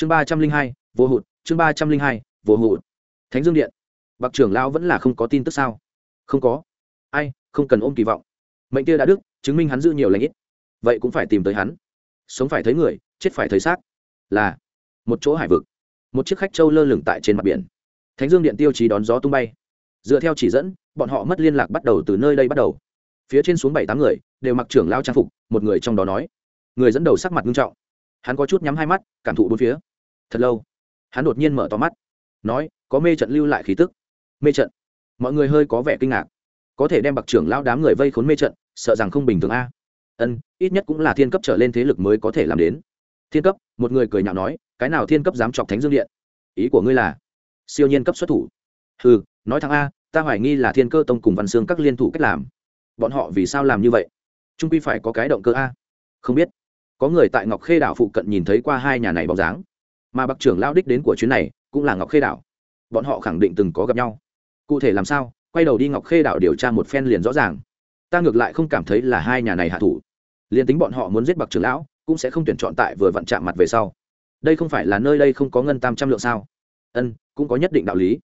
chương ba trăm linh hai, vô hụt, chương ba trăm linh hai, vô hụt. Thánh dương điện. Bạc trưởng lão vẫn là không có tin tức sao? Không có. Ai, không cần ôm kỳ vọng. Mệnh kia đã đức, chứng minh hắn giữ nhiều lãnh ít. Vậy cũng phải tìm tới hắn. Sống phải thấy người, chết phải thấy xác. Là, một chỗ hải vực. Một chiếc khách trâu lơ lửng tại trên mặt biển. Thánh dương điện tiêu chí đón gió tung bay. Dựa theo chỉ dẫn, bọn họ mất liên lạc bắt đầu từ nơi đây bắt đầu. Phía trên xuống bảy tám người, đều mặc trưởng lao trang phục, một người trong đó nói. Người dẫn đầu sắc mặt nghiêm trọng. Hắn có chút nhắm hai mắt, cảm thụ bốn phía thật lâu, hắn đột nhiên mở to mắt, nói, có mê trận lưu lại khí tức. Mê trận? Mọi người hơi có vẻ kinh ngạc. Có thể đem bạc trưởng lao đám người vây khốn mê trận, sợ rằng không bình thường a. Ân, ít nhất cũng là thiên cấp trở lên thế lực mới có thể làm đến. Thiên cấp? Một người cười nhạo nói, cái nào thiên cấp dám chọc thánh dương điện? Ý của ngươi là, siêu nhiên cấp xuất thủ. Ừ nói thằng a, ta hoài nghi là thiên cơ tông cùng văn xương các liên thủ cách làm. Bọn họ vì sao làm như vậy? Trung quy phải có cái động cơ a. Không biết. Có người tại ngọc khê đảo phụ cận nhìn thấy qua hai nhà này bóng dáng mà bậc trưởng lao đích đến của chuyến này cũng là ngọc khê đảo. Bọn họ khẳng định từng có gặp nhau. Cụ thể làm sao? Quay đầu đi ngọc khê đảo điều tra một phen liền rõ ràng. Ta ngược lại không cảm thấy là hai nhà này hạ thủ. Liền tính bọn họ muốn giết bậc trưởng lão, cũng sẽ không tuyển chọn tại vừa vặn chạm mặt về sau. Đây không phải là nơi đây không có ngân tam trăm lượng sao? Ân, cũng có nhất định đạo lý.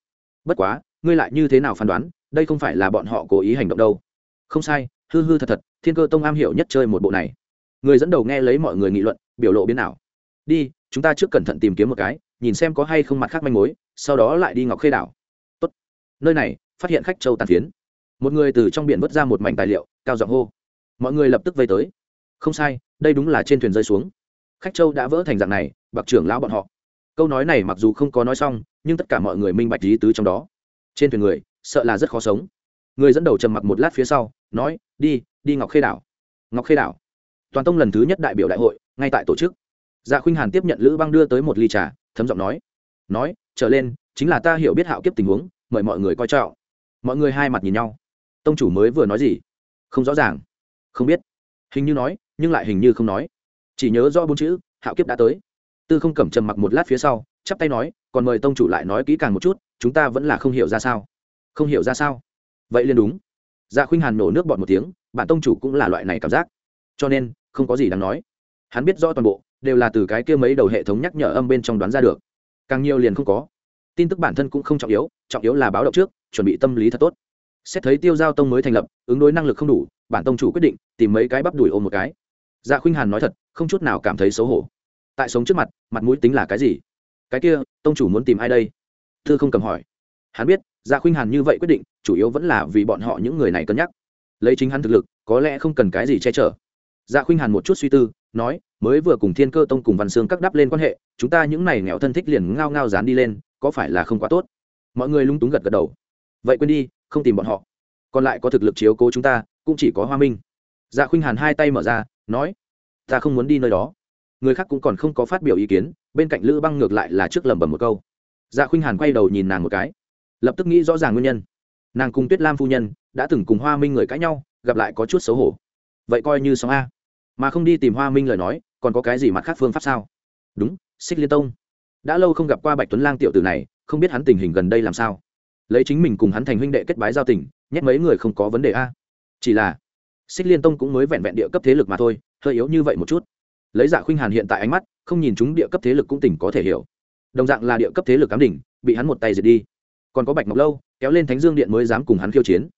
Bất quá, ngươi lại như thế nào phán đoán, đây không phải là bọn họ cố ý hành động đâu. Không sai, hư hư thật thật, thiên cơ tông am hiểu nhất chơi một bộ này. Người dẫn đầu nghe lấy mọi người nghị luận, biểu lộ biến nào đi chúng ta trước cẩn thận tìm kiếm một cái, nhìn xem có hay không mặt khác manh mối, sau đó lại đi ngọc khê đảo. Tốt. nơi này, phát hiện khách châu tàn phiến. Một người từ trong biển vớt ra một mảnh tài liệu, cao giọng hô. Mọi người lập tức vây tới. Không sai, đây đúng là trên thuyền rơi xuống. Khách châu đã vỡ thành dạng này, bạc trưởng lão bọn họ. Câu nói này mặc dù không có nói xong, nhưng tất cả mọi người minh bạch lý tứ trong đó. Trên thuyền người, sợ là rất khó sống. Người dẫn đầu trầm mặc một lát phía sau, nói, đi đi ngọc khê đảo. Ngọc khê đảo. Toàn tông lần thứ nhất đại biểu đại hội, ngay tại tổ chức dạ khuynh hàn tiếp nhận lữ băng đưa tới một ly trà, thấm giọng nói. Nói, trở lên, chính là ta hiểu biết hạo kiếp tình huống, mời mọi người coi trọng. Mọi người hai mặt nhìn nhau. Tông chủ mới vừa nói gì? Không rõ ràng. Không biết. Hình như nói, nhưng lại hình như không nói. Chỉ nhớ do bốn chữ, hạo kiếp đã tới. Tư không cẩm trầm mặc một lát phía sau, chắp tay nói, còn mời tông chủ lại nói kỹ càng một chút, chúng ta vẫn là không hiểu ra sao. Không hiểu ra sao? Vậy liền đúng. Dạ khuynh hàn nổ nước bọt một tiếng, bản tông chủ cũng là loại này cảm giác. Cho nên, không có gì đáng nói hắn biết rõ toàn bộ, đều là từ cái kia mấy đầu hệ thống nhắc nhở âm bên trong đoán ra được. Càng nhiều liền không có. Tin tức bản thân cũng không trọng yếu trọng yếu là báo động trước, chuẩn bị tâm lý thật tốt. Xét thấy tiêu giao tông mới thành lập, ứng đối năng lực không đủ, bản tông chủ quyết định, tìm mấy cái bắp đùi ôm một cái. Dạ khuynh hàn nói thật, không chút nào cảm thấy xấu hổ. Tại sống trước mặt mặt mũi tính là cái gì? Cái kia, tông chủ muốn tìm ai đây? Thư không cầm hỏi. Hắn biết dạ khuynh hàn như vậy quyết định, chủ yếu vẫn là vì bọn họ những người này cân nhắc. Lấy chính hắn thực lực, có lẽ không cần cái gì che chở. Dạ khuynh hàn một chút suy tư nói, mới vừa cùng thiên cơ tông cùng văn xương các đắp lên quan hệ, chúng ta những này nghèo thân thích liền ngao ngao dán đi lên, có phải là không quá tốt? Mọi người lung túng gật gật đầu. Vậy quên đi, không tìm bọn họ. Còn lại có thực lực chiếu cố chúng ta, cũng chỉ có hoa minh. Dạ khuynh hàn hai tay mở ra, nói, ta không muốn đi nơi đó. Người khác cũng còn không có phát biểu ý kiến, bên cạnh lữ băng ngược lại là trước lẩm bẩm một câu. Dạ khuynh hàn quay đầu nhìn nàng một cái, lập tức nghĩ rõ ràng nguyên nhân. Nàng cùng tuyết lam phu nhân đã từng cùng hoa minh người cãi nhau, gặp lại có chút xấu hổ. Vậy coi như xong a mà không đi tìm hoa minh lời nói, còn có cái gì mặt khác phương pháp sao? Đúng, xích liên tông. Đã lâu không gặp qua bạch tuấn lang tiểu tử này, không biết hắn tình hình gần đây làm sao? Lấy chính mình cùng hắn thành huynh đệ kết bái giao tình, nhét mấy người không có vấn đề a? Chỉ là, xích liên tông cũng mới vẹn vẹn địa cấp thế lực mà thôi, hơi yếu như vậy một chút. Lấy dạ khuynh hàn hiện tại ánh mắt, không nhìn chúng địa cấp thế lực cũng tỉnh có thể hiểu. Đồng dạng là địa cấp thế lực cám đỉnh, bị hắn một tay diệt đi. Còn có bạch ngọc lâu, kéo lên thánh dương điện mới dám cùng hắn khiêu chiến.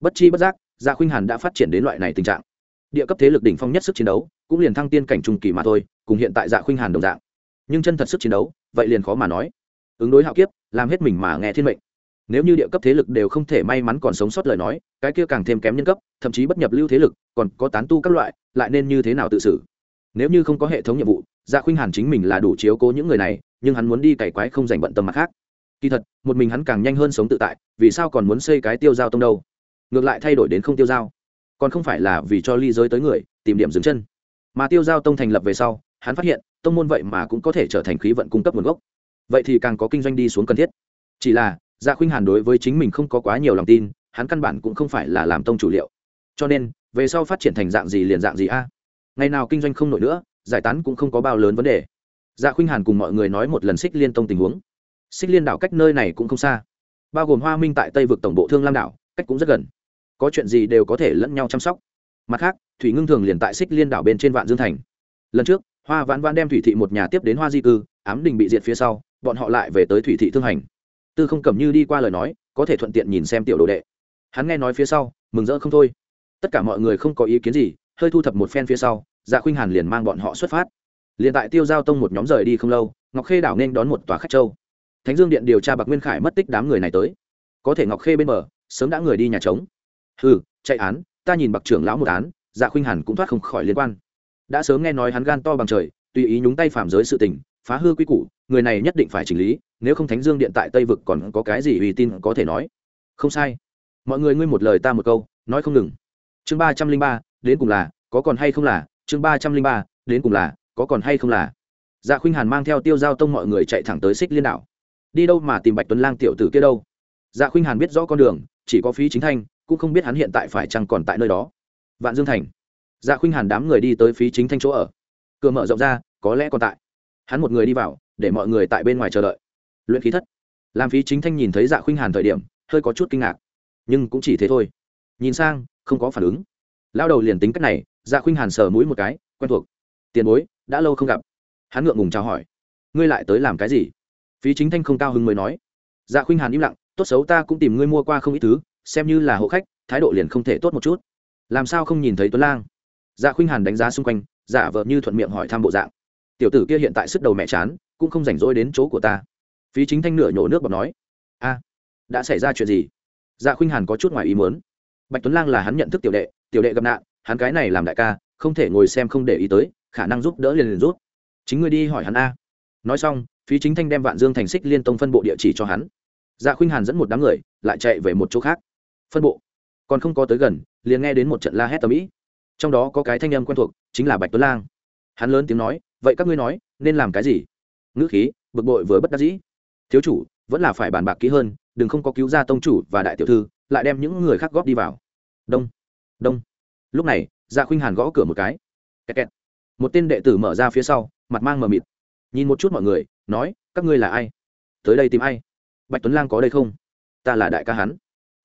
Bất chi bất giác dạ khuynh hàn đã phát triển đến loại này tình trạng địa cấp thế lực đỉnh phong nhất sức chiến đấu, cũng liền thăng tiên cảnh trung kỳ mà thôi, cùng hiện tại dạ khuynh hàn đồng dạng. Nhưng chân thật sức chiến đấu, vậy liền khó mà nói. Ứng đối hạo kiếp, làm hết mình mà nghe thiên mệnh. Nếu như địa cấp thế lực đều không thể may mắn còn sống sót lời nói, cái kia càng thêm kém nhân cấp, thậm chí bất nhập lưu thế lực, còn có tán tu các loại, lại nên như thế nào tự xử? Nếu như không có hệ thống nhiệm vụ dạ khuynh hàn chính mình là đủ chiếu cố những người này, nhưng hắn muốn đi cày quái không dành bận tâm mặt khác. Kỳ thật, một mình hắn càng nhanh hơn sống tự tại, vì sao còn muốn xây cái tiêu giao tông đâu? Ngược lại thay đổi đến không tiêu giao còn không phải là vì cho ly giới tới người, tìm điểm dừng chân. Mà tiêu giao tông thành lập về sau, hắn phát hiện, tông môn vậy mà cũng có thể trở thành khí vận cung cấp nguồn gốc. Vậy thì càng có kinh doanh đi xuống cần thiết. Chỉ là dạ khuynh hàn đối với chính mình không có quá nhiều lòng tin, hắn căn bản cũng không phải là làm tông chủ liệu. Cho nên, về sau phát triển thành dạng gì liền dạng gì a. Ngày nào kinh doanh không nổi nữa, giải tán cũng không có bao lớn vấn đề. Dạ khuynh hàn cùng mọi người nói một lần xích liên tông tình huống. Xích liên đảo cách nơi này cũng không xa. Bao gồm hoa minh tại tây vực tổng bộ thương lam đảo, cách cũng rất gần có chuyện gì đều có thể lẫn nhau chăm sóc. Mặt khác, thủy ngưng thường liền tại xích liên đảo bên trên vạn dương thành. Lần trước, hoa vãn vãn đem thủy thị một nhà tiếp đến hoa di cư, ám đình bị diệt phía sau, bọn họ lại về tới thủy thị thương hành. Tư không cầm như đi qua lời nói, có thể thuận tiện nhìn xem tiểu đồ đệ. Hắn nghe nói phía sau, mừng rỡ không thôi. Tất cả mọi người không có ý kiến gì, hơi thu thập một phen phía sau dạ khuynh hàn liền mang bọn họ xuất phát. Liền tại tiêu giao tông một nhóm rời đi không lâu, ngọc khê đảo nên đón một tòa khách châu. Thánh dương điện điều tra bạc nguyên khải mất tích đám người này tới. Có thể ngọc khê bên bờ, sớm đã người đi nhà trống ừ chạy án, ta nhìn bạc trưởng lão một án dạ khuynh hàn cũng thoát không khỏi liên quan. Đã sớm nghe nói hắn gan to bằng trời, tùy ý nhúng tay phạm giới sự tình, phá hư quy củ, người này nhất định phải chỉnh lý, nếu không thánh dương điện tại tây vực còn có cái gì uy tin có thể nói. Không sai. Mọi người ngươi một lời ta một câu, nói không ngừng. Chương ba trăm linh ba, đến cùng là, có còn hay không là, chương ba trăm linh ba, đến cùng là, có còn hay không là. Dạ khuynh hàn mang theo tiêu giao tông mọi người chạy thẳng tới xích liên đảo. Đi đâu mà tìm bạch tuấn lang tiểu tử kia đâu? Dạ khuynh hàn biết rõ con đường, chỉ có phí chính thanh cũng không biết hắn hiện tại phải chăng còn tại nơi đó. Vạn dương thành. Dạ khuynh hàn đám người đi tới phí chính thanh chỗ ở. Cửa mở rộng ra, có lẽ còn tại. Hắn một người đi vào, để mọi người tại bên ngoài chờ đợi. Luyện khí thất. Làm phí chính thanh nhìn thấy dạ khuynh hàn thời điểm, hơi có chút kinh ngạc. Nhưng cũng chỉ thế thôi. Nhìn sang, không có phản ứng. Lao đầu liền tính cách này dạ khuynh hàn sờ mũi một cái, quen thuộc. Tiền bối, đã lâu không gặp. Hắn ngượng ngùng chào hỏi. Ngươi lại tới làm cái gì? Phí chính thanh không cao hứng mới nói. Dạ khuynh hàn im lặng. Tốt xấu ta cũng tìm ngươi mua qua không ít thứ xem như là hộ khách, thái độ liền không thể tốt một chút. Làm sao không nhìn thấy tuấn lang? Dạ khuynh hàn đánh giá xung quanh, giả vợ như thuận miệng hỏi thăm bộ dạng. Tiểu tử kia hiện tại sức đầu mẹ chán, cũng không rảnh rỗi đến chỗ của ta. Phí chính thanh nửa nhổ nước bọt nói, a, đã xảy ra chuyện gì? Dạ khuynh hàn có chút ngoài ý muốn. Bạch tuấn lang là hắn nhận thức tiểu đệ tiểu đệ gặp nạn, hắn cái này làm đại ca, không thể ngồi xem không để ý tới, khả năng giúp đỡ liền liền rút chính ngươi đi hỏi hắn a. Nói xong, phí chính thanh đem vạn dương thành xích liên tông phân bộ địa chỉ cho hắn. Dạ khuynh hàn dẫn một đám người, lại chạy về một chỗ khác phân bộ. Còn không có tới gần, liền nghe đến một trận la hét tầm ĩ. Trong đó có cái thanh âm quen thuộc, chính là bạch tuấn lang. Hắn lớn tiếng nói, vậy các ngươi nói, nên làm cái gì? Ngữ khí, bực bội vừa bất đắc dĩ. Thiếu chủ, vẫn là phải bàn bạc kỹ hơn, đừng không có cứu ra tông chủ và đại tiểu thư, lại đem những người khác góp đi vào. Đông đông. Lúc này dạ khuynh hàn gõ cửa một cái. Kẹt kẹt. một tên đệ tử mở ra phía sau, mặt mang mờ mịt. Nhìn một chút mọi người, nói, các ngươi là ai? Tới đây tìm ai? Bạch tuấn lang có đây không? Ta là đại ca hắn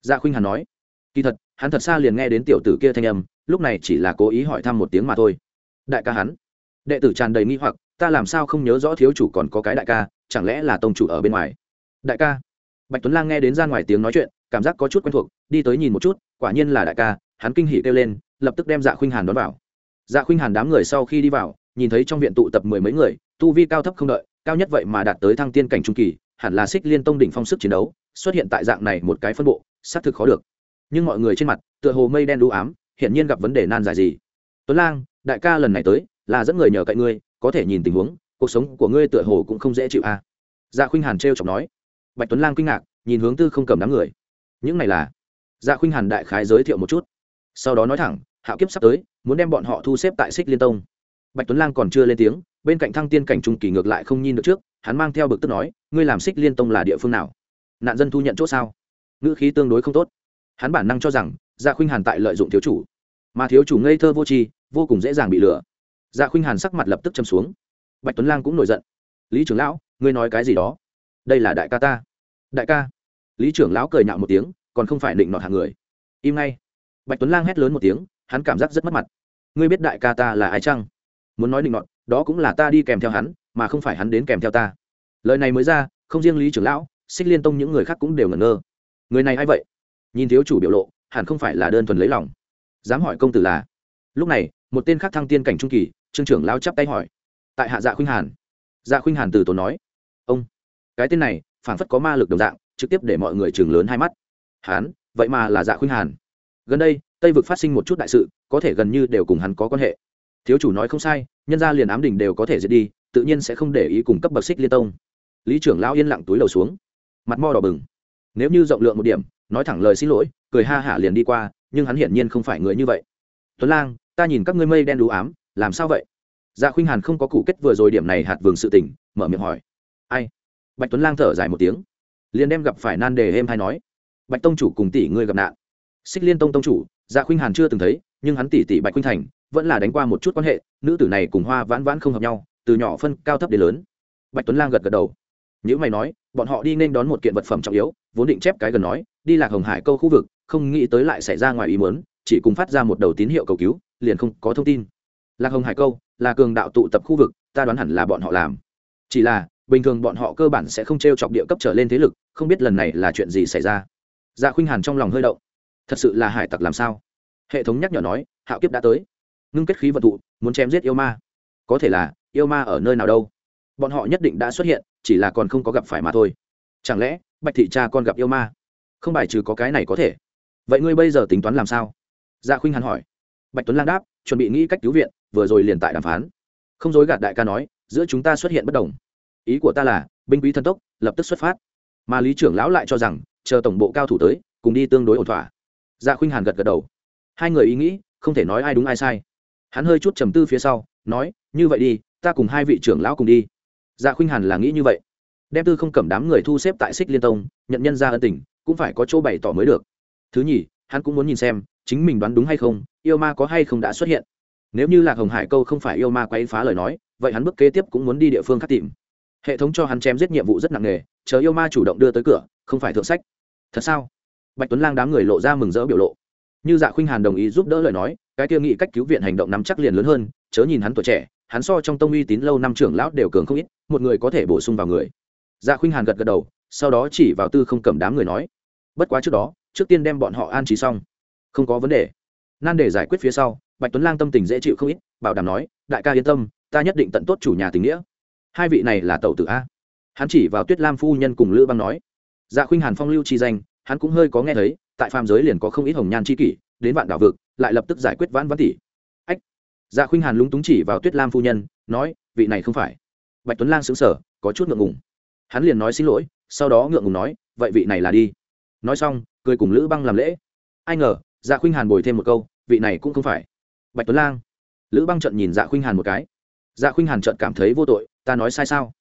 dạ khuynh hàn nói, kỳ thật, hắn thật xa liền nghe đến tiểu tử kia thanh âm, lúc này chỉ là cố ý hỏi thăm một tiếng mà thôi. Đại ca hắn, đệ tử tràn đầy nghi hoặc, ta làm sao không nhớ rõ thiếu chủ còn có cái đại ca, chẳng lẽ là tông chủ ở bên ngoài? Đại ca. Bạch tuấn lang nghe đến ra ngoài tiếng nói chuyện, cảm giác có chút quen thuộc, đi tới nhìn một chút, quả nhiên là đại ca, hắn kinh hỉ kêu lên, lập tức đem dạ khuynh hàn đón vào. Dạ khuynh hàn đám người sau khi đi vào, nhìn thấy trong viện tụ tập mười mấy người, tu vi cao thấp không đợi, cao nhất vậy mà đạt tới thăng tiên cảnh trung kỳ, hẳn là xích liên tông đỉnh phong sức chiến đấu, xuất hiện tại dạng này một cái phân bộ xác thực khó được. Nhưng mọi người trên mặt, tựa hồ mây đen đũ ám, hiển nhiên gặp vấn đề nan giải gì. Tuấn lang, đại ca lần này tới, là dẫn người nhờ cậy ngươi, có thể nhìn tình huống, cuộc sống của ngươi tựa hồ cũng không dễ chịu a. À. dạ khuynh hàn trêu chọc nói. Bạch tuấn lang kinh ngạc, nhìn hướng tư không cầm đám người. Những này là? Dạ khuynh hàn đại khái giới thiệu một chút. Sau đó nói thẳng, hạo kiếp sắp tới, muốn đem bọn họ thu xếp tại xích liên tông. Bạch tuấn lang còn chưa lên tiếng, bên cạnh thăng tiên cảnh trung kỳ ngược lại không nhìn được trước, hắn mang theo bực tức nói, ngươi làm xích liên tông là địa phương nào? Nạn dân thu nhận chỗ sao? Ngữ khí tương đối không tốt. Hắn bản năng cho rằng dạ khuynh hàn tại lợi dụng thiếu chủ. Mà thiếu chủ ngây thơ vô tri, vô cùng dễ dàng bị lừa. Dạ khuynh hàn sắc mặt lập tức châm xuống. Bạch tuấn lang cũng nổi giận. Lý trưởng lão, ngươi nói cái gì đó? Đây là đại ca ta. Đại ca? Lý trưởng lão cười nhạo một tiếng, còn không phải định nọt hàng người. Im ngay. Bạch tuấn lang hét lớn một tiếng, hắn cảm giác rất mất mặt. Ngươi biết đại ca ta là ai chăng? Muốn nói định nọt, đó cũng là ta đi kèm theo hắn, mà không phải hắn đến kèm theo ta. Lời này mới ra, không riêng lý trưởng lão, xích liên tông những người khác cũng đều ngẩn ngơ người này a i vậy? Nhìn thiếu chủ biểu lộ, hẳn không phải là đơn thuần lấy lòng. Dám hỏi công tử là? Lúc này, một tên khác thăng tiên cảnh trung kỳ, trương trưởng lao chắp tay hỏi. Tại hạ dạ khuynh hàn. Dạ khuynh hàn từ tốn nói. Ông, cái tên này phản phất có ma lực đồng dạng, trực tiếp để mọi người chừng lớn hai mắt. Hán, vậy mà là dạ khuynh hàn. Gần đây, tây vực phát sinh một chút đại sự, có thể gần như đều cùng hắn có quan hệ. Thiếu chủ nói không sai, nhân gia liền ám đình đều có thể diệt đi, tự nhiên sẽ không để ý cùng cấp bậc xích liên tông. Lý trưởng lao yên lặng túi lầu xuống. Mặt mo đỏ bừng nếu như rộng lượng một điểm, nói thẳng lời xin lỗi, cười ha hả liền đi qua, nhưng hắn hiển nhiên không phải người như vậy. Tuấn lang, ta nhìn các ngươi mây đen đủ ám, làm sao vậy? Dạ khuynh hàn không có cụ kết vừa rồi điểm này hạt vườn sự tỉnh mở miệng hỏi. Ai? Bạch tuấn lang thở dài một tiếng. Liền đem gặp phải nan đề êm hay nói. Bạch tông chủ cùng tỷ ngươi gặp nạn. Xích liên tông tông chủ dạ khuynh hàn chưa từng thấy, nhưng hắn tỷ tỷ bạch khuynh thành, vẫn là đánh qua một chút quan hệ, nữ tử này cùng hoa vãn vãn không hợp nhau, từ nhỏ phân cao thấp đến lớn. Bạch tuấn lang gật gật đầu. Nếu mày nói bọn họ đi nên đón một kiện vật phẩm trọng yếu, vốn định chép cái gần nói, đi lạc hồng hải câu khu vực, không nghĩ tới lại xảy ra ngoài ý muốn, chỉ cùng phát ra một đầu tín hiệu cầu cứu, liền không có thông tin. Lạc hồng hải câu, là cường đạo tụ tập khu vực, ta đoán hẳn là bọn họ làm. Chỉ là, bình thường bọn họ cơ bản sẽ không t r e o chọc địa cấp trở lên thế lực, không biết lần này là chuyện gì xảy ra. Dạ khuynh hàn trong lòng hơi động. Thật sự là hải tặc làm sao? Hệ thống nhắc nhở nói, hạo kiếp đã tới. Ngưng kết khí vật thụ muốn chém giết yêu ma. Có thể là, yêu ma ở nơi nào đâu? Bọn họ nhất định đã xuất hiện chỉ là còn không có gặp phải mà thôi. Chẳng lẽ, bạch thị cha con gặp yêu ma? Không bài trừ có cái này có thể. Vậy ngươi bây giờ tính toán làm sao? Dạ khuynh hàn hỏi. Bạch tuấn lang đáp, chuẩn bị nghĩ cách cứu viện, vừa rồi liền tại đàm phán. Không dối gạt đại ca nói, giữa chúng ta xuất hiện bất đồng. Ý của ta là, binh quý thần tốc, lập tức xuất phát. Mà lý trưởng lão lại cho rằng, chờ tổng bộ cao thủ tới, cùng đi tương đối ổn thỏa. Dạ khuynh hàn gật gật đầu. Hai người ý nghĩ, không thể nói ai đúng ai sai. Hắn hơi chút trầm tư phía sau, nói, như vậy đi, ta cùng hai vị trưởng lão cùng đi dạ khuynh hàn là nghĩ như vậy. Đem tư không cầm đám người thu xếp tại xích liên tông, nhận nhân ra ân tình, cũng phải có chỗ bày tỏ mới được. Thứ nhì, hắn cũng muốn nhìn xem, chính mình đoán đúng hay không, yêu ma có hay không đã xuất hiện. Nếu như lạc hồng hải câu không phải yêu ma quấy phá lời nói, vậy hắn bước kế tiếp cũng muốn đi địa phương khác tìm. Hệ thống cho hắn chém giết nhiệm vụ rất nặng nề, chờ yêu ma chủ động đưa tới cửa, không phải thượng sách. Thật sao? Bạch tuấn lang đám người lộ ra mừng rỡ biểu lộ. Như dạ khuynh hàn đồng ý giúp đỡ lời nói, cái kia nghĩ cách cứu viện hành động nắm chắc liền lớn hơn, chớ nhìn hắn tuổi trẻ hắn so trong tông uy tín lâu năm trưởng lão đều cường không ít, một người có thể bổ sung vào người. Dạ khuynh hàn gật gật đầu, sau đó chỉ vào tư không cầm đám người nói, bất quá trước đó, trước tiên đem bọn họ an trí xong, không có vấn đề. Nan để giải quyết phía sau, bạch tuấn lang tâm tình dễ chịu không ít, bảo đảm nói, đại ca yên tâm, ta nhất định tận tốt chủ nhà tình nghĩa. Hai vị này là tẩu tử a. Hắn chỉ vào tuyết lam phu nhân cùng lữ băng nói dạ khuynh hàn phong lưu chi danh, hắn cũng hơi có nghe thấy, tại phàm giới liền có không ít hồng nhan chi kỷ, đến vạn đảo vực, lại lập tức giải quyết vãn vãn tỷ dạ khuynh hàn lúng túng chỉ vào tuyết lam phu nhân, nói, vị này không phải. Bạch tuấn lang xứng sở có chút ngượng ngùng. Hắn liền nói xin lỗi, sau đó ngượng ngùng nói, vậy vị này là đi. Nói xong, cười cùng lữ băng làm lễ. Ai ngờ dạ khuynh hàn bồi thêm một câu, vị này cũng không phải. Bạch tuấn lang. Lữ băng trận nhìn dạ khuynh hàn một cái. Dạ khuynh hàn trận cảm thấy vô tội, ta nói sai sao?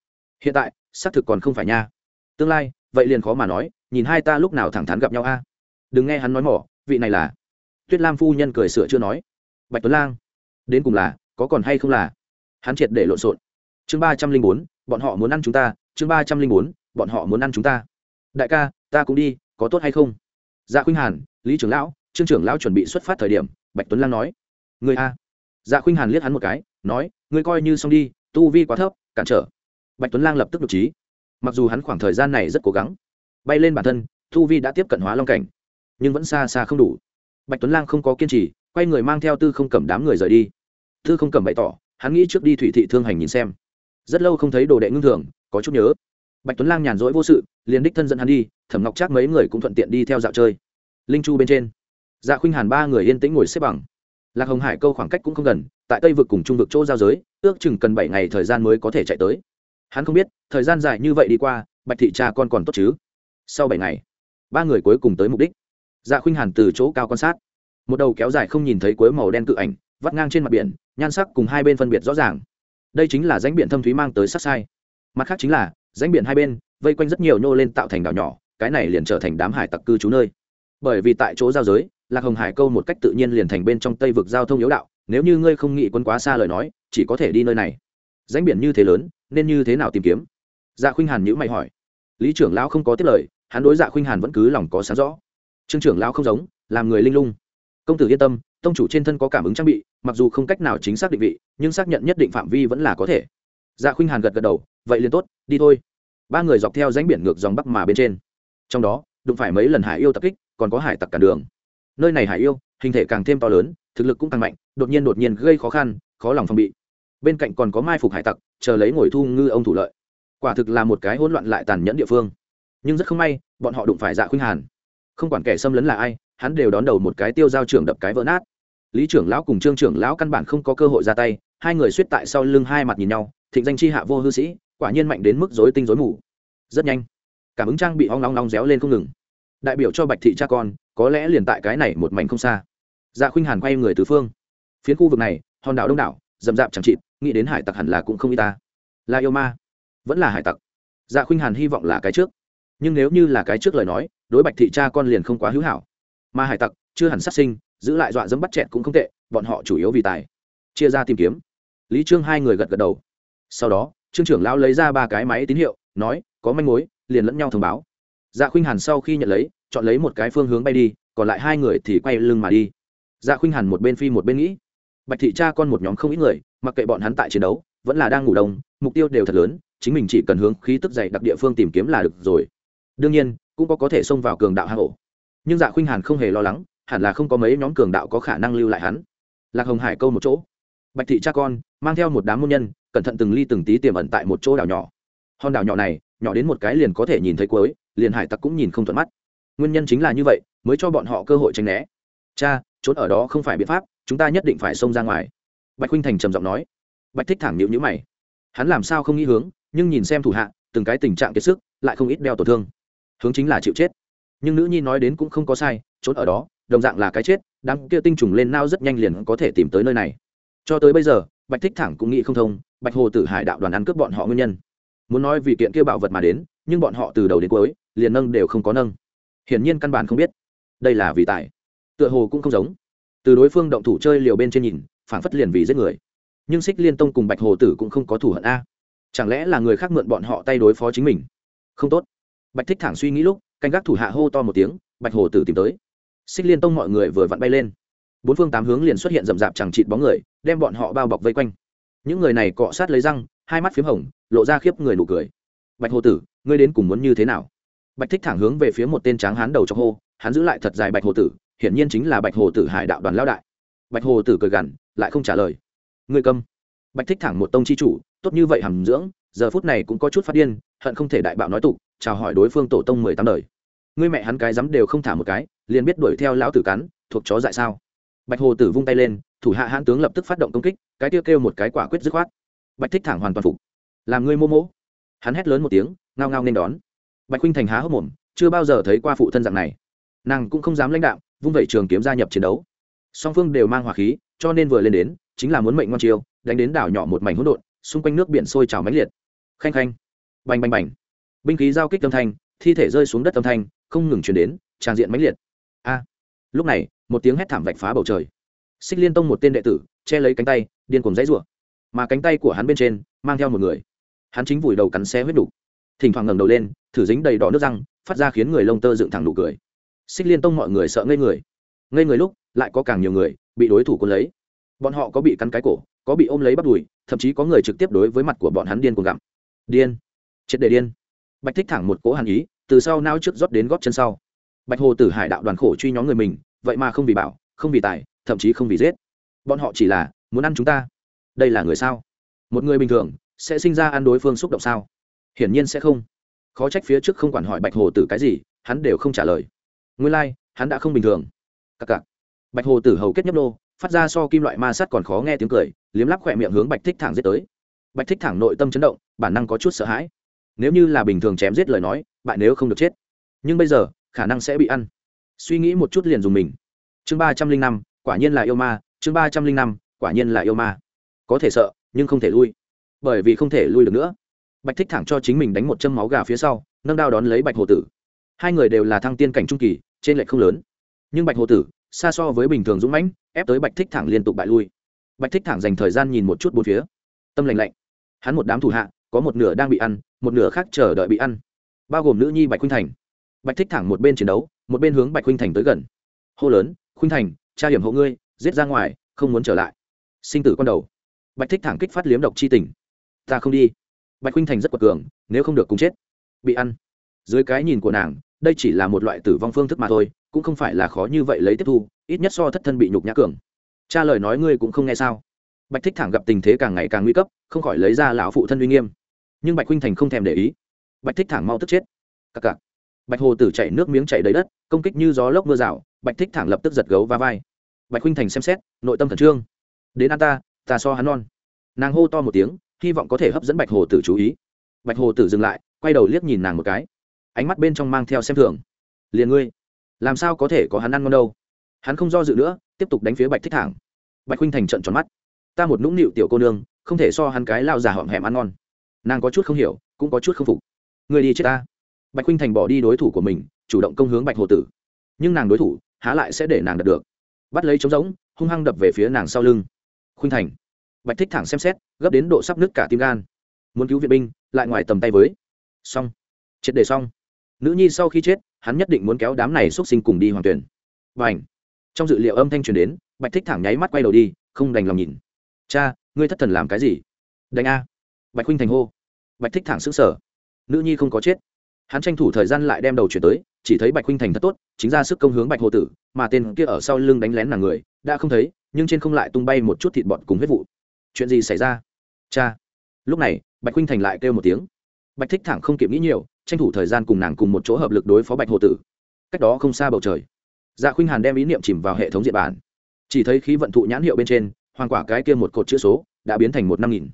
Hiện tại, xác thực còn không phải nha. Tương lai, vậy liền khó mà nói, nhìn hai ta lúc nào thẳng thắn gặp nhau a. Đừng nghe hắn nói mỏ, vị này là tuyết lam phu nhân cười sửa chưa nói. Bạch tuấn lang đến cùng là, có còn hay không là? Hắn triệt để lộn xộn. Chương ba trăm linh bốn, bọn họ muốn ăn chúng ta. Chương ba trăm linh bốn, bọn họ muốn ăn chúng ta. Đại ca, ta cũng đi, có tốt hay không? Dạ khuynh hàn, lý trưởng lão, trương trưởng lão chuẩn bị xuất phát thời điểm, bạch tuấn lang nói. Người a. Dạ khuynh hàn liếc hắn một cái, nói ngươi coi như xong đi, tu vi quá thấp, cản trở. Bạch tuấn lang lập tức đ ộ trí. Mặc dù hắn khoảng thời gian này rất cố gắng, bay lên bản thân, tu vi đã tiếp cận hóa long cảnh, nhưng vẫn xa xa không đủ. Bạch tuấn lang không có kiên trì, quay người mang theo tư không cầm đám người rời đi tư không cầm bày tỏ, hắn nghĩ trước đi thủy thị thương hành nhìn xem. Rất lâu không thấy đồ đệ ngưng thường, có chút nhớ. Bạch tuấn lang nhàn rỗi vô sự, liền đích thân dẫn hắn đi, thẩm ngọc trác mấy người cũng thuận tiện đi theo dạo chơi. Linh chu bên trên. Dạ khuynh hàn ba người yên tĩnh ngồi xếp bằng. Lạc hồng hải câu khoảng cách cũng không gần, tại tây vực cùng trung vực chỗ giao giới, ước chừng cần bảy ngày thời gian mới có thể chạy tới. Hắn không biết, thời gian dài như vậy đi qua, bạch thị cha con còn tốt chứ? Sau bảy ngày, ba người cuối cùng tới mục đích. Dạ khuynh hàn từ chỗ cao quan sát. Một đầu kéo dài không nhìn thấy cuối màu đen cự ảnh, vắt ngang trên mặt biển nhan sắc cùng hai bên phân biệt rõ ràng. Đây chính là rãnh biển thâm thúy mang tới sắc sai. Mặt khác chính là, rãnh biển hai bên, vây quanh rất nhiều nhô lên tạo thành đảo nhỏ, cái này liền trở thành đám hải tặc cư trú nơi. Bởi vì tại chỗ giao giới, lạc hồng hải câu một cách tự nhiên liền thành bên trong tây vực giao thông yếu đạo, nếu như ngươi không nghĩ quân quá xa lời nói, chỉ có thể đi nơi này. Rãnh biển như thế lớn, nên như thế nào tìm kiếm? Dạ khuynh hàn nhữ mày hỏi. Lý trưởng lão không có tiết lời, hắn đối dạ khuynh hàn vẫn cứ lòng có sáng rõ. Trương trưởng lão không giống, làm người linh lung. Công tử yên tâm, tông chủ trên thân có cảm ứng trang bị mặc dù không cách nào chính xác định vị, nhưng xác nhận nhất định phạm vi vẫn là có thể. Dạ khuynh hàn gật gật đầu, vậy liền tốt, đi thôi. Ba người dọc theo rãnh biển ngược dòng bắc mà bên trên. Trong đó, đụng phải mấy lần hải yêu tập kích, còn có hải tặc cản đường. Nơi này hải yêu, hình thể càng thêm to lớn, thực lực cũng càng mạnh, đột nhiên đột nhiên gây khó khăn, khó lòng phòng bị. Bên cạnh còn có mai phục hải tặc, chờ lấy ngồi thu ngư ông thủ lợi. Quả thực là một cái hỗn loạn lại tàn nhẫn địa phương. Nhưng rất không may, bọn họ đụng phải dạ khuynh hàn. Không quản kẻ xâm lấn là ai, hắn đều đón đầu một cái tiêu giao trưởng đập cái vỡ nát lý trưởng lão cùng trương trưởng lão căn bản không có cơ hội ra tay, hai người suýt tại sau lưng hai mặt nhìn nhau, thịnh danh chi hạ vô hư sĩ, quả nhiên mạnh đến mức rối tinh rối mù. Rất nhanh, cảm ứng trang bị hoang long long réo lên không ngừng. Đại biểu cho bạch thị cha con, có lẽ liền tại cái này một mảnh không xa. Dạ khuynh hàn quay người từ phương. Phiến khu vực này, hòn đảo đông đảo, rậm rạp chẳng chịt, nghĩ đến hải tặc hẳn là cũng không y ta. Là yêu ma, vẫn là hải tặc. Dạ khuynh hàn hy vọng là cái trước. Nhưng nếu như là cái trước lời nói, đối bạch thị cha con liền không quá hữu hảo. Mà hải tặc chưa hẳn sát sinh giữ lại dọa dẫm bắt chẹt cũng không tệ, bọn họ chủ yếu vì tài. Chia ra tìm kiếm. Lý trương hai người gật gật đầu. Sau đó, trương trưởng lão lấy ra ba cái máy tín hiệu, nói, có manh mối, liền lẫn nhau thông báo. Dạ khuynh hàn sau khi nhận lấy, chọn lấy một cái phương hướng bay đi, còn lại hai người thì quay lưng mà đi. Dạ khuynh hàn một bên phi một bên nghĩ. Bạch thị cha con một nhóm không ít người, mặc kệ bọn hắn tại chiến đấu, vẫn là đang ngủ đông, mục tiêu đều thật lớn, chính mình chỉ cần hướng khí tức dày đặc địa phương tìm kiếm là được rồi. Đương nhiên, cũng có có thể xông vào cường đạo hang ổ. Nhưng dạ khuynh hàn không hề lo lắng hẳn là không có mấy nhóm cường đạo có khả năng lưu lại hắn. Lạc hồng hải câu một chỗ. Bạch thị cha con, mang theo một đám môn nhân, cẩn thận từng ly từng tí tiềm ẩn tại một chỗ đảo nhỏ. Hòn đảo nhỏ này, nhỏ đến một cái liền có thể nhìn thấy cuối, liền hải tặc cũng nhìn không thuận mắt. Nguyên nhân chính là như vậy, mới cho bọn họ cơ hội tránh né. Cha trốn ở đó không phải biện pháp, chúng ta nhất định phải xông ra ngoài. Bạch huynh thành trầm giọng nói. Bạch thích thẳng nhịu nhữ mày. Hắn làm sao không nghĩ hướng, nhưng nhìn xem thủ hạ, từng cái tình trạng kiệt sức, lại không ít đeo tổn thương. Hướng chính là chịu chết. Nhưng nữ nhi nói đến cũng không có sai trốn ở đó đồng dạng là cái chết, đám kia tinh trùng lên nao rất nhanh liền có thể tìm tới nơi này. Cho tới bây giờ, bạch thích thẳng cũng nghĩ không thông, bạch hồ tử hải đạo đoàn ăn cướp bọn họ nguyên nhân. Muốn nói vì kiện kia bạo vật mà đến, nhưng bọn họ từ đầu đến cuối, liền nâng đều không có nâng. Hiển nhiên căn bản không biết. Đây là vì tài. Tựa hồ cũng không giống. Từ đối phương động thủ chơi liều bên trên nhìn, phảng phất liền vì giết người. Nhưng xích liên tông cùng bạch hồ tử cũng không có thủ hận a. Chẳng lẽ là người khác mượn bọn họ tay đối phó chính mình? Không tốt. Bạch thích thẳng suy nghĩ lúc, canh gác thủ hạ hô to một tiếng, bạch hồ tử tìm tới xích liên tông mọi người vừa vặn bay lên. Bốn phương tám hướng liền xuất hiện rậm rạp chẳng chịt bóng người, đem bọn họ bao bọc vây quanh. Những người này cọ sát lấy răng, hai mắt p h í m hồng, lộ ra khiếp người nụ cười. Bạch hồ tử, ngươi đến cùng muốn như thế nào? Bạch thích thẳng hướng về phía một tên tráng hán đầu trong hô, hắn giữ lại thật dài bạch hồ tử, hiển nhiên chính là bạch hồ tử hải đạo đoàn lao đại. Bạch hồ tử cười gằn, lại không trả lời. Ngươi câm. Bạch thích thẳng một tông chi chủ, tốt như vậy hàm dưỡng, giờ phút này cũng có chút phát điên, hận không thể đại bạo nói tục, chào hỏi đối phương tổ tông mười tám đời. Ngươi mẹ hắn cái dám đều không thả một cái liền biết đuổi theo lão tử cắn, thuộc chó dại sao? Bạch hồ tử vung tay lên, thủ hạ hãn tướng lập tức phát động công kích, cái tiêu kêu một cái quả quyết dứt khoát. Bạch thích thẳng hoàn toàn phục. Làm ngươi mô mỗ. Hắn hét lớn một tiếng, ngao ngao nên đón. Bạch huynh thành há hốc mồm, chưa bao giờ thấy qua phụ thân dạng này. Nàng cũng không dám lãnh đạo vung vẩy trường kiếm gia nhập chiến đấu. Song phương đều mang hỏa khí, cho nên vừa lên đến, chính là muốn mệnh ngon chiêu, đánh đến đảo nhỏ một mảnh hỗn độn, xung quanh nước biển sôi trào mãnh liệt. Khanh khanh. Bành bành bành. Binh khí giao kích âm thanh, thi thể rơi xuống đất âm thanh, không ngừng chuyển đến, tràn diện mãnh liệt a. Lúc này, một tiếng hét thảm vạch phá bầu trời. Xích liên tông một tên đệ tử, che lấy cánh tay, điên cùng dãy rủa. Mà cánh tay của hắn bên trên, mang theo một người. Hắn chính vùi đầu cắn xe huyết đủ thỉnh thoảng ngẩng đầu lên, thử dính đầy đỏ nước răng, phát ra khiến người lông tơ dựng thẳng đủ cười. Xích liên tông mọi người sợ ngây người. Ngây người lúc, lại có càng nhiều người, bị đối thủ quân lấy. Bọn họ có bị cắn cái cổ, có bị ôm lấy bắt đùi, thậm chí có người trực tiếp đối với mặt của bọn hắn điên cuồng gặm. Điên. Triệt đề điên. Bạch thích thẳng một cỗ hàn ý, từ sau nao trước rót đến góp chân sau bạch hồ tử hải đạo đoàn khổ truy nhóm người mình vậy mà không vì bảo không vì tài thậm chí không vì giết. Bọn họ chỉ là muốn ăn chúng ta. Đây là người sao? Một người bình thường sẽ sinh ra ăn đối phương xúc động sao? Hiển nhiên sẽ không. Khó trách phía trước không quản hỏi bạch hồ tử cái gì hắn đều không trả lời. Nguyên lai、like, hắn đã không bình thường. Cặc cặc. Bạch hồ tử hầu kết nhấp nô phát ra so kim loại ma sắt còn khó nghe tiếng cười liếm lắp khỏe miệng hướng bạch thích thẳng giết tới. Bạch thích thẳng nội tâm chấn động bản năng có chút sợ hãi. Nếu như là bình thường chém giết lời nói bạn nếu không được chết. Nhưng bây giờ khả năng sẽ bị ăn. Suy nghĩ một chút liền dùng mình. Chương ba trăm linh năm, quả nhiên là yêu ma, chương ba trăm linh năm, quả nhiên là yêu ma. Có thể sợ, nhưng không thể lui. Bởi vì không thể lui được nữa. Bạch thích thẳng cho chính mình đánh một châm máu gà phía sau, nâng đao đón lấy bạch hồ tử. Hai người đều là thăng tiên cảnh trung kỳ, trên lệch không lớn. Nhưng bạch hồ tử, xa so với bình thường dũng mãnh, ép tới bạch thích thẳng liên tục bại lui. Bạch thích thẳng dành thời gian nhìn một chút bốn phía. Tâm lành lạnh. Hắn một đám thủ hạ, có một nửa đang bị ăn, một nửa khác chờ đợi bị ăn. Bao gồm nữ nhi bạch khuynh thành bạch thích thẳng một bên chiến đấu, một bên hướng bạch khuynh thành tới gần. Hô lớn, khuynh thành tra hiểm hộ ngươi, giết ra ngoài, không muốn trở lại. Sinh tử con đầu. Bạch thích thẳng kích phát liếm độc chi tình. Ta không đi. Bạch khuynh thành rất quật cường, nếu không được cùng chết. Bị ăn. Dưới cái nhìn của nàng, đây chỉ là một loại tử vong phương thức mà thôi, cũng không phải là khó như vậy lấy tiếp thu, ít nhất so thất thân bị nhục nhã cường. Cha lời nói ngươi cũng không nghe sao? Bạch thích thẳng gặp tình thế càng ngày càng nguy cấp, không khỏi lấy ra lão phụ thân uy nghiêm. Nhưng bạch huynh thành không thèm để ý. Bạch thích thẳng mau tức chết. Cặc cặc bạch hồ tử chạy nước miếng chạy đầy đất, công kích như gió lốc mưa rào, bạch thích thẳng lập tức giật gấu và vai. Bạch huynh thành xem xét, nội tâm khẩn trương. Đến an ta ta so hắn non. Nàng hô to một tiếng, hy vọng có thể hấp dẫn bạch hồ tử chú ý. Bạch hồ tử dừng lại, quay đầu liếc nhìn nàng một cái. Ánh mắt bên trong mang theo xem thường. Liền ngươi, làm sao có thể có hắn ăn ngon đâu? Hắn không do dự nữa, tiếp tục đánh phía bạch thích thẳng. Bạch huynh thành trận tròn mắt. Ta một nũng nịu tiểu cô nương, không thể so hắn cái lao già hỏm hẻm ăn ngon. Nàng có chút không hiểu, cũng có chút không phục. Người đi chết ta bạch huynh thành bỏ đi đối thủ của mình, chủ động công hướng bạch hồ tử. Nhưng nàng đối thủ, há lại sẽ để nàng đạt được. Bắt lấy trống rỗng, hung hăng đập về phía nàng sau lưng. Khuynh thành. Bạch thích thẳng xem xét, gấp đến độ sắp nứt cả tim gan. Muốn cứu viện binh, lại ngoài tầm tay với. Xong. Triệt đề xong. Nữ nhi sau khi chết, hắn nhất định muốn kéo đám này x u ấ t sinh cùng đi hoàng tuyển. Và ảnh trong dự liệu âm thanh truyền đến, bạch thích thẳng nháy mắt quay đầu đi, không đành lòng nhìn. Cha, ngươi thất thần làm cái gì? Đánh a. Bạch huynh thành hô. Bạch thích thẳng xứng sở nữ nhi không có chết hắn tranh thủ thời gian lại đem đầu chuyển tới, chỉ thấy bạch huynh thành thật tốt, chính ra sức công hướng bạch hồ tử, mà tên kia ở sau lưng đánh lén nàng người, đã không thấy, nhưng trên không lại tung bay một chút thịt bọn cùng huyết vụ. Chuyện gì xảy ra? Cha! Lúc này, bạch huynh thành lại kêu một tiếng. Bạch thích thẳng không kịp nghĩ nhiều, tranh thủ thời gian cùng nàng cùng một chỗ hợp lực đối phó bạch hồ tử. Cách đó không xa bầu trời. Dạ khuynh hàn đem ý niệm chìm vào hệ thống diện bản. Chỉ thấy khí vận thụ nhãn hiệu bên trên, hoàng quả cái kia một cột chữ số, đã biến thành một năm nghìn.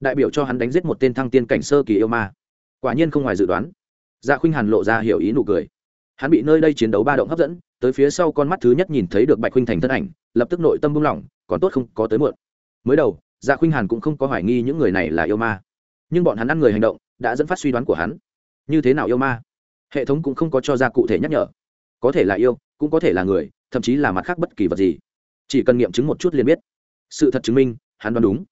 Đại biểu cho hắn đánh giết một tên thăng tiên cảnh sơ kỳ yêu ma. Quả nhiên không ngoài dự đoán dạ khuynh hàn lộ ra hiểu ý nụ cười. Hắn bị nơi đây chiến đấu ba động hấp dẫn, tới phía sau con mắt thứ nhất nhìn thấy được bạch khuynh thành thân ảnh, lập tức nội tâm buông lỏng, còn tốt không có tới muộn. Mới đầu dạ khuynh hàn cũng không có hoài nghi những người này là yêu ma. Nhưng bọn hắn ăn người hành động, đã dẫn phát suy đoán của hắn. Như thế nào yêu ma? Hệ thống cũng không có cho ra cụ thể nhắc nhở. Có thể là yêu, cũng có thể là người, thậm chí là mặt khác bất kỳ vật gì. Chỉ cần nghiệm chứng một chút liền biết. Sự thật chứng minh, hắn đoán đúng.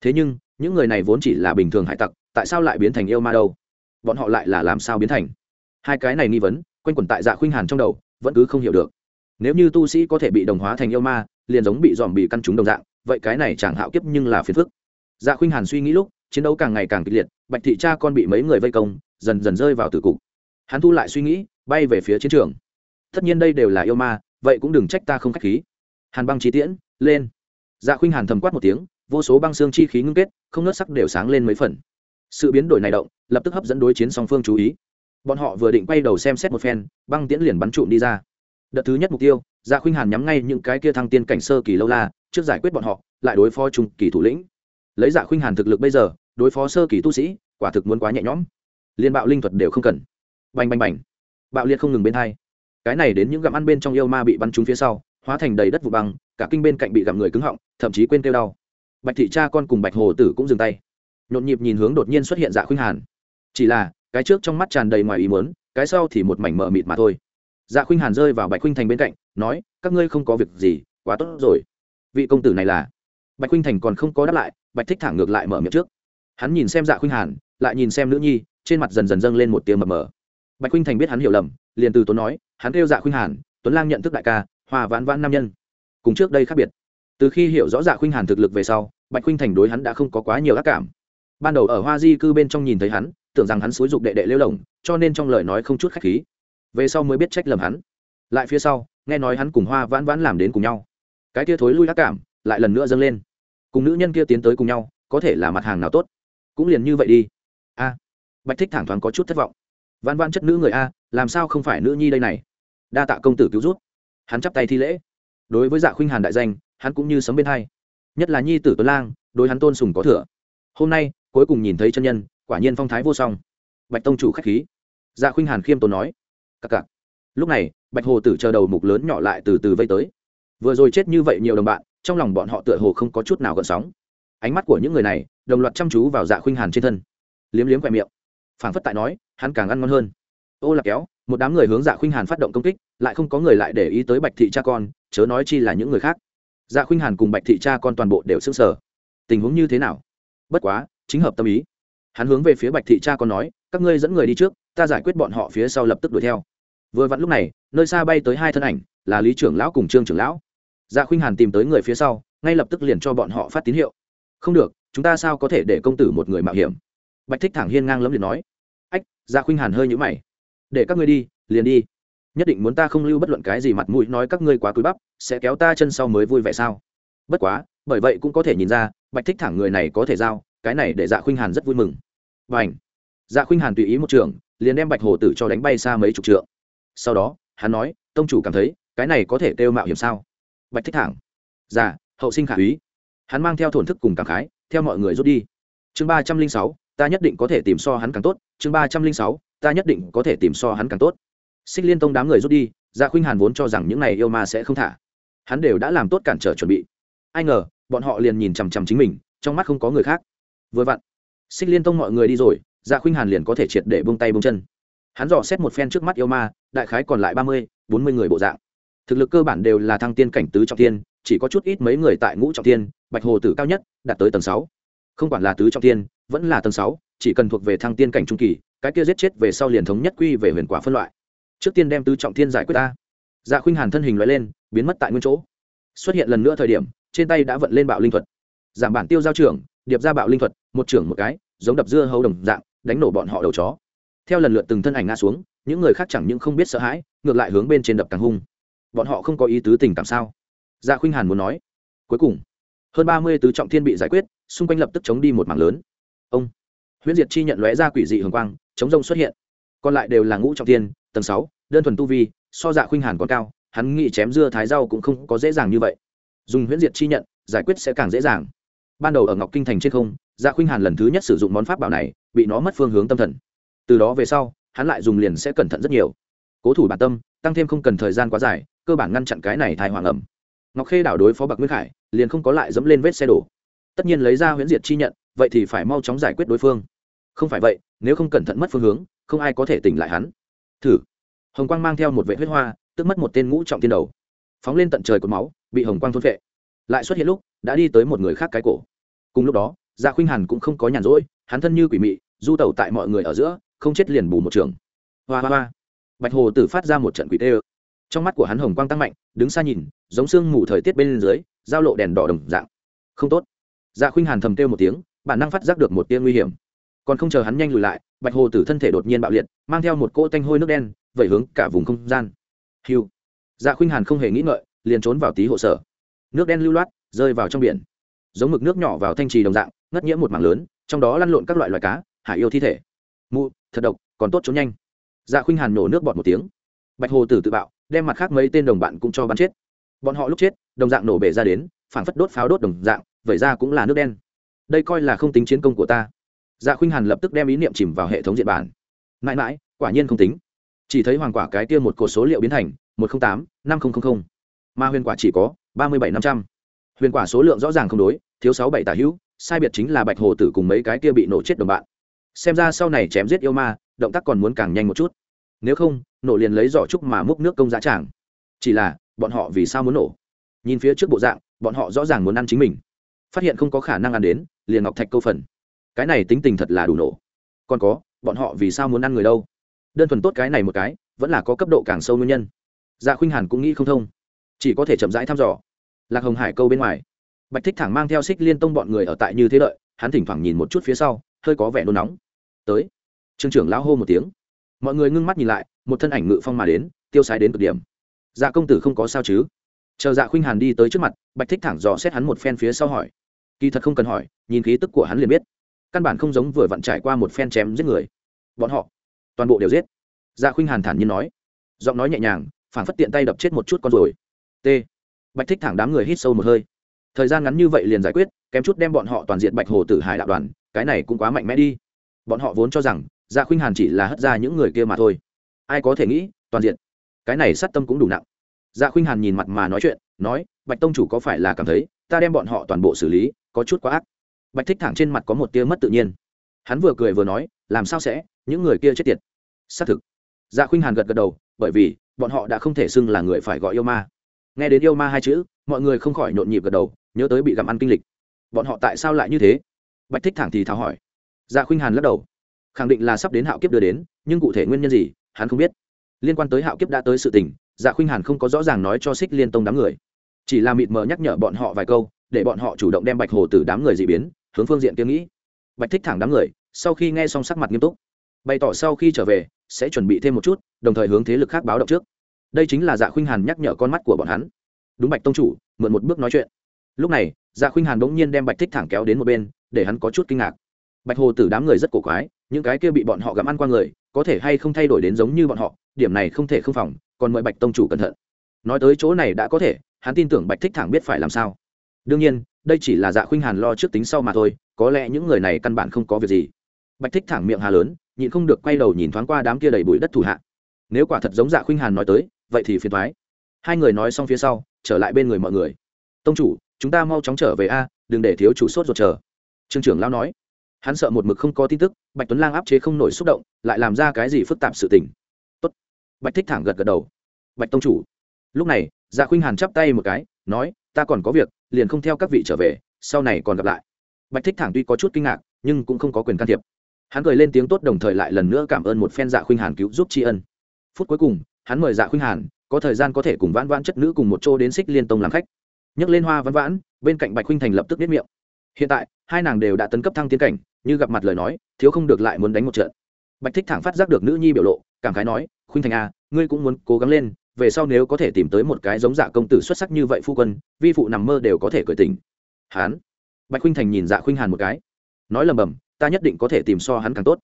Thế nhưng, những người này vốn chỉ là bình thường hải tặc, tại sao lại biến thành yêu ma đâu? Bọn họ lại là làm sao biến thành? Hai cái này nghi vấn, quanh quẩn tại dạ khuynh hàn trong đầu, vẫn cứ không hiểu được. Nếu như tu sĩ có thể bị đồng hóa thành yêu ma, liền giống bị dòm bị căn trúng đồng dạng, vậy cái này chẳng hạo kiếp nhưng là phiền phức. Dạ khuynh hàn suy nghĩ lúc, chiến đấu càng ngày càng kịch liệt, bạch thị cha con bị mấy người vây công, dần dần rơi vào tử cục. Hắn thu lại suy nghĩ, bay về phía chiến trường. Tất nhiên đây đều là yêu ma, vậy cũng đừng trách ta không k h á c h khí. Hàn băng chi tiễn, lên. Dạ khuynh hàn thầm quát một tiếng, vô số băng xương chi khí ngưng kết, không nớt sắc đều sáng lên mấy phần. Sự biến đổi này động lập tức hấp dẫn đối chiến song phương chú ý. Bọn họ vừa định quay đầu xem xét một phen, băng tiễn liền bắn trụm đi ra. Đợt thứ nhất mục tiêu dạ khuynh hàn nhắm ngay những cái kia thăng tiên cảnh sơ kỳ lâu la, trước giải quyết bọn họ, lại đối phó trung kỳ thủ lĩnh. Lấy dạ khuynh hàn thực lực bây giờ, đối phó sơ kỳ tu sĩ, quả thực muốn quá nhẹ nhõm. Liên bạo linh thuật đều không cần. Bành bành bành. Bạo liệt không ngừng bên hai. Cái này đến những gặm ăn bên trong yêu ma bị bắn trúng phía sau, hóa thành đầy đất vụ băng, cả kinh bên cạnh bị gặm người cứng họng, thậm chí quên kêu đau. Bạch thị cha con cùng bạch hồ tử cũng dừng tay. Nhộn nhịp nhìn hướng đột nhiên xuất hiện dạ khuynh hàn chỉ là, cái trước trong mắt tràn đầy ngoài ý muốn, cái sau thì một mảnh mờ mịt mà thôi. Dạ khuynh hàn rơi vào bạch khuynh thành bên cạnh, nói, các ngươi không có việc gì, quá tốt rồi. Vị công tử này là? Bạch khuynh thành còn không có đáp lại, bạch thích thẳng ngược lại mở miệng trước. Hắn nhìn xem dạ khuynh hàn, lại nhìn xem nữ nhi, trên mặt dần dần dâng lên một tiếng mờ mờ. Bạch khuynh thành biết hắn hiểu lầm, liền từ tốn nói, hắn kêu dạ khuynh hàn, tuấn lang nhận thức đại ca hòa vãn vãn nam nhân. Cùng trước đây khác biệt. Từ khi hiểu rõ dạ khuynh hàn thực lực về sau, bạch khuynh thành đối hắn đã không có quá nhiều ác cảm. Ban đầu ở hoa di cư bên trong nhìn thấy hắn tưởng rằng hắn xúi dục đệ đệ lêu lồng cho nên trong lời nói không chút khách khí. Về sau mới biết trách lầm hắn. Lại phía sau, nghe nói hắn cùng hoa vãn vãn làm đến cùng nhau. Cái kia thối lui ác cảm, lại lần nữa dâng lên. Cùng nữ nhân kia tiến tới cùng nhau, có thể là mặt hàng nào tốt? Cũng liền như vậy đi. A. Bạch thích thẳng thoáng có chút thất vọng. Vãn vãn chất nữ người a, làm sao không phải nữ nhi đây này? Đa tạ công tử cứu rút hắn chắp tay thi lễ. Đối với dạ khuynh hàn đại danh, hắn cũng như sấm bên hai. Nhất là nhi tử tuấn lang, đối hắn tôn sùng có thừa. Hôm nay, cuối cùng nhìn thấy chân nhân quả nhiên phong thái vô song. Bạch tông chủ k h á c h khí. Dạ khuynh hàn khiêm tốn nói. Cặc cặc. Lúc này, bạch hồ tử chờ đầu mục lớn nhỏ lại từ từ vây tới. Vừa rồi chết như vậy nhiều đồng bạn, trong lòng bọn họ tựa hồ không có chút nào gợn sóng. Ánh mắt của những người này, đồng loạt chăm chú vào dạ khuynh hàn trên thân. Liếm liếm khoe miệng. Phảng phất tại nói, hắn càng ăn ngon hơn. Ô lạc kéo, một đám người hướng dạ khuynh hàn phát động công kích, lại không có người lại để ý tới bạch thị cha con, chớ nói chi là những người khác. Dạ khuynh hàn cùng bạch thị cha con toàn bộ đều s ư n g sở tình huống như thế nào? Bất quá, chính hợp tâm ý hắn hướng về phía bạch thị cha con nói, các ngươi dẫn người đi trước, ta giải quyết bọn họ phía sau lập tức đuổi theo. Vừa vặn lúc này, nơi xa bay tới hai thân ảnh, là lý trưởng lão cùng trương trưởng lão. Dạ khuynh hàn tìm tới người phía sau, ngay lập tức liền cho bọn họ phát tín hiệu. Không được, chúng ta sao có thể để công tử một người mạo hiểm? Bạch thích thẳng hiên ngang lấm liền nói. Ách! Dạ khuynh hàn hơi nhũ mày. Để các ngươi đi, liền đi. Nhất định muốn ta không lưu bất luận cái gì mặt mũi nói các ngươi quá cúi bắp, sẽ kéo ta chân sau mới vui vẻ sao? Bất quá, bởi vậy cũng có thể nhìn ra, bạch thích thẳng người này có thể giao cái này để dạ khuynh hàn rất vui mừng. Và ảnh dạ khuynh hàn tùy ý một trường, liền đem bạch hồ tử cho đánh bay xa mấy chục trượng. Sau đó, hắn nói, tông chủ cảm thấy, cái này có thể kêu mạo hiểm sao? Bạch thích thẳng. Dạ hậu sinh khả úy. Hắn mang theo thổn thức cùng cảm khái, theo mọi người rút đi. Chương ba trăm linh sáu, ta nhất định có thể tìm so hắn càng tốt. Chương ba trăm linh sáu, ta nhất định có thể tìm so hắn càng tốt. Xích liên tông đám người rút đi dạ khuynh hàn vốn cho rằng những này yêu ma sẽ không thả. Hắn đều đã làm tốt cản trở chuẩn bị. Ai ngờ, bọn họ liền nhìn chằm chằm chính mình, trong mắt không có người khác vừa vặn, xích liên tông mọi người đi rồi dạ khuynh hàn liền có thể triệt để bông tay bông chân. Hắn dò xét một phen trước mắt yêu ma, đại khái còn lại ba mươi, bốn mươi người bộ dạng. Thực lực cơ bản đều là thăng tiên cảnh tứ trọng tiên, chỉ có chút ít mấy người tại ngũ trọng tiên, bạch hồ tử cao nhất, đạt tới tầng sáu. Không quản là tứ trọng tiên, vẫn là tầng sáu, chỉ cần thuộc về thăng tiên cảnh trung kỳ, cái kia giết chết về sau liền thống nhất quy về huyền quả phân loại. Trước tiên đem tứ trọng thiên giải quyết ta. Dạ khuynh hàn thân hình loại lên, biến mất tại nguyên chỗ. Xuất hiện lần nữa thời điểm, trên tay đã vận lên bạo linh thuật. Giảm bản tiêu giao trưởng điệp ra bạo linh thuật, một trưởng một cái, giống đập dưa hấu đồng dạng, đánh nổ bọn họ đầu chó. Theo lần lượt từng thân ảnh ngã xuống, những người khác chẳng những không biết sợ hãi, ngược lại hướng bên trên đập càng hung. Bọn họ không có ý tứ tình cảm sao? Dạ khuynh hàn muốn nói. Cuối cùng, hơn ba mươi tứ trọng thiên bị giải quyết, xung quanh lập tức chống đi một mảng lớn. Ông, huyễn diệt chi nhận lóe ra quỷ dị hường quang, chống rông xuất hiện. Còn lại đều là ngũ trọng thiên, tầng sáu, đơn thuần tu vi, so dạ khuynh hàn còn cao, hắn nghĩ chém dưa thái rau cũng không có dễ dàng như vậy. Dùng huyễn diệt chi nhận, giải quyết sẽ càng dễ dàng ban đầu ở ngọc kinh thành trên không dạ khuynh hàn lần thứ nhất sử dụng món pháp bảo này, bị nó mất phương hướng tâm thần. Từ đó về sau, hắn lại dùng liền sẽ cẩn thận rất nhiều. Cố thủ bản tâm, tăng thêm không cần thời gian quá dài, cơ bản ngăn chặn cái này thai hoàng ẩm. Ngọc khê đảo đối phó bạc nguyên khải, liền không có lại dẫm lên vết xe đổ. Tất nhiên lấy ra huyễn diệt chi nhận, vậy thì phải mau chóng giải quyết đối phương. Không phải vậy, nếu không cẩn thận mất phương hướng, không ai có thể tỉnh lại hắn. Thử. Hồng quang mang theo một vệ huyết hoa, tức mất một tên ngũ trọng tiên đầu. Phóng lên tận trời cột máu, bị hồng quang thôn vệ lại xuất hiện lúc, đã đi tới một người khác cái cổ. Cùng lúc đó dạ khuynh hàn cũng không có nhàn rỗi, hắn thân như quỷ mị, du tẩu tại mọi người ở giữa, không chết liền bù một trường. Hoa hoa hoa. Bạch hồ tử phát ra một trận quỷ tê ơ. Trong mắt của hắn hồng quang tăng mạnh, đứng xa nhìn, giống sương mù thời tiết bên dưới, giao lộ đèn đỏ đồng dạng. Không tốt. Dạ khuynh hàn thầm kêu một tiếng, bản năng phát giác được một tia nguy hiểm. Còn không chờ hắn nhanh lùi lại, bạch hồ tử thân thể đột nhiên bạo liệt, mang theo một cỗ tanh hôi nước đen, vẩy hướng cả vùng không gian. Hiu. Dạ khuynh hàn không hề nghĩ ngợi, liền trốn vào tí hộ sở nước đen lưu loát, rơi vào trong biển. Giống mực nước nhỏ vào thanh trì đồng dạng, ngất nhiễm một mảng lớn, trong đó lăn lộn các loại loài cá, hải yêu thi thể. Mụ, thật độc, còn tốt trốn nhanh. Dạ khuynh hàn nổ nước bọt một tiếng. Bạch hồ tử tự bạo, đem mặt khác mấy tên đồng bạn cũng cho bắn chết. Bọn họ lúc chết, đồng dạng nổ bể ra đến, phảng phất đốt pháo đốt đồng dạng vậy ra cũng là nước đen. Đây coi là không tính chiến công của ta. Dạ khuynh hàn lập tức đem ý niệm chìm vào hệ thống diện bản. Mãi mãi, quả nhiên không tính. Chỉ thấy hoàng quả cái kia một cột số liệu biến thành một trăm linh tám năm nghìn mà huyền quả chỉ có ba mươi bảy năm trăm. Huyền quả số lượng rõ ràng không đối, thiếu sáu bảy tả hữu, sai biệt chính là bạch hồ tử cùng mấy cái kia bị nổ chết đồng bạn. Xem ra sau này chém giết yêu ma, động tác còn muốn càng nhanh một chút. Nếu không, nổ liền lấy giỏ trúc mà múc nước công giá tràng. Chỉ là, bọn họ vì sao muốn nổ? Nhìn phía trước bộ dạng, bọn họ rõ ràng muốn ăn chính mình. Phát hiện không có khả năng ăn đến, liền ngọc thạch câu phần. Cái này tính tình thật là đủ nổ. Còn có, bọn họ vì sao muốn ăn người đâu? Đơn thuần tốt cái này một cái, vẫn là có cấp độ càng sâu nguyên nhân. Dạ khuynh hàn cũng nghĩ không thông chỉ có thể chậm rãi thăm dò. Lạc hồng hải câu bên ngoài. Bạch thích thẳng mang theo xích liên tông bọn người ở tại như thế lợi hắn thỉnh thoảng nhìn một chút phía sau, hơi có vẻ nôn nóng. Tới. Trương trưởng lão hô một tiếng. Mọi người ngưng mắt nhìn lại, một thân ảnh ngự phong mà đến, tiêu sái đến cực điểm. Dạ công tử không có sao chứ? Chờ dạ khuynh hàn đi tới trước mặt, bạch thích thẳng dò xét hắn một phen phía sau hỏi. Kỳ thật không cần hỏi, nhìn khí tức của hắn liền biết. Căn bản không giống vừa vặn trải qua một phen chém giết người. Bọn họ toàn bộ đều giết. Dạ khuynh hàn thản nhiên nói. Giọng nói nhẹ nhàng phản phất tiện tay đập chết một chút con rồi t. Bạch thích thẳng đám người hít sâu một hơi. Thời gian ngắn như vậy liền giải quyết, kém chút đem bọn họ toàn diện bạch hồ tử hải đạo đoàn, cái này cũng quá mạnh mẽ đi. Bọn họ vốn cho rằng dạ khuynh hàn chỉ là hất ra những người kia mà thôi. Ai có thể nghĩ, toàn diện. Cái này sát tâm cũng đủ nặng. Dạ khuynh hàn nhìn mặt mà nói chuyện, nói, bạch tông chủ có phải là cảm thấy, ta đem bọn họ toàn bộ xử lý, có chút quá ác? Bạch thích thẳng trên mặt có một tia mất tự nhiên. Hắn vừa cười vừa nói, làm sao sẽ, những người kia chết tiệt. Xác thực. Dạ khuynh hàn gật gật đầu, bởi vì, bọn họ đã không thể xưng là người phải gọi yêu ma nghe đến yêu ma hai chữ, mọi người không khỏi nhộn nhịp gật đầu, nhớ tới bị gặm ăn kinh lịch. Bọn họ tại sao lại như thế? Bạch thích thẳng thì tháo hỏi. Dạ khuynh hàn lắc đầu. Khẳng định là sắp đến hạo kiếp đưa đến, nhưng cụ thể nguyên nhân gì, hắn không biết. Liên quan tới hạo kiếp đã tới sự tình dạ khuynh hàn không có rõ ràng nói cho xích liên tông đám người. Chỉ là mịt mờ nhắc nhở bọn họ vài câu, để bọn họ chủ động đem bạch hồ từ đám người d ị biến, hướng phương diện kiếm nghĩ. Bạch thích thẳng đám người, sau khi nghe xong sắc mặt nghiêm túc, bày tỏ sau khi trở về, sẽ chuẩn bị thêm một chút, đồng thời hướng thế lực khác báo động trước đây chính là dạ khuynh hàn nhắc nhở con mắt của bọn hắn. Đúng bạch tông chủ, mượn một bước nói chuyện. Lúc này dạ khuynh hàn bỗng nhiên đem bạch thích thẳng kéo đến một bên, để hắn có chút kinh ngạc. Bạch hồ tử đám người rất cổ quái, những cái kia bị bọn họ gặm ăn qua người, có thể hay không thay đổi đến giống như bọn họ, điểm này không thể không phòng, còn mời bạch tông chủ cẩn thận. Nói tới chỗ này đã có thể, hắn tin tưởng bạch thích thẳng biết phải làm sao. Đương nhiên, đây chỉ là dạ khuynh hàn lo trước tính sau mà thôi, có lẽ những người này căn bản không có việc gì. Bạch thích thẳng miệng hà lớn, nhịn không được quay đầu nhìn thoáng qua đám kia đầy bụi đất thủ hạ. Nếu quả thật giống dạ khuynh hàn nói tới vậy thì phiền thoái. Hai người nói xong phía sau, trở lại bên người mọi người. Tông chủ, chúng ta mau chóng trở về a, đừng để thiếu chủ sốt ruột chờ. Trương trưởng lao nói. Hắn sợ một mực không có tin tức, bạch tuấn lang áp chế không nổi xúc động, lại làm ra cái gì phức tạp sự tình. Tốt. bạch thích thẳng gật gật đầu. Bạch tông chủ. Lúc này dạ khuynh hàn chắp tay một cái, nói, ta còn có việc, liền không theo các vị trở về, sau này còn gặp lại. Bạch thích thẳng tuy có chút kinh ngạc, nhưng cũng không có quyền can thiệp. Hắn cười lên tiếng tốt, đồng thời lại lần nữa cảm ơn một phen dạ khuynh hàn cứu giúp tri ân. Phút cuối cùng hắn mời dạ khuynh hàn có thời gian có thể cùng vãn vãn chất nữ cùng một chỗ đến xích liên tông làm khách. Nhấc lên hoa vãn vãn bên cạnh bạch khuynh thành lập tức biết miệng. Hiện tại hai nàng đều đã tấn cấp thăng tiến cảnh như gặp mặt lời nói thiếu không được lại muốn đánh một trận. Bạch thích thẳng phát giác được nữ nhi biểu lộ cảm khái nói khuynh thành a à, ngươi cũng muốn cố gắng lên về sau nếu có thể tìm tới một cái giống dạ công tử xuất sắc như vậy phu quân vi phụ nằm mơ đều có thể cởi tình. Hán. Bạch khuynh thành nhìn dạ khuynh hàn một cái. Nói lầm bầm ta nhất định có thể tìm so hắn càng tốt.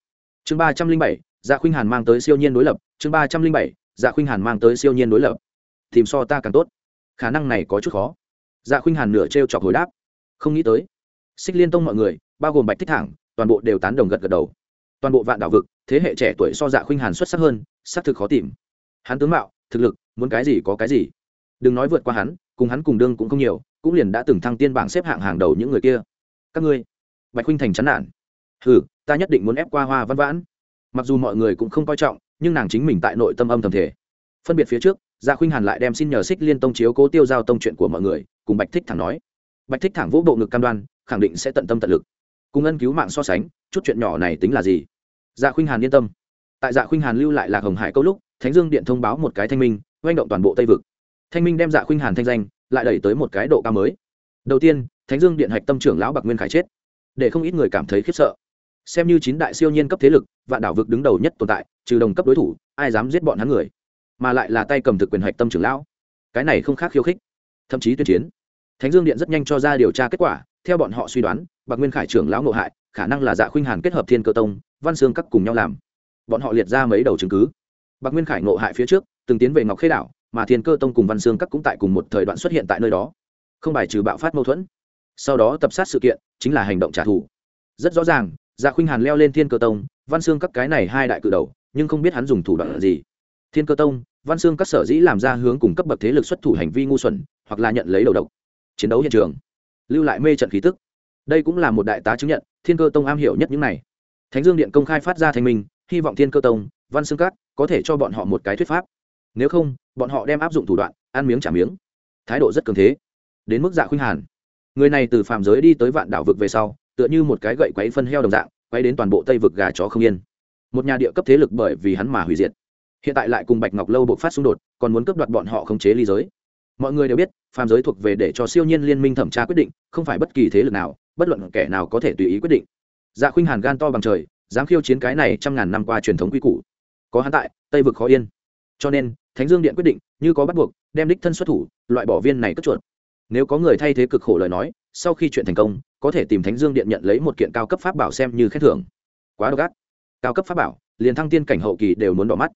Chương ba trăm linh bảy dạ khuynh hàn mang tới siêu nhiên đối lập chương ba trăm linh bảy dạ khuynh hàn mang tới siêu nhiên đối lập. Tìm so ta càng tốt. Khả năng này có chút khó. Dạ khuynh hàn nửa t r e o chọc hồi đáp. Không nghĩ tới. Xích liên tông mọi người, bao gồm bạch thích thẳng, toàn bộ đều tán đồng gật gật đầu. Toàn bộ vạn đảo vực, thế hệ trẻ tuổi so dạ khuynh hàn xuất sắc hơn, xác thực khó tìm. Hắn tướng mạo, thực lực, muốn cái gì có cái gì. Đừng nói vượt qua hắn, cùng hắn cùng đương cũng không nhiều, cũng liền đã từng thăng tiên bảng xếp hạng hàng đầu những người kia. Các ngươi, bạch khuynh thành chán nản. Ừ ta nhất định muốn ép qua hoa văn vãn. Mặc dù mọi người cũng không coi trọng nhưng nàng chính mình tại nội tâm âm thầm thể phân biệt phía trước, gia khuynh hàn lại đem xin nhờ xích liên tông chiếu cố tiêu giao tông chuyện của mọi người, cùng bạch thích thẳng nói. Bạch thích thẳng vỗ bộ ngực cam đoan, khẳng định sẽ tận tâm tận lực. Cùng ân cứu mạng so sánh, chút chuyện nhỏ này tính là gì? Dạ khuynh hàn yên tâm. Tại dạ khuynh hàn lưu lại lạc hồng hải câu lúc, thánh dương điện thông báo một cái thanh minh, oanh động toàn bộ tây vực. Thanh minh đem dạ khuynh hàn thanh danh, lại đẩy tới một cái độ cao mới. Đầu tiên, thánh dương điện hạch tâm trưởng lão bạc nguyên khải chết. Để không ít người cảm thấy khiếp sợ xem như chín đại siêu nhiên cấp thế lực, vạn đảo vực đứng đầu nhất tồn tại, trừ đồng cấp đối thủ, ai dám giết bọn hắn người? Mà lại là tay cầm thực quyền hạch tâm trưởng lão. Cái này không khác khiêu khích. Thậm chí tuyên chiến. Thánh dương điện rất nhanh cho ra điều tra kết quả, theo bọn họ suy đoán, bạc nguyên khải trưởng lão ngộ hại, khả năng là dạ khuynh hàn kết hợp thiên cơ tông, văn xương các cùng nhau làm. Bọn họ liệt ra mấy đầu chứng cứ. Bạc nguyên khải ngộ hại phía trước, từng tiến về ngọc khê đảo, mà thiên cơ tông cùng văn xương các cũng tại cùng một thời đoạn xuất hiện tại nơi đó. Không bài trừ bạo phát mâu thuẫn. Sau đó tập sát sự kiện, chính là hành động trả thù. Rất rõ ràng dạ khuynh hàn leo lên thiên cơ tông, văn xương các cái này hai đại cự đầu, nhưng không biết hắn dùng thủ đoạn gì. Thiên cơ tông, văn xương các sở dĩ làm ra hướng cùng cấp bậc thế lực xuất thủ hành vi ngu xuẩn, hoặc là nhận lấy đầu độc. Chiến đấu hiện trường. Lưu lại mê trận khí tức. Đây cũng là một đại tá chứng nhận, thiên cơ tông am hiểu nhất những này. Thánh dương điện công khai phát ra thành minh, hy vọng thiên cơ tông, văn xương các có thể cho bọn họ một cái thuyết pháp. Nếu không, bọn họ đem áp dụng thủ đoạn, ăn miếng trả miếng. Thái độ rất cường thế. Đến mức dạ khuynh hàn. Người này từ phạm giới đi tới vạn đảo vực về sau tựa như một cái gậy quấy phân heo đồng dạng, quấy đến toàn bộ tây vực gà chó không yên. Một nhà địa cấp thế lực bởi vì hắn mà hủy diệt. Hiện tại lại cùng bạch ngọc lâu bộ phát xung đột, còn muốn cướp đoạt bọn họ khống chế ly giới. Mọi người đều biết, phàm giới thuộc về để cho siêu nhiên liên minh thẩm tra quyết định, không phải bất kỳ thế lực nào, bất luận kẻ nào có thể tùy ý quyết định. Dạ khuynh hàn gan to bằng trời, dám khiêu chiến cái này trăm ngàn năm qua truyền thống quy củ. Có hắn tại, tây vực khó yên. Cho nên, thánh dương điện quyết định, như có bắt buộc, đem đích thân xuất thủ, loại bỏ viên này cất chuột. Nếu có người thay thế cực khổ lời nói sau khi chuyện thành công, có thể tìm thánh dương điện nhận lấy một kiện cao cấp pháp bảo xem như khen thưởng. Quá độc ác. Cao cấp pháp bảo, liền thăng tiên cảnh hậu kỳ đều muốn đỏ mắt.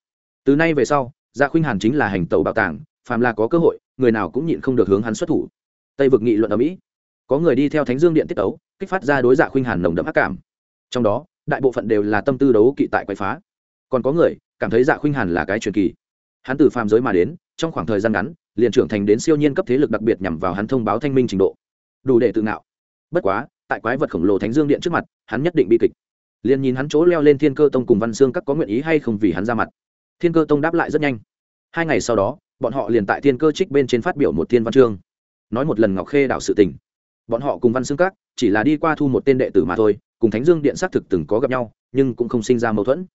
Từ nay về sau gia dạ khuynh hàn chính là hành tàu bảo tàng, phàm là có cơ hội, người nào cũng nhịn không được hướng hắn xuất thủ. Tây vực nghị luận ở mỹ. Có người đi theo thánh dương điện tiết tấu, kích phát ra đối dạ khuynh hàn nồng đậm ác cảm. Trong đó, đại bộ phận đều là tâm tư đấu kỵ tại quậy phá. Còn có người, cảm thấy dạ khuynh hàn là cái truyền kỳ. Hắn từ phàm giới mà đến, trong khoảng thời gian ngắn, liền trưởng thành đến siêu nhiên cấp thế lực đặc biệt nhằm vào hắn thông báo thanh minh trình độ đủ để tự ngạo. Bất quá, tại quái vật khổng lồ thánh dương điện trước mặt, hắn nhất định bi kịch. Liền nhìn hắn chỗ leo lên thiên cơ tông cùng văn xương các có nguyện ý hay không vì hắn ra mặt. Thiên cơ tông đáp lại rất nhanh. Hai ngày sau đó, bọn họ liền tại thiên cơ trích bên trên phát biểu một thiên văn chương. Nói một lần ngọc khê đảo sự tình. Bọn họ cùng văn xương các, chỉ là đi qua thu một tên đệ tử mà thôi, cùng thánh dương điện xác thực từng có gặp nhau, nhưng cũng không sinh ra mâu thuẫn.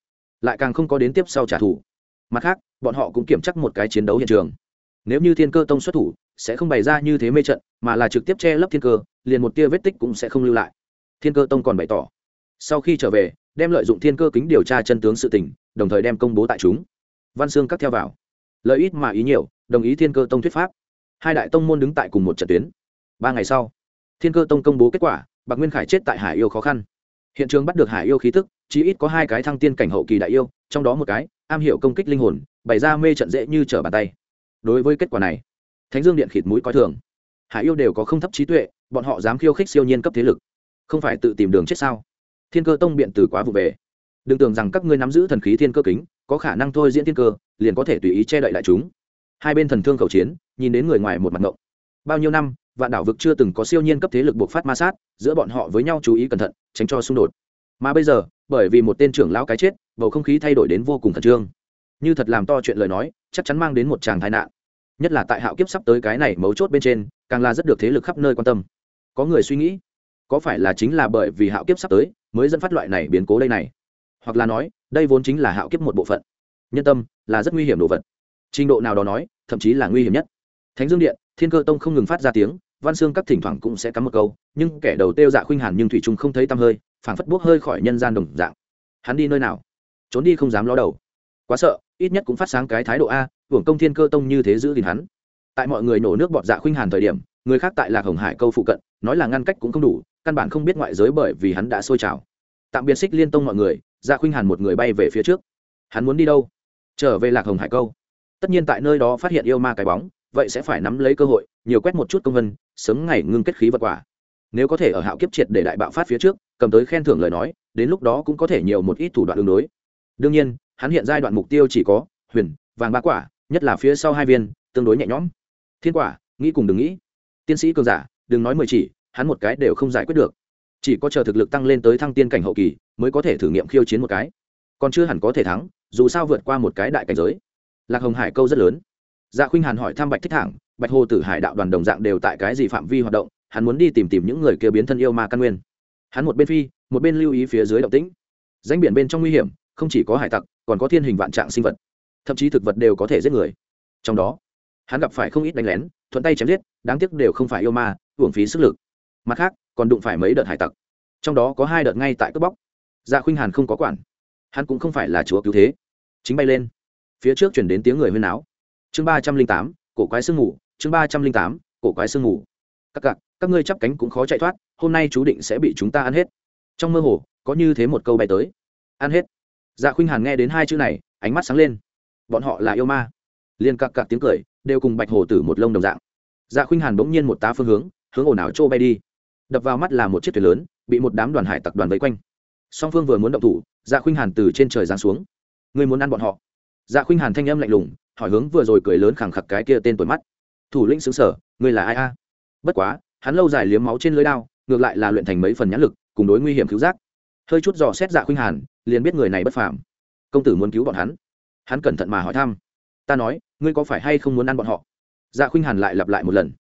Lại càng không có đến tiếp sau trả thù. Mặt khác, bọn họ cũng kiểm chắc một cái chiến đấu hiện trường. Nếu như thiên cơ tông xuất thủ sẽ không bày ra như thế mê trận, mà là trực tiếp che lấp thiên cơ, liền một tia vết tích cũng sẽ không lưu lại. Thiên cơ tông còn bày tỏ, sau khi trở về, đem lợi dụng thiên cơ kính điều tra chân tướng sự tình, đồng thời đem công bố tại chúng. Văn xương cắt theo vào. Lợi ít mà ý nhiều, đồng ý thiên cơ tông thuyết pháp. Hai đại tông môn đứng tại cùng một trận tuyến. Ba ngày sau, thiên cơ tông công bố kết quả, bạc nguyên khải chết tại hải yêu khó khăn. Hiện trường bắt được hải yêu khí tức chỉ ít có hai cái thăng tiên cảnh hậu kỳ đại yêu, trong đó một cái, am hiểu công kích linh hồn, bày ra mê trận dễ như trở bàn tay. Đối với kết quả này thánh dương điện khịt mũi coi thường. Hải yêu đều có không thấp trí tuệ, bọn họ dám khiêu khích siêu nhiên cấp thế lực. Không phải tự tìm đường chết sao? Thiên cơ tông biện từ quá vụ về. Đừng tưởng rằng các ngươi nắm giữ thần khí thiên cơ kính, có khả năng thôi diễn thiên cơ, liền có thể tùy ý che đậy lại chúng. Hai bên thần thương khẩu chiến, nhìn đến người ngoài một mặt ngộng. Bao nhiêu năm, vạn đảo vực chưa từng có siêu nhiên cấp thế lực buộc phát ma sát, giữa bọn họ với nhau chú ý cẩn thận, tránh cho xung đột. Mà bây giờ, bởi vì một tên trưởng lão cái chết, bầu không khí thay đổi đến vô cùng khẩn trương. Như thật làm to chuyện lời nói, chắc chắn mang đến một tràng tai nạn nhất là tại hạo kiếp sắp tới cái này mấu chốt bên trên, càng là rất được thế lực khắp nơi quan tâm. Có người suy nghĩ, có phải là chính là bởi vì hạo kiếp sắp tới mới dẫn phát loại này biến cố đây này? Hoặc là nói, đây vốn chính là hạo kiếp một bộ phận. Nhân tâm là rất nguy hiểm đồ vật. Trình độ nào đó nói, thậm chí là nguy hiểm nhất. Thánh dương điện, thiên cơ tông không ngừng phát ra tiếng, văn xương các thỉnh thoảng cũng sẽ cắm một câu, nhưng kẻ đầu tiêu dạ khuynh hàn nhưng thủy trung không thấy tăm hơi, phảng phất buốc hơi khỏi nhân gian đồng dạng. Hắn đi nơi nào? Trốn đi không dám ló đầu. Quá sợ, ít nhất cũng phát sáng cái thái độ a hưởng công thiên cơ tông như thế giữ gìn hắn. Tại mọi người nổ nước bọt dạ khuynh hàn thời điểm, người khác tại lạc hồng hải câu phụ cận, nói là ngăn cách cũng không đủ, căn bản không biết ngoại giới bởi vì hắn đã sôi trào. Tạm biệt xích liên tông mọi người dạ khuynh hàn một người bay về phía trước. Hắn muốn đi đâu? Trở về lạc hồng hải câu. Tất nhiên tại nơi đó phát hiện yêu ma cái bóng, vậy sẽ phải nắm lấy cơ hội, nhiều quét một chút công vân, sớm ngày ngưng kết khí vật quả. Nếu có thể ở hạo kiếp triệt để đại bạo phát phía trước, cầm tới khen thưởng lời nói, đến lúc đó cũng có thể nhiều một ít thủ đoạn đường đối. Đương nhiên, hắn hiện giai đoạn mục tiêu chỉ có huyền, vàng ba quả nhất là phía sau hai viên, tương đối nhẹ nhõm. Thiên quả, nghĩ cùng đừng nghĩ. Tiến sĩ cường giả, đừng nói mười chỉ, hắn một cái đều không giải quyết được. Chỉ có chờ thực lực tăng lên tới thăng tiên cảnh hậu kỳ, mới có thể thử nghiệm khiêu chiến một cái. Còn chưa hẳn có thể thắng, dù sao vượt qua một cái đại cảnh giới. Lạc hồng hải câu rất lớn. Dạ khuynh hàn hỏi thăm bạch thích thẳng, bạch hồ tử hải đạo đoàn đồng dạng đều tại cái gì phạm vi hoạt động, hắn muốn đi tìm tìm những người kia biến thân yêu ma căn nguyên. Hắn một bên phi, một bên lưu ý phía dưới động tĩnh. Danh biển bên trong nguy hiểm, không chỉ có hải tặc, còn có thiên hình vạn trạng sinh vật thậm chí thực vật đều có thể giết người. Trong đó, hắn gặp phải không ít đánh lén, thuận tay chém giết, đáng tiếc đều không phải yêu ma, uổng phí sức lực. Mặt khác, còn đụng phải mấy đợt hải tặc. Trong đó có hai đợt ngay tại cướp bóc. Dạ khuynh hàn không có quản. Hắn cũng không phải là chúa cứu thế. Chính bay lên. Phía trước chuyển đến tiếng người huyên áo chương ba trăm linh tám, cổ quái sương ngủ chương ba trăm linh tám, cổ quái sương ngủ các cặp các ngươi chắp cánh cũng khó chạy thoát, hôm nay chú định sẽ bị chúng ta ăn hết. Trong mơ hồ, có như thế một câu bay tới. Ăn hết. Dạ khuynh hàn nghe đến hai chữ này, ánh mắt sáng lên bọn họ là yêu ma. Liên cặc cặc tiếng cười, đều cùng bạch hồ tử một lông đồng dạng. Dạ khuynh hàn bỗng nhiên một tá phương hướng hướng ồn ào trô bay đi. Đập vào mắt là một chiếc thuyền lớn, bị một đám đoàn hải tặc đoàn vây quanh. Song phương vừa muốn động thủ dạ khuynh hàn từ trên trời giáng xuống. Ngươi muốn ăn bọn họ? Dạ khuynh hàn thanh âm lạnh lùng, hỏi hướng vừa rồi cười lớn khẳng khặc cái kia tên tuổi mắt. Thủ lĩnh xứng sở, ngươi là ai a? Bất quá, hắn lâu dài liếm máu trên lưới đao, ngược lại là luyện thành mấy phần nhãn lực, cùng đối nguy hiểm cứu giác. Hơi chút dò xét dạ khuynh hàn, liền biết người này bất phàm. Công tử muốn cứu bọn hắn hắn cẩn thận mà hỏi thăm. Ta nói, ngươi có phải hay không muốn ăn bọn họ? Dạ khuynh hàn lại lặp lại một lần.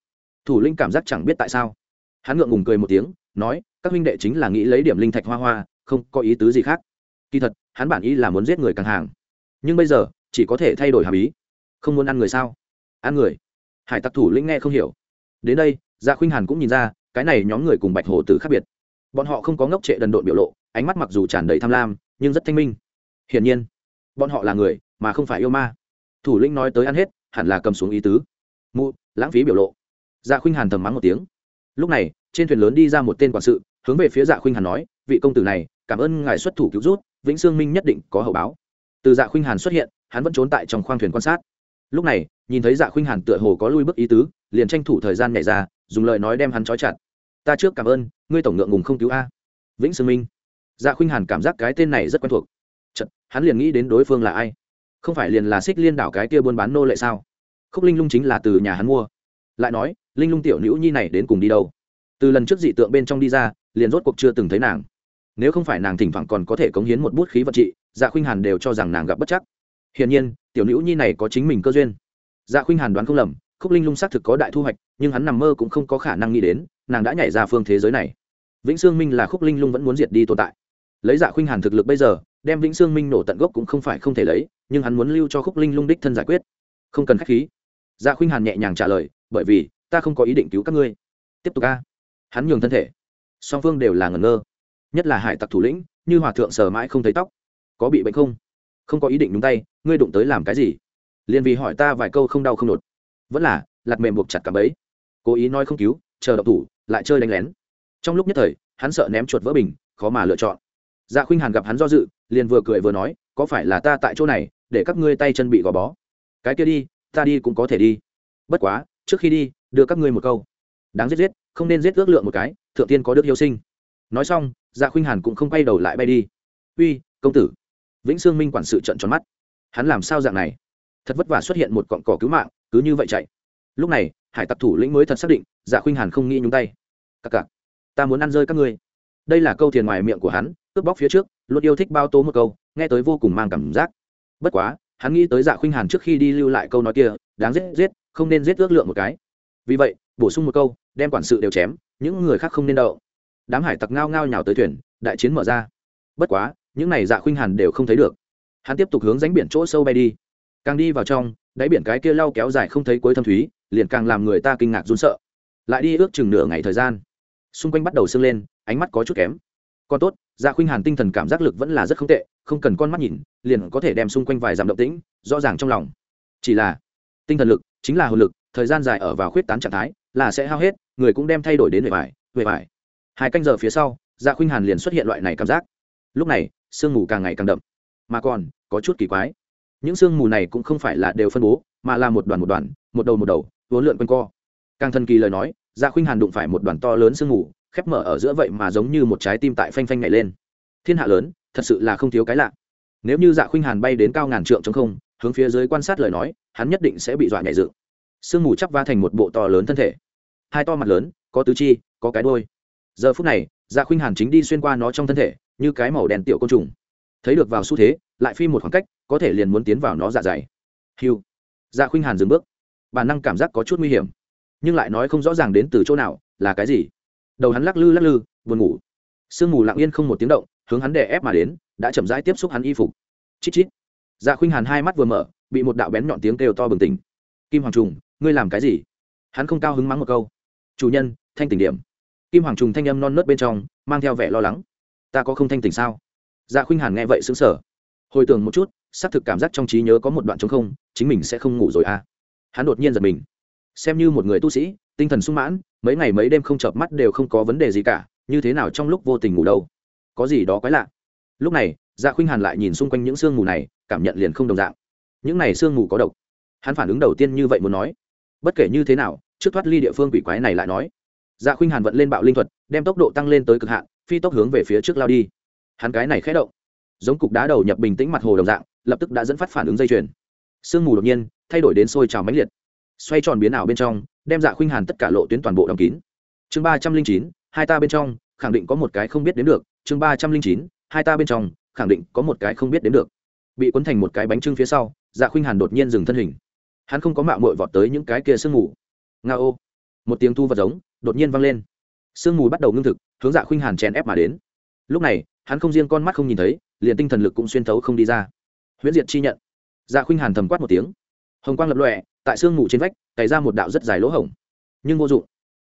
Thủ linh cảm giác chẳng biết tại sao. Hắn ngượng ngùng cười một tiếng, nói, các huynh đệ chính là nghĩ lấy điểm linh thạch hoa hoa, không có ý tứ gì khác. Kỳ thật, hắn bản ý là muốn giết người càng hàng. Nhưng bây giờ, chỉ có thể thay đổi hàm ý. Không muốn ăn người sao? Ăn người. Hải tặc thủ lĩnh nghe không hiểu. Đến đây dạ khuynh hàn cũng nhìn ra, cái này nhóm người cùng bạch hổ tử khác biệt. Bọn họ không có ngốc trệ đần độn biểu lộ, ánh mắt mặc dù tràn đầy tham lam, nhưng rất thanh minh. Hiển nhiên, bọn họ là người mà không phải yêu ma. Thủ lĩnh nói tới ăn hết hẳn là cầm xuống ý tứ. Mụ lãng phí biểu lộ. Dạ khuynh hàn thầm mắng một tiếng. Lúc này trên thuyền lớn đi ra một tên quản sự hướng về phía dạ khuynh hàn nói vị công tử này cảm ơn ngài xuất thủ cứu rút vĩnh sương minh nhất định có hậu báo. Từ dạ khuynh hàn xuất hiện hắn vẫn trốn tại trong khoang thuyền quan sát. Lúc này nhìn thấy dạ khuynh hàn tựa hồ có lui bước ý tứ liền tranh thủ thời gian nhảy ra dùng lời nói đem hắn trói chặt. Ta trước cảm ơn ngươi tổng ngượng ngùng không cứu a. Vĩnh sương minh. Dạ khuynh hàn cảm giác cái tên này rất quen thuộc. Chật, hắn liền nghĩ đến đối phương là ai không phải liền là xích liên đảo cái kia buôn bán nô lệ sao? Khúc linh lung chính là từ nhà hắn mua. Lại nói, linh lung tiểu nữ nhi này đến cùng đi đâu? Từ lần trước dị tượng bên trong đi ra, liền rốt cuộc chưa từng thấy nàng. Nếu không phải nàng thỉnh thoảng còn có thể cống hiến một bút khí vật trị dạ khuynh hàn đều cho rằng nàng gặp bất chắc. Hiển nhiên, tiểu nữ nhi này có chính mình cơ duyên. Dạ khuynh hàn đoán không lầm, khúc linh lung xác thực có đại thu hoạch, nhưng hắn nằm mơ cũng không có khả năng nghĩ đến, nàng đã nhảy ra phương thế giới này. Vĩnh sương minh là khúc linh lung vẫn muốn diệt đi tồn tại. Lấy dạ khuynh hàn thực lực bây giờ, đem vĩnh sương minh nổ tận gốc cũng không phải không thể lấy nhưng hắn muốn lưu cho khúc linh lung đích thân giải quyết. Không cần k h á c h khí. Dạ khuynh hàn nhẹ nhàng trả lời, bởi vì, ta không có ý định cứu các ngươi. Tiếp tục ca hắn nhường thân thể. Song phương đều là ngẩn ngơ. Nhất là hải tặc thủ lĩnh, như hòa thượng sờ mãi không thấy tóc. Có bị bệnh không? Không có ý định đúng tay, ngươi đụng tới làm cái gì? Liền vì hỏi ta vài câu không đau không đột vẫn là lặt mềm buộc chặt cả bấy cố ý nói không cứu, chờ đậu thủ, lại chơi đánh lén. Trong lúc nhất thời, hắn sợ ném chuột vỡ bình, khó mà lựa chọn. Dạ khuynh hàn gặp hắn do dự, liền vừa cười vừa nói có phải là ta tại chỗ này, để các ngươi tay chân bị gò bó? Cái kia đi, ta đi cũng có thể đi. Bất quá, trước khi đi, đưa các ngươi một câu. Đáng giết giết, không nên giết ước lượng một cái, thượng tiên có đức yêu sinh. Nói xong dạ khuynh hàn cũng không quay đầu lại bay đi. Uy, công tử. Vĩnh sương minh quản sự trận tròn mắt. Hắn làm sao dạng này? Thật vất vả xuất hiện một cọn cỏ cứu mạng, cứ như vậy chạy. Lúc này, hải tặc thủ lĩnh mới thật xác định dạ khuynh hàn không nghĩ nhúng tay. Cặc cặc, ta muốn ăn rơi các ngươi. Đây là câu thiền ngoài miệng của hắn, cướp bóc phía trước, luôn yêu thích bao tố một câu nghe tới vô cùng mang cảm giác. Bất quá, hắn nghĩ tới dạ khuynh hàn trước khi đi lưu lại câu nói kia, đáng giết giết, không nên giết ước lượng một cái. Vì vậy, bổ sung một câu, đem quản sự đều chém, những người khác không nên đậu đám hải tặc ngao ngao nhào tới thuyền, đại chiến mở ra. Bất quá, những này dạ khuynh hàn đều không thấy được. Hắn tiếp tục hướng ránh biển chỗ sâu bay đi. Càng đi vào trong, đáy biển cái kia lau kéo dài không thấy cuối thâm thúy, liền càng làm người ta kinh ngạc run sợ. Lại đi ước chừng nửa ngày thời gian. Xung quanh bắt đầu sưng lên, ánh mắt có chút kém. Còn tốt dạ khuynh hàn tinh thần cảm giác lực vẫn là rất không tệ, không cần con mắt nhìn, liền có thể đem xung quanh vài dặm động tĩnh, rõ ràng trong lòng. Chỉ là, tinh thần lực chính là hồn lực, thời gian dài ở vào khuyết tán trạng thái, là sẽ hao hết, người cũng đem thay đổi đến về vải về vải. Hai canh giờ phía sau dạ khuynh hàn liền xuất hiện loại này cảm giác. Lúc này, sương mù càng ngày càng đậm. Mà còn, có chút kỳ quái. Những sương mù này cũng không phải là đều phân bố, mà là một đoàn một đoàn, một đầu một đầu vốn lượn quanh co. Càng thần kỳ lời nói dạ khuynh hàn đụng phải một đoàn to lớn sương mù khép mở ở giữa vậy mà giống như một trái tim tại phanh phanh nhảy lên. Thiên hạ lớn, thật sự là không thiếu cái lạ. Nếu như dạ khuynh hàn bay đến cao ngàn trượng trong không, hướng phía dưới quan sát lời nói, hắn nhất định sẽ bị dọa nhảy dựng. Sương mù chắp va thành một bộ to lớn thân thể. Hai to mặt lớn, có tứ chi, có cái đôi giờ phút này dạ khuynh hàn chính đi xuyên qua nó trong thân thể, như cái màu đen tiểu côn trùng. Thấy được vào xu thế, lại phi một khoảng cách, có thể liền muốn tiến vào nó dạ dày. Hiu dạ khuynh hàn dừng bước. Bản năng cảm giác có chút nguy hiểm, nhưng lại nói không rõ ràng đến từ chỗ nào, là cái gì? Đầu hắn lắc lư lắc lư, buồn ngủ. Sương mù lặng yên không một tiếng động, hướng hắn đè ép mà đến, đã chậm rãi tiếp xúc hắn y phục. Chít chít. Dạ khuynh hàn hai mắt vừa mở, bị một đạo bén nhọn tiếng kêu to bừng tỉnh. Kim hoàng trùng, ngươi làm cái gì? Hắn không cao hứng mắng một câu. Chủ nhân, thanh tỉnh điểm. Kim hoàng trùng thanh âm non nớt bên trong, mang theo vẻ lo lắng. Ta có không thanh tỉnh sao? Dạ khuynh hàn nghe vậy xứng sở hồi tưởng một chút, xác thực cảm giác trong trí nhớ có một đoạn trống không, chính mình sẽ không ngủ rồi à. Hắn đột nhiên giật mình. Xem như một người tu sĩ tinh thần sung mãn, mấy ngày mấy đêm không chợp mắt đều không có vấn đề gì cả, như thế nào trong lúc vô tình ngủ đâu? Có gì đó quái lạ. Lúc này dạ khuynh hàn lại nhìn xung quanh những sương mù này, cảm nhận liền không đồng dạng. Những này sương mù có độc. Hắn phản ứng đầu tiên như vậy muốn nói. Bất kể như thế nào, trước thoát ly địa phương quỷ quái này lại nói. Dạ khuynh hàn vận lên bạo linh thuật, đem tốc độ tăng lên tới cực hạn, phi tốc hướng về phía trước lao đi. Hắn cái này khé động, giống cục đá đầu nhập bình tĩnh mặt hồ đồng dạng, lập tức đã dẫn phát phản ứng dây chuyền. Sương mù đột nhiên thay đổi đến sôi trào mãnh liệt. Xoay tròn biến ảo bên trong đem dạ khuynh hàn tất cả lộ tuyến toàn bộ đóng kín. Chương ba trăm linh chín, hai ta bên trong, khẳng định có một cái không biết đến được. Chương ba trăm linh chín, hai ta bên trong, khẳng định có một cái không biết đến được. Bị cuốn thành một cái bánh trưng phía sau dạ khuynh hàn đột nhiên dừng thân hình. Hắn không có mạo mội vọt tới những cái kia sương mù. Nga ô. Một tiếng thu vật giống, đột nhiên vang lên. Sương mù bắt đầu ngưng thực, hướng dạ khuynh hàn chèn ép mà đến. Lúc này, hắn không riêng con mắt không nhìn thấy, liền tinh thần lực cũng xuyên thấu không đi ra. Huyễn diệt chi nhận. Dạ khuynh hàn thầm quát một tiếng hồng quang lập lòe, tại sương mù trên vách, cày ra một đạo rất dài lỗ hổng. Nhưng vô dụng.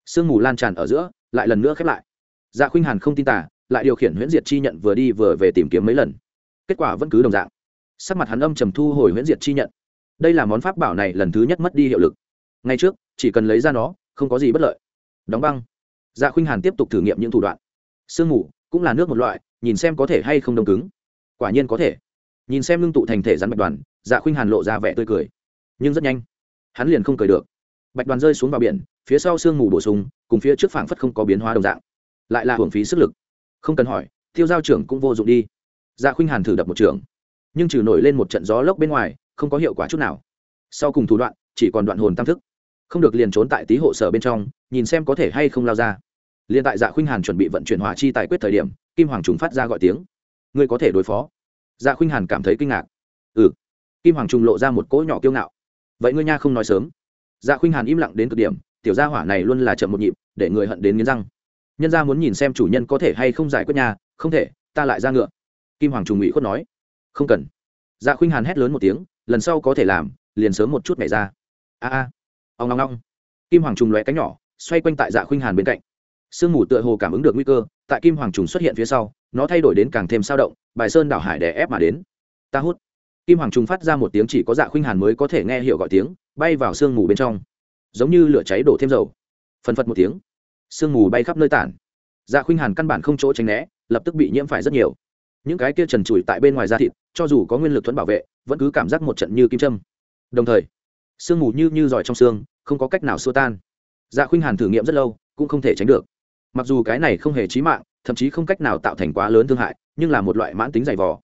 Sương mù lan tràn ở giữa, lại lần nữa khép lại. Dạ khuynh hàn không tin tả lại điều khiển huyễn diệt chi nhận vừa đi vừa về tìm kiếm mấy lần. Kết quả vẫn cứ đồng dạng. Sắc mặt hắn âm trầm thu hồi huyễn diệt chi nhận. Đây là món pháp bảo này lần thứ nhất mất đi hiệu lực. Ngay trước, chỉ cần lấy ra nó, không có gì bất lợi. Đóng băng. Dạ khuynh hàn tiếp tục thử nghiệm những thủ đoạn. Sương mù cũng là nước một loại, nhìn xem có thể hay không đông cứng. Quả nhiên có thể. Nhìn xem ngưng tụ thành thể rắn bạch đoàn dạ khuynh hàn lộ ra vẻ tươi cười nhưng rất nhanh. Hắn liền không cười được. Bạch đoàn rơi xuống vào biển, phía sau sương mù bổ sung, cùng phía trước phảng phất không có biến hóa đồng dạng. Lại là hưởng phí sức lực. Không cần hỏi, tiêu giao trưởng cũng vô dụng đi. Dạ khuynh hàn thử đập một trưởng nhưng trừ nổi lên một trận gió lốc bên ngoài, không có hiệu quả chút nào. Sau cùng thủ đoạn, chỉ còn đoạn hồn tam thức. Không được liền trốn tại tý hộ sở bên trong, nhìn xem có thể hay không lao ra. Liền tại dạ khuynh hàn chuẩn bị vận chuyển hỏa chi tài quyết thời điểm, kim hoàng trùng phát ra gọi tiếng. Ngươi có thể đối phó. Dạ khuynh hàn cảm thấy kinh ngạc. Ừ. Kim hoàng trùng lộ ra một cỗ nhỏ kiêu ngạo vậy ngươi nha không nói sớm. Dạ khuynh hàn im lặng đến cực điểm, tiểu gia hỏa này luôn là chậm một nhịp, để người hận đến nghiến răng. Nhân gia muốn nhìn xem chủ nhân có thể hay không giải quyết nhà không thể, ta lại ra ngựa. Kim hoàng trùng ủy khuất nói. Không cần. Dạ khuynh hàn hét lớn một tiếng, lần sau có thể làm, liền sớm một chút mẹ ra. A a. Ông long long kim hoàng trùng lóe cánh nhỏ, xoay quanh tại dạ khuynh hàn bên cạnh. Sương mù tựa hồ cảm ứng được nguy cơ, tại kim hoàng trùng xuất hiện phía sau, nó thay đổi đến càng thêm sao động, bài sơn đảo hải đè ép mà đến. Ta hút kim hoàng trùng phát ra một tiếng chỉ có dạ khuynh hàn mới có thể nghe hiểu gọi tiếng, bay vào sương mù bên trong. Giống như lửa cháy đổ thêm dầu. Phần phật một tiếng. Sương mù bay khắp nơi tản. Dạ khuynh hàn căn bản không chỗ tránh né, lập tức bị nhiễm phải rất nhiều. Những cái kia trần trụi tại bên ngoài da thịt, cho dù có nguyên lực thuẫn bảo vệ, vẫn cứ cảm giác một trận như kim châm. Đồng thời, sương mù như như giỏi trong xương, không có cách nào xua tan. Dạ khuynh hàn thử nghiệm rất lâu, cũng không thể tránh được. Mặc dù cái này không hề chí mạng, thậm chí không cách nào tạo thành quá lớn thương hại, nhưng là một loại mãn tính dày vò.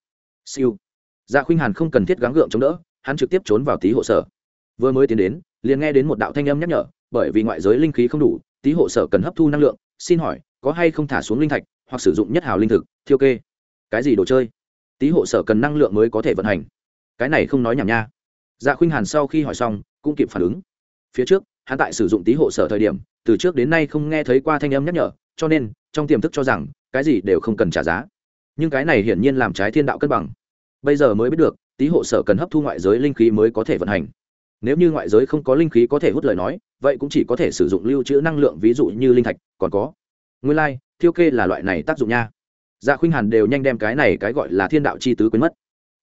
Siêu dạ khuynh hàn không cần thiết gắng gượng chống đỡ, hắn trực tiếp trốn vào tí hộ sở. Vừa mới tiến đến, liền nghe đến một đạo thanh âm nhắc nhở, bởi vì ngoại giới linh khí không đủ tí hộ sở cần hấp thu năng lượng, xin hỏi, có hay không thả xuống linh thạch, hoặc sử dụng nhất hào linh thực, thiêu kê? Cái gì đồ chơi? Tí hộ sở cần năng lượng mới có thể vận hành. Cái này không nói nhảm nha. Dạ khuynh hàn sau khi hỏi xong, cũng kịp phản ứng. Phía trước, hắn tại sử dụng tí hộ sở thời điểm, từ trước đến nay không nghe thấy qua thanh âm nhắc nhở, cho nên, trong tiềm thức cho rằng, cái gì đều không cần trả giá. Nhưng cái này hiển nhiên làm trái thiên đạo cân bằng bây giờ mới biết được tý hộ sở cần hấp thu ngoại giới linh khí mới có thể vận hành. Nếu như ngoại giới không có linh khí có thể hút lời nói vậy cũng chỉ có thể sử dụng lưu trữ năng lượng ví dụ như linh thạch còn có. Nguyên lai、like, thiêu kê là loại này tác dụng nha. Dạ khuynh hàn đều nhanh đem cái này cái gọi là thiên đạo chi tứ quên mất.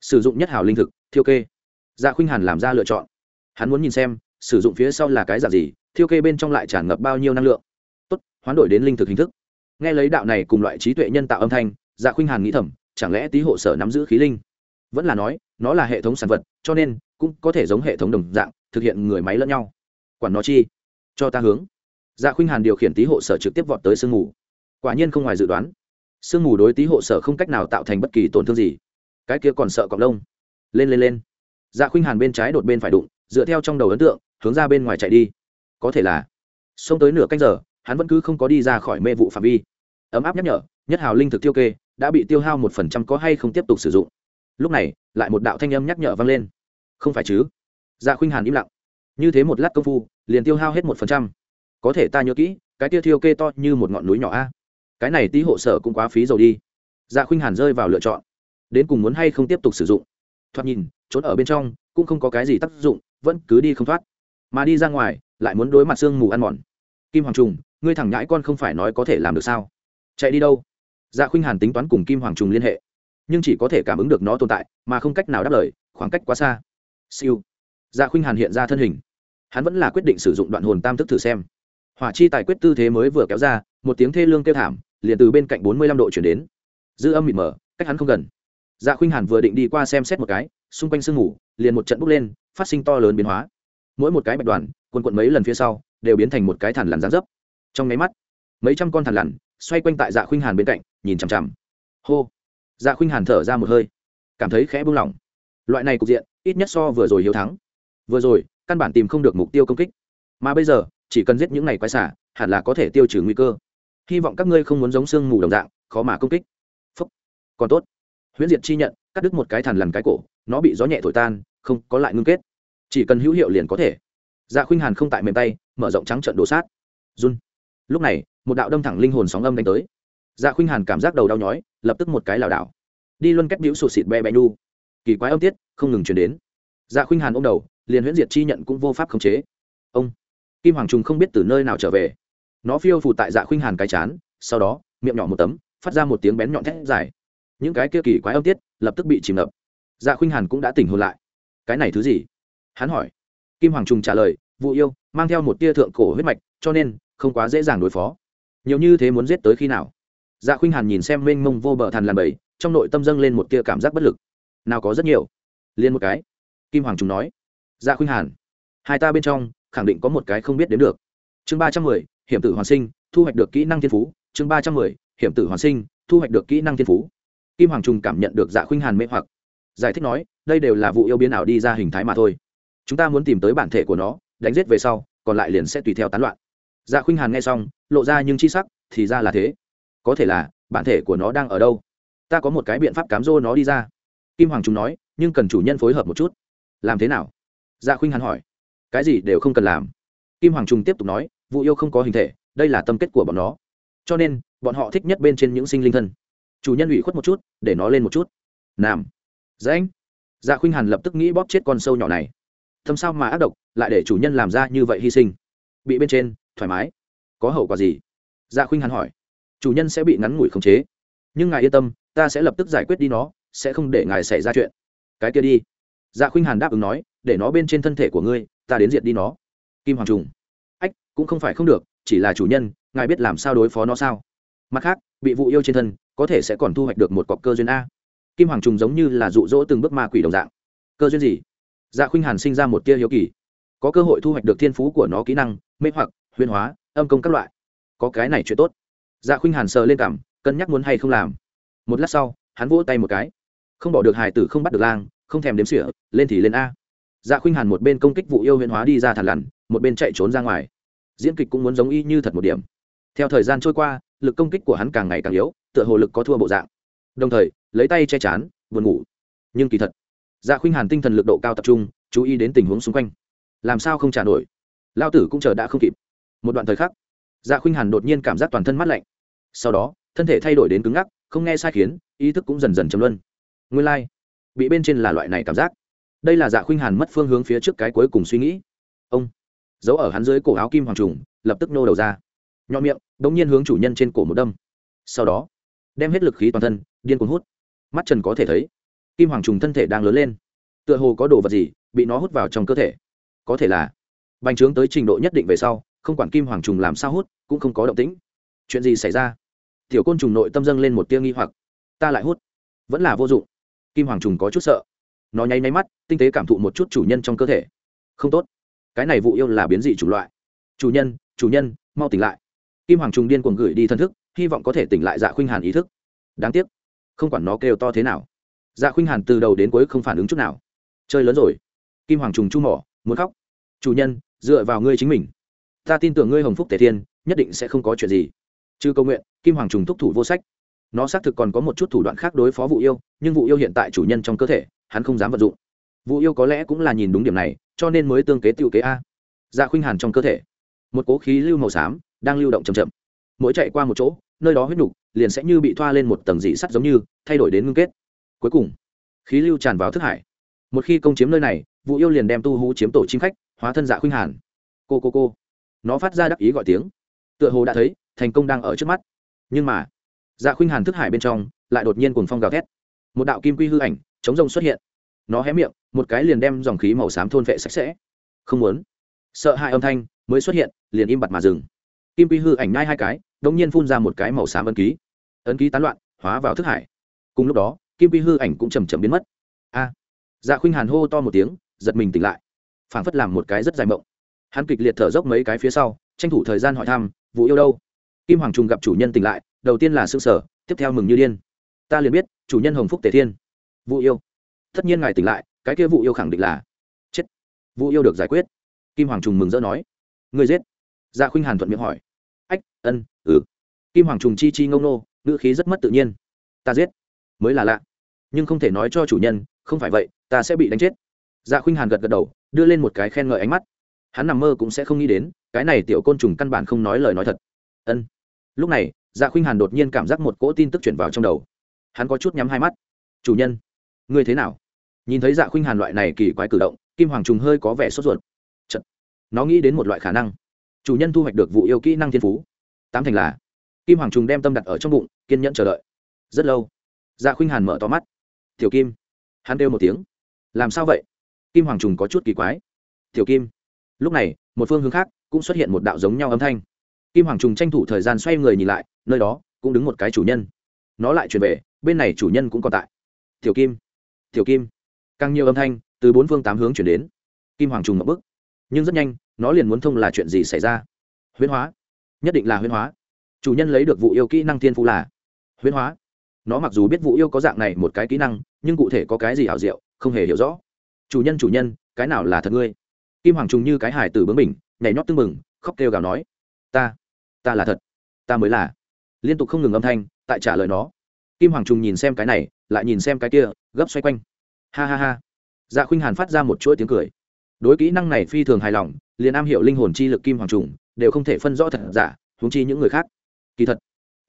Sử dụng nhất hào linh thực thiêu kê. Dạ khuynh hàn làm ra lựa chọn. Hắn muốn nhìn xem sử dụng phía sau là cái dạng gì thiêu kê bên trong lại tràn ngập bao nhiêu năng lượng. Tốt hoán đổi đến linh thực hình thức. Nghe lấy đạo này cùng loại trí tuệ nhân tạo âm thanh dạ khuynh hàn nghĩ thầm chẳng lẽ tý hộ sở nắm giữ khí linh? Vẫn là nói, nó là hệ thống sản vật, cho nên cũng có thể giống hệ thống đồng dạng, thực hiện người máy lẫn nhau. Quản nó chi? Cho ta hướng. Dạ khuynh hàn điều khiển tý hộ sở trực tiếp vọt tới sương mù. Quả nhiên không ngoài dự đoán. Sương mù đối tý hộ sở không cách nào tạo thành bất kỳ tổn thương gì. Cái kia còn sợ cọc lông. Lên lên lên. Dạ khuynh hàn bên trái đột bên phải đụng, dựa theo trong đầu ấn tượng, hướng ra bên ngoài chạy đi. Có thể là, xông tới nửa canh giờ, hắn vẫn cứ không có đi ra khỏi mê vụ phạm vi. Ấm áp nhắc nhở, nhất hào linh thực tiêu kê, đã bị tiêu hao một phần trăm có hay không tiếp tục sử dụng lúc này, lại một đạo thanh âm nhắc nhở vang lên. Không phải chứ? Dạ khuynh hàn im lặng. Như thế một lát công phu, liền tiêu hao hết một phần trăm. Có thể ta nhớ kỹ, cái tia thiêu kê to như một ngọn núi nhỏ a. Cái này tí hộ sở cũng quá phí dầu đi. Dạ khuynh hàn rơi vào lựa chọn. Đến cùng muốn hay không tiếp tục sử dụng? Thoạt nhìn, trốn ở bên trong, cũng không có cái gì tác dụng, vẫn cứ đi không thoát. Mà đi ra ngoài, lại muốn đối mặt sương mù ăn mòn. Kim hoàng trùng, ngươi thẳng nhãi con không phải nói có thể làm được sao? Chạy đi đâu? Dạ khuynh hàn tính toán cùng kim hoàng trùng liên hệ nhưng chỉ có thể cảm ứng được nó tồn tại, mà không cách nào đáp lời, khoảng cách quá xa. Siêu. Dạ khuynh hàn hiện ra thân hình. Hắn vẫn là quyết định sử dụng đoạn hồn tam thức thử xem. Hỏa chi tài quyết tư thế mới vừa kéo ra, một tiếng thê lương kêu thảm, liền từ bên cạnh bốn mươi lăm độ chuyển đến. Dư âm mịt mờ cách hắn không gần. Dạ khuynh hàn vừa định đi qua xem xét một cái, xung quanh sương mù, liền một trận bốc lên, phát sinh to lớn biến hóa. Mỗi một cái bạch đoàn, quần quận mấy lần phía sau, đều biến thành một cái thằn lằn rán dấp. Trong máy mắt, mấy trăm con thằn lằn, xoay quanh tại dạ khuynh hàn bên cạnh, nhìn chằm chằm. Hô dạ khuynh hàn thở ra một hơi, cảm thấy khẽ buông lỏng. Loại này cục diện, ít nhất so vừa rồi hiếu thắng. Vừa rồi, căn bản tìm không được mục tiêu công kích. Mà bây giờ, chỉ cần giết những này quái xả hẳn là có thể tiêu trừ nguy cơ. Hy vọng các ngươi không muốn giống sương mù đồng dạng, khó mà công kích. Phúc. còn tốt. Huyễn diệt chi nhận, cắt đứt một cái thằn lằn cái cổ, nó bị gió nhẹ thổi tan, không có lại ngưng kết. Chỉ cần hữu hiệu liền có thể. Dạ khuynh hàn không tại mềm tay, mở rộng trắng trận đổ sát. Run. Lúc này, một đạo đâm thẳng linh hồn sóng âm đánh tới dạ khuynh hàn cảm giác đầu đau nhói, lập tức một cái lảo đảo. Đi luân cách biểu sụt xịt be be nhu. Kỳ quái âm tiết, không ngừng chuyển đến. Dạ khuynh hàn ôm đầu, liền huyễn diệt chi nhận cũng vô pháp khống chế. Ông, kim hoàng trùng không biết từ nơi nào trở về. Nó phiêu phù tại dạ khuynh hàn cái chán, sau đó, miệng nhỏ một tấm, phát ra một tiếng bén nhọn thét dài. Những cái kia kỳ quái âm tiết, lập tức bị chìm ngập. Dạ khuynh hàn cũng đã tỉnh hồn lại. Cái này thứ gì? Hắn hỏi. Kim hoàng trùng trả lời, vụ yêu, mang theo một tia thượng cổ huyết mạch, cho nên, không quá dễ dàng đối phó. Nhiều như thế muốn giết tới khi nào? Dạ khuynh hàn nhìn xem mênh mông vô bờ thàn làn bầy, trong nội tâm dâng lên một tia cảm giác bất lực. Nào có rất nhiều. Liên một cái. Kim hoàng trùng nói. Dạ khuynh hàn. Hai ta bên trong, khẳng định có một cái không biết đến được. Chương ba trăm mười, hiểm tử hoàn sinh, thu hoạch được kỹ năng thiên phú. Chương ba trăm mười, hiểm tử hoàn sinh, thu hoạch được kỹ năng thiên phú. Kim hoàng trùng cảm nhận được dạ khuynh hàn mê hoặc. Giải thích nói, đây đều là vụ yêu biến ảo đi ra hình thái mà thôi. Chúng ta muốn tìm tới bản thể của nó, đánh giết về sau, còn lại liền sẽ tùy theo tán loạn. Dạ khuynh hàn nghe xong, lộ ra nhưng chi sắc, thì ra là thế có thể là, bản thể của nó đang ở đâu? Ta có một cái biện pháp cám dô nó đi ra. Kim hoàng Trung nói, nhưng cần chủ nhân phối hợp một chút. Làm thế nào? Dạ khuynh hàn hỏi. Cái gì đều không cần làm. Kim hoàng Trung tiếp tục nói, vụ yêu không có hình thể, đây là tâm kết của bọn nó. Cho nên, bọn họ thích nhất bên trên những sinh linh thân. Chủ nhân ủy khuất một chút, để nó lên một chút. Nam dạ anh. Dạ khuynh hàn lập tức nghĩ bóp chết con sâu nhỏ này. Thâm sao mà ác độc, lại để chủ nhân làm ra như vậy hy sinh. Bị bên trên, thoải mái. Có hậu quả gì? Dạ khuynh hàn hỏi chủ nhân sẽ bị ngắn ngủi khống chế. Nhưng ngài yên tâm, ta sẽ lập tức giải quyết đi nó, sẽ không để ngài xảy ra chuyện. Cái kia đi. Dạ khuynh hàn đáp ứng nói, để nó bên trên thân thể của ngươi, ta đến diệt đi nó. Kim hoàng trùng. Ách, cũng không phải không được, chỉ là chủ nhân, ngài biết làm sao đối phó nó sao? Mặt khác, bị vụ yêu trên thân, có thể sẽ còn thu hoạch được một cọc cơ duyên a. Kim hoàng trùng giống như là rụ rỗ từng bước ma quỷ đồng dạng. Cơ duyên gì? Dạ khuynh hàn sinh ra một tia hiếu kỳ. Có cơ hội thu hoạch được thiên phú của nó kỹ năng, mê hoặc, huyền hóa, âm công các loại. Có cái này chuyện tốt dạ khuynh hàn sờ lên cảm, cân nhắc muốn hay không làm. Một lát sau, hắn vỗ tay một cái. Không bỏ được hài tử không bắt được lang, không thèm đếm sỉa lên thì lên a. Dạ khuynh hàn một bên công kích vụ yêu huyền hóa đi ra thằn lằn, một bên chạy trốn ra ngoài. Diễn kịch cũng muốn giống y như thật một điểm. Theo thời gian trôi qua, lực công kích của hắn càng ngày càng yếu, tựa hồ lực có thua bộ dạng. Đồng thời, lấy tay che chán, buồn ngủ. Nhưng kỳ thật dạ khuynh hàn tinh thần lực độ cao tập trung, chú ý đến tình huống xung quanh. Làm sao không trả nổi? Lao tử cũng chờ đã không kịp. Một đoạn thời khắc dạ khuynh hàn đột nhiên cảm giác toàn thân mát lạnh. Sau đó, thân thể thay đổi đến cứng ngắc, không nghe sai khiến, ý thức cũng dần dần chấm luân. Nguyên lai、like. bị bên trên là loại này cảm giác. Đây là dạ khuynh hàn mất phương hướng phía trước cái cuối cùng suy nghĩ. Ông, giấu ở hắn dưới cổ áo kim hoàng trùng, lập tức nô đầu ra. Nhọn miệng đ ỗ n g nhiên hướng chủ nhân trên cổ một đâm. Sau đó, đem hết lực khí toàn thân, điên cuồng hút. Mắt trần có thể thấy, kim hoàng trùng thân thể đang lớn lên. Tựa hồ có đồ vật gì bị nó hút vào trong cơ thể. Có thể là bành trướng tới trình độ nhất định về sau không quản kim hoàng trùng làm sao hút, cũng không có động tĩnh. Chuyện gì xảy ra? Tiểu côn trùng nội tâm dâng lên một tia nghi hoặc. Ta lại hút. Vẫn là vô dụng. Kim hoàng trùng có chút sợ. Nó nháy nháy mắt, tinh tế cảm thụ một chút chủ nhân trong cơ thể. Không tốt. Cái này vụ yêu là biến dị chủ loại. Chủ nhân chủ nhân, mau tỉnh lại. Kim hoàng trùng điên cuồng gửi đi thân thức, hy vọng có thể tỉnh lại dạ khuynh hàn ý thức. Đáng tiếc, không quản nó kêu to thế nào dạ khuynh hàn từ đầu đến cuối không phản ứng chút nào. Chơi lớn rồi. Kim hoàng trùng chu mỏ, muốn khóc. Chủ nhân, dựa vào ngươi chính mình ta tin tưởng ngươi hồng phúc tề thiên, nhất định sẽ không có chuyện gì. Trừ cầu nguyện, kim hoàng trùng thúc thủ vô sách. Nó xác thực còn có một chút thủ đoạn khác đối phó vụ yêu, nhưng vụ yêu hiện tại chủ nhân trong cơ thể, hắn không dám vận dụng. Vụ yêu có lẽ cũng là nhìn đúng điểm này, cho nên mới tương kế tiêu kế a. Dạ khuynh hàn trong cơ thể. Một cố khí lưu màu xám đang lưu động chậm chậm. Mỗi chạy qua một chỗ, nơi đó huyết nhục liền sẽ như bị thoa lên một tầng dị sắt giống như, thay đổi đến ngưng kết. Cuối cùng, khí lưu tràn vào thức hải. Một khi công chiếm nơi này vụ yêu liền đem tu hú chiếm tổ chim khách, hóa thân dạ khuynh hàn. Cô cô cô nó phát ra đắc ý gọi tiếng. Tựa hồ đã thấy, thành công đang ở trước mắt. Nhưng mà dạ khuynh hàn thức hải bên trong, lại đột nhiên cùng phong gào thét. Một đạo kim quy hư ảnh, chống rông xuất hiện. Nó hé miệng, một cái liền đem dòng khí màu xám thôn vệ sạch sẽ. Không muốn. Sợ hãi âm thanh mới xuất hiện, liền im bặt mà dừng. Kim quy hư ảnh nai hai cái đống nhiên phun ra một cái màu xám ấn ký. Ấn ký tán loạn, hóa vào thức hải. Cùng lúc đó, kim quy hư ảnh cũng chầm chậm biến mất. A. Dạ khuynh hàn hô to một tiếng, giật mình tỉnh lại. Phảng phất làm một cái rất dài mộng hắn kịch liệt thở dốc mấy cái phía sau, tranh thủ thời gian hỏi thăm, Vũ yêu đâu? Kim hoàng trùng gặp chủ nhân tỉnh lại, đầu tiên là xương sở tiếp theo mừng như điên. Ta liền biết, chủ nhân hồng phúc tề thiên. Vũ yêu? Tất nhiên ngài tỉnh lại, cái kia vụ yêu khẳng định là. Chết. Vũ yêu được giải quyết. Kim hoàng trùng mừng rỡ nói. Người giết. Dạ khuynh hàn thuận miệng hỏi. Ách, ân ừ. Kim hoàng trùng chi chi ngông nô, ngữ khí rất mất tự nhiên. Ta giết. Mới là lạ. Nhưng không thể nói cho chủ nhân, không phải vậy, ta sẽ bị đánh chết. Dạ khuynh hàn gật gật đầu, đưa lên một cái khen ngợi ánh mắt hắn nằm mơ cũng sẽ không nghĩ đến, cái này tiểu côn trùng căn bản không nói lời nói thật. Ân. Lúc này dạ khuynh hàn đột nhiên cảm giác một cỗ tin tức chuyển vào trong đầu. Hắn có chút nhắm hai mắt. Chủ nhân, ngươi thế nào? Nhìn thấy dạ khuynh hàn loại này kỳ quái cử động, kim hoàng trùng hơi có vẻ sốt ruột. Chật. nó nghĩ đến một loại khả năng. Chủ nhân thu hoạch được vụ yêu kỹ năng thiên phú. Tám thành là, kim hoàng trùng đem tâm đặt ở trong bụng, kiên nhẫn chờ đợi. Rất lâu dạ khuynh hàn mở to mắt. Tiểu kim. Hắn kêu một tiếng. Làm sao vậy? Kim hoàng trùng có chút kỳ quái. Tiểu kim lúc này, một phương hướng khác cũng xuất hiện một đạo giống nhau âm thanh. Kim hoàng trùng tranh thủ thời gian xoay người nhìn lại, nơi đó cũng đứng một cái chủ nhân. Nó lại chuyển về, bên này chủ nhân cũng còn tại. Tiểu kim tiểu kim. Càng nhiều âm thanh từ bốn phương tám hướng chuyển đến. Kim hoàng trùng ngập bức nhưng rất nhanh, nó liền muốn thông là chuyện gì xảy ra? Huyễn hóa. Nhất định là huyễn hóa. Chủ nhân lấy được vụ yêu kỹ năng thiên phú là huyễn hóa. Nó mặc dù biết vụ yêu có dạng này một cái kỹ năng, nhưng cụ thể có cái gì ảo diệu, không hề hiểu rõ. Chủ nhân chủ nhân, cái nào là thật ngươi? Kim hoàng trùng như cái hải tử bướng mình nhảy nhót tưng mừng khóc kêu gào nói, ta ta là thật, ta mới là. Liên tục không ngừng âm thanh, tại trả lời nó. Kim hoàng trùng nhìn xem cái này, lại nhìn xem cái kia, gấp xoay quanh. Ha ha ha. Dạ khuynh hàn phát ra một chuỗi tiếng cười. Đối kỹ năng này phi thường hài lòng, liền am hiểu linh hồn chi lực kim hoàng trùng, đều không thể phân rõ thật giả húng chi những người khác. Kỳ thật,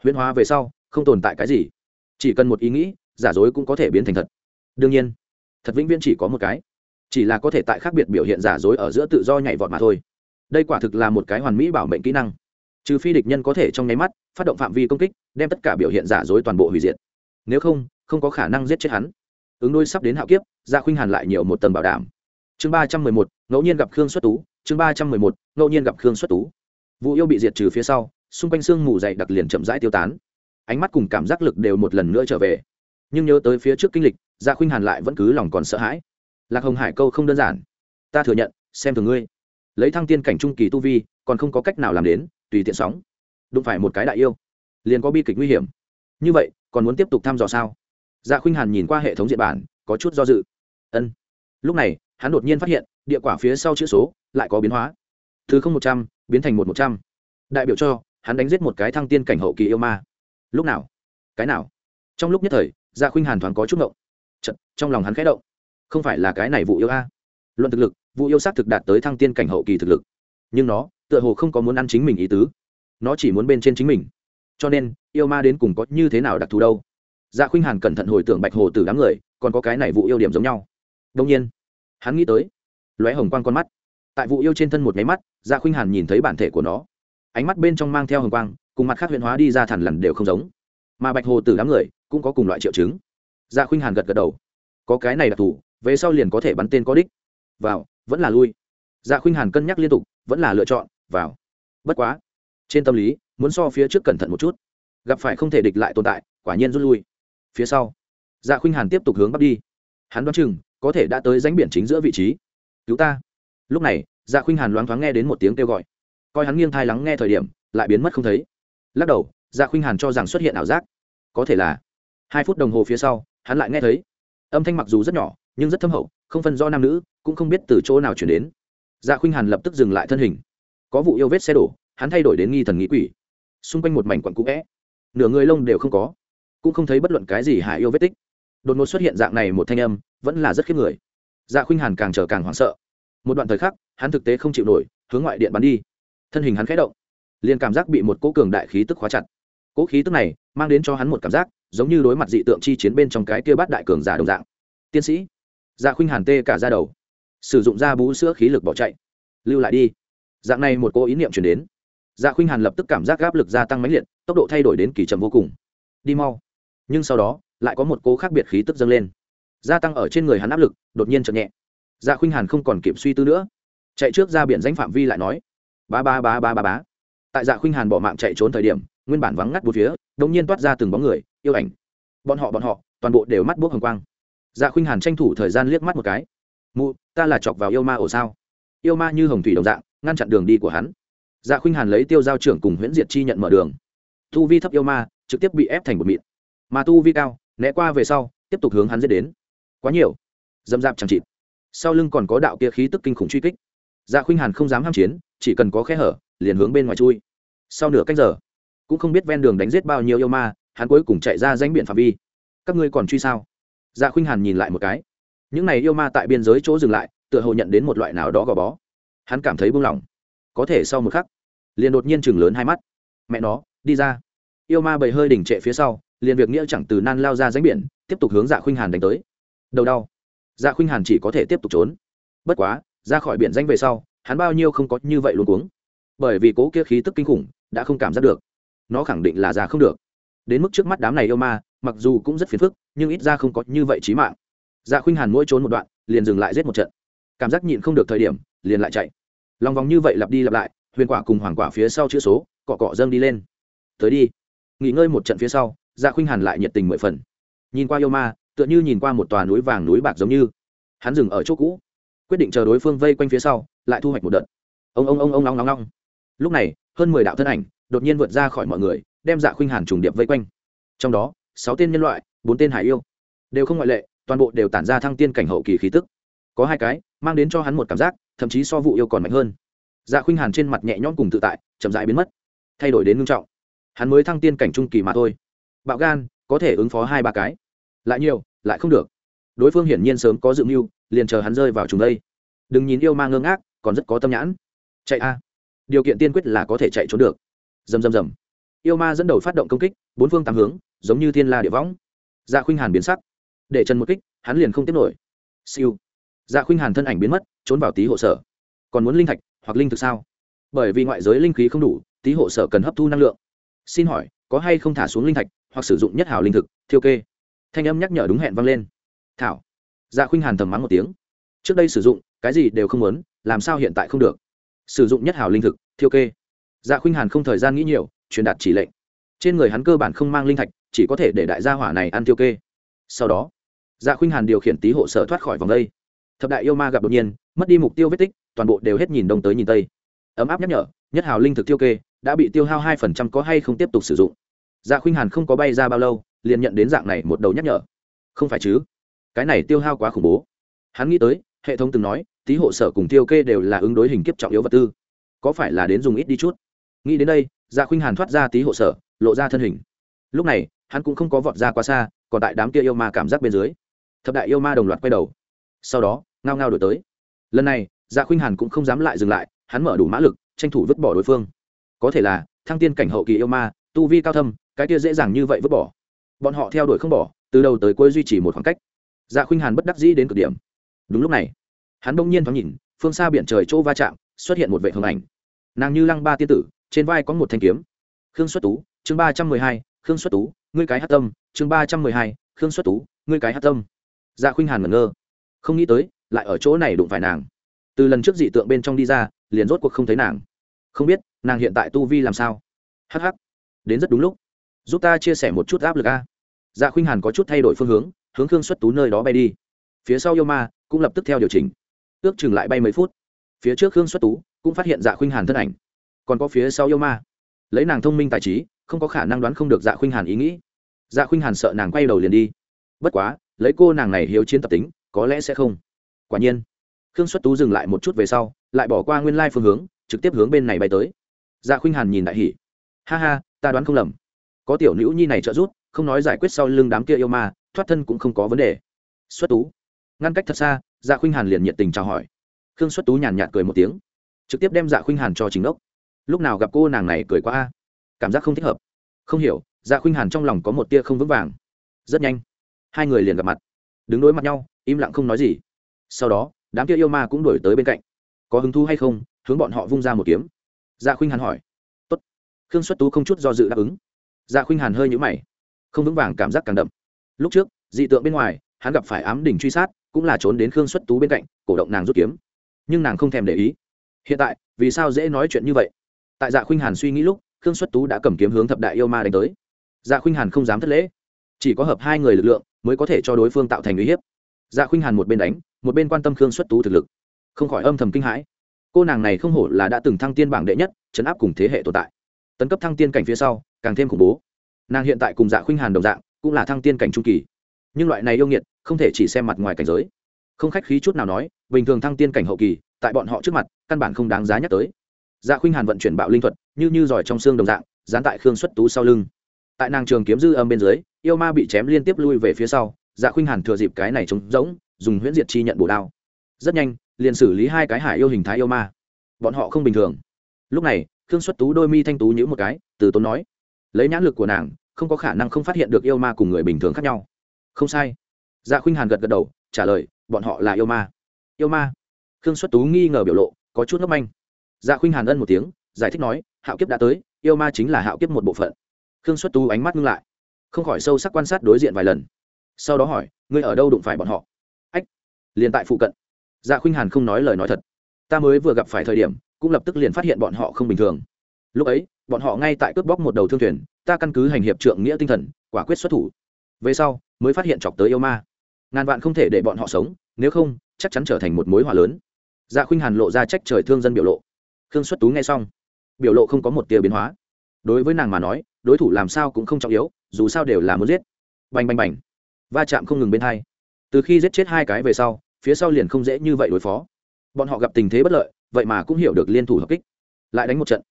huyễn hóa về sau, không tồn tại cái gì. Chỉ cần một ý nghĩ, giả dối cũng có thể biến thành thật. Đương nhiên, thật vĩnh viễn chỉ có một cái chỉ là có thể tại khác biệt biểu hiện giả dối ở giữa tự do nhảy vọt mà thôi. Đây quả thực là một cái hoàn mỹ bảo mệnh kỹ năng. Trừ phi địch nhân có thể trong nháy mắt phát động phạm vi công kích, đem tất cả biểu hiện giả dối toàn bộ hủy diệt. Nếu không không có khả năng giết chết hắn. Ứng đôi sắp đến hạo kiếp gia khuynh hàn lại nhiều một tầng bảo đảm. Chương ba trăm mười một, ngẫu nhiên gặp khương xuất tú, chương ba trăm mười một, ngẫu nhiên gặp khương xuất tú. Vụ yêu bị diệt trừ phía sau, xung quanh xương mù dày đặc liền chậm rãi tiêu tán. Ánh mắt cùng cảm giác lực đều một lần nữa trở về. Nhưng nhớ tới phía trước kinh lịch gia khuynh hàn lại vẫn cứ lòng còn sợ hãi lạc hồng hải câu không đơn giản. Ta thừa nhận xem thường ngươi. Lấy thăng tiên cảnh trung kỳ tu vi còn không có cách nào làm đến tùy tiện sóng. Đụng phải một cái đại yêu liền có bi kịch nguy hiểm. Như vậy còn muốn tiếp tục thăm dò sao? Dạ khuynh hàn nhìn qua hệ thống diện bản có chút do dự. Ân. Lúc này hắn đột nhiên phát hiện địa quả phía sau chữ số lại có biến hóa. Thứ không một trăm biến thành một một trăm. Đại biểu cho hắn đánh giết một cái thăng tiên cảnh hậu kỳ yêu ma. Lúc nào? Cái nào? Trong lúc nhất thời dạ khuynh hàn thoáng có chút động Chật, trong lòng hắn khẽ động không phải là cái này vụ yêu a. Luận thực lực, vụ yêu s á t thực đạt tới thăng tiên cảnh hậu kỳ thực lực. Nhưng nó, tựa hồ không có muốn ăn chính mình ý tứ. Nó chỉ muốn bên trên chính mình. Cho nên, yêu ma đến cùng có như thế nào đặc thù đâu? Dạ khuynh hàn cẩn thận hồi tưởng bạch hồ từ đám người, còn có cái này vụ yêu điểm giống nhau. Đông nhiên, hắn nghĩ tới, lóe hồng quang con mắt. Tại vụ yêu trên thân một máy mắt dạ khuynh hàn nhìn thấy bản thể của nó. Ánh mắt bên trong mang theo hồng quang, cùng mặt khác huyện hóa đi ra thẳn lằn đều không giống. Mà bạch hồ tử đám người, cũng có cùng loại triệu chứng. Dạ khuynh hàn gật gật đầu. Có cái này đặc thù về sau liền có thể bắn tên có đích. Vào, vẫn là lui. Dạ khuynh hàn cân nhắc liên tục, vẫn là lựa chọn, vào. Bất quá, trên tâm lý, muốn so phía trước cẩn thận một chút. Gặp phải không thể địch lại tồn tại, quả nhiên rút lui. Phía sau dạ khuynh hàn tiếp tục hướng bắc đi. Hắn đoán chừng, có thể đã tới ránh biển chính giữa vị trí. Cứu ta. Lúc này dạ khuynh hàn loáng thoáng nghe đến một tiếng kêu gọi. Coi hắn nghiêng thai lắng nghe thời điểm, lại biến mất không thấy. Lắc đầu dạ khuynh hàn cho rằng xuất hiện ảo giác. Có thể là, hai phút đồng hồ phía sau, hắn lại nghe thấy. Âm thanh mặc dù rất nhỏ nhưng rất thâm hậu, không phân do nam nữ, cũng không biết từ chỗ nào chuyển đến. Dạ khuynh hàn lập tức dừng lại thân hình. Có vụ yêu vết xe đổ, hắn thay đổi đến nghi thần nghĩ quỷ. Xung quanh một mảnh quặn cũ vẽ, nửa người lông đều không có, cũng không thấy bất luận cái gì hại yêu vết tích. Đột ngột xuất hiện dạng này một thanh âm, vẫn là rất khiếp người. Dạ khuynh hàn càng trở càng hoảng sợ. Một đoạn thời khắc, hắn thực tế không chịu nổi, hướng ngoại điện bắn đi. Thân hình hắn khẽ động, liền cảm giác bị một cỗ cường đại khí tức khóa chặt. Cỗ khí tức này mang đến cho hắn một cảm giác, giống như đối mặt dị tượng chi chiến bên trong cái kia bát đại cường giả đồng dạng. Tiên sĩ dạ khuynh hàn tê cả ra đầu. Sử dụng da bú sữa khí lực bỏ chạy. Lưu lại đi. Dạng này một cô ý niệm chuyển đến. Dạ khuynh hàn lập tức cảm giác gáp lực gia tăng mãnh liệt, tốc độ thay đổi đến kỳ trầm vô cùng. Đi mau. Nhưng sau đó, lại có một cô khác biệt khí tức dâng lên. Gia tăng ở trên người hắn áp lực, đột nhiên chậm nhẹ. Dạ khuynh hàn không còn kịp suy tư nữa. Chạy trước ra biển danh phạm vi lại nói ba ba ba ba ba ba. tại dạ khuynh hàn bỏ mạng chạy trốn thời điểm, nguyên bản vắng ngắt một phía, đột nhiên toát ra từng bóng người, yêu ảnh. Bọn họ bọn họ, toàn bộ đều mắt buốc hồng quang dạ khuynh hàn tranh thủ thời gian liếc mắt một cái. Mụ, ta là chọc vào yêu ma ổ sao? Yêu ma như hồng thủy đồng dạng, ngăn chặn đường đi của hắn. Dạ khuynh hàn lấy tiêu giao trưởng cùng huyễn diệt chi nhận mở đường. Tu vi thấp yêu ma, trực tiếp bị ép thành một mịn. Mà tu vi cao, né qua về sau, tiếp tục hướng hắn dễ đến. Quá nhiều. Dâm dạp chẳng chịt. Sau lưng còn có đạo kia khí tức kinh khủng truy kích. Dạ khuynh hàn không dám ham chiến, chỉ cần có khe hở, liền hướng bên ngoài chui. Sau nửa cách giờ, cũng không biết ven đường đánh giết bao nhiêu yêu ma, hắn cuối cùng chạy ra danh biện phạm vi. Các ngươi còn truy sao? Dạ khuynh hàn nhìn lại một cái. Những này yêu ma tại biên giới chỗ dừng lại, tựa hồ nhận đến một loại nào đó gò bó. Hắn cảm thấy buông lỏng. Có thể sau một khắc, liền đột nhiên chừng lớn hai mắt. Mẹ nó, đi ra. Yêu ma bầy hơi đỉnh trệ phía sau, liền việc nghĩa chẳng từ nan lao ra ránh biển, tiếp tục hướng dạ khuynh hàn đánh tới. Đầu đau. Dạ khuynh hàn chỉ có thể tiếp tục trốn. Bất quá, ra khỏi biển danh về sau, hắn bao nhiêu không có như vậy luôn cuống. Bởi vì cố kia khí tức kinh khủng, đã không cảm giác được. Nó khẳng định là ra không được. Đến mức trước mắt đám này yêu ma, mặc dù cũng rất phiền phức nhưng ít ra không có như vậy chí mạng. Dạ khuynh hàn mỗi trốn một đoạn, liền dừng lại giết một trận. Cảm giác nhịn không được thời điểm, liền lại chạy. Lòng vòng như vậy lặp đi lặp lại, huyền quả cùng hoàng quả phía sau chữ số, cọ cọ dâng đi lên. Tới đi. Nghỉ ngơi một trận phía sau dạ khuynh hàn lại nhiệt tình mười phần. Nhìn qua yêu ma, tựa như nhìn qua một tòa núi vàng núi bạc giống như. Hắn dừng ở chỗ cũ, quyết định chờ đối phương vây quanh phía sau, lại thu hoạch một đợt. Ông ông ông ông long long long lúc này, hơn mười đạo thân ảnh đột nhiên vượt ra khỏi mọi người, đem dạ khuynh hàn trùng điệp vây quanh. Trong đó, sáu tên nhân loại bốn tên hải yêu, đều không ngoại lệ, toàn bộ đều tản ra thăng tiên cảnh hậu kỳ khí tức. Có hai cái, mang đến cho hắn một cảm giác, thậm chí so vụ yêu còn mạnh hơn. Dạ khuynh hàn trên mặt nhẹ nhõm cùng tự tại, chậm dại biến mất, thay đổi đến ngưng trọng. Hắn mới thăng tiên cảnh trung kỳ mà thôi. Bạo gan, có thể ứng phó hai ba cái. Lại nhiều, lại không được. Đối phương hiển nhiên sớm có dự mưu, liền chờ hắn rơi vào trùng đây. Đừng nhìn yêu ma ngơ ngác, còn rất có tâm nhãn. Chạy a. Điều kiện tiên quyết là có thể chạy trốn được. Dầm dầm dầm yêu ma dẫn đầu phát động công kích, bốn phương tám hướng, giống như thiên la địa võng dạ khuynh hàn biến sắc. Để chân một kích, hắn liền không tiếp nổi. Siêu. Dạ khuynh hàn thân ảnh biến mất, trốn vào tí hộ sở. Còn muốn linh thạch hoặc linh thực sao? Bởi vì ngoại giới linh khí không đủ, tí hộ sở cần hấp thu năng lượng. Xin hỏi, có hay không thả xuống linh thạch hoặc sử dụng nhất hảo linh thực, thiêu kê? Thanh âm nhắc nhở đúng hẹn vang lên. Thảo. Dạ khuynh hàn thầm mắng một tiếng. Trước đây sử dụng, cái gì đều không muốn, làm sao hiện tại không được? Sử dụng nhất hảo linh thực, thiêu kê. Dạ khuynh hàn không thời gian nghĩ nhiều, truyền đạt chỉ lệnh. Trên người hắn cơ bản không mang linh thạch chỉ có thể để đại gia hỏa này ăn tiêu kê. Sau đó dạ khuynh hàn điều khiển tý hộ sở thoát khỏi vòng đây. Thập đại yêu ma gặp đột nhiên, mất đi mục tiêu vết tích, toàn bộ đều hết nhìn đông tới nhìn tây. Ấm áp nhắc nhở, nhất hào linh thực tiêu kê, đã bị tiêu hao hai phần trăm có hay không tiếp tục sử dụng. Dạ khuynh hàn không có bay ra bao lâu, liền nhận đến dạng này một đầu nhắc nhở. Không phải chứ? Cái này tiêu hao quá khủng bố. Hắn nghĩ tới, hệ thống từng nói tý hộ sở cùng tiêu kê đều là ứng đối hình kiếp trọng yếu vật tư. Có phải là đến dùng ít đi chút? Nghĩ đến đây dạ khuynh hàn thoát ra tí hộ sở, lộ ra thân hình. Lúc này hắn cũng không có vọt ra quá xa, còn tại đám kia yêu ma cảm giác bên dưới. Thập đại yêu ma đồng loạt quay đầu. Sau đó, ngao ngao đổi tới. Lần này dạ khuynh hàn cũng không dám lại dừng lại, hắn mở đủ mã lực, tranh thủ vứt bỏ đối phương. Có thể là, thăng tiên cảnh hậu kỳ yêu ma, tu vi cao thâm, cái kia dễ dàng như vậy vứt bỏ. Bọn họ theo đuổi không bỏ, từ đầu tới cuối duy trì một khoảng cách. Dạ khuynh hàn bất đắc dĩ đến cực điểm. Đúng lúc này, hắn bỗng nhiên thoáng nhìn, phương xa biển trời chỗ va chạm, xuất hiện một vệ hồng ảnh. Nàng như lăng ba tiên tử, trên vai có một thanh kiếm. Khương xuất tú, chương ba trăm mười hai, khương xuất tú ngươi cái hát tâm, chương ba trăm mười hai, khương xuất tú, ngươi cái hát tâm. Dạ khuynh hàn ngẩn ngơ. Không nghĩ tới, lại ở chỗ này đụng phải nàng. Từ lần trước dị tượng bên trong đi ra, liền rốt cuộc không thấy nàng. Không biết, nàng hiện tại tu vi làm sao? Hh đến rất đúng lúc. Giúp ta chia sẻ một chút áp lực a. Dạ khuynh hàn có chút thay đổi phương hướng hướng khương xuất tú nơi đó bay đi. Phía sau yêu ma cũng lập tức theo điều chỉnh. Ước chừng lại bay mấy phút. Phía trước khương xuất tú cũng phát hiện dạ khuynh hàn thân ảnh. Còn có phía sau yêu ma. Lấy nàng thông minh tài trí không có khả năng đoán không được dạ khuynh hàn ý nghĩ. Dạ khuynh hàn sợ nàng quay đầu liền đi. Bất quá, lấy cô nàng này hiếu chiến tập tính, có lẽ sẽ không. Quả nhiên, khương xuất tú dừng lại một chút về sau, lại bỏ qua nguyên lai phương hướng, trực tiếp hướng bên này bay tới. Dạ khuynh hàn nhìn đại hỉ. Ha ha, ta đoán không lầm. Có tiểu nữ nhi này trợ giúp, không nói giải quyết sau lưng đám kia yêu ma, thoát thân cũng không có vấn đề. Xuất tú. Ngăn cách thật xa dạ khuynh hàn liền nhiệt tình chào hỏi. Khương xuất tú nhàn nhạt cười một tiếng. Trực tiếp đem dạ khuynh hàn cho chính ốc lúc nào gặp cô nàng này cười quá a? Cảm giác không thích hợp. Không hiểu dạ khuynh hàn trong lòng có một tia không vững vàng. Rất nhanh, hai người liền gặp mặt. Đứng đối mặt nhau, im lặng không nói gì. Sau đó, đám kia yêu ma cũng đổi tới bên cạnh. Có hứng thú hay không, hướng bọn họ vung ra một kiếm. Dạ khuynh hàn hỏi. Tốt. Khương xuất tú không chút do dự đáp ứng. Dạ khuynh hàn hơi nhũ mày. Không vững vàng cảm giác càng đậm. Lúc trước, dị tượng bên ngoài, hắn gặp phải ám đỉnh truy sát, cũng là trốn đến khương xuất tú bên cạnh, cổ động nàng rút kiếm. Nhưng nàng không thèm để ý. Hiện tại, vì sao dễ nói chuyện như vậy? Tại dạ khuynh hàn suy nghĩ lúc khương xuất tú đã cầm kiếm hướng thập đại yêu ma đánh tới. Dạ khuynh hàn không dám thất lễ. Chỉ có hợp hai người lực lượng mới có thể cho đối phương tạo thành uy hiếp. Dạ khuynh hàn một bên đánh, một bên quan tâm khương xuất tú thực lực. Không khỏi âm thầm kinh hãi. Cô nàng này không hổ là đã từng thăng tiên bảng đệ nhất, chấn áp cùng thế hệ tồn tại. Tấn cấp thăng tiên cảnh phía sau, càng thêm khủng bố. Nàng hiện tại cùng dạ khuynh hàn đồng dạng, cũng là thăng tiên cảnh trung kỳ. Nhưng loại này yêu nghiệt, không thể chỉ xem mặt ngoài cảnh giới. Không khách khí chút nào nói, bình thường thăng tiên cảnh hậu kỳ, tại bọn họ trước mặt, căn bản không đáng giá nhắc tới dạ khuynh hàn vận chuyển bạo linh thuật, như như giỏi trong xương đồng dạng, dán tại khương xuất tú sau lưng. Tại nàng trường kiếm dư âm bên dưới, yêu ma bị chém liên tiếp lui về phía sau dạ khuynh hàn thừa dịp cái này trống rỗng, dùng huyễn diệt chi nhận bổ đao. Rất nhanh, liền xử lý hai cái hải yêu hình thái yêu ma. Bọn họ không bình thường. Lúc này, khương xuất tú đôi mi thanh tú nhữ một cái, từ tốn nói, lấy nhãn lực của nàng, không có khả năng không phát hiện được yêu ma cùng người bình thường khác nhau. Không sai. Dạ khuynh hàn gật gật đầu, trả lời, bọn họ là yêu ma. Yêu ma? Khương xuất tú nghi ngờ biểu lộ, có chút ngốc manh dạ khuynh hàn ân một tiếng, giải thích nói, hạo kiếp đã tới, yêu ma chính là hạo kiếp một bộ phận. Khương xuất tú ánh mắt ngưng lại, không khỏi sâu sắc quan sát đối diện vài lần. Sau đó hỏi, ngươi ở đâu đụng phải bọn họ? Ách, liền tại phụ cận. Dạ khuynh hàn không nói lời nói thật. Ta mới vừa gặp phải thời điểm, cũng lập tức liền phát hiện bọn họ không bình thường. Lúc ấy, bọn họ ngay tại cướp bóc một đầu thương thuyền, ta căn cứ hành hiệp trượng nghĩa tinh thần, quả quyết xuất thủ. Về sau, mới phát hiện chọc tới yêu ma. Ngàn vạn không thể để bọn họ sống, nếu không, chắc chắn trở thành một mối hòa lớn. Dạ khuynh hàn lộ ra trách trời thương dân biểu lộ khương xuất tú nghe xong, biểu lộ không có một tia biến hóa. Đối với nàng mà nói, đối thủ làm sao cũng không trọng yếu, dù sao đều là muốn giết. Bành bành bành. Va chạm không ngừng bên hai. Từ khi giết chết hai cái về sau, phía sau liền không dễ như vậy đối phó. Bọn họ gặp tình thế bất lợi, vậy mà cũng hiểu được liên thủ hợp kích. Lại đánh một trận.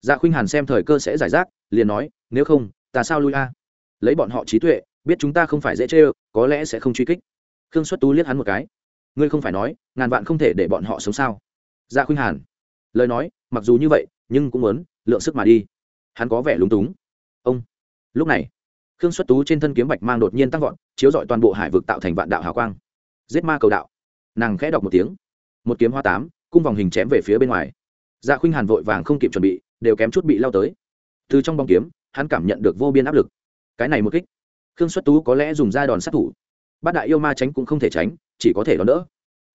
Dạ khuynh hàn xem thời cơ sẽ giải rác, liền nói, nếu không, ta sao lui a? Lấy bọn họ trí tuệ, biết chúng ta không phải dễ chê có lẽ sẽ không truy kích. Khương xuất tú liếc hắn một cái. Ngươi không phải nói, ngàn vạn không thể để bọn họ sống sao? Dạ khuynh hàn lời nói, mặc dù như vậy, nhưng cũng muốn lượng sức mà đi. Hắn có vẻ lúng túng. Ông, lúc này, khương xuất tú trên thân kiếm bạch mang đột nhiên tăng vọt, chiếu dọi toàn bộ hải vực tạo thành vạn đạo hào quang. Giết ma cầu đạo. Nàng khẽ đọc một tiếng. Một kiếm hoa tám, cung vòng hình chém về phía bên ngoài. Dạ khuynh hàn vội vàng không kịp chuẩn bị, đều kém chút bị lao tới. Từ trong bóng kiếm, hắn cảm nhận được vô biên áp lực. Cái này một kích, khương xuất tú có lẽ dùng ra đòn sát thủ. Bát đại yêu ma tránh cũng không thể tránh, chỉ có thể đón đỡ.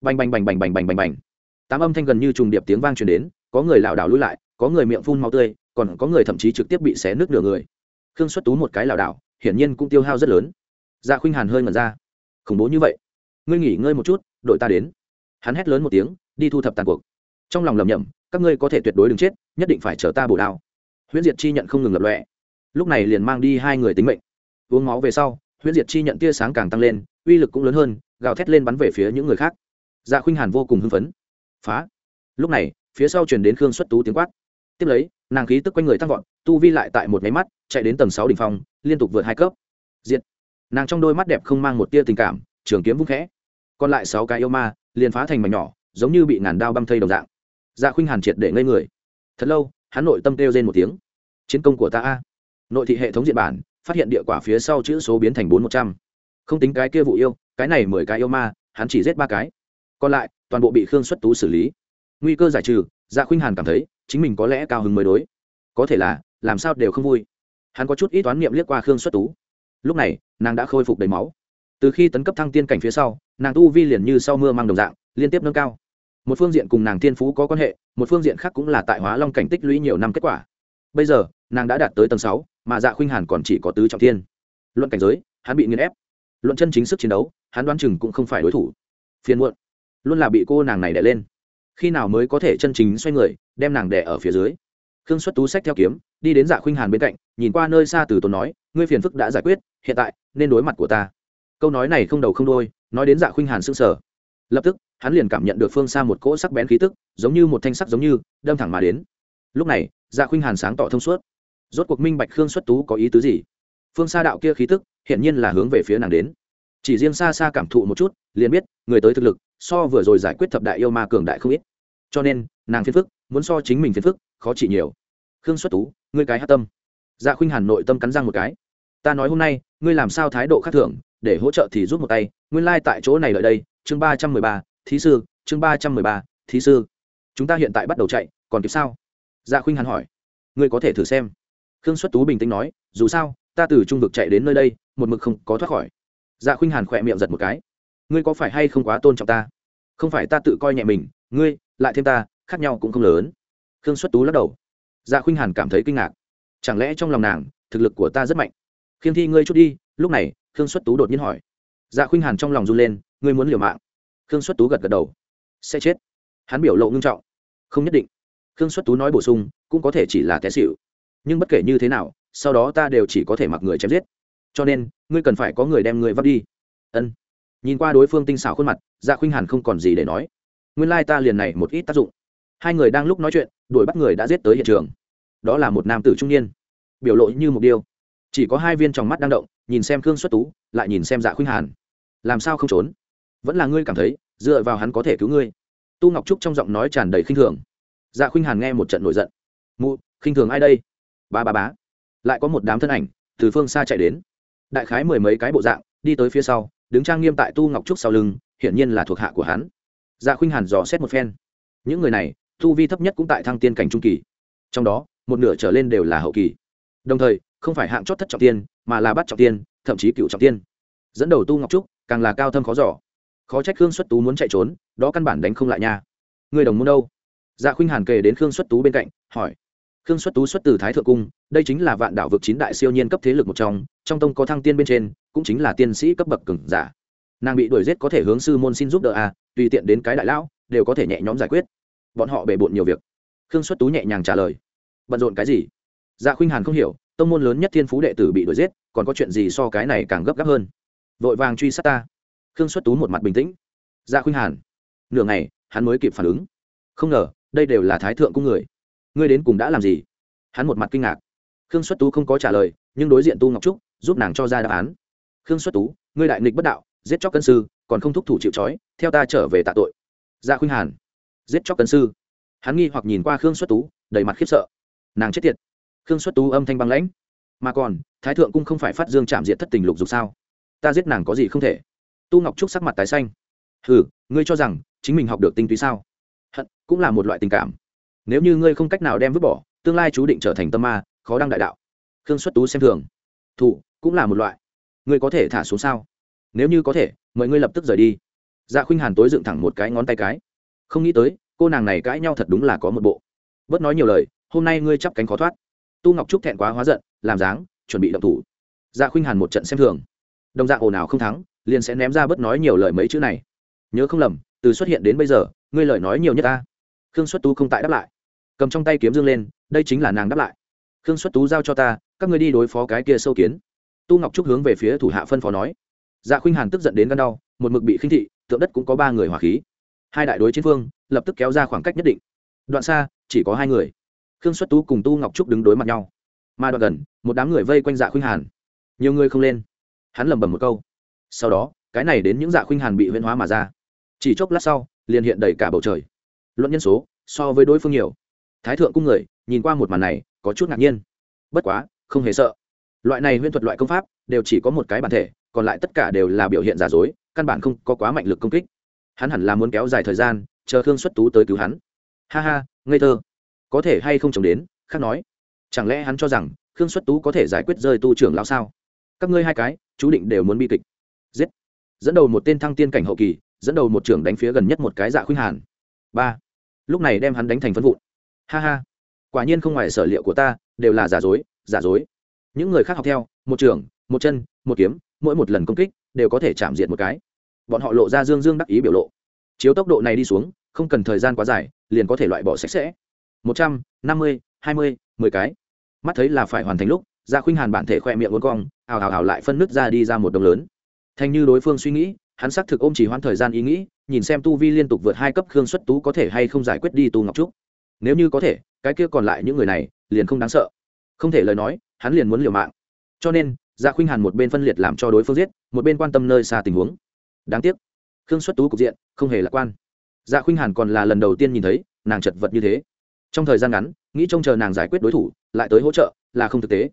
Bành bành bành bành bành bành bành bành tám âm thanh gần như trùng điệp tiếng vang truyền đến, có người lảo đảo lui lại, có người miệng phun máu tươi, còn có người thậm chí trực tiếp bị xé nước nửa người. Khương xuất tú một cái lảo đảo, hiển nhiên cũng tiêu hao rất lớn. Dạ khuynh hàn hơi ngẩn ra. Khủng bố như vậy? Ngươi nghỉ ngơi một chút, đội ta đến. Hắn hét lớn một tiếng, đi thu thập tàn cuộc. Trong lòng lầm nhầm các ngươi có thể tuyệt đối đừng chết, nhất định phải chờ ta bổ đao. Huyễn diệt chi nhận không ngừng lập lọe lúc này liền mang đi hai người tính mệnh. Uống máu về sau, huyễn diệt chi nhận tia sáng càng tăng lên, uy lực cũng lớn hơn, gào thét lên bắn về phía những người khác. Dạ khuynh hàn vô cùng hưng phấn phá. Lúc này, phía sau chuyển đến khương xuất tú tiếng quát. Tiếp lấy, nàng khí tức quanh người tăng vọt, tu vi lại tại một máy mắt, chạy đến tầng sáu đ ỉ n h phong, liên tục vượt hai cấp. Diện nàng trong đôi mắt đẹp không mang một tia tình cảm, trường kiếm vung khẽ. Còn lại sáu cái yêu ma, liền phá thành mảnh nhỏ, giống như bị ngàn đao băm thây đồng dạng. Dạ khuynh hàn triệt để ngây người. Thật lâu, hắn nội tâm kêu lên một tiếng. Chiến công của ta a. Nội thị hệ thống diện bản, phát hiện địa quả phía sau chữ số biến thành bốn một trăm. Không tính cái kia vụ yêu, cái này mười cái yêu ma, hắn chỉ giết ba cái còn lại, toàn bộ bị khương xuất tú xử lý. Nguy cơ giải trừ dạ khuynh hàn cảm thấy, chính mình có lẽ cao hứng mới đối. Có thể là, làm sao đều không vui. Hắn có chút ít toán niệm liếc qua khương xuất tú. Lúc này, nàng đã khôi phục đầy máu. Từ khi tấn cấp thăng tiên cảnh phía sau, nàng tu vi liền như sau mưa mang đồng dạng, liên tiếp nâng cao. Một phương diện cùng nàng thiên phú có quan hệ, một phương diện khác cũng là tại hóa long cảnh tích lũy nhiều năm kết quả. Bây giờ, nàng đã đạt tới tầng sáu, mà dạ khuynh hàn còn chỉ có tứ trọng thiên. Luận cảnh giới, hắn bị nghiền ép. Luận chân chính sức chiến đấu, hắn đoán chừng cũng không phải đối thủ. Phiền muộn luôn là bị cô nàng này đẻ lên. Khi nào mới có thể chân chính xoay người, đem nàng đẻ ở phía dưới. Khương xuất tú sách theo kiếm, đi đến dạ khuynh hàn bên cạnh, nhìn qua nơi xa từ tốn nói, ngươi phiền phức đã giải quyết, hiện tại nên đối mặt của ta. Câu nói này không đầu không đôi nói đến dạ khuynh hàn sưng sở lập tức, hắn liền cảm nhận được phương xa một cỗ sắc bén khí tức, giống như một thanh sắc giống như, đâm thẳng mà đến. Lúc này dạ khuynh hàn sáng tỏ thông suốt. Rốt cuộc minh bạch khương xuất tú có ý tứ gì. Phương xa đạo kia khí tức, hiển nhiên là hướng về phía nàng đến. Chỉ riêng xa xa cảm thụ một chút, liền biết, người tới thực lực so vừa rồi giải quyết thập đại yêu ma cường đại không ít. Cho nên, nàng phiền phức, muốn so chính mình phiền phức, khó chỉ nhiều. Khương xuất tú, ngươi cái hát tâm. Dạ khuynh hàn nội tâm cắn răng một cái. Ta nói hôm nay, ngươi làm sao thái độ khác thường, để hỗ trợ thì rút một tay. Nguyên lai、like、tại chỗ này lợi đây, chương ba trăm mười ba, thí sư, chương ba trăm mười ba, thí sư. Chúng ta hiện tại bắt đầu chạy, còn kịp sao? Dạ khuynh hàn hỏi. Ngươi có thể thử xem. Khương xuất tú bình tĩnh nói, dù sao, ta từ trung vực chạy đến nơi đây, một mực không có thoát khỏi. Dạ khuynh hàn khỏe miệng giật một cái ngươi có phải hay không quá tôn trọng ta? Không phải ta tự coi nhẹ mình, ngươi, lại thêm ta, khác nhau cũng không lớn. Khương xuất tú lắc đầu. Dạ khuynh hàn cảm thấy kinh ngạc. Chẳng lẽ trong lòng nàng, thực lực của ta rất mạnh? Khiêng thi, ngươi chút đi, lúc này, khương xuất tú đột nhiên hỏi. Dạ khuynh hàn trong lòng run lên, ngươi muốn liều mạng. Khương xuất tú gật gật đầu. Sẽ chết. Hắn biểu lộ ngưng trọng. Không nhất định. Khương xuất tú nói bổ sung, cũng có thể chỉ là té xịu nhưng bất kể như thế nào, sau đó ta đều chỉ có thể mặc người chém giết. Cho nên, ngươi cần phải có người đem người vắt đi. Ân nhìn qua đối phương tinh xảo khuôn mặt dạ khuynh hàn không còn gì để nói. Nguyên lai ta liền này một ít tác dụng. Hai người đang lúc nói chuyện, đuổi bắt người đã giết tới hiện trường. Đó là một nam tử trung niên. Biểu lộ như một điêu. Chỉ có hai viên tròng mắt đang động, nhìn xem khương xuất tú, lại nhìn xem dạ khuynh hàn. Làm sao không trốn? Vẫn là ngươi cảm thấy, dựa vào hắn có thể cứu ngươi. Tu ngọc trúc trong giọng nói tràn đầy khinh thường. Dạ khuynh hàn nghe một trận nổi giận. Mụ, khinh thường ai đây? Ba ba bá lại có một đám thân ảnh từ phương xa chạy đến. Đại khái mười mấy cái bộ dạng, đi tới phía sau đứng trang nghiêm tại tu ngọc trúc sau lưng, hiển nhiên là thuộc hạ của hắn. Dạ khuynh hàn dò xét một phen. Những người này, tu vi thấp nhất cũng tại thăng tiên cảnh trung kỳ. Trong đó, một nửa trở lên đều là hậu kỳ. Đồng thời, không phải hạng chót thất trọng tiên, mà là bắt trọng tiên, thậm chí cựu trọng tiên. Dẫn đầu tu ngọc trúc, càng là cao thâm khó giỏ khó trách khương xuất tú muốn chạy trốn, đó căn bản đánh không lại nha. Người đồng môn đâu? Dạ khuynh hàn kề đến khương xuất tú bên cạnh, hỏi khương xuất tú xuất từ thái thượng cung, đây chính là vạn đạo vực chín đại siêu nhiên cấp thế lực một trong trong tông có thăng tiên bên trên, cũng chính là tiên sĩ cấp bậc cừng giả. Nàng bị đuổi giết có thể hướng sư môn xin giúp đỡ à tùy tiện đến cái đại lão, đều có thể nhẹ nhõm giải quyết. Bọn họ bề bộn nhiều việc. Khương xuất tú nhẹ nhàng trả lời. Bận rộn cái gì? Dạ khuynh hàn không hiểu, tông môn lớn nhất thiên phú đệ tử bị đuổi giết, còn có chuyện gì so cái này càng gấp gáp hơn? Vội vàng truy sát ta. Khương xuất tú một mặt bình tĩnh. Dạ khuynh hàn, nửa ngày, hắn mới kịp phản ứng. Không ngờ, đây đều là thái thượng cung người ngươi đến cùng đã làm gì? Hắn một mặt kinh ngạc. Khương xuất tú không có trả lời, nhưng đối diện tu ngọc trúc, giúp nàng cho ra đáp án. Khương xuất tú, ngươi đại nghịch bất đạo, giết chóc cân sư, còn không thúc thủ chịu trói, theo ta trở về tạ tội. Dạ khuynh hàn, giết chóc cân sư. Hắn nghi hoặc nhìn qua khương xuất tú, đầy mặt khiếp sợ. Nàng chết tiệt. Khương xuất tú âm thanh băng lãnh. Mà còn, thái thượng cung không phải phát dương chạm diện thất tình lục dục sao? Ta giết nàng có gì không thể? Tu ngọc trúc sắc mặt tái xanh. Hừ, ngươi cho rằng chính mình học được tinh túy sao? Hận, cũng là một loại tình cảm nếu như ngươi không cách nào đem vứt bỏ, tương lai chú định trở thành tâm ma, khó đăng đại đạo. Khương xuất tú xem thường. Thủ, cũng là một loại. Ngươi có thể thả xuống sao? Nếu như có thể, mời ngươi lập tức rời đi. Dạ khuynh hàn tối dựng thẳng một cái ngón tay cái. Không nghĩ tới, cô nàng này cãi nhau thật đúng là có một bộ. Bớt nói nhiều lời, hôm nay ngươi chắp cánh khó thoát. Tu ngọc trúc thẹn quá hóa giận, làm dáng, chuẩn bị động thủ. Dạ khuynh hàn một trận xem thường. Đồng dạng ồn ào không thắng, liền sẽ ném ra bớt nói nhiều lời mấy chữ này. Nhớ không lầm, từ xuất hiện đến bây giờ, ngươi lời nói nhiều nhất ta. Khương xuất tú không tại đáp lại cầm trong tay kiếm dương lên, đây chính là nàng đáp lại. Khương xuất tú giao cho ta, các ngươi đi đối phó cái kia sâu kiến. Tu ngọc trúc hướng về phía thủ hạ phân phó nói. Dạ khuynh hàn tức giận đến gan đau, một mực bị khinh thị, tượng đất cũng có ba người hỏa khí. Hai đại đối chiến phương, lập tức kéo ra khoảng cách nhất định. Đoạn xa, chỉ có hai người. Khương xuất tú cùng tu ngọc trúc đứng đối mặt nhau. Mà đoạn gần, một đám người vây quanh dạ khuynh hàn. Nhiều người không lên. Hắn lẩm bẩm một câu. Sau đó, cái này đến những dạ khuynh hàn bị huyễn hóa mà ra. Chỉ chốc lát sau, liền hiện đầy cả bầu trời. Luận nhân số, so với đối phương nhiều thái thượng cung người, nhìn qua một màn này, có chút ngạc nhiên. Bất quá, không hề sợ. Loại này huyễn thuật loại công pháp, đều chỉ có một cái bản thể, còn lại tất cả đều là biểu hiện giả dối, căn bản không có quá mạnh lực công kích. Hắn hẳn là muốn kéo dài thời gian, chờ thương xuất tú tới cứu hắn. Ha ha, ngây thơ. Có thể hay không chống đến, khác nói. Chẳng lẽ hắn cho rằng, khương xuất tú có thể giải quyết rơi tu trưởng lão sao? Các ngươi hai cái, chú định đều muốn bi kịch. Giết. Dẫn đầu một tên thăng tiên cảnh hậu kỳ, dẫn đầu một trưởng đánh phía gần nhất một cái dạ khuynh hàn. Ba. Lúc này đem hắn đánh thành phân vụn ha ha. Quả nhiên không ngoài sở liệu của ta đều là giả dối giả dối. Những người khác học theo một trường, một chân một kiếm mỗi một lần công kích đều có thể chạm diệt một cái. Bọn họ lộ ra dương dương đắc ý biểu lộ. Chiếu tốc độ này đi xuống không cần thời gian quá dài liền có thể loại bỏ sạch sẽ. Một trăm năm mươi hai mươi mười cái. Mắt thấy là phải hoàn thành lúc gia khuynh hàn bản thể khoe miệng uốn cong ào ào ào lại phân nứt ra đi ra một đồng lớn. Thành như đối phương suy nghĩ hắn xác thực ôm chỉ hoãn thời gian ý nghĩ nhìn xem tu vi liên tục vượt hai cấp khương xuất tú có thể hay không giải quyết đi tu ngọc trúc nếu như có thể, cái kia còn lại những người này, liền không đáng sợ. Không thể lời nói, hắn liền muốn liều mạng. Cho nên gia khuynh hàn một bên phân liệt làm cho đối phương giết, một bên quan tâm nơi xa tình huống. Đáng tiếc, khương xuất tú cục diện, không hề lạc quan. Gia khuynh hàn còn là lần đầu tiên nhìn thấy, nàng chật vật như thế. Trong thời gian ngắn, nghĩ trông chờ nàng giải quyết đối thủ, lại tới hỗ trợ, là không thực tế.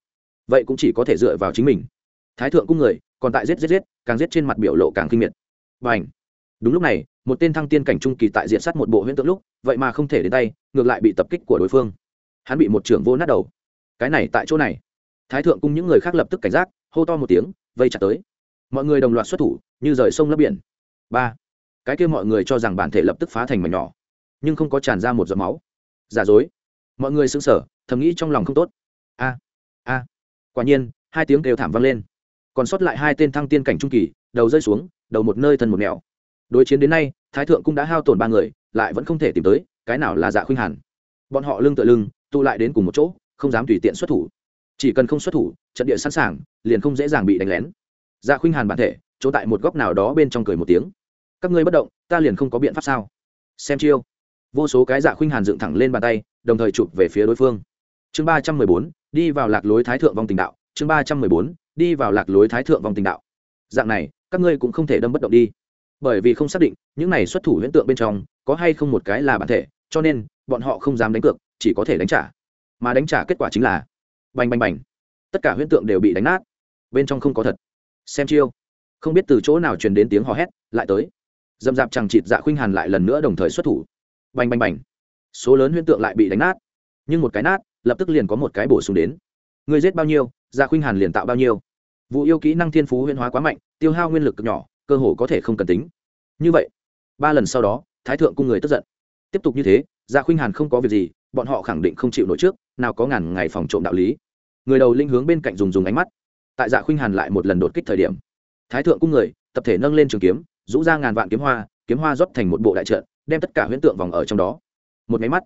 Vậy cũng chỉ có thể dựa vào chính mình. Thái thượng cung người, còn tại giết giết giết, càng giết trên mặt biểu lộ càng kinh miệt. Và ảnh đúng lúc này một tên thăng tiên cảnh trung kỳ tại diện sát một bộ huyễn tượng lúc, vậy mà không thể đến tay, ngược lại bị tập kích của đối phương. Hắn bị một trưởng vô nát đầu. Cái này tại chỗ này. Thái thượng cung những người khác lập tức cảnh giác, hô to một tiếng, vây chặt tới. Mọi người đồng loạt xuất thủ, như rời sông lấp biển. Ba. Cái kia mọi người cho rằng bản thể lập tức phá thành mảnh nhỏ, nhưng không có tràn ra một giọt máu. Giả dối. Mọi người sững sờ, thầm nghĩ trong lòng không tốt. A a. Quả nhiên, hai tiếng kêu thảm vang lên. Còn sót lại hai tên thăng tiên cảnh trung kỳ, đầu rơi xuống, đầu một nơi thân một nẻo đối chiến đến nay, thái thượng cũng đã hao tổn ba người, lại vẫn không thể tìm tới, cái nào là dạ khuynh hàn. Bọn họ lưng tựa lưng, tụ lại đến cùng một chỗ, không dám tùy tiện xuất thủ. Chỉ cần không xuất thủ, trận địa sẵn sàng, liền không dễ dàng bị đánh lén. Dạ khuynh hàn bản thể, chỗ tại một góc nào đó bên trong cười một tiếng. Các ngươi bất động, ta liền không có biện pháp sao? Xem chiêu. Vô số cái dạ khuynh hàn dựng thẳng lên bàn tay, đồng thời chụp về phía đối phương. Chương ba trăm mười bốn, đi vào lạc lối thái thượng vòng tình đạo. Chương ba trăm mười bốn, đi vào lạc lối thái thượng vòng tình đạo. Dạng này, các ngươi cũng không thể đâm bất động đi bởi vì không xác định những này xuất thủ huyễn tượng bên trong có hay không một cái là bản thể, cho nên bọn họ không dám đánh cược, chỉ có thể đánh trả. Mà đánh trả kết quả chính là bành bành bành. Tất cả huyễn tượng đều bị đánh nát. Bên trong không có thật. Xem chiêu. Không biết từ chỗ nào truyền đến tiếng hò hét, lại tới. Dầm dạp chẳng chịt dạ khuynh hàn lại lần nữa đồng thời xuất thủ. Bành bành bành. Số lớn huyễn tượng lại bị đánh nát. Nhưng một cái nát, lập tức liền có một cái bổ sung đến. Người giết bao nhiêu dạ khuynh hàn liền tạo bao nhiêu. Vụ yêu kỹ năng thiên phú huyễn hóa quá mạnh, tiêu hao nguyên lực cực nhỏ cơ hồ có thể không cần tính. Như vậy, ba lần sau đó, thái thượng cung người tức giận. Tiếp tục như thế dạ khuynh hàn không có việc gì, bọn họ khẳng định không chịu nổi trước, nào có ngàn ngày phòng trộm đạo lý. Người đầu linh hướng bên cạnh dùng dùng ánh mắt. Tại dạ khuynh hàn lại một lần đột kích thời điểm, thái thượng cung người, tập thể nâng lên trường kiếm, rũ ra ngàn vạn kiếm hoa kiếm hoa rót thành một bộ đại trận, đem tất cả huyễn tượng vòng ở trong đó. Một máy mắt,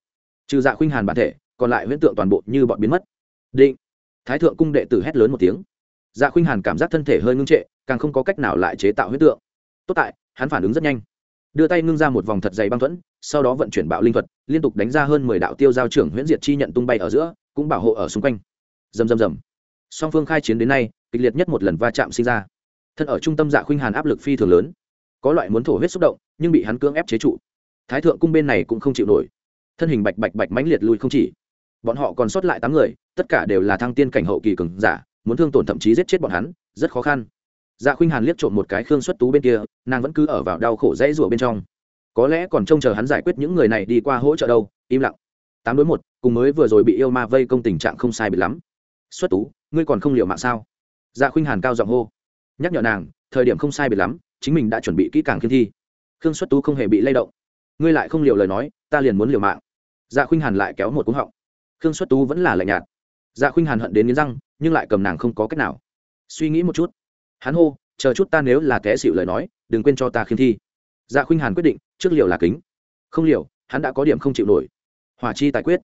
trừ dạ khuynh hàn bản thể, còn lại huyễn tượng toàn bộ như bọn biến mất. Định, thái thượng cung đệ tử hét lớn một tiếng dạ khuynh hàn cảm giác thân thể hơi ngưng trệ, càng không có cách nào lại chế tạo huyễn tượng. Tốt tại, hắn phản ứng rất nhanh. Đưa tay ngưng ra một vòng thật dày băng thuẫn, sau đó vận chuyển bạo linh thuật, liên tục đánh ra hơn mười đạo tiêu giao trưởng huyễn diệt chi nhận tung bay ở giữa, cũng bảo hộ ở xung quanh. Rầm rầm rầm. Song phương khai chiến đến nay, kịch liệt nhất một lần va chạm sinh ra. Thân ở trung tâm dạ khuynh hàn áp lực phi thường lớn. Có loại muốn thổ huyết xúc động, nhưng bị hắn cưỡng ép chế trụ. Thái thượng cung bên này cũng không chịu nổi. Thân hình bạch bạch bạch mãnh liệt lui không chỉ. Bọn họ còn sót lại tám người, tất cả đều là thăng tiên cảnh hậu kỳ cường giả muốn thương tổn thậm chí giết chết bọn hắn, rất khó khăn. Dạ khuynh hàn liếc trộm một cái khương xuất tú bên kia, nàng vẫn cứ ở vào đau khổ dãy rủa bên trong. Có lẽ còn trông chờ hắn giải quyết những người này đi qua hỗ trợ đâu, im lặng. Tám đối một, cùng mới vừa rồi bị yêu ma vây công tình trạng không sai bị lắm. Xuất tú, ngươi còn không liệu mạng sao? Dạ khuynh hàn cao giọng hô. Nhắc nhở nàng, thời điểm không sai biệt lắm, chính mình đã chuẩn bị kỹ càng khiên thi. Khương xuất tú không hề bị lay động. Ngươi lại không liều lời nói, ta liền muốn liều mạng. Dạ khuynh hàn lại kéo một cú họng. Khương xuất tú vẫn là lạnh nhạt. Dạ khuynh hàn hận đến nghiến răng nhưng lại cầm nàng không có cách nào. Suy nghĩ một chút. Hắn hô chờ chút ta nếu là té xịu lời nói đừng quên cho ta khiêm thi. Dạ khuynh hàn quyết định trước liệu là kính. Không liệu, hắn đã có điểm không chịu nổi. Hỏa chi tài quyết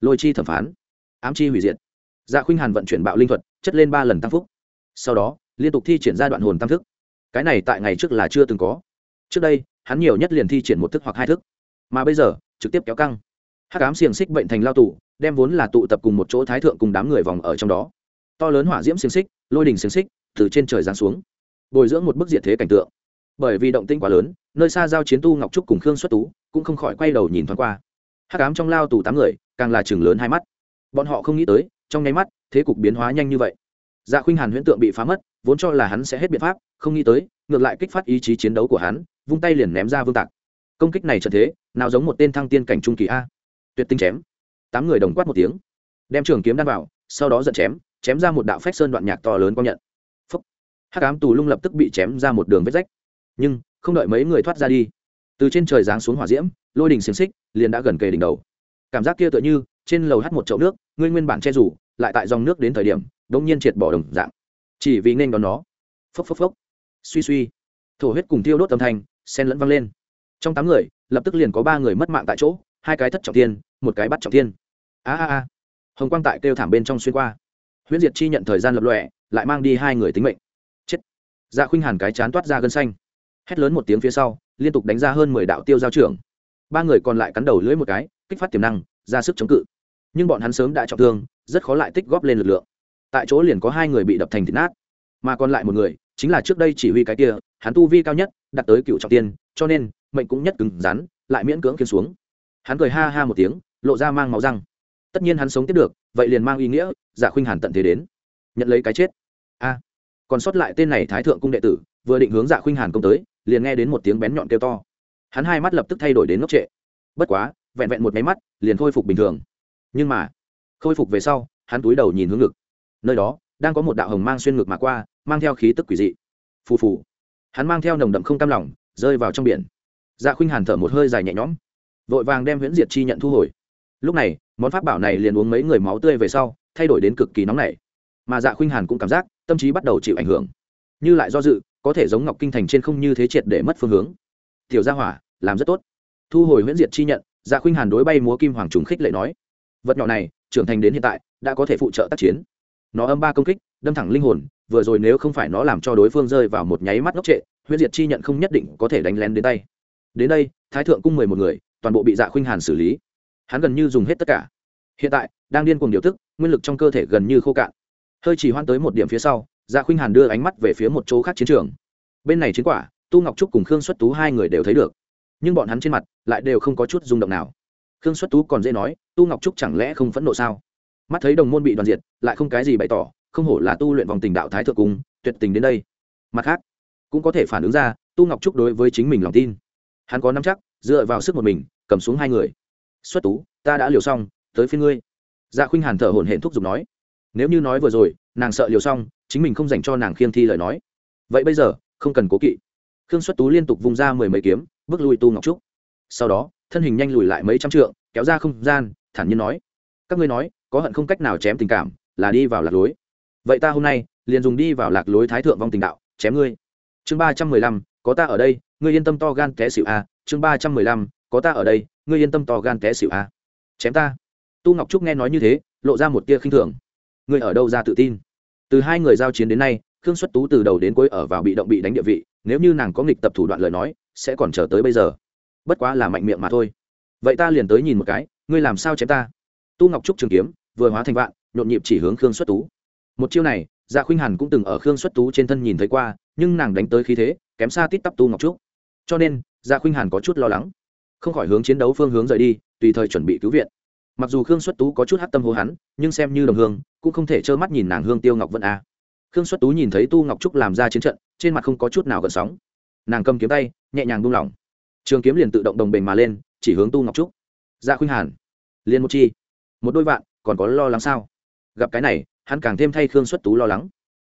lôi chi thẩm phán ám chi hủy diệt. Dạ khuynh hàn vận chuyển bạo linh thuật chất lên ba lần tăng phúc. Sau đó liên tục thi triển ra đoạn hồn tam thức. Cái này tại ngày trước là chưa từng có. Trước đây hắn nhiều nhất liền thi triển một thức hoặc hai thức. Mà bây giờ trực tiếp kéo căng. Hắc ám xiềng xích bệnh thành lao tù đem vốn là tụ tập cùng một chỗ thái thượng cùng đám người vòng ở trong đó to lớn hỏa diễm xiềng xích, lôi đình xiềng xích từ trên trời giáng xuống, bồi dưỡng một bức diệt thế cảnh tượng. Bởi vì động tinh quá lớn, nơi xa giao chiến tu ngọc trúc cùng khương xuất tú cũng không khỏi quay đầu nhìn thoáng qua. Hắc ám trong lao tù tám người, càng là chừng lớn hai mắt. Bọn họ không nghĩ tới, trong nháy mắt, thế cục biến hóa nhanh như vậy. Dạ khuynh hàn huyễn tượng bị phá mất, vốn cho là hắn sẽ hết biện pháp, không nghĩ tới, ngược lại kích phát ý chí chiến đấu của hắn, vung tay liền ném ra vương tạc. Công kích này trận thế, nào giống một tên thăng tiên cảnh trung kỳ a. Tuyệt tinh chém. Tám người đồng quát một tiếng, đem trường kiếm đan vào, sau đó giận chém chém ra một đạo phách sơn đoạn nhạc to lớn quang nhận. Phúc. Hắc ám tù lung lập tức bị chém ra một đường vết rách. Nhưng, không đợi mấy người thoát ra đi, từ trên trời giáng xuống hỏa diễm, lôi đình xiềng xích liền đã gần kề đỉnh đầu. Cảm giác kia tựa như trên lầu hắt một chậu nước, ngươi nguyên bản che rủ, lại tại dòng nước đến thời điểm, đống nhiên triệt bỏ đồng dạng. Chỉ vì nên đón nó. Phốc phốc phốc. Suy suy. Thổ huyết cùng tiêu đốt âm thanh sen lẫn văng lên. Trong tám người, lập tức liền có ba người mất mạng tại chỗ, hai cái thất trọng tiên, một cái bắt trọng tiên. A a a. Hồng quang tại kêu thảm bên trong xuyên qua huyễn diệt chi nhận thời gian lập lọe lại mang đi hai người tính mệnh. Chết. Dạ khuynh hàn cái chán toát ra gân xanh. Hét lớn một tiếng phía sau, liên tục đánh ra hơn mười đạo tiêu giao trưởng. Ba người còn lại cắn đầu lưỡi một cái, kích phát tiềm năng, ra sức chống cự. Nhưng bọn hắn sớm đã trọng thương, rất khó lại tích góp lên lực lượng. Tại chỗ liền có hai người bị đập thành thịt nát. Mà còn lại một người, chính là trước đây chỉ huy cái kia, hắn tu vi cao nhất, đạt tới cựu trọng tiên, cho nên, mệnh cũng nhất cứng rắn, lại miễn cưỡng kiếm xuống. Hắn cười ha ha một tiếng, lộ ra mang máu răng tất nhiên hắn sống tiếp được vậy liền mang ý nghĩa giả khuynh hàn tận thế đến. Nhận lấy cái chết. A. Còn sót lại tên này thái thượng cung đệ tử vừa định hướng giả khuynh hàn công tới liền nghe đến một tiếng bén nhọn kêu to. Hắn hai mắt lập tức thay đổi đến ngốc trệ. Bất quá vẹn vẹn một máy mắt liền khôi phục bình thường. Nhưng mà khôi phục về sau hắn túi đầu nhìn hướng ngực. Nơi đó đang có một đạo hồng mang xuyên ngực mà qua mang theo khí tức quỷ dị. Phù phù. Hắn mang theo nồng đậm không cam lỏng, rơi vào trong biển. Dạ khuynh hàn thở một hơi dài nhẹ nhõm. Vội vàng đem huyễn diệt chi nhận thu hồi lúc này, món pháp bảo này liền uống mấy người máu tươi về sau, thay đổi đến cực kỳ nóng nảy. Mà dạ khuynh hàn cũng cảm giác, tâm trí bắt đầu chịu ảnh hưởng. Như lại do dự, có thể giống ngọc kinh thành trên không như thế triệt để mất phương hướng. Tiểu gia hỏa, làm rất tốt. Thu hồi huyễn diệt chi nhận dạ khuynh hàn đối bay múa kim hoàng trùng khích lệ nói, vật nhỏ này, trưởng thành đến hiện tại, đã có thể phụ trợ tác chiến. Nó âm ba công kích, đâm thẳng linh hồn, vừa rồi nếu không phải nó làm cho đối phương rơi vào một nháy mắt ngốc trệ, huyễn diệt chi nhận không nhất định có thể đánh lén đến tay. Đến đây, thái thượng cung mười một người, toàn bộ bị dạ khuynh hàn xử lý hắn gần như dùng hết tất cả. Hiện tại, đang điên cuồng điều tức, nguyên lực trong cơ thể gần như khô cạn. Hơi chỉ hoan tới một điểm phía sau dạ khuynh hàn đưa ánh mắt về phía một chỗ khác chiến trường. Bên này chiến quả, tu ngọc trúc cùng khương xuất tú hai người đều thấy được. Nhưng bọn hắn trên mặt lại đều không có chút rung động nào. Khương xuất tú còn dễ nói, tu ngọc trúc chẳng lẽ không phẫn nộ sao? Mắt thấy đồng môn bị đoàn diệt, lại không cái gì bày tỏ, không hổ là tu luyện vòng tình đạo thái thượng cung, tuyệt tình đến đây. Mặt khác, cũng có thể phản ứng ra, tu ngọc trúc đối với chính mình lòng tin. Hắn có nắm chắc, dựa vào sức một mình, cầm xuống hai người xuất tú, ta đã liều xong, tới phía ngươi. Dạ khuynh hàn thở hổn hển thúc giục nói. Nếu như nói vừa rồi, nàng sợ liều xong, chính mình không dành cho nàng khiêng thi lời nói. Vậy bây giờ, không cần cố kỵ. Khương xuất tú liên tục vung ra mười mấy kiếm, bước lui tu ngọc trúc. Sau đó, thân hình nhanh lùi lại mấy trăm trượng, kéo ra không gian, thản nhiên nói. Các ngươi nói, có hận không cách nào chém tình cảm, là đi vào lạc lối. Vậy ta hôm nay, liền dùng đi vào lạc lối thái thượng vong tình đạo, chém ngươi. Chương ba trăm mười lăm, có ta ở đây, ngươi yên tâm to gan té xịu a à. chương ba trăm mười lăm, có ta ở đây ngươi yên tâm to gan té xỉu a chém ta. Tu ngọc trúc nghe nói như thế, lộ ra một tia khinh thường. Ngươi ở đâu ra tự tin? Từ hai người giao chiến đến nay, khương xuất tú từ đầu đến cuối ở vào bị động bị đánh địa vị, nếu như nàng có nghịch tập thủ đoạn lời nói, sẽ còn chờ tới bây giờ. Bất quá là mạnh miệng mà thôi. Vậy ta liền tới nhìn một cái, ngươi làm sao chém ta? Tu ngọc trúc trường kiếm, vừa hóa thành vạn, nhộn nhịp chỉ hướng khương xuất tú. Một chiêu này dạ khuynh hàn cũng từng ở khương xuất tú trên thân nhìn thấy qua, nhưng nàng đánh tới khí thế, kém xa tít tắp tu ngọc trúc. Cho nên dạ khuynh hàn có chút lo lắng không khỏi hướng chiến đấu phương hướng rời đi, tùy thời chuẩn bị cứu viện. Mặc dù khương xuất tú có chút hát tâm hô hắn, nhưng xem như đồng hương, cũng không thể trơ mắt nhìn nàng hương tiêu ngọc vân a. À. khương xuất tú nhìn thấy tu ngọc trúc làm ra chiến trận, trên mặt không có chút nào gần sóng. Nàng cầm kiếm tay, nhẹ nhàng buông lỏng. Trường kiếm liền tự động đồng bền mà lên, chỉ hướng tu ngọc trúc. Ra khuynh hàn, liền một chi. Một đôi vạn, còn có lo lắng sao? Gặp cái này, hắn càng thêm thay khương xuất tú lo lắng.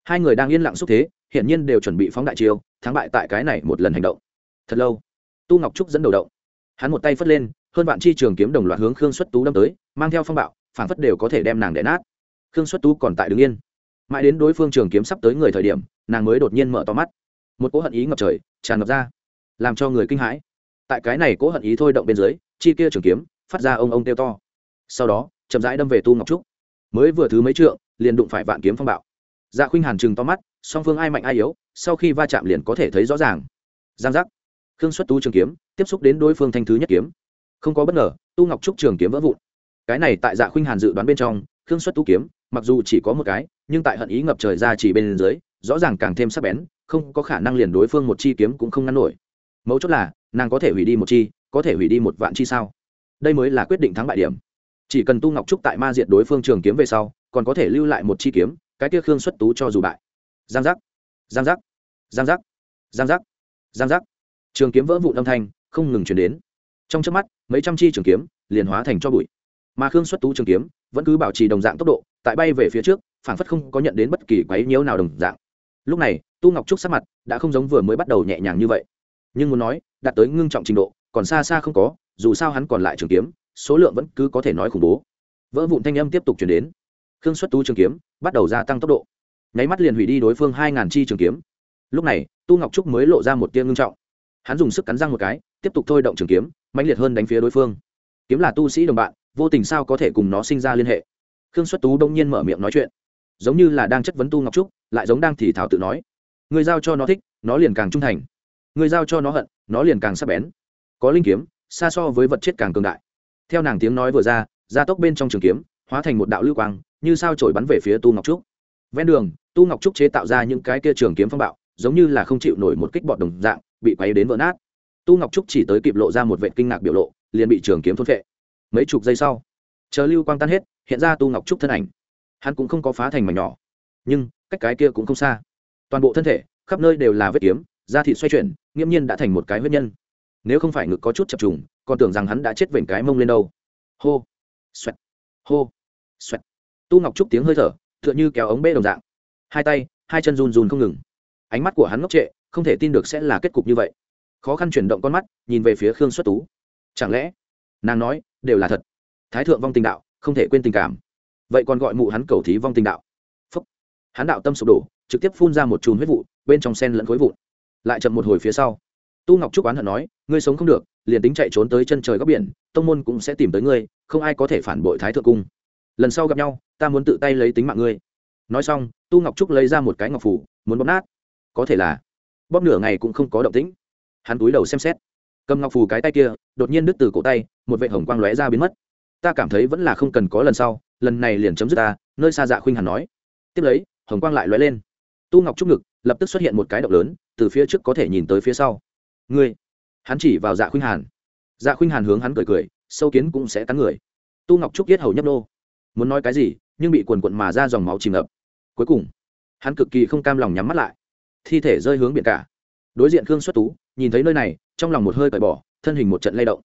Hai người đang yên lặng xúc thế, hiển nhiên đều chuẩn bị phóng đại chiêu, thắng bại tại cái này một lần hành động. Thật lâu, tu ngọc trúc dẫn đầu động hắn một tay phất lên, hơn bạn chi trường kiếm đồng loạt hướng khương xuất tú đâm tới, mang theo phong bạo phản phất đều có thể đem nàng đẻ nát. Khương xuất tú còn tại đứng yên. Mãi đến đối phương trường kiếm sắp tới người thời điểm, nàng mới đột nhiên mở to mắt. Một cỗ hận ý ngập trời, tràn ngập ra, làm cho người kinh hãi. Tại cái này cỗ hận ý thôi động bên dưới, chi kia trường kiếm phát ra ông ông teo to. Sau đó, chậm rãi đâm về tu ngọc trúc. Mới vừa thứ mấy trượng, liền đụng phải vạn kiếm phong bạo. Dạ khuynh hàn chừng to mắt, song phương ai mạnh ai yếu, sau khi va chạm liền có thể thấy rõ ràng. Giang giác. Khương xuất tú trường kiếm tiếp xúc đến đối phương thanh thứ nhất kiếm. Không có bất ngờ, tu ngọc trúc trường kiếm vỡ vụn. Cái này tại dạ khuynh hàn dự đoán bên trong, khương xuất tu kiếm, mặc dù chỉ có một cái, nhưng tại hận ý ngập trời ra chỉ bên dưới, rõ ràng càng thêm sắc bén, không có khả năng liền đối phương một chi kiếm cũng không ngăn nổi. Mấu chốt là, nàng có thể hủy đi một chi, có thể hủy đi một vạn chi sao? Đây mới là quyết định thắng bại điểm. Chỉ cần tu ngọc trúc tại ma diện đối phương trường kiếm về sau, còn có thể lưu lại một chi kiếm, cái kia khương xuất tú cho dù bại. Giang giác. Giang giác. Giang giác. Giang giác. Giang giác. Trường kiếm vỡ vụn âm thanh không ngừng chuyển đến. Trong trước mắt, mấy trăm chi trường kiếm liền hóa thành cho bụi. Mà khương xuất tú trường kiếm vẫn cứ bảo trì đồng dạng tốc độ, tại bay về phía trước, phảng phất không có nhận đến bất kỳ quấy nhiễu nào đồng dạng. Lúc này, tu ngọc trúc sắc mặt đã không giống vừa mới bắt đầu nhẹ nhàng như vậy. Nhưng muốn nói, đạt tới ngưng trọng trình độ, còn xa xa không có, dù sao hắn còn lại trường kiếm, số lượng vẫn cứ có thể nói khủng bố. Vỡ vụn thanh âm tiếp tục chuyển đến. Khương xuất tú trường kiếm bắt đầu gia tăng tốc độ. Nháy mắt liền hủy đi đối phương hai ngàn chi trường kiếm. Lúc này, tu ngọc trúc mới lộ ra một tia ngưng trọng. Hắn dùng sức cắn răng một cái tiếp tục thôi động trường kiếm mạnh liệt hơn đánh phía đối phương. Kiếm là tu sĩ đồng bạn, vô tình sao có thể cùng nó sinh ra liên hệ. Khương xuất tú đông nhiên mở miệng nói chuyện. Giống như là đang chất vấn tu ngọc trúc, lại giống đang thì thảo tự nói. Người giao cho nó thích, nó liền càng trung thành. Người giao cho nó hận, nó liền càng sắc bén. Có linh kiếm, xa so với vật chết càng cường đại. Theo nàng tiếng nói vừa ra, gia tốc bên trong trường kiếm, hóa thành một đạo lưu quang, như sao trổi bắn về phía tu ngọc trúc. Ven đường, tu ngọc trúc chế tạo ra những cái kia trường kiếm phong bạo, giống như là không chịu nổi một kích bọt đồng dạng, bị quay đến vỡ nát tu ngọc trúc chỉ tới kịp lộ ra một vệ kinh ngạc biểu lộ, liền bị trường kiếm thôn vệ mấy chục giây sau, chờ lưu quang tan hết, hiện ra tu ngọc trúc thân ảnh. Hắn cũng không có phá thành mảnh nhỏ, nhưng cách cái kia cũng không xa. Toàn bộ thân thể, khắp nơi đều là vết kiếm, da thịt xoay chuyển, nghiễm nhiên đã thành một cái huyết nhân. Nếu không phải ngực có chút chập trùng, còn tưởng rằng hắn đã chết vểnh cái mông lên đâu. Hô, xoẹt hô, xoẹt. Tu ngọc trúc tiếng hơi thở t h ư ợ n h ư kéo ống bê đồng dạng. Hai tay, hai chân run run không ngừng. Ánh mắt của hắn ngốc trệ, không thể tin được sẽ là kết cục như vậy khó khăn chuyển động con mắt, nhìn về phía khương xuất tú. Chẳng lẽ, nàng nói, đều là thật? Thái thượng vong tình đạo, không thể quên tình cảm. Vậy còn gọi mụ hắn cầu thí vong tình đạo. Phúc. Hắn đạo tâm sụp đổ, trực tiếp phun ra một chùm huyết vụ, bên trong sen lẫn khối vụn. Lại chậm một hồi phía sau. Tu ngọc trúc oán hận nói, ngươi sống không được, liền tính chạy trốn tới chân trời góc biển, tông môn cũng sẽ tìm tới ngươi, không ai có thể phản bội thái thượng cung. Lần sau gặp nhau, ta muốn tự tay lấy tính mạng ngươi. Nói xong, tu ngọc trúc lấy ra một cái ngọc phủ, muốn bóp nát. Có thể là, bóp nửa ngày cũng không có động tĩnh hắn túi đầu xem xét. Cầm ngọc phù cái tay kia, đột nhiên đứt từ cổ tay, một vệ hồng quang lóe ra biến mất. Ta cảm thấy vẫn là không cần có lần sau, lần này liền chấm dứt ta, nơi xa dạ khuynh hàn nói. Tiếp lấy, hồng quang lại lóe lên. Tu ngọc trúc ngực, lập tức xuất hiện một cái động lớn, từ phía trước có thể nhìn tới phía sau. Ngươi! Hắn chỉ vào dạ khuynh hàn. Dạ khuynh hàn hướng hắn cười cười, sâu kiến cũng sẽ cắn người. Tu ngọc trúc yết hầu nhấp nô. Muốn nói cái gì, nhưng bị quần quận mà ra dòng máu chìm ngập. Cuối cùng, hắn cực kỳ không cam lòng nhắm mắt lại. Thi thể rơi hướng biển cả. Đối diện khương xuất tú nhìn thấy nơi này, trong lòng một hơi cởi bỏ, thân hình một trận lay động.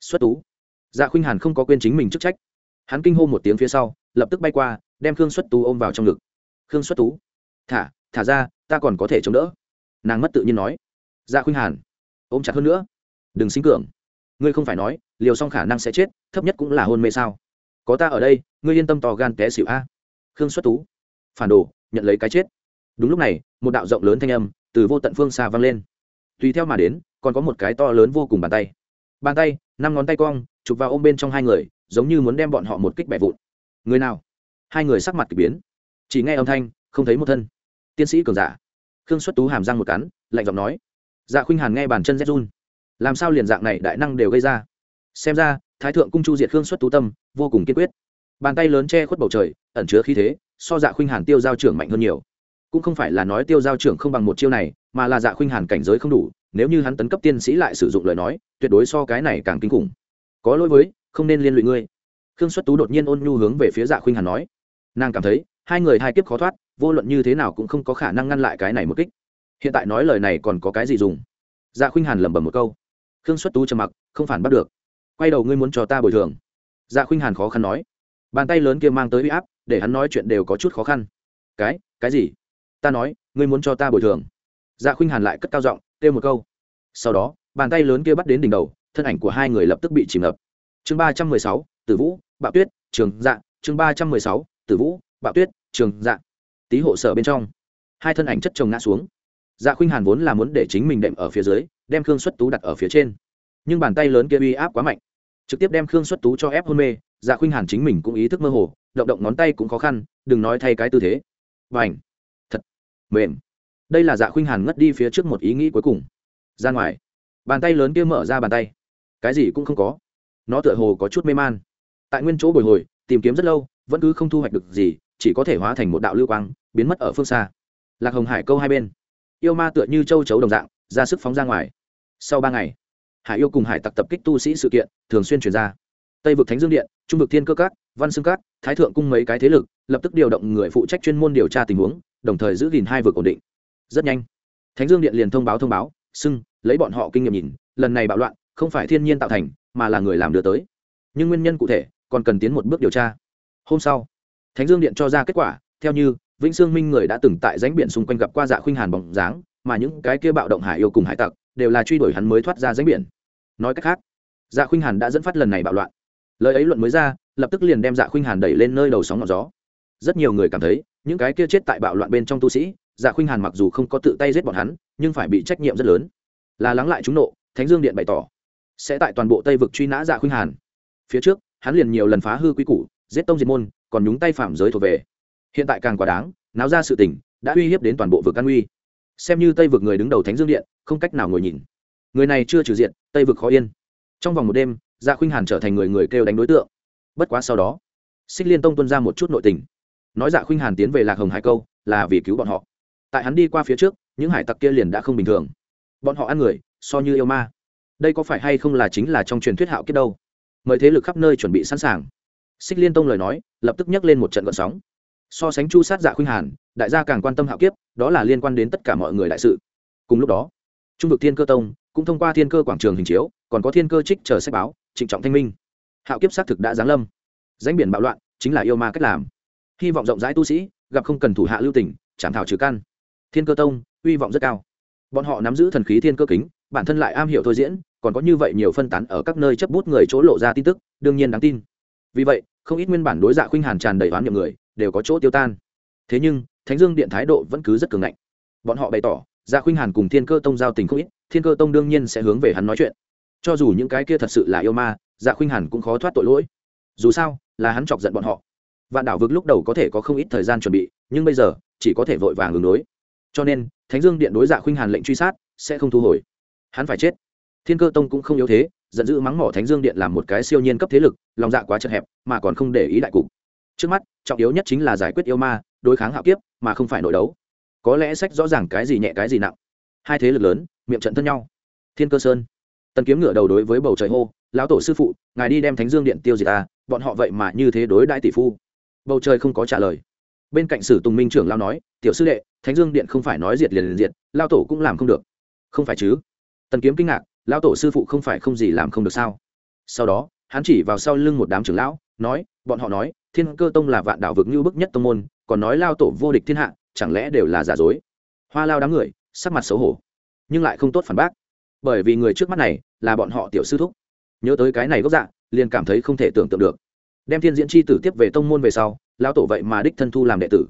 Xuất tú. Dạ khuynh hàn không có quên chính mình chức trách. Hắn kinh hô một tiếng phía sau, lập tức bay qua, đem khương xuất tú ôm vào trong ngực. Khương xuất tú, thả thả ra, ta còn có thể chống đỡ. Nàng mất tự nhiên nói. Dạ khuynh hàn, ôm chặt hơn nữa. Đừng sinh cường. Ngươi không phải nói, liều xong khả năng sẽ chết, thấp nhất cũng là hôn mê sao. Có ta ở đây, ngươi yên tâm to gan té xỉu a. Khương xuất tú. Phản đồ, nhận lấy cái chết. Đúng lúc này, một đạo rộng lớn thanh âm từ vô tận phương xa vang lên tùy theo mà đến, còn có một cái to lớn vô cùng bàn tay. Bàn tay, năm ngón tay cong, chụp vào ôm bên trong hai người, giống như muốn đem bọn họ một kích bẻ vụn. Người nào? Hai người sắc mặt k ỳ biến. Chỉ nghe âm thanh, không thấy một thân. Tiến sĩ cường giả. Khương xuất tú hàm răng một cắn, lạnh giọng nói. Dạ khuynh hàn nghe bàn chân rét run. Làm sao liền dạng này đại năng đều gây ra? Xem ra, thái thượng cung chu diệt khương xuất tú tâm, vô cùng kiên quyết. Bàn tay lớn che khuất bầu trời, ẩn chứa khí thế, so dạ khuynh hàn tiêu giao trưởng mạnh hơn nhiều. Cũng không phải là nói tiêu giao trưởng không bằng một chiêu này mà là dạ khuynh hàn cảnh giới không đủ, nếu như hắn tấn cấp tiên sĩ lại sử dụng lời nói, tuyệt đối so cái này càng kinh khủng. Có lỗi với, không nên liên lụy ngươi. Khương xuất tú đột nhiên ôn nhu hướng về phía dạ khuynh hàn nói. Nàng cảm thấy, hai người hai kiếp khó thoát, vô luận như thế nào cũng không có khả năng ngăn lại cái này một kích. Hiện tại nói lời này còn có cái gì dùng? Dạ khuynh hàn lẩm bẩm một câu. Khương xuất tú trầm mặc, không phản bắt được. Quay đầu ngươi muốn cho ta bồi thường. Dạ khuynh hàn khó khăn nói. Bàn tay lớn kia mang tới u y áp, để hắn nói chuyện đều có chút khó khăn. Cái cái gì? Ta nói, ngươi muốn cho ta bồi thường dạ khuynh hàn lại cất cao giọng, kêu một câu. Sau đó, bàn tay lớn kia bắt đến đỉnh đầu, thân ảnh của hai người lập tức bị chìm ngập. Chương ba trăm mười sáu, tử vũ, bạo tuyết, trường dạ. Chương ba trăm mười sáu, tử vũ, bạo tuyết, trường dạ. Tý hộ sở bên trong, hai thân ảnh chất chồng ngã xuống. Dạ khuynh hàn vốn là muốn để chính mình đệm ở phía dưới, đem khương xuất tú đặt ở phía trên. Nhưng bàn tay lớn kia uy áp quá mạnh, trực tiếp đem khương xuất tú cho ép hôn mê dạ khuynh hàn chính mình cũng ý thức mơ hồ, động động ngón tay cũng khó khăn, đừng nói thay cái tư thế. Và ảnh thật! Mềm! Đây là dạ khuynh hàn ngất đi phía trước một ý nghĩ cuối cùng. Ra ngoài. Bàn tay lớn kia mở ra bàn tay. Cái gì cũng không có. Nó tựa hồ có chút mê man. Tại nguyên chỗ bồi hồi, tìm kiếm rất lâu, vẫn cứ không thu hoạch được gì, chỉ có thể hóa thành một đạo lưu quang, biến mất ở phương xa. Lạc hồng hải câu hai bên. Yêu ma tựa như châu chấu đồng dạng, ra sức phóng ra ngoài. Sau ba ngày, hải yêu cùng hải tặc tập kích tu sĩ sự kiện, thường xuyên chuyển ra. Tây vực thánh dương điện, trung vực thiên cơ cát văn xương cát thái thượng cung mấy cái thế lực, lập tức điều động người phụ trách chuyên môn điều tra tình huống, đồng thời giữ gìn hai vực ổn định rất nhanh. Thánh dương điện liền thông báo thông báo, xưng, lấy bọn họ kinh nghiệm nhìn, lần này bạo loạn không phải thiên nhiên tạo thành, mà là người làm đưa tới. Nhưng nguyên nhân cụ thể, còn cần tiến một bước điều tra. Hôm sau, thánh dương điện cho ra kết quả, theo như vĩnh sương minh người đã từng tại ránh biển xung quanh gặp qua dạ khuynh hàn bóng dáng, mà những cái kia bạo động hải yêu cùng hải tặc đều là truy đuổi hắn mới thoát ra ránh biển. Nói cách khác dạ khuynh hàn đã dẫn phát lần này bạo loạn. Lời ấy luận mới ra, lập tức liền đem dạ khuynh hàn đẩy lên nơi đầu sóng ngọn gió. Rất nhiều người cảm thấy, những cái kia chết tại bạo loạn bên trong tu sĩ dạ khuynh hàn mặc dù không có tự tay giết bọn hắn, nhưng phải bị trách nhiệm rất lớn. Là lắng lại chúng nộ, thánh dương điện bày tỏ, sẽ tại toàn bộ tây vực truy nã dạ khuynh hàn. Phía trước, hắn liền nhiều lần phá hư quy củ, giết tông diệt môn, còn nhúng tay phạm giới thuộc về. Hiện tại càng quá đáng, náo ra sự tình, đã uy hiếp đến toàn bộ vực an uy. Xem như tây vực người đứng đầu thánh dương điện, không cách nào ngồi nhìn. Người này chưa trừ diện tây vực khó yên. Trong vòng một đêm dạ khuynh hàn trở thành người người kêu đánh đối tượng. Bất quá sau đó, xích liên tông tuân ra một chút nội tình. Nói dạ khuynh hàn tiến về lạc hồng hải câu, là vì cứu bọn họ tại hắn đi qua phía trước, những hải tặc kia liền đã không bình thường. Bọn họ ăn người, so như yêu ma. Đây có phải hay không là chính là trong truyền thuyết hạo kiếp đâu? Mời thế lực khắp nơi chuẩn bị sẵn sàng. Xích liên tông lời nói, lập tức nhắc lên một trận gợn sóng. So sánh chu sát dạ khuynh hàn, đại gia càng quan tâm hạo kiếp, đó là liên quan đến tất cả mọi người đại sự. Cùng lúc đó, trung vực thiên cơ tông, cũng thông qua thiên cơ quảng trường hình chiếu, còn có thiên cơ trích chờ sách báo, trịnh trọng thanh minh. Hạo kiếp xác thực đã giáng lâm. Danh biển bạo loạn, chính là yêu ma cách làm. Hy vọng rộng rãi tu sĩ, gặp không cần thủ hạ lưu tỉnh chảm thảo trừ căn thiên cơ tông hy vọng rất cao. Bọn họ nắm giữ thần khí thiên cơ kính, bản thân lại am hiểu thôi diễn, còn có như vậy nhiều phân tán ở các nơi chấp bút người chỗ lộ ra tin tức, đương nhiên đáng tin. Vì vậy, không ít nguyên bản đối dạ khuynh hàn tràn đầy oán niệm người, đều có chỗ tiêu tan. Thế nhưng, thánh dương điện thái độ vẫn cứ rất cường ngạnh. Bọn họ bày tỏ dạ khuynh hàn cùng thiên cơ tông giao tình không ít, thiên cơ tông đương nhiên sẽ hướng về hắn nói chuyện. Cho dù những cái kia thật sự là yêu ma dạ khuynh hàn cũng khó thoát tội lỗi. Dù sao, là hắn chọc giận bọn họ. Vạn đảo vực lúc đầu có thể có không ít thời gian chuẩn bị, nhưng bây giờ, chỉ có thể vội vàng ứng đối cho nên, thánh dương điện đối dạ khuynh hàn lệnh truy sát, sẽ không thu hồi. Hắn phải chết. Thiên cơ tông cũng không yếu thế, giận dữ mắng mỏ thánh dương điện làm một cái siêu nhiên cấp thế lực, lòng dạ quá chật hẹp, mà còn không để ý đại cục. Trước mắt, trọng yếu nhất chính là giải quyết yêu ma, đối kháng hạo kiếp, mà không phải nội đấu. Có lẽ sách rõ ràng cái gì nhẹ cái gì nặng. Hai thế lực lớn, miệng trận thân nhau. Thiên cơ sơn. Tần kiếm ngửa đầu đối với bầu trời hô, lão tổ sư phụ, ngài đi đem thánh dương điện tiêu diệt ta, bọn họ vậy mà như thế đối đại tỷ phu. Bầu trời không có trả lời. Bên cạnh sử tùng minh trưởng lao nói, tiểu sư đệ thánh dương điện không phải nói diệt liền liền diệt, lao tổ cũng làm không được. Không phải chứ? Tần kiếm kinh ngạc, lao tổ sư phụ không phải không gì làm không được sao? Sau đó, hắn chỉ vào sau lưng một đám trưởng lão, nói, bọn họ nói, thiên cơ tông là vạn đạo vực như bức nhất tông môn, còn nói lao tổ vô địch thiên hạ, chẳng lẽ đều là giả dối? Hoa lao đám người, sắc mặt xấu hổ, nhưng lại không tốt phản bác. Bởi vì người trước mắt này là bọn họ tiểu sư thúc. Nhớ tới cái này gốc dạ liền cảm thấy không thể tưởng tượng được. Đem thiên diễn chi tử tiếp về tông môn về sau lão tổ vậy mà đích thân thu làm đệ tử.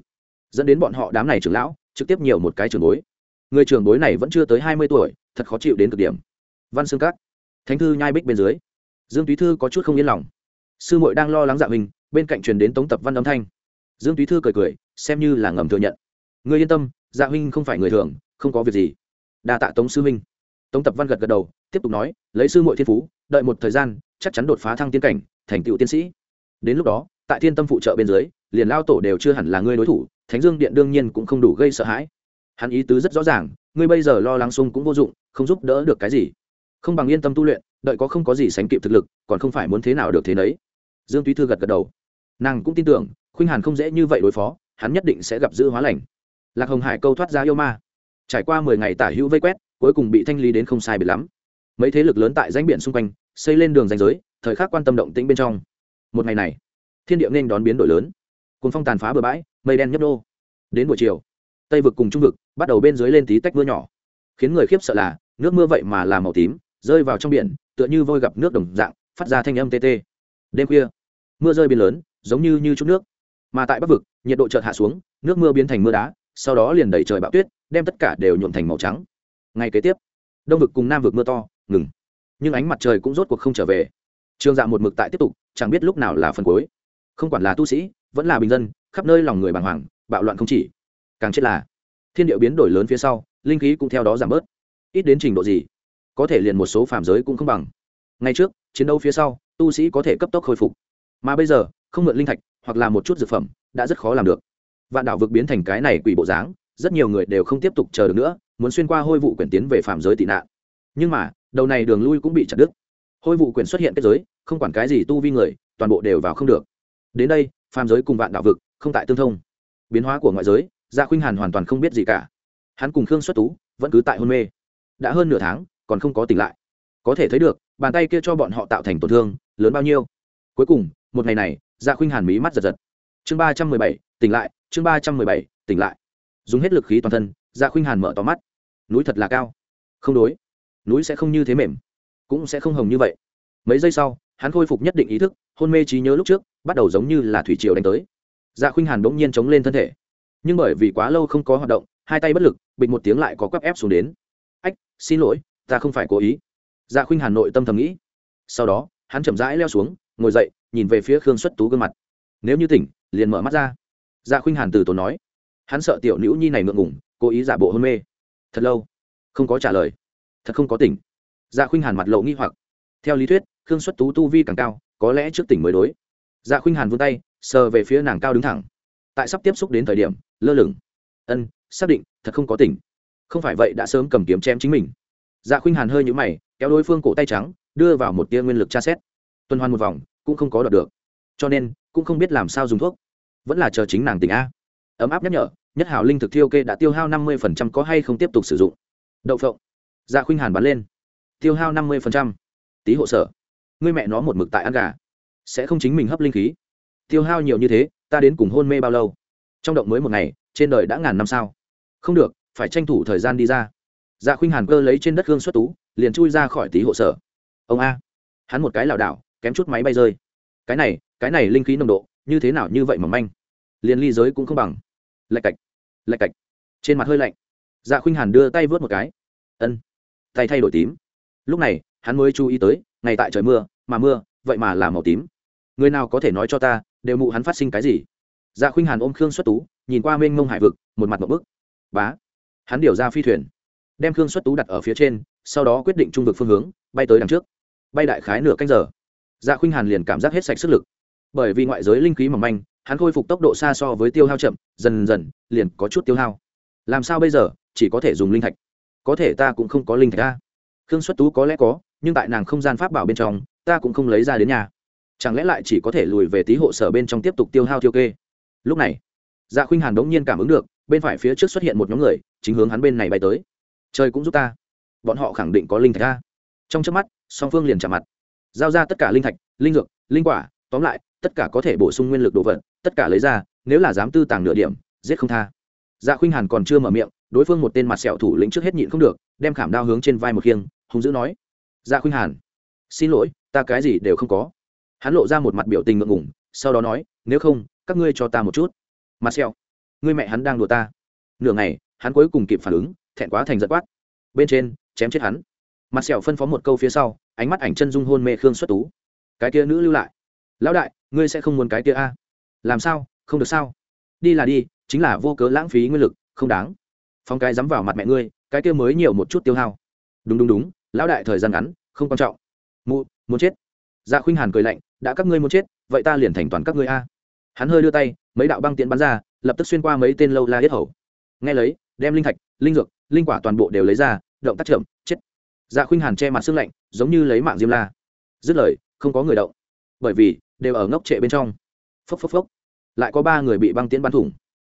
Dẫn đến bọn họ đám này trưởng lão trực tiếp nhiều một cái trường bối. Người trường bối này vẫn chưa tới hai mươi tuổi, thật khó chịu đến cực điểm. Văn xương cát thánh thư nhai bích bên dưới. Dương túy thư có chút không yên lòng. Sư muội đang lo lắng dạ mình bên cạnh truyền đến tống tập văn âm thanh. Dương túy thư cười cười, xem như là ngầm thừa nhận. Người yên tâm dạ huynh không phải người thường, không có việc gì. Đa tạ tống sư huynh. Tống tập văn gật gật đầu, tiếp tục nói, lấy sư muội thiên phú, đợi một thời gian, chắc chắn đột phá thăng tiên cảnh, thành tựu tiên sĩ. Đến lúc đó, tại thiên tâm phụ trợ bên dưới liền lao tổ đều chưa hẳn là ngươi đối thủ, thánh dương điện đương nhiên cũng không đủ gây sợ hãi. Hắn ý tứ rất rõ ràng, ngươi bây giờ lo lắng sung cũng vô dụng, không giúp đỡ được cái gì. Không bằng yên tâm tu luyện, đợi có không có gì sánh kịp thực lực, còn không phải muốn thế nào được thế nấy. Dương túy thư gật gật đầu. Nàng cũng tin tưởng, khuynh hàn không dễ như vậy đối phó, hắn nhất định sẽ gặp dữ hóa lành. Lạc hồng hải câu thoát ra yêu ma. Trải qua mười ngày tả hữu vây quét, cuối cùng bị thanh lý đến không sai biệt lắm. Mấy thế lực lớn tại danh biển xung quanh, xây lên đường danh giới, thời khắc quan tâm động tĩnh bên trong. Một ngày này, thiên địa nên đón biến đổi lớn cuốn phong tàn phá bờ bãi, mây đen nhấp đô đến buổi chiều, tây vực cùng trung vực bắt đầu bên dưới lên tí tách mưa nhỏ, khiến người khiếp sợ là nước mưa vậy mà là màu tím, rơi vào trong biển, tựa như vôi gặp nước đồng dạng, phát ra thanh âm tê tê. Đêm khuya, mưa rơi biển lớn, giống như như chút nước. Mà tại bắc vực, nhiệt độ chợt hạ xuống, nước mưa biến thành mưa đá, sau đó liền đẩy trời bão tuyết, đem tất cả đều nhuộm thành màu trắng. Ngay kế tiếp, đông vực cùng nam vực mưa to, ngừng. Nhưng ánh mặt trời cũng rốt cuộc không trở về. Trường dạ một mực tại tiếp tục, chẳng biết lúc nào là phần cuối. Không quản là tu sĩ vẫn là bình dân, khắp nơi lòng người bàng hoàng, bạo loạn không chỉ. Càng chết là, thiên điệu biến đổi lớn phía sau, linh khí cũng theo đó giảm bớt. Ít đến trình độ gì, có thể liền một số phàm giới cũng không bằng. Ngay trước, chiến đấu phía sau, tu sĩ có thể cấp tốc khôi phục. Mà bây giờ, không mượn linh thạch, hoặc là một chút dược phẩm, đã rất khó làm được. Vạn đảo vực biến thành cái này quỷ bộ dáng, rất nhiều người đều không tiếp tục chờ được nữa, muốn xuyên qua hôi vụ quyển tiến về phạm giới tị nạn. Nhưng mà, đầu này đường lui cũng bị chặt đứt. Hôi vụ quyển xuất hiện kết giới, không quản cái gì tu vi người, toàn bộ đều vào không được. Đến đây phàm giới cùng vạn đạo vực, không tại tương thông. Biến hóa của ngoại giới gia khuynh hàn hoàn toàn không biết gì cả. Hắn cùng khương xuất tú vẫn cứ tại hôn mê. Đã hơn nửa tháng, còn không có tỉnh lại. Có thể thấy được, bàn tay kia cho bọn họ tạo thành tổn thương, lớn bao nhiêu. Cuối cùng, một ngày này Gia khuynh hàn mí mắt giật giật. Chương ba trăm mười bảy, tỉnh lại, chương ba trăm mười bảy, tỉnh lại. Dùng hết lực khí toàn thân Gia khuynh hàn mở tóm mắt. Núi thật là cao. Không đối. Núi sẽ không như thế mềm. Cũng sẽ không hồng như vậy. Mấy giây sau, hắn khôi phục nhất định ý thức hôn mê trí nhớ lúc trước, bắt đầu giống như là thủy triều đánh tới. Dạ khuynh hàn bỗng nhiên chống lên thân thể. Nhưng bởi vì quá lâu không có hoạt động, hai tay bất lực, bịch một tiếng lại có quắp ép xuống đến. Ách, xin lỗi, ta không phải cố ý. Dạ khuynh hàn nội tâm thầm nghĩ. Sau đó, hắn chậm rãi leo xuống, ngồi dậy, nhìn về phía khương xuất tú gương mặt. Nếu như tỉnh, liền mở mắt ra. Dạ khuynh hàn từ tốn nói. Hắn sợ tiểu nữ nhi này ngượng ngủng cố ý giả bộ hôn mê. Thật lâu, không có trả lời. Thật không có tỉnh. Dạ khuynh hàn mặt lộ nghi hoặc. Theo lý thuyết, khương xuất tú tu vi càng cao có lẽ trước tỉnh mới đối. Dạ khuynh hàn vươn tay, sờ về phía nàng cao đứng thẳng. Tại sắp tiếp xúc đến thời điểm, lơ lửng. Ân, xác định, thật không có tỉnh. Không phải vậy đã sớm cầm kiếm chém chính mình. Dạ khuynh hàn hơi nhũ mày, kéo đối phương cổ tay trắng, đưa vào một tia nguyên lực tra xét. Tuần hoàn một vòng, cũng không có đoạt được. Cho nên, cũng không biết làm sao dùng thuốc. Vẫn là chờ chính nàng tỉnh a. Ấm áp nhắc nhở, nhất hảo linh thực thiêu kê đã tiêu hao năm mươi có hay không tiếp tục sử dụng. Đậu phộng. Dạ khuynh hàn bắn lên. Tiêu hao năm mươi tí hộ sở ngươi mẹ nó một mực tại ăn gà, sẽ không chính mình hấp linh khí. Tiêu hao nhiều như thế, ta đến cùng hôn mê bao lâu? Trong động mới một ngày, trên đời đã ngàn năm sao? Không được, phải tranh thủ thời gian đi ra. Dạ khuynh hàn cơ lấy trên đất gương xuất tú, liền chui ra khỏi tí hộ sở. Ông a, hắn một cái lảo đảo, kém chút máy bay rơi. Cái này cái này linh khí nồng độ, như thế nào như vậy mà manh? Liền ly giới cũng không bằng. Lạch cạch lạch cạch. Trên mặt hơi lạnh. Dạ khuynh hàn đưa tay vớt một cái. Ân, tay thay đổi tím. Lúc này, hắn mới chú ý tới ngày tại trời mưa, mà mưa, vậy mà là màu tím. Người nào có thể nói cho ta, đều mụ hắn phát sinh cái gì? Dạ khuynh hàn ôm khương xuất tú, nhìn qua mênh mông hải vực, một mặt một bức. Bá. Hắn điều ra phi thuyền. Đem khương xuất tú đặt ở phía trên, sau đó quyết định trung vực phương hướng, bay tới đằng trước. Bay đại khái nửa canh giờ. Dạ khuynh hàn liền cảm giác hết sạch sức lực. Bởi vì ngoại giới linh khí mỏng manh, hắn khôi phục tốc độ xa so với tiêu hao chậm, dần dần, liền có chút tiêu hao. Làm sao bây giờ, chỉ có thể dùng linh thạch. Có thể ta cũng không có linh thạch ta khương xuất tú có lẽ có nhưng tại nàng không gian pháp bảo bên trong, ta cũng không lấy ra đến nhà. Chẳng lẽ lại chỉ có thể lùi về tí hộ sở bên trong tiếp tục tiêu hao tiêu kê? Lúc này dạ khuynh hàn đ ỗ n g nhiên cảm ứng được, bên phải phía trước xuất hiện một nhóm người, chính hướng hắn bên này bay tới. Trời cũng giúp ta. Bọn họ khẳng định có linh thạch ta trong trước mắt, song phương liền chạm mặt. Giao ra tất cả linh thạch, linh dược, linh quả, tóm lại, tất cả có thể bổ sung nguyên lực đồ vật, tất cả lấy ra, nếu là dám tư tàng nửa điểm, giết không tha. Dạ khuynh hàn còn chưa mở miệng, đối phương một tên mặt sẹo thủ lĩnh trước hết nhịn không được, đem khảm đao hướng trên vai một khiêng hùng dữ nói dạ khuynh hàn, xin lỗi, ta cái gì đều không có. Hắn lộ ra một mặt biểu tình ngượng ngủng sau đó nói, nếu không, các ngươi cho ta một chút. Mặt xẹo ngươi mẹ hắn đang đùa ta. Nửa ngày, hắn cuối cùng kịp phản ứng, thẹn quá thành giật quát. Bên trên, chém chết hắn. Mặt sẹo phân phó một câu phía sau, ánh mắt ảnh chân dung hôn mê khương xuất tú. Cái kia nữ lưu lại. Lão đại, ngươi sẽ không muốn cái kia a? Làm sao, không được sao? Đi là đi, chính là vô cớ lãng phí nguyên lực, không đáng. Phong cái dám vào mặt mẹ ngươi, cái kia mới nhiều một chút tiêu hao. Đúng đúng đúng lão đại thời gian ngắn, không quan trọng. Mụ, muốn chết. Dạ khuynh hàn cười lạnh, đã các ngươi muốn chết, vậy ta liền thành toàn các ngươi a. Hắn hơi đưa tay, mấy đạo băng tiễn bắn ra, lập tức xuyên qua mấy tên lâu la yết hầu. Nghe lấy, đem linh thạch, linh dược, linh quả toàn bộ đều lấy ra, động tác chậm, chết. Dạ khuynh hàn che mặt xương lạnh, giống như lấy mạng diêm la. Dứt lời, không có người động. Bởi vì, đều ở ngốc trệ bên trong. Phốc phốc phốc. Lại có ba người bị băng tiễn bắn thủng.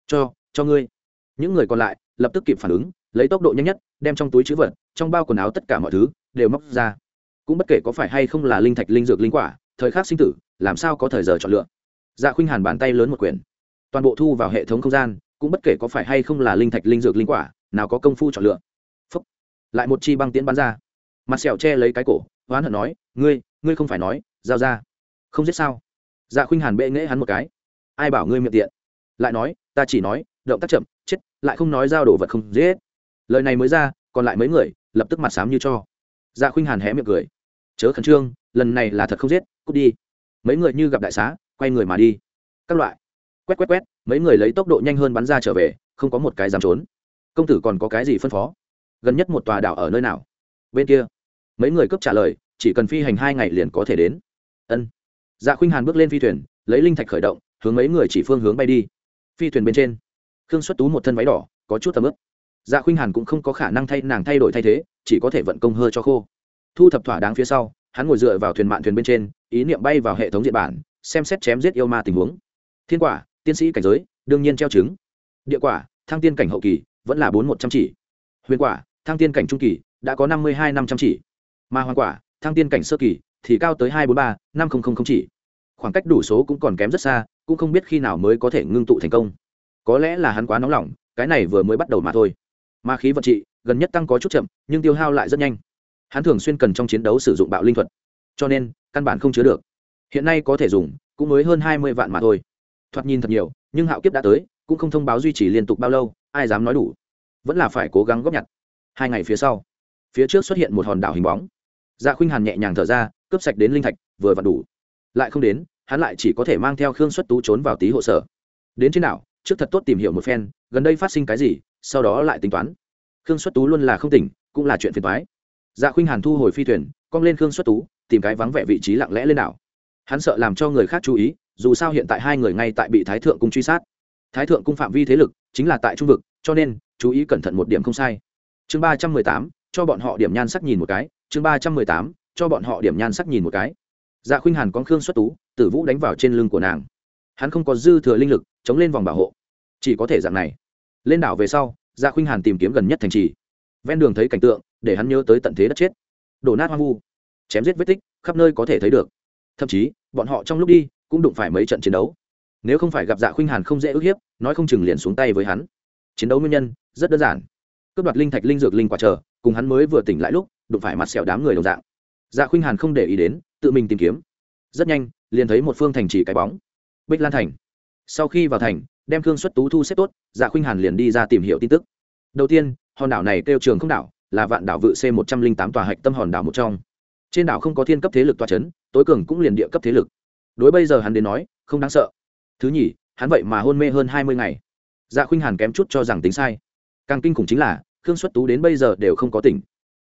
Cho cho ngươi. Những người còn lại, lập tức kịp phản ứng lấy tốc độ nhanh nhất, đem trong túi chữ vật, trong bao quần áo tất cả mọi thứ đều móc ra. Cũng bất kể có phải hay không là linh thạch, linh dược, linh quả, thời khắc sinh tử, làm sao có thời giờ chọn lựa. Dạ khuynh hàn bàn tay lớn một quyển. Toàn bộ thu vào hệ thống không gian, cũng bất kể có phải hay không là linh thạch, linh dược, linh quả, nào có công phu chọn lựa. Phúc. lại một chi băng tiễn bắn ra. Mặt sẹo che lấy cái cổ, hoán hận nói, ngươi ngươi không phải nói, giao ra. Không giết sao? Dạ khuynh hàn bệ nghễ hắn một cái. Ai bảo ngươi miệng tiện? Lại nói, ta chỉ nói, động tác chậm, chết, lại không nói giao đổ vật không giết lời này mới ra, còn lại mấy người lập tức mặt sám như cho. Dạ khuynh hàn hé miệng cười. Chớ khẩn trương, lần này là thật không giết, cút đi. Mấy người như gặp đại xá, quay người mà đi. Các loại. Quét quét quét, mấy người lấy tốc độ nhanh hơn bắn ra trở về, không có một cái dám trốn. Công tử còn có cái gì phân phó? Gần nhất một tòa đảo ở nơi nào? Bên kia. Mấy người cấp trả lời, chỉ cần phi hành hai ngày liền có thể đến. Ân. Dạ khuynh hàn bước lên phi thuyền, lấy linh thạch khởi động, hướng mấy người chỉ phương hướng bay đi. Phi thuyền bên trên. Khương xuất tú một thân váy đỏ, có chút tầm ướp dạ khuynh hàn cũng không có khả năng thay nàng thay đổi thay thế, chỉ có thể vận công hơi cho khô. Thu thập thỏa đáng phía sau, hắn ngồi dựa vào thuyền mạn thuyền bên trên, ý niệm bay vào hệ thống diện bản, xem xét chém giết yêu ma tình huống. Thiên quả, tiên sĩ cảnh giới, đương nhiên treo chứng. Địa quả, thăng tiên cảnh hậu kỳ, vẫn là bốn một trăm chỉ. Huyền quả, thăng tiên cảnh trung kỳ, đã có năm mươi hai năm trăm chỉ. Ma hoàng quả, thăng tiên cảnh sơ kỳ, thì cao tới hai bốn ba, năm không không chỉ. Khoảng cách đủ số cũng còn kém rất xa, cũng không biết khi nào mới có thể ngưng tụ thành công. Có lẽ là hắn quá nóng lòng, cái này vừa mới bắt đầu mà thôi mà khí vận trị gần nhất tăng có chút chậm, nhưng tiêu hao lại rất nhanh. Hắn thường xuyên cần trong chiến đấu sử dụng bạo linh thuật, cho nên căn bản không chứa được. Hiện nay có thể dùng, cũng mới hơn hai mươi vạn mà thôi. Thoạt nhìn thật nhiều, nhưng hạo kiếp đã tới, cũng không thông báo duy trì liên tục bao lâu, ai dám nói đủ. Vẫn là phải cố gắng góp nhặt. Hai ngày phía sau, phía trước xuất hiện một hòn đảo hình bóng. Dạ khuynh hàn nhẹ nhàng thở ra, cướp sạch đến linh thạch, vừa vặn đủ. Lại không đến, hắn lại chỉ có thể mang theo khương xuất tú trốn vào tí hộ sở. Đến trên đảo, trước thật tốt tìm hiểu một phen, gần đây phát sinh cái gì sau đó lại tính toán. Khương xuất tú luôn là không tỉnh, cũng là chuyện phiền thoái dạ khuynh hàn thu hồi phi thuyền, cong lên khương xuất tú, tìm cái vắng vẻ vị trí lặng lẽ lên đảo. Hắn sợ làm cho người khác chú ý, dù sao hiện tại hai người ngay tại bị thái thượng cung truy sát. Thái thượng cung phạm vi thế lực chính là tại trung vực, cho nên chú ý cẩn thận một điểm không sai. Chương ba trăm mười tám, cho bọn họ điểm nhan sắc nhìn một cái. Chương ba trăm mười tám, cho bọn họ điểm nhan sắc nhìn một cái. Dạ khuynh hàn con khương xuất tú, tử vũ đánh vào trên lưng của nàng. Hắn không có dư thừa linh lực, chống lên vòng bảo hộ. Chỉ có thể dạng này lên đảo về sau dạ khuynh hàn tìm kiếm gần nhất thành trì. Ven đường thấy cảnh tượng, để hắn nhớ tới tận thế đất chết. Đổ nát hoang vu, chém giết vết tích, khắp nơi có thể thấy được. Thậm chí, bọn họ trong lúc đi, cũng đụng phải mấy trận chiến đấu. Nếu không phải gặp dạ khuynh hàn không dễ ức hiếp, nói không chừng liền xuống tay với hắn. Chiến đấu nguyên nhân, rất đơn giản. Cướp đoạt linh thạch, linh dược, linh quả chờ, cùng hắn mới vừa tỉnh lại lúc, đụng phải mặt sẹo đám người đồng dạng. Dạ khuynh hàn không để ý đến, tự mình tìm kiếm. Rất nhanh, liền thấy một phương thành trì cái bóng. Bích lan thành. Sau khi vào thành đem khương xuất tú thu xếp tốt dạ khuynh hàn liền đi ra tìm hiểu tin tức đầu tiên hòn đảo này kêu trường không đảo là vạn đảo vự c một trăm linh tám tòa hạch tâm hòn đảo một trong trên đảo không có thiên cấp thế lực tòa c h ấ n tối cường cũng liền địa cấp thế lực đối bây giờ hắn đến nói không đáng sợ thứ nhì hắn vậy mà hôn mê hơn hai mươi ngày dạ khuynh hàn kém chút cho rằng tính sai càng kinh khủng chính là khương xuất tú đến bây giờ đều không có tỉnh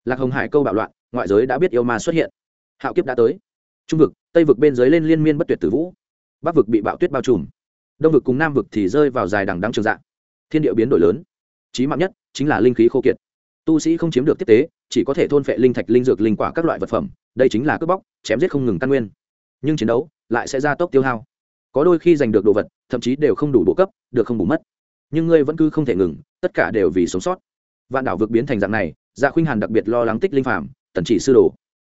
lạc hồng hải câu bạo loạn ngoại giới đã biết yêu ma xuất hiện hạo kiếp đã tới trung vực tây vực bên dưới lên liên miên bất tuyệt tử vũ bắc vực bị bạo tuyết bao trùm đông vực cùng nam vực thì rơi vào dài đằng đắng trường dạng. Thiên địa biến đổi lớn. Trí mạng nhất chính là linh khí khô kiệt. Tu sĩ không chiếm được tiếp tế, chỉ có thể thôn phệ linh thạch, linh dược, linh quả các loại vật phẩm. Đây chính là cướp bóc, chém giết không ngừng căn nguyên. Nhưng chiến đấu lại sẽ gia tốc tiêu hao. Có đôi khi giành được đồ vật, thậm chí đều không đủ bộ cấp, được không bù mất. Nhưng ngươi vẫn cứ không thể ngừng, tất cả đều vì sống sót. Vạn đảo vực biến thành dạng này dạ khuynh hàn đặc biệt lo lắng tích linh phạm tần chỉ sư đồ.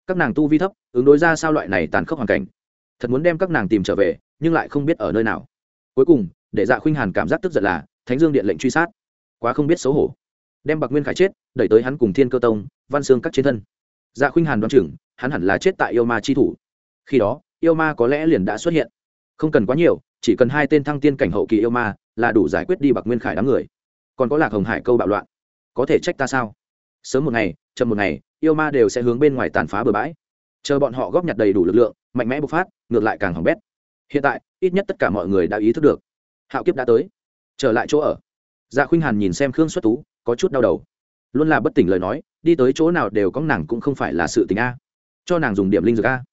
Các nàng tu vi thấp, ứng đối ra sao loại này tàn khốc hoàn cảnh. Thật muốn đem các nàng tìm trở về, nhưng lại không biết ở nơi nào cuối cùng, để dạ khuynh hàn cảm giác tức giận là, thánh dương điện lệnh truy sát. Quá không biết xấu hổ. Đem bạc nguyên khải chết, đẩy tới hắn cùng thiên cơ tông, văn xương các trên thân. Dạ khuynh hàn đoán chừng, hắn hẳn là chết tại yêu ma chi thủ. Khi đó, yêu ma có lẽ liền đã xuất hiện. Không cần quá nhiều, chỉ cần hai tên thăng tiên cảnh hậu kỳ yêu ma là đủ giải quyết đi bạc nguyên khải đám người. Còn có lạc hồng hải câu bạo loạn. Có thể trách ta sao? Sớm một ngày, chậm một ngày, yêu ma đều sẽ hướng bên ngoài tàn phá bừa bãi. Chờ bọn họ góp nhặt đầy đủ lực lượng, mạnh mẽ bộc phát, ngược lại càng hỏng bét hiện tại, ít nhất tất cả mọi người đã ý thức được. Hạo kiếp đã tới. Trở lại chỗ ở. Dạ khuynh hàn nhìn xem khương xuất tú, có chút đau đầu. Luôn là bất tỉnh lời nói, đi tới chỗ nào đều có nàng cũng không phải là sự tình a. Cho nàng dùng điểm linh dược a.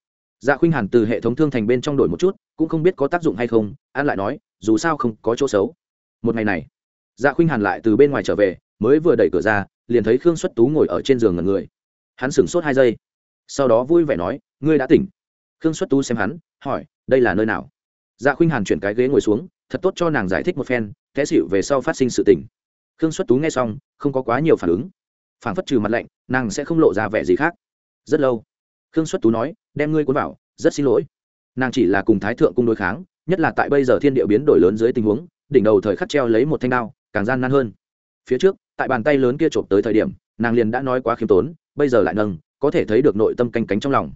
Dạ khuynh hàn từ hệ thống thương thành bên trong đổi một chút, cũng không biết có tác dụng hay không, an lại nói, dù sao không có chỗ xấu. Một ngày này dạ khuynh hàn lại từ bên ngoài trở về, mới vừa đẩy cửa ra, liền thấy khương xuất tú ngồi ở trên giường ngần người. Hắn sửng sốt hai giây, sau đó vui vẻ nói, ngươi đã tỉnh. Khương xuất tú xem hắn, hỏi đây là nơi nào? Dạ khuynh hàn chuyển cái ghế ngồi xuống, thật tốt cho nàng giải thích một phen, té xịu về sau phát sinh sự tình. Khương xuất tú nghe xong, không có quá nhiều phản ứng. Phản phất trừ mặt lạnh, nàng sẽ không lộ ra vẻ gì khác. Rất lâu, khương xuất tú nói, đem ngươi cuốn vào, rất xin lỗi. Nàng chỉ là cùng thái thượng cung đối kháng, nhất là tại bây giờ thiên địa biến đổi lớn dưới tình huống, đỉnh đầu thời khắc treo lấy một thanh đao, càng gian nan hơn. Phía trước, tại bàn tay lớn kia chộp tới thời điểm, nàng liền đã nói quá khiêm tốn, bây giờ lại nâng, có thể thấy được nội tâm canh cánh trong lòng.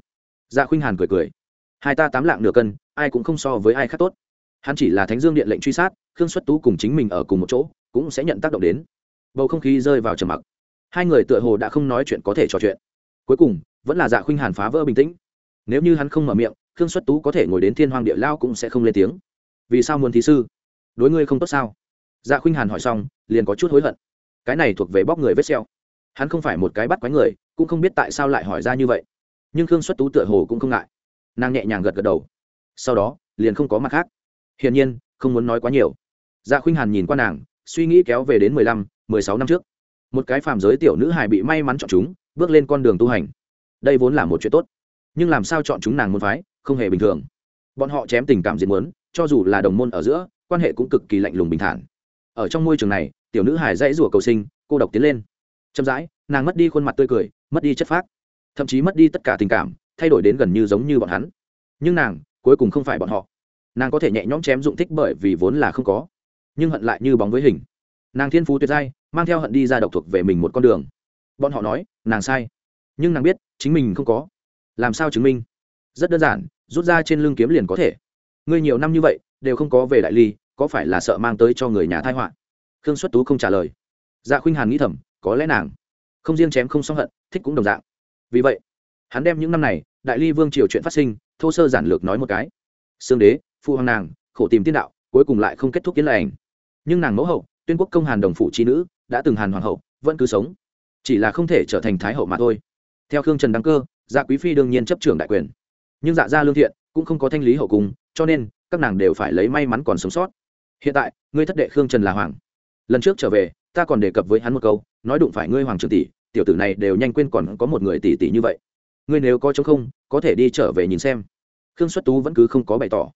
Dạ khuynh hàn cười cười hai ta tám lạng nửa cân, ai cũng không so với ai khác tốt. Hắn chỉ là thánh dương điện lệnh truy sát, khương xuất tú cùng chính mình ở cùng một chỗ, cũng sẽ nhận tác động đến. Bầu không khí rơi vào trầm mặc. Hai người tựa hồ đã không nói chuyện có thể trò chuyện. Cuối cùng, vẫn là dạ khuynh hàn phá vỡ bình tĩnh. Nếu như hắn không mở miệng, khương xuất tú có thể ngồi đến thiên hoàng địa lao cũng sẽ không lên tiếng. Vì sao muốn thí sư? Đối ngươi không tốt sao? Dạ khuynh hàn hỏi xong, liền có chút hối hận. Cái này thuộc về bóc người vết xeo hắn không phải một cái bắt quái người, cũng không biết tại sao lại hỏi ra như vậy. Nhưng khương xuất tú tựa hồ cũng không ngại nàng nhẹ nhàng gật gật đầu. Sau đó, liền không có mặt khác. Hiển nhiên, không muốn nói quá nhiều. Dạ khuynh hàn nhìn qua nàng, suy nghĩ kéo về đến mười lăm, mười sáu năm trước. Một cái phàm giới tiểu nữ hài bị may mắn chọn chúng, bước lên con đường tu hành. Đây vốn là một chuyện tốt. Nhưng làm sao chọn chúng nàng môn phái, không hề bình thường. Bọn họ chém tình cảm diễn muốn, cho dù là đồng môn ở giữa, quan hệ cũng cực kỳ lạnh lùng bình thản. Ở trong môi trường này, tiểu nữ hải dãy rủa cầu sinh, cô độc tiến lên. Chậm rãi, nàng mất đi khuôn mặt tươi cười, mất đi chất phác. Thậm chí mất đi tất cả tình cảm thay đổi đến gần như giống như bọn hắn. Nhưng nàng, cuối cùng không phải bọn họ. Nàng có thể nhẹ nhõm chém dụng thích bởi vì vốn là không có, nhưng hận lại như bóng với hình. Nàng thiên phú tuyệt giai, mang theo hận đi ra độc thuộc về mình một con đường. Bọn họ nói, nàng sai. Nhưng nàng biết, chính mình không có. Làm sao chứng minh? Rất đơn giản, rút ra trên lưng kiếm liền có thể. Ngươi nhiều năm như vậy, đều không có về đại ly, có phải là sợ mang tới cho người nhà thai họa? Khương xuất tú không trả lời. Dạ khuynh hàn nghĩ thầm, có lẽ nàng không riêng chém không song hận, thích cũng đồng dạng. Vì vậy, hắn đem những năm này đại ly vương triều chuyện phát sinh, thô sơ giản lược nói một cái. Xương đế, phụ hoàng nàng, khổ tìm tiên đạo, cuối cùng lại không kết thúc kiến lành. Nhưng nàng mẫu hậu, tuyên quốc công hàn đồng phụ trí nữ, đã từng hàn hoàng hậu, vẫn cứ sống. Chỉ là không thể trở thành thái hậu mà thôi. Theo khương trần đăng cơ dạ quý phi đương nhiên chấp trưởng đại quyền. Nhưng dạ gia lương thiện cũng không có thanh lý hậu cung, cho nên các nàng đều phải lấy may mắn còn sống sót. Hiện tại, ngươi thất đệ khương trần là hoàng. Lần trước trở về, ta còn đề cập với hắn một câu, nói đụng phải ngươi hoàng trưởng tỷ, tiểu tử này đều nhanh quên còn có một người tỷ tỷ như vậy ngươi nếu có chống không, có thể đi trở về nhìn xem. Khương xuất tú vẫn cứ không có bày tỏ.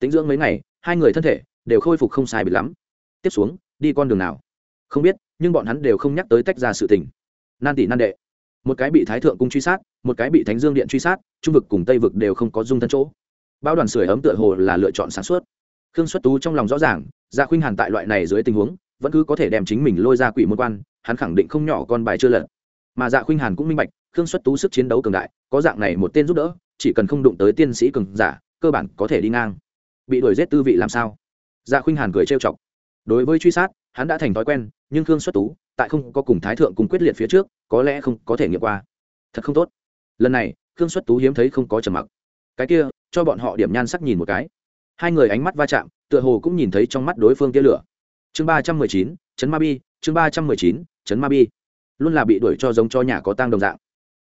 Tính dưỡng mấy ngày, hai người thân thể đều khôi phục không sai bị lắm. Tiếp xuống, đi con đường nào? Không biết, nhưng bọn hắn đều không nhắc tới tách ra sự tình. Nan tỷ nan đệ. Một cái bị thái thượng cung truy sát, một cái bị thánh dương điện truy sát, trung vực cùng tây vực đều không có dung thân chỗ. Bao đoàn sưởi ấm tựa hồ là lựa chọn sáng suốt. Khương xuất tú trong lòng rõ ràng gia khuynh hàn tại loại này dưới tình huống, vẫn cứ có thể đem chính mình lôi ra quỷ môn quan, hắn khẳng định không nhỏ con bài chưa lật. Mà dạ khuynh hàn cũng minh bạch khương xuất tú sức chiến đấu cường đại, có dạng này một tên giúp đỡ, chỉ cần không đụng tới tiên sĩ cường giả, cơ bản có thể đi ngang. Bị đuổi giết tư vị làm sao? Dạ khuynh hàn cười trêu chọc. Đối với truy sát, hắn đã thành thói quen, nhưng khương xuất tú, tại không có cùng thái thượng cùng quyết liệt phía trước, có lẽ không có thể nghiệm qua. Thật không tốt. Lần này, khương xuất tú hiếm thấy không có trầm mặc. Cái kia, cho bọn họ điểm nhan sắc nhìn một cái. Hai người ánh mắt va chạm, tựa hồ cũng nhìn thấy trong mắt đối phương tia lửa. Chương ba trăm mười chín chấn ma bi, chương ba trăm mười chín chấn ma bi. Luôn là bị đuổi cho giống cho nhà có tang đồng dạng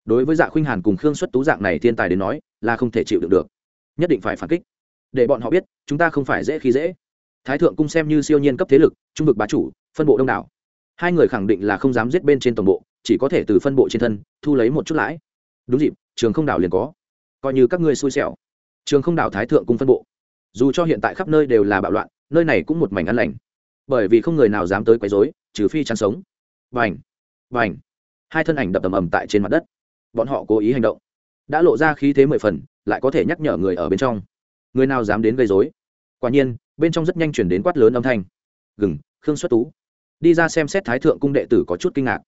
đối với dạ khuynh hàn cùng khương xuất tú dạng này thiên tài đến nói, là không thể chịu được được. Nhất định phải phản kích. Để bọn họ biết, chúng ta không phải dễ khi dễ. Thái thượng cung xem như siêu nhiên cấp thế lực, trung vực bá chủ, phân bộ đông đảo. Hai người khẳng định là không dám giết bên trên tổng bộ, chỉ có thể từ phân bộ trên thân, thu lấy một chút lãi. Đúng dịp, trường không đảo liền có. Coi như các ngươi xui xẻo. Trường không đảo thái thượng cung phân bộ. Dù cho hiện tại khắp nơi đều là bạo loạn, nơi này cũng một mảnh ăn lành. Bởi vì không người nào dám tới quấy rối, trừ phi chăn sống. Vành vành hai thân ảnh đập ầm ầm tại trên mặt đất bọn họ cố ý hành động. Đã lộ ra khí thế mười phần, lại có thể nhắc nhở người ở bên trong. Người nào dám đến gây rối? Quả nhiên, bên trong rất nhanh chuyển đến quát lớn âm thanh. Gừng, khương xuất tú. Đi ra xem xét thái thượng cung đệ tử có chút kinh ngạc.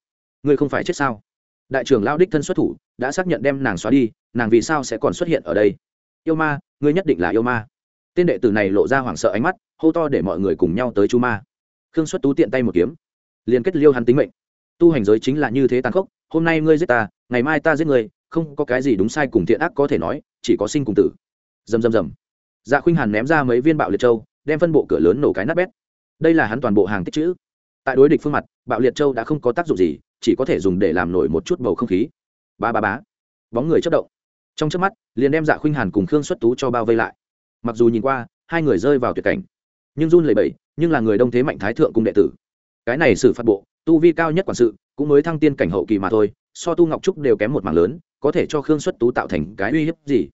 Ngươi không phải chết sao? Đại trưởng lao đích thân xuất thủ, đã xác nhận đem nàng xóa đi, nàng vì sao sẽ còn xuất hiện ở đây? Yêu ma, ngươi nhất định là yêu ma. Tên đệ tử này lộ ra hoảng sợ ánh mắt, hô to để mọi người cùng nhau tới chu ma. Khương xuất tú tiện tay một kiếm, liền kết liêu hắn tính mệnh tu hành giới chính là như thế tàn khốc, hôm nay ngươi giết ta, ngày mai ta giết ngươi, không có cái gì đúng sai cùng thiện ác có thể nói, chỉ có sinh cùng tử. Dầm dầm dầm dạ khuynh hàn ném ra mấy viên bạo liệt châu, đem phân bộ cửa lớn nổ cái nát bét. Đây là hắn toàn bộ hàng tích chữ. Tại đối địch phương mặt, bạo liệt châu đã không có tác dụng gì, chỉ có thể dùng để làm nổi một chút bầu không khí. Ba ba bá bóng người chất động. Trong trước mắt, liền đem dạ khuynh hàn cùng khương xuất tú cho bao vây lại. Mặc dù nhìn qua, hai người rơi vào tuyệt cảnh, nhưng run lầy bẩy, nhưng là người đông thế mạnh thái thượng cung đệ tử. Cái này xử phạt bộ tu vi cao nhất quản sự, cũng mới thăng tiên cảnh hậu kỳ mà thôi, so tu ngọc trúc đều kém một mảng lớn, có thể cho khương xuất tú tạo thành cái uy hiếp gì?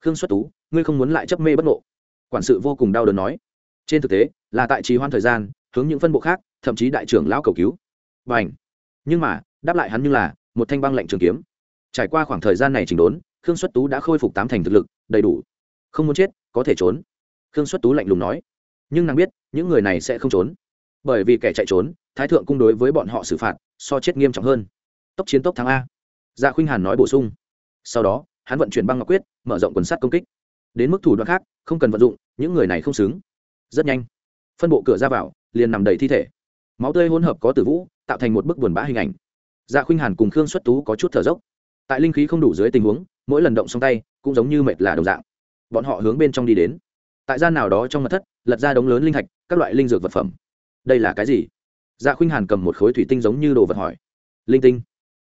Khương xuất tú, ngươi không muốn lại chấp mê bất ngộ? Quản sự vô cùng đau đớn nói. Trên thực tế, là tại trì hoãn thời gian, hướng những phân bộ khác, thậm chí đại trưởng lão cầu cứu. Và ảnh nhưng mà, đáp lại hắn như là, một thanh băng lệnh trường kiếm. Trải qua khoảng thời gian này chỉnh đốn, khương xuất tú đã khôi phục tám thành thực lực, đầy đủ. Không muốn chết, có thể trốn. Khương xuất tú lạnh lùng nói. Nhưng nàng biết, những người này sẽ không trốn. Bởi vì kẻ chạy trốn thái thượng cung đối với bọn họ xử phạt, so chết nghiêm trọng hơn. Tốc chiến tốc thắng a. Dạ khuynh hàn nói bổ sung. Sau đó, hắn vận chuyển băng ngọc quyết, mở rộng quần sắt công kích. Đến mức thủ đoạn khác, không cần vận dụng, những người này không xứng. Rất nhanh, phân bộ cửa ra vào, liền nằm đầy thi thể. Máu tươi hỗn hợp có tử vũ, tạo thành một bức buồn bã hình ảnh. Dạ khuynh hàn cùng khương xuất tú có chút thở dốc. Tại linh khí không đủ dưới tình huống, mỗi lần động xong tay, cũng giống như mệt là đồng dạng. Bọn họ hướng bên trong đi đến. Tại gian nào đó trong mặt thất, lật ra đống lớn linh thạch, các loại linh dược vật phẩm. Đây là cái gì? Dạ khuynh hàn cầm một khối thủy tinh giống như đồ vật hỏi. Linh tinh.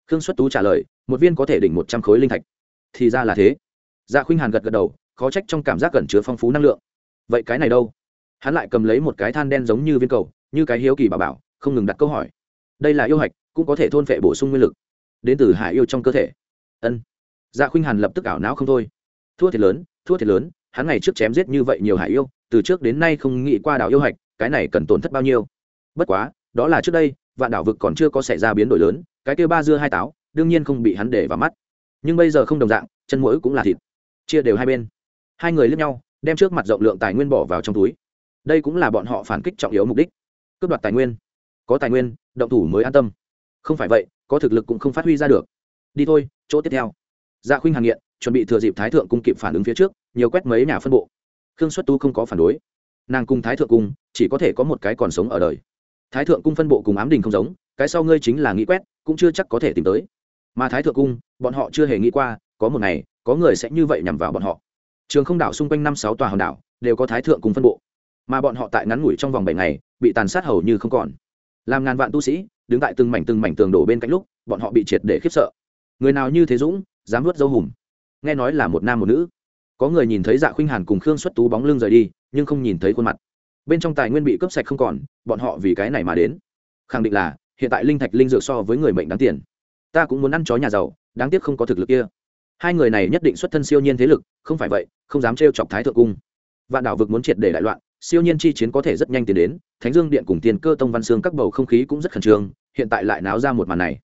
Khương xuất tú trả lời, một viên có thể đỉnh một trăm khối linh thạch. Thì ra là thế. Dạ khuynh hàn gật gật đầu, khó trách trong cảm giác gần chứa phong phú năng lượng. Vậy cái này đâu? Hắn lại cầm lấy một cái than đen giống như viên cầu, như cái hiếu kỳ bà bảo, không ngừng đặt câu hỏi. Đây là yêu hạch, cũng có thể thôn phệ bổ sung nguyên lực. Đến từ hải yêu trong cơ thể. Ân. Dạ khuynh hàn lập tức ảo não không thôi. Thua thiệt lớn, thua thiệt lớn, hắn ngày trước chém giết như vậy nhiều hải yêu, từ trước đến nay không nghĩ qua đảo yêu hạch, cái này cần tổn thất bao nhiêu? Bất quá đó là trước đây, vạn đảo vực còn chưa có xảy ra biến đổi lớn, cái kêu ba dưa hai táo, đương nhiên không bị hắn để vào mắt. Nhưng bây giờ không đồng dạng, chân mũi cũng là thịt, chia đều hai bên. Hai người lướt nhau, đem trước mặt rộng lượng tài nguyên bỏ vào trong túi. Đây cũng là bọn họ phản kích trọng yếu mục đích, cướp đoạt tài nguyên. Có tài nguyên, động thủ mới an tâm. Không phải vậy, có thực lực cũng không phát huy ra được. Đi thôi, chỗ tiếp theo. Dạ khuynh hàn nghiện, chuẩn bị thừa dịp thái thượng cung kịp phản ứng phía trước, nhiều quét mấy nhà phân bộ. Khương xuất tu không có phản đối. Nàng cung thái thượng cung, chỉ có thể có một cái còn sống ở đời thái thượng cung phân bộ cùng ám đình không giống, cái sau ngươi chính là nghĩ quét, cũng chưa chắc có thể tìm tới. Mà thái thượng cung, bọn họ chưa hề nghĩ qua, có một ngày, có người sẽ như vậy nhằm vào bọn họ. Trường không đảo xung quanh năm sáu tòa hòn đảo, đều có thái thượng cung phân bộ. Mà bọn họ tại ngắn ngủi trong vòng bảy ngày, bị tàn sát hầu như không còn. Làm ngàn vạn tu sĩ, đứng tại từng mảnh từng mảnh tường đổ bên cạnh lúc, bọn họ bị triệt để khiếp sợ. Người nào như thế dũng, dám vớt dâu hùm. Nghe nói là một nam một nữ. Có người nhìn thấy dạ khuynh hàn cùng khương xuất tú bóng lưng rời đi, nhưng không nhìn thấy khuôn mặt bên trong tài nguyên bị cướp sạch không còn, bọn họ vì cái này mà đến. Khẳng định là, hiện tại linh thạch linh dược so với người mệnh đáng tiền. Ta cũng muốn ăn chó nhà giàu, đáng tiếc không có thực lực kia. Hai người này nhất định xuất thân siêu nhiên thế lực, không phải vậy, không dám trêu chọc thái thượng cung. Vạn đảo vực muốn triệt để đại loạn, siêu nhiên chi chiến có thể rất nhanh tiến đến, thánh dương điện cùng tiền cơ tông văn xương các bầu không khí cũng rất khẩn trương, hiện tại lại náo ra một màn này.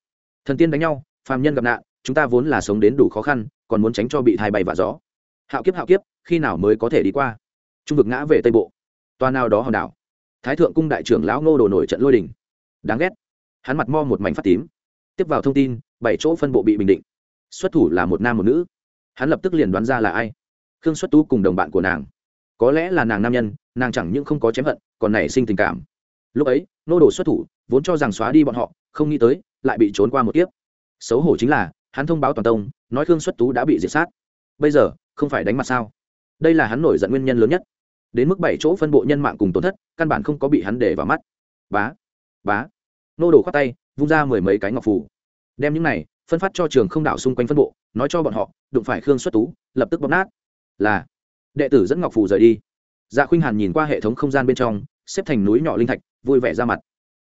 Thần tiên đánh nhau, phàm nhân gặp nạn, chúng ta vốn là sống đến đủ khó khăn, còn muốn tránh cho bị thai bay và gió. Hạo kiếp hạo kiếp, khi nào mới có thể đi qua? Trung vực ngã về tây bộ toa nào đó hòn đảo. Thái thượng cung đại trưởng lão ngô đồ nổi trận lôi đình. Đáng ghét. Hắn mặt mo một mảnh phát tím. Tiếp vào thông tin, bảy chỗ phân bộ bị bình định. Xuất thủ là một nam một nữ. Hắn lập tức liền đoán ra là ai. Khương xuất tú cùng đồng bạn của nàng. Có lẽ là nàng nam nhân, nàng chẳng những không có chém hận, còn nảy sinh tình cảm. Lúc ấy nô đồ xuất thủ, vốn cho rằng xóa đi bọn họ, không nghĩ tới, lại bị trốn qua một kiếp. Xấu hổ chính là, hắn thông báo toàn tông, nói khương xuất tú đã bị diệt sát. Bây giờ, không phải đánh mặt sao? Đây là hắn nổi giận nguyên nhân lớn nhất đến mức bảy chỗ phân bộ nhân mạng cùng tổn thất, căn bản không có bị hắn để vào mắt. Bá bá. Nô đồ khoát tay, vung ra mười mấy cái ngọc phủ đem những này phân phát cho trường không đảo xung quanh phân bộ, nói cho bọn họ, đụng phải khương xuất tú, lập tức bóp nát. Là, đệ tử dẫn ngọc phủ rời đi. Dạ khuynh hàn nhìn qua hệ thống không gian bên trong, xếp thành núi nhỏ linh thạch, vui vẻ ra mặt.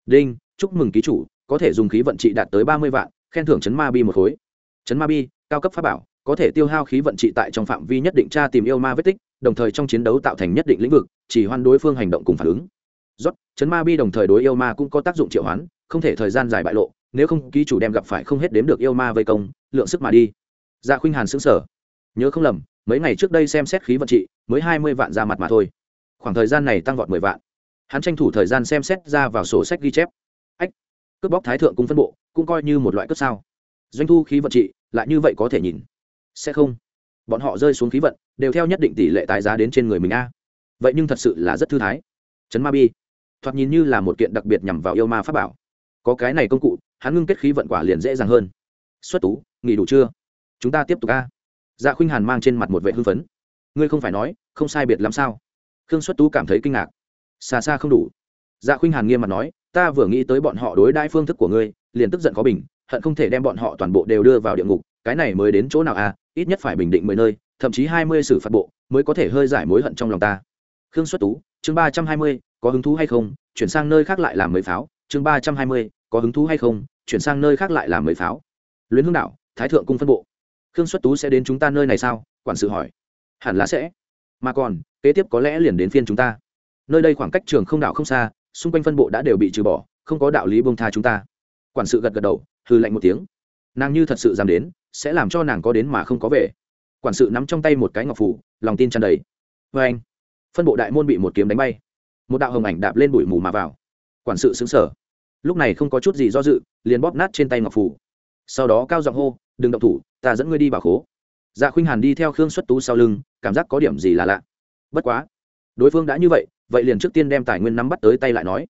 Đinh, chúc mừng ký chủ, có thể dùng khí vận trị đạt tới ba mươi vạn, khen thưởng chấn ma bi một khối. Chấn ma bi, cao cấp pháp bảo có thể tiêu hao khí vận trị tại trong phạm vi nhất định tra tìm yêu ma vết tích, đồng thời trong chiến đấu tạo thành nhất định lĩnh vực, chỉ hoan đối phương hành động cùng phản ứng. Rót chấn ma bi đồng thời đối yêu ma cũng có tác dụng triệu hoán, không thể thời gian dài bại lộ, nếu không ký chủ đem gặp phải không hết đếm được yêu ma vây công, lượng sức mà đi. Dạ khuynh hàn xứng sở nhớ không lầm, mấy ngày trước đây xem xét khí vận trị, mới hai mươi vạn ra mặt mà thôi. Khoảng thời gian này tăng vọt mười vạn. Hắn tranh thủ thời gian xem xét ra vào sổ sách ghi chép. Ách, cướp bóc thái thượng cung phân bộ, cũng coi như một loại cướp sao. Doanh thu khí vận trị, lại như vậy có thể nhìn sẽ không. Bọn họ rơi xuống khí vận, đều theo nhất định tỷ lệ tái giá đến trên người mình a. Vậy nhưng thật sự là rất thư thái. Chấn ma bi. Thoạt nhìn như là một kiện đặc biệt nhằm vào yêu ma pháp bảo. Có cái này công cụ, hắn ngưng kết khí vận quả liền dễ dàng hơn. Xuất tú, nghỉ đủ chưa? Chúng ta tiếp tục a. Dạ khuynh hàn mang trên mặt một vệ hưng phấn. Ngươi không phải nói, không sai biệt lắm sao? Khương xuất tú cảm thấy kinh ngạc. Xa xa không đủ. Dạ khuynh hàn nghiêm mặt nói, ta vừa nghĩ tới bọn họ đối đãi phương thức của ngươi, liền tức giận có bình, hận không thể đem bọn họ toàn bộ đều đưa vào địa ngục, cái này mới đến chỗ nào à ít nhất phải bình định mười nơi, thậm chí hai mươi xử phạt bộ mới có thể hơi giải mối hận trong lòng ta. Khương xuất tú, chương ba trăm hai mươi, có hứng thú hay không? Chuyển sang nơi khác lại làm mấy pháo. Chương ba trăm hai mươi, có hứng thú hay không? Chuyển sang nơi khác lại làm mấy pháo. Luyến hương đạo, thái thượng cung phân bộ. Khương xuất tú sẽ đến chúng ta nơi này sao? Quản sự hỏi. Hẳn là sẽ. Mà còn, kế tiếp có lẽ liền đến phiên chúng ta. Nơi đây khoảng cách trường không Đạo không xa, xung quanh phân bộ đã đều bị trừ bỏ, không có đạo lý bông tha chúng ta. Quản sự gật gật đầu hư lạnh một tiếng. Nàng như thật sự dám đến sẽ làm cho nàng có đến mà không có về. Quản sự nắm trong tay một cái ngọc phủ, lòng tin tràn đầy. Vê anh, phân bộ đại môn bị một kiếm đánh bay. Một đạo hồng ảnh đạp lên bụi mù mà vào. Quản sự xứng sở lúc này không có chút gì do dự, liền bóp nát trên tay ngọc phủ. Sau đó cao giọng hô, đừng động thủ, ta dẫn ngươi đi bảo khố. Dạ khuynh hàn đi theo khương xuất tú sau lưng, cảm giác có điểm gì là lạ. Bất quá, đối phương đã như vậy vậy liền trước tiên đem tài nguyên nắm bắt tới tay lại nói,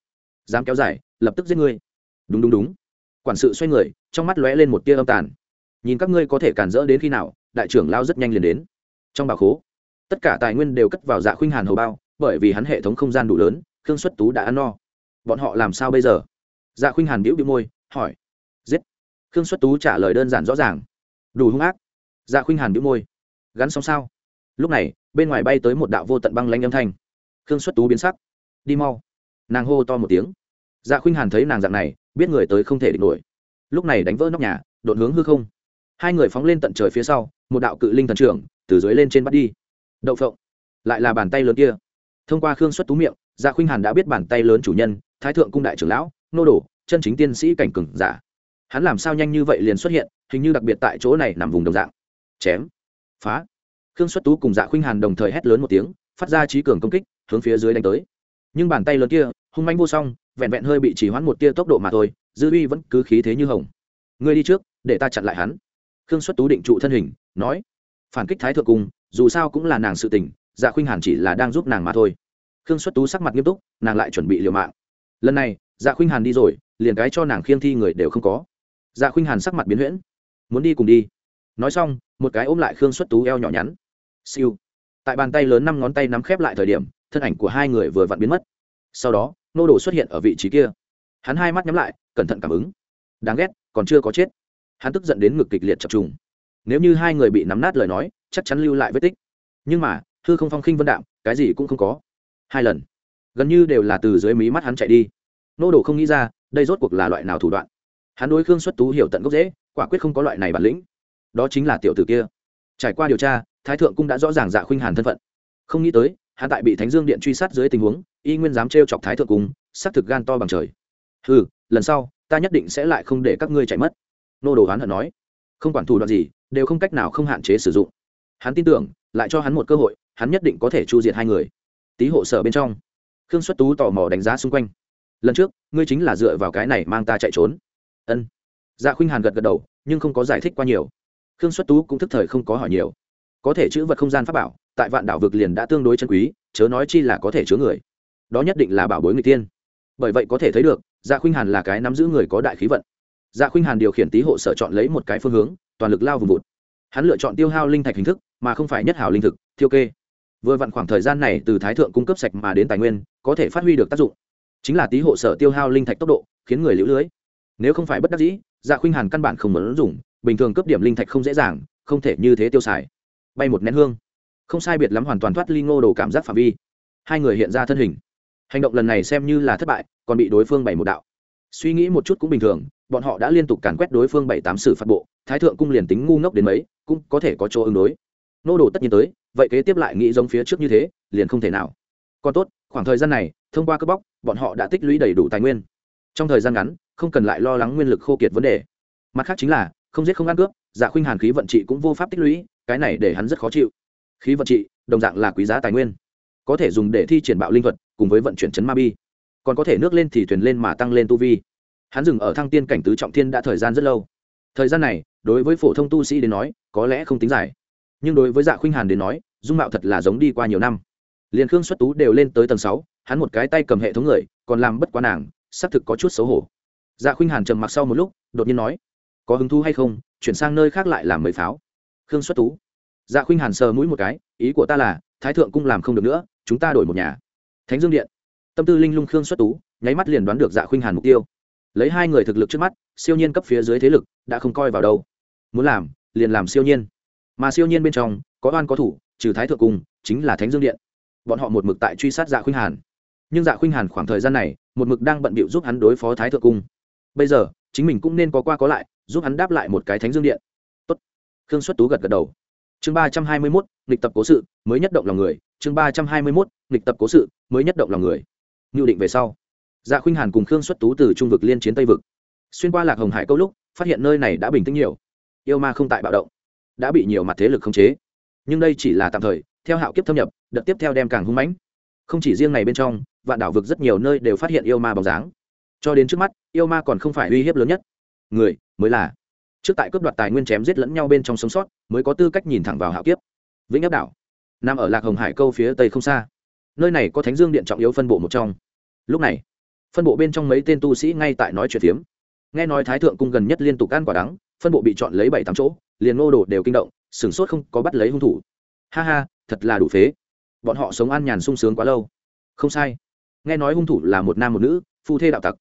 dám kéo dài, lập tức giết ngươi. Đúng đúng đúng. Quản sự xoay người, trong mắt lóe lên một tia âm tàn nhìn các ngươi có thể cản rỡ đến khi nào, đại trưởng lao rất nhanh liền đến. Trong bảo khố, tất cả tài nguyên đều cất vào dạ khuynh hàn hầu bao, bởi vì hắn hệ thống không gian đủ lớn, khương xuất tú đã ăn no. Bọn họ làm sao bây giờ? Dạ khuynh hàn bĩu bĩu môi, hỏi. Giết. Khương xuất tú trả lời đơn giản rõ ràng. Đủ hung ác. Dạ khuynh hàn bĩu môi. Gắn xong sao. Lúc này, bên ngoài bay tới một đạo vô tận băng lanh âm thanh. Khương xuất tú biến sắc. Đi mau. Nàng hô to một tiếng. Dạ khuynh hàn thấy nàng dạng này, biết người tới không thể địch nổi. Lúc này đánh vỡ nóc nhà, đột hướng hư không hai người phóng lên tận trời phía sau, một đạo cự linh thần trưởng từ dưới lên trên bắt đi. Đậu phộng. Lại là bàn tay lớn kia. Thông qua khương xuất tú miệng dạ khuynh hàn đã biết bàn tay lớn chủ nhân, thái thượng cung đại trưởng lão, nô đổ chân chính tiên sĩ cảnh cừng giả. Hắn làm sao nhanh như vậy liền xuất hiện, hình như đặc biệt tại chỗ này nằm vùng đồng dạng. Chém. Phá. Khương xuất tú cùng dạ khuynh hàn đồng thời hét lớn một tiếng, phát ra trí cường công kích, hướng phía dưới đánh tới. Nhưng bàn tay lớn kia, hung manh vô song, vẹn vẹn hơi bị chỉ hoãn một tia tốc độ mà thôi, dư uy vẫn cứ khí thế như hồng. Ngươi đi trước, để ta chặn lại hắn khương xuất tú định trụ thân hình, nói, phản kích thái thượng cung, dù sao cũng là nàng sự tình dạ khuynh hàn chỉ là đang giúp nàng mà thôi. Khương xuất tú sắc mặt nghiêm túc, nàng lại chuẩn bị liều mạng. Lần này dạ khuynh hàn đi rồi, liền cái cho nàng khiêng thi người đều không có. Dạ khuynh hàn sắc mặt biến huyễn, muốn đi cùng đi. Nói xong, một cái ôm lại khương xuất tú eo nhỏ nhắn. Siêu. Tại bàn tay lớn năm ngón tay nắm khép lại thời điểm, thân ảnh của hai người vừa vặn biến mất. Sau đó, nô đồ xuất hiện ở vị trí kia. Hắn hai mắt nhắm lại, cẩn thận cảm ứng. Đáng ghét, còn chưa có chết hắn tức giận đến ngực kịch liệt chập trùng. Nếu như hai người bị nắm nát lời nói, chắc chắn lưu lại vết tích. Nhưng mà, hư không phong khinh vân đạm, cái gì cũng không có. Hai lần, gần như đều là từ dưới mí mắt hắn chạy đi. Nô đồ không nghĩ ra, đây rốt cuộc là loại nào thủ đoạn. Hắn đối khương xuất tú hiểu tận gốc dễ quả quyết không có loại này bản lĩnh. Đó chính là tiểu tử kia. Trải qua điều tra, thái thượng cũng đã rõ ràng dạ khuynh hàn thân phận. Không nghĩ tới, hắn tại bị thánh dương điện truy sát dưới tình huống, y nguyên dám trêu chọc thái thượng cung xác thực gan to bằng trời. Ừ lần sau, ta nhất định sẽ lại không để các ngươi chạy mất nô đồ hắn hận nói, không quản thủ đoạn gì, đều không cách nào không hạn chế sử dụng. Hắn tin tưởng, lại cho hắn một cơ hội, hắn nhất định có thể chu diệt hai người. Tý hộ sở bên trong, khương xuất tú tò mò đánh giá xung quanh. Lần trước, ngươi chính là dựa vào cái này mang ta chạy trốn. Ân. Dạ khuynh hàn gật gật đầu, nhưng không có giải thích qua nhiều. Khương xuất tú cũng thức thời không có hỏi nhiều. Có thể chữ vật không gian pháp bảo, tại vạn đảo vực liền đã tương đối chân quý, chớ nói chi là có thể chứa người. Đó nhất định là bảo bối người tiên. Bởi vậy có thể thấy được dạ khuynh hàn là cái nắm giữ người có đại khí vận dạ khuynh hàn điều khiển tý hộ sở chọn lấy một cái phương hướng, toàn lực lao vùng vụt. Hắn lựa chọn tiêu hao linh thạch hình thức, mà không phải nhất hảo linh thực, thiêu kê. Vừa vặn khoảng thời gian này từ thái thượng cung cấp sạch mà đến tài nguyên, có thể phát huy được tác dụng. Chính là tý hộ sở tiêu hao linh thạch tốc độ, khiến người lũ lưới. Nếu không phải bất đắc dĩ dạ khuynh hàn căn bản không muốn dùng, bình thường cấp điểm linh thạch không dễ dàng, không thể như thế tiêu xài. Bay một nén hương. Không sai biệt lắm hoàn toàn thoát ly ngô đồ cảm giác phạm vi. Hai người hiện ra thân hình. Hành động lần này xem như là thất bại, còn bị đối phương bày một đạo. Suy nghĩ một chút cũng bình thường bọn họ đã liên tục càn quét đối phương bảy tám sử phạt bộ, thái thượng cung liền tính ngu ngốc đến mấy, cũng có thể có chỗ ứng đối. Nô đồ tất nhiên tới, vậy kế tiếp lại nghĩ giống phía trước như thế, liền không thể nào. Còn tốt, khoảng thời gian này, thông qua cướp bóc, bọn họ đã tích lũy đầy đủ tài nguyên. Trong thời gian ngắn, không cần lại lo lắng nguyên lực khô kiệt vấn đề. Mặt khác chính là, không giết không ăn cướp dạ khuynh hàn khí vận trị cũng vô pháp tích lũy, cái này để hắn rất khó chịu. Khí vận trị, đồng dạng là quý giá tài nguyên. Có thể dùng để thi triển bạo linh thuật, cùng với vận chuyển chấn ma bi. Còn có thể nước lên thì thuyền lên mà tăng lên tu vi hắn dừng ở thăng tiên cảnh tứ trọng thiên đã thời gian rất lâu. Thời gian này, đối với phổ thông tu sĩ đến nói, có lẽ không tính dài. Nhưng đối với dạ khuynh hàn đến nói, dung mạo thật là giống đi qua nhiều năm. Liền khương xuất tú đều lên tới tầng sáu, hắn một cái tay cầm hệ thống người, còn làm bất quá nàng, xác thực có chút xấu hổ. Dạ khuynh hàn trầm mặc sau một lúc, đột nhiên nói, có hứng thú hay không, chuyển sang nơi khác lại làm mấy pháo? Khương xuất tú. Dạ khuynh hàn sờ mũi một cái, ý của ta là, thái thượng cung làm không được nữa, chúng ta đổi một nhà. Thánh dương điện. Tâm tư linh lung khương xuất tú, nháy mắt liền đoán được dạ khuynh hàn mục tiêu lấy hai người thực lực trước mắt, siêu nhiên cấp phía dưới thế lực đã không coi vào đâu. Muốn làm, liền làm siêu nhiên. Mà siêu nhiên bên trong, có oan có thủ, trừ thái thượng cung, chính là thánh dương điện. Bọn họ một mực tại truy sát dạ khuynh hàn. Nhưng dạ khuynh hàn khoảng thời gian này, một mực đang bận bịu giúp hắn đối phó thái thượng cung. Bây giờ, chính mình cũng nên có qua có lại, giúp hắn đáp lại một cái thánh dương điện. Tốt. khương xuất tú gật gật đầu. Chương ba trăm hai mươi mốt lịch tập cố sự, mới nhất động lòng người. Chương ba trăm hai mươi mốt lịch tập cố sự, mới nhất động lòng người. Ngưu định về sau dạ khuynh hàn cùng khương xuất tú từ trung vực liên chiến tây vực. Xuyên qua lạc hồng hải câu lúc, phát hiện nơi này đã bình tĩnh nhiều. Yêu ma không tại bạo động, đã bị nhiều mặt thế lực khống chế. Nhưng đây chỉ là tạm thời, theo hạo kiếp thâm nhập, đợt tiếp theo đem càng hung mãnh. Không chỉ riêng này bên trong, vạn đảo vực rất nhiều nơi đều phát hiện yêu ma bóng dáng. Cho đến trước mắt, yêu ma còn không phải uy hiếp lớn nhất. Người, mới là. Trước tại cướp đoạt tài nguyên chém giết lẫn nhau bên trong sống sót, mới có tư cách nhìn thẳng vào hạo kiếp. Vĩnh áp đảo, nằm ở lạc hồng hải câu phía tây không xa. Nơi này có thánh dương điện trọng yếu phân bộ một trong. Lúc này phân bộ bên trong mấy tên tu sĩ ngay tại nói chuyện phiếm. Nghe nói thái thượng cung gần nhất liên tục ăn quả đắng, phân bộ bị chọn lấy bảy tám chỗ, liền ngô đồ đều kinh động, sửng sốt không có bắt lấy hung thủ. Ha ha, thật là đủ phế. Bọn họ sống an nhàn sung sướng quá lâu. Không sai. Nghe nói hung thủ là một nam một nữ, phu thê đạo tặc.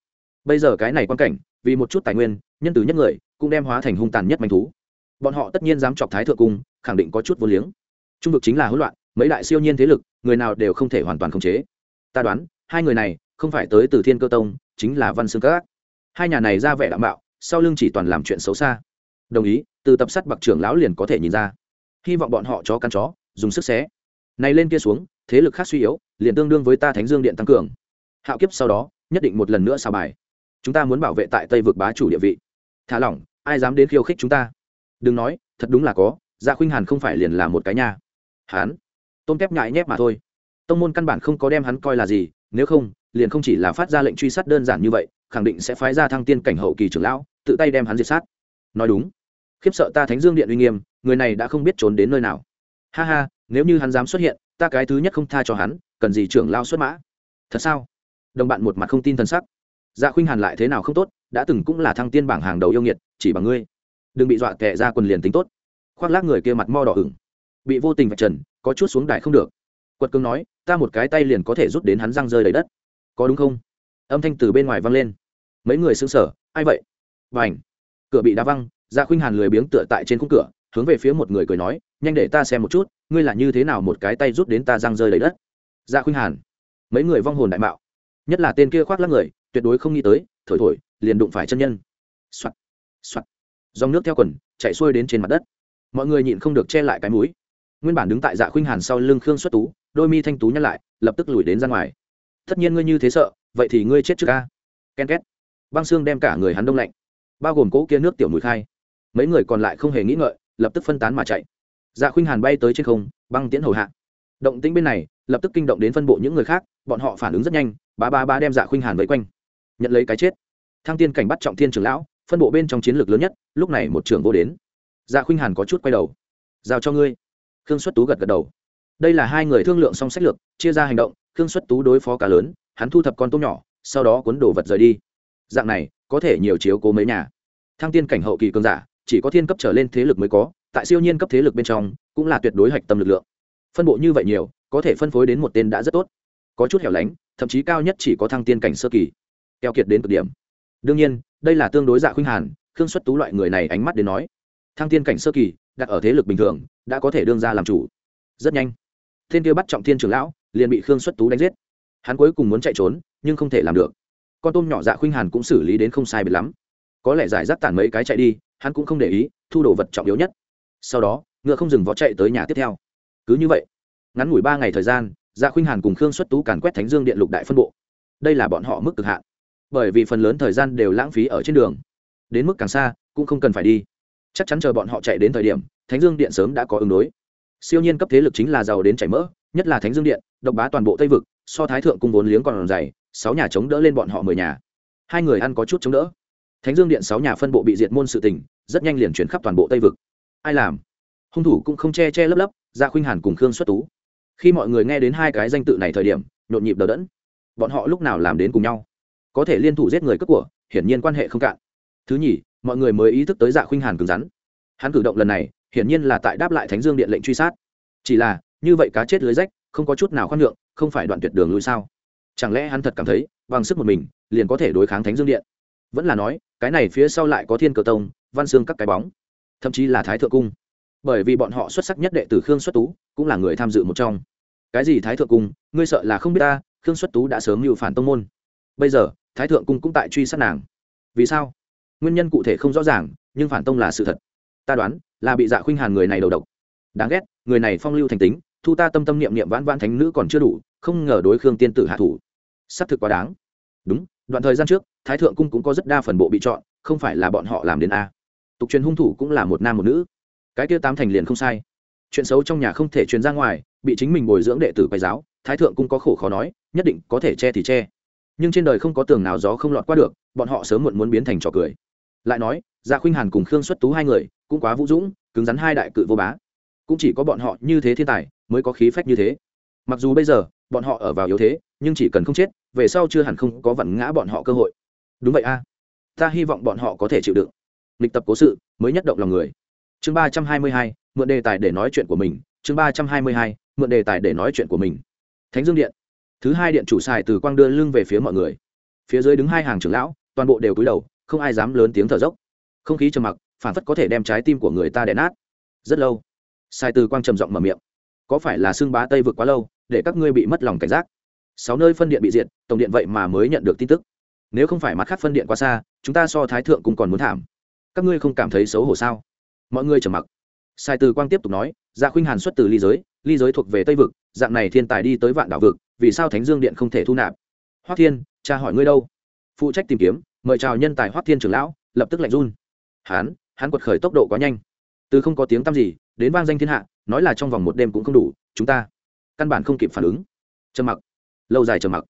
Bây giờ cái này quan cảnh, vì một chút tài nguyên, nhân từ nhất người, cũng đem hóa thành hung tàn nhất manh thú. Bọn họ tất nhiên dám chọc thái thượng cung, khẳng định có chút vô liếng. Trung vực chính là hỗn loạn, mấy đại siêu nhiên thế lực, người nào đều không thể hoàn toàn khống chế. Ta đoán, hai người này không phải tới từ thiên cơ tông, chính là văn xương các. Hai nhà này ra vẻ đạo mạo sau lưng chỉ toàn làm chuyện xấu xa. Đồng ý, từ tập sắt bậc trưởng lão liền có thể nhìn ra. Hy vọng bọn họ chó căn chó, dùng sức xé. Này lên kia xuống, thế lực khác suy yếu, liền tương đương với ta thánh dương điện tăng cường. Hạo kiếp sau đó, nhất định một lần nữa xào bài. Chúng ta muốn bảo vệ tại tây vực bá chủ địa vị. Thả lỏng, ai dám đến khiêu khích chúng ta? Đừng nói, thật đúng là có dạ khuynh hàn không phải liền là một cái nhà. hán, tôm tép nhại nhép mà thôi. Tông môn căn bản không có đem hắn coi là gì nếu không, liền không chỉ là phát ra lệnh truy sát đơn giản như vậy, khẳng định sẽ phái ra thăng tiên cảnh hậu kỳ trưởng lão, tự tay đem hắn diệt sát. Nói đúng. Khiếp sợ ta thánh dương điện uy nghiêm, người này đã không biết trốn đến nơi nào. Ha ha, nếu như hắn dám xuất hiện, ta cái thứ nhất không tha cho hắn, cần gì trưởng lao xuất mã? Thật sao? Đồng bạn một mặt không tin t sắc. Dạ khuynh hàn lại thế nào không tốt, đã từng cũng là thăng tiên bảng hàng đầu yêu nghiệt, chỉ bằng ngươi. Đừng bị dọa tệ ra quần liền tính tốt. Khoác lác người kia mặt mo đỏ ửng. Bị vô tình vạch trần, có chút xuống đài không được quật cương nói, ta một cái tay liền có thể rút đến hắn răng rơi đầy đất. Có đúng không? Âm thanh từ bên ngoài vang lên. Mấy người xứng sở ai vậy? Và ảnh cửa bị đá văng dạ khuynh hàn lười biếng tựa tại trên khung cửa, hướng về phía một người cười nói, nhanh để ta xem một chút, ngươi là như thế nào một cái tay rút đến ta răng rơi đầy đất? Dạ khuynh hàn. Mấy người vong hồn đại mạo. Nhất là tên kia khoác lắc người, tuyệt đối không nghĩ tới, thổi thổi, liền đụng phải chân nhân. Soạt! Soạt! Dòng nước theo quần, chạy xuôi đến trên mặt đất. Mọi người nhịn không được che lại cái mũi nguyên bản đứng tại dạ khuynh hàn sau lưng khương xuất tú, đôi mi thanh tú nhắc lại, lập tức lùi đến ra ngoài. Tất nhiên ngươi như thế sợ, vậy thì ngươi chết trước ca. Ken két. Băng xương đem cả người hắn đông lạnh, bao gồm cỗ kia nước tiểu mùi khai. Mấy người còn lại không hề nghĩ ngợi, lập tức phân tán mà chạy. Dạ khuynh hàn bay tới trên không, băng tiễn hầu hạ. Động tĩnh bên này, lập tức kinh động đến phân bộ những người khác, bọn họ phản ứng rất nhanh ba ba ba đem dạ khuynh hàn vây quanh. Nhận lấy cái chết. Thăng tiên cảnh bắt trọng thiên trưởng lão, phân bộ bên trong chiến lược lớn nhất, lúc này một trưởng vô đến. Dạ khuynh hàn có chút quay đầu. Giao cho ngươi khương xuất tú gật gật đầu. Đây là hai người thương lượng xong sách lược, chia ra hành động, khương xuất tú đối phó cá lớn, hắn thu thập con tôm nhỏ, sau đó cuốn đồ vật rời đi. Dạng này, có thể nhiều chiếu cố mấy nhà. Thăng tiên cảnh hậu kỳ cường giả, chỉ có thiên cấp trở lên thế lực mới có, tại siêu nhiên cấp thế lực bên trong, cũng là tuyệt đối hạch tâm lực lượng. Phân bộ như vậy nhiều, có thể phân phối đến một tên đã rất tốt. Có chút hẻo lánh, thậm chí cao nhất chỉ có thăng tiên cảnh sơ kỳ. Keo kiệt đến cực điểm. Đương nhiên, đây là tương đối dạ khuynh hàn, khương xuất tú loại người này ánh mắt đến nói. Thăng tiên cảnh sơ kỳ đặt ở thế lực bình thường, đã có thể đương ra làm chủ. Rất nhanh thiên kia bắt trọng thiên trưởng lão liền bị khương xuất tú đánh giết. Hắn cuối cùng muốn chạy trốn, nhưng không thể làm được. Con tôm nhỏ dạ khuynh hàn cũng xử lý đến không sai biệt lắm. Có lẽ giải rác tản mấy cái chạy đi, hắn cũng không để ý, thu đồ vật trọng yếu nhất. Sau đó, ngựa không dừng võ chạy tới nhà tiếp theo. Cứ như vậy, ngắn ngủi ba ngày thời gian dạ khuynh hàn cùng khương xuất tú càn quét thánh dương điện lục đại phân bộ. Đây là bọn họ mức cực hạn. Bởi vì phần lớn thời gian đều lãng phí ở trên đường. Đến mức càng xa, cũng không cần phải đi chắc chắn chờ bọn họ chạy đến thời điểm, thánh dương điện sớm đã có ứng đối. Siêu nhiên cấp thế lực chính là giàu đến chảy mỡ, nhất là thánh dương điện, độc bá toàn bộ tây vực, so thái thượng cung vốn liếng còn dày, sáu nhà chống đỡ lên bọn họ mười nhà. Hai người ăn có chút chống đỡ. Thánh dương điện sáu nhà phân bộ bị diệt môn sự tình, rất nhanh liền chuyển khắp toàn bộ tây vực. Ai làm? Hung thủ cũng không che che lấp lấp ra khuynh hàn cùng khương xuất tú. Khi mọi người nghe đến hai cái danh tự này thời điểm, nhộn nhịp đờ đẫn. Bọn họ lúc nào làm đến cùng nhau? Có thể liên thủ giết người cướp của, hiển nhiên quan hệ không cạn. Thứ nhì mọi người mới ý thức tới dạ khuynh hàn cứng rắn. Hắn cử động lần này, hiển nhiên là tại đáp lại thánh dương điện lệnh truy sát. Chỉ là, như vậy cá chết lưới rách, không có chút nào khoan nhượng, không phải đoạn tuyệt đường lui sao? Chẳng lẽ hắn thật cảm thấy, bằng sức một mình, liền có thể đối kháng thánh dương điện? Vẫn là nói, cái này phía sau lại có thiên cờ tông, văn xương các cái bóng. Thậm chí là thái thượng cung. Bởi vì bọn họ xuất sắc nhất đệ tử khương xuất tú, cũng là người tham dự một trong. Cái gì thái thượng cung, ngươi sợ là không biết ta, khương xuất tú đã sớm mưu phản tông môn. Bây giờ, thái thượng cung cũng tại truy sát nàng. Vì sao? Nguyên nhân cụ thể không rõ ràng, nhưng phản tông là sự thật. Ta đoán, là bị dạ khuynh hàn người này đầu độc. Đáng ghét, người này phong lưu thành tính, thu ta tâm tâm niệm niệm vãn vãn thánh nữ còn chưa đủ, không ngờ đối khương tiên tử hạ thủ. S ắ c thực quá đáng. Đúng, đoạn thời gian trước, thái thượng cung cũng có rất đa phần bộ bị chọn, không phải là bọn họ làm đến a. Tục truyền hung thủ cũng là một nam một nữ. Cái kia tám thành liền không sai. Chuyện xấu trong nhà không thể truyền ra ngoài, bị chính mình bồi dưỡng đệ tử quay giáo, thái thượng cung có khổ khó nói, nhất định có thể che thì che nhưng trên đời không có tường nào gió không lọt qua được, bọn họ sớm muộn muốn biến thành trò cười. Lại nói gia khuynh hàn cùng khương xuất tú hai người cũng quá vũ dũng, cứng rắn hai đại cự vô bá. Cũng chỉ có bọn họ như thế thiên tài mới có khí phách như thế. Mặc dù bây giờ, bọn họ ở vào yếu thế, nhưng chỉ cần không chết, về sau chưa hẳn không có vặn ngã bọn họ cơ hội. Đúng vậy a. Ta hy vọng bọn họ có thể chịu đựng. Lịch tập cố sự, mới nhất động lòng người. Chương ba trăm hai mươi hai, mượn đề tài để nói chuyện của mình. Chương ba trăm hai mươi hai, mượn đề tài để nói chuyện của mình. Thánh dương điện thứ hai điện chủ xài từ quang đưa lưng về phía mọi người. Phía dưới đứng hai hàng trưởng lão, toàn bộ đều cúi đầu, không ai dám lớn tiếng thở dốc. Không khí trầm mặc, phản phất có thể đem trái tim của người ta đè nát. Rất lâu sai từ quang trầm giọng mở miệng. Có phải là xưng bá tây vượt quá lâu, để các ngươi bị mất lòng cảnh giác? Sáu nơi phân điện bị diệt, tổng điện vậy mà mới nhận được tin tức. Nếu không phải mặt khác phân điện quá xa, chúng ta so thái thượng cũng còn muốn thảm. Các ngươi không cảm thấy xấu hổ sao? Mọi người trầm mặc sai từ quang tiếp tục nói dạ khuynh hàn xuất từ ly giới ly giới thuộc về tây vực, dạng này thiên tài đi tới vạn đảo vực, vì sao thánh dương điện không thể thu nạp? Hoắc thiên, cha hỏi ngươi đâu? Phụ trách tìm kiếm, mời chào nhân tài hoắc thiên trưởng lão, lập tức lạnh run. Hán, hắn quật khởi tốc độ quá nhanh. Từ không có tiếng tăm gì, đến vang danh thiên hạ, nói là trong vòng một đêm cũng không đủ, chúng ta căn bản không kịp phản ứng. Trầm mặc. Lâu dài trầm mặc.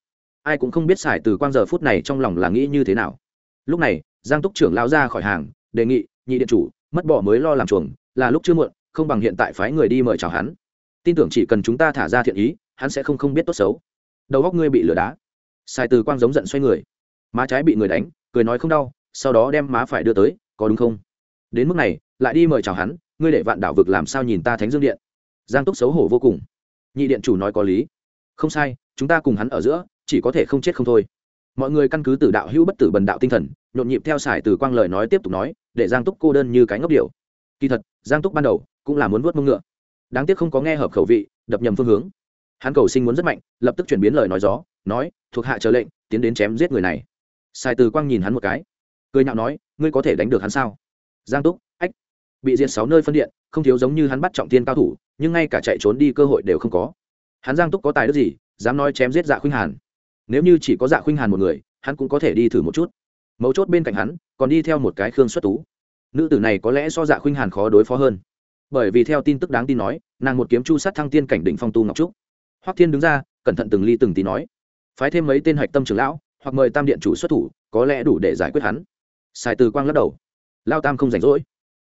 Ai cũng không biết xài từ quang giờ phút này trong lòng là nghĩ như thế nào. Lúc này, giang túc trưởng lao ra khỏi hàng, đề nghị, nhị điện chủ, mất bỏ mới lo làm chuồng là lúc chưa muộn, không bằng hiện tại phái người đi mời chào hắn. Tin tưởng chỉ cần chúng ta thả ra thiện ý, hắn sẽ không không biết tốt xấu. Đầu góc ngươi bị lửa đá. Sai từ quang giống giận xoay người. Má trái bị người đánh, cười nói không đau, sau đó đem má phải đưa tới, có đúng không? Đến mức này, lại đi mời chào hắn, ngươi để vạn đảo vực làm sao nhìn ta thánh dương điện? Giang túc xấu hổ vô cùng. Nhị điện chủ nói có lý. Không sai, chúng ta cùng hắn ở giữa, chỉ có thể không chết không thôi. Mọi người căn cứ từ đạo hữu bất tử bần đạo tinh thần, nhộn nhịp theo sải từ quang lời nói tiếp tục nói, để giang túc cô đơn như cái ngốc điệu kỳ thật, giang túc ban đầu cũng là muốn vớt mông ngựa. Đáng tiếc không có nghe hợp khẩu vị, đập nhầm phương hướng. Hắn cầu sinh muốn rất mạnh, lập tức chuyển biến lời nói gió, nói, thuộc hạ chờ lệnh, tiến đến chém giết người này. Sai từ quang nhìn hắn một cái, cười nhạo nói, ngươi có thể đánh được hắn sao? Giang túc, ách, bị diệt sáu nơi phân điện, không thiếu giống như hắn bắt trọng tiên cao thủ, nhưng ngay cả chạy trốn đi cơ hội đều không có. Hắn giang túc có tài đức gì, dám nói chém giết dạ khuynh hàn? Nếu như chỉ có dạ khuynh hàn một người, hắn cũng có thể đi thử một chút. Mấu chốt bên cạnh hắn, còn đi theo một cái khương xuất tú nữ tử này có lẽ so dạ khuynh hàn khó đối phó hơn. Bởi vì theo tin tức đáng tin nói, nàng một kiếm chu sát thăng tiên cảnh đỉnh phong tu ngọc trúc. Hoắc thiên đứng ra, cẩn thận từng ly từng tí nói, phái thêm mấy tên hạch tâm trưởng lão, hoặc mời tam điện chủ xuất thủ, có lẽ đủ để giải quyết hắn. Sài từ quang lắc đầu lao tam không rảnh rỗi,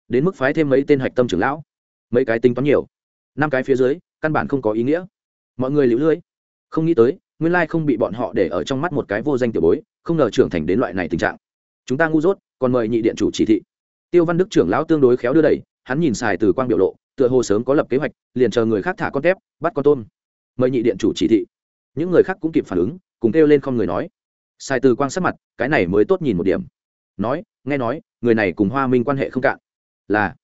đến mức phái thêm mấy tên hạch tâm trưởng lão, mấy cái tính toán nhiều. Năm cái phía dưới, căn bản không có ý nghĩa. Mọi người liễu lưới, không nghĩ tới, nguyên lai không bị bọn họ để ở trong mắt một cái vô danh tiểu bối, không ngờ trưởng thành đến loại này tình trạng. Chúng ta ngu dốt, còn mời nhị điện chủ chỉ thị tiêu văn đức trưởng lão tương đối khéo đưa đẩy hắn nhìn xài từ quang biểu lộ tựa hồ sớm có lập kế hoạch liền chờ người khác thả con tép bắt con tôm. Mời nhị điện chủ chỉ thị. Những người khác cũng kịp phản ứng cùng kêu lên không người nói. Xài từ quang sắc mặt cái này mới tốt nhìn một điểm. Nói nghe nói người này cùng hoa minh quan hệ không cạn. Là.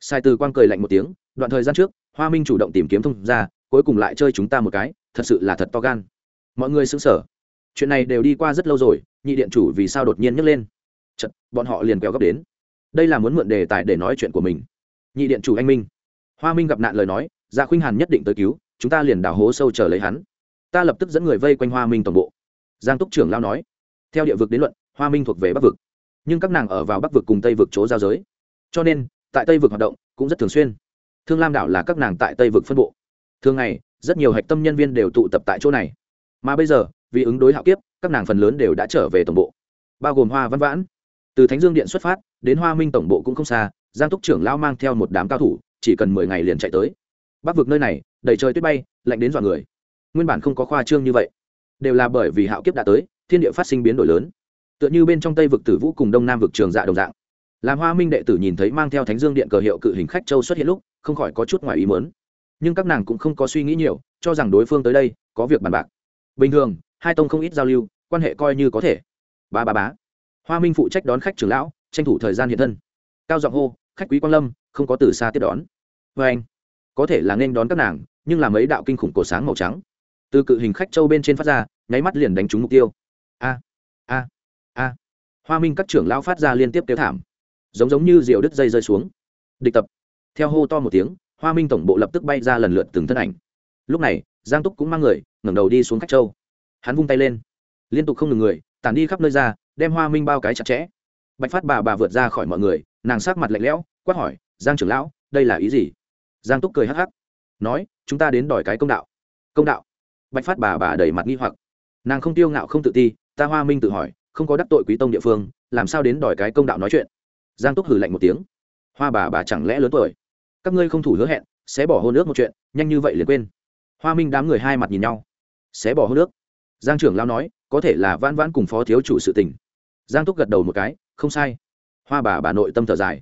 Sai từ quang cười lạnh một tiếng đoạn thời gian trước hoa minh chủ động tìm kiếm thông ra cuối cùng lại chơi chúng ta một cái thật sự là thật to gan. Mọi người xứng sở chuyện này đều đi qua rất lâu rồi nhị điện chủ vì sao đột nhiên nhấc lên? Chật, bọn họ liền kéo gấp đến đây là muốn mượn đề tài để nói chuyện của mình. Nhị điện chủ anh minh. Hoa minh gặp nạn lời nói dạ khuynh hàn nhất định tới cứu, chúng ta liền đào hố sâu chờ lấy hắn. Ta lập tức dẫn người vây quanh hoa minh toàn bộ. Giang túc trưởng lao nói, theo địa vực đến luận, hoa minh thuộc về bắc vực. Nhưng các nàng ở vào bắc vực cùng tây vực chỗ giao giới. Cho nên, tại tây vực hoạt động cũng rất thường xuyên. Thương lam đảo là các nàng tại tây vực phân bộ. Thường ngày, rất nhiều hạch tâm nhân viên đều tụ tập tại chỗ này. Mà bây giờ, vì ứng đối hạo kiếp, các nàng phần lớn đều đã trở về tổng bộ. Bao gồm hoa văn vãn từ thánh dương điện xuất phát, đến hoa minh tổng bộ cũng không xa, giang túc trưởng lao mang theo một đám cao thủ, chỉ cần mười ngày liền chạy tới. Bắc vực nơi này, đầy trời tuyết bay, lạnh đến dọa người. Nguyên bản không có khoa trương như vậy. Đều là bởi vì hạo kiếp đã tới, thiên địa phát sinh biến đổi lớn. Tựa như bên trong tây vực tử vũ cùng đông nam vực trường dạ đồng dạng. Làm hoa minh đệ tử nhìn thấy mang theo thánh dương điện cờ hiệu cự hình khách châu xuất hiện lúc, không khỏi có chút ngoài ý mớn nhưng các nàng cũng không có suy nghĩ nhiều, cho rằng đối phương tới đây có việc bàn bạc. Bình thường, hai tông không ít giao lưu, quan hệ coi như có thể. Ba ba bá hoa minh phụ trách đón khách trưởng lão, tranh thủ thời gian hiện thân. Cao giọng hô, khách quý quan lâm, không có từ xa tiếp đón. Vê anh, có thể là nên đón các nàng, nhưng là mấy đạo kinh khủng cổ sáng màu trắng. Từ cự hình khách châu bên trên phát ra, nháy mắt liền đánh trúng mục tiêu. A a a. Hoa minh các trưởng lão phát ra liên tiếp kêu thảm, giống giống như diều đứt dây rơi xuống. Địch tập. Theo hô to một tiếng, hoa minh tổng bộ lập tức bay ra lần lượt từng thân ảnh. Lúc này, giang túc cũng mang người, ngẩng đầu đi xuống khách châu. Hắn vung tay lên. Liên tục không ngừng người tản đi khắp nơi ra, đem hoa minh bao cái chặt chẽ. Bạch phát bà bà vượt ra khỏi mọi người, nàng sát mặt lạnh lẽo, quát hỏi, giang trưởng lão, đây là ý gì? Giang túc cười hắc hắc, nói, chúng ta đến đòi cái công đạo. Công đạo? Bạch phát bà bà đầy mặt nghi hoặc. Nàng không tiêu ngạo không tự ti, ta hoa minh tự hỏi, không có đắc tội quý tông địa phương, làm sao đến đòi cái công đạo nói chuyện? Giang túc hử lạnh một tiếng. Hoa bà bà chẳng lẽ lớn tuổi? Các ngươi không thủ hứa hẹn, sẽ bỏ hôn ước một chuyện, nhanh như vậy liền quên. Hoa minh đám người hai mặt nhìn nhau. Sẽ bỏ hôn ước? Giang trưởng lao nói, có thể là vãn vãn cùng phó thiếu chủ sự tình. Giang túc gật đầu một cái, không sai. Hoa bà bà nội tâm thở dài.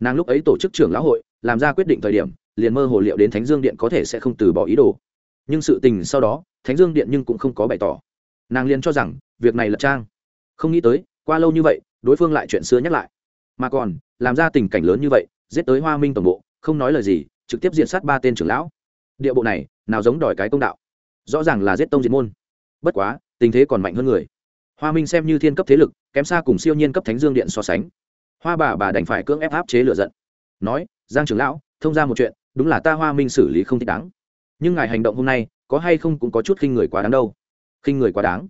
Nàng lúc ấy tổ chức trưởng lão hội, làm ra quyết định thời điểm, liền mơ hồ liệu đến thánh dương điện có thể sẽ không từ bỏ ý đồ. Nhưng sự tình sau đó, thánh dương điện nhưng cũng không có bày tỏ. Nàng liền cho rằng, việc này là trang. Không nghĩ tới, qua lâu như vậy, đối phương lại chuyện xưa nhắc lại. Mà còn, làm ra tình cảnh lớn như vậy, giết tới hoa minh tổng bộ, không nói lời gì, trực tiếp diện sát ba tên trưởng lão. Địa bộ này, nào giống đòi cái công đạo. Rõ ràng là giết tông diệt môn bất quá, tình thế còn mạnh hơn người. Hoa minh xem như thiên cấp thế lực, kém xa cùng siêu nhiên cấp thánh dương điện so sánh. Hoa bà bà đành phải cưỡng ép áp chế lựa giận. Nói, giang trưởng lão, thông ra một chuyện, đúng là ta hoa minh xử lý không thích đáng. Nhưng ngài hành động hôm nay, có hay không cũng có chút khinh người quá đáng đâu. Khinh người quá đáng?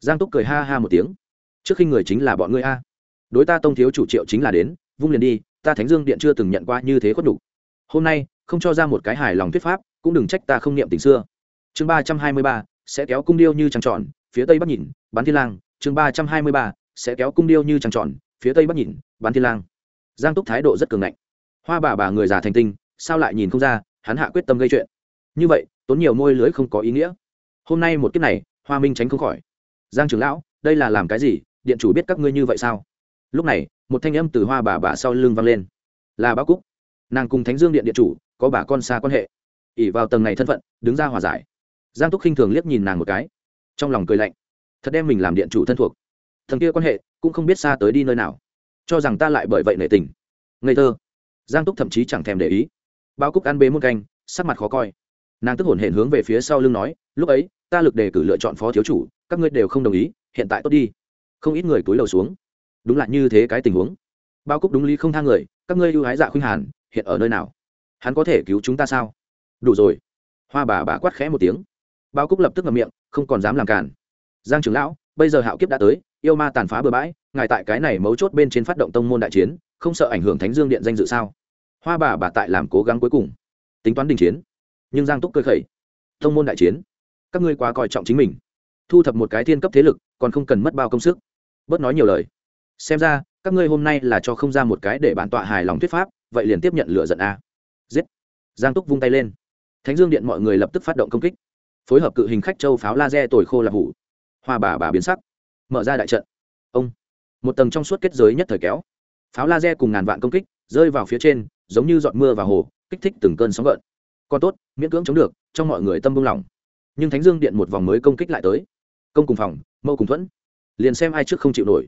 Giang túc cười ha ha một tiếng. Trước khinh người chính là bọn ngươi a. Đối ta tông thiếu chủ triệu chính là đến, vung liền đi, ta thánh dương điện chưa từng nhận qua như thế khuất đủ hôm nay, không cho ra một cái hài lòng thuyết pháp, cũng đừng trách ta không niệm tình xưa. Chương ba trăm hai mươi ba sẽ kéo cung điêu như trăng tròn, phía tây bắc nhìn, bán thiên lang, chương ba trăm hai mươi ba, sẽ kéo cung điêu như trăng tròn, phía tây bắc nhìn, bán thiên lang. Giang túc thái độ rất cường ngạnh. Hoa bà bà người già thành tinh, sao lại nhìn không ra, hắn hạ quyết tâm gây chuyện. Như vậy, tốn nhiều môi lưới không có ý nghĩa. Hôm nay một kiếp này, hoa minh tránh không khỏi. Giang trưởng lão, đây là làm cái gì, điện chủ biết các ngươi như vậy sao? Lúc này, một thanh âm từ hoa bà bà sau lưng vang lên. Là báo cúc. Nàng cùng thánh dương điện điện chủ, có bà con xa quan hệ. ỉ vào tầng này thân phận, đứng ra hòa giải giang túc khinh thường liếc nhìn nàng một cái. Trong lòng cười lạnh. Thật đem mình làm điện chủ thân thuộc. Thần kia quan hệ, cũng không biết xa tới đi nơi nào. Cho rằng ta lại bởi vậy nể tình. Ngây thơ. Giang túc thậm chí chẳng thèm để ý. Bao cúc ăn bế muôn canh, sắc mặt khó coi. Nàng tức hổn hển hướng về phía sau lưng nói, lúc ấy, ta lực đề cử lựa chọn phó thiếu chủ, các ngươi đều không đồng ý, hiện tại tốt đi. Không ít người túi đầu xuống. Đúng là như thế cái tình huống. Bao cúc đúng lý không thang người, các ngươi ưu hái dạ khuynh hàn, hiện ở nơi nào? Hắn có thể cứu chúng ta sao? Đủ rồi. Hoa bà bà quát khẽ một tiếng bao cúc lập tức ngậm miệng, không còn dám làm cản giang trưởng lão, bây giờ hạo kiếp đã tới, yêu ma tàn phá bừa bãi, ngài tại cái này mấu chốt bên trên phát động tông môn đại chiến, không sợ ảnh hưởng thánh dương điện danh dự sao? Hoa bà bà tại làm cố gắng cuối cùng. Tính toán đình chiến. Nhưng giang túc cơ khẩy. Tông môn đại chiến. Các ngươi quá coi trọng chính mình. Thu thập một cái thiên cấp thế lực, còn không cần mất bao công sức. Bớt nói nhiều lời. Xem ra, các ngươi hôm nay là cho không ra một cái để bản tọa hài lòng thuyết pháp, vậy liền tiếp nhận lựa giận a. Giết. Giang túc vung tay lên. Thánh dương điện mọi người lập tức phát động công kích phối hợp cự hình khách châu pháo laser tồi khô là hủ. Hoa bà bà biến sắc. Mở ra đại trận. Ông. Một tầng trong suốt kết giới nhất thời kéo. Pháo laser cùng ngàn vạn công kích, rơi vào phía trên, giống như giọt mưa vào hồ, kích thích từng cơn sóng gợn. Còn tốt, miễn cưỡng chống được, trong mọi người tâm buông lỏng. Nhưng thánh dương điện một vòng mới công kích lại tới. Công cùng phòng, mâu cùng thuẫn. Liền xem ai trước không chịu nổi.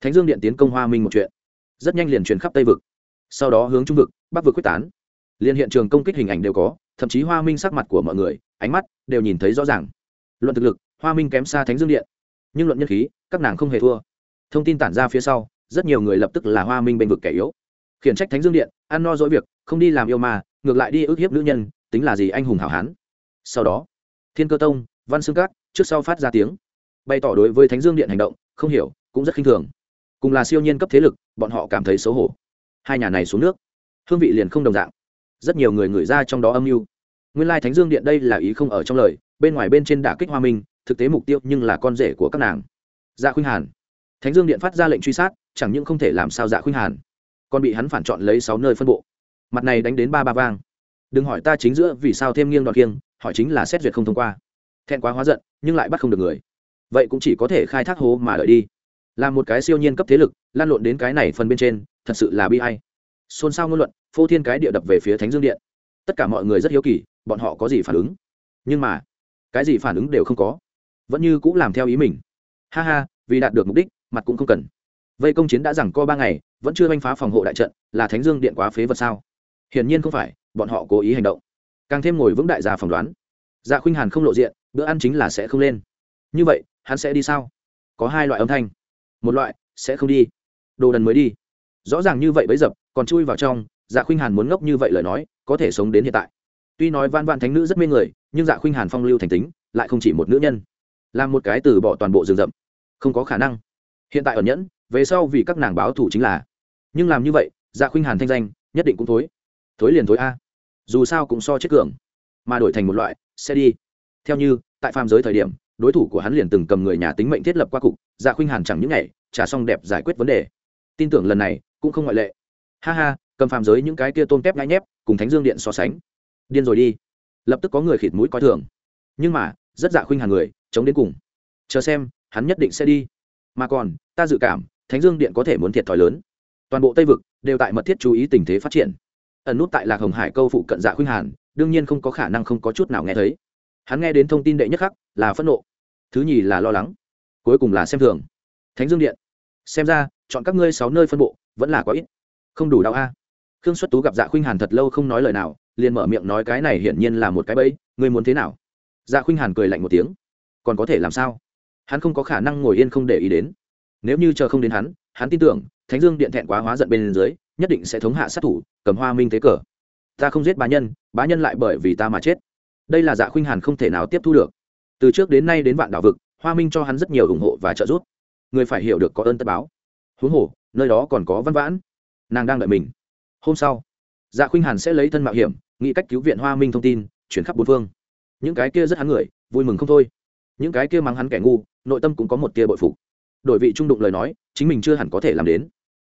Thánh dương điện tiến công hoa minh một chuyện. Rất nhanh liền truyền khắp tây vực. Sau đó hướng trung vực, bắc vực quyết tán. Liền hiện trường công kích hình ảnh đều có thậm chí hoa minh sắc mặt của mọi người, ánh mắt đều nhìn thấy rõ ràng. Luận thực lực, hoa minh kém xa thánh dương điện. Nhưng luận nhân khí, các nàng không hề thua. Thông tin tản ra phía sau, rất nhiều người lập tức là hoa minh bênh vực kẻ yếu. Khiển trách thánh dương điện, ăn no dỗi việc, không đi làm yêu mà ngược lại đi ức hiếp nữ nhân, tính là gì anh hùng hảo hán. Sau đó, thiên cơ tông, văn xương cát trước sau phát ra tiếng, bày tỏ đối với thánh dương điện hành động, không hiểu, cũng rất khinh thường. Cùng là siêu nhiên cấp thế lực, bọn họ cảm thấy xấu hổ. Hai nhà này xuống nước, hương vị liền không đồng dạng. Rất nhiều người ngửi ra trong đó âm mưu nguyên lai thánh dương điện đây là ý không ở trong lời, bên ngoài bên trên đả kích hoa minh, thực tế mục tiêu nhưng là con rể của các nàng. Dạ khuynh hàn. Thánh dương điện phát ra lệnh truy sát, chẳng những không thể làm sao dạ khuynh hàn, còn bị hắn phản chọn lấy sáu nơi phân bộ. Mặt này đánh đến ba ba vang. Đừng hỏi ta chính giữa vì sao thêm nghiêng đoạt kiêng, hỏi chính là xét duyệt không thông qua. Thẹn quá hóa giận, nhưng lại bắt không được người. Vậy cũng chỉ có thể khai thác hố mà đợi đi. Là một cái siêu nhiên cấp thế lực, lan lộn đến cái này phần bên trên, thật sự là bi hay xôn xao ngôn luận, phô thiên cái địa đập về phía thánh dương điện. Tất cả mọi người rất hiếu kỳ bọn họ có gì phản ứng? Nhưng mà, cái gì phản ứng đều không có. Vẫn như cũng làm theo ý mình. Ha ha, vì đạt được mục đích, mặt cũng không cần. Vây công chiến đã rằng co ba ngày, vẫn chưa oanh phá phòng hộ đại trận, là thánh dương điện quá phế vật sao? Hiển nhiên không phải, bọn họ cố ý hành động. Càng thêm ngồi vững đại gia phỏng đoán. Dạ khuynh hàn không lộ diện, bữa ăn chính là sẽ không lên. Như vậy, hắn sẽ đi sao? Có hai loại âm thanh. Một loại, sẽ không đi. Đồ đần mới đi. Rõ ràng như vậy bấy dập, còn chui vào trong dạ khuynh hàn muốn ngốc như vậy lời nói, có thể sống đến hiện tại tuy nói van van thánh nữ rất mê người, nhưng dạ khuynh hàn phong lưu thành tính, lại không chỉ một nữ nhân. Làm một cái từ bỏ toàn bộ rừng rậm, không có khả năng. Hiện tại ở nhẫn, về sau vì các nàng báo thủ chính là. Nhưng làm như vậy dạ khuynh hàn thanh danh, nhất định cũng thối. Thối liền thối a. Dù sao cũng so chết cường. Mà đổi thành một loại, sẽ đi. Theo như, tại phàm giới thời điểm, đối thủ của hắn liền từng cầm người nhà tính mệnh thiết lập qua cục dạ khuynh hàn chẳng những ngày trả xong đẹp giải quyết vấn đề. Tin tưởng lần này, cũng không ngoại lệ. Ha ha, cầm phàm giới những cái kia tôm tép ngãi nhép, cùng thánh dương điện so sánh điên rồi đi. Lập tức có người khịt mũi coi thường. Nhưng mà, rất dạ khuynh hàn người, chống đến cùng. Chờ xem, hắn nhất định sẽ đi. Mà còn, ta dự cảm, thánh dương điện có thể muốn thiệt thòi lớn. Toàn bộ tây vực đều tại mật thiết chú ý tình thế phát triển. Ẩn nút tại lạc hồng hải câu phụ cận dạ khuynh hàn, đương nhiên không có khả năng không có chút nào nghe thấy. Hắn nghe đến thông tin đệ nhất khắc là phẫn nộ. Thứ nhì là lo lắng. Cuối cùng là xem thường. Thánh dương điện, xem ra, chọn các ngươi sáu nơi phân bộ vẫn là quá ít. Không đủ đau a. Khương xuất tú gặp dạ khuynh hàn thật lâu không nói lời nào liền mở miệng nói cái này hiển nhiên là một cái bẫy, ngươi muốn thế nào? Dạ khuynh hàn cười lạnh một tiếng. Còn có thể làm sao? Hắn không có khả năng ngồi yên không để ý đến. Nếu như chờ không đến hắn hắn tin tưởng, thánh dương điện thẹn quá hóa giận bên dưới, nhất định sẽ thống hạ sát thủ, cầm hoa minh thế cờ. Ta không giết bá nhân bá nhân lại bởi vì ta mà chết. Đây là dạ khuynh hàn không thể nào tiếp thu được. Từ trước đến nay đến vạn đảo vực, hoa minh cho hắn rất nhiều ủng hộ và trợ giúp. Người phải hiểu được có ơn tất báo. Huống hồ, nơi đó còn có văn vãn. Nàng đang đợi mình. Hôm sau dạ khuynh hàn sẽ lấy thân mạo hiểm nghĩ cách cứu viện hoa minh thông tin, chuyển khắp bốn phương. Những cái kia rất hắn người, vui mừng không thôi. Những cái kia mắng hắn kẻ ngu, nội tâm cũng có một tia bội phục. Đổi vị trung đụng lời nói, chính mình chưa hẳn có thể làm đến.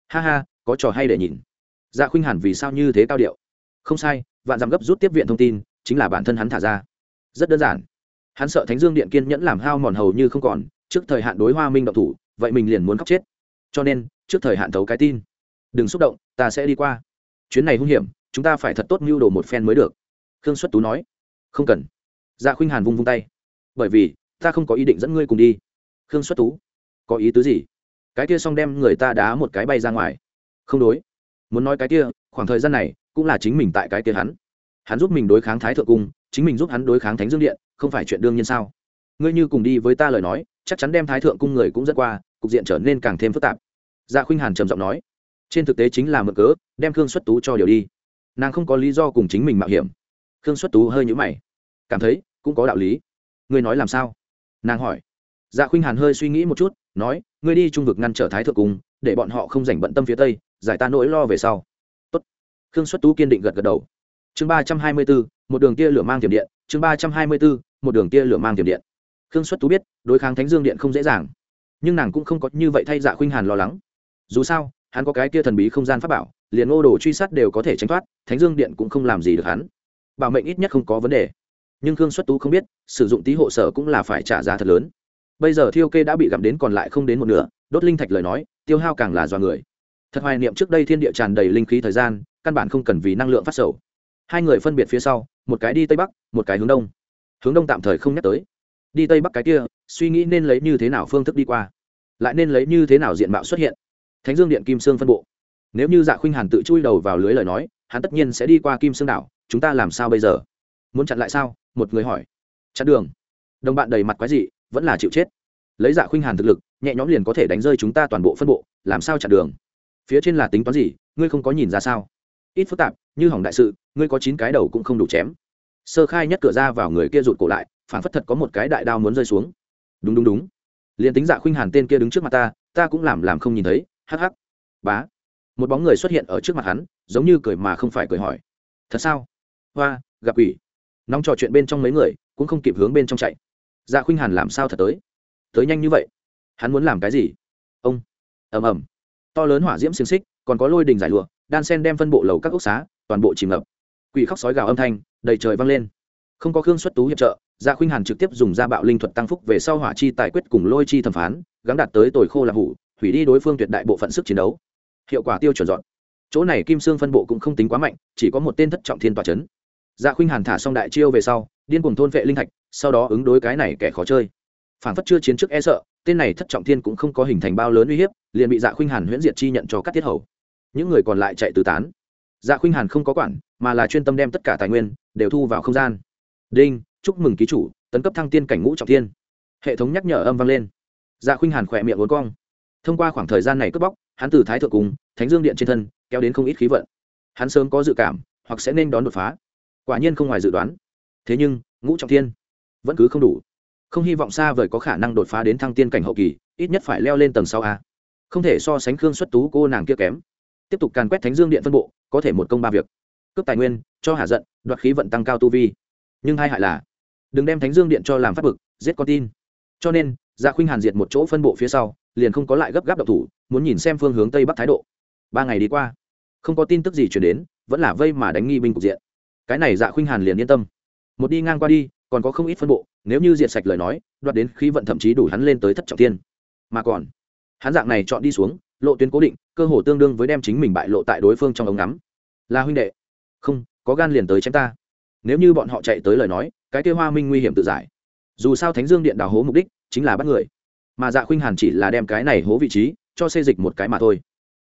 Ha ha, có trò hay để nhìn. Dạ khuynh hẳn vì sao như thế cao điệu? Không sai, vạn dặm gấp rút tiếp viện thông tin, chính là bản thân hắn thả ra. Rất đơn giản. Hắn sợ thánh dương điện kiên nhẫn làm hao mòn hầu như không còn, trước thời hạn đối hoa minh độc thủ, vậy mình liền muốn khóc chết. Cho nên, trước thời hạn thấu cái tin. Đừng xúc động, ta sẽ đi qua. Chuyến này hung hiểm chúng ta phải thật tốt mưu đồ một phen mới được. Khương xuất tú nói. Không cần. Dạ khuynh hàn vung vung tay. Bởi vì, ta không có ý định dẫn ngươi cùng đi. Khương xuất tú. Có ý tứ gì? Cái kia xong đem người ta đá một cái bay ra ngoài. Không đối. Muốn nói cái kia, khoảng thời gian này, cũng là chính mình tại cái kia hắn. Hắn giúp mình đối kháng thái thượng cung, chính mình giúp hắn đối kháng thánh dương điện, không phải chuyện đương nhiên sao? Ngươi như cùng đi với ta lời nói, chắc chắn đem thái thượng cung người cũng dẫn qua, cục diện trở nên càng thêm phức tạp. Dạ khuynh hàn trầm giọng nói. Trên thực tế chính là mượn cớ, đem khương xuất tú cho điều đi nàng không có lý do cùng chính mình mạo hiểm. Khương xuất tú hơi nhũ mày. Cảm thấy, cũng có đạo lý. Ngươi nói làm sao? Nàng hỏi. Dạ khuynh hàn hơi suy nghĩ một chút, nói, ngươi đi trung vực ngăn trở thái thượng cung, để bọn họ không dành bận tâm phía tây, giải ta nỗi lo về sau. Tốt. khương xuất tú kiên định gật gật đầu. Chương ba trăm hai mươi bốn, một đường tia lửa mang tiềm điện, chương ba trăm hai mươi bốn, một đường tia lửa mang tiềm điện. Khương xuất tú biết, đối kháng thánh dương điện không dễ dàng. Nhưng nàng cũng không có như vậy thay dạ khuynh hàn lo lắng. Dù sao, hắn có cái kia thần bí không gian pháp bảo liền ô đồ truy sát đều có thể tránh thoát, thánh dương điện cũng không làm gì được hắn. Bảo mệnh ít nhất không có vấn đề. Nhưng khương xuất tú không biết, sử dụng tí hộ sở cũng là phải trả giá thật lớn. Bây giờ thiêu kê đã bị gặm đến còn lại không đến một nửa, đốt linh thạch lời nói, tiêu hao càng là do người. Thật hoài niệm trước đây thiên địa tràn đầy linh khí thời gian, căn bản không cần vì năng lượng phát sầu. Hai người phân biệt phía sau, một cái đi tây bắc, một cái hướng đông. Hướng đông tạm thời không nhắc tới. Đi tây bắc cái kia, suy nghĩ nên lấy như thế nào phương thức đi qua. Lại nên lấy như thế nào diện mạo xuất hiện. Thánh dương điện kim sương phân bộ nếu như dạ khuynh hàn tự chui đầu vào lưới lời nói, hắn tất nhiên sẽ đi qua kim sương đảo, chúng ta làm sao bây giờ? Muốn chặn lại sao? Một người hỏi. Chặn đường. Đồng bạn đầy mặt quái dị, vẫn là chịu chết. Lấy dạ khuynh hàn thực lực, nhẹ nhõm liền có thể đánh rơi chúng ta toàn bộ phân bộ, làm sao chặn đường? Phía trên là tính toán gì, ngươi không có nhìn ra sao? Ít phức tạp, như hỏng đại sự, ngươi có chín cái đầu cũng không đủ chém. Sơ khai nhất cửa ra vào người kia rụt cổ lại phản phất thật có một cái đại đao muốn rơi xuống. Đúng đúng đúng. Liền tính dạ khuynh hàn tên kia đứng trước mặt ta ta cũng làm làm không nhìn thấy. Hắc hắc. Bá một bóng người xuất hiện ở trước mặt hắn, giống như cười mà không phải cười hỏi. Thật sao? Hoa, gặp ủy nóng trò chuyện bên trong mấy người, cũng không kịp hướng bên trong chạy. Dạ khuynh hàn làm sao thật tới? Tới nhanh như vậy? Hắn muốn làm cái gì? Ông! Ầm ầm. To lớn hỏa diễm xiềng xích, còn có lôi đình giải lụa, đan sen đem phân bộ lầu các ốc xá, toàn bộ chìm ngập. Quỷ khóc sói gào âm thanh, đầy trời vang lên. Không có khương xuất tú hiệp trợ dạ khuynh hàn trực tiếp dùng ra bạo linh thuật tăng phúc về sau hỏa chi tài quyết cùng lôi chi thẩm phán gắn đạt tới tồi khô là hủ, hủy đi đối phương tuyệt đại bộ phận sức chiến đấu hiệu quả tiêu chuẩn dọn. Chỗ này kim sương phân bộ cũng không tính quá mạnh, chỉ có một tên thất trọng thiên tòa c h ấ n dạ khuynh hàn thả xong đại chiêu về sau, điên cùng thôn vệ linh thạch, sau đó ứng đối cái này kẻ khó chơi. Phản phất chưa chiến trước e sợ, tên này thất trọng thiên cũng không có hình thành bao lớn uy hiếp, liền bị dạ khuynh hàn huyễn diệt chi nhận cho các tiết hầu. Những người còn lại chạy tứ tán. Dạ khuynh hàn không có quản, mà là chuyên tâm đem tất cả tài nguyên đều thu vào không gian. Đinh, chúc mừng ký chủ, tấn cấp thăng tiên cảnh ngũ trọng thiên. Hệ thống nhắc nhở âm vang lên. Dạ khuynh hàn khỏe miệng uốn cong. Thông qua khoảng thời gian này cướp bóc hắn từ thái thượng cùng thánh dương điện trên thân kéo đến không ít khí vận. Hắn sớm có dự cảm, hoặc sẽ nên đón đột phá. Quả nhiên không ngoài dự đoán. Thế nhưng, ngũ trọng thiên vẫn cứ không đủ. Không hy vọng xa vời có khả năng đột phá đến thăng tiên cảnh hậu kỳ, ít nhất phải leo lên tầng sau a. Không thể so sánh khương xuất tú cô nàng kia kém. Tiếp tục càn quét thánh dương điện phân bộ, có thể một công ba việc. Cướp tài nguyên, cho hạ giận, đoạt khí vận tăng cao tu vi. Nhưng hai hại là, đừng đem thánh dương điện cho làm phát bực, giết con tin. Cho nên dạ khuynh hàn diệt một chỗ phân bộ phía sau, liền không có lại gấp gáp độc thủ muốn nhìn xem phương hướng tây bắc thái độ. Ba ngày đi qua, không có tin tức gì chuyển đến, vẫn là vây mà đánh nghi binh cục diện. Cái này dạ khuynh hàn liền yên tâm. Một đi ngang qua đi, còn có không ít phân bộ, nếu như diệt sạch lời nói, đoạt đến khí vận thậm chí đủ hắn lên tới thất trọng thiên. Mà còn, hắn dạng này chọn đi xuống, lộ tuyến cố định, cơ hồ tương đương với đem chính mình bại lộ tại đối phương trong ống ngắm. Là huynh đệ. Không, có gan liền tới chém ta. Nếu như bọn họ chạy tới lời nói, cái kêu hoa minh nguy hiểm tự giải. Dù sao thánh dương điện đào hố mục đích chính là bắt người. Mà dạ khuynh hàn chỉ là đem cái này hố vị trí cho xây dịch một cái mà thôi.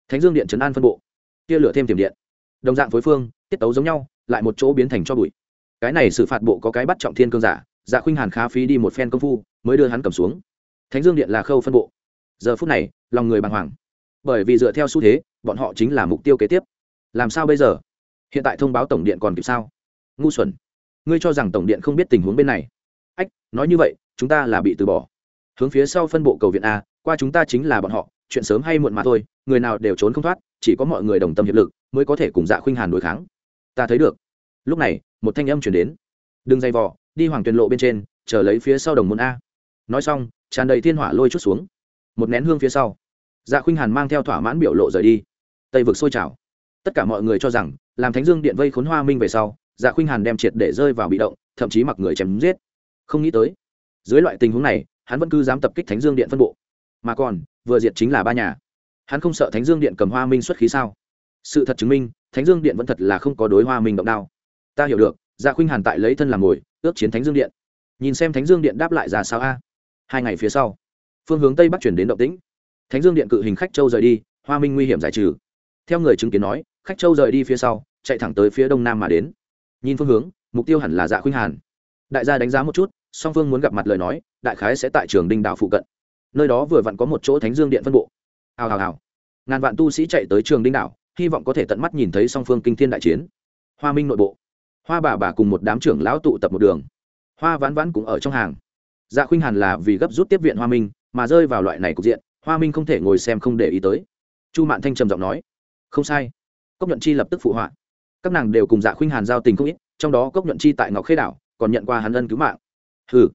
Thánh dương điện trấn an phân bộ. Tia lửa thêm tiềm điện. Đồng dạng phối phương, tiết tấu giống nhau, lại một chỗ biến thành cho bụi. Cái này xử phạt bộ có cái bắt trọng thiên cương giả dạ khuynh hàn khá phí đi một phen công phu, mới đưa hắn cầm xuống. Thánh dương điện là khâu phân bộ. Giờ phút này, lòng người bàng hoàng. Bởi vì dựa theo xu thế, bọn họ chính là mục tiêu kế tiếp. Làm sao bây giờ? Hiện tại thông báo tổng điện còn kịp sao? Ngu xuẩn. Ngươi cho rằng tổng điện không biết tình huống bên này. Ách, nói như vậy, chúng ta là bị từ bỏ. Hướng phía sau phân bộ cầu viện a, qua chúng ta chính là bọn họ chuyện sớm hay muộn mà thôi, người nào đều trốn không thoát, chỉ có mọi người đồng tâm hiệp lực mới có thể cùng dạ khuynh hàn đối kháng. Ta thấy được. Lúc này, một thanh âm chuyển đến. Đừng dây vò, đi hoàng tuyền lộ bên trên, chờ lấy phía sau đồng môn a. Nói xong, tràn đầy thiên hỏa lôi chút xuống. Một nén hương phía sau dạ khuynh hàn mang theo thỏa mãn biểu lộ rời đi. Tây vực sôi trào. Tất cả mọi người cho rằng, làm thánh dương điện vây khốn hoa minh về sau dạ khuynh hàn đem triệt để rơi vào bị động, thậm chí mặc người chém giết. Không nghĩ tới, dưới loại tình huống này, hắn vẫn cứ dám tập kích thánh dương điện phân bộ. Mà còn vừa diệt chính là ba nhà. Hắn không sợ thánh dương điện cầm hoa minh xuất khí sao? Sự thật chứng minh, thánh dương điện vẫn thật là không có đối hoa minh động đao. Ta hiểu được gia khuynh hàn tại lấy thân làm ngồi ước chiến thánh dương điện. Nhìn xem thánh dương điện đáp lại ra sao a? Hai ngày phía sau, phương hướng tây bắc chuyển đến động tĩnh. Thánh dương điện cự hình khách châu rời đi, hoa minh nguy hiểm giải trừ. Theo người chứng kiến nói, khách châu rời đi phía sau, chạy thẳng tới phía đông nam mà đến. Nhìn phương hướng, mục tiêu hẳn là dạ khuynh hàn. Đại gia đánh giá một chút, song phương muốn gặp mặt lời nói, đại khái sẽ tại trường đinh đạo phụ cận nơi đó vừa vặn có một chỗ thánh dương điện phân bộ. Hào hào hào. Ngàn vạn tu sĩ chạy tới trường đinh đảo, hy vọng có thể tận mắt nhìn thấy song phương kinh thiên đại chiến. Hoa minh nội bộ. Hoa bà bà cùng một đám trưởng lão tụ tập một đường. Hoa vãn vãn cũng ở trong hàng. Dạ khuynh hàn là vì gấp rút tiếp viện hoa minh, mà rơi vào loại này cục diện, hoa minh không thể ngồi xem không để ý tới. Chu mạn thanh trầm giọng nói, không sai. Cốc nhuận chi lập tức phụ họa. Các nàng đều cùng dạ khuynh hàn giao tình không ít, trong đó cốc nhuận chi tại ngọc khê đảo, còn nhận qua hắn ân cứu mạng. Hừ.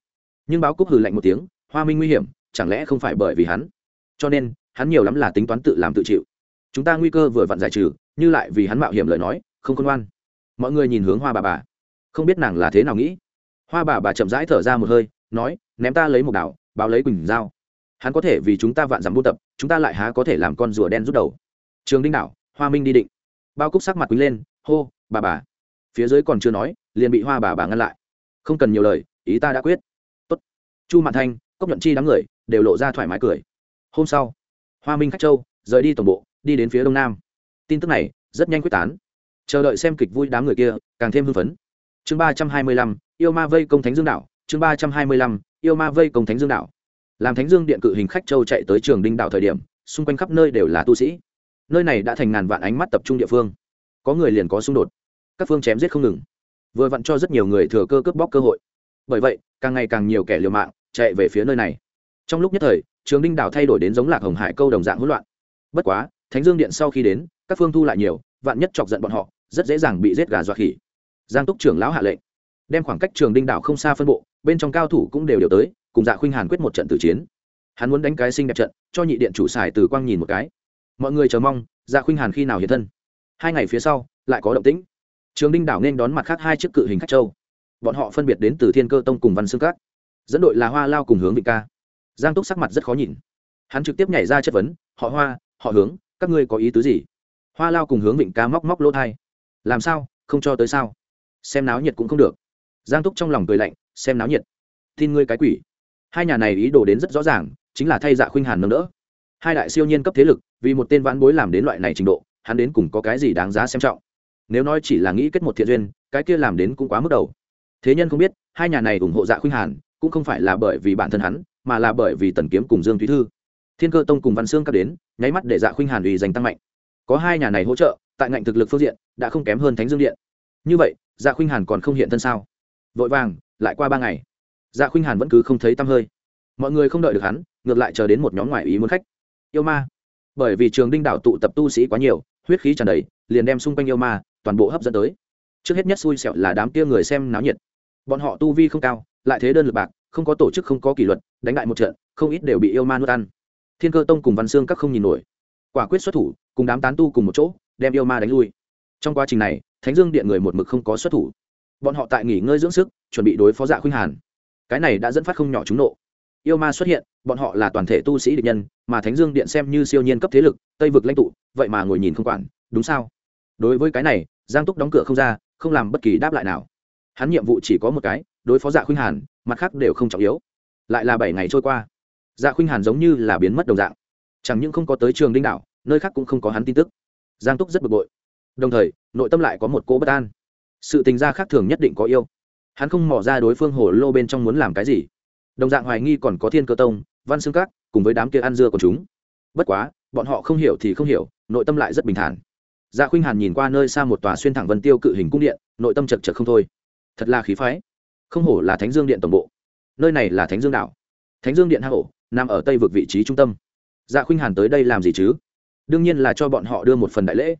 Nhưng báo cúc hừ lạnh một tiếng, hoa minh nguy hiểm chẳng lẽ không phải bởi vì hắn? Cho nên, hắn nhiều lắm là tính toán tự làm tự chịu. Chúng ta nguy cơ vừa vặn giải trừ, như lại vì hắn mạo hiểm lời nói, không khôn ngoan. Mọi người nhìn hướng hoa bà bà. Không biết nàng là thế nào nghĩ. Hoa bà bà chậm rãi thở ra một hơi, nói, ném ta lấy một đảo, báo lấy quỳnh dao hắn có thể vì chúng ta vạn dặm buôn tập, chúng ta lại há có thể làm con rùa đen rút đầu. Trường đinh đảo, hoa minh đi định. Bao cúc sắc mặt quý lên, hô, bà bà. Phía dưới còn chưa nói, liền bị hoa bà bà ngăn lại. Không cần nhiều lời, ý ta đã quyết. Tốt. chu mạn thanh, cốc nhuận chi đám người đều lộ ra thoải mái cười. Hôm sau, hoa minh khách châu, rời đi tổng bộ, đi đến phía đông nam. Tin tức này rất nhanh quyết tán. Chờ đợi xem kịch vui đám người kia, càng thêm hưng phấn. Chương ba trăm hai mươi lăm, yêu ma vây công thánh dương đạo chương ba trăm hai mươi lăm, yêu ma vây công thánh dương đạo làm thánh dương điện cự hình khách châu chạy tới trường đinh đạo thời điểm, xung quanh khắp nơi đều là tu sĩ. Nơi này đã thành ngàn vạn ánh mắt tập trung địa phương. Có người liền có xung đột. Các phương chém giết không ngừng. Vừa vặn cho rất nhiều người thừa cơ cướp bóc cơ hội. Bởi vậy, càng ngày càng nhiều kẻ liều mạng chạy về phía nơi này trong lúc nhất thời, trường đinh đảo thay đổi đến giống lạc hồng hải câu đồng dạng hỗn loạn. Bất quá, thánh dương điện sau khi đến, các phương thu lại nhiều, vạn nhất chọc giận bọn họ, rất dễ dàng bị giết gà dọa khỉ. Giang túc trưởng lão hạ lệnh. Đem khoảng cách trường đinh đảo không xa phân bộ, bên trong cao thủ cũng đều đều tới, cùng dạ khuynh hàn quyết một trận tử chiến. Hắn muốn đánh cái sinh đẹp trận, cho nhị điện chủ xài từ quang nhìn một cái. Mọi người chờ mong dạ khuynh hàn khi nào hiện thân. Hai ngày phía sau, lại có động tĩnh. Trường đinh đảo nên đón mặt khác hai chiếc cự hình khách châu. Bọn họ phân biệt đến từ thiên cơ tông cùng văn xương cát dẫn đội là hoa lao cùng hướng vị ca giang túc sắc mặt rất khó nhìn. Hắn trực tiếp nhảy ra chất vấn, họ hoa, họ hướng, các ngươi có ý tứ gì? Hoa lao cùng hướng vịnh ca móc móc lỗ thai làm sao? Không cho tới sao? Xem náo nhiệt cũng không được. Giang túc trong lòng cười lạnh, xem náo nhiệt? Tin ngươi cái quỷ. Hai nhà này ý đồ đến rất rõ ràng, chính là thay dạ khuynh hàn nâng đỡ. Hai đại siêu nhiên cấp thế lực, vì một tên vãn bối làm đến loại này trình độ, hắn đến cùng có cái gì đáng giá xem trọng? Nếu nói chỉ là nghĩ kết một thiện duyên, cái kia làm đến cũng quá mức đầu. Thế nhân không biết, hai nhà này ủng hộ dạ khuynh hàn, cũng không phải là bởi vì bản thân hắn mà là bởi vì tần kiếm cùng dương thúy thư. Thiên cơ tông cùng văn sương các đến, nháy mắt để dạ khuynh hàn ủy giành tăng mạnh. Có hai nhà này hỗ trợ, tại ngạnh thực lực phương diện, đã không kém hơn thánh dương điện. Như vậy dạ khuynh hàn còn không hiện thân sao? Vội vàng, lại qua ba ngày. Dạ khuynh hàn vẫn cứ không thấy tăm hơi. Mọi người không đợi được hắn, ngược lại chờ đến một nhóm ngoại ý muốn khách. Yêu ma. Bởi vì trường đinh đảo tụ tập tu sĩ quá nhiều, huyết khí tràn đầy, liền đem xung quanh yêu ma, toàn bộ hấp dẫn tới. Trước hết nhất xui xẹo là đám kia người xem náo nhiệt. Bọn họ tu vi không cao, lại thế đơn lực bạc không có tổ chức không có kỷ luật, đánh lại một trận, không ít đều bị yêu ma nuốt ăn. Thiên cơ tông cùng văn xương các không nhìn nổi. Quả quyết xuất thủ, cùng đám tán tu cùng một chỗ, đem yêu ma đánh lui. Trong quá trình này, thánh dương điện người một mực không có xuất thủ. Bọn họ tại nghỉ ngơi dưỡng sức, chuẩn bị đối phó dạ khuynh hàn. Cái này đã dẫn phát không nhỏ chúng nộ. Yêu ma xuất hiện, bọn họ là toàn thể tu sĩ địch nhân, mà thánh dương điện xem như siêu nhiên cấp thế lực, tây vực lãnh tụ, vậy mà ngồi nhìn không quản, đúng sao? Đối với cái này, giang túc đóng cửa không ra, không làm bất kỳ đáp lại nào. Hắn nhiệm vụ chỉ có một cái đối phó dạ khuynh hàn, mặt khác đều không trọng yếu. Lại là bảy ngày trôi qua dạ khuynh hàn giống như là biến mất đồng dạng. Chẳng những không có tới trường đinh đảo, nơi khác cũng không có hắn tin tức. Giang túc rất bực bội. Đồng thời, nội tâm lại có một cỗ bất an. Sự tình gia khác thường nhất định có yêu. Hắn không mỏ ra đối phương hồ lô bên trong muốn làm cái gì. Đồng dạng hoài nghi còn có thiên cơ tông, văn xương các, cùng với đám kia ăn dưa của chúng. Bất quá, bọn họ không hiểu thì không hiểu, nội tâm lại rất bình thản. Dạ khuynh hàn nhìn qua nơi xa một tòa xuyên thẳng vân tiêu cự hình cung điện, nội tâm chật chật không thôi. Thật là khí phái không hổ là thánh dương điện tổng bộ. Nơi này là thánh dương đảo. Thánh dương điện hạ hổ nằm ở tây vực vị trí trung tâm. Dạ khuynh hàn tới đây làm gì chứ? Đương nhiên là cho bọn họ đưa một phần đại lễ.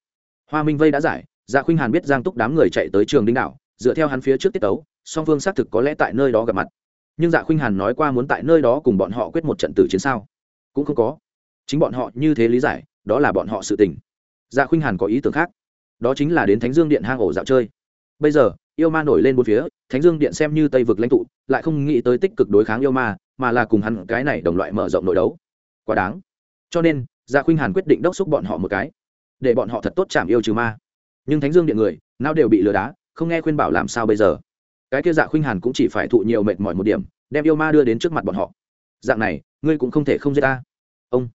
Hoa minh vây đã giải dạ khuynh hàn biết giang túc đám người chạy tới trường đinh đảo, dựa theo hắn phía trước tiết tấu, song phương xác thực có lẽ tại nơi đó gặp mặt. Nhưng dạ khuynh hàn nói qua muốn tại nơi đó cùng bọn họ quyết một trận tử chiến sao? Cũng không có. Chính bọn họ như thế lý giải, đó là bọn họ sự tình. Dạ khuynh hàn có ý tưởng khác. Đó chính là đến thánh dương điện hang ổ dạo chơi. Bây giờ yêu ma nổi lên bốn phía, thánh dương điện xem như tây vực lãnh tụ, lại không nghĩ tới tích cực đối kháng yêu ma, mà là cùng hắn cái này đồng loại mở rộng nội đấu. Quá đáng. Cho nên dạ khuynh hàn quyết định đốc xúc bọn họ một cái, để bọn họ thật tốt chạm yêu trừ ma. Nhưng thánh dương điện người nào đều bị lừa đá, không nghe khuyên bảo làm sao bây giờ? Cái kia dạ khuynh hàn cũng chỉ phải thụ nhiều mệt mỏi một điểm, đem yêu ma đưa đến trước mặt bọn họ. Dạng này, ngươi cũng không thể không giết ta. Ông.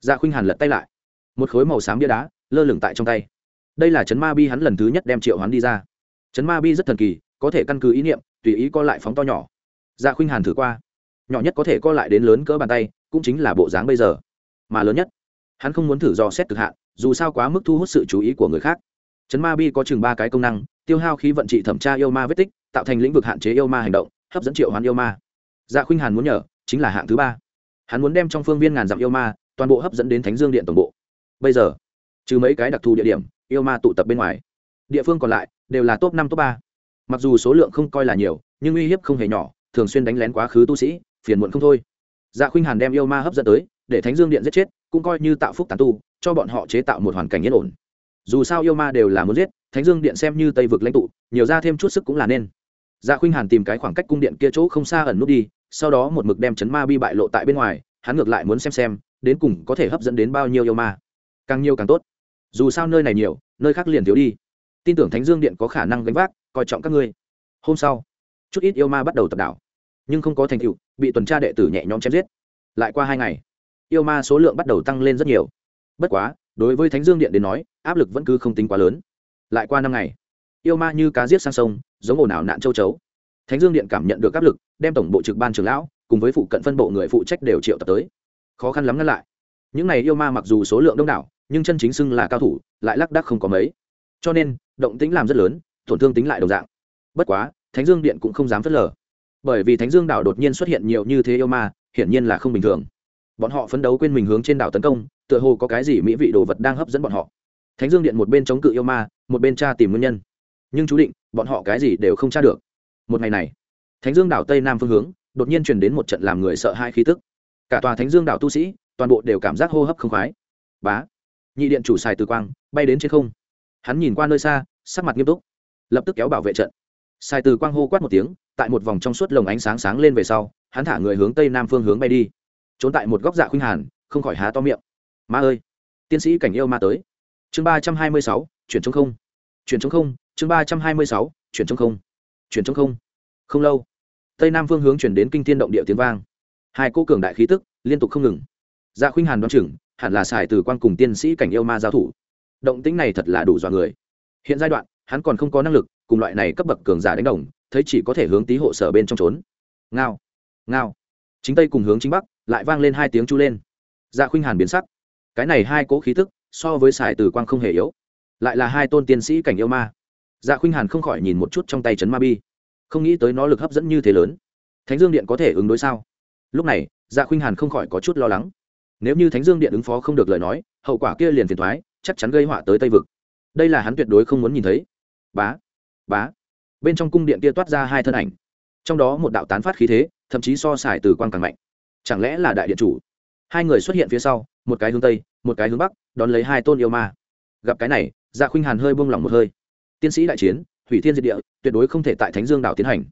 Dạ khuynh hàn lật tay lại. Một khối màu xám bia đá, lơ lửng tại trong tay. Đây là chấn ma bi hắn lần thứ nhất đem triệu hắn đi ra chấn ma bi rất thần kỳ, có thể căn cứ ý niệm, tùy ý co lại phóng to nhỏ. Dạ khuynh hàn thử qua. Nhỏ nhất có thể co lại đến lớn cỡ bàn tay, cũng chính là bộ dáng bây giờ. Mà lớn nhất, hắn không muốn thử dò xét cực hạn, dù sao quá mức thu hút sự chú ý của người khác. Chấn ma bi có chừng ba cái công năng, tiêu hao khí vận trị thẩm tra yêu ma vết tích, tạo thành lĩnh vực hạn chế yêu ma hành động, hấp dẫn triệu hoán yêu ma. Dạ khuynh hàn muốn nhờ, chính là hạng thứ ba. Hắn muốn đem trong phương viên ngàn dặm yêu ma, toàn bộ hấp dẫn đến thánh dương điện tổng bộ. Bây giờ, trừ mấy cái đặc thù địa điểm, yêu ma tụ tập bên ngoài địa phương còn lại đều là top năm, top ba. Mặc dù số lượng không coi là nhiều, nhưng uy hiếp không hề nhỏ, thường xuyên đánh lén quá khứ tu sĩ, phiền muộn không thôi. Dạ khuynh hàn đem yêu ma hấp dẫn tới, để thánh dương điện giết chết, cũng coi như tạo phúc tán tu, cho bọn họ chế tạo một hoàn cảnh yên ổn. Dù sao yêu ma đều là muốn giết, thánh dương điện xem như tây vực lãnh tụ, nhiều ra thêm chút sức cũng là nên. Dạ khuynh hàn tìm cái khoảng cách cung điện kia chỗ không xa ẩn nút đi, sau đó một mực đem chấn ma bi bại lộ tại bên ngoài, hắn ngược lại muốn xem xem, đến cùng có thể hấp dẫn đến bao nhiêu yêu ma. Càng nhiều càng tốt. Dù sao nơi này nhiều, nơi khác liền thiếu đi tin tưởng thánh dương điện có khả năng gánh vác, coi trọng các ngươi. Hôm sau, chút ít yêu ma bắt đầu tập đảo nhưng không có thành tựu, bị tuần tra đệ tử nhẹ nhõm chém giết. Lại qua hai ngày, yêu ma số lượng bắt đầu tăng lên rất nhiều. Bất quá, đối với thánh dương điện đến nói, áp lực vẫn cứ không tính quá lớn. Lại qua năm ngày, yêu ma như cá giết sang sông, giống ồn ào nạn châu chấu. Thánh dương điện cảm nhận được áp lực, đem tổng bộ trực ban trường lão cùng với phụ cận phân bộ người phụ trách đều triệu tập tới. Khó khăn lắm ngăn lại. Những này yêu ma mặc dù số lượng đông đảo, nhưng chân chính xưng là cao thủ, lại lác đác không có mấy cho nên, động tính làm rất lớn, tổn thương tính lại đồng dạng. Bất quá, thánh dương điện cũng không dám phớt lờ. Bởi vì thánh dương đảo đột nhiên xuất hiện nhiều như thế yêu ma, hiển nhiên là không bình thường. Bọn họ phấn đấu quên mình hướng trên đảo tấn công, tựa hồ có cái gì mỹ vị đồ vật đang hấp dẫn bọn họ. Thánh dương điện một bên chống cự yêu ma, một bên tra tìm nguyên nhân. Nhưng chú định, bọn họ cái gì đều không tra được. Một ngày này, thánh dương đảo tây nam phương hướng, đột nhiên truyền đến một trận làm người sợ hai khí tức. Cả tòa thánh dương đảo tu sĩ, toàn bộ đều cảm giác hô hấp không khoái. Bá! Nhị điện chủ xài từ quang, bay đến trên không hắn nhìn qua nơi xa, sắc mặt nghiêm túc, lập tức kéo bảo vệ trận. Sai từ quang hô quát một tiếng, tại một vòng trong suốt lồng ánh sáng sáng lên về sau, hắn thả người hướng tây nam phương hướng bay đi. Trốn tại một góc dạ khuynh hàn, không khỏi há to miệng. Ma ơi tiến sĩ cảnh yêu ma tới. Chương ba trăm hai mươi sáu, chuyển chống không. Chuyển chống không, chương ba trăm hai mươi sáu, chuyển chống không. Chuyển chống không. Không lâu, tây nam phương hướng chuyển đến kinh thiên động địa tiếng vang. Hai cô cường đại khí tức liên tục không ngừng. Dạ khuynh hàn đoán chừng, hẳn là xài từ quan cùng tiên sĩ cảnh yêu ma giao thủ động tĩnh này thật là đủ dọa người. Hiện giai đoạn, hắn còn không có năng lực cùng loại này cấp bậc cường giả đánh đồng, thấy chỉ có thể hướng tí hộ sở bên trong trốn. Ngao ngao. Chính tây cùng hướng chính bắc, lại vang lên hai tiếng chu lên. Dạ khuynh hàn biến sắc. Cái này hai cỗ khí tức, so với sài Tử quang không hề yếu. Lại là hai tôn tiên sĩ cảnh yêu ma. Dạ khuynh hàn không khỏi nhìn một chút trong tay trấn ma bi. Không nghĩ tới nó lực hấp dẫn như thế lớn. Thánh dương điện có thể ứng đối sao? Lúc này dạ khuynh hàn không khỏi có chút lo lắng. Nếu như thánh dương điện ứng phó không được lời nói, hậu quả kia liền phiền thoái chắc chắn gây họa tới tây vực. Đây là hắn tuyệt đối không muốn nhìn thấy. Bá bá. Bên trong cung điện kia toát ra hai thân ảnh. Trong đó một đạo tán phát khí thế, thậm chí so sài từ quang càng mạnh. Chẳng lẽ là đại điện chủ? Hai người xuất hiện phía sau, một cái hướng tây, một cái hướng bắc, đón lấy hai tôn yêu ma. Gặp cái này dạ khuynh hàn hơi buông lỏng một hơi. Tiến sĩ đại chiến, hủy thiên diệt địa, tuyệt đối không thể tại thánh dương đảo tiến hành.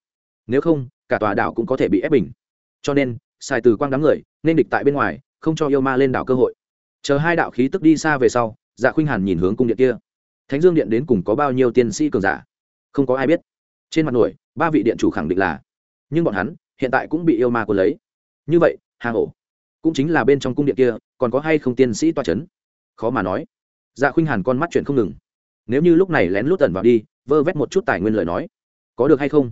Nếu không, cả tòa đảo cũng có thể bị ép bình. Cho nên xài từ quang đám người, nên địch tại bên ngoài, không cho yêu ma lên đảo cơ hội. Chờ hai đạo khí tức đi xa về sau dạ khuynh hàn nhìn hướng cung điện kia. Thánh dương điện đến cùng có bao nhiêu tiên sĩ cường giả? Không có ai biết. Trên mặt nổi, ba vị điện chủ khẳng định là. Nhưng bọn hắn, hiện tại cũng bị yêu ma quân lấy. Như vậy hàng ổ cũng chính là bên trong cung điện kia, còn có hay không tiên sĩ toa c h ấ n khó mà nói. Dạ khuynh hàn con mắt chuyện không ngừng. Nếu như lúc này lén lút tẩn vào đi, vơ vét một chút tài nguyên lời nói, có được hay không?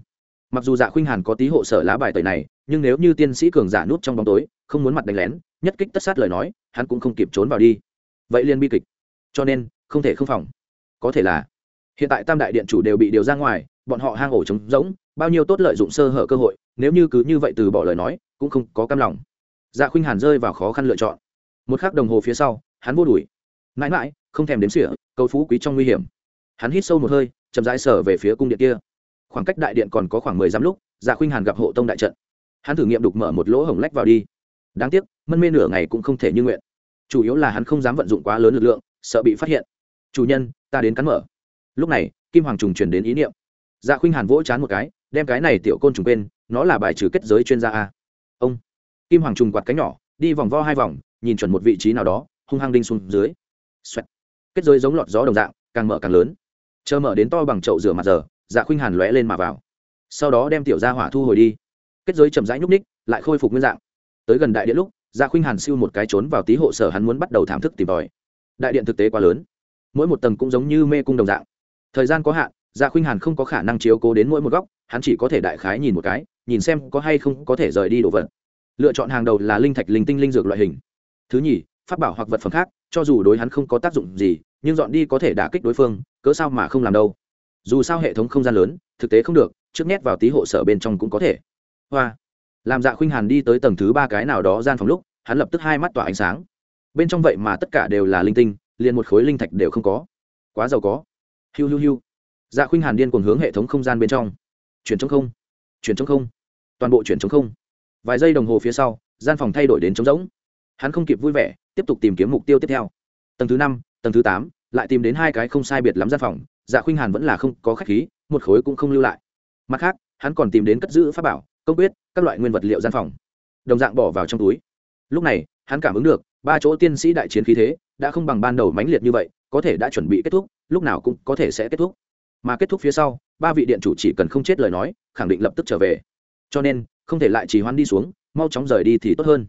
Mặc dù dạ khuynh hàn có tí hộ sở lá bài tẩy này, nhưng nếu như tiên sĩ cường giả núp trong bóng tối, không muốn mặt đánh lén, nhất kích tất sát lời nói, hắn cũng không kịp trốn vào đi. Vậy liên bi kịch cho nên, không thể không phòng. Có thể là, hiện tại tam đại điện chủ đều bị điều ra ngoài, bọn họ hang ổ trống rỗng, bao nhiêu tốt lợi dụng sơ hở cơ hội, nếu như cứ như vậy từ bỏ lời nói, cũng không có cam lòng. Dạ khuynh hàn rơi vào khó khăn lựa chọn. Một khắc đồng hồ phía sau, hắn vô đuổi. Mãi mãi, không thèm đếm xỉa, cầu phú quý trong nguy hiểm. Hắn hít sâu một hơi, chậm rãi sở về phía cung điện kia. Khoảng cách đại điện còn có khoảng mười dặm lúc dạ khuynh hàn gặp hộ tông đại trận. Hắn thử nghiệm đục mở một lỗ hổng lách vào đi. Đáng tiếc, mân mê nửa ngày cũng không thể như nguyện. Chủ yếu là hắn không dám vận dụng quá lớn lực lượng sợ bị phát hiện. Chủ nhân, ta đến cắn mở. Lúc này, kim hoàng trùng truyền đến ý niệm. Dạ khuynh hàn vỗ chán một cái, đem cái này tiểu côn trùng quên, nó là bài trừ kết giới chuyên gia a. Ông. Kim hoàng trùng quạt cánh nhỏ, đi vòng vo hai vòng, nhìn chuẩn một vị trí nào đó, hung hăng đinh xuống dưới. Xoẹt. kết giới giống lọt gió đồng dạng, càng mở càng lớn. Chờ mở đến to bằng chậu rửa mặt giờ dạ khuynh hàn lóe lên mà vào. Sau đó đem tiểu ra hỏa thu hồi đi. Kết giới chậm rãi nhúc ních lại khôi phục nguyên dạng. Tới gần đại điện lúc dạ khuynh hàn siêu một cái trốn vào tí hộ sở hắn muốn bắt đầu thảm thức tìm tòi đại điện thực tế quá lớn. Mỗi một tầng cũng giống như mê cung đồng dạng. Thời gian có hạn dạ khuynh hàn không có khả năng chiếu cố đến mỗi một góc, hắn chỉ có thể đại khái nhìn một cái, nhìn xem có hay không có thể rời đi đồ vật. Lựa chọn hàng đầu là linh thạch, linh tinh, linh dược loại hình. Thứ nhì phát bảo hoặc vật phẩm khác, cho dù đối hắn không có tác dụng gì, nhưng dọn đi có thể đả kích đối phương, cớ sao mà không làm đâu. Dù sao hệ thống không gian lớn, thực tế không được, trước nhét vào tí hộ sở bên trong cũng có thể. Hoa. Làm dạ khuynh hàn đi tới tầng thứ ba cái nào đó gian phòng lúc, hắn lập tức hai mắt tỏa ánh sáng bên trong vậy mà tất cả đều là linh tinh, liền một khối linh thạch đều không có. Quá giàu có. Hiu hiu hiu. Dạ khuynh hàn điên cùng hướng hệ thống không gian bên trong. Chuyển trong không. Chuyển trong không. Toàn bộ chuyển trong không. Vài giây đồng hồ phía sau, gian phòng thay đổi đến trống rỗng. Hắn không kịp vui vẻ, tiếp tục tìm kiếm mục tiêu tiếp theo. Tầng thứ năm, tầng thứ tám, lại tìm đến hai cái không sai biệt lắm gian phòng. Dạ khuynh hàn vẫn là không có khách khí, một khối cũng không lưu lại. Mặt khác, hắn còn tìm đến cất giữ pháp bảo, công quyết, các loại nguyên vật liệu gian phòng. Đồng dạng bỏ vào trong túi. Lúc này, hắn cảm ứng được ba chỗ tiên sĩ đại chiến khí thế đã không bằng ban đầu mãnh liệt như vậy, có thể đã chuẩn bị kết thúc, lúc nào cũng có thể sẽ kết thúc. Mà kết thúc phía sau, ba vị điện chủ chỉ cần không chết lời nói, khẳng định lập tức trở về. Cho nên, không thể lại chỉ hoan đi xuống, mau chóng rời đi thì tốt hơn.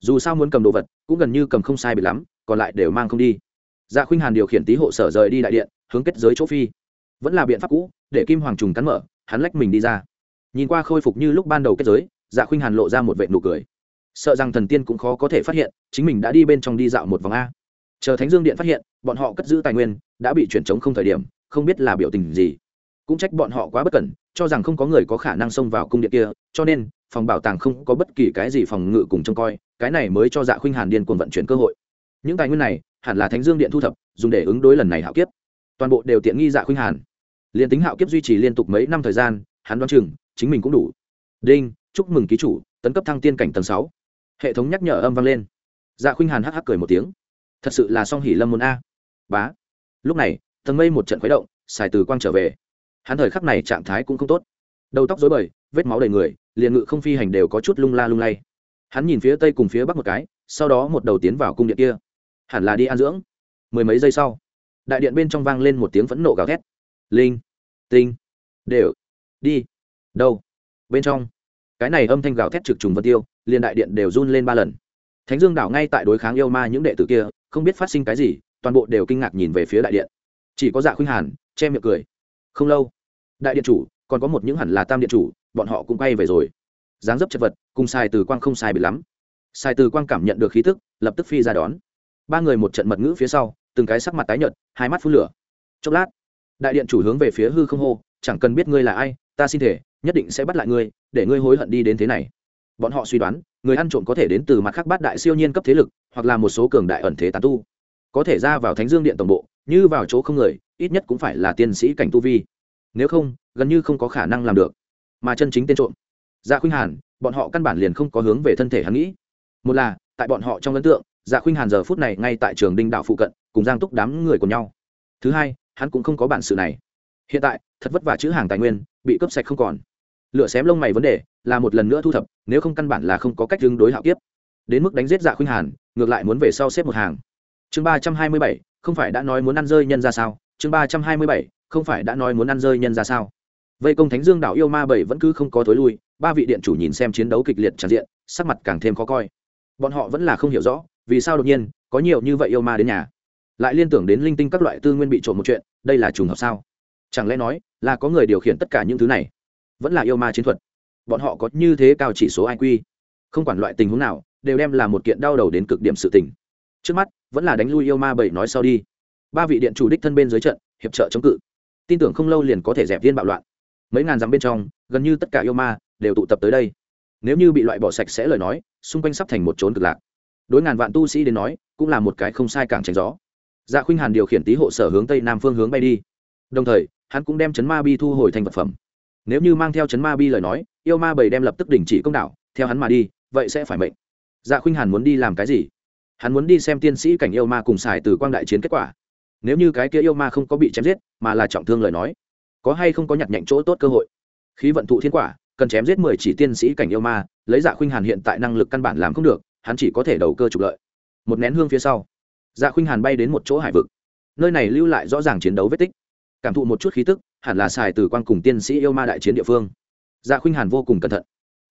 Dù sao muốn cầm đồ vật, cũng gần như cầm không sai bị lắm, còn lại đều mang không đi. Dạ khuynh hàn điều khiển tý hộ sở rời đi đại điện, hướng kết giới chỗ phi. Vẫn là biện pháp cũ, để kim hoàng trùng cắn mở, hắn lách mình đi ra. Nhìn qua khôi phục như lúc ban đầu kết giới dạ khuynh hàn lộ ra một vệ nụ cười sợ rằng thần tiên cũng khó có thể phát hiện, chính mình đã đi bên trong đi dạo một vòng a. Chờ thánh dương điện phát hiện, bọn họ cất giữ tài nguyên, đã bị chuyển chống không thời điểm, không biết là biểu tình gì. Cũng trách bọn họ quá bất cẩn, cho rằng không có người có khả năng xông vào cung điện kia, cho nên, phòng bảo tàng không có bất kỳ cái gì phòng ngự cùng trông coi, cái này mới cho dạ khuynh hàn điên cuồng vận chuyển cơ hội. Những tài nguyên này, hẳn là thánh dương điện thu thập, dùng để ứng đối lần này hạo kiếp. Toàn bộ đều tiện nghi dạ khuynh hàn. Liền tính hạo kiếp duy trì liên tục mấy năm thời gian, hắn đoán chừng, chính mình cũng đủ. Đinh, chúc mừng ký chủ, tấn cấp thăng tiên cảnh tầng sáu hệ thống nhắc nhở âm vang lên. Dạ khuynh hàn hắc hắc cười một tiếng. Thật sự là song hỉ lâm môn a. Bá. Lúc này tầng mây một trận khuấy động, xài từ quang trở về. Hắn thời khắc này trạng thái cũng không tốt. Đầu tóc dối bời, vết máu đầy người, liền ngự không phi hành đều có chút lung la lung lay. Hắn nhìn phía tây cùng phía bắc một cái, sau đó một đầu tiến vào cung điện kia. Hẳn là đi an dưỡng. Mười mấy giây sau, đại điện bên trong vang lên một tiếng phẫn nộ gào thét. Linh, tinh, đều, đi. Đâu? Bên trong. Cái này âm thanh gào thét trực trùng vân tiêu liền đại điện đều run lên ba lần. Thánh dương đảo ngay tại đối kháng yêu ma những đệ tử kia, không biết phát sinh cái gì, toàn bộ đều kinh ngạc nhìn về phía đại điện. Chỉ có dạ khuynh hàn, che miệng cười. Không lâu, đại điện chủ, còn có một những hẳn là tam điện chủ, bọn họ cũng quay về rồi. Dáng dấp chật vật, cùng sai từ quang không sai bị lắm. Sai từ quang cảm nhận được khí tức, lập tức phi ra đón. Ba người một trận mật ngữ phía sau, từng cái sắc mặt tái nhợt, hai mắt phun lửa. Chốc lát, đại điện chủ hướng về phía hư không hô, chẳng cần biết ngươi là ai, ta xin thể, nhất định sẽ bắt lại ngươi, để ngươi hối hận đi đến thế này bọn họ suy đoán, người ăn trộm có thể đến từ mặt khác bát đại siêu nhiên cấp thế lực, hoặc là một số cường đại ẩn thế tán tu. Có thể ra vào thánh dương điện tổng bộ, như vào chỗ không người, ít nhất cũng phải là tiên sĩ cảnh tu vi. Nếu không, gần như không có khả năng làm được. Mà chân chính tên trộm dạ khuynh hàn, bọn họ căn bản liền không có hướng về thân thể hắn nghĩ. Một là, tại bọn họ trong ấn tượng dạ khuynh hàn giờ phút này ngay tại trường đinh đạo phụ cận, cùng giang túc đám người của nhau. Thứ hai, hắn cũng không có bản sự này. Hiện tại, thật vất vả chữ hàng tài nguyên, bị cấp sạch không còn lựa xém lông mày vấn đề là một lần nữa thu thập, nếu không căn bản là không có cách tương đối hạo kiếp. Đến mức đánh giết dạ khuynh hàn, ngược lại muốn về sau xếp một hàng. Chương ba trăm hai mươi bảy, không phải đã nói muốn ăn rơi nhân ra sao? Chương ba trăm hai mươi bảy, không phải đã nói muốn ăn rơi nhân ra sao? Vây công thánh dương đảo yêu ma bảy vẫn cứ không có thối lui, ba vị điện chủ nhìn xem chiến đấu kịch liệt tràn diện, sắc mặt càng thêm khó coi. Bọn họ vẫn là không hiểu rõ, vì sao đột nhiên có nhiều như vậy yêu ma đến nhà? Lại liên tưởng đến linh tinh các loại tư nguyên bị trộm một chuyện, đây là trùng hợp sao? Chẳng lẽ nói là có người điều khiển tất cả những thứ này? Vẫn là yêu ma chiến thuật. Bọn họ có như thế cao chỉ số iq không quản loại tình huống nào, đều đem là một kiện đau đầu đến cực điểm sự tình. Trước mắt, vẫn là đánh lui yêu ma bảy nói sau đi. Ba vị điện chủ đích thân bên dưới trận, hiệp trợ chống cự. Tin tưởng không lâu liền có thể dẹp viên bạo loạn. Mấy ngàn dặm bên trong, gần như tất cả yêu ma đều tụ tập tới đây. Nếu như bị loại bỏ sạch sẽ lời nói, xung quanh sắp thành một trốn cực lạc. Đối ngàn vạn tu sĩ đến nói, cũng là một cái không sai cảng tránh gió. Dạ khuynh hàn điều khiển tý hộ sở hướng tây nam phương hướng bay đi. Đồng thời, hắn cũng đem chấn ma bi thu hồi thành vật phẩm nếu như mang theo chấn ma bi lời nói, yêu ma bảy đem lập tức đình chỉ công đạo, theo hắn mà đi, vậy sẽ phải mệnh. Dạ khuynh hàn muốn đi làm cái gì? Hắn muốn đi xem tiên sĩ cảnh yêu ma cùng xài từ quang đại chiến kết quả. Nếu như cái kia yêu ma không có bị chém giết, mà là trọng thương lời nói, có hay không có nhặt nhạnh chỗ tốt cơ hội? Khí vận thụ thiên quả, cần chém giết mười chỉ tiên sĩ cảnh yêu ma, lấy dạ khuynh hàn hiện tại năng lực căn bản làm không được, hắn chỉ có thể đầu cơ trục lợi. Một nén hương phía sau dạ khuynh hàn bay đến một chỗ hải vực. Nơi này lưu lại rõ ràng chiến đấu vết tích. Cảm thụ một chút khí tức hẳn là xài từ quan cùng tiên sĩ yêu ma đại chiến địa phương. Dạ khuynh hàn vô cùng cẩn thận.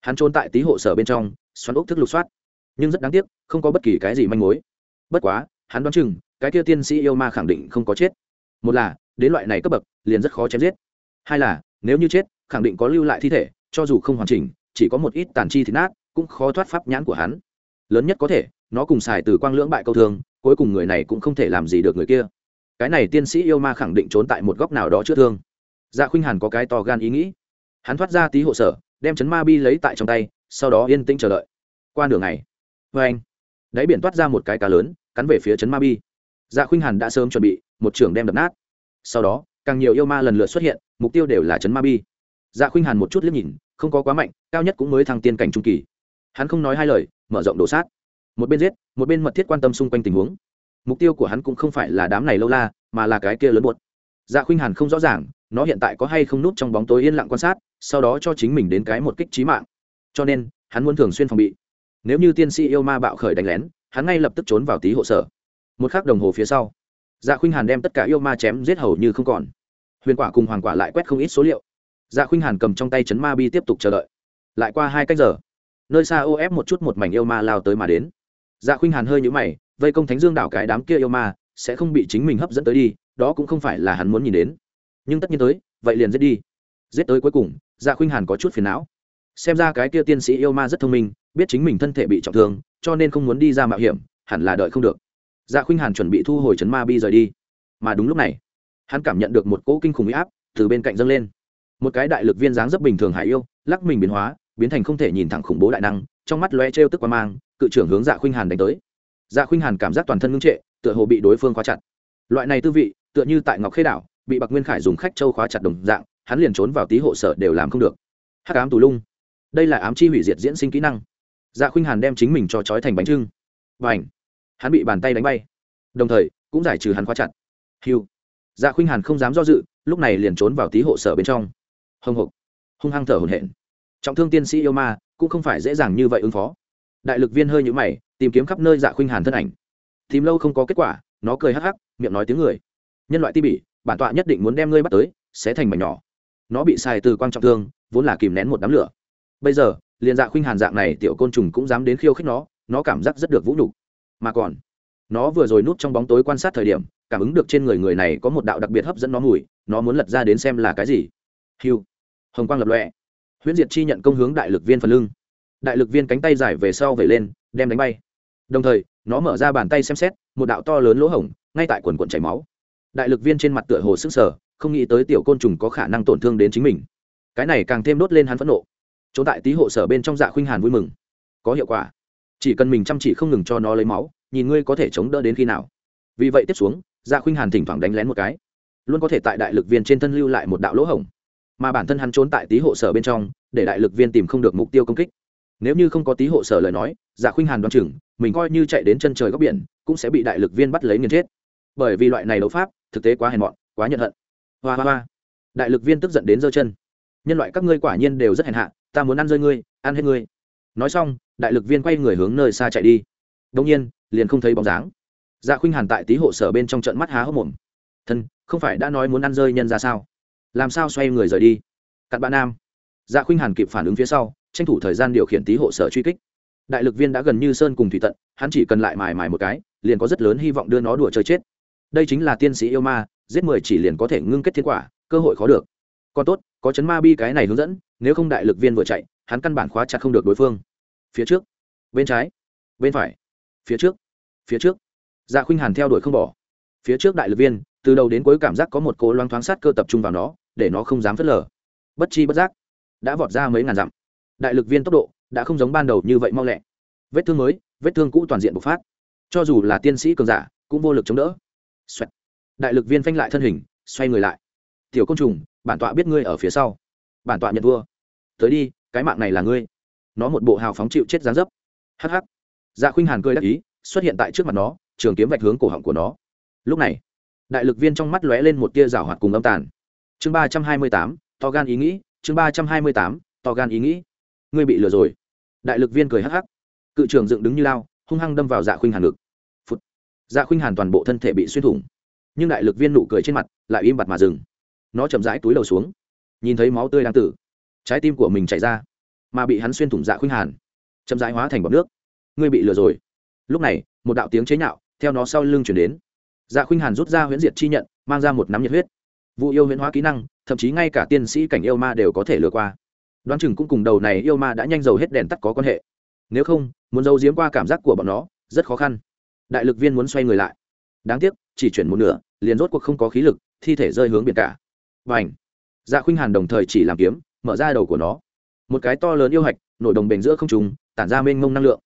Hắn trốn tại tý hộ sở bên trong, xoắn ốc thức lục soát. Nhưng rất đáng tiếc, không có bất kỳ cái gì manh mối. Bất quá, hắn đoán chừng, cái kia tiên sĩ yêu ma khẳng định không có chết. Một là, đến loại này cấp bậc, liền rất khó chém giết. Hai là, nếu như chết, khẳng định có lưu lại thi thể, cho dù không hoàn chỉnh, chỉ có một ít tàn chi thịt nát, cũng khó thoát pháp nhãn của hắn. Lớn nhất có thể, nó cùng xài từ quang lưỡng bại câu thương, cuối cùng người này cũng không thể làm gì được người kia. Cái này tiên sĩ yêu ma khẳng định trốn tại một góc nào đó chữa thương dạ khuynh hàn có cái to gan ý nghĩ. Hắn thoát ra tí hộ sở, đem chấn ma bi lấy tại trong tay, sau đó yên tĩnh chờ đợi. Qua nửa ngày vê anh, đáy biển toát ra một cái cá lớn, cắn về phía chấn ma bi. Dạ khuynh hàn đã sớm chuẩn bị, một trường đem đập nát. Sau đó, càng nhiều yêu ma lần lượt xuất hiện, mục tiêu đều là chấn ma bi. Dạ khuynh hàn một chút liếc nhìn, không có quá mạnh, cao nhất cũng mới thăng tiên cảnh trung kỳ. Hắn không nói hai lời, mở rộng đổ sát. Một bên giết, một bên mật thiết quan tâm xung quanh tình huống. Mục tiêu của hắn cũng không phải là đám này lâu la, mà là cái kia lớn buột dạ khuynh hàn không rõ ràng nó hiện tại có hay không nút trong bóng tối yên lặng quan sát, sau đó cho chính mình đến cái một kích trí mạng. Cho nên, hắn muốn thường xuyên phòng bị. Nếu như tiên sĩ yêu ma bạo khởi đánh lén, hắn ngay lập tức trốn vào tí hộ sở. Một khắc đồng hồ phía sau dạ khuynh hàn đem tất cả yêu ma chém giết hầu như không còn. Huyền quả cùng hoàng quả lại quét không ít số liệu. Dạ khuynh hàn cầm trong tay chấn ma bi tiếp tục chờ đợi. Lại qua hai cách giờ, nơi xa ô ép một chút một mảnh yêu ma lao tới mà đến. Dạ khuynh hàn hơi nhũ mày, vây công thánh dương đảo cái đám kia yêu ma, sẽ không bị chính mình hấp dẫn tới đi, đó cũng không phải là hắn muốn nhìn đến nhưng tất nhiên tới, vậy liền giết đi. Giết tới cuối cùng dạ khuynh hàn có chút phiền não. Xem ra cái kia tiên sĩ yêu ma rất thông minh, biết chính mình thân thể bị trọng thương, cho nên không muốn đi ra mạo hiểm, hẳn là đợi không được. Dạ khuynh hàn chuẩn bị thu hồi chấn ma bi rời đi. Mà đúng lúc này, hắn cảm nhận được một cỗ kinh khủng huy áp từ bên cạnh dâng lên. Một cái đại lực viên dáng rất bình thường hải yêu, lắc mình biến hóa, biến thành không thể nhìn thẳng khủng bố đại năng, trong mắt loe trêu tức qua mang, cự trưởng hướng dạ khuynh hàn đánh tới. Dạ khuynh hàn cảm giác toàn thân ngưng trệ, tựa hồ bị đối phương khóa chặt. Loại này tư vị, tựa như tại ngọc khê đảo bị bạc nguyên khải dùng khách châu khóa chặt đồng dạng, hắn liền trốn vào tí hộ sở đều làm không được. Hắc ám tù lung. Đây là ám chi hủy diệt diễn sinh kỹ năng. Dạ khuynh hàn đem chính mình cho trói thành bánh trưng. Và ảnh hắn bị bàn tay đánh bay. Đồng thời, cũng giải trừ hắn khóa chặt. Hiu dạ khuynh hàn không dám do dự, lúc này liền trốn vào tí hộ sở bên trong. Hồng hộc hung hăng thở hổn hển. Trọng thương tiên sĩ yêu ma, cũng không phải dễ dàng như vậy ứng phó. Đại lực viên hơi nhũ mày, tìm kiếm khắp nơi dạ khuynh hàn thân ảnh. Tìm lâu không có kết quả, nó cười hắc hắc, miệng nói tiếng người. Nhân loại ti bỉ bản tọa nhất định muốn đem ngươi bắt tới, sẽ thành mảnh nhỏ. Nó bị xài từ quang trọng thương, vốn là kìm nén một đám lửa. Bây giờ, liền dạ khuynh hàn dạng này tiểu côn trùng cũng dám đến khiêu khích nó nó cảm giác rất được vũ nhục. Mà còn, nó vừa rồi núp trong bóng tối quan sát thời điểm, cảm ứng được trên người người này có một đạo đặc biệt hấp dẫn nó mùi, nó muốn lật ra đến xem là cái gì. Hiu hồng quang lập lọe huyễn diệt chi nhận công hướng đại lực viên phần lưng. Đại lực viên cánh tay dài về sau vẩy lên, đem đánh bay. Đồng thời, nó mở ra bàn tay xem xét, một đạo to lớn lỗ hổng, ngay tại quần quần chảy máu đại lực viên trên mặt tựa hồ sức sở không nghĩ tới tiểu côn trùng có khả năng tổn thương đến chính mình. Cái này càng thêm đốt lên hắn phẫn nộ. Trốn tại tý hộ sở bên trong dạ khuynh hàn vui mừng. Có hiệu quả. Chỉ cần mình chăm chỉ không ngừng cho nó lấy máu, nhìn ngươi có thể chống đỡ đến khi nào. Vì vậy tiếp xuống dạ khuynh hàn thỉnh thoảng đánh lén một cái. Luôn có thể tại đại lực viên trên thân lưu lại một đạo lỗ hổng. Mà bản thân hắn trốn tại tý hộ sở bên trong, để đại lực viên tìm không được mục tiêu công kích. Nếu như không có tý hộ sở lời nói dạ khuynh hàn đoán chừng, mình coi như chạy đến chân trời góc biển, cũng sẽ bị đại lực viên bắt lấy nghiền chết. Bởi vì loại này đấu pháp thực tế quá hèn mọn, quá nhận hận. Hoa hoa hoa. Đại lực viên tức giận đến giơ chân. Nhân loại các ngươi quả nhiên đều rất hèn hạ, ta muốn ăn rơi ngươi, ăn hết ngươi. Nói xong, đại lực viên quay người hướng nơi xa chạy đi. Đông nhiên, liền không thấy bóng dáng. Dạ khuynh hàn tại tí hộ sở bên trong trận mắt há hốc mồm. Thân, không phải đã nói muốn ăn rơi nhân ra sao? Làm sao xoay người rời đi? Cặn bạn nam. Dạ khuynh hàn kịp phản ứng phía sau, tranh thủ thời gian điều khiển tí hộ sở truy kích. Đại lực viên đã gần như sơn cùng thủy tận, hắn chỉ cần lại mài mài một cái, liền có rất lớn hy vọng đưa nó đùa chơi chết đây chính là tiên sĩ yêu ma, giết mười chỉ liền có thể ngưng kết thiên quả, cơ hội khó được. Còn tốt, có chấn ma bi cái này hướng dẫn, nếu không đại lực viên vừa chạy, hắn căn bản khóa chặt không được đối phương. Phía trước. Bên trái. Bên phải. Phía trước. Phía trước. Dạ khuynh hàn theo đuổi không bỏ. Phía trước đại lực viên, từ đầu đến cuối cảm giác có một cỗ loang thoáng sát cơ tập trung vào nó, để nó không dám phớt lờ. Bất chi bất giác, đã vọt ra mấy ngàn dặm. Đại lực viên tốc độ đã không giống ban đầu như vậy mau lẹ. Vết thương mới, vết thương cũ toàn diện bộc phát. Cho dù là tiên sĩ cường giả, cũng vô lực chống đỡ. Xoẹt. đại lực viên phanh lại thân hình, xoay người lại. Tiểu côn trùng, bản tọa biết ngươi ở phía sau. Bản tọa nhận vua tới đi, cái mạng này là ngươi. Nó một bộ hào phóng chịu chết dáng dấp. Hắc hắc. Dạ khuynh hàn cười đắc ý, xuất hiện tại trước mặt nó, trường kiếm vạch hướng cổ họng của nó. Lúc này, đại lực viên trong mắt lóe lên một tia rào hoạt cùng âm tàn. Chương ba trăm hai mươi tám, to gan ý nghĩ, chương ba trăm hai mươi tám, to gan ý nghĩ. Ngươi bị lừa rồi. Đại lực viên cười hắc hắc. Cự trường dựng đứng như lao, hung hăng đâm vào dạ khuynh hàn ngực dạ khuynh hàn toàn bộ thân thể bị xuyên thủng, nhưng đại lực viên nụ cười trên mặt lại im bặt mà dừng. Nó chậm rãi túi đầu xuống, nhìn thấy máu tươi đang tử. Trái tim của mình chảy ra, mà bị hắn xuyên thủng dạ khuynh hàn, chậm rãi hóa thành bọt nước. Ngươi bị lừa rồi. Lúc này, một đạo tiếng chế nhạo theo nó sau lưng chuyển đến. Dạ khuynh hàn rút ra huyễn diệt chi nhận, mang ra một nắm nhiệt huyết. Vụ yêu huyễn hóa kỹ năng, thậm chí ngay cả tiên sĩ cảnh yêu ma đều có thể lừa qua. Đoán chừng cũng cùng đầu này yêu ma đã nhanh dầu hết đèn tắt có quan hệ. Nếu không, muốn giấu giếm qua cảm giác của bọn nó, rất khó khăn đại lực viên muốn xoay người lại. Đáng tiếc, chỉ chuyển một nửa, liền rốt cuộc không có khí lực, thi thể rơi hướng biển cả. Và ảnh dạ khuynh hàn đồng thời chỉ làm kiếm, mở ra đầu của nó. Một cái to lớn yêu hạch nổi đồng bền giữa không trùng tản ra mênh mông năng lượng.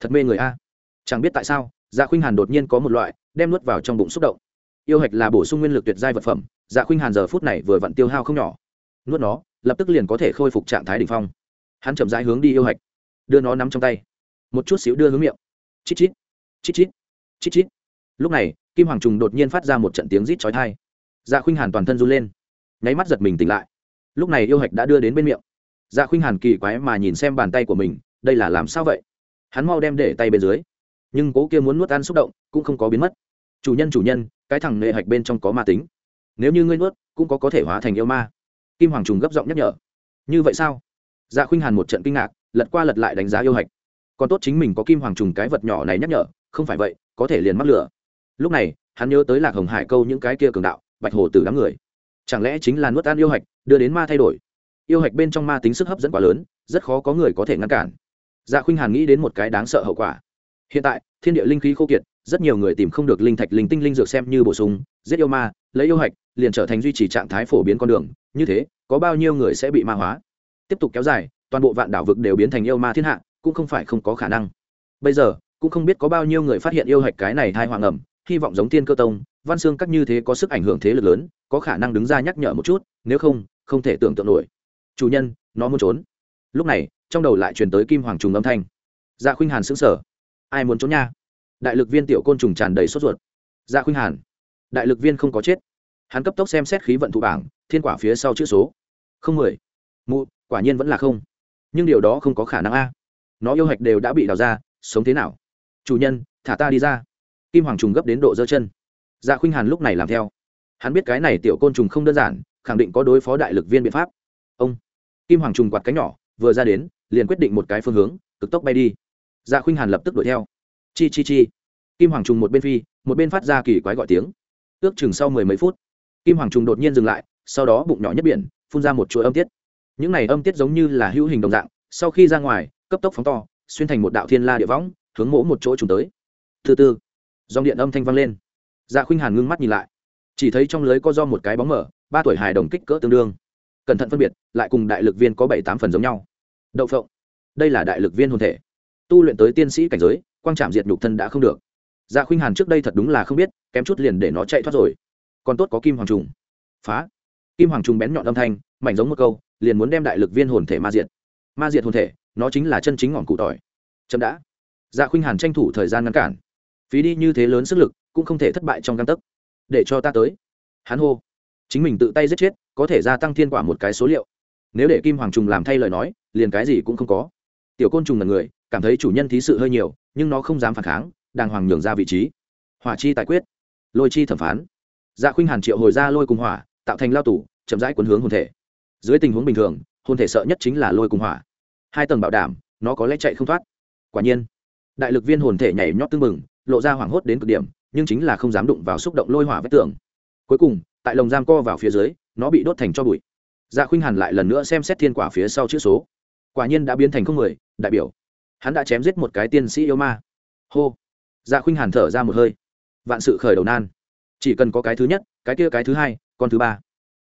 Thật mê người a. Chẳng biết tại sao dạ khuynh hàn đột nhiên có một loại, đem nuốt vào trong bụng xúc động. Yêu hạch là bổ sung nguyên lực tuyệt giai vật phẩm dạ khuynh hàn giờ phút này vừa vặn tiêu hao không nhỏ. Nuốt nó, lập tức liền có thể khôi phục trạng thái đ ỉ n h phong. Hắn chậm rãi hướng đi yêu hạch. Đưa nó nắm trong tay. Một chút xíu đưa hướng miệng. Chít chít. Chít chít chít chít. Lúc này, kim hoàng trùng đột nhiên phát ra một trận tiếng rít chói thai dạ khuynh hàn toàn thân run lên. Nháy mắt giật mình tỉnh lại. Lúc này yêu hạch đã đưa đến bên miệng. Dạ khuynh hàn kỳ quái mà nhìn xem bàn tay của mình, đây là làm sao vậy? Hắn mau đem để tay bên dưới. Nhưng cố kia muốn nuốt ăn xúc động, cũng không có biến mất. Chủ nhân chủ nhân, cái thằng nệ hạch bên trong có ma tính. Nếu như ngươi nuốt, cũng có có thể hóa thành yêu ma. Kim hoàng trùng gấp giọng nhắc nhở. Như vậy sao? Dạ khuynh hàn một trận kinh ngạc, lật qua lật lại đánh giá yêu hạch. Còn tốt chính mình có kim hoàng trùng cái vật nhỏ này nhắc nhở, không phải vậy có thể liền mắc lửa. Lúc này, hắn nhớ tới lạc hồng hải câu những cái kia cường đạo, bạch hồ tử đám người. Chẳng lẽ chính là nuốt ăn yêu hạch, đưa đến ma thay đổi? Yêu hạch bên trong ma tính sức hấp dẫn quá lớn, rất khó có người có thể ngăn cản. Dạ khuynh hàn nghĩ đến một cái đáng sợ hậu quả. Hiện tại, thiên địa linh khí khô kiệt, rất nhiều người tìm không được linh thạch, linh tinh, linh dược xem như bổ sung, giết yêu ma, lấy yêu hạch, liền trở thành duy trì trạng thái phổ biến con đường. Như thế, có bao nhiêu người sẽ bị ma hóa? Tiếp tục kéo dài, toàn bộ vạn đảo vực đều biến thành yêu ma thiên hạ, cũng không phải không có khả năng. Bây giờ cũng không biết có bao nhiêu người phát hiện yêu hạch cái này thai hoàng ẩm, hy vọng giống tiên cơ tông, văn xương các như thế có sức ảnh hưởng thế lực lớn, có khả năng đứng ra nhắc nhở một chút, nếu không không thể tưởng tượng nổi. Chủ nhân, nó muốn trốn. Lúc này, trong đầu lại truyền tới kim hoàng trùng âm thanh. Dạ khuynh hàn xứng sở ai muốn trốn nha? Đại lực viên tiểu côn trùng tràn đầy sốt ruột. Dạ khuynh hàn. Đại lực viên không có chết. Hắn cấp tốc xem xét khí vận thụ bảng, thiên quả phía sau chữ số. Không mười. Mụ, quả nhiên vẫn là không. Nhưng điều đó không có khả năng a. Nó yêu hạch đều đã bị đào ra, sống thế nào? Chủ nhân, thả ta đi ra. Kim hoàng trùng gấp đến độ dơ chân. Dạ khuynh hàn lúc này làm theo. Hắn biết cái này tiểu côn trùng không đơn giản, khẳng định có đối phó đại lực viên biện pháp. Ông. Kim hoàng trùng quạt cánh nhỏ, vừa ra đến, liền quyết định một cái phương hướng, cực tốc bay đi. Dạ khuynh hàn lập tức đuổi theo. Chi chi chi. Kim hoàng trùng một bên phi, một bên phát ra kỳ quái gọi tiếng. Ước chừng sau mười mấy phút, kim hoàng trùng đột nhiên dừng lại, sau đó bụng nhỏ nhất biển, phun ra một chuỗi âm tiết. Những này âm tiết giống như là hữu hình đồng dạng, sau khi ra ngoài, cấp tốc phóng to, xuyên thành một đạo thiên la địa võng hướng mỗ một chỗ trùng tới. Thứ tư dòng điện âm thanh vang lên. Dạ khuynh hàn ngưng mắt nhìn lại. Chỉ thấy trong lưới có do một cái bóng mở, ba tuổi hài đồng kích cỡ tương đương. Cẩn thận phân biệt, lại cùng đại lực viên có bảy tám phần giống nhau. Đậu phộng. Đây là đại lực viên hồn thể. Tu luyện tới tiên sĩ cảnh giới, quang trạm diệt nhục thân đã không được. Dạ khuynh hàn trước đây thật đúng là không biết, kém chút liền để nó chạy thoát rồi. Còn tốt có kim hoàng trùng. Phá. Kim hoàng trùng bén nhọn âm thanh, mảnh giống một câu, liền muốn đem đại lực viên hồn thể ma diệt. Ma diệt hồn thể, nó chính là chân chính ngọn cụ tỏi. Chậm đã dạ khuynh hàn tranh thủ thời gian ngăn cản. Phí đi như thế lớn sức lực, cũng không thể thất bại trong găng tấc. Để cho ta tới. Hắn hô. Chính mình tự tay giết chết, có thể gia tăng thiên quả một cái số liệu. Nếu để kim hoàng trùng làm thay lời nói, liền cái gì cũng không có. Tiểu côn trùng là người, cảm thấy chủ nhân thí sự hơi nhiều, nhưng nó không dám phản kháng, đàng hoàng nhường ra vị trí. Hỏa chi tài quyết. Lôi chi thẩm phán. Dạ khuynh hàn triệu hồi ra lôi cùng hỏa, tạo thành lao tủ chậm rãi quấn hướng hồn thể. Dưới tình huống bình thường, hồn thể sợ nhất chính là lôi cùng hỏa. Hai tầng bảo đảm, nó có lẽ chạy không thoát. Quả nhiên đại lực viên hồn thể nhảy nhót tưng bừng lộ ra hoảng hốt đến cực điểm nhưng chính là không dám đụng vào xúc động lôi hỏa vách tường. Cuối cùng tại lồng giam co vào phía dưới nó bị đốt thành cho bụi. Dạ khuynh hàn lại lần nữa xem xét thiên quả phía sau chữ số. Quả nhiên đã biến thành không người, đại biểu. Hắn đã chém giết một cái tiên sĩ yêu ma. Hô. Dạ khuynh hàn thở ra một hơi. Vạn sự khởi đầu nan. Chỉ cần có cái thứ nhất cái kia cái thứ hai còn thứ ba.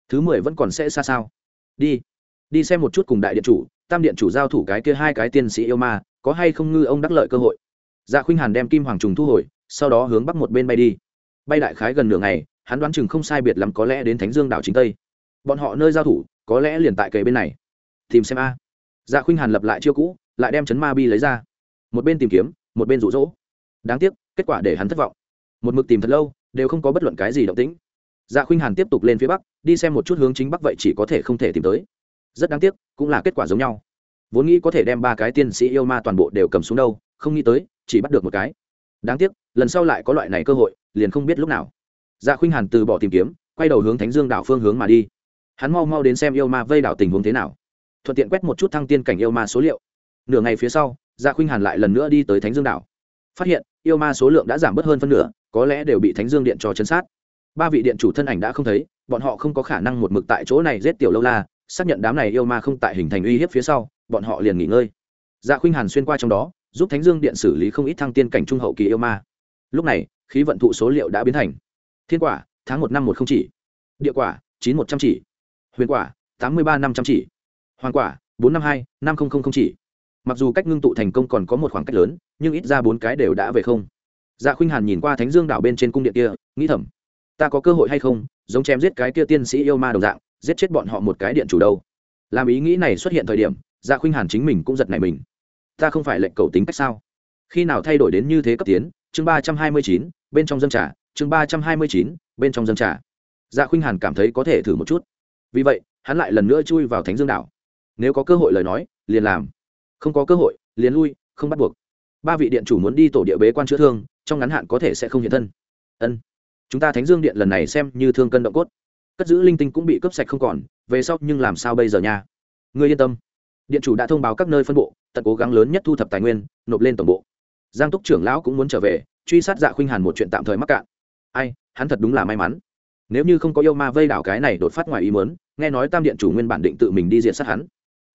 Thứ mười vẫn còn sẽ xa sao. Đi. Đi xem một chút cùng đại điện chủ tam điện chủ giao thủ cái kia hai cái tiên sĩ yêu ma có hay không ngư ông đắc lợi cơ hội dạ khuynh hàn đem kim hoàng trùng thu hồi, sau đó hướng bắc một bên bay đi. Bay đại khái gần nửa ngày, hắn đoán chừng không sai biệt lắm có lẽ đến thánh dương đảo chính tây. Bọn họ nơi giao thủ, có lẽ liền tại kề bên này. Tìm xem a. Dạ khuynh hàn lập lại chiêu cũ, lại đem chấn ma bi lấy ra. Một bên tìm kiếm, một bên rụ rỗ đáng tiếc, kết quả để hắn thất vọng. Một mực tìm thật lâu, đều không có bất luận cái gì động tĩnh. Dạ khuynh hàn tiếp tục lên phía bắc, đi xem một chút hướng chính bắc vậy chỉ có thể không thể tìm tới. Rất đáng tiếc, cũng là kết quả giống nhau. Vốn nghĩ có thể đem ba cái tiên sĩ yêu ma toàn bộ đều cầm xuống đâu, không nghĩ tới chỉ bắt được một cái. Đáng tiếc, lần sau lại có loại này cơ hội, liền không biết lúc nào. Dạ khuynh hàn từ bỏ tìm kiếm, quay đầu hướng thánh dương đảo phương hướng mà đi. Hắn mau mau đến xem yêu ma vây đảo tình huống thế nào. Thuận tiện quét một chút thăng tiên cảnh yêu ma số liệu. Nửa ngày phía sau dạ khuynh hàn lại lần nữa đi tới thánh dương đảo. Phát hiện, yêu ma số lượng đã giảm bớt hơn phân nửa, có lẽ đều bị thánh dương điện cho chấn sát. Ba vị điện chủ thân ảnh đã không thấy, bọn họ không có khả năng một mực tại chỗ này giết tiểu lâu la, xác nhận đám này yêu ma không tại hình thành uy hiếp phía sau, bọn họ liền nghỉ ngơi. Dạ khuynh hàn xuyên qua trong đó giúp thánh dương điện xử lý không ít thăng tiên cảnh trung hậu kỳ yêu ma. Lúc này, khí vận thụ số liệu đã biến thành thiên quả, tháng một năm một không chỉ, địa quả, chín một trăm chỉ, huyền quả, tám mươi ba năm trăm chỉ, hoàng quả, bốn năm hai, năm không không không chỉ. Mặc dù cách ngưng tụ thành công còn có một khoảng cách lớn, nhưng ít ra bốn cái đều đã về không. Dạ khuynh hàn nhìn qua thánh dương đảo bên trên cung điện kia, nghĩ thầm, ta có cơ hội hay không, giống chém giết cái kia tiên sĩ yêu ma đồng dạng, giết chết bọn họ một cái điện chủ đâu? Làm ý nghĩ này xuất hiện thời điểm dạ khuynh hàn chính mình cũng giật nảy mình ta không phải lệnh cầu tính cách sao? Khi nào thay đổi đến như thế cấp tiến? Chương ba trăm hai mươi chín, bên trong dân trà. Chương ba trăm hai mươi chín, bên trong dân trà. Dạ khuynh hàn cảm thấy có thể thử một chút. Vì vậy, hắn lại lần nữa chui vào thánh dương đảo. Nếu có cơ hội lời nói, liền làm. Không có cơ hội, liền lui, không bắt buộc. Ba vị điện chủ muốn đi tổ địa bế quan chữa thương, trong ngắn hạn có thể sẽ không hiện thân. Ân. Chúng ta thánh dương điện lần này xem như thương cân động cốt. Cất giữ linh tinh cũng bị cướp sạch không còn, về sau nhưng làm sao bây giờ nha? Ngươi yên tâm. Điện chủ đã thông báo các nơi phân bộ tận cố gắng lớn nhất thu thập tài nguyên, nộp lên tổng bộ. Giang túc trưởng lão cũng muốn trở về, truy sát dạ khuynh hàn một chuyện tạm thời mắc cạn. Ai, hắn thật đúng là may mắn. Nếu như không có yêu ma vây đảo cái này đột phát ngoài ý mớn nghe nói tam điện chủ nguyên bản định tự mình đi diện sát hắn.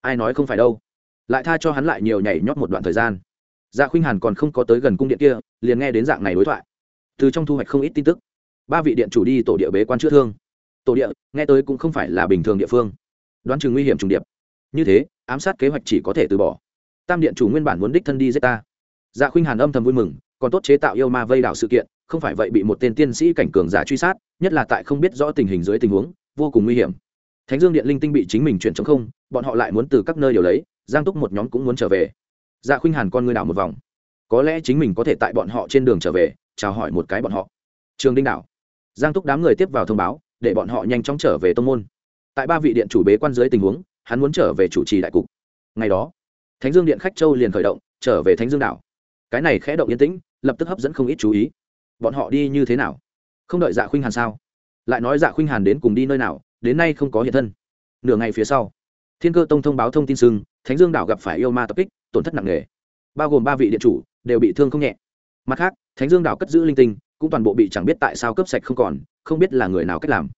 Ai nói không phải đâu. Lại tha cho hắn lại nhiều nhảy nhót một đoạn thời gian. Dạ khuynh hàn còn không có tới gần cung điện kia, liền nghe đến dạng này đối thoại. Từ trong thu hoạch không ít tin tức. Ba vị điện chủ đi tổ địa bế quan chữa thương. Tổ địa, nghe tới cũng không phải là bình thường địa phương. Đoán chừng nguy hiểm trùng điệp. Như thế, ám sát kế hoạch chỉ có thể từ bỏ tam điện chủ nguyên bản muốn đích thân đi giết ta. Dạ khuynh hàn âm thầm vui mừng, còn tốt chế tạo yêu ma vây đảo sự kiện, không phải vậy bị một tên tiên sĩ cảnh cường giả truy sát, nhất là tại không biết rõ tình hình dưới tình huống, vô cùng nguy hiểm. Thánh dương điện linh tinh bị chính mình chuyển chống không, bọn họ lại muốn từ các nơi điều lấy, giang túc một nhóm cũng muốn trở về. Dạ khuynh hàn con ngươi đảo một vòng. Có lẽ chính mình có thể tại bọn họ trên đường trở về, chào hỏi một cái bọn họ. Trường đinh đảo. Giang túc đám người tiếp vào thông báo, để bọn họ nhanh chóng trở về tông môn. Tại ba vị điện chủ bế quan dưới tình huống, hắn muốn trở về chủ trì đại cục. Ngày đó thánh dương điện khách châu liền khởi động, trở về thánh dương đảo. Cái này khẽ động yên tĩnh, lập tức hấp dẫn không ít chú ý. Bọn họ đi như thế nào? Không đợi dạ khuynh hàn sao? Lại nói dạ khuynh hàn đến cùng đi nơi nào, đến nay không có hiện thân. Nửa ngày phía sau, thiên cơ tông thông báo thông tin sưng, thánh dương đảo gặp phải yêu ma tập kích, tổn thất nặng nề. Bao gồm ba vị điện chủ, đều bị thương không nhẹ. Mặt khác, thánh dương đảo cất giữ linh tinh, cũng toàn bộ bị chẳng biết tại sao cướp sạch không còn, không biết là người nào cách làm.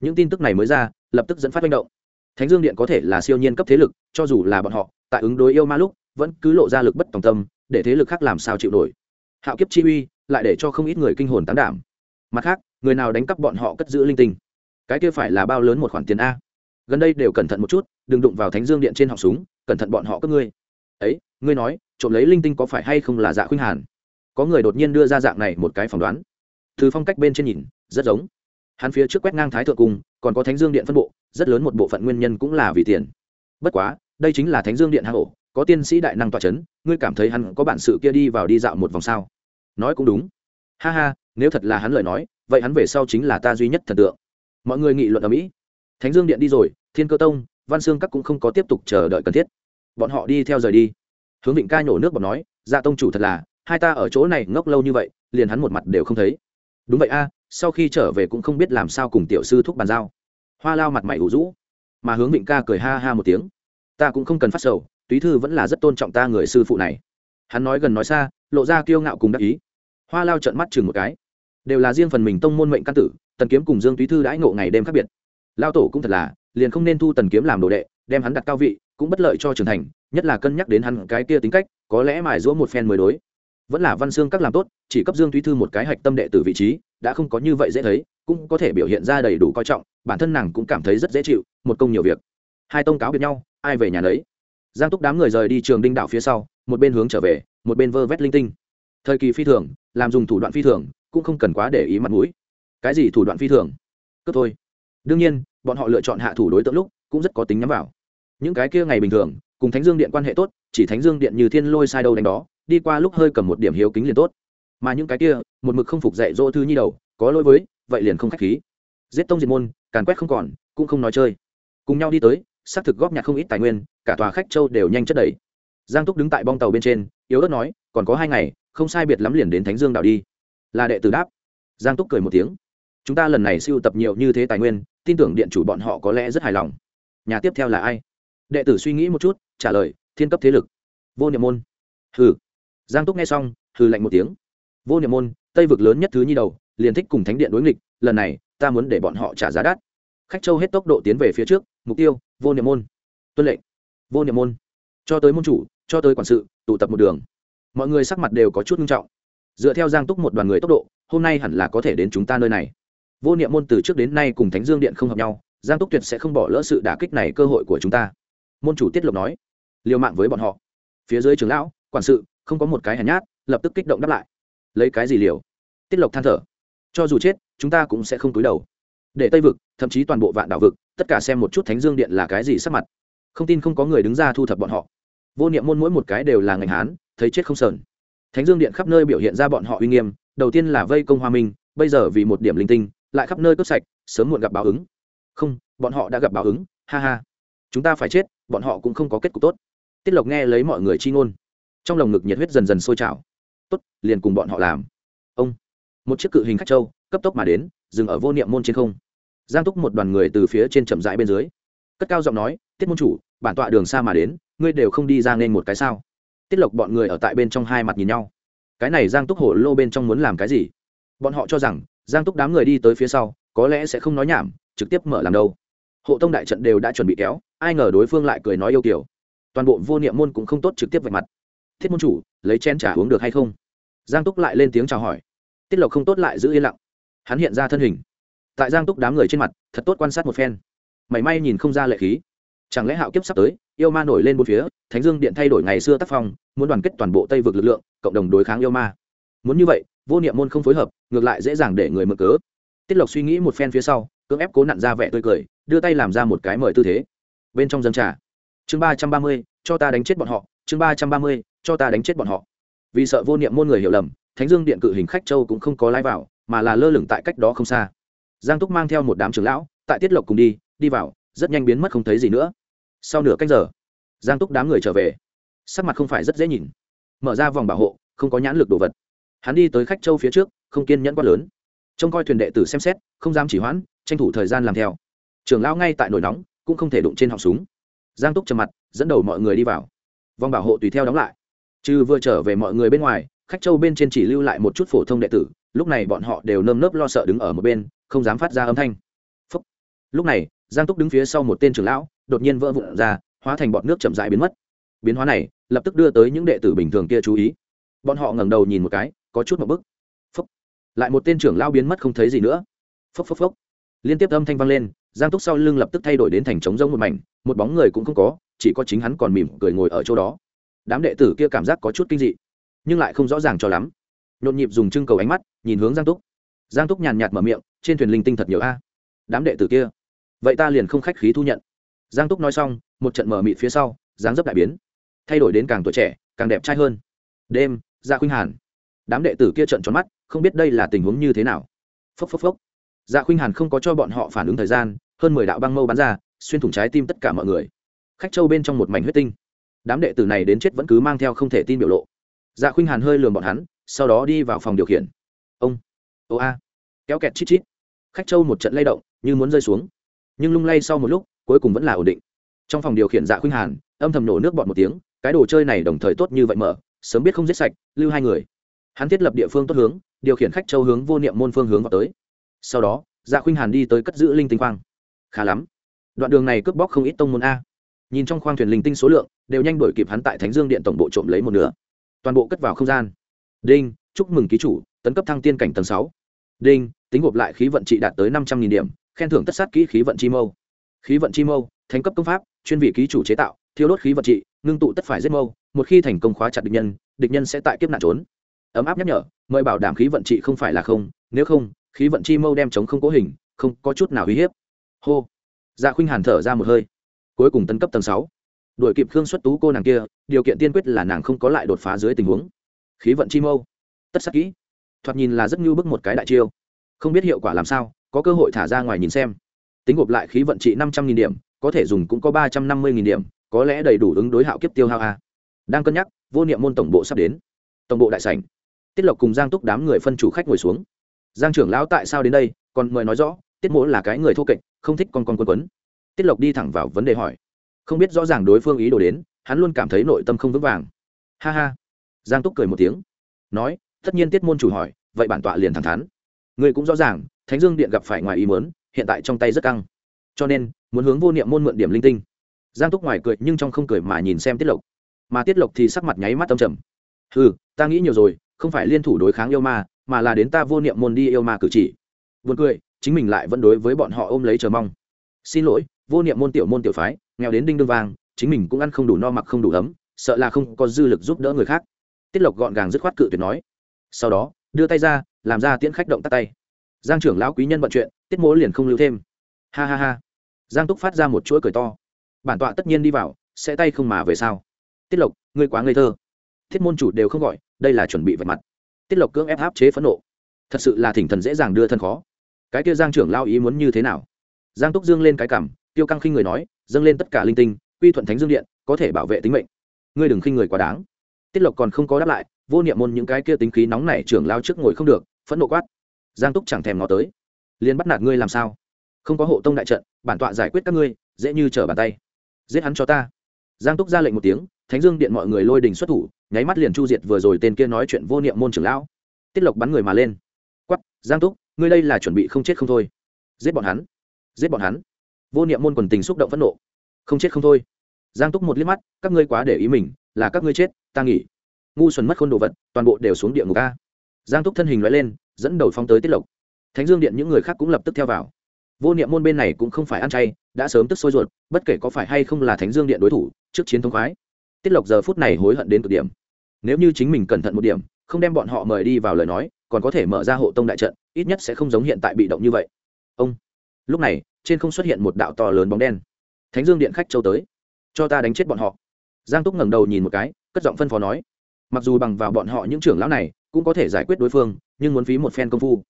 Những tin tức này mới ra, lập tức dẫn phát manh động. Thánh dương điện có thể là siêu nhiên cấp thế lực, cho dù là bọn họ tại ứng đối yêu ma lúc, vẫn cứ lộ ra lực bất tòng tâm, để thế lực khác làm sao chịu nổi. Hạo kiếp chi uy lại để cho không ít người kinh hồn tán đảm. Mặt khác, người nào đánh cắp bọn họ cất giữ linh tinh? Cái kia phải là bao lớn một khoản tiền a? Gần đây đều cẩn thận một chút, đừng đụng vào thánh dương điện trên họng súng, cẩn thận bọn họ cướp ngươi. Ấy, ngươi nói, trộm lấy linh tinh có phải hay không là dạ khuynh hàn? Có người đột nhiên đưa ra dạng này một cái phỏng đoán. Từ phong cách bên trên nhìn, rất giống. Hắn phía trước quét ngang thái thượng cung, còn có thánh dương điện phân bộ, rất lớn một bộ phận nguyên nhân cũng là vì tiền. Bất quá đây chính là thánh dương điện hạ hổ, có tiên sĩ đại năng tọa c h ấ n ngươi cảm thấy hắn có bản sự kia đi vào đi dạo một vòng sao? Nói cũng đúng. Ha ha, nếu thật là hắn lời nói, vậy hắn về sau chính là ta duy nhất thần tượng. Mọi người nghị luận ở mỹ. Thánh dương điện đi rồi, thiên cơ tông, văn sương các cũng không có tiếp tục chờ đợi cần thiết. Bọn họ đi theo rời đi. Hướng vịnh ca nhổ nước bọc nói dạ tông chủ thật là, hai ta ở chỗ này ngốc lâu như vậy, liền hắn một mặt đều không thấy. Đúng vậy a, sau khi trở về cũng không biết làm sao cùng tiểu sư thúc bàn giao. Hoa lao mặt mày ủ rũ, mà hướng vịnh ca cười ha ha một tiếng ta cũng không cần phát sầu, túy thư vẫn là rất tôn trọng ta người sư phụ này. Hắn nói gần nói xa, lộ ra kiêu ngạo cùng đắc ý. Hoa lao trợn mắt chừng một cái. Đều là riêng phần mình tông môn mệnh căn tử, tần kiếm cùng dương túy thư đãi ngộ ngày đêm khác biệt. Lao tổ cũng thật là, liền không nên thu tần kiếm làm đồ đệ, đem hắn đặt cao vị, cũng bất lợi cho trưởng thành, nhất là cân nhắc đến hắn cái kia tính cách, có lẽ mài giũa một phen mới đối. Vẫn là văn xương các làm tốt, chỉ cấp dương túy thư một cái hạch tâm đệ từ vị trí, đã không có như vậy dễ thấy, cũng có thể biểu hiện ra đầy đủ coi trọng, bản thân nàng cũng cảm thấy rất dễ chịu, một công nhiều việc. Hai tông cáo biệt nhau ai về nhà lấy giang túc đám người rời đi trường đinh đảo phía sau, một bên hướng trở về, một bên vơ vét linh tinh. Thời kỳ phi thường, làm dùng thủ đoạn phi thường, cũng không cần quá để ý mặt mũi. Cái gì thủ đoạn phi thường? Cướp thôi. Đương nhiên, bọn họ lựa chọn hạ thủ đối tượng lúc, cũng rất có tính nhắm vào. Những cái kia ngày bình thường, cùng thánh dương điện quan hệ tốt, chỉ thánh dương điện như thiên lôi sai đâu đánh đó, đi qua lúc hơi cầm một điểm hiếu kính liền tốt. Mà những cái kia, một mực không phục dạy dỗ thư nhi đầu, có lỗi với, vậy liền không khách khí. Giết tông diệt môn, càn quét không còn, cũng không nói chơi. Cùng nhau đi tới xác thực góp nhặt không ít tài nguyên, cả tòa khách châu đều nhanh chất đầy. Giang túc đứng tại bong tàu bên trên, yếu ớt nói, còn có hai ngày, không sai biệt lắm liền đến thánh dương đảo đi. Là đệ tử đáp. Giang túc cười một tiếng, chúng ta lần này siêu tập nhiều như thế tài nguyên, tin tưởng điện chủ bọn họ có lẽ rất hài lòng. Nhà tiếp theo là ai? Đệ tử suy nghĩ một chút, trả lời, thiên cấp thế lực. Vô niệm môn. Hừ. Giang túc nghe xong, hừ lạnh một tiếng, vô niệm môn, tây vực lớn nhất thứ nhi đầu, liền thích cùng thánh điện đối nghịch, lần này, ta muốn để bọn họ trả giá đắt khách châu hết tốc độ tiến về phía trước, mục tiêu, vô niệm môn. Tuân lệnh. Vô niệm môn. Cho tới môn chủ, cho tới quản sự, tụ tập một đường. Mọi người sắc mặt đều có chút nghiêm trọng. Dựa theo giang túc một đoàn người tốc độ, hôm nay hẳn là có thể đến chúng ta nơi này. Vô niệm môn từ trước đến nay cùng thánh dương điện không hợp nhau, giang túc tuyệt sẽ không bỏ lỡ sự đả kích này cơ hội của chúng ta. Môn chủ tiết lộc nói, liều mạng với bọn họ. Phía dưới trưởng lão, quản sự, không có một cái hèn nhát, lập tức kích động đáp lại, lấy cái gì liều? Tiết lộc than thở, cho dù chết, chúng ta cũng sẽ không túi đầu để tây vực, thậm chí toàn bộ vạn đảo vực, tất cả xem một chút thánh dương điện là cái gì sắc mặt. Không tin không có người đứng ra thu thập bọn họ. Vô niệm môn mỗi một cái đều là ngành hán, thấy chết không sờn. Thánh dương điện khắp nơi biểu hiện ra bọn họ uy nghiêm, đầu tiên là vây công hoa minh, bây giờ vì một điểm linh tinh, lại khắp nơi cướp sạch, sớm muộn gặp báo ứng. Không, bọn họ đã gặp báo ứng, ha ha. Chúng ta phải chết, bọn họ cũng không có kết cục tốt. Tiết lộc nghe lấy mọi người chi ngôn, trong lồng ngực nhiệt huyết dần dần sôi trào. Tốt, liền cùng bọn họ làm. Ông, một chiếc cự hình khách châu, cấp tốc mà đến dừng ở vô niệm môn trên không. Giang túc một đoàn người từ phía trên chậm rãi bên dưới. Cất cao giọng nói, tiết môn chủ, bản tọa đường xa mà đến, ngươi đều không đi ra nên một cái sao? Tiết lộc bọn người ở tại bên trong hai mặt nhìn nhau. Cái này giang túc hổ lô bên trong muốn làm cái gì? Bọn họ cho rằng, giang túc đám người đi tới phía sau, có lẽ sẽ không nói nhảm, trực tiếp mở làm đâu. Hộ tông đại trận đều đã chuẩn bị kéo, ai ngờ đối phương lại cười nói yêu kiểu. Toàn bộ vô niệm môn cũng không tốt trực tiếp vạch mặt. Thiết môn chủ, lấy chén trả uống được hay không? Giang túc lại lên tiếng chào hỏi. Tiết lộc không tốt lại giữ yên lặng hắn hiện ra thân hình. Tại giang túc đám người trên mặt, thật tốt quan sát một phen. Mảy may nhìn không ra lệ khí. Chẳng lẽ hạo kiếp sắp tới, yêu ma nổi lên một phía, thánh dương điện thay đổi ngày xưa tác phong, muốn đoàn kết toàn bộ tây vực lực lượng, cộng đồng đối kháng yêu ma. Muốn như vậy, vô niệm môn không phối hợp, ngược lại dễ dàng để người mở cớ. Tiết lộc suy nghĩ một phen phía sau, cưỡng ép cố nặn ra vẻ tươi cười, đưa tay làm ra một cái mời tư thế. Bên trong dân trà. Chương ba trăm ba mươi, cho ta đánh chết bọn họ, chương ba trăm ba mươi, cho ta đánh chết bọn họ. Vì sợ vô niệm môn người hiểu lầm, thánh dương điện cự hình khách châu cũng không có lái vào mà là lơ lửng tại cách đó không xa. Giang túc mang theo một đám trưởng lão, tại tiết lộc cùng đi đi vào, rất nhanh biến mất không thấy gì nữa. Sau nửa cách giờ, giang túc đám người trở về. Sắc mặt không phải rất dễ nhìn. Mở ra vòng bảo hộ, không có nhãn lực đồ vật. Hắn đi tới khách châu phía trước, không kiên nhẫn quá lớn. Trông coi thuyền đệ tử xem xét, không dám chỉ hoãn, tranh thủ thời gian làm theo. Trưởng lão ngay tại nổi nóng, cũng không thể đụng trên họng súng. Giang túc trầm mặt, dẫn đầu mọi người đi vào. Vòng bảo hộ tùy theo đóng lại. Trừ vừa trở về mọi người bên ngoài, khách châu bên trên chỉ lưu lại một chút phổ thông đệ tử lúc này bọn họ đều nơm nớp lo sợ đứng ở một bên, không dám phát ra âm thanh. Phúc. lúc này, giang túc đứng phía sau một tên trưởng lão, đột nhiên vỡ vụn ra, hóa thành bọt nước chậm dại biến mất. Biến hóa này, lập tức đưa tới những đệ tử bình thường kia chú ý. Bọn họ ngẩng đầu nhìn một cái, có chút một bức. Phúc. lại một tên trưởng lao biến mất không thấy gì nữa. Phốc phốc phốc liên tiếp âm thanh vang lên, giang túc sau lưng lập tức thay đổi đến thành trống rông một mảnh, một bóng người cũng không có, chỉ có chính hắn còn mỉm cười ngồi ở chỗ đó. Đám đệ tử kia cảm giác có chút kinh dị, nhưng lại không rõ ràng cho lắm nhộn nhịp dùng trưng cầu ánh mắt, nhìn hướng giang túc. Giang túc nhàn nhạt mở miệng, trên thuyền linh tinh thật nhiều a. Đám đệ tử kia. Vậy ta liền không khách khí thu nhận. Giang túc nói xong, một trận mở mịt phía sau giáng dấp đại biến. Thay đổi đến càng tuổi trẻ, càng đẹp trai hơn. Đêm ra khuynh hàn. Đám đệ tử kia trận tròn mắt, không biết đây là tình huống như thế nào. Phốc phốc phốc. Dạ khuynh hàn không có cho bọn họ phản ứng thời gian, hơn mười đạo băng mâu bắn ra, xuyên thủng trái tim tất cả mọi người. Khách châu bên trong một mảnh huyết tinh. Đám đệ tử này đến chết vẫn cứ mang theo không thể tin biểu lộ. Dạ khuynh hàn hơi lườm bọn hắn sau đó đi vào phòng điều khiển. Ông. Ô a. Kéo kẹt chít chít. Khách châu một trận lay động, như muốn rơi xuống. Nhưng lung lay sau một lúc, cuối cùng vẫn là ổn định. Trong phòng điều khiển dạ khuynh hàn, âm thầm nổ nước bọt một tiếng, cái đồ chơi này đồng thời tốt như vậy mở, sớm biết không giết sạch, lưu hai người. Hắn thiết lập địa phương tốt hướng, điều khiển khách châu hướng vô niệm môn phương hướng vào tới. Sau đó dạ khuynh hàn đi tới cất giữ linh tinh khoang. Khá lắm. Đoạn đường này cướp bóc không ít tông môn a. Nhìn trong khoang thuyền linh tinh số lượng, đều nhanh đổi kịp hắn tại thánh dương điện tổng bộ trộm lấy một nửa. Toàn bộ cất vào không gian đinh, chúc mừng ký chủ, tấn cấp thăng tiên cảnh tầng sáu. Đinh, tính gộp lại khí vận trị đạt tới năm trăm nghìn điểm, khen thưởng tất sát kỹ khí vận chi mâu. Khí vận chi mâu, thành cấp công pháp, chuyên vị ký chủ chế tạo, thiêu đốt khí vận trị, ngưng tụ tất phải giết mâu, một khi thành công khóa chặt địch nhân địch nhân sẽ tại kiếp nạn trốn. Ấm áp nhắc nhở, mời bảo đảm khí vận trị không phải là không, nếu không, khí vận chi mâu đem chống không cố hình, không có chút nào uy hiếp. Hô. Dạ khuynh hàn thở ra một hơi. Cuối cùng tấn cấp tầng sáu. Đuổi kịp khương xuất tú cô nàng kia, điều kiện tiên quyết là nàng không có lại đột phá dưới tình huống khí vận chi mâu. Tất sắc kỹ. Thoạt nhìn là rất như bức một cái đại chiêu. Không biết hiệu quả làm sao, có cơ hội thả ra ngoài nhìn xem. Tính gộp lại khí vận trị năm trăm nghìn điểm, có thể dùng cũng có ba trăm năm mươi nghìn điểm, có lẽ đầy đủ ứng đối hạo kiếp tiêu hao a. Đang cân nhắc, vô niệm môn tổng bộ sắp đến. Tổng bộ đại sảnh. Tiết lộc cùng giang túc đám người phân chủ khách ngồi xuống. Giang trưởng lão tại sao đến đây? Còn mời nói rõ, tiết mỗ là cái người thô kệch, không thích con con quân quấn. Tiết lộc đi thẳng vào vấn đề hỏi. Không biết rõ ràng đối phương ý đồ đến, hắn luôn cảm thấy nội tâm không vững vàng. Ha ha giang túc cười một tiếng, nói, tất nhiên tiết môn chủ hỏi, vậy bản tọa liền thẳng thắn. Người cũng rõ ràng, thánh dương điện gặp phải ngoài ý mớn hiện tại trong tay rất căng. Cho nên, muốn hướng vô niệm môn mượn điểm linh tinh. Giang túc ngoài cười, nhưng trong không cười mà nhìn xem tiết lộc. Mà tiết lộc thì sắc mặt nháy mắt tâm trầm. Ừ ta nghĩ nhiều rồi, không phải liên thủ đối kháng yêu ma, mà là đến ta vô niệm môn đi yêu ma cử chỉ. Buồn cười, chính mình lại vẫn đối với bọn họ ôm lấy chờ mong. Xin lỗi, vô niệm môn tiểu môn tiểu phái, nghèo đến đinh đương vàng, chính mình cũng ăn không đủ no mặc không đủ ấm, sợ là không có dư lực giúp đỡ người khác tiết lộc gọn gàng dứt khoát cự tuyệt nói. Sau đó, đưa tay ra, làm ra tiễn khách động tắt tay. Giang trưởng lão quý nhân bận chuyện, tiết mỗ liền không lưu thêm. Ha ha ha. Giang túc phát ra một chuỗi cười to. Bản tọa tất nhiên đi vào, sẽ tay không mà về sao? Tiết lộc, ngươi quá ngây thơ. Thiết môn chủ đều không gọi, đây là chuẩn bị vạch mặt. Tiết lộc cưỡng ép áp chế phẫn nộ. Thật sự là thỉnh thần dễ dàng đưa thân khó. Cái kia giang trưởng lao ý muốn như thế nào? Giang túc dương lên cái cảm, tiêu căng khinh người nói, dâng lên tất cả linh tinh, quy thuận thánh dương điện, có thể bảo vệ tính mệnh. Ngươi đừng khinh người quá đáng tiết lộc còn không có đáp lại, vô niệm môn những cái kia tính khí nóng này trưởng lao trước ngồi không được, phẫn nộ quát. Giang túc chẳng thèm ngó tới. Liền bắt nạt ngươi làm sao? Không có hộ tông đại trận, bản tọa giải quyết các ngươi, dễ như trở bàn tay. Giết hắn cho ta. Giang túc ra lệnh một tiếng, thánh dương điện mọi người lôi đình xuất thủ, nháy mắt liền chu diệt vừa rồi tên kia nói chuyện vô niệm môn trưởng lão. Tiết lộc bắn người mà lên. Quắp giang túc, ngươi đây là chuẩn bị không chết không thôi. Giết bọn hắn. Giết bọn hắn. Vô niệm môn quần tình xúc động phẫn nộ. Không chết không thôi. Giang túc một liếc mắt, các ngươi quá để ý mình là các ngươi chết, ta nghỉ. Ngu xuẩn mất khôn đồ vật, toàn bộ đều xuống địa ngục a. Giang túc thân hình loại lên, dẫn đầu phóng tới tiết lộc. Thánh dương điện những người khác cũng lập tức theo vào. Vô niệm môn bên này cũng không phải ăn chay, đã sớm tức sôi ruột, bất kể có phải hay không là thánh dương điện đối thủ, trước chiến thống khoái. Tiết lộc giờ phút này hối hận đến cực điểm. Nếu như chính mình cẩn thận một điểm, không đem bọn họ mời đi vào lời nói, còn có thể mở ra hộ tông đại trận, ít nhất sẽ không giống hiện tại bị động như vậy. Ông. Lúc này, trên không xuất hiện một đạo to lớn bóng đen. Thánh dương điện khách châu tới. Cho ta đánh chết bọn họ giang túc ngẩng đầu nhìn một cái, cất giọng phân phó nói, mặc dù bằng vào bọn họ những trưởng lão này, cũng có thể giải quyết đối phương, nhưng muốn phí một phen công phu.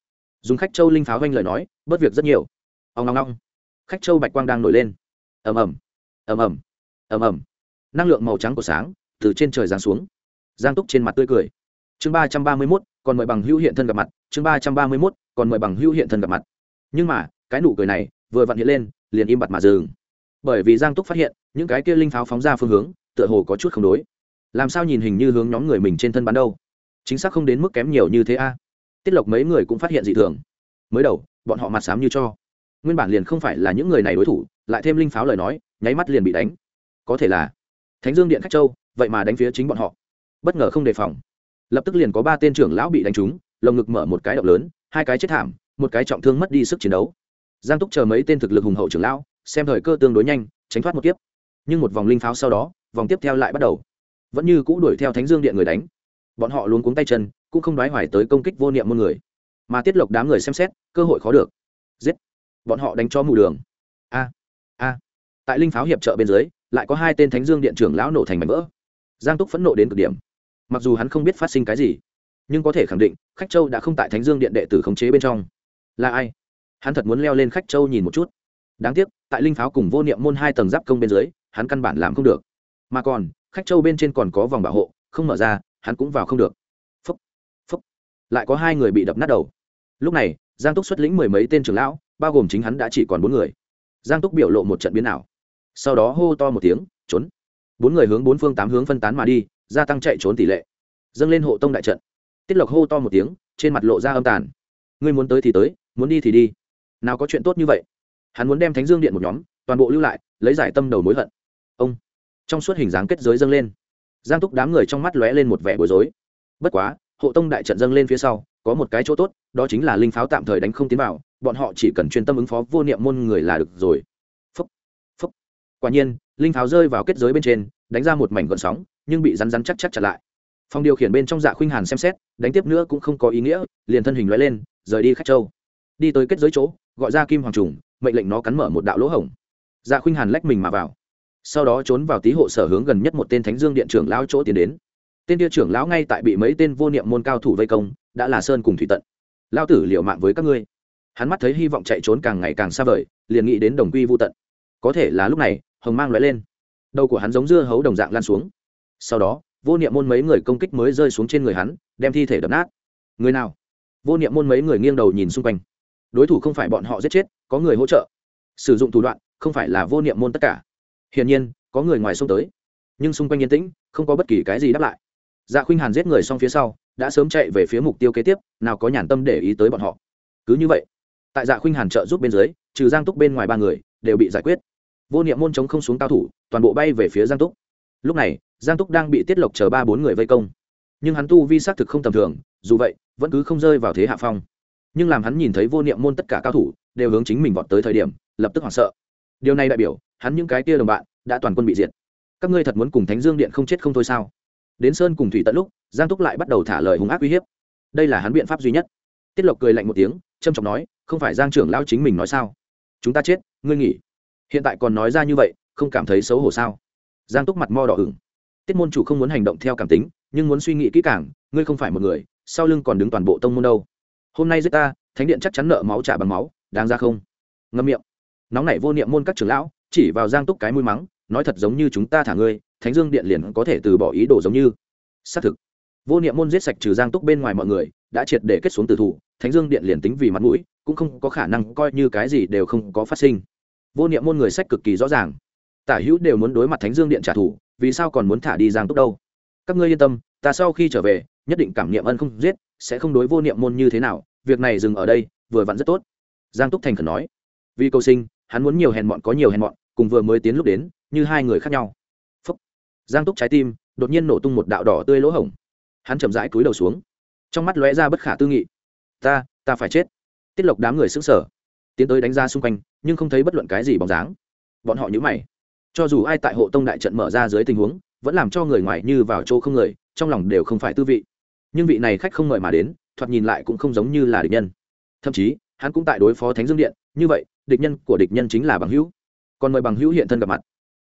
Dùng khách châu linh pháo vanh lời nói, bớt việc rất nhiều. Ông ngong ngong khách châu bạch quang đang nổi lên. Ầm ầm. Ầm ầm. Ầm ầm. Năng lượng màu trắng của sáng, từ trên trời giáng xuống. Giang túc trên mặt tươi cười. Chương ba trăm ba mươi mốt, còn mời bằng hữu hiện thân gặp mặt. Chương ba trăm ba mươi mốt, còn mời bằng hữu hiện thân gặp mặt. Nhưng mà, cái nụ cười này, vừa vặn hiện lên, liền im bặt mà dừng. Bởi vì giang túc phát hiện, những cái kia linh pháo phóng ra phương hướng tựa hồ có chút không đối. Làm sao nhìn hình như hướng nhóm người mình trên thân bắn đâu? Chính xác không đến mức kém nhiều như thế a. Tiết lộc mấy người cũng phát hiện dị thường. Mới đầu, bọn họ mặt sám như cho. Nguyên bản liền không phải là những người này đối thủ, lại thêm linh pháo lời nói, nháy mắt liền bị đánh. Có thể là thánh dương điện khách châu, vậy mà đánh phía chính bọn họ. Bất ngờ không đề phòng. Lập tức liền có ba tên trưởng lão bị đánh trúng, lồng ngực mở một cái động lớn, hai cái chết thảm, một cái trọng thương mất đi sức chiến đấu. Giang túc chờ mấy tên thực lực hùng hậu trưởng lão, xem thời cơ tương đối nhanh, tránh thoát một kiếp. Nhưng một vòng linh pháo sau đó vòng tiếp theo lại bắt đầu. Vẫn như cũ đuổi theo thánh dương điện người đánh. Bọn họ luôn cuống tay chân, cũng không đoái hoài tới công kích vô niệm môn người. Mà tiết lộc đám người xem xét, cơ hội khó được. Giết! Bọn họ đánh cho mù đường. A! A! Tại linh pháo hiệp trợ bên dưới, lại có hai tên thánh dương điện trưởng lão nổ thành mảnh vỡ. Giang túc phẫn nộ đến cực điểm. Mặc dù hắn không biết phát sinh cái gì, nhưng có thể khẳng định, khách châu đã không tại thánh dương điện đệ tử khống chế bên trong. Là ai? Hắn thật muốn leo lên khách châu nhìn một chút. Đáng tiếc, tại linh pháo cùng vô niệm môn hai tầng giáp công bên dưới, hắn căn bản làm không được mà còn, khách châu bên trên còn có vòng bảo hộ, không mở ra, hắn cũng vào không được. Phúc phúc. Lại có hai người bị đập nát đầu. Lúc này, giang túc xuất lĩnh mười mấy tên trưởng lão, bao gồm chính hắn đã chỉ còn bốn người. Giang túc biểu lộ một trận biến ảo. Sau đó hô to một tiếng, trốn! Bốn người hướng bốn phương tám hướng phân tán mà đi, gia tăng chạy trốn tỷ lệ. Dâng lên hộ tông đại trận. Tiết lộc hô to một tiếng, trên mặt lộ ra âm tàn. Ngươi muốn tới thì tới, muốn đi thì đi. Nào có chuyện tốt như vậy? Hắn muốn đem thánh dương điện một nhóm, toàn bộ lưu lại, lấy giải tâm đầu mối hận. Ông! Trong suốt hình dáng kết giới dâng lên. Giang túc đám người trong mắt lóe lên một vẻ bối rối. Bất quá, hộ tông đại trận dâng lên phía sau, có một cái chỗ tốt, đó chính là linh pháo tạm thời đánh không tiến vào, bọn họ chỉ cần chuyên tâm ứng phó vô niệm môn người là được rồi. Phúc phúc. Quả nhiên, linh pháo rơi vào kết giới bên trên, đánh ra một mảnh gọn sóng, nhưng bị rắn rắn chắc chắc chặt lại. Phòng điều khiển bên trong dạ khuynh hàn xem xét, đánh tiếp nữa cũng không có ý nghĩa, liền thân hình lóe lên, rời đi khách châu. Đi tới kết giới chỗ, gọi ra kim hoàng trùng, mệnh lệnh nó cắn mở một đạo lỗ hổng. Dạ khuynh hàn lách mình mà vào sau đó trốn vào tí hộ sở hướng gần nhất một tên thánh dương điện trưởng lão chỗ tiến đến. Tên kia trưởng lão ngay tại bị mấy tên vô niệm môn cao thủ vây công, đã là sơn cùng thủy tận. Lao tử liệu mạng với các ngươi. Hắn mắt thấy hy vọng chạy trốn càng ngày càng xa vời, liền nghĩ đến đồng quy vô tận. Có thể là lúc này, hồng mang loại lên. Đầu của hắn giống dưa hấu đồng dạng lan xuống. Sau đó, vô niệm môn mấy người công kích mới rơi xuống trên người hắn, đem thi thể đập nát. Người nào? Vô niệm môn mấy người nghiêng đầu nhìn xung quanh. Đối thủ không phải bọn họ giết chết, có người hỗ trợ. Sử dụng thủ đoạn, không phải là vô niệm môn tất cả hiển nhiên, có người ngoài xông tới. Nhưng xung quanh yên tĩnh, không có bất kỳ cái gì đáp lại. Dạ khuynh hàn giết người xong phía sau, đã sớm chạy về phía mục tiêu kế tiếp, nào có nhàn tâm để ý tới bọn họ. Cứ như vậy, tại dạ khuynh hàn trợ giúp bên dưới, trừ giang túc bên ngoài ba người, đều bị giải quyết. Vô niệm môn chống không xuống cao thủ, toàn bộ bay về phía giang túc. Lúc này, giang túc đang bị tiết lộc chờ ba bốn người vây công. Nhưng hắn tu vi xác thực không tầm thường, dù vậy, vẫn cứ không rơi vào thế hạ phong. Nhưng làm hắn nhìn thấy vô niệm môn tất cả cao thủ, đều hướng chính mình vọt tới thời điểm, lập tức hoảng sợ. Điều này đại biểu hắn những cái kia đồng bạn đã toàn quân bị diệt. Các ngươi thật muốn cùng thánh dương điện không chết không thôi sao? Đến sơn cùng thủy tận lúc, giang túc lại bắt đầu thả lời hung ác uy hiếp. Đây là hắn biện pháp duy nhất. Tiết lộc cười lạnh một tiếng trâm trọng nói, không phải giang trưởng lão chính mình nói sao? Chúng ta chết, ngươi nghỉ. Hiện tại còn nói ra như vậy, không cảm thấy xấu hổ sao? Giang túc mặt mo đỏ ửng. Tiết môn chủ không muốn hành động theo cảm tính, nhưng muốn suy nghĩ kỹ càng, ngươi không phải một người, sau lưng còn đứng toàn bộ tông môn đâu. Hôm nay giết ta, thánh điện chắc chắn nợ máu trả bằng máu, đáng ra không? Ngâm miệng. Nóng nảy vô niệm môn các trưởng lão chỉ vào giang túc cái mũi mắng, nói thật giống như chúng ta thả ngươi, thánh dương điện liền có thể từ bỏ ý đồ giống như. Xác thực. Vô niệm môn giết sạch trừ giang túc bên ngoài mọi người, đã triệt để kết xuống từ thủ, thánh dương điện liền tính vì mặt mũi, cũng không có khả năng coi như cái gì đều không có phát sinh. Vô niệm môn người sách cực kỳ rõ ràng. Tả hữu đều muốn đối mặt thánh dương điện trả thù, vì sao còn muốn thả đi giang túc đâu? Các ngươi yên tâm, ta sau khi trở về, nhất định cảm niệm ân không giết, sẽ không đối vô niệm môn như thế nào, việc này dừng ở đây, vừa vặn rất tốt. Giang túc thành khẩn nói. Vì cầu sinh, hắn muốn nhiều hèn mọn có nhiều hèn mọn cùng vừa mới tiến lúc đến, như hai người khác nhau. Phúc. giang túc trái tim, đột nhiên nổ tung một đạo đỏ tươi lỗ hổng. Hắn chậm rãi cúi đầu xuống. Trong mắt lóe ra bất khả tư nghị. Ta ta phải chết. Tiết lộc đám người xứng sở tiến tới đánh ra xung quanh, nhưng không thấy bất luận cái gì bóng dáng. Bọn họ nhữ mày. Cho dù ai tại hộ tông đại trận mở ra dưới tình huống, vẫn làm cho người ngoài như vào chỗ không người, trong lòng đều không phải tư vị. Nhưng vị này khách không mời mà đến, thoạt nhìn lại cũng không giống như là địch nhân. Thậm chí, hắn cũng tại đối phó thánh dương điện, như vậy, địch nhân của địch nhân chính là bằng hữu còn mời bằng hữu hiện thân gặp mặt.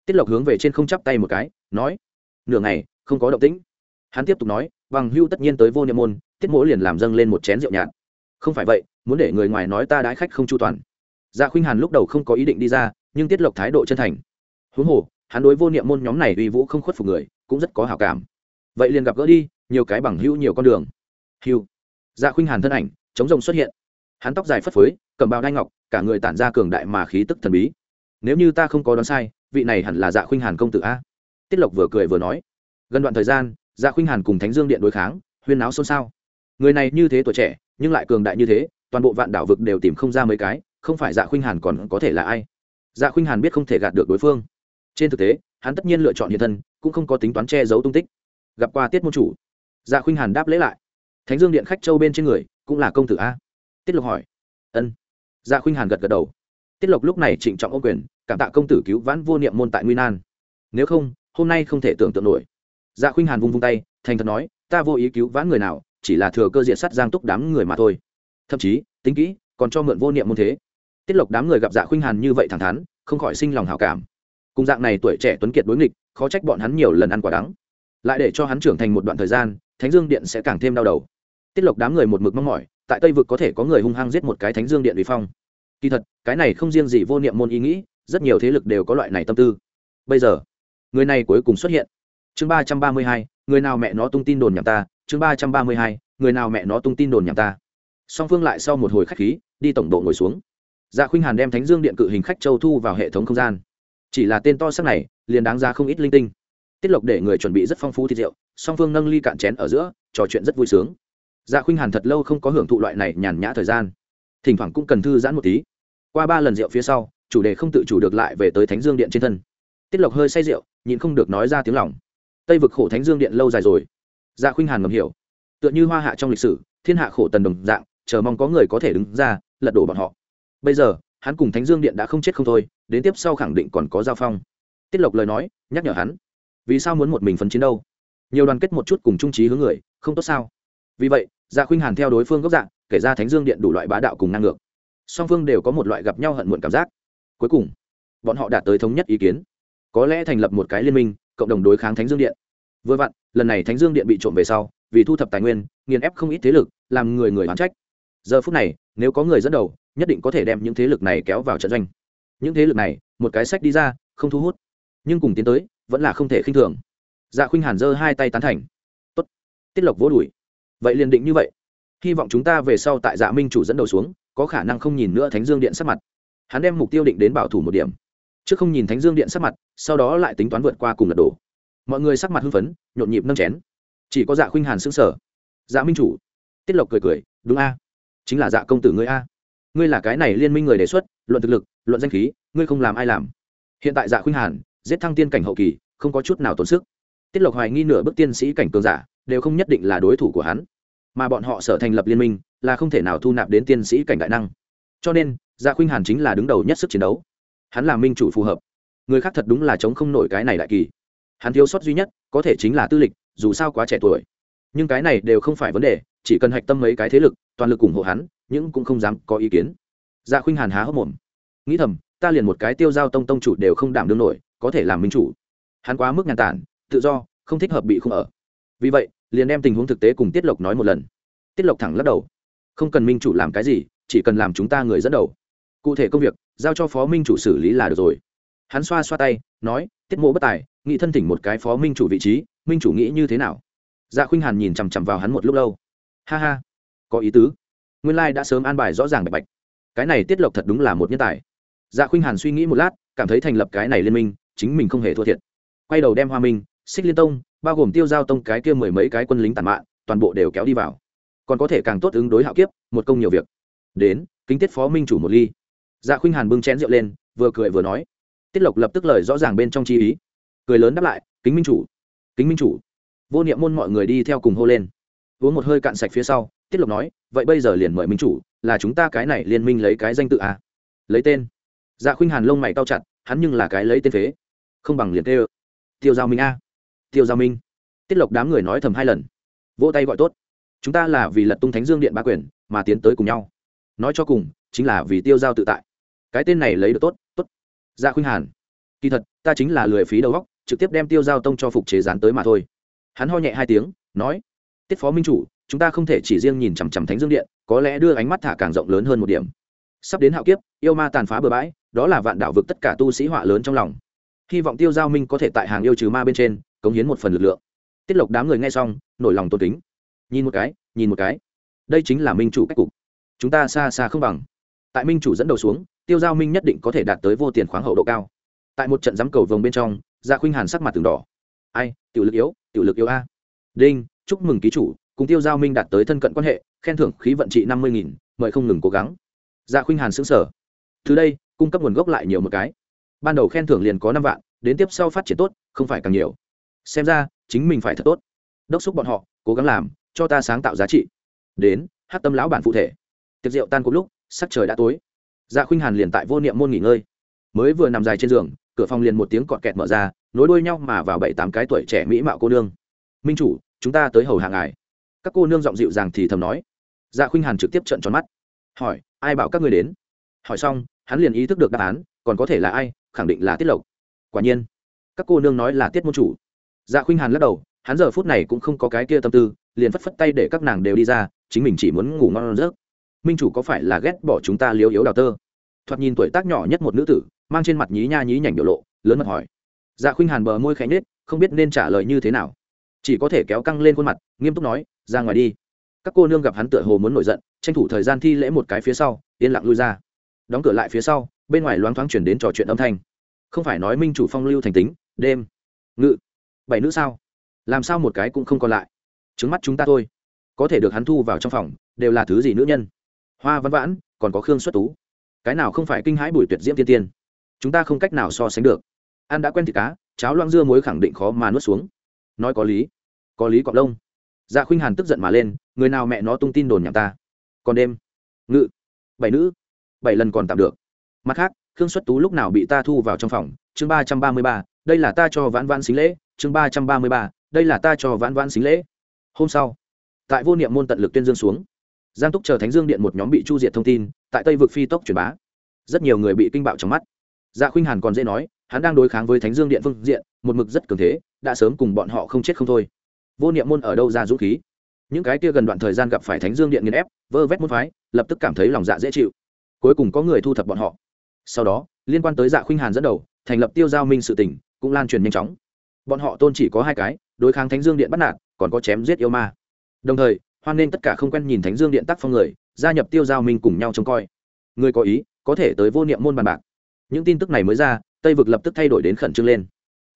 Tiết lộc hướng về trên không chắp tay một cái, nói, nửa ngày, không có động tĩnh. Hắn tiếp tục nói, bằng hữu tất nhiên tới vô niệm môn, tiết mỗ liền làm dâng lên một chén rượu nhạt. Không phải vậy, muốn để người ngoài nói ta đái khách không chu toàn. Dạ khuynh hàn lúc đầu không có ý định đi ra, nhưng tiết lộc thái độ chân thành. Huống hồ, hắn đối vô niệm môn nhóm này uy vũ không khuất phục người, cũng rất có hảo cảm. Vậy liền gặp gỡ đi, nhiều cái bằng hữu nhiều con đường. Hữu dạ khuynh hàn thân ảnh, chống rồng xuất hiện. Hắn tóc dài phất phới, cầm bào đai ngọc, cả người tản ra cường đại mà khí tức thần bí nếu như ta không có đoán sai, vị này hẳn là dạ khuynh hàn công tử a. Tiết lộc vừa cười vừa nói, gần đoạn thời gian dạ khuynh hàn cùng thánh dương điện đối kháng, huyên náo xôn xao. Người này như thế tuổi trẻ, nhưng lại cường đại như thế, toàn bộ vạn đảo vực đều tìm không ra mấy cái, không phải dạ khuynh hàn còn có thể là ai. Dạ khuynh hàn biết không thể gạt được đối phương. Trên thực tế, hắn tất nhiên lựa chọn hiện thân, cũng không có tính toán che giấu tung tích. Gặp qua tiết môn chủ. Dạ khuynh hàn đáp lễ lại. Thánh dương điện khách châu bên trên người, cũng là công tử a? Tiết lộc hỏi. Ân. Dạ khuynh hàn gật gật đầu. Tiết lộc lúc này trịnh trọng ô quyền cảm tạ công tử cứu vãn vô niệm môn tại nguy nan. Nếu không, hôm nay không thể tưởng tượng nổi. Dạ khuynh hàn vung vung tay, thành thật nói, ta vô ý cứu vãn người nào, chỉ là thừa cơ diện sắt giang túc đám người mà thôi. Thậm chí, tính kỹ, còn cho mượn vô niệm môn thế. Tiết lộc đám người gặp dạ khuynh hàn như vậy thẳng thắn, không khỏi sinh lòng hảo cảm. Cùng dạng này tuổi trẻ tuấn kiệt đối nghịch, khó trách bọn hắn nhiều lần ăn quả đắng. Lại để cho hắn trưởng thành một đoạn thời gian, thánh dương điện sẽ càng thêm đau đầu. Tiết lộc đám người một mực mong mỏi, tại tây vực có thể có người hung hăng giết một cái thánh dương điện vì phong. Kỳ thật, cái này không riêng gì vô niệm môn ý nghĩ rất nhiều thế lực đều có loại này tâm tư. Bây giờ, người này cuối cùng xuất hiện. Chương ba trăm ba mươi hai, người nào mẹ nó tung tin đồn nhằm ta? Chương ba trăm ba mươi hai, người nào mẹ nó tung tin đồn nhằm ta? Song phương lại sau một hồi khách khí, đi tổng độ ngồi xuống. Dạ khuynh hàn đem thánh dương điện cự hình khách châu thu vào hệ thống không gian. Chỉ là tên to sắc này, liền đáng ra không ít linh tinh. Tiết lộc để người chuẩn bị rất phong phú thịt rượu, song phương nâng ly cạn chén ở giữa, trò chuyện rất vui sướng. Dạ khuynh hàn thật lâu không có hưởng thụ loại này nhàn nhã thời gian. Thỉnh thoảng cũng cần thư giãn một tí. Qua ba lần rượu phía sau chủ đề không tự chủ được lại về tới thánh dương điện trên thân. Tiết lộc hơi say rượu, nhịn không được nói ra tiếng lòng. Tây vực khổ thánh dương điện lâu dài rồi. Dạ khuynh hàn ngầm hiểu. Tựa như hoa hạ trong lịch sử, thiên hạ khổ tần đồng dạng, chờ mong có người có thể đứng ra, lật đổ bọn họ. Bây giờ, hắn cùng thánh dương điện đã không chết không thôi, đến tiếp sau khẳng định còn có giao phong. Tiết lộc lời nói, nhắc nhở hắn. Vì sao muốn một mình phấn chiến đâu? Nhiều đoàn kết một chút cùng trung trí hướng người, không tốt sao? Vì vậy dạ khuynh hàn theo đối phương gốc dạng, kể ra thánh dương điện đủ loại bá đạo cùng năng ngược. Song phương đều có một loại gặp nhau hận muộn cảm giác cuối cùng, bọn họ đạt tới thống nhất ý kiến. Có lẽ thành lập một cái liên minh, cộng đồng đối kháng thánh dương điện. Vừa vặn, lần này thánh dương điện bị trộm về sau, vì thu thập tài nguyên, nghiền ép không ít thế lực, làm người người oán trách. Giờ phút này, nếu có người dẫn đầu, nhất định có thể đem những thế lực này kéo vào trận doanh. Những thế lực này, một cái sách đi ra, không thu hút. Nhưng cùng tiến tới, vẫn là không thể khinh thường. Dạ khuynh hàn giơ hai tay tán thành. Tốt. Tiết lộc vỗ đùi. Vậy liền định như vậy. Hy vọng chúng ta về sau tại dạ minh chủ dẫn đầu xuống, có khả năng không nhìn nữa thánh dương điện sắc mặt hắn đem mục tiêu định đến bảo thủ một điểm. Trước không nhìn thánh dương điện sắc mặt, sau đó lại tính toán vượt qua cùng lật đổ. Mọi người sắc mặt hưng phấn, nhộn nhịp nâng chén. Chỉ có dạ khuynh hàn xứng sở dạ minh chủ. Tiết lộc cười cười, đúng a. Chính là dạ công tử ngươi a. Ngươi là cái này liên minh người đề xuất, luận thực lực, luận danh khí, ngươi không làm ai làm. Hiện tại dạ khuynh hàn, giết thăng tiên cảnh hậu kỳ, không có chút nào tốn sức. Tiết lộc hoài nghi nửa bước tiên sĩ cảnh cường giả, đều không nhất định là đối thủ của hắn. Mà bọn họ sở thành lập liên minh, là không thể nào thu nạp đến tiên sĩ cảnh đại năng. Cho nên dạ khuynh hàn chính là đứng đầu nhất sức chiến đấu. Hắn là minh chủ phù hợp. Người khác thật đúng là chống không nổi cái này đại kỳ. Hắn thiếu sót duy nhất có thể chính là tư lịch, dù sao quá trẻ tuổi. Nhưng cái này đều không phải vấn đề, chỉ cần hạch tâm mấy cái thế lực, toàn lực ủng hộ hắn nhưng cũng không dám có ý kiến. Dạ khuynh hàn há hốc mồm. Nghĩ thầm, ta liền một cái tiêu giao tông tông chủ đều không đảm đương nổi, có thể làm minh chủ. Hắn quá mức nhàn tản, tự do, không thích hợp bị không ở. Vì vậy, liền đem tình huống thực tế cùng tiết lộc nói một lần. Tiết lộc thẳng lắc đầu. Không cần minh chủ làm cái gì, chỉ cần làm chúng ta người dẫn đầu cụ thể công việc, giao cho phó minh chủ xử lý là được rồi. Hắn xoa xoa tay, nói, tiết mộ bất tài, nghị thân thỉnh một cái phó minh chủ vị trí, minh chủ nghĩ như thế nào? Dạ khuynh hàn nhìn chằm chằm vào hắn một lúc lâu. Ha ha, có ý tứ. Nguyên lai、like、đã sớm an bài rõ ràng bạch bạch. Cái này tiết lộc thật đúng là một nhân tài. Dạ khuynh hàn suy nghĩ một lát, cảm thấy thành lập cái này liên minh, chính mình không hề thua thiệt. Quay đầu đem hoa minh, xích liên tông, bao gồm tiêu giao tông cái kia mười mấy cái quân lính tàn mạng toàn bộ đều kéo đi vào. Còn có thể càng tốt ứng đối hạo kiếp, một công nhiều việc. Đến, kính tiết phó minh chủ một ly dạ khuynh hàn bưng chén rượu lên, vừa cười vừa nói. Tiết lộc lập tức lời rõ ràng bên trong chi ý. Cười lớn đáp lại, kính minh chủ, kính minh chủ. Vô niệm môn mọi người đi theo cùng hô lên. Uống một hơi cạn sạch phía sau, tiết lộc nói, vậy bây giờ liền mời minh chủ, là chúng ta cái này liên minh lấy cái danh tự à? lấy tên. Dạ khuynh hàn lông mày cao chặt, hắn nhưng là cái lấy tên phế. Không bằng liền tê ơ tiêu giao minh a. Tiêu giao minh. Tiết lộc đám người nói thầm hai lần. Vỗ tay gọi tốt. Chúng ta là vì lật tung thánh dương điện ba quyền mà tiến tới cùng nhau. Nói cho cùng, chính là vì tiêu giao tự tại cái tên này lấy được tốt tốt. Dạ khuynh hàn, kỳ thật, ta chính là lười phí đầu góc trực tiếp đem tiêu giao tông cho phục chế dán tới mà thôi. Hắn ho nhẹ hai tiếng, nói, tiết phó minh chủ, chúng ta không thể chỉ riêng nhìn chằm chằm thánh dương điện, có lẽ đưa ánh mắt thả càng rộng lớn hơn một điểm. Sắp đến hạo kiếp, yêu ma tàn phá bừa bãi, đó là vạn đạo vực tất cả tu sĩ họa lớn trong lòng. Hy vọng tiêu giao minh có thể tại hàng yêu trừ ma bên trên, cống hiến một phần lực lượng. Tiết lộc đám người nghe xong, nổi lòng tôn kính. Nhìn một cái, nhìn một cái. Đây chính là minh chủ cách cục. Chúng ta xa xa không bằng. Tại minh chủ dẫn đầu xuống tiêu giao minh nhất định có thể đạt tới vô tiền khoáng hậu độ cao. Tại một trận giám cầu vồng bên trong gia khuynh hàn sắc mặt từng đỏ. Ai, tiểu lực yếu, tiểu lực yếu a. Đinh, chúc mừng ký chủ, cùng tiêu giao minh đạt tới thân cận quan hệ, khen thưởng khí vận trị năm mươi nghìn, mời không ngừng cố gắng. Gia khuynh hàn xứng sở từ đây, cung cấp nguồn gốc lại nhiều một cái. Ban đầu khen thưởng liền có năm vạn, đến tiếp sau phát triển tốt, không phải càng nhiều. Xem ra, chính mình phải thật tốt. Đốc xúc bọn họ, cố gắng làm, cho ta sáng tạo giá trị. Đến, hát tâm lão bản phụ thể. Tiệc rượu tan cùng lúc, sắc trời đã tối dạ khuynh hàn liền tại vô niệm môn nghỉ ngơi. Mới vừa nằm dài trên giường, cửa phòng liền một tiếng cọt kẹt mở ra, nối đuôi nhau mà vào bảy tám cái tuổi trẻ mỹ mạo cô nương. Minh chủ, chúng ta tới hầu hàng ngài. Các cô nương giọng dịu dàng thì thầm nói. Dạ khuynh hàn trực tiếp trận tròn mắt. Hỏi, ai bảo các người đến? Hỏi xong, hắn liền ý thức được đáp án, còn có thể là ai, khẳng định là tiết lộc. Quả nhiên, các cô nương nói là tiết môn chủ. Dạ khuynh hàn lắc đầu, hắn giờ phút này cũng không có cái kia tâm tư, liền phất phất tay để các nàng đều đi ra, chính mình chỉ muốn ngủ ngon rớt minh chủ có phải là ghét bỏ chúng ta liếu yếu đào tơ? Thoạt nhìn tuổi tác nhỏ nhất một nữ tử, mang trên mặt nhí nha nhí nhảnh biểu lộ, lớn mật hỏi. Dạ khuynh hàn bờ môi khẽ nhết không biết nên trả lời như thế nào. Chỉ có thể kéo căng lên khuôn mặt, nghiêm túc nói, ra ngoài đi. Các cô nương gặp hắn tựa hồ muốn nổi giận, tranh thủ thời gian thi lễ một cái phía sau, yên lặng lui ra. Đóng cửa lại phía sau, bên ngoài loáng thoáng chuyển đến trò chuyện âm thanh. Không phải nói minh chủ phong lưu thành tính, đêm, ngự, bảy nữ sao? Làm sao một cái cũng không còn lại? Trứng mắt chúng ta thôi. Có thể được hắn thu vào trong phòng, đều là thứ gì nữ nhân? Hoa văn vãn, còn có khương xuất tú. Cái nào không phải kinh hãi bùi tuyệt diễm tiên tiên? Chúng ta không cách nào so sánh được. Ăn đã quen thịt cá, cháo loang dưa muối khẳng định khó mà nuốt xuống. Nói có lý. Có lý cọp lông. Dạ khuynh hàn tức giận mà lên, người nào mẹ nó tung tin đồn nhảm ta. Còn đêm. Ngự. Bảy nữ. Bảy lần còn tạm được. Mặt khác, khương xuất tú lúc nào bị ta thu vào trong phòng? Chương ba trăm ba mươi ba, đây là ta cho vãn vãn xính lễ. Chương ba trăm ba mươi ba, đây là ta cho vãn vãn xính lễ. Hôm sau, tại vô niệm môn tận lực tuyên dương xuống giang túc chờ thánh dương điện một nhóm bị chu diệt thông tin, tại tây vực phi tốc truyền bá. Rất nhiều người bị kinh bạo trong mắt. Dạ khuynh hàn còn dễ nói, hắn đang đối kháng với thánh dương điện phương diện, một mực rất cường thế, đã sớm cùng bọn họ không chết không thôi. Vô niệm môn ở đâu ra dũng khí? Những cái kia gần đoạn thời gian gặp phải thánh dương điện nghiền ép, vơ vét môn phái, lập tức cảm thấy lòng dạ dễ chịu. Cuối cùng có người thu thập bọn họ. Sau đó, liên quan tới dạ khuynh hàn dẫn đầu, thành lập tiêu giao minh sự tỉnh, cũng lan truyền nhanh chóng. Bọn họ tôn chỉ có hai cái, đối kháng thánh dương điện bắt nạt, còn có chém giết yêu ma. Đồng thời hoan nên tất cả không quen nhìn thánh dương điện tác phong người, gia nhập tiêu giao minh cùng nhau trông coi. Người có ý, có thể tới vô niệm môn bàn bạc. Những tin tức này mới ra, tây vực lập tức thay đổi đến khẩn trương lên.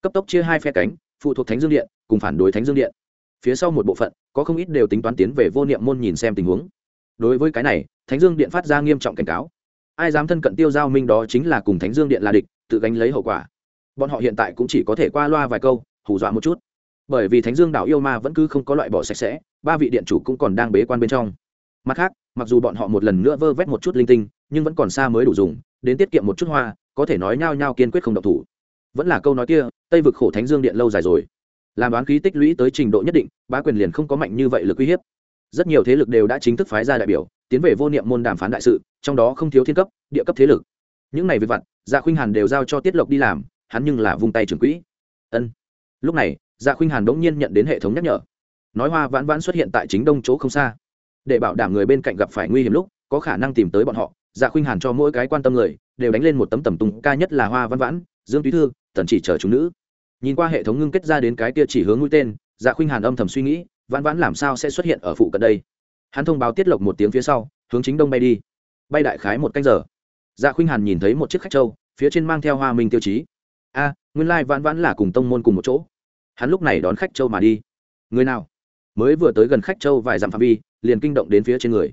Cấp tốc chia hai phe cánh, phụ thuộc thánh dương điện, cùng phản đối thánh dương điện. Phía sau một bộ phận, có không ít đều tính toán tiến về vô niệm môn nhìn xem tình huống. Đối với cái này, thánh dương điện phát ra nghiêm trọng cảnh cáo. Ai dám thân cận tiêu giao minh đó chính là cùng thánh dương điện là địch, tự gánh lấy hậu quả. Bọn họ hiện tại cũng chỉ có thể qua loa vài câu, hù dọa một chút. Bởi vì thánh dương đảo yêu ma vẫn cứ không có loại bỏ sạch sẽ ba vị điện chủ cũng còn đang bế quan bên trong. Mặt khác, mặc dù bọn họ một lần nữa vơ vét một chút linh tinh, nhưng vẫn còn xa mới đủ dùng, đến tiết kiệm một chút hoa, có thể nói nhao nhao kiên quyết không độc thủ. Vẫn là câu nói kia, tây vực khổ thánh dương điện lâu dài rồi. Làm đoán khí tích lũy tới trình độ nhất định, bá quyền liền không có mạnh như vậy lực uy hiếp. Rất nhiều thế lực đều đã chính thức phái ra đại biểu, tiến về vô niệm môn đàm phán đại sự, trong đó không thiếu thiên cấp, địa cấp thế lực. Những này về vặt dạ khuynh hàn đều giao cho tiết lộc đi làm, hắn nhưng là vung tay trưởng quỹ. Ân. Lúc này dạ khuynh hàn bỗng nhiên nhận đến hệ thống nhắc nhở nói hoa vãn vãn xuất hiện tại chính đông chỗ không xa. Để bảo đảm người bên cạnh gặp phải nguy hiểm lúc, có khả năng tìm tới bọn họ. Dạ khuynh hàn cho mỗi cái quan tâm người, đều đánh lên một tấm tầm tùng, ca nhất là hoa văn vãn, dương túy thư, tần chỉ chờ chúng nữ. Nhìn qua hệ thống ngưng kết ra đến cái kia chỉ hướng mũi tên dạ khuynh hàn âm thầm suy nghĩ, vãn vãn làm sao sẽ xuất hiện ở phụ cận đây? Hắn thông báo tiết lộc một tiếng phía sau, hướng chính đông bay đi. Bay đại khái một canh giờ. Dạ khuynh hàn nhìn thấy một chiếc khách trâu phía trên mang theo hoa minh tiêu chí. A, nguyên lai vãn vãn là cùng tông môn cùng một chỗ. Hắn lúc này đón khách châu mà đi. Người nào? Mới vừa tới gần khách châu vài dặm phạm vi, liền kinh động đến phía trên người.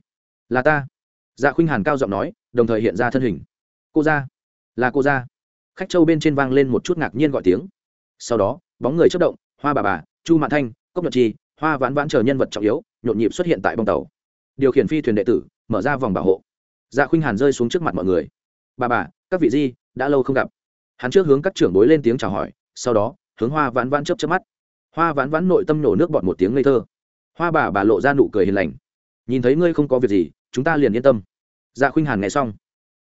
Là ta. Dạ khuynh hàn cao giọng nói, đồng thời hiện ra thân hình. Cô ra là cô ra khách châu bên trên vang lên một chút ngạc nhiên gọi tiếng. Sau đó, bóng người chất động, hoa bà bà, chu mạn thanh, cốc nhật chi, hoa vãn vãn chờ nhân vật trọng yếu, nhộn nhịp xuất hiện tại bong tàu. Điều khiển phi thuyền đệ tử, mở ra vòng bảo hộ. Dạ khuynh hàn rơi xuống trước mặt mọi người. Bà bà, các vị di, đã lâu không gặp. Hắn trước hướng các trưởng bối lên tiếng chào hỏi, sau đó, hướng hoa vãn vãn chớp chớp mắt. Hoa vãn vãn nội tâm nổ nước bọt một tiếng ngây thơ hoa bà bà lộ ra nụ cười hiền lành. Nhìn thấy ngươi không có việc gì, chúng ta liền yên tâm. Dạ khuynh hàn nghe xong,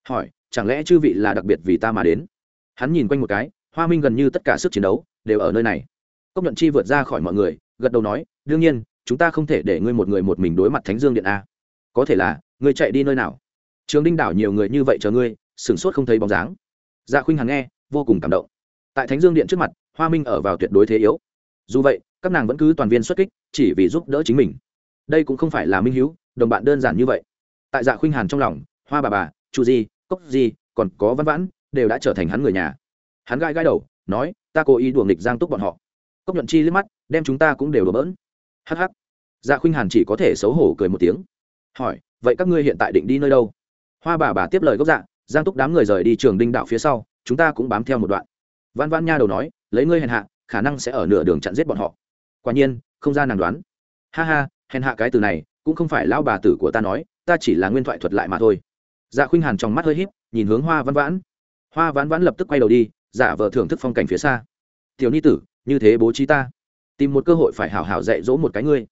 hỏi, chẳng lẽ chư vị là đặc biệt vì ta mà đến? Hắn nhìn quanh một cái, hoa minh gần như tất cả sức chiến đấu đều ở nơi này. Cốc nhuận chi vượt ra khỏi mọi người, gật đầu nói, đương nhiên, chúng ta không thể để ngươi một người một mình đối mặt thánh dương điện a. Có thể là, ngươi chạy đi nơi nào? Trường đinh đảo nhiều người như vậy chờ ngươi, sửng sốt không thấy bóng dáng. Dạ khuynh hằng nghe, vô cùng cảm động. Tại thánh dương điện trước mặt, hoa minh ở vào tuyệt đối thế yếu dù vậy, các nàng vẫn cứ toàn viên xuất kích, chỉ vì giúp đỡ chính mình. Đây cũng không phải là minh hữu đồng bạn đơn giản như vậy. Tại dạ khuynh hàn trong lòng, hoa bà bà, chu di, cốc di, còn có văn vãn, đều đã trở thành hắn người nhà. Hắn gai gai đầu, nói, ta cố ý đùa nghịch giang túc bọn họ. Cốc nhuận chi liếc mắt, đem chúng ta cũng đều đùa bỡn. Hh dạ khuynh hàn chỉ có thể xấu hổ cười một tiếng. Hỏi, vậy các ngươi hiện tại định đi nơi đâu? Hoa bà bà tiếp lời gốc dạ giang túc đám người rời đi trường đinh đạo phía sau, chúng ta cũng bám theo một đoạn. Văn văn nha đầu nói, lấy ngươi hẹn hạ khả năng sẽ ở nửa đường chặn giết bọn họ. Quả nhiên, không ra nàng đoán. Ha ha, hèn hạ cái từ này, cũng không phải lão bà tử của ta nói, ta chỉ là nguyên thoại thuật lại mà thôi. Dạ khuynh hàn trong mắt hơi híp, nhìn hướng hoa văn vãn. Hoa vãn vãn lập tức quay đầu đi, giả vờ thưởng thức phong cảnh phía xa. Tiểu ni tử, như thế bố trí ta, tìm một cơ hội phải hào hào dạy dỗ một cái ngươi.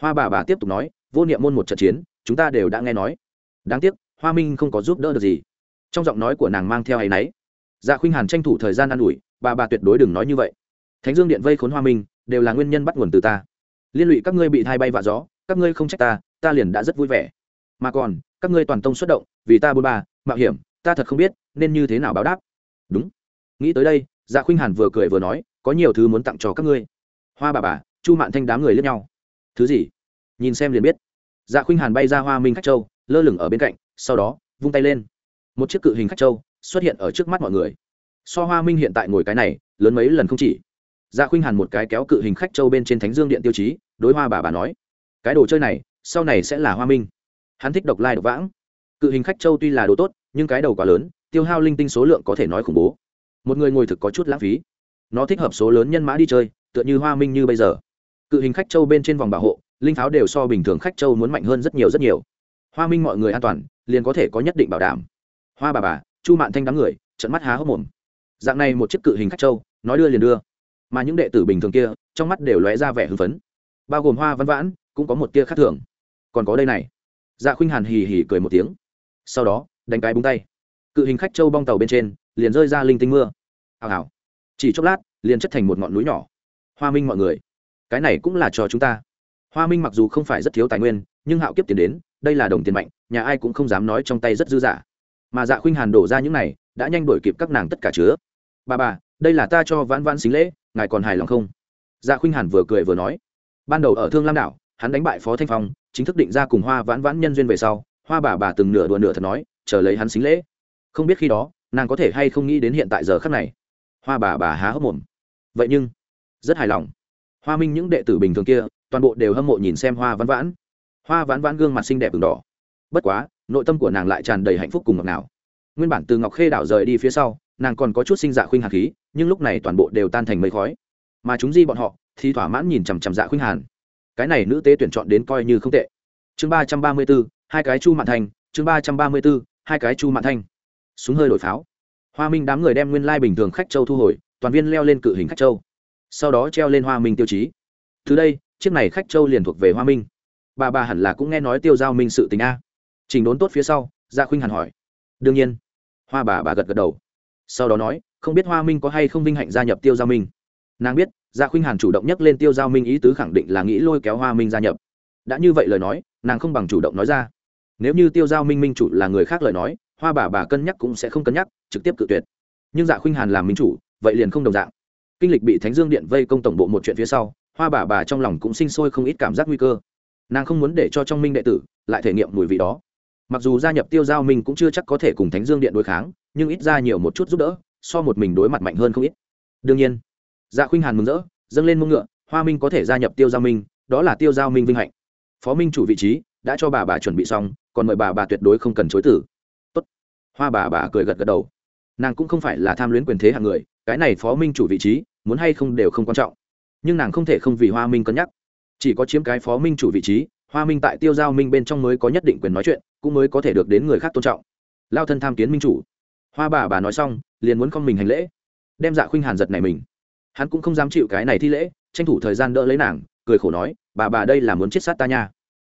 Hoa bà bà tiếp tục nói, vô niệm môn một trận chiến, chúng ta đều đã nghe nói. Đáng tiếc, hoa minh không có giúp đỡ được gì. Trong giọng nói của nàng mang theo áy náy. Dạ khuynh hàn tranh thủ thời gian ă n ủi, bà bà tuyệt đối đừng nói như vậy thánh dương điện vây khốn hoa minh, đều là nguyên nhân bắt nguồn từ ta. Liên lụy các ngươi bị thai bay vạ gió, các ngươi không trách ta ta liền đã rất vui vẻ. Mà còn, các ngươi toàn tông xuất động, vì ta bôn ba, mạo hiểm, ta thật không biết, nên như thế nào báo đáp. Đúng. Nghĩ tới đây dạ khuynh hàn vừa cười vừa nói, có nhiều thứ muốn tặng cho các ngươi. Hoa bà bà, chu mạn thanh đám người lướt nhau. Thứ gì? Nhìn xem liền biết. Dạ khuynh hàn bay ra hoa minh khách châu, lơ lửng ở bên cạnh, sau đó, vung tay lên. Một chiếc cự hình khách châu xuất hiện ở trước mắt mọi người. So hoa minh hiện tại ngồi cái này, lớn mấy lần không chỉ dạ khuynh hàn một cái kéo cự hình khách châu bên trên thánh dương điện tiêu chí, đối hoa bà bà nói, cái đồ chơi này, sau này sẽ là hoa minh. Hắn thích độc lai độc vãng. Cự hình khách châu tuy là đồ tốt, nhưng cái đầu quá lớn, tiêu hao linh tinh số lượng có thể nói khủng bố. Một người ngồi thực có chút lãng phí. Nó thích hợp số lớn nhân mã đi chơi, tựa như hoa minh như bây giờ. Cự hình khách châu bên trên vòng bảo hộ, linh pháo đều so bình thường khách châu muốn mạnh hơn rất nhiều rất nhiều. Hoa minh mọi người an toàn, liền có thể có nhất định bảo đảm. Hoa bà bà, chu mạn thanh đám người trận mắt há hốc mồm. Dạng này một chiếc cự hình khách châu, nói đưa liền đưa mà những đệ tử bình thường kia, trong mắt đều lóe ra vẻ hưng phấn. Bao gồm hoa văn vãn, cũng có một tia khác thường. Còn có đây này. Dạ khuynh hàn hì hì cười một tiếng. Sau đó, đánh cái búng tay. Cự hình khách châu bong tàu bên trên, liền rơi ra linh tinh mưa. Hào hào. Chỉ chốc lát, liền chất thành một ngọn núi nhỏ. Hoa minh mọi người, cái này cũng là cho chúng ta. Hoa minh mặc dù không phải rất thiếu tài nguyên, nhưng hạo kiếp tiền đến, đây là đồng tiền mạnh, nhà ai cũng không dám nói trong tay rất dư dả. Mà dạ khuynh hàn đổ ra những này, đã nhanh đổi kịp các nàng tất cả chứa. Bà bà đây là ta cho vãn vãn xính lễ, ngài còn hài lòng không? Dạ khuynh hàn vừa cười vừa nói. Ban đầu ở thương lam đảo, hắn đánh bại phó thanh phong, chính thức định ra cùng hoa vãn vãn nhân duyên về sau, hoa bà bà từng nửa đùa nửa thật nói, chờ lấy hắn xính lễ. Không biết khi đó, nàng có thể hay không nghĩ đến hiện tại giờ khắc này. Hoa bà bà há hốc mồm. Vậy nhưng, rất hài lòng. Hoa minh những đệ tử bình thường kia, toàn bộ đều hâm mộ nhìn xem hoa vãn vãn. Hoa vãn vãn gương mặt xinh đẹp v đỏ. Bất quá, nội tâm của nàng lại tràn đầy hạnh phúc cùng ngọc nào nguyên bản từ ngọc khê đảo rời đi phía sau, nàng còn có chút sinh dạ khuynh hạt khí nhưng lúc này toàn bộ đều tan thành mây khói. Mà chúng di bọn họ thì thỏa mãn nhìn chằm chằm dạ khuynh hàn. Cái này nữ tế tuyển chọn đến coi như không tệ. Chương ba trăm ba mươi b ố hai cái chu mạn thanh chương ba trăm ba mươi b ố hai cái chu mạn thanh súng hơi đổi pháo. Hoa minh đám người đem nguyên lai bình thường khách châu thu hồi, toàn viên leo lên cự hình khách châu. Sau đó treo lên hoa minh tiêu chí. Từ đây, chiếc này khách châu liền thuộc về hoa minh. Bà bà hẳn là cũng nghe nói tiêu giao minh sự tình a. Trình đốn tốt phía sau gia khuynh hàn hỏi. Đương nhiên. Hoa bà bà gật gật đầu. Sau đó nói không biết hoa minh có hay không vinh hạnh gia nhập tiêu giao minh nàng biết gia khuynh hàn chủ động nhắc lên tiêu giao minh ý tứ khẳng định là nghĩ lôi kéo hoa minh gia nhập đã như vậy lời nói nàng không bằng chủ động nói ra nếu như tiêu giao minh minh chủ là người khác lời nói hoa bà bà cân nhắc cũng sẽ không cân nhắc trực tiếp cự tuyệt nhưng dạ khuynh hàn làm minh chủ vậy liền không đồng dạng kinh lịch bị thánh dương điện vây công tổng bộ một chuyện phía sau hoa bà bà trong lòng cũng sinh sôi không ít cảm giác nguy cơ nàng không muốn để cho trong minh đệ tử lại thể nghiệm mùi vị đó mặc dù gia nhập tiêu giao minh cũng chưa chắc có thể cùng thánh dương điện đối kháng nhưng ít ra nhiều một chút giúp đỡ so một mình đối mặt mạnh hơn không ít. Đương nhiên dạ khuynh hàn mừng rỡ, dâng lên mông ngựa, hoa minh có thể gia nhập tiêu giao minh, đó là tiêu giao minh vinh hạnh. Phó minh chủ vị trí đã cho bà bà chuẩn bị xong, còn mời bà bà tuyệt đối không cần chối tử Tốt. hoa bà bà cười gật gật đầu. Nàng cũng không phải là tham luyến quyền thế hạng người, cái này phó minh chủ vị trí, muốn hay không đều không quan trọng. Nhưng nàng không thể không vì hoa minh cân nhắc. Chỉ có chiếm cái phó minh chủ vị trí, hoa minh tại tiêu giao minh bên trong mới có nhất định quyền nói chuyện, cũng mới có thể được đến người khác tôn trọng. Lao thân tham kiến minh chủ hoa bà bà nói xong, liền muốn con mình hành lễ. Đem dạ khuynh hàn giật này mình. Hắn cũng không dám chịu cái này thi lễ, tranh thủ thời gian đỡ lấy nàng, cười khổ nói, bà bà đây là muốn chết sát ta nha.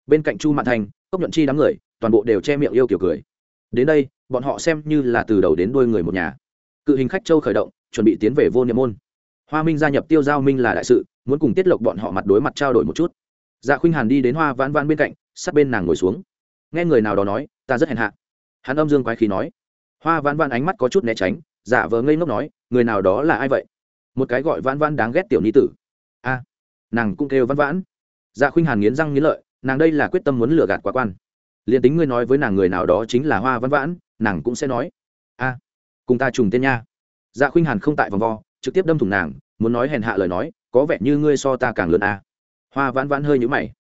Bên cạnh chu mạn thành, cốc nhuận chi đám người, toàn bộ đều che miệng yêu kiểu cười. Đến đây, bọn họ xem như là từ đầu đến đuôi người một nhà. Cự hình khách châu khởi động, chuẩn bị tiến về vô niệm môn. Hoa minh gia nhập tiêu giao minh là đại sự, muốn cùng tiết lộc bọn họ mặt đối mặt trao đổi một chút. Dạ khuynh hàn đi đến hoa vãn vãn bên cạnh, sát bên nàng ngồi xuống. Nghe người nào đó nói, ta rất hèn hạ. Hắn âm dương quái khí nói hoa vãn vãn ánh mắt có chút né tránh, giả vờ ngây ngốc nói, người nào đó là ai vậy? Một cái gọi vãn vãn đáng ghét tiểu ni tử. A, nàng cũng kêu vãn vãn. Dạ khuynh hàn nghiến răng nghiến lợi, nàng đây là quyết tâm muốn lừa gạt quá quan. Liền tính ngươi nói với nàng người nào đó chính là hoa vãn vãn, nàng cũng sẽ nói. A, cùng ta trùng tên nha. Dạ khuynh hàn không tại vòng vo, trực tiếp đâm thủng nàng, muốn nói hèn hạ lời nói, có vẻ như ngươi so ta càng lớn a. Hoa vãn vãn hơi nhũ mày.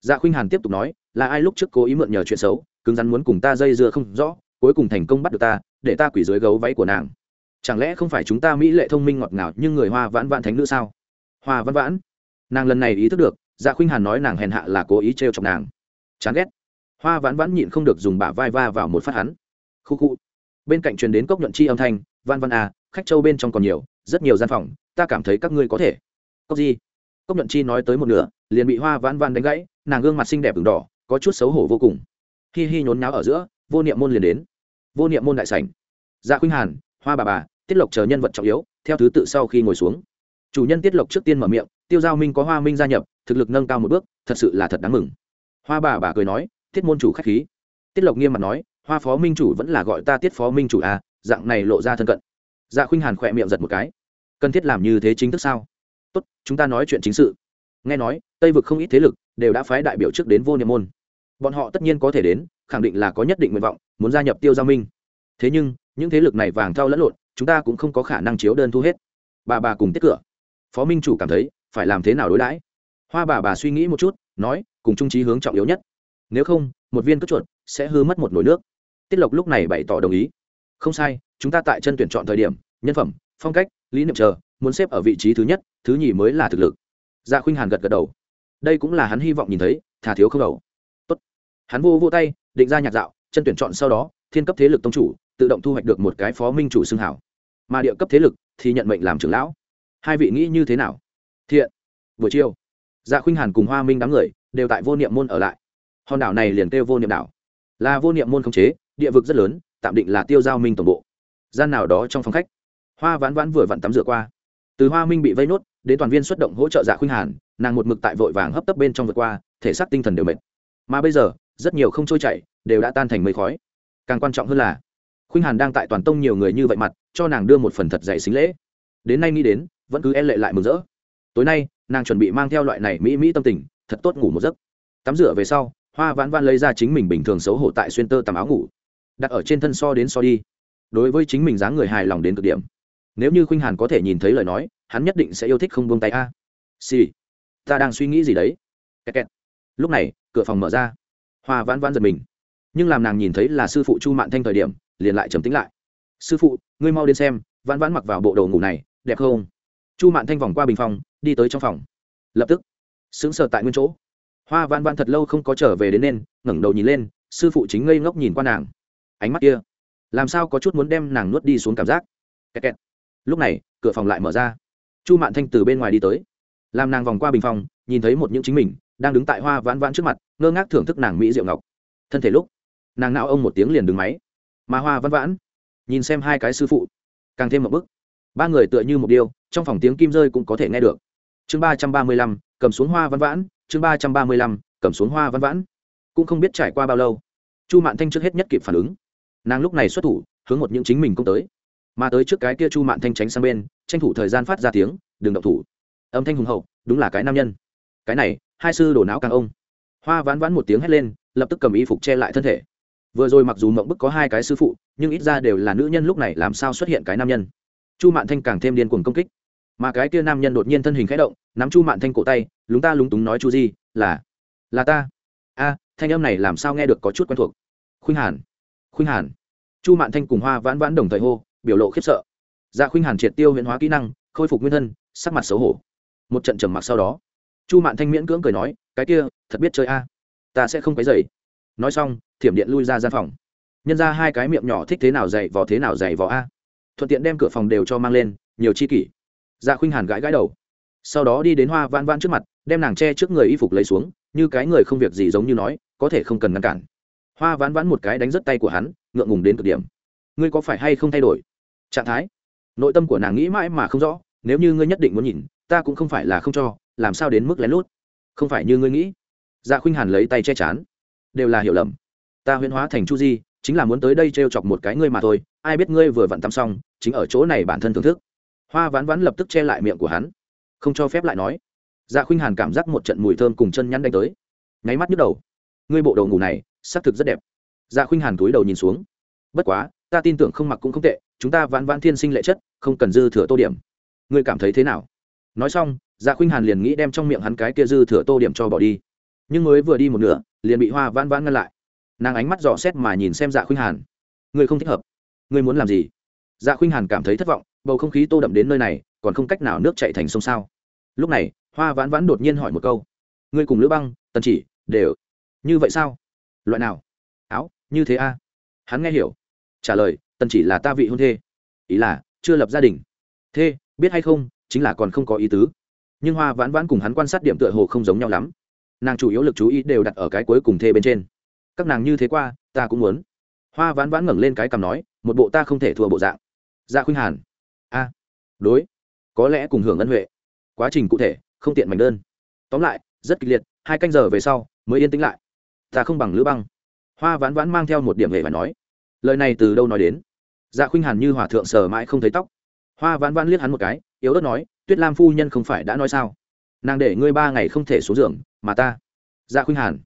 Dạ khuynh hàn tiếp tục nói, là ai lúc trước cố ý mượn nhờ chuyện xấu, cứng rắn muốn cùng ta dây dưa không rõ, cuối cùng thành công bắt được ta để ta quỷ dưới gấu váy của nàng. Chẳng lẽ không phải chúng ta mỹ lệ thông minh ngọt ngào nhưng người hoa vãn vãn thánh nữ sao? Hoa vãn vãn. Nàng lần này ý thức được dạ khuynh hàn nói nàng hèn hạ là cố ý trêu chọc nàng. Chán ghét. Hoa vãn vãn nhịn không được dùng bả vai va vào một phát hắn. Khu khu. Bên cạnh truyền đến cốc nhuận chi âm thanh van văn à khách châu bên trong còn nhiều, rất nhiều gian phòng, ta cảm thấy các ngươi có thể. Cốc gì? Cốc nhuận chi nói tới một nửa, liền bị hoa vãn vãn đánh gãy, nàng gương mặt xinh đẹp ửng đỏ, có chút xấu hổ vô cùng. Hi hi nhốn nháo ở giữa, vô niệm môn liền đến vô niệm môn đại sảnh. Dạ khuynh hàn, hoa bà bà, tiết lộc chờ nhân vật trọng yếu, theo thứ tự sau khi ngồi xuống. Chủ nhân tiết lộc trước tiên mở miệng, tiêu giao minh có hoa minh gia nhập, thực lực nâng cao một bước, thật sự là thật đáng mừng. Hoa bà bà cười nói, tiết môn chủ k h á c h khí. Tiết lộc nghiêm mặt nói, hoa phó minh chủ vẫn là gọi ta tiết phó minh chủ à dạng này lộ ra thân cận. Dạ khuynh hàn khỏe miệng giật một cái. Cần thiết làm như thế chính thức sao? Tốt, chúng ta nói chuyện chính sự. Nghe nói, tây vực không ít thế lực đều đã phái đại biểu trước đến vô niệm môn. Bọn họ tất nhiên có thể đến khẳng định là có nhất định nguyện vọng, muốn gia nhập tiêu giao minh. Thế nhưng, những thế lực này vàng thao lẫn lộn, chúng ta cũng không có khả năng chiếu đơn thu hết. Bà bà cùng tiết cửa. Phó minh chủ cảm thấy, phải làm thế nào đối đãi? Hoa bà bà suy nghĩ một chút, nói, cùng trung trí hướng trọng yếu nhất. Nếu không, một viên cất chuột sẽ hư mất một nồi nước. Tiết lộc lúc này bày tỏ đồng ý. Không sai, chúng ta tại chân tuyển chọn thời điểm, nhân phẩm, phong cách, lý niệm chờ, muốn xếp ở vị trí thứ nhất, thứ nhì mới là thực lực. Dạ khuynh hàn gật gật đầu. Đây cũng là hắn hy vọng nhìn thấy, thà thiếu không đầu. Tốt. Hắn vô vô tay định ra nhạc dạo, chân tuyển chọn sau đó, thiên cấp thế lực tông chủ, tự động thu hoạch được một cái phó minh chủ xưng hảo. Mà địa cấp thế lực thì nhận mệnh làm trưởng lão. Hai vị nghĩ như thế nào? Thiện. Buổi chiều dạ khuynh hàn cùng hoa minh đám người đều tại vô niệm môn ở lại. Hòn đảo này liền kêu vô niệm đảo. Là vô niệm môn khống chế, địa vực rất lớn, tạm định là tiêu giao minh tổng bộ. Gian nào đó trong phòng khách, hoa vãn vãn vừa vặn tắm rửa qua. Từ hoa minh bị vây nốt, đến toàn viên xuất động hỗ trợ dạ khuynh hàn, nàng một mực tại vội vàng hấp tấp bên trong vượt qua, thể xác tinh thần đều mệt. Mà bây giờ rất nhiều không trôi chảy, đều đã tan thành mây khói. Càng quan trọng hơn là, khuynh hàn đang tại toàn tông nhiều người như vậy mặt, cho nàng đưa một phần thật dày xính lễ. Đến nay nghĩ đến, vẫn cứ e lệ lại mừng rỡ. Tối nay, nàng chuẩn bị mang theo loại này mỹ mỹ tâm tình, thật tốt ngủ một giấc. Tắm rửa về sau, hoa vãn vãn lấy ra chính mình bình thường xấu hổ tại xuyên tơ tằm áo ngủ. Đặt ở trên thân so đến so đi. Đối với chính mình dáng người hài lòng đến cực điểm. Nếu như khuynh hàn có thể nhìn thấy lời nói, hắn nhất định sẽ yêu thích không buông tay a. Xì、sì. ta đang suy nghĩ gì đấy? Kẹt kẹt. lúc này, cửa phòng mở ra hoa vãn vãn giật mình. Nhưng làm nàng nhìn thấy là sư phụ chu mạn thanh thời điểm, liền lại trầm tính lại. Sư phụ, ngươi mau đến xem, vãn vãn mặc vào bộ đồ ngủ này, đẹp không? Chu mạn thanh vòng qua bình phòng, đi tới trong phòng. Lập tức, sững sờ tại nguyên chỗ. Hoa vãn vãn thật lâu không có trở về đến nên, ngẩng đầu nhìn lên, sư phụ chính ngây ngốc nhìn qua nàng. Ánh mắt kia, làm sao có chút muốn đem nàng nuốt đi xuống cảm giác? Kẹt kẹt. lúc này, cửa phòng lại mở ra. Chu mạn thanh từ bên ngoài đi tới. Làm nàng vòng qua bình phòng, nhìn thấy một những chính mình đang đứng tại hoa vãn vãn trước mặt, ngơ ngác thưởng thức nàng mỹ diệu ngọc. Thân thể lúc, nàng não ông một tiếng liền đứng máy. Mà hoa vãn vãn, nhìn xem hai cái sư phụ, càng thêm một bức. Ba người tựa như một điêu trong phòng tiếng kim rơi cũng có thể nghe được. Chương ba trăm ba mươi lăm, cầm xuống hoa vãn vãn, chương ba trăm ba mươi lăm, cầm xuống hoa vãn vãn. Cũng không biết trải qua bao lâu, chu mạn thanh trước hết nhất kịp phản ứng. Nàng lúc này xuất thủ, hướng một những chính mình công tới. Mà tới trước cái kia chu mạn thanh tránh sang bên, tranh thủ thời gian phát ra tiếng, đừng động thủ. Âm thanh hùng hậu, đúng là cái nam nhân. Cái này hai sư đổ não càng ông. Hoa ván ván một tiếng hét lên, lập tức cầm y phục che lại thân thể. Vừa rồi mặc dù mộng bức có hai cái sư phụ, nhưng ít ra đều là nữ nhân lúc này làm sao xuất hiện cái nam nhân. Chu mạn thanh càng thêm điên cuồng công kích. Mà cái kia nam nhân đột nhiên thân hình khẽ động, nắm chu mạn thanh cổ tay, lúng ta lúng túng nói chu di, là là ta. A, thanh âm này làm sao nghe được có chút quen thuộc. Khuynh hàn khuynh hàn. Chu mạn thanh cùng hoa vãn vãn đồng thời hô, biểu lộ khiếp sợ. Dạ khuynh hàn triệt tiêu huyễn hóa kỹ năng, khôi phục nguyên thân, sắc mặt xấu hổ. Một trận trầm mặc sau đó chu mạn thanh miễn cưỡng cười nói, cái kia, thật biết chơi a? Ta sẽ không cái dày nói xong, thiểm điện lui ra gian phòng. Nhân ra hai cái miệng nhỏ thích thế nào dày vò thế nào dày vò a. Thuận tiện đem cửa phòng đều cho mang lên, nhiều chi kỷ. Dạ khuynh hàn gãi gãi đầu. Sau đó đi đến hoa van van trước mặt, đem nàng che trước người y phục lấy xuống, như cái người không việc gì giống như nói, có thể không cần ngăn cản. Hoa ván Vãn một cái đánh rất tay của hắn, ngượng ngùng đến cực điểm. Ngươi có phải hay không thay đổi? Trạng thái. Nội tâm của nàng nghĩ mãi mà không rõ, nếu như ngươi nhất định muốn nhìn, ta cũng không phải là không cho làm sao đến mức lén lút? Không phải như ngươi nghĩ. Dạ khuynh hàn lấy tay che chán. Đều là hiểu lầm. Ta huyễn hóa thành chu di, chính là muốn tới đây t r e o chọc một cái ngươi mà thôi. Ai biết ngươi vừa vặn tắm xong, chính ở chỗ này bản thân thưởng thức. Hoa ván ván lập tức che lại miệng của hắn. Không cho phép lại nói. Dạ khuynh hàn cảm giác một trận mùi thơm cùng chân nhăn đánh tới. Nháy mắt nhức đầu. Ngươi bộ đầu ngủ này xác thực rất đẹp. Dạ khuynh hàn túi đầu nhìn xuống. Bất quá, ta tin tưởng không mặc cũng không tệ. Chúng ta vãn vãn thiên sinh lệ chất, không cần dư thừa tô điểm. Ngươi cảm thấy thế nào? Nói xong dạ khuynh hàn liền nghĩ đem trong miệng hắn cái kia dư thừa tô điểm cho bỏ đi. Nhưng mới vừa đi một nửa, liền bị hoa vãn vãn ngăn lại. Nàng ánh mắt dò xét mà nhìn xem dạ khuynh hàn. Người không thích hợp. Ngươi muốn làm gì? Dạ khuynh hàn cảm thấy thất vọng, bầu không khí tô đậm đến nơi này, còn không cách nào nước chạy thành sông sao. Lúc này, hoa vãn vãn đột nhiên hỏi một câu. Ngươi cùng lữ băng, tần chỉ, đều như vậy sao? Loại nào? Áo, như thế a? Hắn nghe hiểu. Trả lời, tần chỉ là ta vị hôn thê. Ý là, chưa lập gia đình. Thê, biết hay không, chính là còn không có ý tứ nhưng hoa vãn vãn cùng hắn quan sát điểm tựa hồ không giống nhau lắm. Nàng chủ yếu lực chú ý đều đặt ở cái cuối cùng thê bên trên. Các nàng như thế qua, ta cũng muốn. Hoa vãn vãn ngẩng lên cái cằm nói, một bộ ta không thể thua bộ dạng. Dạ khuynh hàn. A. Đối. Có lẽ cùng hưởng ân huệ. Quá trình cụ thể, không tiện mảnh đơn. Tóm lại, rất kịch liệt, hai canh giờ về sau, mới yên tĩnh lại. Ta không bằng lữ băng. Hoa vãn vãn mang theo một điểm hệ và nói. Lời này từ đâu nói đến? Dạ khuynh hàn như hòa thượng sờ mãi không thấy tóc. Hoa vãn vãn liếc hắn một cái, yếu ớt nói tuyết lam phu nhân không phải đã nói sao? Nàng để ngươi ba ngày không thể xuống giường, mà ta? Dạ khuynh hàn.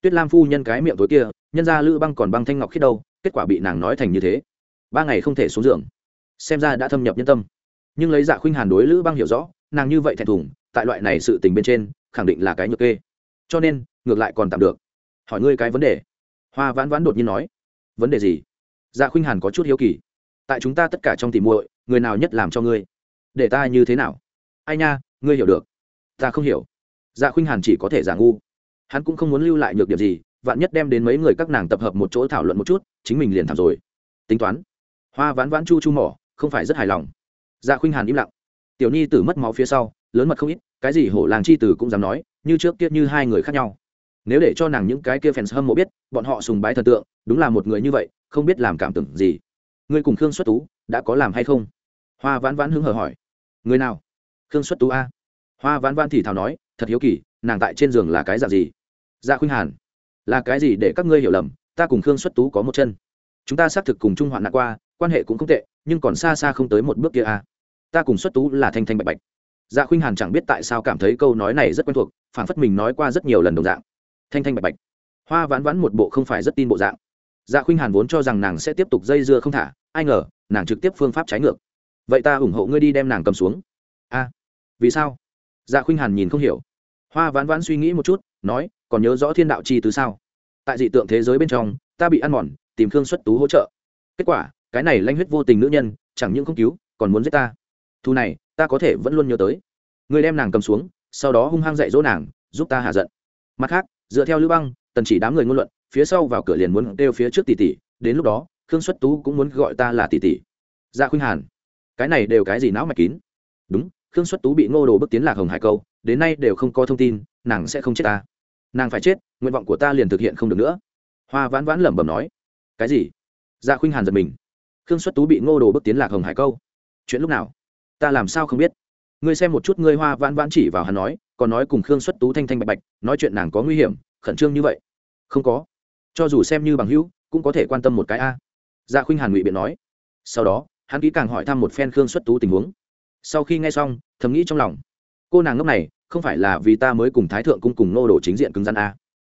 Tuyết lam phu nhân cái miệng tối kia, nhân ra lữ băng còn băng thanh ngọc khiết đâu, kết quả bị nàng nói thành như thế. Ba ngày không thể xuống giường. Xem ra đã thâm nhập nhân tâm. Nhưng lấy dạ khuynh hàn đối lữ băng hiểu rõ, nàng như vậy thẹn thùng, tại loại này sự tình bên trên, khẳng định là cái nhược kê. Cho nên, ngược lại còn tạm được. Hỏi ngươi cái vấn đề. Hoa vãn vãn đột nhiên nói. Vấn đề gì? Dạ khuynh hàn có chút hiếu kỳ. Tại chúng ta tất cả trong tìm muội, người nào nhất làm cho ngươi? Để ta như thế nào? Ai nha, ngươi hiểu được. Ta không hiểu. Dạ khuynh hàn chỉ có thể giả ngu. Hắn cũng không muốn lưu lại nhược điểm gì, vạn nhất đem đến mấy người các nàng tập hợp một chỗ thảo luận một chút, chính mình liền thảm rồi. Tính toán. Hoa vãn vãn chu chu mỏ, không phải rất hài lòng. Dạ khuynh hàn im lặng. Tiểu nhi tử mất máu phía sau, lớn mật không ít, cái gì hổ làng chi tử cũng dám nói, như trước kia như hai người khác nhau. Nếu để cho nàng những cái kia fans hâm mộ biết, bọn họ sùng bái thần tượng, đúng là một người như vậy, không biết làm cảm tưởng gì. Ngươi cùng khương xuất tú, đã có làm hay không? Hoa vãn vãn hứng hờ hỏi. Người nào? Khương xuất tú a. Hoa vãn vãn thì thào nói, thật hiếu kỳ, nàng tại trên giường là cái dạng gì? Dạ khuynh hàn. Là cái gì để các ngươi hiểu lầm, ta cùng khương xuất tú có một chân. Chúng ta xác thực cùng chung hoạn nạn qua, quan hệ cũng không tệ, nhưng còn xa xa không tới một bước kia a. Ta cùng xuất tú là thanh thanh bạch bạch. Dạ khuynh hàn chẳng biết tại sao cảm thấy câu nói này rất quen thuộc phản phất mình nói qua rất nhiều lần đồng dạng. Thanh thanh bạch bạch. Hoa vãn vãn một bộ không phải rất tin bộ dạng. Dạ khuynh hàn vốn cho rằng nàng sẽ tiếp tục dây dưa không thả, ai ngờ, nàng trực tiếp phương pháp trái ngược. Vậy ta ủng hộ ngươi đi đem nàng cầm xuống. A vì sao? Dạ khuynh hàn nhìn không hiểu. Hoa vãn vãn suy nghĩ một chút, nói, còn nhớ rõ thiên đạo chi tứ sao? Tại dị tượng thế giới bên trong, ta bị ăn mòn, tìm khương xuất tú hỗ trợ. Kết quả, cái này lanh huyết vô tình nữ nhân, chẳng những không cứu, còn muốn giết ta. Thu này, ta có thể vẫn luôn nhớ tới. Người đem nàng cầm xuống, sau đó hung hăng dạy dỗ nàng, giúp ta hạ giận. Mặt khác, dựa theo lưu băng, tần chỉ đám người ngôn luận, phía sau vào cửa liền muốn kêu phía trước tỷ tỷ, đến lúc đó, khương xuất tú cũng muốn gọi ta là tỷ tỷ. Dạ khuynh hàn, cái này đều cái gì não mạch kín? Đúng khương xuất tú bị ngô đồ bước tiến lạc hồng hải câu, đến nay đều không có thông tin, nàng sẽ không chết ta. Nàng phải chết, nguyện vọng của ta liền thực hiện không được nữa. Hoa vãn vãn lẩm bẩm nói. Cái gì? Dạ khuynh hàn giật mình. Khương xuất tú bị ngô đồ bước tiến lạc hồng hải câu. Chuyện lúc nào? Ta làm sao không biết? Ngươi xem một chút, ngươi hoa vãn vãn chỉ vào hắn nói, còn nói cùng khương xuất tú thanh thanh bạch bạch, nói chuyện nàng có nguy hiểm, khẩn trương như vậy. Không có. Cho dù xem như bằng hữu, cũng có thể quan tâm một cái a. Dạ khuynh hàn ngụy biện nói. Sau đó, hắn kỹ càng hỏi thăm một phen khương xuất tú tình huống sau khi nghe xong, thầm nghĩ trong lòng, cô nàng ngốc này, không phải là vì ta mới cùng thái thượng cung cùng nô đồ chính diện cứng rắn a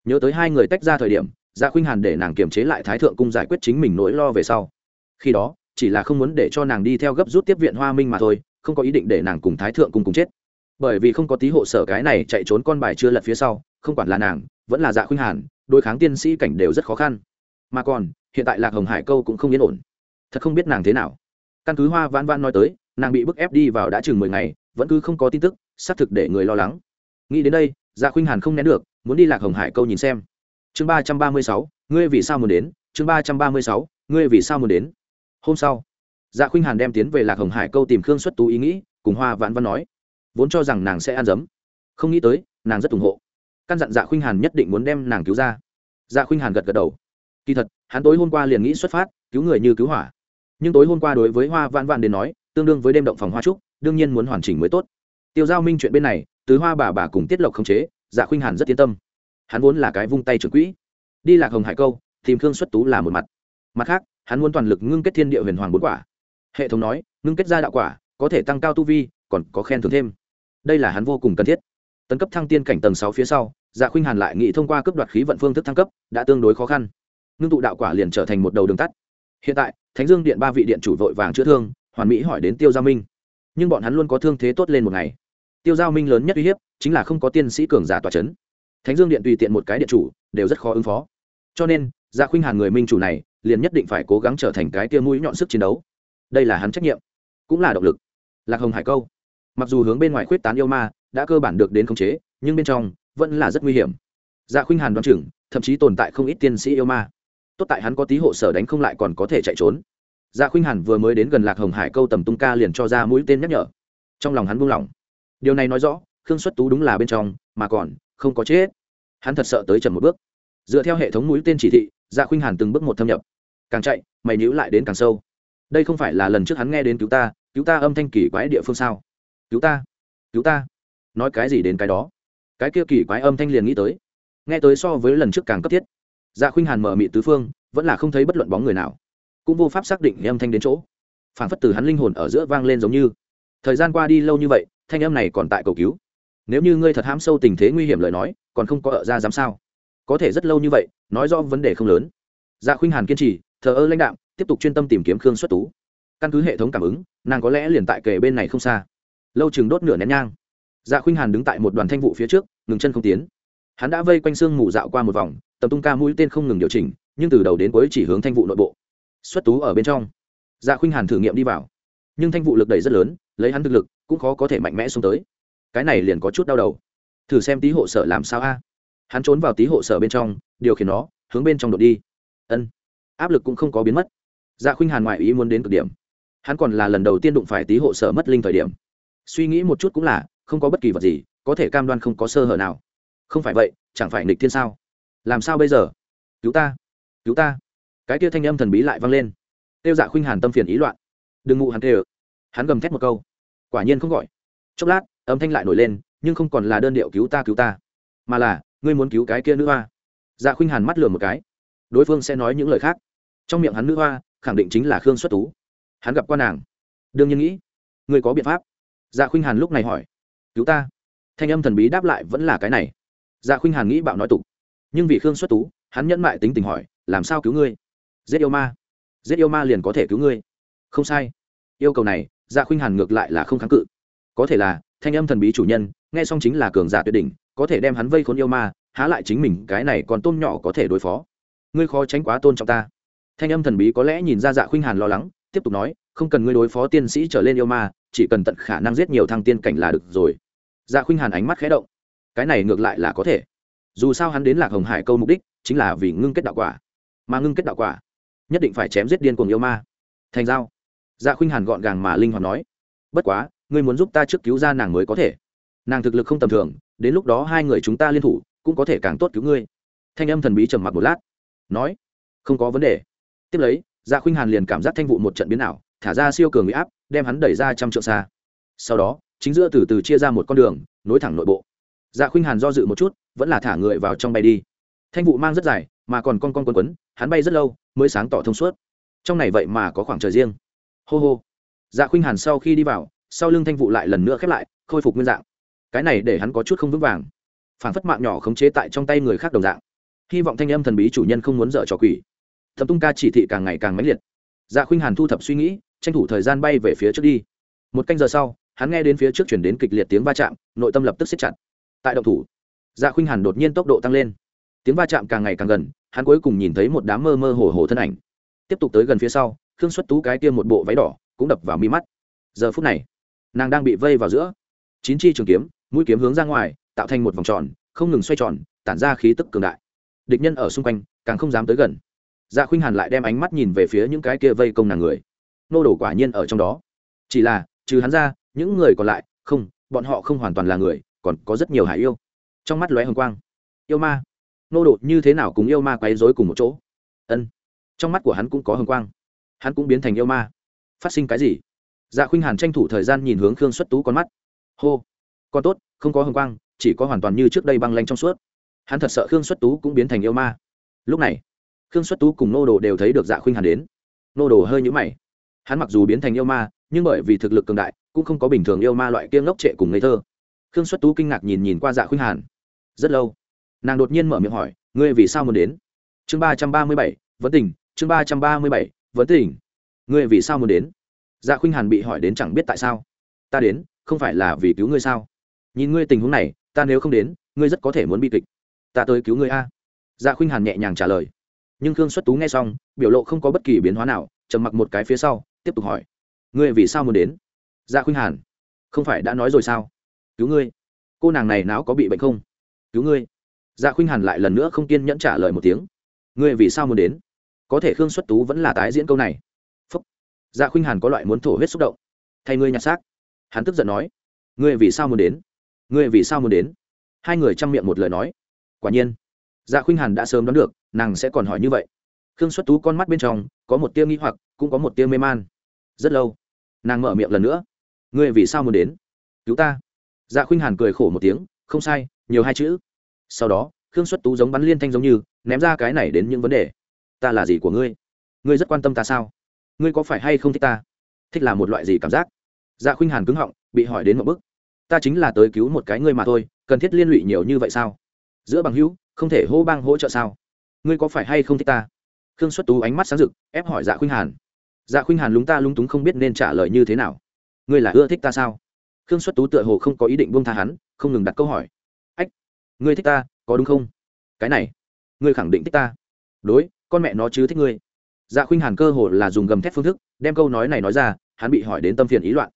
nhớ tới hai người tách ra thời điểm dạ khuynh hàn để nàng kiềm chế lại thái thượng cung giải quyết chính mình nỗi lo về sau. Khi đó, chỉ là không muốn để cho nàng đi theo gấp rút tiếp viện hoa minh mà thôi, không có ý định để nàng cùng thái thượng cung cùng chết. Bởi vì không có tí hộ sở cái này chạy trốn con bài chưa lật phía sau, không quản là nàng, vẫn là dạ khuynh hàn, đối kháng tiên sĩ cảnh đều rất khó khăn. Mà còn, hiện tại lạc hồng hải câu cũng không yên ổn. Thật không biết nàng thế nào. Căn cứ hoa vãn vãn nói tới nàng bị bức ép đi vào đã chừng mười ngày, vẫn cứ không có tin tức, xác thực để người lo lắng. Nghĩ đến đây dạ khuynh hàn không nén được, muốn đi lạc hồng hải câu nhìn xem. Chương ba trăm ba mươi sáu, ngươi vì sao muốn đến? Chương ba trăm ba mươi sáu, ngươi vì sao muốn đến? Hôm sau dạ khuynh hàn đem tiến về lạc hồng hải câu tìm khương xuất tú ý nghĩ, cùng hoa vãn văn nói. Vốn cho rằng nàng sẽ ăn dấm. Không nghĩ tới, nàng rất ủng hộ. Căn dặn dạ khuynh hàn nhất định muốn đem nàng cứu ra. Dạ khuynh hàn gật gật đầu. Kỳ thật, hắn tối hôm qua liền nghĩ xuất phát, cứu người như cứu hỏa. Nhưng tối hôm qua đối với hoa vãn vãn đến nói tương đương với đêm động phòng hoa trúc, đương nhiên muốn hoàn chỉnh mới tốt. Tiêu giao minh chuyện bên này, tứ hoa bà bà cùng tiết lộc khống chế dạ khuynh hàn rất yên tâm. Hắn vốn là cái vung tay trưởng quỹ. Đi lạc hồng hải câu, tìm khương xuất tú là một mặt. Mặt khác, hắn muốn toàn lực ngưng kết thiên địa huyền hoàng bốn quả. Hệ thống nói, ngưng kết ra đạo quả, có thể tăng cao tu vi, còn có khen thưởng thêm. Đây là hắn vô cùng cần thiết. Tấn cấp thăng tiên cảnh tầng sáu phía sau dạ khuynh hàn lại nghĩ thông qua cấp đoạt khí vận phương thức thăng cấp, đã tương đối khó khăn. Ngưng tụ đạo quả liền trở thành một đầu đường tắt. Hiện tại, thánh dương điện ba vị điện chủ vội vàng chữa thương hoàn mỹ hỏi đến tiêu giao minh. Nhưng bọn hắn luôn có thương thế tốt lên một ngày. Tiêu giao minh lớn nhất uy hiếp chính là không có tiên sĩ cường giả tòa c h ấ n thánh dương điện tùy tiện một cái điện chủ, đều rất khó ứng phó. Cho nên gia khuynh hàn người minh chủ này, liền nhất định phải cố gắng trở thành cái tia mũi nhọn sức chiến đấu. Đây là hắn trách nhiệm, cũng là động lực. Lạc hồng hải câu, mặc dù hướng bên ngoài khuyết tán yêu ma, đã cơ bản được đến khống chế, nhưng bên trong vẫn là rất nguy hiểm. Gia khuynh hàn đoán chừng, thậm chí tồn tại không ít tiên sĩ yêu ma. Tốt tại hắn có tí hộ sở đánh không lại còn có thể chạy trốn dạ khuynh hàn vừa mới đến gần lạc hồng hải câu tầm tung ca liền cho ra mũi tên nhắc nhở. Trong lòng hắn buông lỏng. Điều này nói rõ, khương xuất tú đúng là bên trong, mà còn không có chết. Hắn thật sợ tới chậm một bước. Dựa theo hệ thống mũi tên chỉ thị dạ khuynh hàn từng bước một thâm nhập. Càng chạy, mày nhữ lại đến càng sâu. Đây không phải là lần trước hắn nghe đến cứu ta cứu ta âm thanh kỳ quái địa phương sao? Cứu ta cứu ta. Nói cái gì đến cái đó? Cái kia kỳ quái âm thanh liền nghĩ tới. Nghe tới so với lần trước càng cấp thiết. Dạ khuynh hàn mở mị tứ phương, vẫn là không thấy bất luận bóng người nào cũng vô pháp xác định âm thanh đến chỗ. Phản phất từ hắn linh hồn ở giữa vang lên giống như. Thời gian qua đi lâu như vậy, thanh âm này còn tại cầu cứu. Nếu như ngươi thật hãm sâu tình thế nguy hiểm lời nói, còn không có ở ra dám sao? Có thể rất lâu như vậy, nói rõ vấn đề không lớn. Dạ khuynh hàn kiên trì, thờ ơ lãnh đạm, tiếp tục chuyên tâm tìm kiếm khương xuất tú. Căn cứ hệ thống cảm ứng, nàng có lẽ liền tại kề bên này không xa. Lâu chừng đốt nửa nén nhang. Dạ khuynh hàn đứng tại một đoàn thanh vụ phía trước, ngừng chân không tiến. Hắn đã vây quanh xương mù dạo qua một vòng, tầm tung ca mũi tên không ngừng điều chỉnh, nhưng từ đầu đến cuối chỉ hướng thanh vụ nội bộ xuất tú ở bên trong. Dạ khuynh hàn thử nghiệm đi vào. Nhưng thanh vụ lực đầy rất lớn, lấy hắn thực lực, cũng khó có thể mạnh mẽ xuống tới. Cái này liền có chút đau đầu. Thử xem tí hộ sở làm sao a. Hắn trốn vào tí hộ sở bên trong, điều khiển nó, hướng bên trong đột đi. Ân. Áp lực cũng không có biến mất. Dạ khuynh hàn ngoại ý muốn đến cực điểm. Hắn còn là lần đầu tiên đụng phải tí hộ sở mất linh thời điểm. Suy nghĩ một chút cũng là, không có bất kỳ vật gì, có thể cam đoan không có sơ hở nào. Không phải vậy, chẳng phải nịch thiên sao? Làm sao bây giờ? Cứu ta. Cứu ta cái kia thanh âm thần bí lại vang lên. Tiêu dạ khuynh hàn tâm phiền ý loạn. Đừng ngụ hắn tê ự hắn gầm thét một câu. Quả nhiên không gọi. Chốc lát, âm thanh lại nổi lên, nhưng không còn là đơn điệu cứu ta cứu ta, mà là, ngươi muốn cứu cái kia nữ hoa. Dạ khuynh hàn mắt lừa một cái. Đối phương sẽ nói những lời khác. Trong miệng hắn nữ hoa, khẳng định chính là khương xuất tú. Hắn gặp qua nàng. Đương nhiên nghĩ, ngươi có biện pháp. Dạ khuynh hàn lúc này hỏi, cứu ta? Thanh âm thần bí đáp lại vẫn là cái này. Dạ khuynh hàn nghĩ bạo nói tục. Nhưng vì khương xuất tú, hắn nhẫn mại tính tình hỏi, làm sao cứu ngươi? Giết yêu ma. Giết yêu ma liền có thể cứu ngươi. Không sai. Yêu cầu này dạ khuynh hàn ngược lại là không kháng cự. Có thể là, thanh âm thần bí chủ nhân, nghe xong chính là cường giả tuyệt đỉnh, có thể đem hắn vây khốn yêu ma, há lại chính mình, cái này còn tôm nhỏ có thể đối phó. Ngươi khó tránh quá tôn trọng ta. Thanh âm thần bí có lẽ nhìn ra dạ khuynh hàn lo lắng, tiếp tục nói, không cần ngươi đối phó tiên sĩ trở lên yêu ma, chỉ cần tận khả năng giết nhiều thăng tiên cảnh là được rồi. Dạ khuynh hàn ánh mắt khẽ động. Cái này ngược lại là có thể. Dù sao hắn đến lạc hồng hải câu mục đích, chính là vì ngưng kết đạo quả. Mà ngưng kết đạo quả nhất định phải chém giết điên cuồng yêu ma. Thành giao. Dạ khuynh hàn gọn gàng mà linh hoạt nói, bất quá, ngươi muốn giúp ta trước cứu ra nàng mới có thể. Nàng thực lực không tầm thường, đến lúc đó hai người chúng ta liên thủ, cũng có thể càng tốt cứu ngươi. Thanh âm thần bí trầm mặc một lát, nói, không có vấn đề. Tiếp lấy dạ khuynh hàn liền cảm giác thanh vụ một trận biến ảo, thả ra siêu cường bị áp, đem hắn đẩy ra trăm trượng xa. Sau đó, chính giữa từ từ chia ra một con đường, nối thẳng nội bộ. Dạ khuynh hàn do dự một chút, vẫn là thả người vào trong bay đi. Thanh vụ mang rất dài mà còn con con quấn quấn, hắn bay rất lâu mới sáng tỏ thông suốt. Trong này vậy mà có khoảng trời riêng. Hô hô. Dạ khuynh hàn sau khi đi vào, sau lưng thanh vụ lại lần nữa khép lại, khôi phục nguyên dạng. Cái này để hắn có chút không vững vàng. Phản phất mạng nhỏ khống chế tại trong tay người khác đồng dạng. Hy vọng thanh âm thần bí chủ nhân không muốn dở trò quỷ. Thập tung ca chỉ thị càng ngày càng mãnh liệt. Dạ khuynh hàn thu thập suy nghĩ, tranh thủ thời gian bay về phía trước đi. Một canh giờ sau, hắn nghe đến phía trước chuyển đến kịch liệt tiếng va chạm, nội tâm lập tức xếp chặt. Tại động thủ dạ khuynh hàn đột nhiên tốc độ tăng lên tiếng va chạm càng ngày càng gần, hắn cuối cùng nhìn thấy một đám mơ mơ hồ hồ thân ảnh. Tiếp tục tới gần phía sau, khương xuất tú cái kia một bộ váy đỏ cũng đập vào mi mắt. Giờ phút này, nàng đang bị vây vào giữa. Chín chi trường kiếm, mũi kiếm hướng ra ngoài, tạo thành một vòng tròn, không ngừng xoay tròn, tản ra khí tức cường đại. Địch nhân ở xung quanh, càng không dám tới gần. Dạ khuynh hàn lại đem ánh mắt nhìn về phía những cái kia vây công nàng người. Nô đổ quả nhiên ở trong đó. Chỉ là, trừ hắn ra, những người còn lại, không, bọn họ không hoàn toàn là người, còn có rất nhiều hải yêu. Trong mắt lóe hồng quang. Yêu ma nô đổ như thế nào cùng yêu ma quấy rối cùng một chỗ? Ân. Trong mắt của hắn cũng có hồng quang. Hắn cũng biến thành yêu ma. Phát sinh cái gì? Dạ khuynh hàn tranh thủ thời gian nhìn hướng khương xuất tú con mắt. Hô. Con tốt, không có hồng quang, chỉ có hoàn toàn như trước đây băng lanh trong suốt. Hắn thật sợ khương xuất tú cũng biến thành yêu ma. Lúc này, khương xuất tú cùng nô đồ đều thấy được dạ khuynh hàn đến. Nô đồ hơi nhũ mày. Hắn mặc dù biến thành yêu ma, nhưng bởi vì thực lực cường đại, cũng không có bình thường yêu ma loại kiêng ngốc trệ cùng ngây thơ. Khương xuất tú kinh ngạc nhìn nhìn qua dạ khuynh hàn. Rất lâu nàng đột nhiên mở miệng hỏi, ngươi vì sao muốn đến? Chương ba trăm ba mươi bảy, vấn tình, chương ba trăm ba mươi bảy, vấn tình. Ngươi vì sao muốn đến? Dạ khuynh hàn bị hỏi đến chẳng biết tại sao. Ta đến, không phải là vì cứu ngươi sao? Nhìn ngươi tình huống này, ta nếu không đến, ngươi rất có thể muốn bi kịch. Ta tới cứu ngươi a. Dạ khuynh hàn nhẹ nhàng trả lời. Nhưng khương xuất tú nghe xong, biểu lộ không có bất kỳ biến hóa nào, trầm mặc một cái phía sau, tiếp tục hỏi, ngươi vì sao muốn đến? Dạ khuynh hàn, không phải đã nói rồi sao? Cứu ngươi. Cô nàng này não có bị bệnh không? Cứu ngươi dạ khuynh hàn lại lần nữa không kiên nhẫn trả lời một tiếng. Ngươi vì sao muốn đến? Có thể khương xuất tú vẫn là tái diễn câu này. Phúc. Dạ khuynh hàn có loại muốn thổ huyết xúc động. Thay ngươi nhặt xác. Hắn tức giận nói. Ngươi vì sao muốn đến? Ngươi vì sao muốn đến? Hai người chăm miệng một lời nói. Quả nhiên. Dạ khuynh hàn đã sớm đoán được, nàng sẽ còn hỏi như vậy. Khương xuất tú con mắt bên trong có một tia nghi hoặc, cũng có một tia mê man. Rất lâu, nàng mở miệng lần nữa. Ngươi vì sao muốn đến? Cứu ta. Dạ khuynh hàn cười khổ một tiếng. Không sai, nhiều hai chữ sau đó, khương xuất tú giống bắn liên thanh giống như, ném ra cái này đến những vấn đề. Ta là gì của ngươi? Ngươi rất quan tâm ta sao? Ngươi có phải hay không thích ta? Thích là một loại gì cảm giác? Dạ khuynh hàn cứng họng, bị hỏi đến một bức ta chính là tới cứu một cái ngươi mà thôi, cần thiết liên lụy nhiều như vậy sao? Giữa bằng hữu, không thể hô bang hỗ trợ sao? Ngươi có phải hay không thích ta? Khương xuất tú ánh mắt sáng rực, ép hỏi dạ khuynh hàn. Dạ khuynh hàn lúng ta lúng túng không biết nên trả lời như thế nào. Ngươi là ưa thích ta sao? Khương xuất tú tựa hồ không có ý định buông tha hắn, không ngừng đặt câu hỏi ngươi thích ta, có đúng không? Cái này, ngươi khẳng định thích ta. Đối, con mẹ nó chứ thích ngươi. Dạ khuynh hàn cơ hồ là dùng gầm thép phương thức, đem câu nói này nói ra, hắn bị hỏi đến tâm phiền ý loạn.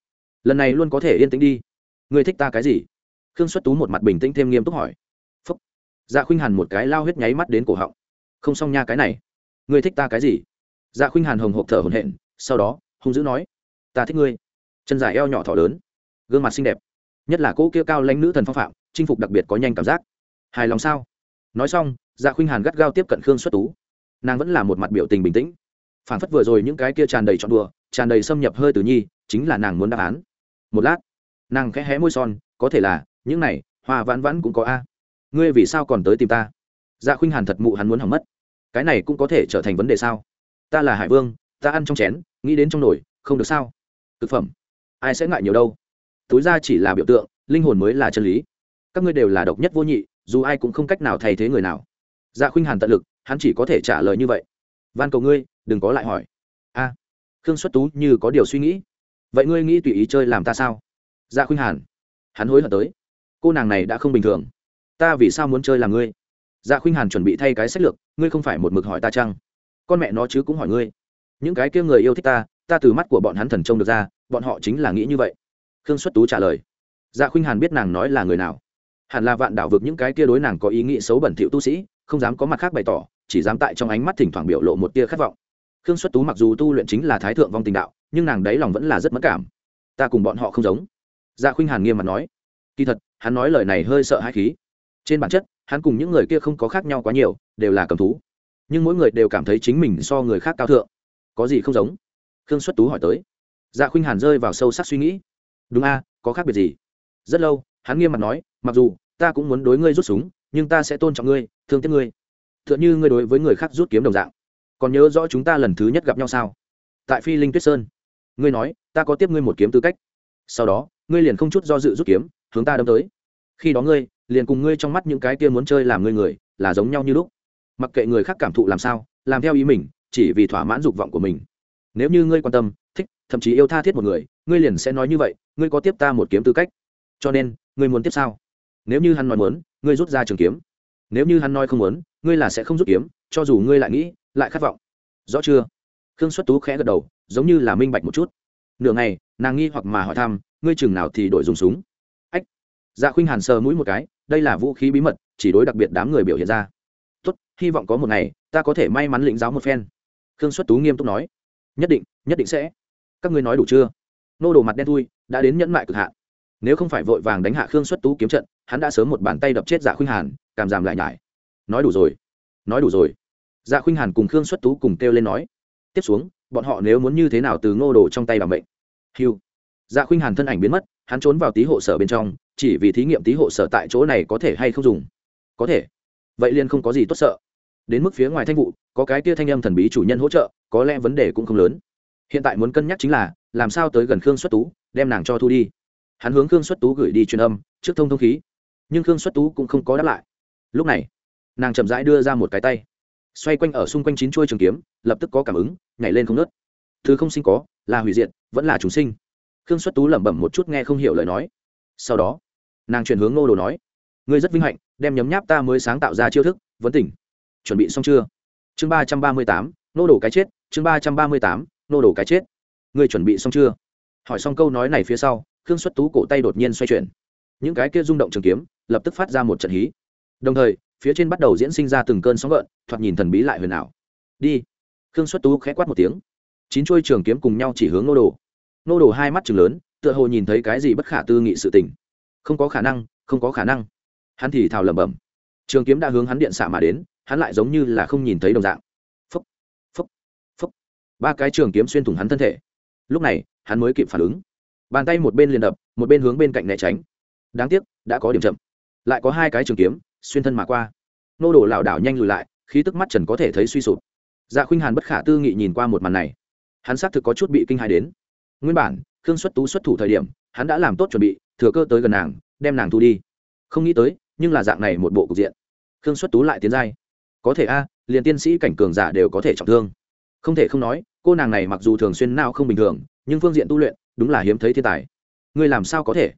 Lần này luôn có thể yên tĩnh đi. Ngươi thích ta cái gì? Khương xuất tú một mặt bình tĩnh thêm nghiêm túc hỏi. Phúc. Dạ khuynh hàn một cái lao huyết nháy mắt đến cổ họng. Không xong nha cái này. Ngươi thích ta cái gì? Dạ khuynh hàn hồng hộp thở hổn hển, sau đó, hung dữ nói. Ta thích ngươi. Chân dài eo nhỏ thỏ lớn. Gương mặt xinh đẹp. Nhất là cỗ kia cao lãnh nữ thần phong phạm, chinh phục đặc biệt có nhanh cảm giác hài lòng sao? Nói xong dạ khuynh hàn gắt gao tiếp cận khương xuất tú. Nàng vẫn là một mặt biểu tình bình tĩnh. Phản phất vừa rồi những cái kia tràn đầy trọn đùa, tràn đầy xâm nhập hơi tử nhi, chính là nàng muốn đáp án. Một lát, nàng khẽ hé môi son, có thể là, những này, hoa vãn vãn cũng có a. Ngươi vì sao còn tới tìm ta? Dạ khuynh hàn thật mụ hắn muốn hỏng mất. Cái này cũng có thể trở thành vấn đề sao? Ta là hải vương, ta ăn trong chén, nghĩ đến trong nồi, không được sao? Thực phẩm, ai sẽ ngại nhiều đâu? Túi ra chỉ là biểu tượng, linh hồn mới là chân lý các ngươi đều là độc nhất vô nhị, dù ai cũng không cách nào thay thế người nào. Dạ khuynh hàn tận lực, hắn chỉ có thể trả lời như vậy. Van cầu ngươi, đừng có lại hỏi. A, khương xuất tú như có điều suy nghĩ. Vậy ngươi nghĩ tùy ý chơi làm ta sao? Dạ khuynh hàn, hắn hối hận tới. Cô nàng này đã không bình thường. Ta vì sao muốn chơi làm ngươi? Dạ khuynh hàn chuẩn bị thay cái sách lược, ngươi không phải một mực hỏi ta chăng? Con mẹ nó chứ cũng hỏi ngươi. Những cái kia người yêu thích ta ta từ mắt của bọn hắn thần trông được ra, bọn họ chính là nghĩ như vậy. Khương xuất tú trả lời. Dạ khuynh hàn biết nàng nói là người nào hẳn là vạn đảo vực những cái kia đối nàng có ý nghĩ xấu bẩn thỉu tu sĩ, không dám có mặt khác bày tỏ, chỉ dám tại trong ánh mắt thỉnh thoảng biểu lộ một tia khát vọng. Khương xuất tú mặc dù tu luyện chính là thái thượng vong tình đạo, nhưng nàng đấy lòng vẫn là rất mất cảm. Ta cùng bọn họ không giống. Dạ khuynh hàn nghiêm mặt nói. Kỳ thật, hắn nói lời này hơi sợ hãi khí. Trên bản chất, hắn cùng những người kia không có khác nhau quá nhiều, đều là cầm thú. Nhưng mỗi người đều cảm thấy chính mình so người khác cao thượng. Có gì không giống? Khương xuất tú hỏi tới. Dạ khuynh hàn rơi vào sâu sắc suy nghĩ. Đúng a, có khác biệt gì? Rất lâu, hắn nghiêm mặt nói, mặc dù ta cũng muốn đối ngươi rút súng, nhưng ta sẽ tôn trọng ngươi, thương tiếc ngươi. T h ư ợ n h ư ngươi đối với người khác rút kiếm đồng dạng. Còn nhớ rõ chúng ta lần thứ nhất gặp nhau sao? Tại phi linh tuyết sơn. Ngươi nói, ta có tiếp ngươi một kiếm tư cách. Sau đó, ngươi liền không chút do dự rút kiếm, hướng ta đâm tới. Khi đó ngươi, liền cùng ngươi trong mắt những cái kia muốn chơi làm ngươi người, là giống nhau như lúc. Mặc kệ người khác cảm thụ làm sao, làm theo ý mình, chỉ vì thỏa mãn dục vọng của mình. Nếu như ngươi quan tâm, thích, thậm chí yêu tha thiết một người, ngươi liền sẽ nói như vậy, ngươi có tiếp ta một kiếm tư cách. Cho nên, ngươi muốn tiếp sao? Nếu như hắn nói muốn, ngươi rút ra trường kiếm. Nếu như hắn nói không muốn, ngươi là sẽ không rút kiếm, cho dù ngươi lại nghĩ, lại khát vọng. Rõ chưa? Khương xuất tú khẽ gật đầu, giống như là minh bạch một chút. Nửa ngày, nàng nghi hoặc mà hỏi thăm, ngươi chừng nào thì đổi dùng súng? Ách! Dạ khuynh hàn sờ mũi một cái, đây là vũ khí bí mật, chỉ đối đặc biệt đám người biểu hiện ra. Tốt, hy vọng có một ngày, ta có thể may mắn lĩnh giáo một phen. Khương xuất tú nghiêm túc nói. Nhất định nhất định sẽ. Các ngươi nói đủ chưa? Nô đồ mặt đen thui, đã đến nhẫn mại cực hạn nếu không phải vội vàng đánh hạ khương xuất tú kiếm trận, hắn đã sớm một bàn tay đập chết dạ khuynh hàn, cảm giảm lại nhải. Nói đủ rồi. Nói đủ rồi. Dạ khuynh hàn cùng khương xuất tú cùng kêu lên nói. Tiếp xuống, bọn họ nếu muốn như thế nào từ ngô đồ trong tay bằng bệnh hiu dạ khuynh hàn thân ảnh biến mất, hắn trốn vào tí hộ sở bên trong, chỉ vì thí nghiệm tí hộ sở tại chỗ này có thể hay không dùng. Có thể. Vậy liền không có gì tốt sợ. Đến mức phía ngoài thanh vụ, có cái tia thanh âm thần bí chủ nhân hỗ trợ, có lẽ vấn đề cũng không lớn. Hiện tại muốn cân nhắc chính là, làm sao tới gần khương xuất tú, đem nàng cho thu đi? Hắn hướng khương xuất tú gửi đi truyền âm, trước thông thông khí. Nhưng khương xuất tú cũng không có đáp lại. Lúc này, nàng chậm rãi đưa ra một cái tay. Xoay quanh ở xung quanh chín chuôi trường kiếm, lập tức có cảm ứng, nhảy lên không nớt thứ không sinh có, là hủy diệt, vẫn là chúng sinh. Khương xuất tú lẩm bẩm một chút nghe không hiểu lời nói. Sau đó, nàng chuyển hướng nô đồ nói, ngươi rất vinh hạnh, đem nhấm nháp ta mới sáng tạo ra chiêu thức, vấn tỉnh. Chuẩn bị xong chưa? Chương ba trăm ba mươi tám nô đồ cái chết, chương ba trăm ba mươi tám nô đồ cái chết. Ngươi chuẩn bị xong chưa? Hỏi xong câu nói này phía sau khương xuất tú cổ tay đột nhiên xoay chuyển. Những cái kia rung động trường kiếm lập tức phát ra một trận hí. Đồng thời, phía trên bắt đầu diễn sinh ra từng cơn sóng gợn, thoạt nhìn thần bí lại huyền ảo. Đi. Khương xuất tú khẽ quát một tiếng. Chín chuôi trường kiếm cùng nhau chỉ hướng nô đồ. Nô đồ hai mắt chừng lớn, tựa hồ nhìn thấy cái gì bất khả tư nghị sự tình. Không có khả năng, không có khả năng. Hắn thì thào lẩm bẩm. Trường kiếm đã hướng hắn điện xạ mà đến, hắn lại giống như là không nhìn thấy đồng dạng. Phúc phúc phúc ba cái trường kiếm xuyên thủng hắn thân thể. Lúc này, hắn mới kịp phản ứng bàn tay một bên liền đập, một bên hướng bên cạnh né tránh. Đáng tiếc, đã có điểm chậm. Lại có hai cái trường kiếm, xuyên thân mà qua. Nô đồ lảo đảo nhanh lùi lại, khí tức mắt trần có thể thấy suy sụp. Dạ khuynh hàn bất khả tư nghị nhìn qua một màn này. Hắn xác thực có chút bị kinh hài đến. Nguyên bản, khương xuất tú xuất thủ thời điểm, hắn đã làm tốt chuẩn bị, thừa cơ tới gần nàng, đem nàng thu đi. Không nghĩ tới, nhưng là dạng này một bộ cục diện. Khương xuất tú lại tiến giai. Có thể a, liền tiên sĩ cảnh cường giả đều có thể trọng thương. Không thể không nói, cô nàng này mặc dù thường xuyên nào không bình thường, nhưng phương diện tu luyện đúng là hiếm thấy thiên tài. Ngươi làm sao có thể?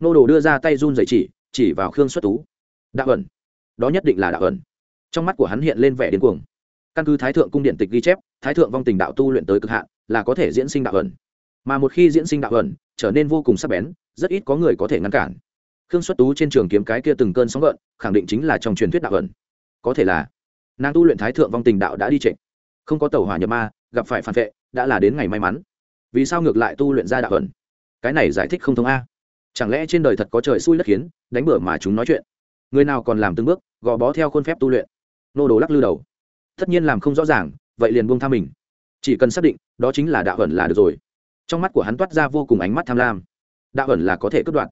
Nô đồ đưa ra tay run dậy chỉ chỉ vào khương xuất tú. Đạo ẩn. Đó nhất định là đạo ẩn. Trong mắt của hắn hiện lên vẻ điên cuồng. Căn cứ thái thượng cung điện tịch ghi chép, thái thượng vong tình đạo tu luyện tới cực hạn, là có thể diễn sinh đạo ẩn. Mà một khi diễn sinh đạo ẩn, trở nên vô cùng sắc bén, rất ít có người có thể ngăn cản. Khương xuất tú trên trường kiếm cái kia từng cơn sóng gợn, khẳng định chính là trong truyền thuyết đạo ẩn. Có thể là, nàng tu luyện thái thượng vong tình đạo đã đi trịnh không có tàu hỏa nhập ma, gặp phải phản vệ, đã là đến ngày may mắn vì sao ngược lại tu luyện ra đạo ẩn cái này giải thích không thông a. Chẳng lẽ trên đời thật có trời xui đất khiến, đánh bừa mà chúng nói chuyện? Người nào còn làm từng bước, gò bó theo khuôn phép tu luyện? Nô đồ lắc lư đầu. Tất nhiên làm không rõ ràng, vậy liền buông tha mình. Chỉ cần xác định, đó chính là đạo ẩn là được rồi. Trong mắt của hắn toát ra vô cùng ánh mắt tham lam. Đạo ẩn là có thể cướp đoạt.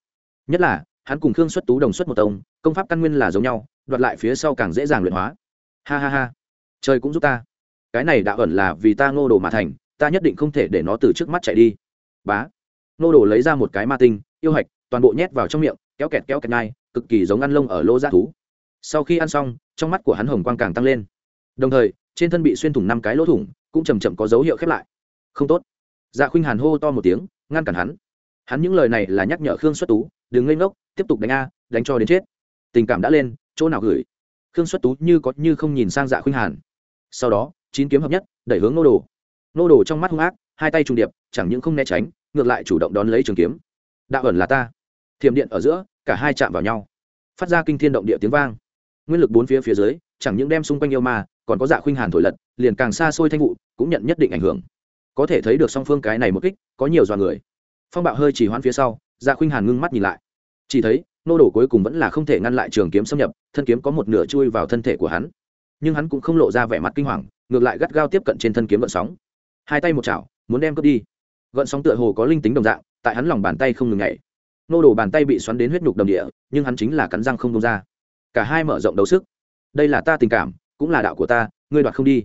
Nhất là, hắn cùng khương xuất tú đồng xuất một tông, công pháp căn nguyên là giống nhau, đoạt lại phía sau càng dễ dàng luyện hóa. Ha ha ha. Trời cũng giúp ta. Cái này đạo ẩn là vì ta ngô đồ mà thành ta nhất định không thể để nó từ trước mắt chạy đi. Bá. Nô đồ lấy ra một cái ma tinh, yêu hạch, toàn bộ nhét vào trong miệng, kéo kẹt kéo kẹt ngay, cực kỳ giống ăn lông ở lô g thú. Sau khi ăn xong, trong mắt của hắn hồng quang càng tăng lên. Đồng thời, trên thân bị xuyên thủng năm cái lỗ thủng, cũng chầm chậm có dấu hiệu khép lại. Không tốt. Dạ khuynh hàn hô to một tiếng, ngăn cản hắn. Hắn những lời này là nhắc nhở khương xuất tú, đừng ngây ngốc, tiếp tục đánh a, đánh cho đến chết. Tình cảm đã lên, chỗ nào gửi? Khương xuất tú như có như không nhìn sang dạ khuynh hàn. Sau đó, chín kiếm hợp nhất, đẩy hướng nô đồ nô đồ trong mắt hung ác, hai tay trùng điệp, chẳng những không né tránh, ngược lại chủ động đón lấy trường kiếm. Đạo ẩn là ta. Thiểm điện ở giữa, cả hai chạm vào nhau. Phát ra kinh thiên động địa tiếng vang. Nguyên lực bốn phía phía dưới, chẳng những đem xung quanh yêu ma, còn có dạ khuynh hàn thổi lật, liền càng xa xôi thanh vụ, cũng nhận nhất định ảnh hưởng. Có thể thấy được song phương cái này một kích, có nhiều dọa người. Phong bạo hơi chỉ hoãn phía sau dạ khuynh hàn ngưng mắt nhìn lại. Chỉ thấy, nô đổ cuối cùng vẫn là không thể ngăn lại trường kiếm xâm nhập, thân kiếm có một nửa chui vào thân thể của hắn. Nhưng hắn cũng không lộ ra vẻ mặt kinh hoàng, ngược lại gắt gao tiếp cận trên thân kiếm vận sóng hai tay một chảo, muốn đem cướp đi. Gợn sóng tựa hồ có linh tính đồng dạng, tại hắn lòng bàn tay không ngừng nhảy. Nô đổ bàn tay bị xoắn đến huyết nhục đầm địa, nhưng hắn chính là cắn răng không công ra. Cả hai mở rộng đấu sức. Đây là ta tình cảm, cũng là đạo của ta, ngươi đoạt không đi.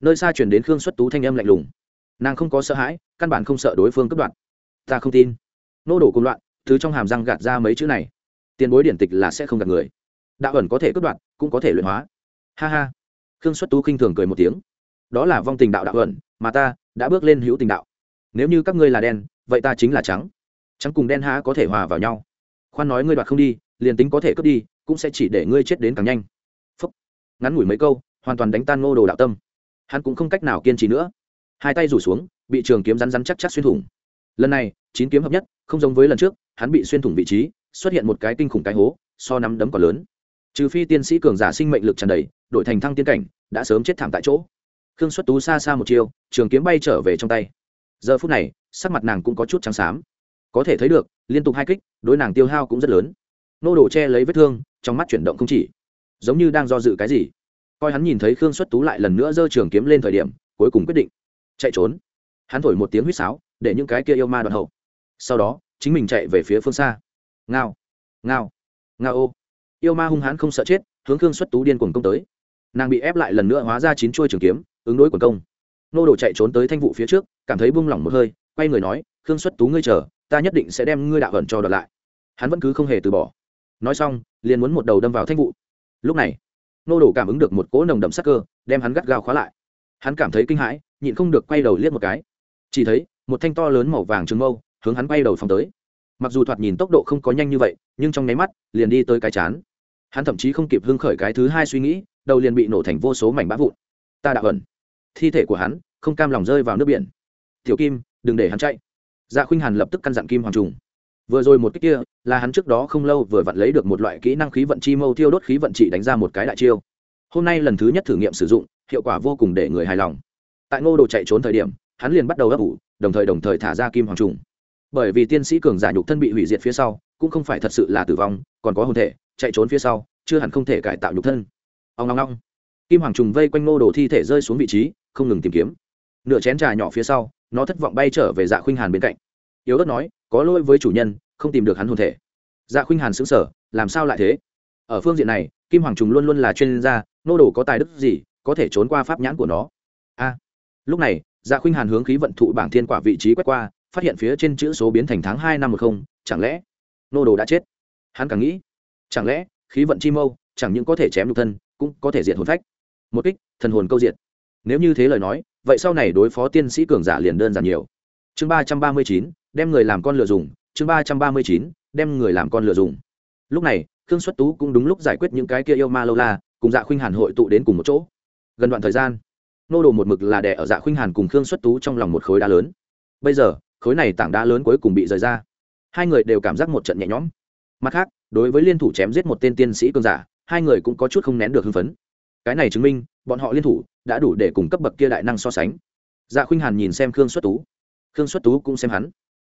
Nơi xa chuyển đến khương xuất tú thanh âm lạnh lùng. Nàng không có sợ hãi, căn bản không sợ đối phương cướp đoạt. Ta không tin. Nô đổ cùng loạn thứ trong hàm răng gạt ra mấy chữ này. Tiền bối điển tịch là sẽ không gạt người. Đạo ẩn có thể cướp đoạt, cũng có thể luyện hóa. Ha ha. Khương xuất tú khinh thường cười một tiếng. Đó là vong tình đạo đạo ẩn, mà ta đã bước lên hữu tình đạo. Nếu như các ngươi là đen, vậy ta chính là trắng. Trắng cùng đen há có thể hòa vào nhau. Khoan nói ngươi đoạt không đi, liền tính có thể cướp đi, cũng sẽ chỉ để ngươi chết đến càng nhanh. Phúc. ngắn ngủi mấy câu, hoàn toàn đánh tan ngô đồ đạo tâm. Hắn cũng không cách nào kiên trì nữa. Hai tay rủ xuống, bị trường kiếm rắn rắn chắc chắc xuyên thủng. Lần này, chín kiếm hợp nhất, không giống với lần trước, hắn bị xuyên thủng vị trí, xuất hiện một cái kinh khủng cái hố, so nắm đấm còn lớn. Trừ phi tiên sĩ cường giả sinh mệnh lực tràn đầy, đổi thành thăng tiên cảnh, đã sớm chết thảm tại chỗ khương xuất tú xa xa một chiều trường kiếm bay trở về trong tay. Giờ phút này, sắc mặt nàng cũng có chút trắng xám. Có thể thấy được, liên tục hai kích, đối nàng tiêu hao cũng rất lớn. Nô đổ che lấy vết thương, trong mắt chuyển động không chỉ. Giống như đang do dự cái gì. Coi hắn nhìn thấy khương xuất tú lại lần nữa giơ trường kiếm lên thời điểm, cuối cùng quyết định chạy trốn. Hắn thổi một tiếng huýt sáo, để những cái kia yêu ma đoạn hậu. Sau đó, chính mình chạy về phía phương xa. Ngao ngao ngao ô. Yêu ma hung hãn không sợ chết, hướng khương xuất tú điên cuồng công tới. Nàng bị ép lại lần nữa hóa ra chín chuôi trường kiếm ứng đối quần công. Nô đồ chạy trốn tới thanh vụ phía trước, cảm thấy buông lỏng một hơi, quay người nói, khương xuất tú ngươi chờ, ta nhất định sẽ đem ngươi đạo hận cho đợt lại. Hắn vẫn cứ không hề từ bỏ. Nói xong, liền muốn một đầu đâm vào thanh vụ. Lúc này, nô đồ cảm ứng được một cỗ nồng đậm sắc cơ, đem hắn gắt gao khóa lại. Hắn cảm thấy kinh hãi, nhịn không được quay đầu liếc một cái. Chỉ thấy, một thanh to lớn màu vàng trừng mâu, hướng hắn quay đầu phòng tới. Mặc dù thoạt nhìn tốc độ không có nhanh như vậy, nhưng trong nháy mắt, liền đi tới cái chán. Hắn thậm chí không kịp hưng khởi cái thứ hai suy nghĩ, đầu liền bị nổ thành vô số mảnh bã vụn. Ta đạo ẩn thi thể của hắn không cam lòng rơi vào nước biển. Tiểu kim, đừng để hắn chạy. Dạ khuynh hàn lập tức căn dặn kim hoàng trùng. Vừa rồi một cái kia là hắn trước đó không lâu vừa vặn lấy được một loại kỹ năng khí vận chi mâu thiêu đốt khí vận trị đánh ra một cái đại chiêu. Hôm nay lần thứ nhất thử nghiệm sử dụng, hiệu quả vô cùng để người hài lòng. Tại ngô đồ chạy trốn thời điểm, hắn liền bắt đầu ấp ủ, đồng thời đồng thời thả ra kim hoàng trùng. Bởi vì tiên sĩ cường giả nhục thân bị hủy diệt phía sau, cũng không phải thật sự là tử vong, còn có hồn thể, chạy trốn phía sau, chưa hẳn không thể cải tạo nhục thân. Ông long long. Kim hoàng trùng vây quanh ngô đồ thi thể rơi xuống vị trí không ngừng tìm kiếm. Nửa chén trà nhỏ phía sau, nó thất vọng bay trở về dạ khuynh hàn bên cạnh. Yếu ớt nói, có lỗi với chủ nhân, không tìm được hắn hồn thể. Dạ khuynh hàn xứng sở làm sao lại thế? Ở phương diện này, kim hoàng trùng luôn luôn là chuyên gia, nô đồ có tài đức gì, có thể trốn qua pháp nhãn của nó? A. Lúc này dạ khuynh hàn hướng khí vận thụ bảng thiên quả vị trí quét qua, phát hiện phía trên chữ số biến thành tháng hai năm một không, chẳng lẽ nô đồ đã chết? Hắn càng nghĩ, chẳng lẽ khí vận chi mâu, chẳng những có thể chém nhục thân, cũng có thể diệt hồn phách? Một kích, thần hồn câu diệt nếu như thế lời nói, vậy sau này đối phó tiên sĩ cường giả liền đơn giản nhiều. Chương ba trăm ba mươi chín, đem người làm con lừa dùng. Chương ba trăm ba mươi chín, đem người làm con lừa dùng. Lúc này, khương xuất tú cũng đúng lúc giải quyết những cái kia yêu ma lâu la, cùng dạ khuynh hàn hội tụ đến cùng một chỗ. Gần đoạn thời gian, nô đồ một mực là đẻ ở dạ khuynh hàn cùng khương xuất tú trong lòng một khối đá lớn. Bây giờ, khối này tảng đá lớn cuối cùng bị rời ra. Hai người đều cảm giác một trận nhẹ nhõm. Mặt khác, đối với liên thủ chém giết một tên tiên sĩ cơn giả, hai người cũng có chút không nén được hưng phấn cái này chứng minh, bọn họ liên thủ, đã đủ để cùng cấp bậc kia đại năng so sánh. Dạ khuynh hàn nhìn xem khương xuất tú. Khương xuất tú cũng xem hắn.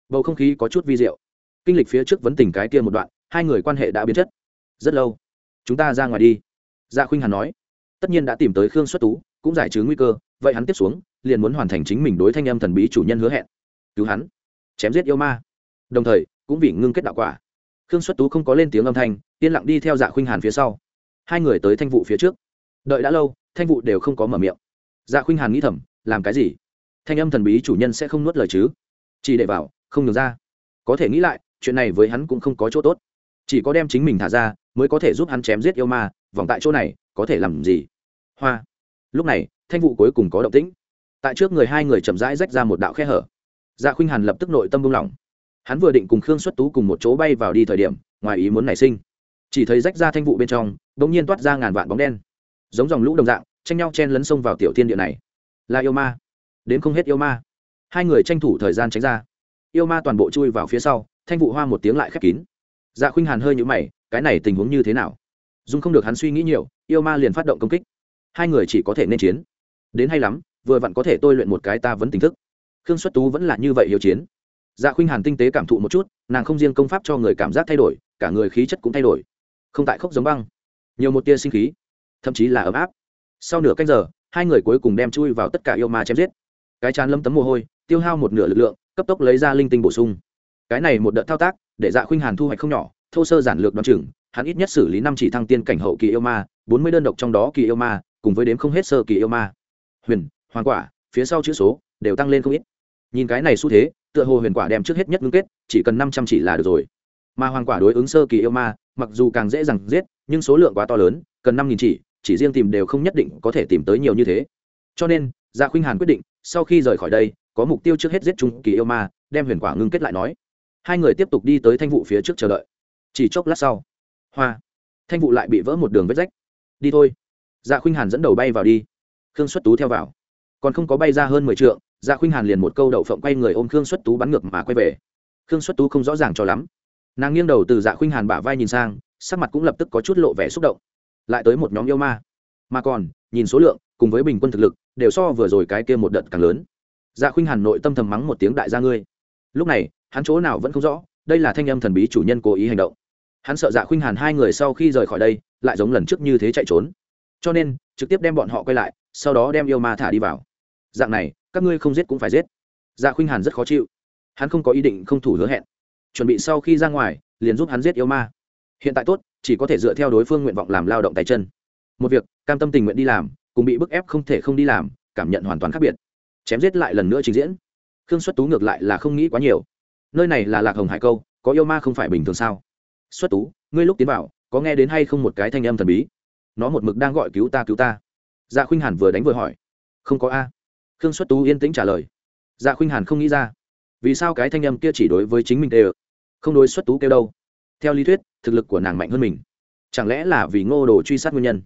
Bầu không khí có chút vi diệu. Kinh lịch phía trước vấn tình cái kia một đoạn, hai người quan hệ đã biến chất. Rất lâu. Chúng ta ra ngoài đi. Dạ khuynh hàn nói. Tất nhiên đã tìm tới khương xuất tú, cũng giải trừ nguy cơ, vậy hắn tiếp xuống, liền muốn hoàn thành chính mình đối thanh âm thần bí chủ nhân hứa hẹn. Cứu hắn. Chém giết yêu ma. Đồng thời, cũng vì ngưng kết đạo quả. Khương xuất tú không có lên tiếng âm thanh, yên lặng đi theo dạ khuynh hàn phía sau. Hai người tới thanh vụ phía trước đợi đã lâu, thanh vụ đều không có mở miệng. Dạ khuynh hàn nghĩ thầm, làm cái gì? Thanh âm thần bí chủ nhân sẽ không nuốt lời chứ? Chỉ để vào, không được ra. Có thể nghĩ lại, chuyện này với hắn cũng không có chỗ tốt. Chỉ có đem chính mình thả ra, mới có thể giúp hắn chém giết yêu ma, vòng tại chỗ này, có thể làm gì? Hoa. Lúc này, thanh vụ cuối cùng có động tĩnh. Tại trước người hai người chậm rãi rách ra một đạo khe hở. Dạ khuynh hàn lập tức nội tâm buông lỏng. Hắn vừa định cùng khương xuất tú cùng một chỗ bay vào đi thời điểm, ngoài ý muốn nảy sinh. Chỉ thấy rách ra thanh vụ bên trong đ ỗ n g nhiên toát ra ngàn vạn bóng đen giống dòng lũ đồng dạng, tranh nhau chen lấn sông vào tiểu thiên địa này. Là yêu ma. Đến không hết yêu ma. Hai người tranh thủ thời gian tránh ra. Yêu ma toàn bộ chui vào phía sau, thanh vụ hoa một tiếng lại khép kín. Dạ khuynh hàn hơi nhũ mày, cái này tình huống như thế nào? Dung không được hắn suy nghĩ nhiều, yêu ma liền phát động công kích. Hai người chỉ có thể nên chiến. Đến hay lắm, vừa vặn có thể tôi luyện một cái ta vẫn tỉnh thức. Khương xuất tú vẫn là như vậy hiếu chiến. Dạ khuynh hàn tinh tế cảm thụ một chút, nàng không riêng công pháp cho người cảm giác thay đổi, cả người khí chất cũng thay đổi. Không tại khốc giống băng. Nhiều một tia sinh khí thậm chí là ấm áp. Sau nửa canh giờ, hai người cuối cùng đem chui vào tất cả yêu ma chém giết. Cái chán lâm tấm mồ hôi, tiêu hao một nửa lực lượng, cấp tốc lấy ra linh tinh bổ sung. Cái này một đợt thao tác, để dạ khuynh hàn thu hoạch không nhỏ, thô sơ giản lược đoán chừng, hắn ít nhất xử lý năm chỉ thăng tiên cảnh hậu kỳ yêu ma, bốn mươi đơn độc trong đó kỳ yêu ma, cùng với đếm không hết sơ kỳ yêu ma. Huyền, hoàng quả, phía sau chữ số, đều tăng lên không ít. Nhìn cái này xu thế, tựa hồ huyền quả đem trước hết nhất ngưng kết, chỉ cần năm trăm chỉ là được rồi. Mà hoàng quả đối ứng sơ kỳ yêu ma, mặc dù càng dễ dàng giết, nhưng số lượng quá to lớn, cần năm nghìn chỉ chỉ riêng tìm đều không nhất định có thể tìm tới nhiều như thế. Cho nên gia khuynh hàn quyết định, sau khi rời khỏi đây, có mục tiêu trước hết giết trung kỳ yêu ma, đem huyền quả ngưng kết lại nói. Hai người tiếp tục đi tới thanh vụ phía trước chờ đợi. Chỉ chốc lát sau, hoa, thanh vụ lại bị vỡ một đường vết rách. Đi thôi. Dạ khuynh hàn dẫn đầu bay vào đi. Khương xuất tú theo vào. Còn không có bay ra hơn mười t dạ khuynh hàn liền một câu đậu phộng quay người ôm khương xuất tú bắn ngược mà quay về. Khương xuất tú không rõ ràng cho lắm. Nàng nghiêng đầu từ dạ khuynh hàn bả vai nhìn sang, sắc mặt cũng lập tức có chút lộ vẻ xúc động lại tới một nhóm yêu ma. Mà còn, nhìn số lượng, cùng với bình quân thực lực, đều so vừa rồi cái kia một đợt càng lớn. Dạ khuynh hàn nội tâm thầm mắng một tiếng đại gia ngươi. Lúc này, hắn chỗ nào vẫn không rõ, đây là thanh âm thần bí chủ nhân cố ý hành động. Hắn sợ dạ khuynh hàn hai người sau khi rời khỏi đây, lại giống lần trước như thế chạy trốn. Cho nên, trực tiếp đem bọn họ quay lại, sau đó đem yêu ma thả đi vào. Dạng này, các ngươi không giết cũng phải giết. Dạ khuynh hàn rất khó chịu. Hắn không có ý định không thủ hứa hẹn. Chuẩn bị sau khi ra ngoài, liền giúp hắn giết yêu ma. Hiện tại tốt chỉ có thể dựa theo đối phương nguyện vọng làm lao động tay chân. Một việc, cam tâm tình nguyện đi làm, cùng bị bức ép không thể không đi làm, cảm nhận hoàn toàn khác biệt. Chém giết lại lần nữa trình diễn. Khương xuất tú ngược lại là không nghĩ quá nhiều. Nơi này là lạc hồng hải câu, có yêu ma không phải bình thường sao? Xuất tú, ngươi lúc tiến vào, có nghe đến hay không một cái thanh âm thần bí? Nó một mực đang gọi cứu ta cứu ta. Dạ khuynh hàn vừa đánh vừa hỏi. Không có a. Khương xuất tú yên tĩnh trả lời. Dạ khuynh hàn không nghĩ ra. Vì sao cái thanh âm kia chỉ đối với chính mình đều? Không đối xuất tú kêu đâu theo lý thuyết, thực lực của nàng mạnh hơn mình. Chẳng lẽ là vì ngô đồ truy sát nguyên nhân?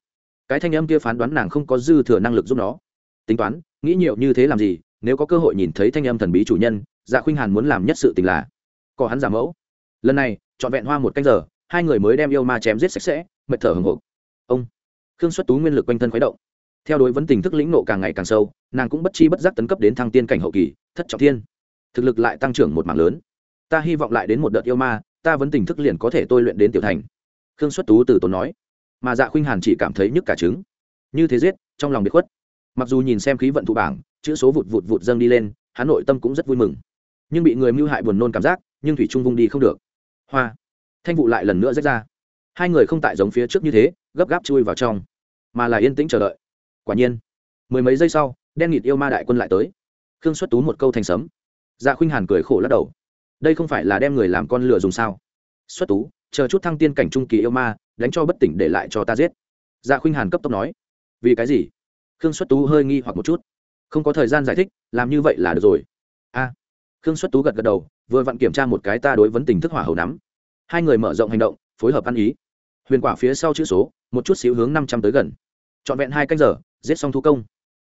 Cái thanh âm kia phán đoán nàng không có dư thừa năng lực giúp nó. Tính toán, nghĩ nhiều như thế làm gì, nếu có cơ hội nhìn thấy thanh âm thần bí chủ nhân dạ khuynh hàn muốn làm nhất sự tình là có hắn giả mẫu. Lần này, trọn vẹn hoa một canh giờ, hai người mới đem yêu ma chém giết sạch sẽ, mệt thở hồng hộc. Ông, khương xuất tú nguyên lực quanh thân khuấy động. Theo đối vấn tình thức lĩnh nộ càng ngày càng sâu, nàng cũng bất chi bất giác tấn cấp đến thăng tiên cảnh hậu kỳ, thất trọng thiên. Thực lực lại tăng trưởng một mảng lớn. Ta hy vọng lại đến một đợt yêu ma ta vẫn tình thức liền có thể tôi luyện đến tiểu thành. Khương xuất tú từ tốn nói. Mà dạ khuynh hàn chỉ cảm thấy nhức cả trứng. Như thế giết, trong lòng bị khuất. Mặc dù nhìn xem khí vận thụ bảng, chữ số vụt vụt vụt dâng đi lên hắn nội tâm cũng rất vui mừng. Nhưng bị người mưu hại buồn nôn cảm giác, nhưng thủy trung vung đi không được. Hoa. Thanh vụ lại lần nữa rách ra. Hai người không tại giống phía trước như thế, gấp gáp chui vào trong. Mà là yên tĩnh chờ đợi. Quả nhiên, mười mấy giây sau, đen nghịt yêu ma đại quân lại tới. Khương xuất tú một câu thành sấm. Dạ khuynh hàn cười khổ lắc đầu đây không phải là đem người làm con lửa dùng sao? Xuất tú, chờ chút thăng tiên cảnh trung kỳ yêu ma, đánh cho bất tỉnh để lại cho ta giết. Dạ khuynh hàn cấp tốc nói. Vì cái gì? Khương xuất tú hơi nghi hoặc một chút. Không có thời gian giải thích, làm như vậy là được rồi. A. Khương xuất tú gật gật đầu, vừa vặn kiểm tra một cái ta đối vấn tình thức hỏa hầu nắm. Hai người mở rộng hành động, phối hợp ăn ý. Huyền quả phía sau chữ số, một chút xíu hướng năm trăm tới gần. Trọn vẹn hai canh giờ, giết xong thu công.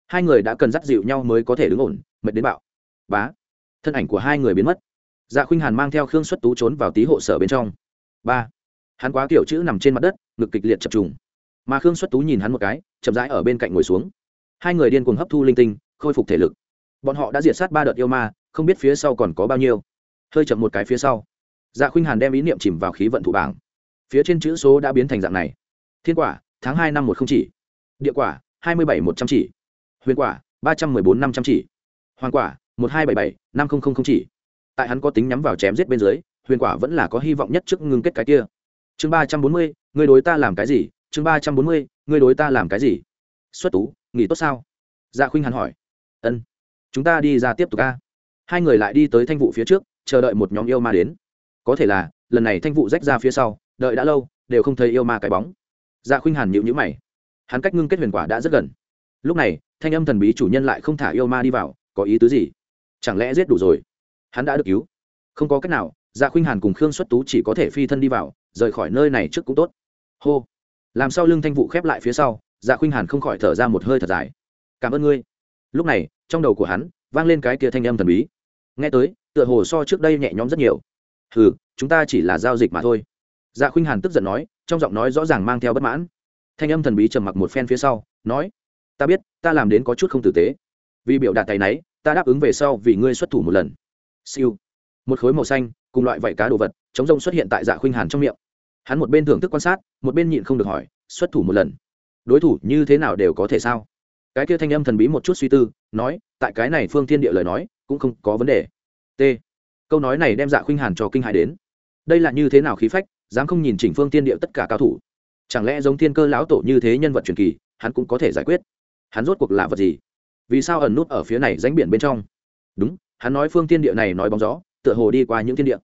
Hai người đã cần dắt dịu nhau mới có thể đứng ổn, mệt đến bạo. Bá. Thân ảnh của hai người biến mất dạ khuynh hàn mang theo khương xuất tú trốn vào tí hộ sở bên trong. Ba. Hắn quá kiểu chữ nằm trên mặt đất, ngực kịch liệt chập trùng. Mà khương xuất tú nhìn hắn một cái, chậm rãi ở bên cạnh ngồi xuống. Hai người điên cuồng hấp thu linh tinh, khôi phục thể lực. Bọn họ đã diệt sát ba đợt yêu ma, không biết phía sau còn có bao nhiêu. Hơi chậm một cái phía sau dạ khuynh hàn đem ý niệm chìm vào khí vận thủ bảng. Phía trên chữ số đã biến thành dạng này. Thiên quả, tháng hai năm một không chỉ. Địa quả, hai mươi bảy một trăm chỉ. Huyền quả, ba trăm mười bốn năm trăm chỉ. Hoàng quả, một hai bảy bảy, năm không không không chỉ tại hắn có tính nhắm vào chém giết bên dưới, huyền quả vẫn là có hy vọng nhất trước ngưng kết cái kia. Chương ba trăm bốn mươi người đối ta làm cái gì? Chương ba trăm bốn mươi người đối ta làm cái gì? Xuất tú, nghỉ tốt sao? Dạ khuynh hắn hỏi. Ân. Chúng ta đi ra tiếp tục ca hai người lại đi tới thanh vụ phía trước, chờ đợi một nhóm yêu ma đến. Có thể là, lần này thanh vụ rách ra phía sau, đợi đã lâu, đều không thấy yêu ma cái bóng. Dạ khuynh hàn nhịu nhữ mày. Hắn cách ngưng kết huyền quả đã rất gần. Lúc này, thanh âm thần bí chủ nhân lại không thả yêu ma đi vào, có ý tứ gì? Chẳng lẽ giết đủ rồi? Hắn đã được cứu. Không có cách nào dạ khuynh hàn cùng khương xuất tú chỉ có thể phi thân đi vào, rời khỏi nơi này trước cũng tốt. Hô. Làm sao lưng thanh vụ khép lại phía sau dạ khuynh hàn không khỏi thở ra một hơi thật dài. Cảm ơn ngươi. Lúc này, trong đầu của hắn, vang lên cái kia thanh âm thần bí. Nghe tới, tựa hồ so trước đây nhẹ nhõm rất nhiều. Hừ, chúng ta chỉ là giao dịch mà thôi. Dạ khuynh hàn tức giận nói, trong giọng nói rõ ràng mang theo bất mãn. Thanh âm thần bí trầm mặc một phen phía sau, nói, ta biết, ta làm đến có chút không tử tế. Vì biểu đạt tay náy, ta đáp ứng về sau vì ngươi xuất thủ một lần siêu. Một khối màu xanh, cùng loại vảy cá đồ vật chống rông xuất hiện tại dạ khuynh hàn trong miệng. Hắn một bên thưởng thức quan sát, một bên nhịn không được hỏi, xuất thủ một lần, đối thủ như thế nào đều có thể sao? Cái kia thanh âm thần bí một chút suy tư, nói, tại cái này phương thiên địa lời nói, cũng không có vấn đề. T. Câu nói này đem dạ khuynh hàn cho kinh hại đến. Đây là như thế nào khí phách, dám không nhìn chỉnh phương tiên địa tất cả cao thủ? Chẳng lẽ giống thiên cơ lão tổ như thế nhân vật truyền kỳ, hắn cũng có thể giải quyết? Hắn rốt cuộc là vật gì? Vì sao ẩn nút ở phía này ránh biển bên trong? Đúng hắn nói phương tiên địa này nói bóng gió, tựa hồ đi qua những tiên địa.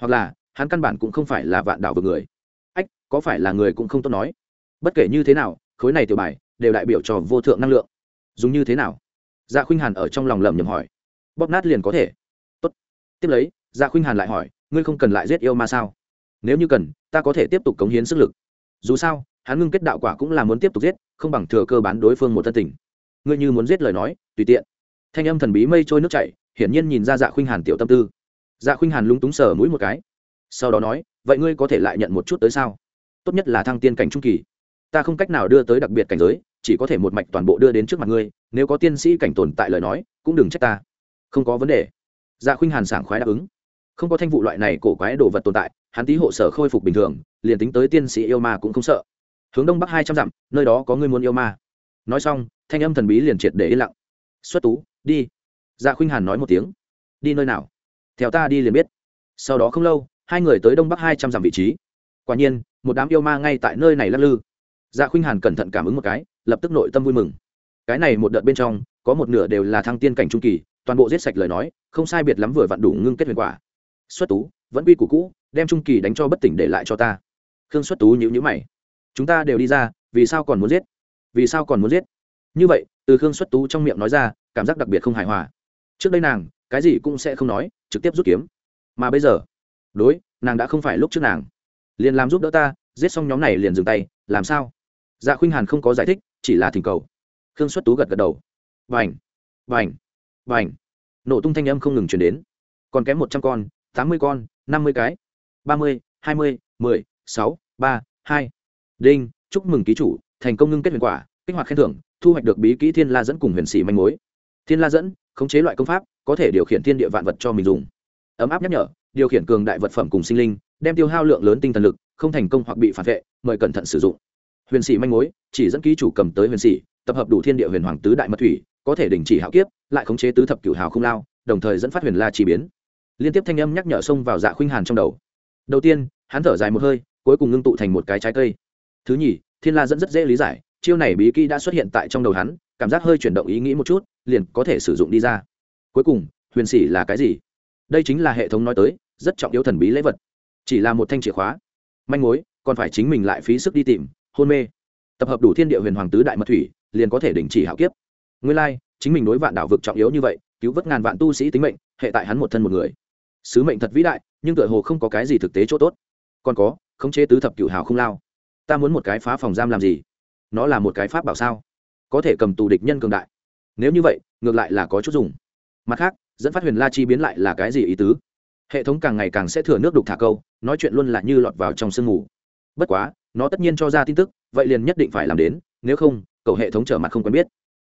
Hoặc là, hắn căn bản cũng không phải là vạn đảo vực người. Ách, có phải là người cũng không tốt nói. Bất kể như thế nào, khối này tiểu bài đều đại biểu cho vô thượng năng lượng. Dùng như thế nào? Dạ khuynh hàn ở trong lòng lẩm nhẩm hỏi. Bóp nát liền có thể. Tốt. Tiếp lấy dạ khuynh hàn lại hỏi, ngươi không cần lại giết yêu ma sao? Nếu như cần, ta có thể tiếp tục cống hiến sức lực. Dù sao, hắn ngưng kết đạo quả cũng là muốn tiếp tục giết, không bằng thừa cơ bán đối phương một thân tình. Ngươi như muốn giết lời nói, tùy tiện. Thanh âm thần bí mây trôi nước chảy hiển nhiên nhìn ra dạ khuynh hàn tiểu tâm tư. Dạ khuynh hàn lúng túng sờ mũi một cái. Sau đó nói, vậy ngươi có thể lại nhận một chút tới sao? Tốt nhất là thăng tiên cảnh trung kỳ. Ta không cách nào đưa tới đặc biệt cảnh giới, chỉ có thể một mạch toàn bộ đưa đến trước mặt ngươi. Nếu có tiên sĩ cảnh tồn tại lời nói, cũng đừng trách ta. Không có vấn đề. Dạ khuynh hàn sảng khoái đáp ứng. Không có thanh vụ loại này cổ quái đồ vật tồn tại, hắn tí hộ sở khôi phục bình thường, liền tính tới tiên sĩ yêu ma cũng không sợ. Hướng đông bắc hai trăm dặm, nơi đó có người muốn yêu ma. Nói xong, thanh âm thần bí liền triệt để yên lặng. Xuất tú, đi dạ khuynh hàn nói một tiếng. Đi nơi nào? Theo ta đi liền biết. Sau đó không lâu, hai người tới đông bắc hai trăm dặm vị trí. Quả nhiên, một đám yêu ma ngay tại nơi này lắc lư. Dạ khuynh hàn cẩn thận cảm ứng một cái, lập tức nội tâm vui mừng. Cái này một đợt bên trong, có một nửa đều là thăng tiên cảnh trung kỳ, toàn bộ giết sạch lời nói, không sai biệt lắm vừa vặn đủ ngưng kết huyền quả. Xuất tú, vẫn quy củ cũ, đem trung kỳ đánh cho bất tỉnh để lại cho ta. Khương xuất tú nhữ nhữ mày. Chúng ta đều đi ra, vì sao còn muốn giết? Vì sao còn muốn giết? Như vậy, từ khương xuất tú trong miệng nói ra, cảm giác đặc biệt không hài hòa trước đây nàng, cái gì cũng sẽ không nói, trực tiếp rút kiếm. Mà bây giờ, đối, nàng đã không phải lúc trước nàng. Liền làm giúp đỡ ta, giết xong nhóm này liền dừng tay, làm sao? Dạ khuynh hàn không có giải thích, chỉ là thỉnh cầu. Khương xuất tú gật gật đầu. Vành vành vành nổ tung thanh âm không ngừng chuyển đến. Còn kém một trăm con, tám mươi con, năm mươi cái. ba mươi, hai mươi, mười, sáu, ba, hai. Đinh, chúc mừng ký chủ, thành công ngưng kết huyền quả, kích hoạt khen thưởng, thu hoạch được bí kỹ thiên la dẫn cùng huyền sĩ manh mối. Thiên la dẫn khống chế loại công pháp, có thể điều khiển thiên địa vạn vật cho mình dùng. Ấm áp nhắc nhở, điều khiển cường đại vật phẩm cùng sinh linh, đem tiêu hao lượng lớn tinh thần lực, không thành công hoặc bị phản vệ, mời cẩn thận sử dụng. Huyền sĩ manh mối, chỉ dẫn ký chủ cầm tới huyền sĩ, tập hợp đủ thiên địa huyền hoàng tứ đại mật thủy, có thể đình chỉ hạo kiếp, lại khống chế tứ thập cửu hào không lao, đồng thời dẫn phát huyền la chỉ biến. Liên tiếp thanh âm nhắc nhở xông vào dạ khuynh hàn trong đầu. Đầu tiên, hắn thở dài một hơi, cuối cùng ngưng tụ thành một cái trái cây. Thứ nhì, thiên la dẫn rất dễ lý giải, chiêu này bí kỹ đã xuất hiện tại trong đầu hắn cảm giác hơi chuyển động ý nghĩ một chút, liền có thể sử dụng đi ra. Cuối cùng, huyền sĩ là cái gì? Đây chính là hệ thống nói tới, rất trọng yếu thần bí lễ vật. Chỉ là một thanh chìa khóa. Manh mối, còn phải chính mình lại phí sức đi tìm, hôn mê. Tập hợp đủ thiên địa huyền hoàng tứ đại mật thủy, liền có thể đình chỉ hạo kiếp. Nguyên lai, chính mình đối vạn đảo vực trọng yếu như vậy, cứu vớt ngàn vạn tu sĩ tính mệnh, hệ tại hắn một thân một người. Sứ mệnh thật vĩ đại, nhưng tựa hồ không có cái gì thực tế chỗ tốt. Còn có, khống chế tứ thập cửu hào không lao. Ta muốn một cái phá phòng giam làm gì? Nó là một cái pháp bảo sao? Có thể cầm tù địch nhân cường đại. Nếu như vậy, ngược lại là có chút dùng. Mặt khác, dẫn phát huyền la chi biến lại là cái gì ý tứ? Hệ thống càng ngày càng sẽ thừa nước đục thả câu, nói chuyện luôn là như lọt vào trong sương mù. Bất quá, nó tất nhiên cho ra tin tức, vậy liền nhất định phải làm đến, nếu không, cậu hệ thống trở mặt không quen biết.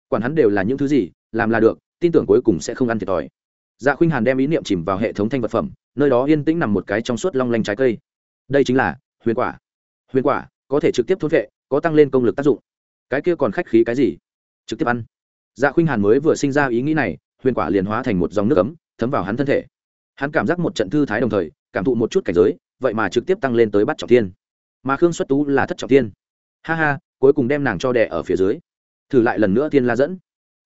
Quản hắn đều là những thứ gì, làm là được, tin tưởng cuối cùng sẽ không ăn thiệt thòi. Dạ khuynh hàn đem ý niệm chìm vào hệ thống thanh vật phẩm, nơi đó yên tĩnh nằm một cái trong suốt long lanh trái cây. Đây chính là huyền quả. Huyền quả có thể trực tiếp thôn vệ có tăng lên công lực tác dụng cái kia còn khách khí cái gì? Trực tiếp ăn. Dạ khuynh hàn mới vừa sinh ra ý nghĩ này, huyền quả liền hóa thành một dòng nước ấm, thấm vào hắn thân thể. Hắn cảm giác một trận thư thái đồng thời, cảm thụ một chút cảnh giới, vậy mà trực tiếp tăng lên tới bắt trọng thiên. Mà khương xuất tú là thất trọng thiên. Ha ha, cuối cùng đem nàng cho đẻ ở phía dưới. Thử lại lần nữa thiên la dẫn.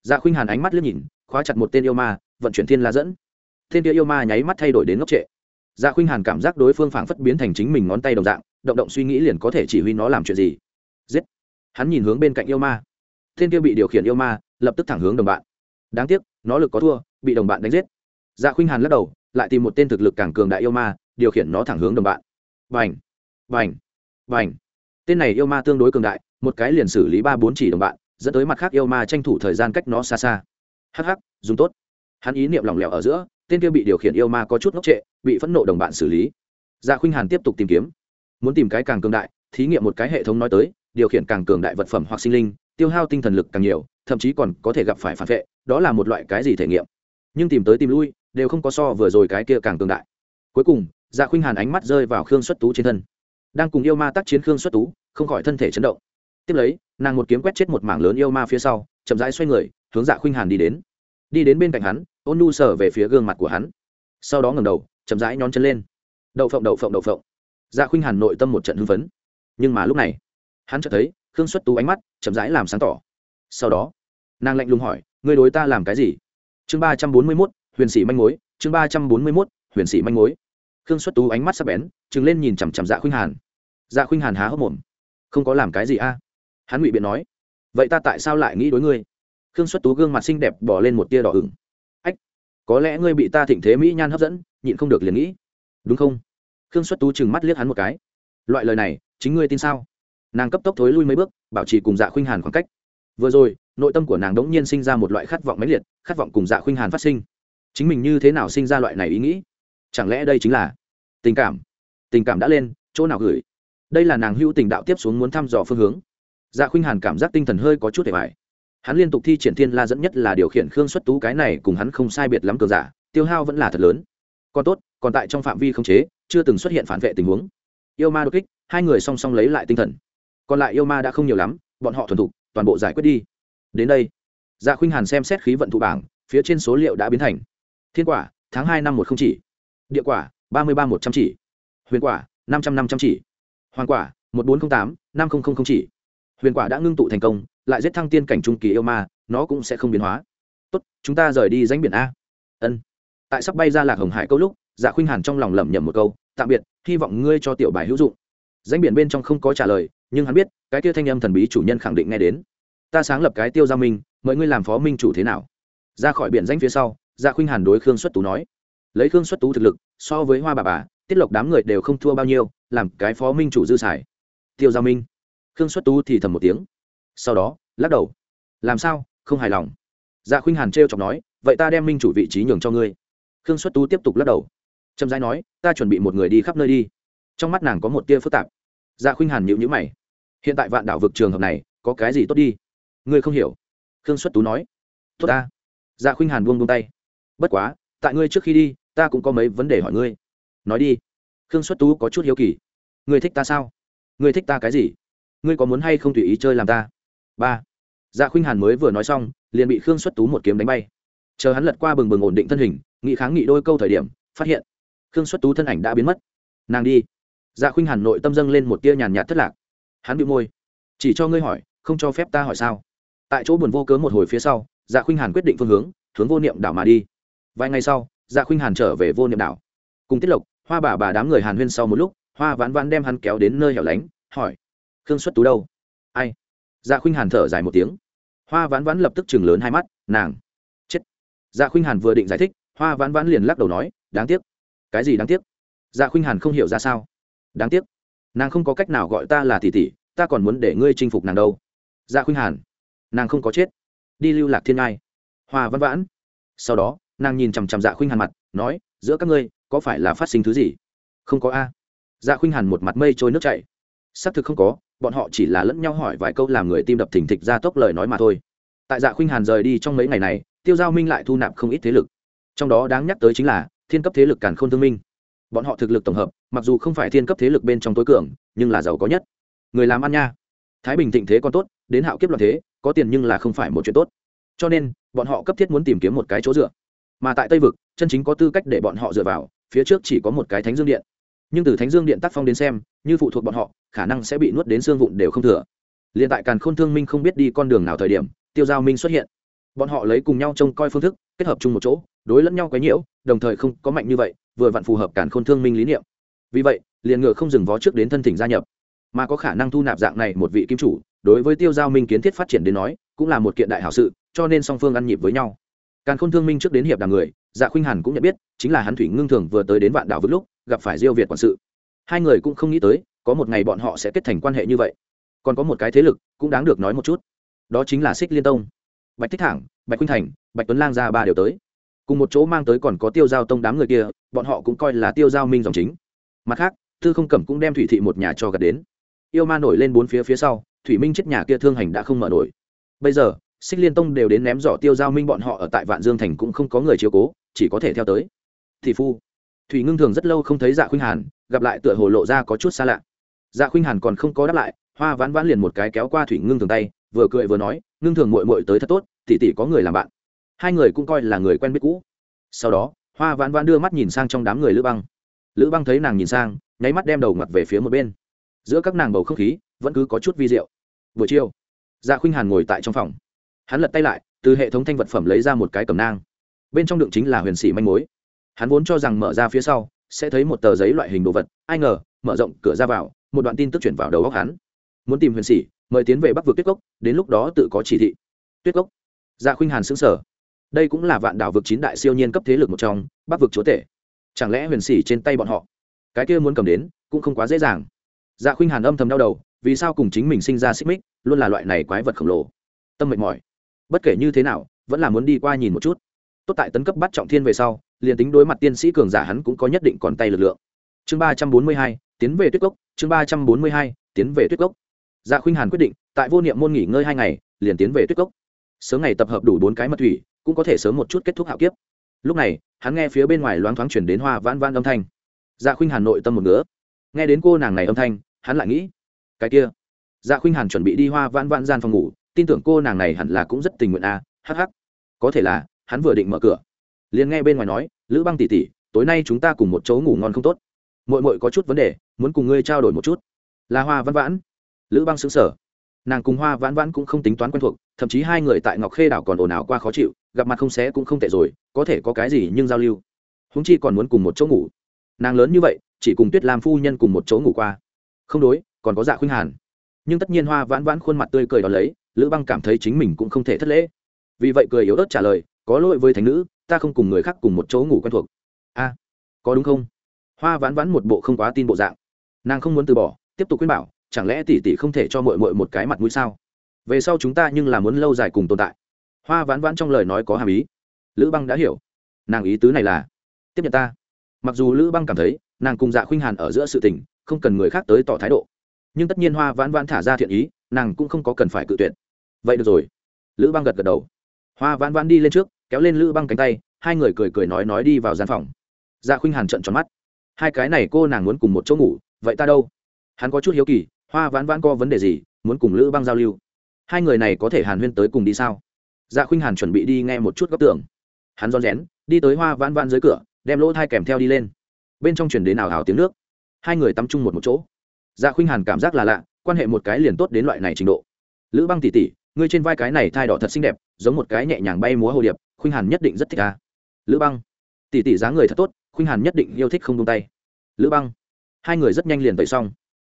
Dạ khuynh hàn ánh mắt liếc nhìn, khóa chặt một tên yêu ma, vận chuyển thiên la dẫn. Tên kia yêu ma nháy mắt thay đổi đến ngốc trệ. Dạ khuynh hàn cảm giác đối phương phảng phất biến thành chính mình ngón tay đồng dạng, động động suy nghĩ liền có thể chỉ huy nó làm chuyện gì. Giết hắn nhìn hướng bên cạnh yêu ma. Tên kia bị điều khiển yêu ma, lập tức thẳng hướng đồng bạn. Đáng tiếc, nó lực có thua, bị đồng bạn đánh giết. Dạ khuynh hàn lắc đầu, lại tìm một tên thực lực càng cường đại yêu ma, điều khiển nó thẳng hướng đồng bạn. Vành vành vành tên này yêu ma tương đối cường đại, một cái liền xử lý ba bốn chỉ đồng bạn, dẫn tới mặt khác yêu ma tranh thủ thời gian cách nó xa xa. Hắc hắc, dùng tốt. Hắn ý niệm lỏng lẻo ở giữa, tên kia bị điều khiển yêu ma có chút ngốc trệ, bị phẫn nộ đồng bạn xử lý. Dạ khuynh hàn tiếp tục tìm kiếm. Muốn tìm cái càng cường đại, thí nghiệm một cái hệ thống nói tới điều khiển càng cường đại vật phẩm hoặc sinh linh, tiêu hao tinh thần lực càng nhiều, thậm chí còn có thể gặp phải phản vệ, đó là một loại cái gì thể nghiệm? Nhưng tìm tới tìm lui, đều không có so vừa rồi cái kia càng cường đại. Cuối cùng dạ khuynh hàn ánh mắt rơi vào khương xuất tú trên thân. Đang cùng yêu ma tác chiến khương xuất tú, không khỏi thân thể chấn động. Tiếp lấy, nàng một kiếm quét chết một mảng lớn yêu ma phía sau, chậm rãi xoay người, hướng dạ khuynh hàn đi đến. Đi đến bên cạnh hắn, ôn nu sở về phía gương mặt của hắn. Sau đó ngầm đầu, chậm rãi nhón chân lên. Đậu phộng đậu phộng đậu phộng. Dạ khuynh hàn nội tâm một trận hưng phấn. Nhưng mà lúc này hắn chợt thấy khương xuất tú ánh mắt chậm rãi làm sáng tỏ sau đó nàng lạnh lùng hỏi ngươi đối ta làm cái gì chương ba trăm bốn mươi mốt huyền sĩ manh mối chương ba trăm bốn mươi mốt huyền sĩ manh mối khương xuất tú ánh mắt sắp bén chừng lên nhìn chằm chằm dạ khuynh hàn dạ khuynh hàn há hốc mồm không có làm cái gì a à? hắn ngụy biện nói vậy ta tại sao lại nghĩ đối ngươi khương xuất tú gương mặt xinh đẹp bỏ lên một tia đỏ ửng ách có lẽ ngươi bị ta thịnh thế mỹ nhan hấp dẫn nhịn không được liền nghĩ đúng không khương xuất tú chừng mắt liếc hắn một cái loại lời này chính ngươi tin sao nàng cấp tốc thối lui mấy bước, bảo trì cùng dạ khuynh hàn khoảng cách. Vừa rồi, nội tâm của nàng đống nhiên sinh ra một loại khát vọng mãnh liệt, khát vọng cùng dạ khuynh hàn phát sinh. Chính mình như thế nào sinh ra loại này ý nghĩ? Chẳng lẽ đây chính là tình cảm? Tình cảm đã lên, chỗ nào gửi? Đây là nàng hữu tình đạo tiếp xuống muốn thăm dò phương hướng. Dạ khuynh hàn cảm giác tinh thần hơi có chút hề mải hắn liên tục thi triển thiên la dẫn nhất là điều khiển khương xuất tú cái này cùng hắn không sai biệt lắm cường giả, tiêu hao vẫn là thật lớn. Còn tốt, còn tại trong phạm vi không chế, chưa từng xuất hiện phản vệ tình huống. Yêu ma đột kích, hai người song song lấy lại tinh thần còn lại yêu ma đã không nhiều lắm, bọn họ thuần thục, toàn bộ giải quyết đi. Đến đây dạ khuynh hàn xem xét khí vận thụ bảng, phía trên số liệu đã biến thành. Thiên quả, tháng hai năm một không chỉ. Địa quả, ba mươi ba một trăm chỉ. Huyền quả, năm trăm năm trăm chỉ. Hoàng quả, một bốn không tám, năm không không không chỉ. Huyền quả đã ngưng tụ thành công, lại giết thăng tiên cảnh trung kỳ yêu ma, nó cũng sẽ không biến hóa. Tốt, chúng ta rời đi danh biển a. Ân. Tại sắp bay ra lạc hồng hải câu lúc dạ khuynh hàn trong lòng lẩm nhẩm một câu, tạm biệt, hy vọng ngươi cho tiểu bài hữu dụng. Danh biển bên trong không có trả lời nhưng hắn biết, cái kia thanh âm thần bí chủ nhân khẳng định nghe đến. Ta sáng lập cái tiêu gia minh, mời ngươi làm phó minh chủ thế nào? Ra khỏi biển danh phía sau dạ khuynh hàn đối khương xuất tú nói. Lấy khương xuất tú thực lực, so với hoa bà bà, tiết lộc đám người đều không thua bao nhiêu, làm cái phó minh chủ dư xài. Tiêu gia minh. Khương xuất tú thì thầm một tiếng. Sau đó, lắc đầu. Làm sao, không hài lòng? Dạ khuynh hàn t chọc nói, vậy ta đem minh chủ vị trí nhường cho ngươi. Khương xuất tú tiếp tục lắc đầu. Trầm rãi nói, ta chuẩn bị một người đi khắp nơi đi. Trong mắt nàng có một tia phức tạp. Dạ khuynh hàn nhịu nhữ mày hiện tại vạn đảo vực trường hợp này, có cái gì tốt đi? Ngươi không hiểu. Khương xuất tú nói. Tốt ta. Dạ khuynh hàn buông buông tay. Bất quá, tại ngươi trước khi đi, ta cũng có mấy vấn đề hỏi ngươi. Nói đi. Khương xuất tú có chút hiếu kỳ. Ngươi thích ta sao? Ngươi thích ta cái gì? Ngươi có muốn hay không tùy ý chơi làm ta? Ba. Dạ khuynh hàn mới vừa nói xong, liền bị khương xuất tú một kiếm đánh bay. Chờ hắn lật qua bừng bừng ổn định thân hình nghị kháng nghị đôi câu thời điểm, phát hiện, khương xuất tú thân ảnh đã biến mất. Nàng đi. Dạ khuynh hàn nội tâm dâng lên một tia nhàn nhạt thất lạc hắn bị môi. Chỉ cho ngươi hỏi, không cho phép ta hỏi sao? Tại chỗ buồn vô cớ một hồi phía sau dạ khuynh hàn quyết định phương hướng hướng vô niệm đảo mà đi. Vài ngày sau dạ khuynh hàn trở về vô niệm đảo. Cùng tiết lộc, hoa bà bà đám người hàn huyên sau một lúc, hoa vãn vãn đem hắn kéo đến nơi hẻo lánh, hỏi, khương xuất tú đâu? Ai? Dạ khuynh hàn thở dài một tiếng. Hoa vãn vãn lập tức chừng lớn hai mắt, nàng. Chết. Dạ khuynh hàn vừa định giải thích, hoa vãn vãn liền lắc đầu nói, đáng tiếc. Cái gì đáng tiếc? Dạ khuynh hàn không hiểu ra sao. Đáng tiếc nàng không có cách nào gọi ta là tỷ tỷ, ta còn muốn để ngươi chinh phục nàng đâu. Dạ khuynh hàn, nàng không có chết. Đi lưu lạc thiên ngai. Hoa văn vãn. Sau đó, nàng nhìn chằm chằm dạ khuynh hàn mặt, nói, giữa các ngươi, có phải là phát sinh thứ gì? Không có a. Dạ khuynh hàn một mặt mây trôi nước chảy. Xác thực không có, bọn họ chỉ là lẫn nhau hỏi vài câu làm người tim đập thình thịch ra tốc lời nói mà thôi. Tại dạ khuynh hàn rời đi trong mấy ngày này, tiêu giao minh lại thu nạp không ít thế lực. Trong đó đáng nhắc tới chính là thiên cấp thế lực càn k h ô n thương minh. Bọn họ thực lực tổng hợp mặc dù không phải thiên cấp thế lực bên trong tối cường, nhưng là giàu có nhất. Người làm ăn nha. Thái bình thịnh thế còn tốt, đến hạo kiếp loạn thế, có tiền nhưng là không phải một chuyện tốt. Cho nên, bọn họ cấp thiết muốn tìm kiếm một cái chỗ dựa. Mà tại tây vực, chân chính có tư cách để bọn họ dựa vào, phía trước chỉ có một cái thánh dương điện. Nhưng từ thánh dương điện tác phong đến xem, như phụ thuộc bọn họ, khả năng sẽ bị nuốt đến xương vụn đều không thừa. Liền tại càn khôn thương minh không biết đi con đường nào thời điểm, tiêu giao minh xuất hiện. Bọn họ lấy cùng nhau trông coi phương thức, kết hợp chung một chỗ, đối lẫn nhau quấy nhiễu, đồng thời không có mạnh như vậy, vừa vặn phù hợp càn khôn thương minh lý niệm vì vậy, liền ngựa không dừng vó trước đến thân thỉnh gia nhập. Mà có khả năng thu nạp dạng này một vị kim chủ, đối với tiêu giao minh kiến thiết phát triển đến nói, cũng là một kiện đại hảo sự, cho nên song phương ăn nhịp với nhau. Càn khôn thương minh trước đến hiệp đàm người dạ khuynh hàn cũng nhận biết, chính là hắn thủy ngưng thường vừa tới đến vạn đảo vững lúc, gặp phải diêu việt quản sự. Hai người cũng không nghĩ tới, có một ngày bọn họ sẽ kết thành quan hệ như vậy. Còn có một cái thế lực, cũng đáng được nói một chút. Đó chính là xích liên tông. Bạch thích thẳng bạch khuynh thành, bạch tuấn lang ra ba đều tới. Cùng một chỗ mang tới còn có tiêu giao tông đám người kia, bọn họ cũng coi là tiêu giao minh dòng chính mặt khác, tư không cẩm cũng đem thủy thị một nhà cho gạt đến. Yêu ma nổi lên bốn phía phía sau, thủy minh chết nhà kia thương hành đã không mở nổi. Bây giờ, xích liên tông đều đến ném giỏ tiêu giao minh bọn họ ở tại vạn dương thành cũng không có người chiếu cố, chỉ có thể theo tới. Thị phu, thủy ngưng thường rất lâu không thấy dạ khuynh hàn, gặp lại tựa hồ lộ ra có chút xa lạ. Dạ khuynh hàn còn không có đáp lại, hoa vãn vãn liền một cái kéo qua thủy ngưng thường tay, vừa cười vừa nói, ngưng thường mội mội tới thật tốt tỉ tỉ có người làm bạn. Hai người cũng coi là người quen biết cũ. Sau đó, hoa vãn vãn đưa mắt nhìn sang trong đám người lữ băng lữ băng thấy nàng nhìn sang, nháy mắt đem đầu mặt về phía một bên. Giữa các nàng bầu không khí, vẫn cứ có chút vi diệu. Buổi chiều dạ khuynh hàn ngồi tại trong phòng. Hắn lật tay lại, từ hệ thống thanh vật phẩm lấy ra một cái cầm nang. Bên trong đựng chính là huyền sĩ manh mối. Hắn vốn cho rằng mở ra phía sau, sẽ thấy một tờ giấy loại hình đồ vật, ai ngờ, mở rộng cửa ra vào, một đoạn tin tức chuyển vào đầu góc hắn. Muốn tìm huyền sĩ, mời tiến về bắc vực tuyết cốc, đến lúc đó tự có chỉ thị. Tuyết cốc. Dạ khuynh hàn xứng sở đây cũng là vạn đảo vực chín đại siêu nhiên cấp thế lực một trong, bắc vực chúa tể chẳng lẽ huyền sĩ trên tay bọn họ? Cái kia muốn cầm đến, cũng không quá dễ dàng. Dạ khuynh hàn âm thầm đau đầu, vì sao cùng chính mình sinh ra xích mích, luôn là loại này quái vật khổng lồ? Tâm mệt mỏi. Bất kể như thế nào, vẫn là muốn đi qua nhìn một chút. Tốt tại tấn cấp bắt trọng thiên về sau, liền tính đối mặt tiên sĩ cường giả hắn cũng có nhất định còn tay lực lượng. Chương ba trăm bốn mươi hai, tiến về tuyết cốc. Chương ba trăm bốn mươi hai, tiến về tuyết cốc. Dạ khuynh hàn quyết định, tại vô niệm môn nghỉ ngơi hai ngày, liền tiến về tuyết cốc. Sớm ngày tập hợp đủ bốn cái mật thủy, cũng có thể sớm một chút kết thúc hạo kiếp lúc này hắn nghe phía bên ngoài loáng thoáng chuyển đến hoa vãn vãn âm thanh. Dạ khuynh hàn nội tâm một nữa nghe đến cô nàng này âm thanh hắn lại nghĩ cái kia. Dạ khuynh hàn chuẩn bị đi hoa vãn vãn gian phòng ngủ tin tưởng cô nàng này hẳn là cũng rất tình nguyện a à, hh có thể là hắn vừa định mở cửa. Liền nghe bên ngoài nói lữ băng tỉ tỉ tối nay chúng ta cùng một chỗ ngủ ngon không tốt. Mội mội có chút vấn đề muốn cùng ngươi trao đổi một chút. Là hoa vãn vãn. Lữ băng xứng sở nàng cùng hoa vãn vãn cũng không tính toán quen thuộc thậm chí hai người tại ngọc khê đảo còn ồn ào qua khó chịu gặp mặt không xé cũng không tệ rồi, có thể có cái gì nhưng giao lưu. Húng chi còn muốn cùng một chỗ ngủ. Nàng lớn như vậy, chỉ cùng tuyết làm phu nhân cùng một chỗ ngủ qua. Không đối, còn có dạ khuynh hàn. Nhưng tất nhiên hoa vãn vãn khuôn mặt tươi cười đ ó lấy, lữ băng cảm thấy chính mình cũng không thể thất lễ. Vì vậy cười yếu ớt trả lời, có lỗi với thánh nữ, ta không cùng người khác cùng một chỗ ngủ quen thuộc. A, có đúng không? Hoa vãn vãn một bộ không quá tin bộ dạng. Nàng không muốn từ bỏ, tiếp tục khuyên bảo, chẳng lẽ tỷ tỷ không thể cho mội mội một cái mặt mũi sao? Về sau chúng ta nhưng là muốn lâu dài cùng tồn tại hoa vãn vãn trong lời nói có hàm ý. Lữ băng đã hiểu. Nàng ý tứ này là, tiếp nhận ta. Mặc dù lữ băng cảm thấy, nàng cùng dạ khuynh hàn ở giữa sự tình, không cần người khác tới tỏ thái độ. Nhưng tất nhiên hoa vãn vãn thả ra thiện ý, nàng cũng không có cần phải cự tuyệt. Vậy được rồi. Lữ băng gật gật đầu. Hoa vãn vãn đi lên trước, kéo lên lữ băng cánh tay, hai người cười cười nói nói đi vào gian phòng. Dạ khuynh hàn trận tròn mắt. Hai cái này cô nàng muốn cùng một chỗ ngủ, vậy ta đâu? Hắn có chút hiếu kỳ, hoa vãn vãn có vấn đề gì, muốn cùng lữ băng giao lưu? Hai người này có thể hàn huyên tới cùng đi sao? Dạ khuynh hàn chuẩn bị đi nghe một chút góc tường, hắn rón rén đi tới hoa vãn vãn dưới cửa đem lỗ thai kèm theo đi lên. Bên trong chuyển đến ảo ảo tiếng nước. Hai người tắm chung một một chỗ. Dạ khuynh hàn cảm giác là lạ quan hệ một cái liền tốt đến loại này trình độ. Lữ băng tỉ tỉ ngươi trên vai cái này thai đỏ thật xinh đẹp giống một cái nhẹ nhàng bay múa hồ điệp khuynh hàn nhất định rất thích ta lữ băng tỉ tỉ dáng người thật tốt khuynh hàn nhất định yêu thích không tung tay. Lữ băng hai người rất nhanh liền tẩy xong.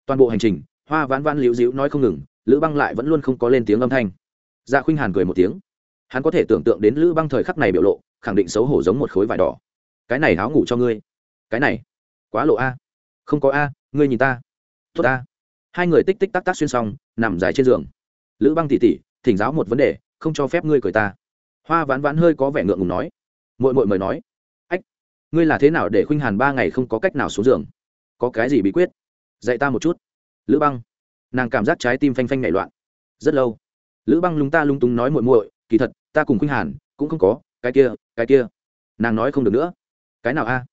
Toàn bộ hành trình hoa vãn vãn liễu dĩu nói không ngừng lữ băng lại vẫn luôn không có lên tiếng âm thanh. Dạ khuynh hàn cười một tiếng hắn có thể tưởng tượng đến lữ băng thời khắc này biểu lộ, khẳng định xấu hổ giống một khối vải đỏ. Cái này háo ngủ cho ngươi. Cái này, quá lộ a. Không có a, ngươi nhìn ta. Tốt a hai người tích tích tắc tắc xuyên xong, nằm dài trên giường. Lữ băng tỉ tỉ, thỉnh giáo một vấn đề, không cho phép ngươi cười ta. Hoa vãn vãn hơi có vẻ ngượng ngùng nói. Mội mội mời nói. Ách, ngươi là thế nào để khuynh hàn ba ngày không có cách nào xuống giường? Có cái gì bí quyết? Dạy ta một chút. Lữ băng. Nàng cảm giác trái tim phanh phanh nảy loạn. Rất lâu. Lữ băng lúng ta lung túng nói muội muội kỳ thật, ta cùng khuynh hàn cũng không có, cái kia cái kia. Nàng nói không được nữa. Cái nào a?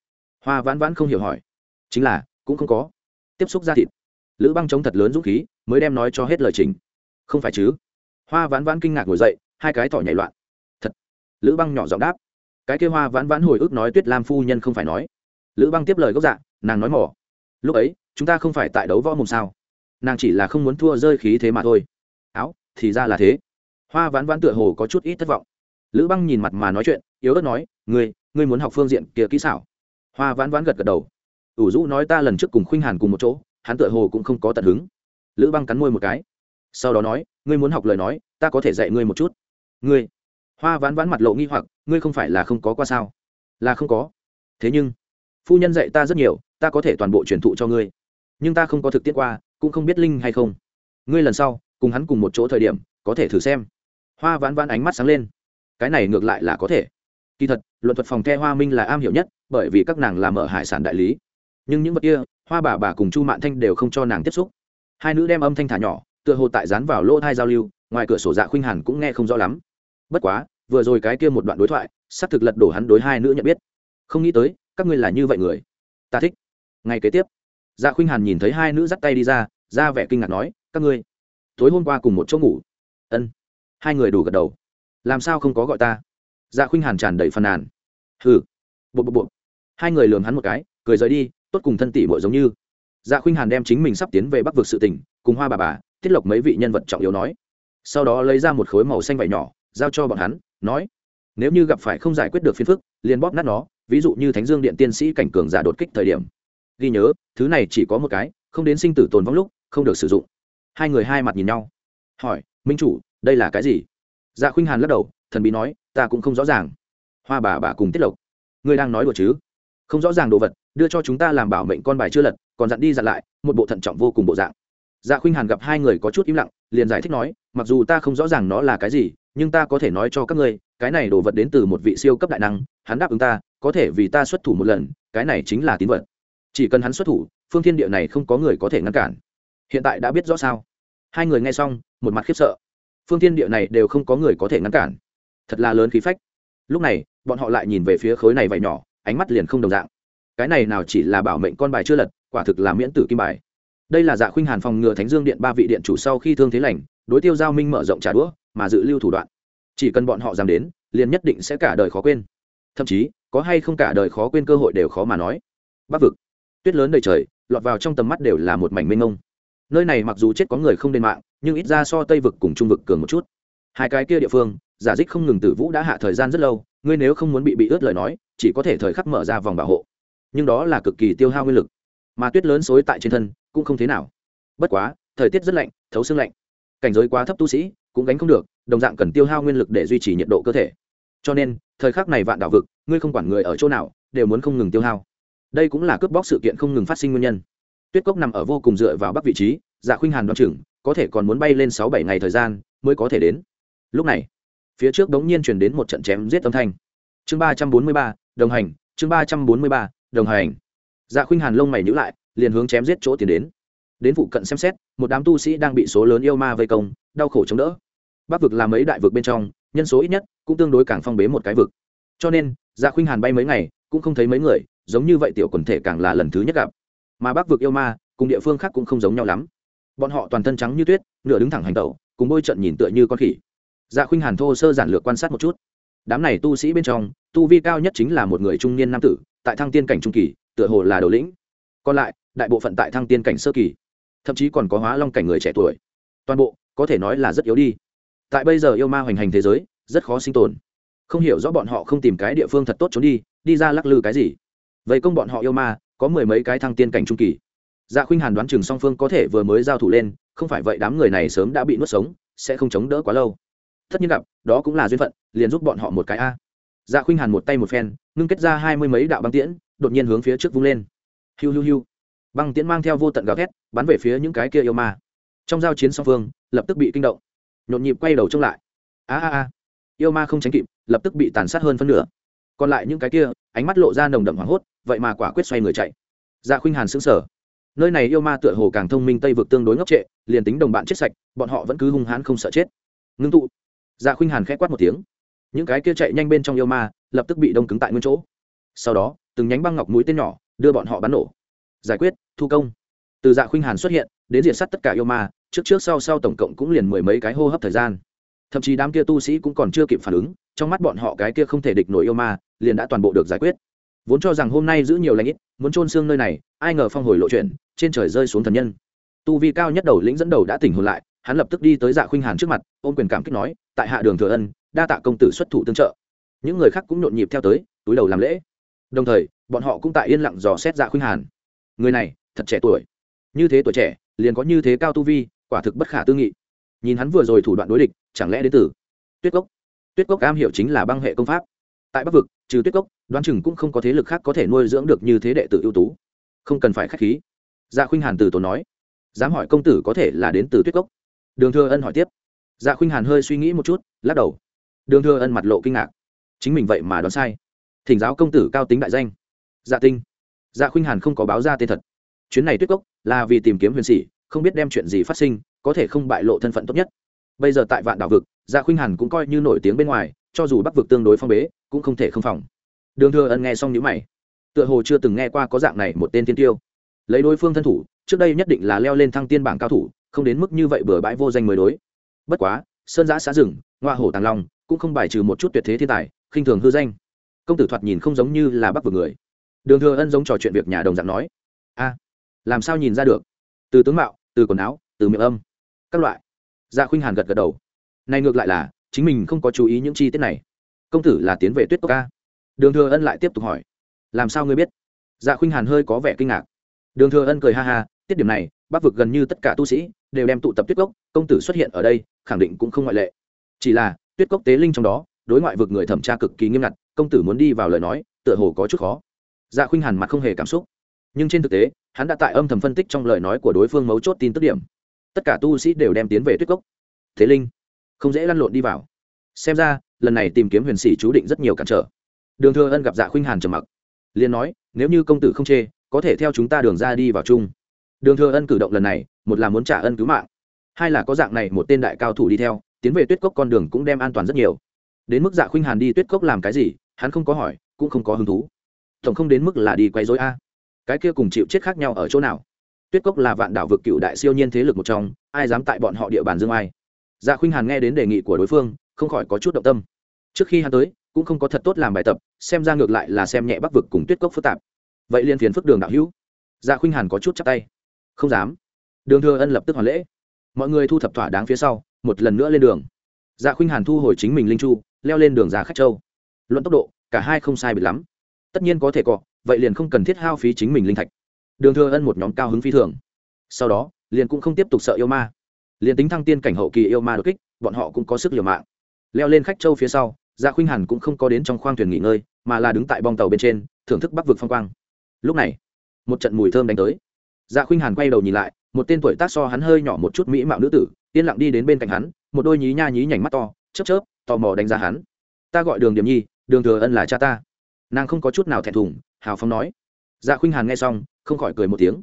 Hoa vãn vãn không hiểu hỏi. Chính là, cũng không có. Tiếp xúc ra thịt. Lữ băng chống thật lớn dũng khí, mới đem nói cho hết lời trình không phải chứ? Hoa vãn vãn kinh ngạc ngồi dậy, hai cái thỏ nhảy loạn. Thật. Lữ băng nhỏ giọng đáp. Cái kia hoa vãn vãn hồi ức nói tuyết lam phu nhân không phải nói. Lữ băng tiếp lời gốc dạ nàng nói mỏ. Lúc ấy, chúng ta không phải tại đấu võ mồm sao? Nàng chỉ là không muốn thua rơi khí thế mà thôi. Áo, thì ra là thế hoa ván ván tựa hồ có chút ít thất vọng. Lữ băng nhìn mặt mà nói chuyện, yếu ớt nói, ngươi ngươi muốn học phương diện kia kỹ xảo. Hoa ván ván gật gật đầu. Ủ Dũ nói ta lần trước cùng khuynh hàn cùng một chỗ, hắn tựa hồ cũng không có tận hứng. Lữ băng cắn môi một cái. Sau đó nói, ngươi muốn học lời nói, ta có thể dạy ngươi một chút. Ngươi? Hoa ván ván mặt lộ nghi hoặc, ngươi không phải là không có qua sao? Là không có. Thế nhưng, phu nhân dạy ta rất nhiều, ta có thể toàn bộ truyền thụ cho ngươi. Nhưng ta không có thực tiễn qua, cũng không biết linh hay không. Ngươi lần sau, cùng hắn cùng một chỗ thời điểm, có thể thử xem hoa vãn vãn ánh mắt sáng lên. Cái này ngược lại là có thể. Kỳ thật, luận thuật phòng the hoa minh là am hiểu nhất, bởi vì các nàng làm ở hải sản đại lý. Nhưng những vật kia, hoa bà bà cùng chu mạn thanh đều không cho nàng tiếp xúc. Hai nữ đem âm thanh thả nhỏ, tựa hồ tại dán vào lỗ thai giao lưu, ngoài cửa sổ dạ khuynh hàn cũng nghe không rõ lắm. Bất quá, vừa rồi cái kia một đoạn đối thoại sắp thực lật đổ hắn đối hai nữ nhận biết. Không nghĩ tới, các ngươi là như vậy người. Ta thích. Ngay kế tiếp dạ khuynh hàn nhìn thấy hai nữ dắt tay đi ra ra vẻ kinh ngạc nói, các ngươi, tối hôm qua cùng một chỗ ngủ. Ân hai người đủ gật đầu. Làm sao không có gọi ta? Dạ khuynh hàn tràn đầy phàn nàn. Hừ. Bộ bộ bộ hai người lường hắn một cái, cười rời đi, tốt cùng thân tỷ bội giống như. Dạ khuynh hàn đem chính mình sắp tiến về bắc vực sự tỉnh cùng hoa bà bà tiết lộc mấy vị nhân vật trọng yếu nói. Sau đó lấy ra một khối màu xanh vải nhỏ, giao cho bọn hắn, nói. Nếu như gặp phải không giải quyết được phiền phức, liền bóp nát nó, ví dụ như thánh dương điện tiên sĩ cảnh cường giả đột kích thời điểm. Ghi nhớ, thứ này chỉ có một cái, không đến sinh tử tồn vong lúc, không được sử dụng. Hai người hai mặt nhìn nhau. Hỏi, minh chủ đây là cái gì? Dạ khuynh hàn lắc đầu, thần bí nói, ta cũng không rõ ràng. Hoa bà bà cùng tiết lộc, ngươi đang nói đùa chứ? Không rõ ràng đồ vật, đưa cho chúng ta làm bảo mệnh con bài chưa lật, còn dặn đi dặn lại, một bộ thận trọng vô cùng bộ dạng. Dạ khuynh hàn gặp hai người có chút im lặng, liền giải thích nói, mặc dù ta không rõ ràng nó là cái gì, nhưng ta có thể nói cho các ngươi, cái này đồ vật đến từ một vị siêu cấp đại năng, hắn đáp ứng ta, có thể vì ta xuất thủ một lần, cái này chính là tín vật. Chỉ cần hắn xuất thủ, phương thiên địa này không có người có thể ngăn cản. Hiện tại đã biết rõ sao. Hai người nghe xong, một mặt khiếp sợ phương thiên địa này đều không có người có thể ngăn cản. Thật là lớn khí phách. Lúc này, bọn họ lại nhìn về phía khối này vậy nhỏ, ánh mắt liền không đồng dạng. Cái này nào chỉ là bảo mệnh con bài chưa lật, quả thực là miễn tử kim bài. Đây là dạ khuynh hàn phòng ngừa thánh dương điện ba vị điện chủ sau khi thương thế lành, đối tiêu giao minh mở rộng trả đũa, mà dự lưu thủ đoạn. Chỉ cần bọn họ dám đến, liền nhất định sẽ cả đời khó quên. Thậm chí, có hay không cả đời khó quên cơ hội đều khó mà nói. Bắc vực. Tuyết lớn đầy trời, lọt vào trong tầm mắt đều là một mảnh mênh mông. Nơi này mặc dù chết có người không lên mạng nhưng ít ra so tây vực cùng trung vực cường một chút. Hai cái kia địa phương, giả dích không ngừng tử vũ đã hạ thời gian rất lâu, ngươi nếu không muốn bị bị ướt lời nói, chỉ có thể thời khắc mở ra vòng bảo hộ. Nhưng đó là cực kỳ tiêu hao nguyên lực, mà tuyết lớn xối tại trên thân cũng không thế nào. Bất quá, thời tiết rất lạnh, thấu xương lạnh. Cảnh giới quá thấp tu sĩ, cũng gánh không được, đồng dạng cần tiêu hao nguyên lực để duy trì nhiệt độ cơ thể. Cho nên, thời khắc này vạn đảo vực, ngươi không quản người ở chỗ nào, đều muốn không ngừng tiêu hao. Đây cũng là cướp bóc sự kiện không ngừng phát sinh nguyên nhân. Tuyết cốc nằm ở vô cùng dựa vào bắc vị trí dạ khuynh hàn đoán chừng, có thể còn muốn bay lên sáu bảy ngày thời gian mới có thể đến. Lúc này, phía trước đống nhiên chuyển đến một trận chém giết âm thanh. Chương ba trăm bốn mươi ba, đồng hành, chương ba trăm bốn mươi ba, đồng hành. Dạ khuynh hàn lông mày nhữ lại, liền hướng chém giết chỗ tiến đến. Đến vụ cận xem xét, một đám tu sĩ đang bị số lớn yêu ma vây công, đau khổ chống đỡ. Bắc vực là mấy đại vực bên trong, nhân số ít nhất cũng tương đối càng phong bế một cái vực. Cho nên dạ khuynh hàn bay mấy ngày, cũng không thấy mấy người, giống như vậy tiểu quần thể càng là lần thứ nhất gặp. Mà bắc vực yêu ma cùng địa phương khác cũng không giống nhau lắm bọn họ toàn thân trắng như tuyết, nửa đứng thẳng hành tẩu, cùng bôi trận nhìn tựa như con khỉ. Dạ khuynh hàn thô sơ giản lược quan sát một chút. Đám này tu sĩ bên trong, tu vi cao nhất chính là một người trung niên nam tử, tại thăng tiên cảnh trung kỳ, tựa hồ là đầu lĩnh. Còn lại, đại bộ phận tại thăng tiên cảnh sơ kỳ, thậm chí còn có hóa long cảnh người trẻ tuổi. Toàn bộ, có thể nói là rất yếu đi. Tại bây giờ yêu ma hoành hành thế giới, rất khó sinh tồn. Không hiểu rõ bọn họ không tìm cái địa phương thật tốt trốn đi đi ra lắc lư cái gì. Vậy công bọn họ yêu ma, có mười mấy cái thăng tiên cảnh trung kỳ dạ khuynh hàn đoán chừng song phương có thể vừa mới giao thủ lên, không phải vậy đám người này sớm đã bị nuốt sống, sẽ không chống đỡ quá lâu. Tất nhiên gặp, đó cũng là duyên phận, liền giúp bọn họ một cái a. Dạ khuynh hàn một tay một phen, ngưng kết ra hai mươi mấy đạo băng tiễn, đột nhiên hướng phía trước vung lên. Hiu hiu hiu. Băng tiễn mang theo vô tận gào thét, bắn về phía những cái kia yêu ma. Trong giao chiến song phương, lập tức bị kinh động. Nhộn nhịp quay đầu trông lại. A a a. Yêu ma không tránh kịp, lập tức bị tàn sát hơn phân nửa. Còn lại những cái kia, ánh mắt lộ ra nồng đậm hoảng hốt, vậy mà quả quyết xoay người chạy. Dạ khuynh hàn sững sờ nơi này yêu ma tựa hồ càng thông minh tây vực tương đối ngốc trệ, liền tính đồng bạn chết sạch, bọn họ vẫn cứ hung hãn không sợ chết. Ngưng tụ. Dạ khuynh hàn k h ẽ quát một tiếng. Những cái kia chạy nhanh bên trong yêu ma, lập tức bị đông cứng tại nguyên chỗ. Sau đó, từng nhánh băng ngọc mũi tên nhỏ, đưa bọn họ bắn nổ. Giải quyết, thu công. Từ dạ khuynh hàn xuất hiện, đến diện sát tất cả yêu ma, trước trước sau sau tổng cộng cũng liền mười mấy cái hô hấp thời gian. Thậm chí đám kia tu sĩ cũng còn chưa kịp phản ứng, trong mắt bọn họ cái kia không thể địch nổi yêu ma, liền đã toàn bộ được giải quyết vốn cho rằng hôm nay giữ nhiều lãnh ít, muốn trôn xương nơi này, ai ngờ phong hồi lộ chuyện, trên trời rơi xuống thần nhân. Tu vi cao nhất đầu lĩnh dẫn đầu đã tỉnh hồn lại, hắn lập tức đi tới dạ khuynh hàn trước mặt, ôm quyền cảm kích nói, tại hạ đường thừa ân, đa tạ công tử xuất thủ tương trợ. Những người khác cũng nhộn nhịp theo tới, túi đầu làm lễ. Đồng thời, bọn họ cũng tại yên lặng dò xét dạ khuynh hàn. Người này, thật trẻ tuổi. Như thế tuổi trẻ, liền có như thế cao tu vi, quả thực bất khả tư nghị. Nhìn hắn vừa rồi thủ đoạn đối địch, chẳng lẽ đến từ tuyết cốc? Tuyết cốc am hiểu chính là băng hệ công pháp. Tại bắc vực trừ tuyết cốc, đoán chừng cũng không có thế lực khác có thể nuôi dưỡng được như thế đệ tử ưu tú. Không cần phải k h á c h khí. Dạ khuynh hàn từ tốn nói. Dám hỏi công tử có thể là đến từ tuyết cốc? Đường thừa ân hỏi tiếp. Dạ khuynh hàn hơi suy nghĩ một chút, lắc đầu. Đường thừa ân mặt lộ kinh ngạc. Chính mình vậy mà đoán sai. Thỉnh giáo công tử cao tính đại danh. Dạ tinh. Dạ khuynh hàn không có báo ra tên thật. Chuyến này tuyết cốc là vì tìm kiếm huyền sĩ, không biết đem chuyện gì phát sinh, có thể không bại lộ thân phận tốt nhất. Bây giờ tại vạn đảo vực dạ khuynh hàn cũng coi như nổi tiếng bên ngoài, cho dù bắc vực tương đối phong bế cũng không thể không phòng. Đường thừa ân nghe xong nhữ mày. Tựa hồ chưa từng nghe qua có dạng này một tên tiên tiêu. Lấy đối phương thân thủ, trước đây nhất định là leo lên thăng tiên bảng cao thủ, không đến mức như vậy bừa bãi vô danh mới đối. Bất quá, sơn giã xã rừng, ngoa hổ tàng long, cũng không bài trừ một chút tuyệt thế thiên tài, khinh thường hư danh. Công tử thoạt nhìn không giống như là bắc vực người. Đường thừa ân giống trò chuyện việc nhà đồng dạng nói. A, làm sao nhìn ra được? Từ tướng mạo, từ quần áo, từ miệng âm. Các loại. Dạ khuynh hàn gật gật đầu. Này ngược lại là, chính mình không có chú ý những chi tiết này công tử là tiến về tuyết cốc ca. Đường thừa ân lại tiếp tục hỏi, làm sao ngươi biết? Dạ khuynh hàn hơi có vẻ kinh ngạc. Đường thừa ân cười ha ha, tiết điểm này, bắc vực gần như tất cả tu sĩ đều đem tụ tập tuyết cốc, công tử xuất hiện ở đây, khẳng định cũng không ngoại lệ. Chỉ là, tuyết cốc tế linh trong đó, đối ngoại vực người thẩm tra cực kỳ nghiêm ngặt, công tử muốn đi vào lời nói, tựa hồ có chút khó. Dạ khuynh hàn mặt không hề cảm xúc. Nhưng trên thực tế, hắn đã tại âm thầm phân tích trong lời nói của đối phương mấu chốt tin tức điểm. Tất cả tu sĩ đều đem tiến về tuyết cốc. Thế linh, không dễ lăn lộn đi vào. Xem ra lần này tìm kiếm huyền sĩ chú định rất nhiều cản trở. Đường thừa ân gặp dạ khuynh hàn trầm mặc, liền nói, nếu như công tử không chê, có thể theo chúng ta đường ra đi vào chung. Đường thừa ân cử động lần này, một là muốn trả ân cứu mạng, hai là có dạng này một tên đại cao thủ đi theo, tiến về tuyết cốc con đường cũng đem an toàn rất nhiều. Đến mức dạ khuynh hàn đi tuyết cốc làm cái gì, hắn không có hỏi, cũng không có hứng thú. Tổng không đến mức là đi quay dối a. Cái kia cùng chịu chết khác nhau ở chỗ nào? Tuyết cốc là vạn đảo vực cựu đại siêu nhiên thế lực một trong, ai dám tại bọn họ địa bàn dương ai? Dạ khuynh hàn nghe đến đề nghị của đối phương, không khỏi có chút động tâm trước khi hắn tới, cũng không có thật tốt làm bài tập, xem ra ngược lại là xem nhẹ bắc vực cùng tuyết cốc phức tạp. Vậy liên phiền phức đường đạo hữu. Dạ khuynh hàn có chút chắc tay. Không dám. Đường thừa ân lập tức hoàn lễ. Mọi người thu thập thỏa đáng phía sau, một lần nữa lên đường. Dạ khuynh hàn thu hồi chính mình linh chu, leo lên đường già khách châu. Luận tốc độ, cả hai không sai biệt lắm. Tất nhiên có thể cọ, vậy liền không cần thiết hao phí chính mình linh thạch. Đường thừa ân một nhóm cao hứng phi thường. Sau đó, liền cũng không tiếp tục sợ yêu ma. Liền tính thăng tiên cảnh hậu kỳ yêu ma đột kích, bọn họ cũng có sức liều mạng. Leo lên khách châu phía sau dạ khuynh hàn cũng không có đến trong khoang thuyền nghỉ ngơi, mà là đứng tại bong tàu bên trên, thưởng thức bắc vực phong quang. Lúc này, một trận mùi thơm đánh tới. Dạ khuynh hàn quay đầu nhìn lại, một tên tuổi tác so hắn hơi nhỏ một chút mỹ mạo nữ tử, yên lặng đi đến bên cạnh hắn, một đôi nhí nha nhí nhảnh mắt to, chớp chớp, tò mò đánh giá hắn. Ta gọi đường điểm nhi, đường thừa ân là cha ta. Nàng không có chút nào thẹn thùng, hào phóng nói. Dạ khuynh hàn nghe xong, không khỏi cười một tiếng.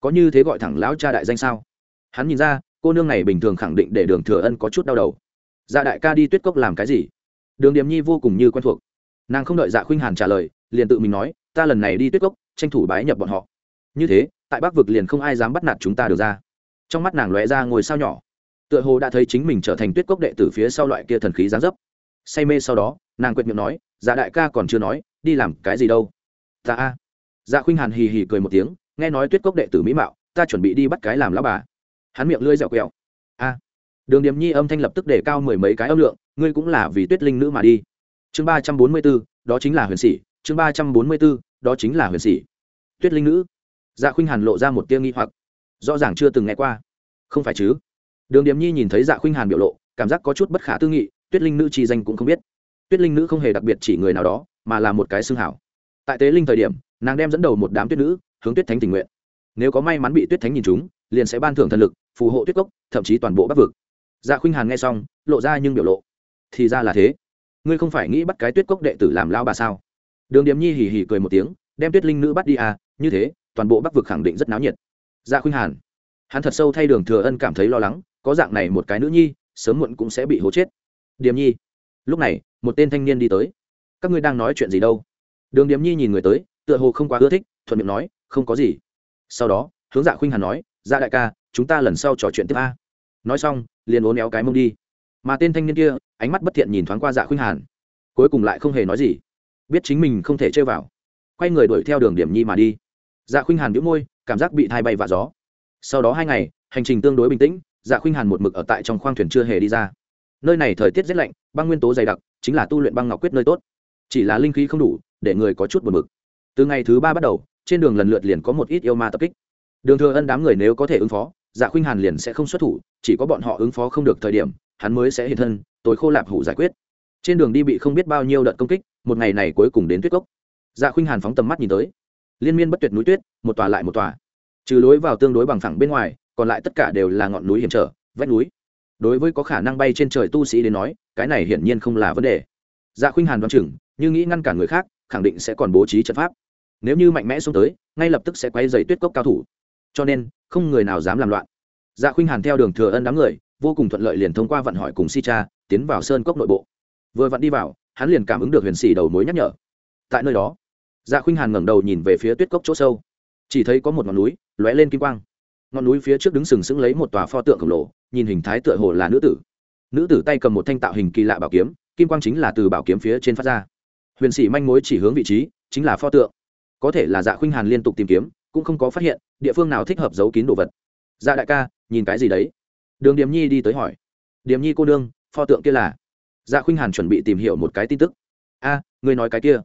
Có như thế gọi thẳng lão cha đại danh sao? Hắn nhìn ra, cô nương này bình thường khẳng định để đường thừa ân có chút đau đầu. Dạ đại ca đi tuyết cốc làm cái gì? Đường điềm nhi vô cùng như quen thuộc. Nàng không đợi dạ khuynh hàn trả lời, liền tự mình nói, ta lần này đi tuyết cốc, tranh thủ bái nhập bọn họ. Như thế, tại bắc vực liền không ai dám bắt nạt chúng ta được ra. Trong mắt nàng lóe ra ngồi sao nhỏ. Tựa hồ đã thấy chính mình trở thành tuyết cốc đệ tử phía sau loại kia thần khí gián dấp. Say mê sau đó, nàng quyệt miệng nói dạ đại ca còn chưa nói, đi làm cái gì đâu? Ta a. Dạ khuynh hàn hì hì cười một tiếng, nghe nói tuyết cốc đệ tử mỹ mạo, ta chuẩn bị đi bắt cái làm lão bà. Hắn miệng lưỡi dẻo quẹo. A đường điềm nhi âm thanh lập tức để cao mười mấy cái âm lượng, ngươi cũng là vì tuyết linh nữ mà đi. Chương ba trăm bốn mươi b ố đó chính là huyền sĩ chương ba trăm bốn mươi b ố đó chính là huyền sĩ tuyết linh nữ. Dạ khuynh hàn lộ ra một tia nghi hoặc. Rõ ràng chưa từng nghe qua. Không phải chứ? Đường điềm nhi nhìn thấy dạ khuynh hàn biểu lộ, cảm giác có chút bất khả tư nghị, tuyết linh nữ chỉ danh cũng không biết. Tuyết linh nữ không hề đặc biệt chỉ người nào đó, mà là một cái xương hảo. Tại tế linh thời điểm, nàng đem dẫn đầu một đám tuyết nữ hướng tuyết thánh tình nguyện. Nếu có may mắn bị tuyết thánh nhìn chúng, liền sẽ ban thưởng thần lực, phù hộ tuyết cốc, thậm chí toàn bộ bắc vực dạ khuynh hàn nghe xong, lộ ra nhưng biểu lộ. Thì ra là thế. Ngươi không phải nghĩ bắt cái tuyết cốc đệ tử làm lao bà sao? Đường điếm nhi hì hì cười một tiếng, đem tuyết linh nữ bắt đi à như thế, toàn bộ bắc vực khẳng định rất náo nhiệt. Dạ khuynh hàn. Hắn thật sâu thay đường thừa ân cảm thấy lo lắng, có dạng này một cái nữ nhi, sớm muộn cũng sẽ bị hố chết. Điềm nhi. Lúc này, một tên thanh niên đi tới. Các ngươi đang nói chuyện gì đâu? Đường điềm nhi nhìn người tới, tựa hồ không quá ưa thích, thuận miệng nói, không có gì. Sau đó, hướng dạ khuynh hàn nói dạ đại ca, chúng ta lần sau trò chuyện tiếp a. Nói xong liền uốn éo cái mông đi. Mà tên thanh niên kia, ánh mắt bất thiện nhìn thoáng qua dạ khuynh hàn. Cuối cùng lại không hề nói gì. Biết chính mình không thể chơi vào. Quay người đuổi theo đường điểm nhi mà đi. Dạ khuynh hàn đĩu môi, cảm giác bị thai bay vạ gió. Sau đó hai ngày, hành trình tương đối bình tĩnh dạ khuynh hàn một mực ở tại trong khoang thuyền chưa hề đi ra. Nơi này thời tiết rất lạnh, băng nguyên tố dày đặc, chính là tu luyện băng ngọc quyết nơi tốt. Chỉ là linh khí không đủ, để người có chút buồn bực. Từ ngày thứ ba bắt đầu, trên đường lần lượt liền có một ít yêu ma tập kích. Đường thừa ân đám người nếu có thể ứng phó dạ khuynh hàn liền sẽ không xuất thủ, chỉ có bọn họ ứng phó không được thời điểm, hắn mới sẽ hiện thân tối khô lạp hủ giải quyết. Trên đường đi bị không biết bao nhiêu đợt công kích, một ngày này cuối cùng đến tuyết cốc. Dạ khuynh hàn phóng tầm mắt nhìn tới. Liên miên bất tuyệt núi tuyết, một tòa lại một tòa. Trừ lối vào tương đối bằng phẳng bên ngoài, còn lại tất cả đều là ngọn núi hiểm trở, vách núi. Đối với có khả năng bay trên trời tu sĩ đến nói, cái này hiển nhiên không là vấn đề. Dạ khuynh hàn đoán chừng, như nghĩ ngăn cản người khác, khẳng định sẽ còn bố trí trận pháp. Nếu như mạnh mẽ xuống tới, ngay lập tức sẽ quay dày tuyết cốc cao thủ cho nên, không người nào dám làm loạn. Dạ khuynh hàn theo đường thừa ân đám người, vô cùng thuận lợi liền thông qua vận hỏi cùng si cha, tiến vào sơn cốc nội bộ. Vừa vặn đi vào, hắn liền cảm ứng được huyền Sĩ đầu mối nhắc nhở. Tại nơi đó dạ khuynh hàn ngẩng đầu nhìn về phía tuyết cốc chỗ sâu. Chỉ thấy có một ngọn núi, lóe lên kim quang. Ngọn núi phía trước đứng sừng sững lấy một tòa pho tượng khổng lồ, nhìn hình thái tựa hồ là nữ tử. Nữ tử tay cầm một thanh tạo hình kỳ lạ bảo kiếm, kim quang chính là từ bảo kiếm phía trên phát ra. Huyền sĩ manh mối chỉ hướng vị trí, chính là pho tượng. Có thể là dạ khuynh hàn liên tục tìm kiếm cũng không có phát hiện địa phương nào thích hợp giấu kín đồ vật. Dạ đại ca nhìn cái gì đấy? Đường điềm nhi đi tới hỏi. Điềm nhi cô đương pho tượng kia là? Dạ khuynh hàn chuẩn bị tìm hiểu một cái tin tức. A à, người nói cái kia.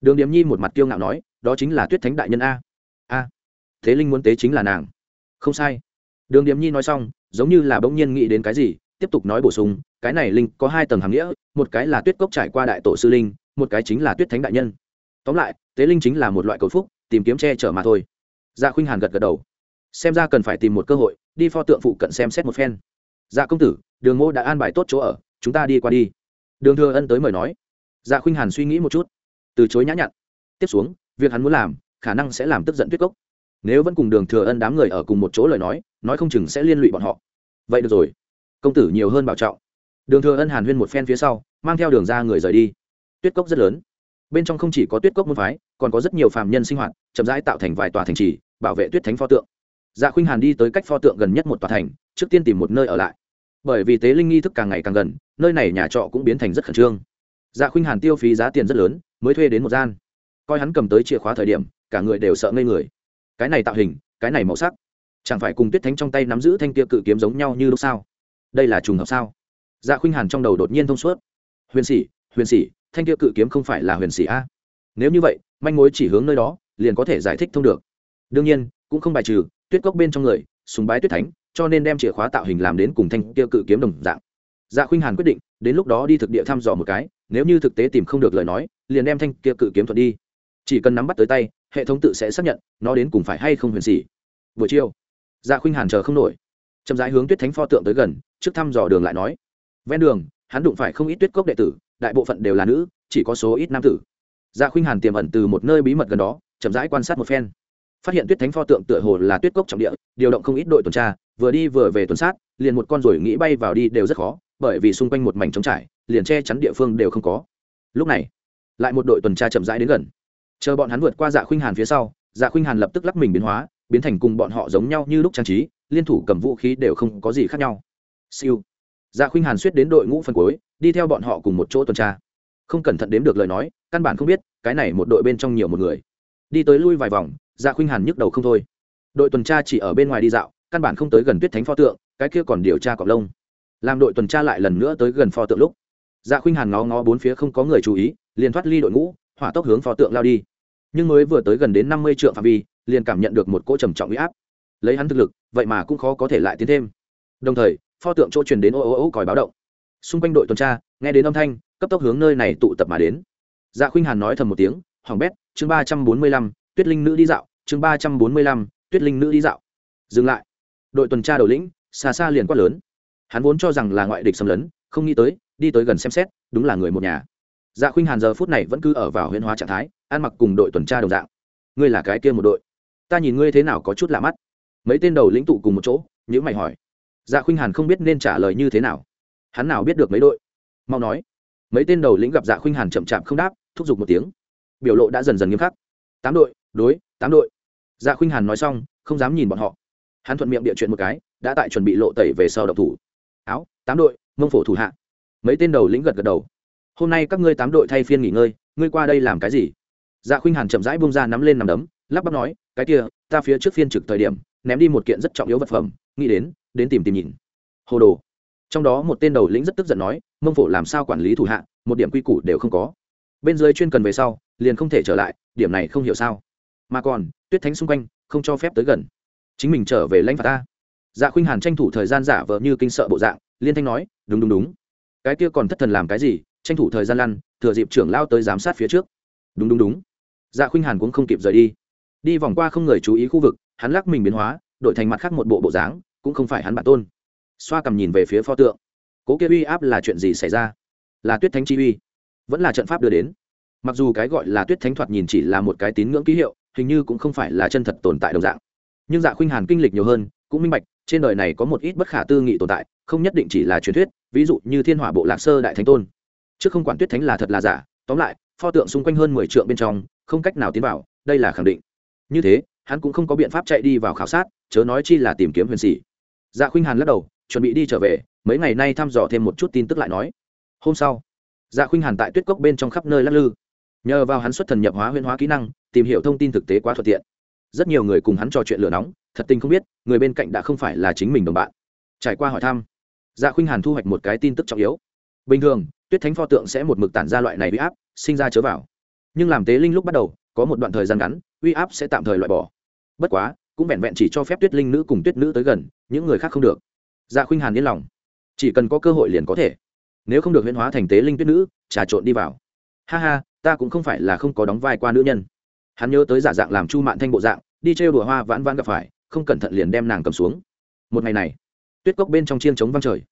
Đường điềm nhi một mặt kiêu ngạo nói đó chính là tuyết thánh đại nhân a. A thế linh muốn tế chính là nàng. Không sai. Đường điềm nhi nói xong giống như là bỗng nhiên nghĩ đến cái gì tiếp tục nói bổ sung cái này linh có hai tầng hàm nghĩa một cái là tuyết cốc trải qua đại tổ sư linh một cái chính là tuyết thánh đại nhân. Tóm lại tế linh chính là một loại cầu phúc tìm kiếm che chở mà thôi dạ khuynh hàn gật gật đầu. Xem ra cần phải tìm một cơ hội, đi pho tượng phụ cận xem xét một phen. Dạ công tử, đường mô đã an bài tốt chỗ ở, chúng ta đi qua đi. Đường thừa ân tới mời nói. Dạ khuynh hàn suy nghĩ một chút. Từ chối nhã nhặn. Tiếp xuống, việc hắn muốn làm, khả năng sẽ làm tức giận tuyết cốc. Nếu vẫn cùng đường thừa ân đám người ở cùng một chỗ lời nói nói không chừng sẽ liên lụy bọn họ. Vậy được rồi. Công tử nhiều hơn bảo trọng. Đường thừa ân hàn huyên một phen phía sau, mang theo đường ra người rời đi. Tuyết cốc rất lớn. Bên trong không chỉ có tuyết cốc môn phái, còn có rất nhiều phạm nhân sinh hoạt, chậm rãi tạo thành vài tòa thành trì bảo vệ tuyết thánh pho tượng. Dạ khuynh hàn đi tới cách pho tượng gần nhất một tòa thành, trước tiên tìm một nơi ở lại. Bởi vì tế linh nghi thức càng ngày càng gần, nơi này nhà trọ cũng biến thành rất khẩn trương. Dạ khuynh hàn tiêu phí giá tiền rất lớn, mới thuê đến một gian. Coi hắn cầm tới chìa khóa thời điểm, cả người đều sợ ngây người. Cái này tạo hình, cái này màu sắc. Chẳng phải cùng tuyết thánh trong tay nắm giữ thanh kia cự kiếm giống nhau như lúc sao? Đây là trùng hợp sao? Dạ khuynh hàn trong đầu đột nhiên thông suốt. Huyền sĩ huyền sĩ thanh kia cự kiếm không phải là huyền sĩ a? Nếu như vậy, manh mối chỉ hướng nơi đó, liền có thể giải thích thông được đương nhiên, cũng không bài trừ, tuyết cốc bên trong người súng bái tuyết thánh, cho nên đem chìa khóa tạo hình làm đến cùng thanh kia cự kiếm đồng dạng. Dạ khuynh hàn quyết định, đến lúc đó đi thực địa thăm dò một cái, nếu như thực tế tìm không được lời nói, liền đem thanh kia cự kiếm thuật đi. Chỉ cần nắm bắt tới tay, hệ thống tự sẽ xác nhận, nó đến cùng phải hay không huyền xỉ buổi chiều dạ khuynh hàn chờ không nổi. Chậm rãi hướng tuyết thánh pho tượng tới gần, trước thăm dò đường lại nói. Ven đường, hắn đụng phải không ít tuyết cốc đệ tử, đại bộ phận đều là nữ, chỉ có số ít nam tử. Dạ khuynh hàn tiềm ẩn từ một nơi bí mật gần đó, chậm rãi quan sát một phen phát hiện tuyết thánh pho tượng tựa hồ là tuyết cốc trọng địa, điều động không ít đội tuần tra, vừa đi vừa về tuần sát, liền một con rồi nghĩ bay vào đi đều rất khó, bởi vì xung quanh một mảnh trống trải, liền che chắn địa phương đều không có. Lúc này, lại một đội tuần tra chậm rãi đến gần. Chờ bọn hắn vượt qua dạ khuynh hàn phía sau dạ khuynh hàn lập tức lắc mình biến hóa, biến thành cùng bọn họ giống nhau như lúc trang trí, liên thủ cầm vũ khí đều không có gì khác nhau. Siêu. Dạ khuynh hàn suýt đến đội ngũ phân cuối, đi theo bọn họ cùng một chỗ tuần tra. Không cẩn thận đếm được lời nói, căn bản không biết, cái này một đội bên trong nhiều một người đi tới lui vài vòng dạ khuynh hàn nhức đầu không thôi. Đội tuần tra chỉ ở bên ngoài đi dạo, căn bản không tới gần tuyết thánh pho tượng, cái kia còn điều tra cọc lông. Làm đội tuần tra lại lần nữa tới gần pho tượng lúc dạ khuynh hàn ngó ngó bốn phía không có người chú ý, liền thoát ly đội ngũ, hỏa tốc hướng pho tượng lao đi. Nhưng mới vừa tới gần đến năm mươi triệu phạm vi, liền cảm nhận được một cỗ trầm trọng huy áp. Lấy hắn thực lực, vậy mà cũng khó có thể lại tiến thêm. Đồng thời, pho tượng chỗ truyền đến ô ô ô còi báo động. Xung quanh đội tuần tra, nghe đến âm thanh, cấp tốc hướng nơi này tụ tập mà đến. Dạ khuynh hàn nói thầm một tiếng hỏng bét chương ba trăm bốn mươi lăm, tuyết linh nữ đi dạo. Chương ba trăm bốn mươi lăm, tuyết linh nữ đi dạo. Dừng lại. Đội tuần tra đầu lĩnh, xa xa liền quát lớn. Hắn vốn cho rằng là ngoại địch xâm lấn, không nghĩ tới, đi tới gần xem xét, đúng là người một nhà. Dạ khuynh hàn giờ phút này vẫn cứ ở vào huyễn hóa trạng thái, ăn mặc cùng đội tuần tra đồng dạng. Ngươi là cái kia một đội. Ta nhìn ngươi thế nào có chút lạ mắt. Mấy tên đầu lĩnh tụ cùng một chỗ nhữ mày hỏi. Dạ khuynh hàn không biết nên trả lời như thế nào. Hắn nào biết được mấy đội? Mau nói. Mấy tên đầu lĩnh gặp dạ khuynh hàn chậm chạp không đáp, thúc giục một tiếng biểu lộ đã dần dần nghiêm khắc. Tám đội, đối, tám đội. Dạ khuynh hàn nói xong, không dám nhìn bọn họ. Hắn thuận miệng địa chuyện một cái, đã tại chuẩn bị lộ tẩy về sau độc thủ. Áo, tám đội, mông phổ thủ hạ. Mấy tên đầu lĩnh gật gật đầu. Hôm nay các ngươi tám đội thay phiên nghỉ ngơi, ngươi qua đây làm cái gì? Dạ khuynh hàn chậm rãi bung ra nắm lên nằm đấm, lắp bắp nói, cái kia, ta phía trước phiên trực thời điểm, ném đi một kiện rất trọng yếu vật phẩm, nghĩ đến đến tìm tìm nhìn. Hồ đồ. Trong đó một tên đầu lĩnh rất tức giận nói, mông phổ làm sao quản lý thủ hạ, một điểm quy củ đều không có bên dưới chuyên cần về sau, liền không thể trở lại, điểm này không hiểu sao. Mà còn, tuyết thánh xung quanh, không cho phép tới gần. Chính mình trở về lãnh phạt ta. Dạ khuynh hàn tranh thủ thời gian giả vờ như kinh sợ bộ dạng, liên thanh nói, đúng đúng đúng. Cái kia còn thất thần làm cái gì? Tranh thủ thời gian lăn, thừa dịp trưởng lao tới giám sát phía trước. Đúng đúng đúng. Dạ khuynh hàn cũng không kịp rời đi. Đi vòng qua không người chú ý khu vực, hắn lắc mình biến hóa, đổi thành mặt khác một bộ bộ dáng, cũng không phải hắn bản tôn. Xoa cầm nhìn về phía pho tượng. Cố kia uy áp là chuyện gì xảy ra? Là tuyết thánh chi uy vẫn là trận pháp đưa đến. Mặc dù cái gọi là tuyết thánh thoạt nhìn chỉ là một cái tín ngưỡng ký hiệu, hình như cũng không phải là chân thật tồn tại đồng dạng. Nhưng dạ khuynh hàn kinh lịch nhiều hơn, cũng minh bạch, trên đời này có một ít bất khả tư nghị tồn tại, không nhất định chỉ là truyền thuyết, ví dụ như thiên hỏa bộ lạc sơ đại thánh tôn. Chứ không quản tuyết thánh là thật là giả, tóm lại, pho tượng xung quanh hơn mười t bên trong, không cách nào tiến vào, đây là khẳng định. Như thế, hắn cũng không có biện pháp chạy đi vào khảo sát, chớ nói chi là tìm kiếm huyền sĩ. Dạ khuynh hàn lắc đầu, chuẩn bị đi trở về, mấy ngày nay thăm dò thêm một chút tin tức lại nói. Hôm sau dạ khuynh hàn tại tuyết cốc bên trong khắp nơi lắc lư. Nhờ vào hắn xuất thần nhập hóa huyên hóa kỹ năng, tìm hiểu thông tin thực tế quá thuận tiện. Rất nhiều người cùng hắn trò chuyện lửa nóng, thật tình không biết, người bên cạnh đã không phải là chính mình đồng bạn. Trải qua hỏi thăm dạ khuynh hàn thu hoạch một cái tin tức trọng yếu. Bình thường, tuyết thánh pho tượng sẽ một mực tản ra loại này uy áp, sinh ra chớ vào. Nhưng làm tế linh lúc bắt đầu, có một đoạn thời gian ngắn, uy áp sẽ tạm thời loại bỏ. Bất quá, cũng vẹn vẹn chỉ cho phép tuyết linh nữ cùng tuyết nữ tới gần, những người khác không được. Dạ khuynh hàn yên lòng. Chỉ cần có cơ hội liền có thể nếu không được huyễn hóa thành tế linh tuyết nữ, trà trộn đi vào. Ha ha, ta cũng không phải là không có đóng vai qua nữ nhân. Hắn nhớ tới giả dạng làm chu mạn thanh bộ dạng, đi trêu đùa hoa vãn vãn gặp phải, không cẩn thận liền đem nàng cầm xuống. Một ngày này, tuyết cốc bên trong chiên chống văng trời.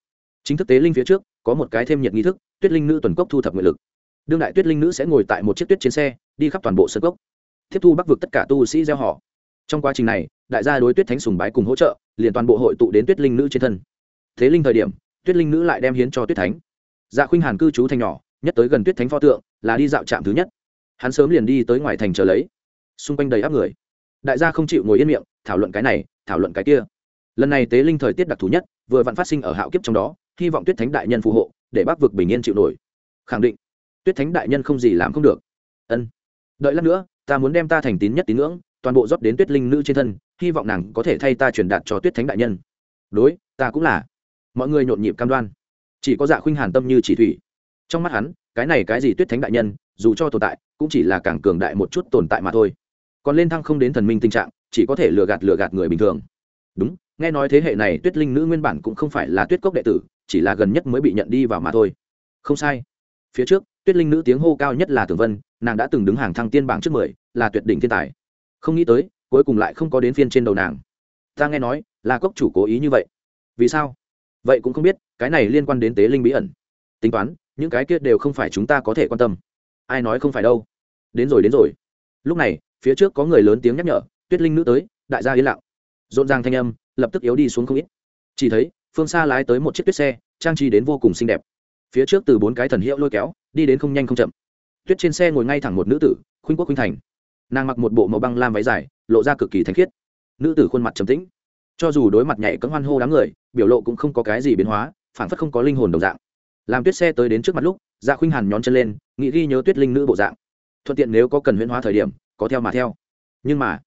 Chính thức tế linh phía trước, có một cái thêm nhiệt nghi thức, tuyết linh nữ tuần cốc thu thập nguyện lực. Đương đại tuyết linh nữ sẽ ngồi tại một chiếc tuyết trên xe, đi khắp toàn bộ sân cốc. Tiếp thu bắc vực tất cả tu sĩ gieo họ. Trong quá trình này, đại gia đối tuyết thánh sùng bái cùng hỗ trợ, liền toàn bộ hội tụ đến tuyết linh nữ trên thân. Thế linh thời điểm, tuyết linh nữ lại đem hiến cho tuyết thánh dạ khuynh hàn cư trú thành nhỏ, nhất tới gần tuyết thánh pho tượng, là đi dạo trạm thứ nhất. Hắn sớm liền đi tới ngoài thành chờ lấy. Xung quanh đầy áp người. Đại gia không chịu ngồi yên miệng, thảo luận cái này, thảo luận cái kia. Lần này tế linh thời tiết đặc thù nhất, vừa vặn phát sinh ở hạo kiếp trong đó, hy vọng tuyết thánh đại nhân phù hộ, để bắc vực bình yên chịu nổi. Khẳng định, tuyết thánh đại nhân không gì làm không được. Ân. Đợi lát nữa, ta muốn đem ta thành tín nhất tín ngưỡng, toàn bộ rót đến tuyết linh nữ trên thân, hy vọng nàng có thể thay ta truyền đạt cho tuyết thánh đại nhân. Đối, ta cũng là. Mọi người nhộn nhịp cam đoan chỉ có dạ khuynh hàn tâm như chỉ thủy. Trong mắt hắn, cái này cái gì tuyết thánh đại nhân, dù cho tồn tại, cũng chỉ là càng cường đại một chút tồn tại mà thôi. Còn lên thăng không đến thần minh tình trạng, chỉ có thể lừa gạt lừa gạt người bình thường. Đúng, nghe nói thế hệ này tuyết linh nữ nguyên bản cũng không phải là tuyết cốc đệ tử, chỉ là gần nhất mới bị nhận đi vào mà thôi. Không sai. Phía trước, tuyết linh nữ tiếng hô cao nhất là tường vân, nàng đã từng đứng hàng thăng tiên bảng trước mười, là tuyệt đỉnh thiên tài. Không nghĩ tới, cuối cùng lại không có đến phiên trên đầu nàng. Ta nghe nói, là cốc chủ cố ý như vậy. Vì sao? Vậy cũng không biết, cái này liên quan đến tế linh bí ẩn. Tính toán, những cái kia đều không phải chúng ta có thể quan tâm. Ai nói không phải đâu. Đến rồi đến rồi. Lúc này, phía trước có người lớn tiếng nhắc nhở, tuyết linh nữ tới, đại gia yên lặng. Rộn ràng thanh âm, lập tức yếu đi xuống không ít. Chỉ thấy, phương xa lái tới một chiếc tuyết xe, trang trí đến vô cùng xinh đẹp. Phía trước từ bốn cái thần hiệu lôi kéo, đi đến không nhanh không chậm. Tuyết trên xe ngồi ngay thẳng một nữ tử, khuynh quốc khuynh thành. Nàng mặc một bộ màu băng lam váy dài, lộ ra cực kỳ thanh khiết. Nữ tử khuôn mặt trầm tĩnh cho dù đối mặt nhảy cấm hoan hô đám người, biểu lộ cũng không có cái gì biến hóa phản phất không có linh hồn đồng dạng. Làm tuyết xe tới đến trước mặt lúc dạ khuynh hàn nhón chân lên, nghĩ ghi nhớ tuyết linh nữ bộ dạng. Thuận tiện nếu có cần huyễn hóa thời điểm, có theo mà theo. Nhưng mà,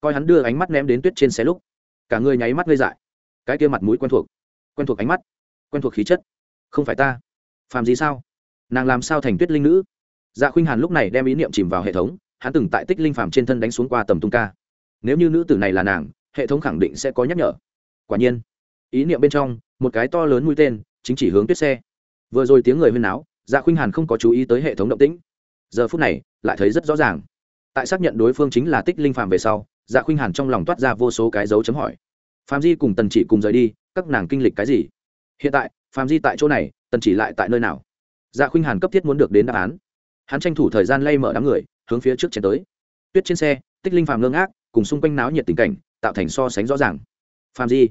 coi hắn đưa ánh mắt ném đến tuyết trên xe lúc, cả người nháy mắt ngây dại. Cái kia mặt mũi quen thuộc quen thuộc ánh mắt, quen thuộc khí chất. Không phải ta. Phàm gì sao? Nàng làm sao thành tuyết linh nữ? Dạ khuynh hàn lúc này đem ý niệm chìm vào hệ thống, hắn từng tại tích linh phàm trên thân đánh xuống qua tầm tung ca. Nếu như nữ tử này là nàng hệ thống khẳng định sẽ có nhắc nhở. Quả nhiên, ý niệm bên trong, một cái to lớn mũi tên, chính chỉ hướng tuyết xe. Vừa rồi tiếng người huyên náo dạ khuynh hàn không có chú ý tới hệ thống động tĩnh. Giờ phút này, lại thấy rất rõ ràng. Tại xác nhận đối phương chính là tích linh phàm về sau dạ khuynh hàn trong lòng toát ra vô số cái dấu chấm hỏi. Phàm di cùng tần chỉ cùng rời đi, các nàng kinh lịch cái gì? Hiện tại, phàm di tại chỗ này, tần chỉ lại tại nơi nào? Dạ khuynh hàn cấp thiết muốn được đến đáp án. Hắn tranh thủ thời gian lay mở đám người, hướng phía trước chén tới. Tuyết trên xe, tích linh phàm ngơ ngác, cùng xung quanh náo nhiệt tình cảnh tạo thành so sánh rõ ràng. Phàm di,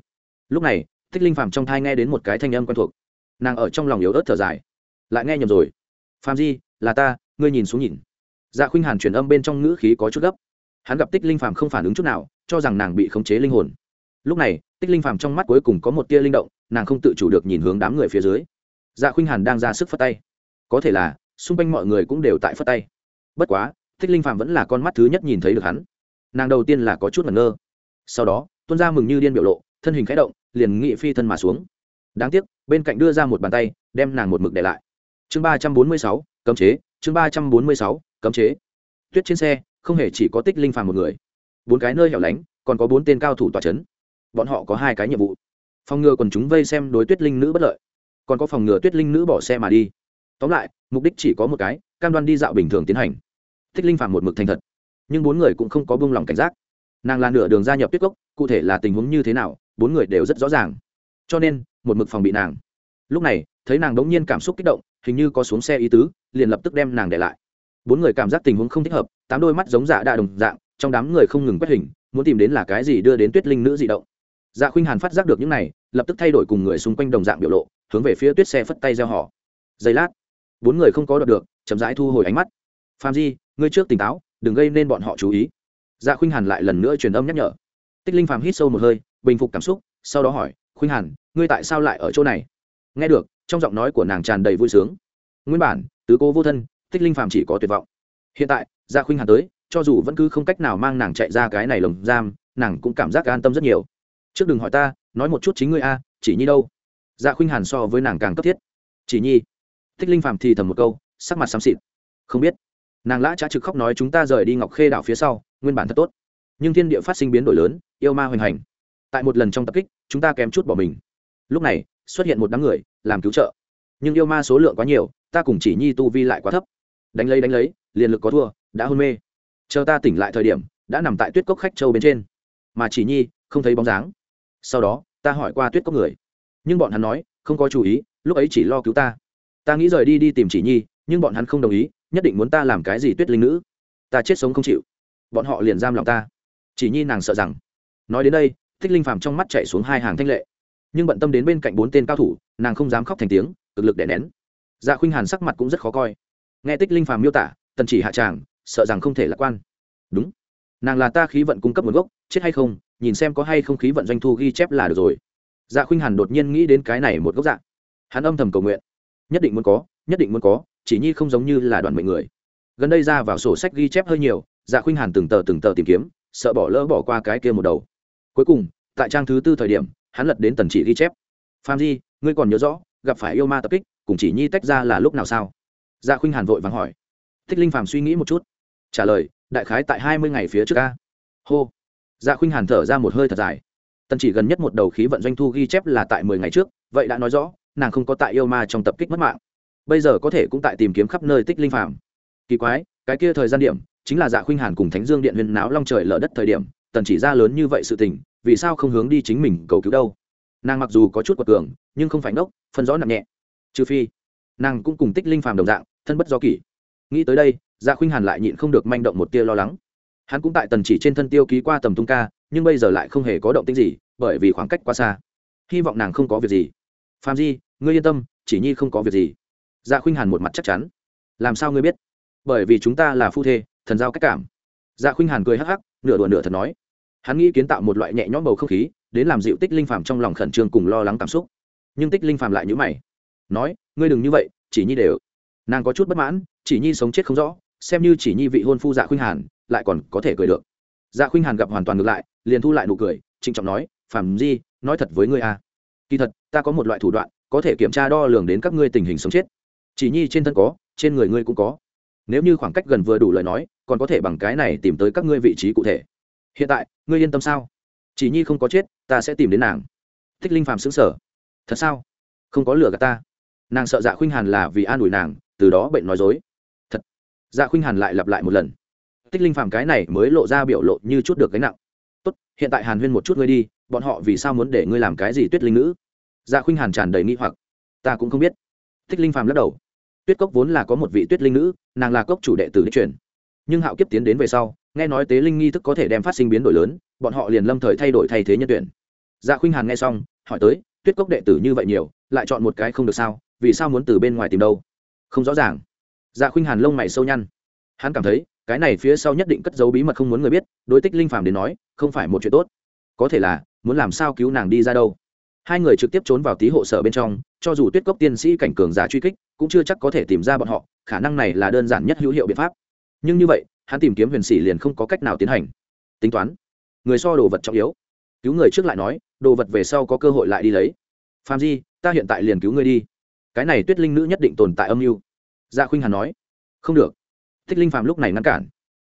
lúc này tích linh phàm trong thai nghe đến một cái thanh âm quen thuộc. Nàng ở trong lòng yếu ớt thở dài. Lại nghe nhầm rồi. Phàm di, là ta, ngươi nhìn xuống nhìn. Dạ khuynh hàn truyền âm bên trong ngữ khí có chút gấp. Hắn gặp tích linh phàm không phản ứng chút nào, cho rằng nàng bị khống chế linh hồn. Lúc này tích linh phàm trong mắt cuối cùng có một tia linh động, nàng không tự chủ được nhìn hướng đám người phía dưới. Dạ khuynh hàn đang ra sức phất tay. Có thể là, xung quanh mọi người cũng đều tại phất tay. Bất quá Tích linh phạm vẫn là con mắt thứ nhất nhìn thấy được hắn. Nàng đầu tiên là có chút ngẩn ngơ sau đó, tuân ra mừng như điên biểu lộ, thân hình khẽ động, liền nghị phi thân mà xuống. Đáng tiếc, bên cạnh đưa ra một bàn tay, đem nàng một mực để lại. Chương ba trăm bốn mươi sáu, cấm chế, chương ba trăm bốn mươi sáu, cấm chế. Tuyết trên xe, không hề chỉ có tích linh phàm một người. Bốn cái nơi hẻo lánh, còn có bốn tên cao thủ tòa c h ấ n bọn họ có hai cái nhiệm vụ. Phòng ngừa quần chúng vây xem đối tuyết linh nữ bất lợi, còn có phòng ngừa tuyết linh nữ bỏ xe mà đi. Tóm lại, mục đích chỉ có một cái, cam đoan đi dạo bình thường tiến hành. Tích linh phàm một mực thành thật, nhưng bốn người cũng không có buông lỏng cảnh giác nàng là nửa đường gia nhập tuyết cốc, cụ thể là tình huống như thế nào, bốn người đều rất rõ ràng. Cho nên, một mực phòng bị nàng. Lúc này, thấy nàng đống nhiên cảm xúc kích động, hình như có xuống xe ý tứ, liền lập tức đem nàng để lại. Bốn người cảm giác tình huống không thích hợp, tám đôi mắt giống dạ đa đồng dạng, trong đám người không ngừng quét hình, muốn tìm đến là cái gì đưa đến tuyết linh nữ dị động. Dạ khuynh hàn phát giác được những này, lập tức thay đổi cùng người xung quanh đồng dạng biểu lộ, hướng về phía tuyết xe phất tay gieo họ. Giây lát, bốn người không có đọc được, chậm rãi thu hồi ánh mắt. Phạm di, ngươi trước tỉnh táo, đừng gây nên bọn họ chú ý dạ khuynh hàn lại lần nữa truyền âm nhắc nhở. Tích linh phàm hít sâu một hơi, bình phục cảm xúc, sau đó hỏi, khuynh hàn, ngươi tại sao lại ở chỗ này? Nghe được, trong giọng nói của nàng tràn đầy vui sướng. Nguyên bản, tứ cố vô thân, tích linh phàm chỉ có tuyệt vọng. Hiện tại gia khuynh hàn tới, cho dù vẫn cứ không cách nào mang nàng chạy ra cái này lồng giam, nàng cũng cảm giác an tâm rất nhiều. Trước đừng hỏi ta, nói một chút chính ngươi a, chỉ nhi đâu? Gia khuynh hàn so với nàng càng cấp thiết. Chỉ nhi. Tích linh phàm thì thầm một câu, sắc mặt xám xịt. Không biết nàng lã trá trực khóc nói chúng ta rời đi ngọc khê đảo phía sau, nguyên bản thật tốt. Nhưng thiên địa phát sinh biến đổi lớn, yêu ma hoành hành. Tại một lần trong tập kích, chúng ta kém chút bỏ mình. Lúc này, xuất hiện một đám người, làm cứu trợ. Nhưng yêu ma số lượng quá nhiều, ta cùng chỉ nhi tu vi lại quá thấp. Đánh lấy đánh lấy, liền lực có thua, đã hôn mê. Chờ ta tỉnh lại thời điểm, đã nằm tại tuyết cốc khách châu bên trên. Mà chỉ nhi, không thấy bóng dáng. Sau đó, ta hỏi qua tuyết cốc người. Nhưng bọn hắn nói, không có chú ý, lúc ấy chỉ lo cứu ta. Ta nghĩ rời đi đi tìm chỉ nhi, nhưng bọn hắn không đồng ý nhất định muốn ta làm cái gì tuyết linh nữ? Ta chết sống không chịu. Bọn họ liền giam lòng ta. Chỉ nhi nàng sợ rằng nói đến đây thích linh phàm trong mắt chạy xuống hai hàng thanh lệ. Nhưng bận tâm đến bên cạnh bốn tên cao thủ nàng không dám khóc thành tiếng cực lực đè nén. Dạ khuynh hàn sắc mặt cũng rất khó coi. Nghe tích linh phàm miêu tả tần chỉ hạ tràng sợ rằng không thể lạc quan. Đúng. Nàng là ta khí vận cung cấp nguồn gốc chết hay không nhìn xem có hay không khí vận doanh thu ghi chép là được rồi. Dạ khuynh hàn đột nhiên nghĩ đến cái này một gốc dạ, hắn âm thầm cầu nguyện. Nhất định muốn có nhất định muốn có, chỉ nhi không giống như là đoàn mệnh người. Gần đây ra vào sổ sách ghi chép hơi nhiều dạ khuynh hàn từng tờ từng tờ tìm kiếm, sợ bỏ lỡ bỏ qua cái kia một đầu. Cuối cùng, tại trang thứ tư thời điểm, hắn lật đến tần chỉ ghi chép. Phàm di, ngươi còn nhớ rõ, gặp phải yêu ma tập kích, cùng chỉ nhi tách ra là lúc nào sao? Dạ khuynh hàn vội vàng hỏi. Thích linh phàm suy nghĩ một chút. Trả lời, đại khái tại hai mươi ngày phía trước ca hô. Dạ khuynh hàn thở ra một hơi thật dài. Tần chỉ gần nhất một đầu khí vận doanh thu ghi chép là tại mười ngày trước, vậy đã nói rõ, nàng không có tại yêu ma trong tập kích mất mạng bây giờ có thể cũng tại tìm kiếm khắp nơi tích linh phàm. Kỳ quái, cái kia thời gian điểm, chính là dạ khuynh hàn cùng thánh dương điện huyền náo long trời lở đất thời điểm, tần chỉ ra lớn như vậy sự tình, vì sao không hướng đi chính mình cầu cứu đâu? Nàng mặc dù có chút quật cường, nhưng không phải ngốc, phân rõ nặng nhẹ. Trừ phi, nàng cũng cùng tích linh phàm đồng dạng, thân bất do kỷ. Nghĩ tới đây dạ khuynh hàn lại nhịn không được manh động một tia lo lắng. Hắn cũng tại tần chỉ trên thân tiêu ký qua tầm tung ca, nhưng bây giờ lại không hề có động tĩnh gì, bởi vì khoảng cách quá xa. Hy vọng nàng không có việc gì. Phàm di, ngươi yên tâm, chỉ nhi không có việc gì dạ khuynh hàn một mặt chắc chắn. Làm sao ngươi biết? Bởi vì chúng ta là phu thê, thần giao cách cảm. Dạ khuynh hàn cười hắc hắc, nửa đùa nửa thật nói. Hắn nghĩ kiến tạo một loại nhẹ nhõm bầu không khí, đến làm dịu tích linh phàm trong lòng khẩn trương cùng lo lắng cảm xúc. Nhưng tích linh phàm lại nhữ mày. Nói, ngươi đừng như vậy, chỉ nhi đều. Nàng có chút bất mãn, chỉ nhi sống chết không rõ, xem như chỉ nhi vị hôn phu dạ khuynh hàn, lại còn có thể cười được. Dạ khuynh hàn gặp hoàn toàn ngược lại, liền thu lại nụ cười, trịnh trọng nói, phàm di, nói thật với ngươi a à. kỳ thật, ta có một loại thủ đoạn, có thể kiểm tra đo lường đến các ngươi tình hình sống chết chỉ nhi trên thân có, trên người ngươi cũng có. Nếu như khoảng cách gần vừa đủ lời nói, còn có thể bằng cái này tìm tới các ngươi vị trí cụ thể. Hiện tại, ngươi yên tâm sao? Chỉ nhi không có chết, ta sẽ tìm đến nàng. Thích linh phàm xứng sở thật sao? Không có lừa gạt ta. Nàng sợ dạ khuynh hàn là vì an ủi nàng, từ đó bệnh nói dối. Thật. Dạ khuynh hàn lại lặp lại một lần. Tích linh phàm cái này mới lộ ra biểu lộ như chút được gánh nặng. Tốt, hiện tại hàn huyên một chút ngươi đi, bọn họ vì sao muốn để ngươi làm cái gì tuyết linh nữ? Dạ khuynh hàn tràn đầy nghi hoặc. Ta cũng không biết. Tích linh phàm lắc đầu tuyết cốc vốn là có một vị tuyết linh nữ, nàng là cốc chủ đệ tử đích truyền. Nhưng hạo kiếp tiến đến về sau, nghe nói tế linh nghi thức có thể đem phát sinh biến đổi lớn, bọn họ liền lâm thời thay đổi thay thế nhân tuyển. Dạ khuynh hàn nghe xong, hỏi tới, tuyết cốc đệ tử như vậy nhiều, lại chọn một cái không được sao, vì sao muốn từ bên ngoài tìm đâu? Không rõ ràng. Dạ khuynh hàn lông mày sâu nhăn. Hắn cảm thấy, cái này phía sau nhất định cất giấu bí mật không muốn người biết, đối tích linh phàm đến nói, không phải một chuyện tốt. Có thể là, muốn làm sao cứu nàng đi ra đâu? Hai người trực tiếp trốn vào tí hộ sở bên trong, cho dù tuyết cốc tiên sĩ cảnh cường giả truy kích, cũng chưa chắc có thể tìm ra bọn họ, khả năng này là đơn giản nhất hữu hiệu biện pháp. Nhưng như vậy, hắn tìm kiếm huyền sĩ liền không có cách nào tiến hành. Tính toán, người so đồ vật trọng yếu. Cứu người trước lại nói, đồ vật về sau có cơ hội lại đi lấy. Phạm di, ta hiện tại liền cứu ngươi đi. Cái này tuyết linh nữ nhất định tồn tại âm mưu. Dạ khuynh hàn nói. Không được. Thích linh phạm lúc này ngăn cản.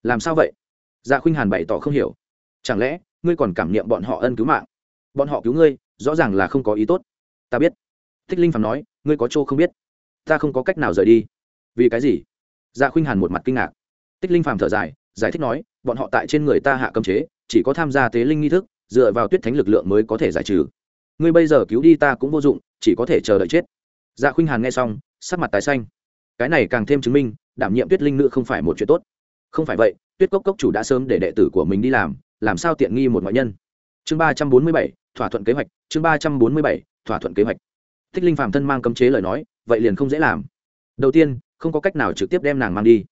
Làm sao vậy? Dạ khuynh hàn bày tỏ không hiểu. Chẳng lẽ, ngươi còn cảm niệm bọn họ ân cứu mạng? Bọn họ cứu ngươi rõ ràng là không có ý tốt. Ta biết. Thích linh Phàm nói, ngươi có chỗ không biết. Ta không có cách nào rời đi. Vì cái gì? Dạ khuynh hàn một mặt kinh ngạc. Tích linh phàm thở dài, giải thích nói, bọn họ tại trên người ta hạ cấm chế, chỉ có tham gia tế linh nghi thức, dựa vào tuyết thánh lực lượng mới có thể giải trừ. Ngươi bây giờ cứu đi ta cũng vô dụng, chỉ có thể chờ đợi chết. Dạ khuynh hàn nghe xong, sắc mặt tái xanh. Cái này càng thêm chứng minh, đảm nhiệm tuyết linh nữ không phải một chuyện tốt. Không phải vậy, tuyết cốc cốc chủ đã sớm để đệ tử của mình đi làm làm sao tiện nghi một ngoại nhân? Chương ba trăm bốn mươi bảy, thỏa thuận kế hoạch, chương ba trăm bốn mươi bảy, thỏa thuận kế hoạch. Thích linh phạm thân mang cấm chế lời nói, vậy liền không dễ làm. Đầu tiên, không có cách nào trực tiếp đem nàng mang đi.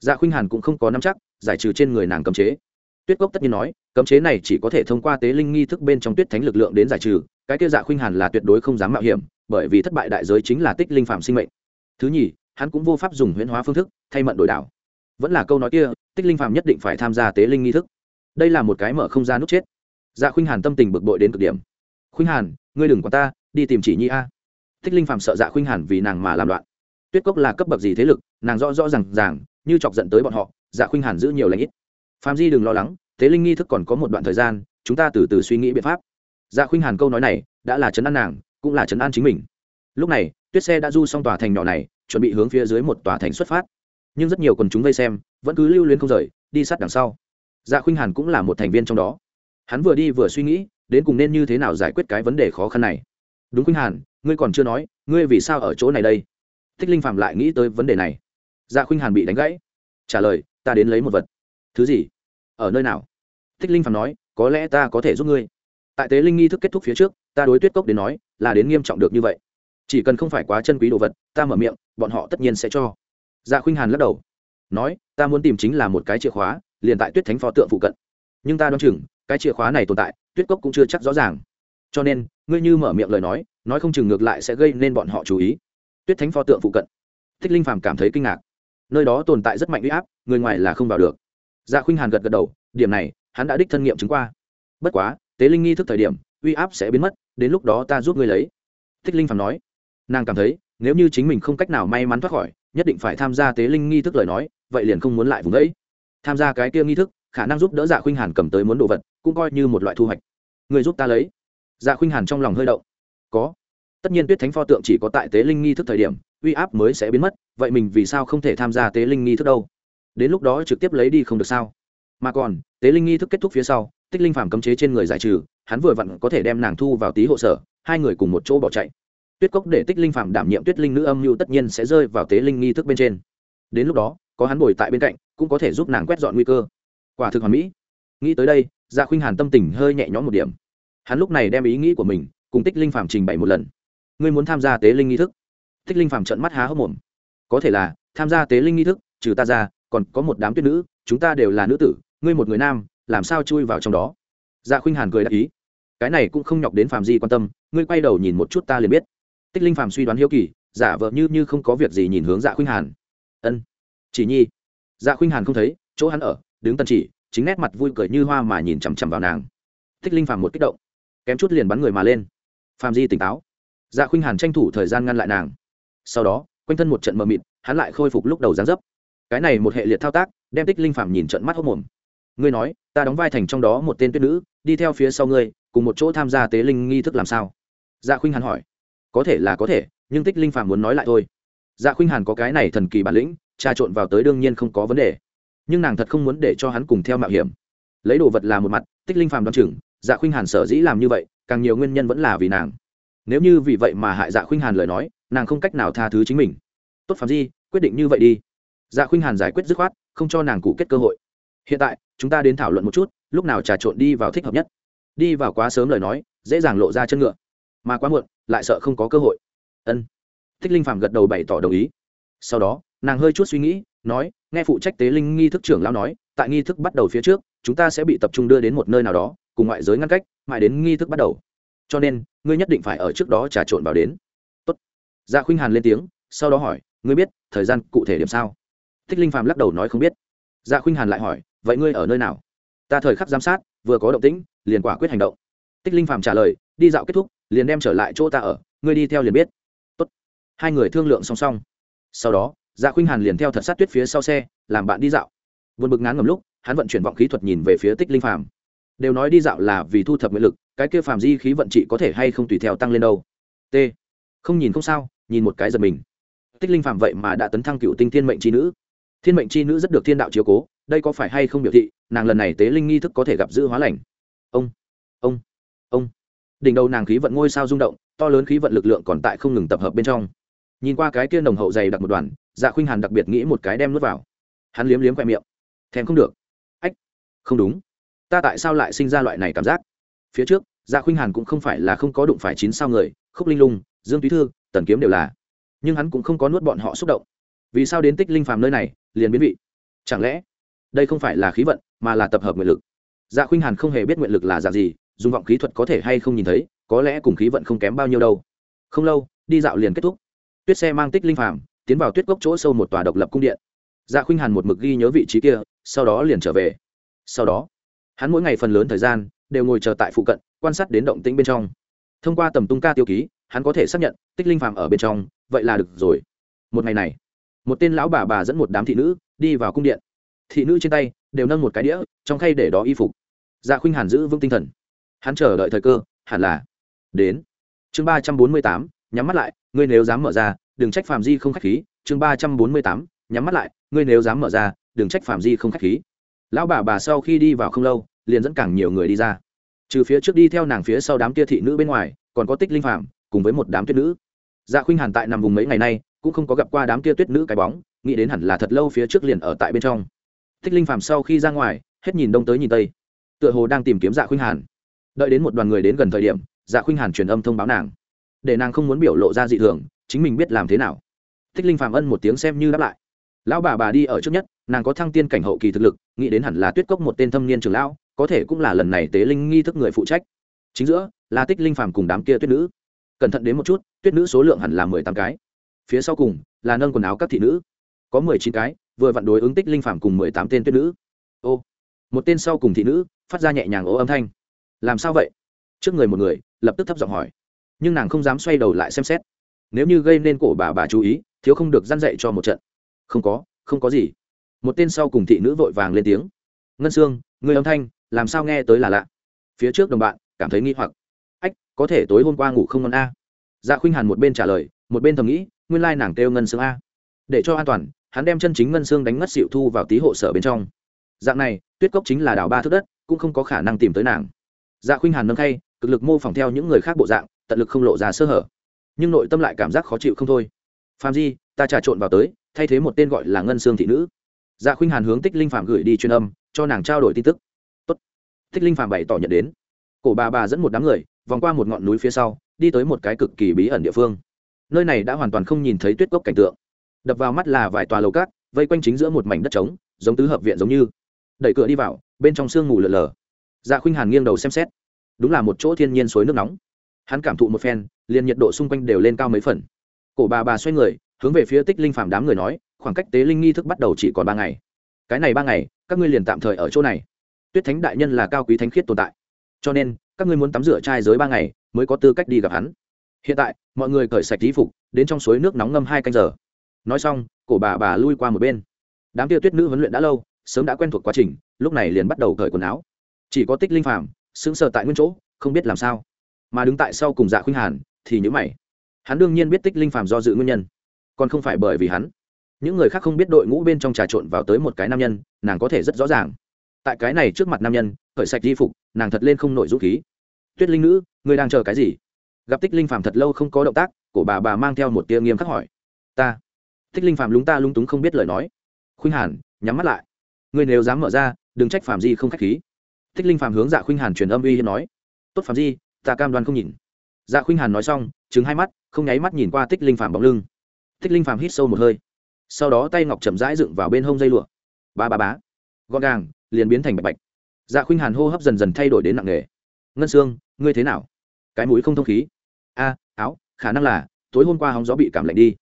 Dạ khuynh hàn cũng không có nắm chắc, giải trừ trên người nàng cấm chế. Tuyết cốc tất nhiên nói, cấm chế này chỉ có thể thông qua tế linh nghi thức bên trong tuyết thánh lực lượng đến giải trừ, cái kia dạ khuynh hàn là tuyệt đối không dám mạo hiểm, bởi vì thất bại đại giới chính là tích linh phạm sinh mệnh. Thứ nhì, hắn cũng vô pháp dùng huyễn hóa phương thức thay mận đổi đảo. Vẫn là câu nói kia, tích linh phạm nhất định phải tham gia tế linh nghi thức. Đây là một cái mở không ra nút chết dạ khuynh hàn tâm tình bực bội đến cực điểm. Khuynh hàn, ngươi đừng quản ta, đi tìm chỉ nhi a. Tích linh phạm sợ dạ khuynh hàn vì nàng mà làm loạn. Tuyết cốc là cấp bậc gì thế lực, nàng rõ rõ r à n g ràng, như chọc giận tới bọn họ dạ khuynh hàn giữ nhiều lãnh ít. Phạm di đừng lo lắng, thế linh nghi thức còn có một đoạn thời gian, chúng ta từ từ suy nghĩ biện pháp. Dạ khuynh hàn câu nói này đã là chấn an nàng, cũng là chấn an chính mình. Lúc này, tuyết xe đã du xong tòa thành nhỏ này, chuẩn bị hướng phía dưới một tòa thành xuất phát. Nhưng rất nhiều quần chúng vây xem, vẫn cứ lưu luyến không rời, đi sát đằng sau. Dạ khuynh hàn cũng là một thành viên trong đó hắn vừa đi vừa suy nghĩ, đến cùng nên như thế nào giải quyết cái vấn đề khó khăn này. Đúng khuynh hàn, ngươi còn chưa nói, ngươi vì sao ở chỗ này đây? Thích linh phạm lại nghĩ tới vấn đề này. Dạ khuynh hàn bị đánh gãy. Trả lời, ta đến lấy một vật. Thứ gì? Ở nơi nào? Thích linh phạm nói, có lẽ ta có thể giúp ngươi. Tại tế linh nghi thức kết thúc phía trước, ta đối tuyết cốc đến nói, là đến nghiêm trọng được như vậy. Chỉ cần không phải quá chân quý đồ vật, ta mở miệng, bọn họ tất nhiên sẽ cho. Dạ khuynh hàn lắc đầu. Nói, ta muốn tìm chính là một cái chìa khóa, liền tại tuyết thánh pho tượng phụ cận nhưng ta đoán chừng, cái chìa khóa này tồn tại, tuyết cốc cũng chưa chắc rõ ràng. Cho nên, ngươi như mở miệng lời nói nói không chừng ngược lại sẽ gây nên bọn họ chú ý. Tuyết thánh pho tượng phụ cận. Thích linh phàm cảm thấy kinh ngạc. Nơi đó tồn tại rất mạnh uy áp, người ngoài là không vào được. Dạ khuynh hàn gật gật đầu, điểm này, hắn đã đích thân nghiệm chứng qua. Bất quá, tế linh nghi thức thời điểm, uy áp sẽ biến mất, đến lúc đó ta giúp ngươi lấy. Thích linh phàm nói. Nàng cảm thấy, nếu như chính mình không cách nào may mắn thoát khỏi, nhất định phải tham gia tế linh nghi thức lời nói, vậy liền không muốn lại vùng đấy. Tham gia cái kia nghi thức khả năng giúp đỡ dạ khuynh hàn cầm tới muốn đồ vật, cũng coi như một loại thu hoạch. Người giúp ta lấy. Dạ khuynh hàn trong lòng hơi động. Có. Tất nhiên tuyết thánh pho tượng chỉ có tại tế linh nghi thức thời điểm, uy áp mới sẽ biến mất, vậy mình vì sao không thể tham gia tế linh nghi thức đâu? Đến lúc đó trực tiếp lấy đi không được sao? Mà còn, tế linh nghi thức kết thúc phía sau, tích linh phàm cấm chế trên người giải trừ, hắn vừa vặn có thể đem nàng thu vào tí hộ sở, hai người cùng một chỗ bỏ chạy. Tuyết cốc để tích linh phàm đảm nhiệm tuyết linh nữ âm mưu tất nhiên sẽ rơi vào tế linh nghi thức bên trên. Đến lúc đó, có hắn bồi tại bên cạnh, cũng có thể giúp nàng quét dọn nguy cơ quả thực hoàn mỹ. Nghĩ tới đây dạ khuynh hàn tâm tình hơi nhẹ nhõm một điểm. Hắn lúc này đem ý nghĩ của mình cùng tích linh phàm trình bày một lần. Ngươi muốn tham gia tế linh nghi thức? Tích linh phàm trận mắt há hốc mồm. Có thể là, tham gia tế linh nghi thức, trừ ta ra, còn có một đám tuyết nữ, chúng ta đều là nữ tử, ngươi một người nam, làm sao chui vào trong đó? Dạ khuynh hàn cười đáp ý. Cái này cũng không nhọc đến phàm di quan tâm, ngươi quay đầu nhìn một chút ta liền biết. Tích linh phàm suy đoán hiếu kỳ, giả vợ như như không có việc gì nhìn hướng dạ khuynh hàn. Ân, chỉ nhi. Dạ khuynh hàn không thấy, chỗ hắn ở đứng tân chỉ, chính nét mặt vui cười như hoa mà nhìn chằm chằm vào nàng. Tích linh phàm một kích động, kém chút liền bắn người mà lên. Phàm di tỉnh táo. Dạ khuynh hàn tranh thủ thời gian ngăn lại nàng. Sau đó, quanh thân một trận mờ mịt, hắn lại khôi phục lúc đầu gián dấp. Cái này một hệ liệt thao tác, đem tích linh phàm nhìn trận mắt hốc mồm. Ngươi nói, ta đóng vai thành trong đó một tên tuyết nữ, đi theo phía sau ngươi, cùng một chỗ tham gia tế linh nghi thức làm sao? Dạ khuynh hàn hỏi. Có thể là có thể, nhưng tích linh phàm muốn nói lại thôi. Dạ khuynh hàn có cái này thần kỳ bản lĩnh, trà trộn vào tới đương nhiên không có vấn đề nhưng nàng thật không muốn để cho hắn cùng theo mạo hiểm. Lấy đồ vật là một mặt, tích linh phàm đoán chừng dạ khuynh hàn sở dĩ làm như vậy, càng nhiều nguyên nhân vẫn là vì nàng. Nếu như vì vậy mà hại dạ khuynh hàn lời nói, nàng không cách nào tha thứ chính mình. Tốt phạm di, quyết định như vậy đi. Dạ khuynh hàn giải quyết dứt khoát, không cho nàng cụ kết cơ hội. Hiện tại, chúng ta đến thảo luận một chút, lúc nào trà trộn đi vào thích hợp nhất. Đi vào quá sớm lời nói, dễ dàng lộ ra chân ngựa. Mà quá muộn, lại sợ không có cơ hội. Ân. Thích linh phạm gật đầu bày tỏ đồng ý. Sau đó, nàng hơi chút suy nghĩ nói, nghe phụ trách tế linh nghi thức trưởng lão nói, tại nghi thức bắt đầu phía trước, chúng ta sẽ bị tập trung đưa đến một nơi nào đó, cùng ngoại giới ngăn cách, mãi đến nghi thức bắt đầu. Cho nên, ngươi nhất định phải ở trước đó trà trộn vào đến. Tốt. dạ khuynh hàn lên tiếng, sau đó hỏi, ngươi biết thời gian cụ thể điểm sao? Thích linh phàm lắc đầu nói không biết. Dạ khuynh hàn lại hỏi, vậy ngươi ở nơi nào? Ta thời khắc giám sát, vừa có động tĩnh, liền quả quyết hành động. Tích linh phàm trả lời, đi dạo kết thúc, liền đem trở lại chỗ ta ở, ngươi đi theo liền biết. Tốt. hai người thương lượng song song. Sau đó dạ khuynh hàn liền theo thật sát tuyết phía sau xe, làm bạn đi dạo. Vượt bực ngán ngầm lúc, hắn vận chuyển vọng khí thuật nhìn về phía tích linh phàm. Đều nói đi dạo là vì thu thập nguyện lực, cái kia phàm di khí vận trị có thể hay không tùy theo tăng lên đâu. T. Không nhìn không sao, nhìn một cái giật mình. Tích linh phàm vậy mà đã tấn thăng cựu tinh thiên mệnh c h i nữ. Thiên mệnh c h i nữ rất được thiên đạo chiếu cố, đây có phải hay không biểu thị, nàng lần này tế linh nghi thức có thể gặp giữ hóa lành? Ông ông ông. Đỉnh đầu nàng khí vận ngôi sao rung động, to lớn khí vận lực lượng còn tại không ngừng tập hợp bên trong nhìn qua cái kia nồng hậu dày đặc một đoàn dạ khuynh hàn đặc biệt nghĩ một cái đem nuốt vào. Hắn liếm liếm khoe miệng. Thèm không được. Ách, không đúng. Ta tại sao lại sinh ra loại này cảm giác? Phía trước dạ khuynh hàn cũng không phải là không có đụng phải chín sao người, khúc linh lung, dương túy thư, tần kiếm đều là. Nhưng hắn cũng không có nuốt bọn họ xúc động. Vì sao đến tích linh phàm nơi này, liền biến vị? Chẳng lẽ đây không phải là khí vận, mà là tập hợp nguyện lực? Dạ khuynh hàn không hề biết nguyện lực là dạng gì, dùng vọng khí thuật có thể hay không nhìn thấy, có lẽ cùng khí vận không kém bao nhiêu đâu. Không lâu, đi dạo liền kết thúc tuyết xe mang tích linh phàm, tiến vào tuyết gốc chỗ sâu một tòa độc lập cung điện. Dạ khuynh hàn một mực ghi nhớ vị trí kia, sau đó liền trở về. Sau đó, hắn mỗi ngày phần lớn thời gian đều ngồi chờ tại phụ cận, quan sát đến động tĩnh bên trong. Thông qua tầm tung ca tiêu ký, hắn có thể xác nhận tích linh phàm ở bên trong, vậy là được rồi. Một ngày này, một tên lão bà bà dẫn một đám thị nữ đi vào cung điện. Thị nữ trên tay đều nâng một cái đĩa, trong khay để đó y phục. Dạ khuynh hàn giữ vững tinh thần. Hắn chờ đợi thời cơ, hẳn là đến. Chương ba trăm bốn mươi tám, nhắm mắt lại ngươi nếu dám mở ra, đừng trách Phạm di không khách khí, chương ba trăm bốn mươi tám, nhắm mắt lại, ngươi nếu dám mở ra, đừng trách Phạm di không khách khí. Lão bà bà sau khi đi vào không lâu, liền dẫn càng nhiều người đi ra. Trừ phía trước đi theo nàng phía sau đám kia thị nữ bên ngoài, còn có tích linh Phạm, cùng với một đám tuyết nữ. Dạ khuynh hàn tại nằm vùng mấy ngày nay, cũng không có gặp qua đám kia tuyết nữ cái bóng, nghĩ đến hẳn là thật lâu phía trước liền ở tại bên trong. Tích linh Phạm sau khi ra ngoài, hết nhìn đông tới nhìn tây. Tựa hồ đang tìm kiếm dạ khuynh hàn. Đợi đến một đoàn người đến gần thời điểm dạ khuynh hàn truyền âm thông báo nàng để nàng không muốn biểu lộ ra dị thường, chính mình biết làm thế nào. Tích linh phàm ân một tiếng xem như đáp lại. Lão bà bà đi ở trước nhất, nàng có thăng tiên cảnh hậu kỳ thực lực, nghĩ đến hẳn là tuyết cốc một tên thâm niên trường lão, có thể cũng là lần này tế linh nghi thức người phụ trách. Chính giữa, là tích linh phàm cùng đám kia tuyết nữ. Cẩn thận đến một chút, tuyết nữ số lượng hẳn là mười tám cái. Phía sau cùng, là nâng quần áo các thị nữ. Có mười chín cái, vừa vặn đối ứng tích linh phàm cùng mười tám tên tuyết nữ. Ô, một tên sau cùng thị nữ, phát ra nhẹ nhàng ố âm thanh. Làm sao vậy? Trước người một người, lập tức thấp giọng hỏi nhưng nàng không dám xoay đầu lại xem xét. Nếu như gây nên cổ bà bà chú ý, thiếu không được dăn dậy cho một trận. Không có không có gì. Một tên sau cùng thị nữ vội vàng lên tiếng. Ngân sương người âm thanh, làm sao nghe tới là lạ? Phía trước đồng bạn, cảm thấy nghi hoặc. Ách, có thể tối hôm qua ngủ không ngon a. Dạ khuynh hàn một bên trả lời, một bên thầm nghĩ, nguyên lai nàng kêu ngân sương a. Để cho an toàn, hắn đem chân chính ngân sương đánh ngất xịu thu vào tí hộ sở bên trong. Dạng này, tuyết cốc chính là đảo ba thước đất, cũng không có khả năng tìm tới nàng. Dạ khuynh hàn nâng khay, cực lực mô phỏng theo những người khác bộ dạng tận lực không lộ ra sơ hở. Nhưng nội tâm lại cảm giác khó chịu không thôi. Phạm di, ta trà trộn vào tới, thay thế một tên gọi là ngân sương thị nữ. Dạ khuynh hàn hướng tích linh phạm gửi đi truyền âm, cho nàng trao đổi tin tức. Tốt. tích linh phạm bày tỏ nhận đến. Cổ bà bà dẫn một đám người, vòng qua một ngọn núi phía sau, đi tới một cái cực kỳ bí ẩn địa phương. Nơi này đã hoàn toàn không nhìn thấy tuyết cốc cảnh tượng. Đập vào mắt là vài tòa lầu cát, vây quanh chính giữa một mảnh đất trống, giống tứ hợp viện giống như. Đẩy cửa đi vào, bên trong sương ngủ lờ lờ dạ khuynh hàn nghiêng đầu xem xét. Đúng là một chỗ thiên nhiên suối nước nóng hắn cảm thụ một phen, liền nhiệt độ xung quanh đều lên cao mấy phần. Cổ bà bà xoay người, hướng về phía tích linh phàm đám người nói, khoảng cách tế linh nghi thức bắt đầu chỉ còn ba ngày. Cái này ba ngày, các ngươi liền tạm thời ở chỗ này. Tuyết thánh đại nhân là cao quý thánh khiết tồn tại. Cho nên, các ngươi muốn tắm rửa trai giới ba ngày, mới có tư cách đi gặp hắn. Hiện tại, mọi người cởi sạch tí phục, đến trong suối nước nóng ngâm hai canh giờ. Nói xong, cổ bà bà lui qua một bên. Đám tiêu tuyết nữ huấn luyện đã lâu, sớm đã quen thuộc quá trình, lúc này liền bắt đầu cởi quần áo. Chỉ có tích linh phàm, sững sờ tại nguyên chỗ, không biết làm sao mà đứng tại sau cùng dạ khuynh hàn thì nhữ mày. Hắn đương nhiên biết tích linh phàm do dự nguyên nhân, còn không phải bởi vì hắn. Những người khác không biết đội ngũ bên trong trà trộn vào tới một cái nam nhân, nàng có thể rất rõ ràng. Tại cái này trước mặt nam nhân khởi sạch di phục, nàng thật lên không nổi dũng khí. Tuyết linh nữ, ngươi đang chờ cái gì? Gặp tích linh phàm thật lâu không có động tác, cổ bà bà mang theo một tia nghiêm khắc hỏi. Ta. Tích linh phàm lúng ta lung túng không biết lời nói. Khuynh hàn, nhắm mắt lại. Ngươi nếu dám mở ra, đừng trách phàm di không khách khí. Tích linh phàm hướng dạ khuynh hàn truyền âm uy hiên nói. Tốt phàm di ta cam đoan không nhìn. Dạ khuynh hàn nói xong chứng hai mắt, không nháy mắt nhìn qua tích linh phàm bóng lưng. Tích linh phàm hít sâu một hơi. Sau đó tay ngọc chậm rãi dựng vào bên hông dây lụa. Ba ba bá gọn gàng, liền biến thành bạch bạch. Dạ khuynh hàn hô hấp dần dần thay đổi đến nặng nề. Ngân xương ngươi thế nào? Cái mũi không thông khí. A, áo, khả năng là, tối hôm qua hóng gió bị cảm lạnh đi.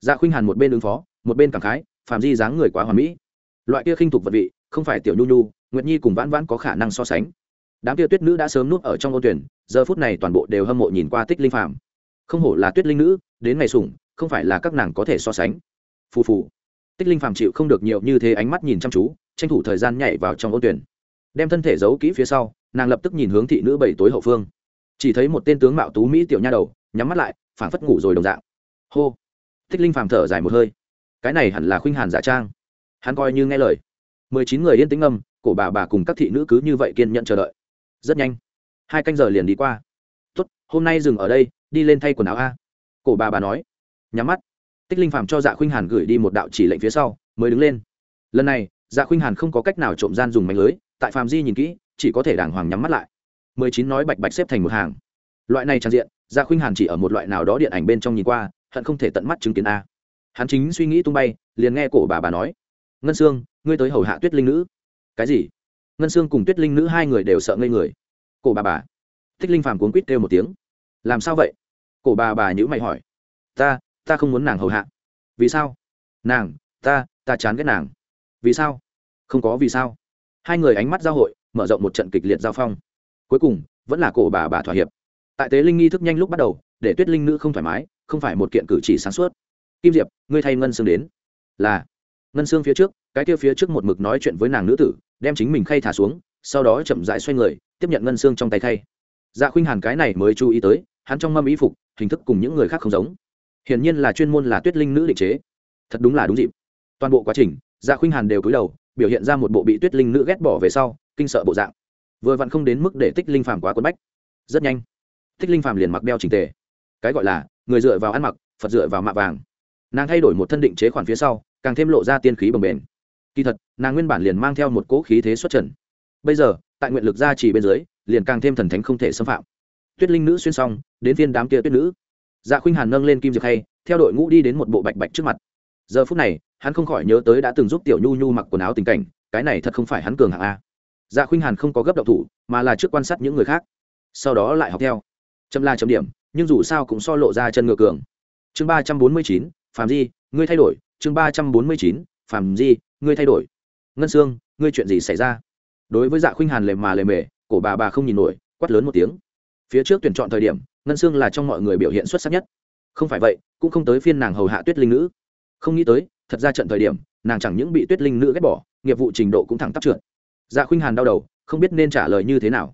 Dạ khuynh hàn một bên ứng phó, một bên cảm khái, phàm di dáng người quá hoàn mỹ. Loại kia khinh thục vật vị, không phải tiểu nhu nhu, nguyệt nhi cùng vãn vãn có khả năng so sánh đám kia tuyết nữ đã sớm nuốt ở trong ô tuyển, giờ phút này toàn bộ đều hâm mộ nhìn qua tích linh phàm. Không hổ là tuyết linh nữ, đến ngày sủng, không phải là các nàng có thể so sánh. Phù phù. Tích linh phàm chịu không được nhiều như thế ánh mắt nhìn chăm chú, tranh thủ thời gian nhảy vào trong ô tuyển. Đem thân thể giấu kỹ phía sau, nàng lập tức nhìn hướng thị nữ bảy tối hậu phương. Chỉ thấy một tên tướng mạo tú mỹ tiểu nha đầu, nhắm mắt lại, phảng phất ngủ rồi đồng dạng. Hô. Tích linh phàm thở dài một hơi. Cái này hẳn là khuynh hàn giả trang. Hắn coi như nghe lời. Mười chín người yên tĩnh âm cổ bà bà cùng các thị nữ cứ như vậy kiên nhận chờ đợi rất nhanh. Hai canh giờ liền đi qua. Tốt, hôm nay dừng ở đây, đi lên thay quần áo a. Cổ bà bà nói. Nhắm mắt. Tích linh phàm cho dạ khuynh hàn gửi đi một đạo chỉ lệnh phía sau, mới đứng lên. Lần này dạ khuynh hàn không có cách nào trộm gian dùng mánh lưới, tại phàm di nhìn kỹ, chỉ có thể đàng hoàng nhắm mắt lại. Mười chín nói bạch bạch xếp thành một hàng. Loại này trang diện dạ khuynh hàn chỉ ở một loại nào đó điện ảnh bên trong nhìn qua, hận không thể tận mắt chứng kiến a. Hắn chính suy nghĩ tung bay, liền nghe cổ bà bà nói. Ngân sương, ngươi tới hầu hạ tuyết linh nữ. Cái gì? Ngân sương cùng tuyết linh nữ hai người đều sợ ngây người. Cổ bà bà. Thích linh phàm cuốn quýt kêu một tiếng. Làm sao vậy? Cổ bà bà nhữ mày hỏi. Ta ta không muốn nàng hầu hạ. Vì sao? Nàng, ta ta chán ghét nàng. Vì sao? Không có vì sao. Hai người ánh mắt giao hội, mở rộng một trận kịch liệt giao phong. Cuối cùng, vẫn là cổ bà bà thỏa hiệp. Tại tế linh nghi thức nhanh lúc bắt đầu, để tuyết linh nữ không thoải mái, không phải một kiện cử chỉ sáng suốt. Kim diệp, ngươi thay ngân sương đến. Là, ngân sương phía trước, cái kia phía trước một mực nói chuyện với nàng nữ tử đem chính mình khay thả xuống, sau đó chậm rãi xoay người, tiếp nhận ngân xương trong tay khay. Dạ khuynh hàn cái này mới chú ý tới, hắn trong mâm y phục, hình thức cùng những người khác không giống. Hiển nhiên là chuyên môn là tuyết linh nữ định chế. Thật đúng là đúng dịp. Toàn bộ quá trình dạ khuynh hàn đều cúi đầu, biểu hiện ra một bộ bị tuyết linh nữ ghét bỏ về sau, kinh sợ bộ dạng. Vừa vặn không đến mức để tích linh phàm quá quấn bách. Rất nhanh, tích linh phàm liền mặc đeo trình tề. Cái gọi là, người dựa vào ăn mặc, phật dựa vào mạ vàng. Nàng thay đổi một thân định chế khoản phía sau, càng thêm lộ ra tiên khí bồng bềnh kỳ thật, nàng nguyên bản liền mang theo một cỗ khí thế xuất trần. Bây giờ, tại nguyện lực gia trì bên dưới, liền càng thêm thần thánh không thể xâm phạm. Tuyết linh nữ xuyên xong, đến phiên đám kia tuyết nữ. Dạ khuynh hàn nâng lên kim diệp hay theo đội ngũ đi đến một bộ bạch bạch trước mặt. Giờ phút này, hắn không khỏi nhớ tới đã từng giúp tiểu nhu nhu mặc quần áo tình cảnh, cái này thật không phải hắn cường hạng a. Dạ khuynh hàn không có gấp đậu thủ, mà là trước quan sát những người khác, sau đó lại học theo. Chậm la chậm điểm, nhưng dù sao cũng so lộ ra chân ngựa cường. Chương ba trăm bốn mươi chín phàm di, ngươi thay đổi, chương ba trăm bốn mươi chín phàm di, ngươi thay đổi. Ngân sương, ngươi chuyện gì xảy ra? Đối với dạ khuynh hàn lề mà lề mề, cổ bà bà không nhìn nổi, quát lớn một tiếng. Phía trước tuyển chọn thời điểm, ngân sương là trong mọi người biểu hiện xuất sắc nhất. Không phải vậy, cũng không tới phiên nàng hầu hạ tuyết linh nữ. Không nghĩ tới, thật ra trận thời điểm, nàng chẳng những bị tuyết linh nữ ghét bỏ, nghiệp vụ trình độ cũng thẳng tắp trượt. Dạ khuynh hàn đau đầu, không biết nên trả lời như thế nào.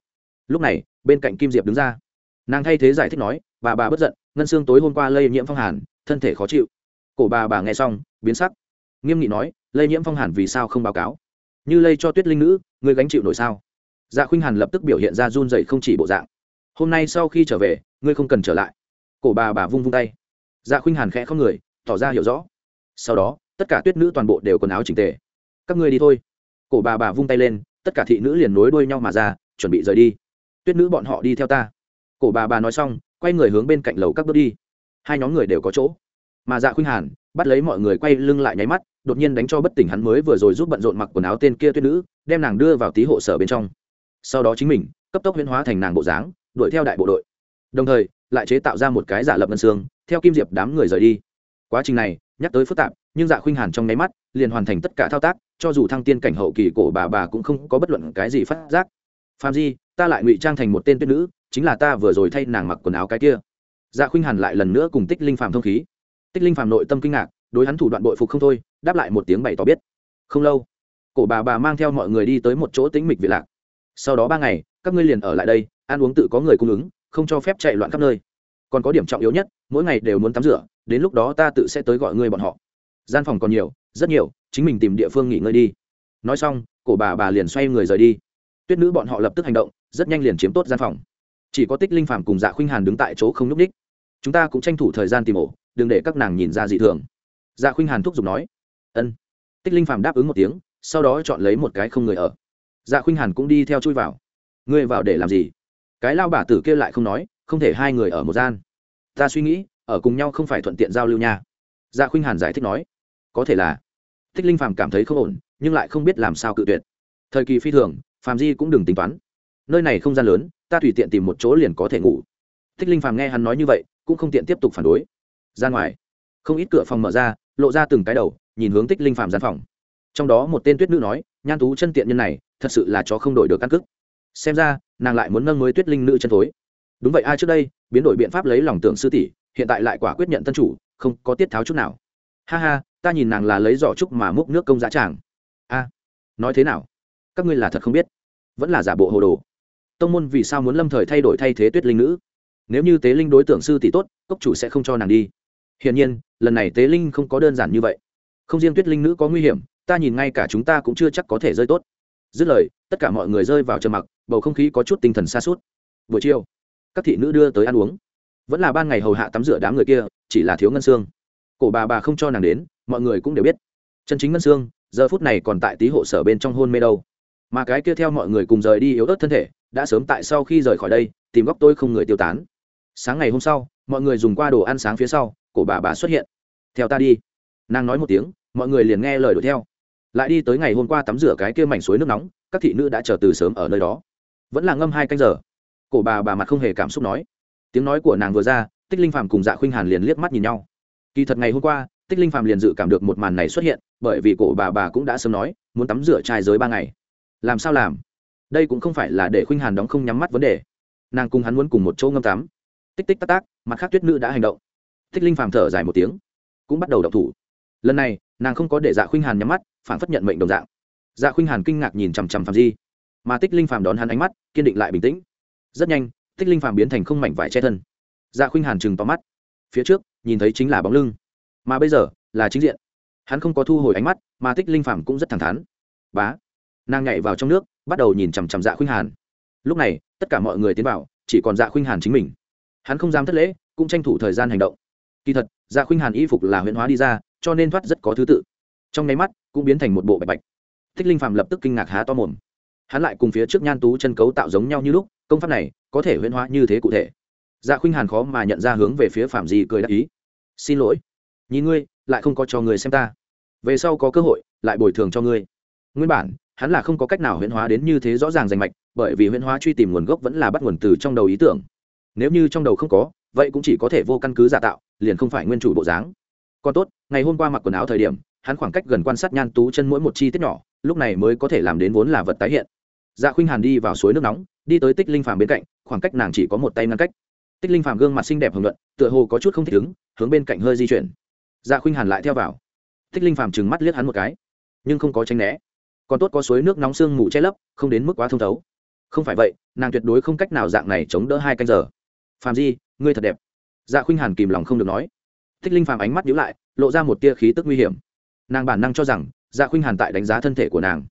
Lúc này, bên cạnh kim diệp đứng ra. Nàng thay thế giải thích nói, bà bà bất giận, ngân sương tối hôm qua lây nhiễm phong hàn, thân thể khó chịu. Cổ bà bà nghe xong, biến sắc nghiêm nghị nói, lây nhiễm phong hàn vì sao không báo cáo? Như lây cho tuyết linh nữ người gánh chịu nổi sao? Dạ khuynh hàn lập tức biểu hiện ra run dậy không chỉ bộ dạng. Hôm nay sau khi trở về, ngươi không cần trở lại. Cổ bà bà vung vung tay. Dạ khuynh hàn khẽ không người, tỏ ra hiểu rõ. Sau đó, tất cả tuyết nữ toàn bộ đều quần áo chỉnh tề. Các ngươi đi thôi. Cổ bà bà vung tay lên, tất cả thị nữ liền nối đuôi nhau mà ra, chuẩn bị rời đi. Tuyết nữ bọn họ đi theo ta. Cổ bà bà nói xong, quay người hướng bên cạnh lầu các bước đi. Hai nhóm người đều có chỗ. Mà dạ khuynh hàn bắt lấy mọi người quay lưng lại nháy mắt, đột nhiên đánh cho bất tỉnh hắn mới vừa rồi giúp bận rộn mặc quần áo tên kia tuyết nữ, đem nàng đưa vào tí hộ sở bên trong. Sau đó chính mình, cấp tốc huyễn hóa thành nàng bộ dáng, đuổi theo đại bộ đội. Đồng thời, lại chế tạo ra một cái giả lập ngân xương, theo kim diệp đám người rời đi. Quá trình này, nhắc tới phức tạp, nhưng dạ khuynh hàn trong nháy mắt, liền hoàn thành tất cả thao tác, cho dù thăng tiên cảnh hậu kỳ cổ bà bà cũng không có bất luận cái gì phát giác. Phàm di, ta lại ngụy trang thành một tên tuyết nữ, chính là ta vừa rồi thay nàng mặc quần áo cái kia. Dạ khuynh hàn lại lần nữa cùng tích linh phàm thông khí tích linh phàm nội tâm kinh ngạc, đối hắn thủ đoạn bội phục không thôi, đáp lại một tiếng bày tỏ biết. Không lâu, cổ bà bà mang theo mọi người đi tới một chỗ tĩnh mịch việt lạc. Sau đó ba ngày, các ngươi liền ở lại đây, ăn uống tự có người cung ứng, không cho phép chạy loạn khắp nơi. Còn có điểm trọng yếu nhất, mỗi ngày đều muốn tắm rửa, đến lúc đó ta tự sẽ tới gọi ngươi bọn họ. Gian phòng còn nhiều, rất nhiều, chính mình tìm địa phương nghỉ ngơi đi. Nói xong, cổ bà bà liền xoay người rời đi. Tuyết nữ bọn họ lập tức hành động, rất nhanh liền chiếm tốt gian phòng. Chỉ có tích linh phàm cùng dạ khuynh hàn đứng tại chỗ không nhúc ních chúng ta cũng tranh thủ thời gian tìm ổ, đừng để các nàng nhìn ra dị thường. Dạ khuynh hàn thúc giục nói. Ân. Tích linh phàm đáp ứng một tiếng, sau đó chọn lấy một cái không người ở. Dạ khuynh hàn cũng đi theo chui vào. Ngươi vào để làm gì? Cái lao bà tử kia lại không nói, không thể hai người ở một gian. Ta suy nghĩ, ở cùng nhau không phải thuận tiện giao lưu nha. Dạ khuynh hàn giải thích nói. Có thể là. Tích linh phàm cảm thấy không ổn, nhưng lại không biết làm sao cự tuyệt. Thời kỳ phi thường, phàm di cũng đừng tính toán. Nơi này không gian lớn, ta tùy tiện tìm một chỗ liền có thể ngủ. Tích linh phàm nghe hắn nói như vậy cũng không tiện tiếp tục phản đối. Ra ngoài, không ít cửa phòng mở ra, lộ ra từng cái đầu, nhìn hướng tích linh phàm gian phòng. Trong đó một tên tuyết nữ nói, nhan tú chân tiện nhân này, thật sự là chó không đổi được căn cước. Xem ra, nàng lại muốn nâng mới tuyết linh nữ chân thối. Đúng vậy, ai trước đây, biến đổi biện pháp lấy lòng tưởng sư tỷ, hiện tại lại quả quyết nhận tân chủ, không có tiết tháo chút nào. Ha ha, ta nhìn nàng là lấy giỏ trúc mà múc nước công giá tràng. A, nói thế nào? Các ngươi là thật không biết, vẫn là giả bộ hồ đồ. Tông môn vì sao muốn lâm thời thay đổi thay thế tuyết linh nữ? Nếu như tế linh đối tượng sư tỷ tốt, cốc chủ sẽ không cho nàng đi. Hiển nhiên, lần này tế linh không có đơn giản như vậy. Không riêng tuyết linh nữ có nguy hiểm, ta nhìn ngay cả chúng ta cũng chưa chắc có thể rơi tốt. Dứt lời, tất cả mọi người rơi vào trầm mặc, bầu không khí có chút tinh thần xa suốt buổi chiều, các thị nữ đưa tới ăn uống. Vẫn là ban ngày hầu hạ tắm rửa đám người kia, chỉ là thiếu ngân xương cổ bà bà không cho nàng đến, mọi người cũng đều biết. Chân chính ngân xương giờ phút này còn tại tí hộ sở bên trong hôn mê đâu. Mà cái kia theo mọi người cùng rời đi yếu ớt thân thể, đã sớm tại sau khi rời khỏi đây, tìm góc tôi không người tiêu tán sáng ngày hôm sau, mọi người dùng qua đồ ăn sáng phía sau, cổ bà bà xuất hiện. Theo ta đi. Nàng nói một tiếng, mọi người liền nghe lời đuổi theo. Lại đi tới ngày hôm qua tắm rửa cái kia mảnh suối nước nóng, các thị nữ đã chờ từ sớm ở nơi đó. Vẫn là ngâm hai canh giờ. Cổ bà bà mặt không hề cảm xúc nói. Tiếng nói của nàng vừa ra, tích linh phàm cùng dạ khuynh hàn liền liếc mắt nhìn nhau. Kỳ thật ngày hôm qua, tích linh phàm liền dự cảm được một màn này xuất hiện, bởi vì cổ bà bà cũng đã sớm nói, muốn tắm rửa trai giới ba ngày. Làm sao làm? Đây cũng không phải là để khuynh hàn đóng không nhắm mắt vấn đề. Nàng cùng hắn muốn cùng một chỗ ngâm tắm tích tích tắc tác mặt khác tuyết nữ đã hành động. Tích linh phàm thở dài một tiếng, cũng bắt đầu động thủ. Lần này, nàng không có để dạ khuynh hàn nhắm mắt, phản phất nhận mệnh đồng dạng. Dạ khuynh hàn kinh ngạc nhìn chằm chằm phàm di, mà tích linh phàm đón hắn ánh mắt, kiên định lại bình tĩnh. Rất nhanh tích linh phàm biến thành không mảnh vải che thân. Dạ khuynh hàn chừng tóm mắt. Phía trước, nhìn thấy chính là bóng lưng, mà bây giờ là chính diện. Hắn không có thu hồi ánh mắt, mà tích linh phàm cũng rất thẳng thắn. Bá. Nàng nhảy vào trong nước, bắt đầu nhìn chằm chằm dạ khuynh hàn. Lúc này, tất cả mọi người tiến vào, chỉ còn dạ khuynh hàn chính mình hắn không dám thất lễ, cũng tranh thủ thời gian hành động. Kỳ thật dạ khuynh hàn y phục là huyễn hóa đi ra, cho nên thoát rất có thứ tự. Trong nháy mắt, cũng biến thành một bộ bạch bạch. Thích linh phạm lập tức kinh ngạc há to mồm. Hắn lại cùng phía trước nhan tú chân cấu tạo giống nhau như lúc, công pháp này có thể huyễn hóa như thế cụ thể. Dạ khuynh hàn khó mà nhận ra hướng về phía phạm di cười đáp ý. Xin lỗi, nhìn ngươi, lại không có cho người xem ta. Về sau có cơ hội, lại bồi thường cho ngươi. Nguyên bản, hắn là không có cách nào huyễn hóa đến như thế rõ ràng rành mạch, bởi vì huyễn hóa truy tìm nguồn gốc vẫn là bắt nguồn từ trong đầu ý tưởng nếu như trong đầu không có, vậy cũng chỉ có thể vô căn cứ giả tạo, liền không phải nguyên chủ bộ dáng. Còn tốt, ngày hôm qua mặc quần áo thời điểm, hắn khoảng cách gần quan sát nhan tú chân mỗi một chi tiết nhỏ, lúc này mới có thể làm đến vốn là vật tái hiện. Dạ khuynh hàn đi vào suối nước nóng, đi tới tích linh phàm bên cạnh, khoảng cách nàng chỉ có một tay ngăn cách. Tích linh phàm gương mặt xinh đẹp hồng luận tựa hồ có chút không thích ứng, hướng bên cạnh hơi di chuyển. Dạ khuynh hàn lại theo vào. Tích linh phàm trừng mắt liếc hắn một cái, nhưng không có tránh né. Còn tốt có suối nước nóng sương mù che lấp, không đến mức quá thông thấu. Không phải vậy, nàng tuyệt đối không cách nào dạng này chống đỡ hai canh giờ phàm di, ngươi thật đẹp. Dạ khuynh hàn kìm lòng không được nói. Thích linh phàm ánh mắt nhíu lại, lộ ra một tia khí tức nguy hiểm. Nàng bản năng cho rằng dạ khuynh hàn tại đánh giá thân thể của nàng.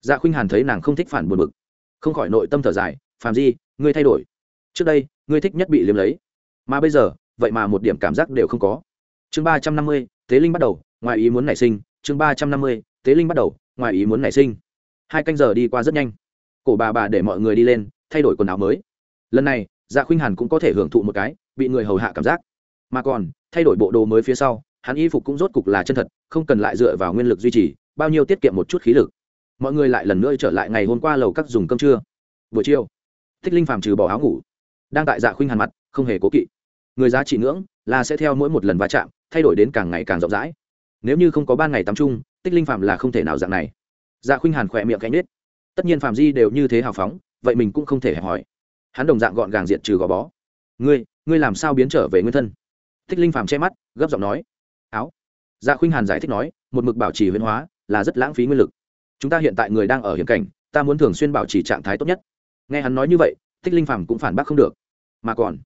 Dạ khuynh hàn thấy nàng không thích phản buồn bực. Không khỏi nội tâm thở dài phàm di, ngươi thay đổi. Trước đây, ngươi thích nhất bị liếm lấy. Mà bây giờ, vậy mà một điểm cảm giác đều không có. Chương ba trăm năm mươi tế linh bắt đầu, ngoài ý muốn nảy sinh. Chương ba trăm năm mươi tế linh bắt đầu, ngoài ý muốn nảy sinh. Hai canh giờ đi qua rất nhanh. Cổ bà bà để mọi người đi lên, thay đổi quần áo mới. Lần này dạ khuynh hàn cũng có thể hưởng thụ một cái, bị người hầu hạ cảm giác. Mà còn, thay đổi bộ đồ mới phía sau, hắn y phục cũng rốt cục là chân thật, không cần lại dựa vào nguyên lực duy trì, bao nhiêu tiết kiệm một chút khí lực. Mọi người lại lần nữa trở lại ngày hôm qua lầu các dùng cơm trưa. Buổi chiều, thích linh phàm trừ bỏ áo ngủ, đang tại dạ khuynh hàn mặt, không hề cố kỵ. Người giá trị ngưỡng là sẽ theo mỗi một lần va chạm, thay đổi đến càng ngày càng rộng rãi. Nếu như không có ban ngày tắm chung tích linh phàm là không thể nào dạng này. Dạ khuynh hàn khỏe miệng cánh nết. Tất nhiên phàm di đều như thế hào phóng, vậy mình cũng không thể hẹp hỏi hắn đồng dạng gọn gàng diện trừ gò bó. Ngươi ngươi làm sao biến trở về nguyên thân? Thích linh phàm che mắt, gấp giọng nói. Áo. Dạ khuynh hàn giải thích nói, một mực bảo trì huyễn hóa là rất lãng phí nguyên lực. Chúng ta hiện tại người đang ở hiểm cảnh, ta muốn thường xuyên bảo trì trạng thái tốt nhất. Nghe hắn nói như vậy, thích linh phàm cũng phản bác không được. Mà còn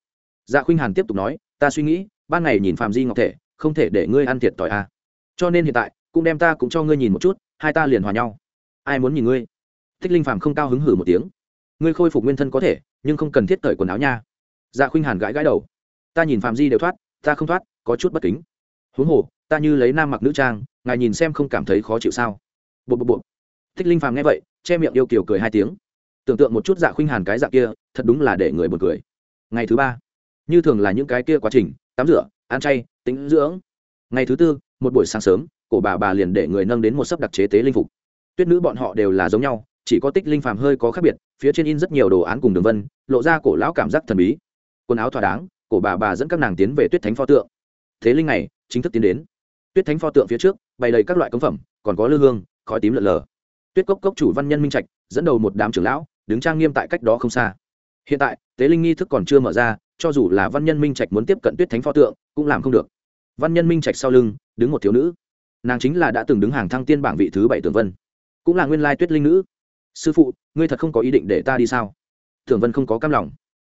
dạ khuynh hàn tiếp tục nói, ta suy nghĩ, ban ngày nhìn phàm di ngọc thể, không thể để ngươi ăn thiệt tỏi a à. cho nên hiện tại, cũng đem ta cũng cho ngươi nhìn một chút, hai ta liền hòa nhau. Ai muốn nhìn ngươi? Thích linh phàm không cao hứng hử một tiếng ngươi khôi phục nguyên thân có thể, nhưng không cần thiết cởi quần áo nha. Dạ khuynh hàn gãi gãi đầu. Ta nhìn phạm di đều thoát, ta không thoát, có chút bất kính. Huống hồ, ta như lấy nam mặc nữ trang, ngài nhìn xem không cảm thấy khó chịu sao? Bộ bộ bộ thích linh phàm nghe vậy, che miệng yêu kiều cười hai tiếng. Tưởng tượng một chút dạ khuynh hàn cái dạ kia, thật đúng là để người buồn cười. Ngày thứ ba, như thường là những cái kia quá trình, tắm rửa, ăn chay tính dưỡng. Ngày thứ tư, một buổi sáng sớm, cổ bà bà liền để người nâng đến một sấp đặc chế tế linh phục. Tuyết nữ bọn họ đều là giống nhau chỉ có tích linh phàm hơi có khác biệt, phía trên in rất nhiều đồ án cùng đường vân, lộ ra cổ lão cảm giác thần bí. Quần áo thỏa đáng, cổ bà bà dẫn các nàng tiến về tuyết thánh pho tượng. Thế linh này, chính thức tiến đến. Tuyết thánh pho tượng phía trước, bày đầy các loại cống phẩm, còn có lư hương, khói tím lợn lờ. Tuyết cốc cốc chủ văn nhân minh trạch, dẫn đầu một đám trưởng lão, đứng trang nghiêm tại cách đó không xa. Hiện tại tế linh nghi thức còn chưa mở ra, cho dù là văn nhân minh trạch muốn tiếp cận tuyết thánh pho tượng, cũng làm không được. Văn nhân minh trạch sau lưng, đứng một thiếu nữ. Nàng chính là đã từng đứng hàng thăng tiên bảng vị thứ bảy tường vân. Cũng là nguyên lai tuyết linh nữ sư phụ, ngươi thật không có ý định để ta đi sao? Thường vân không có cam lòng.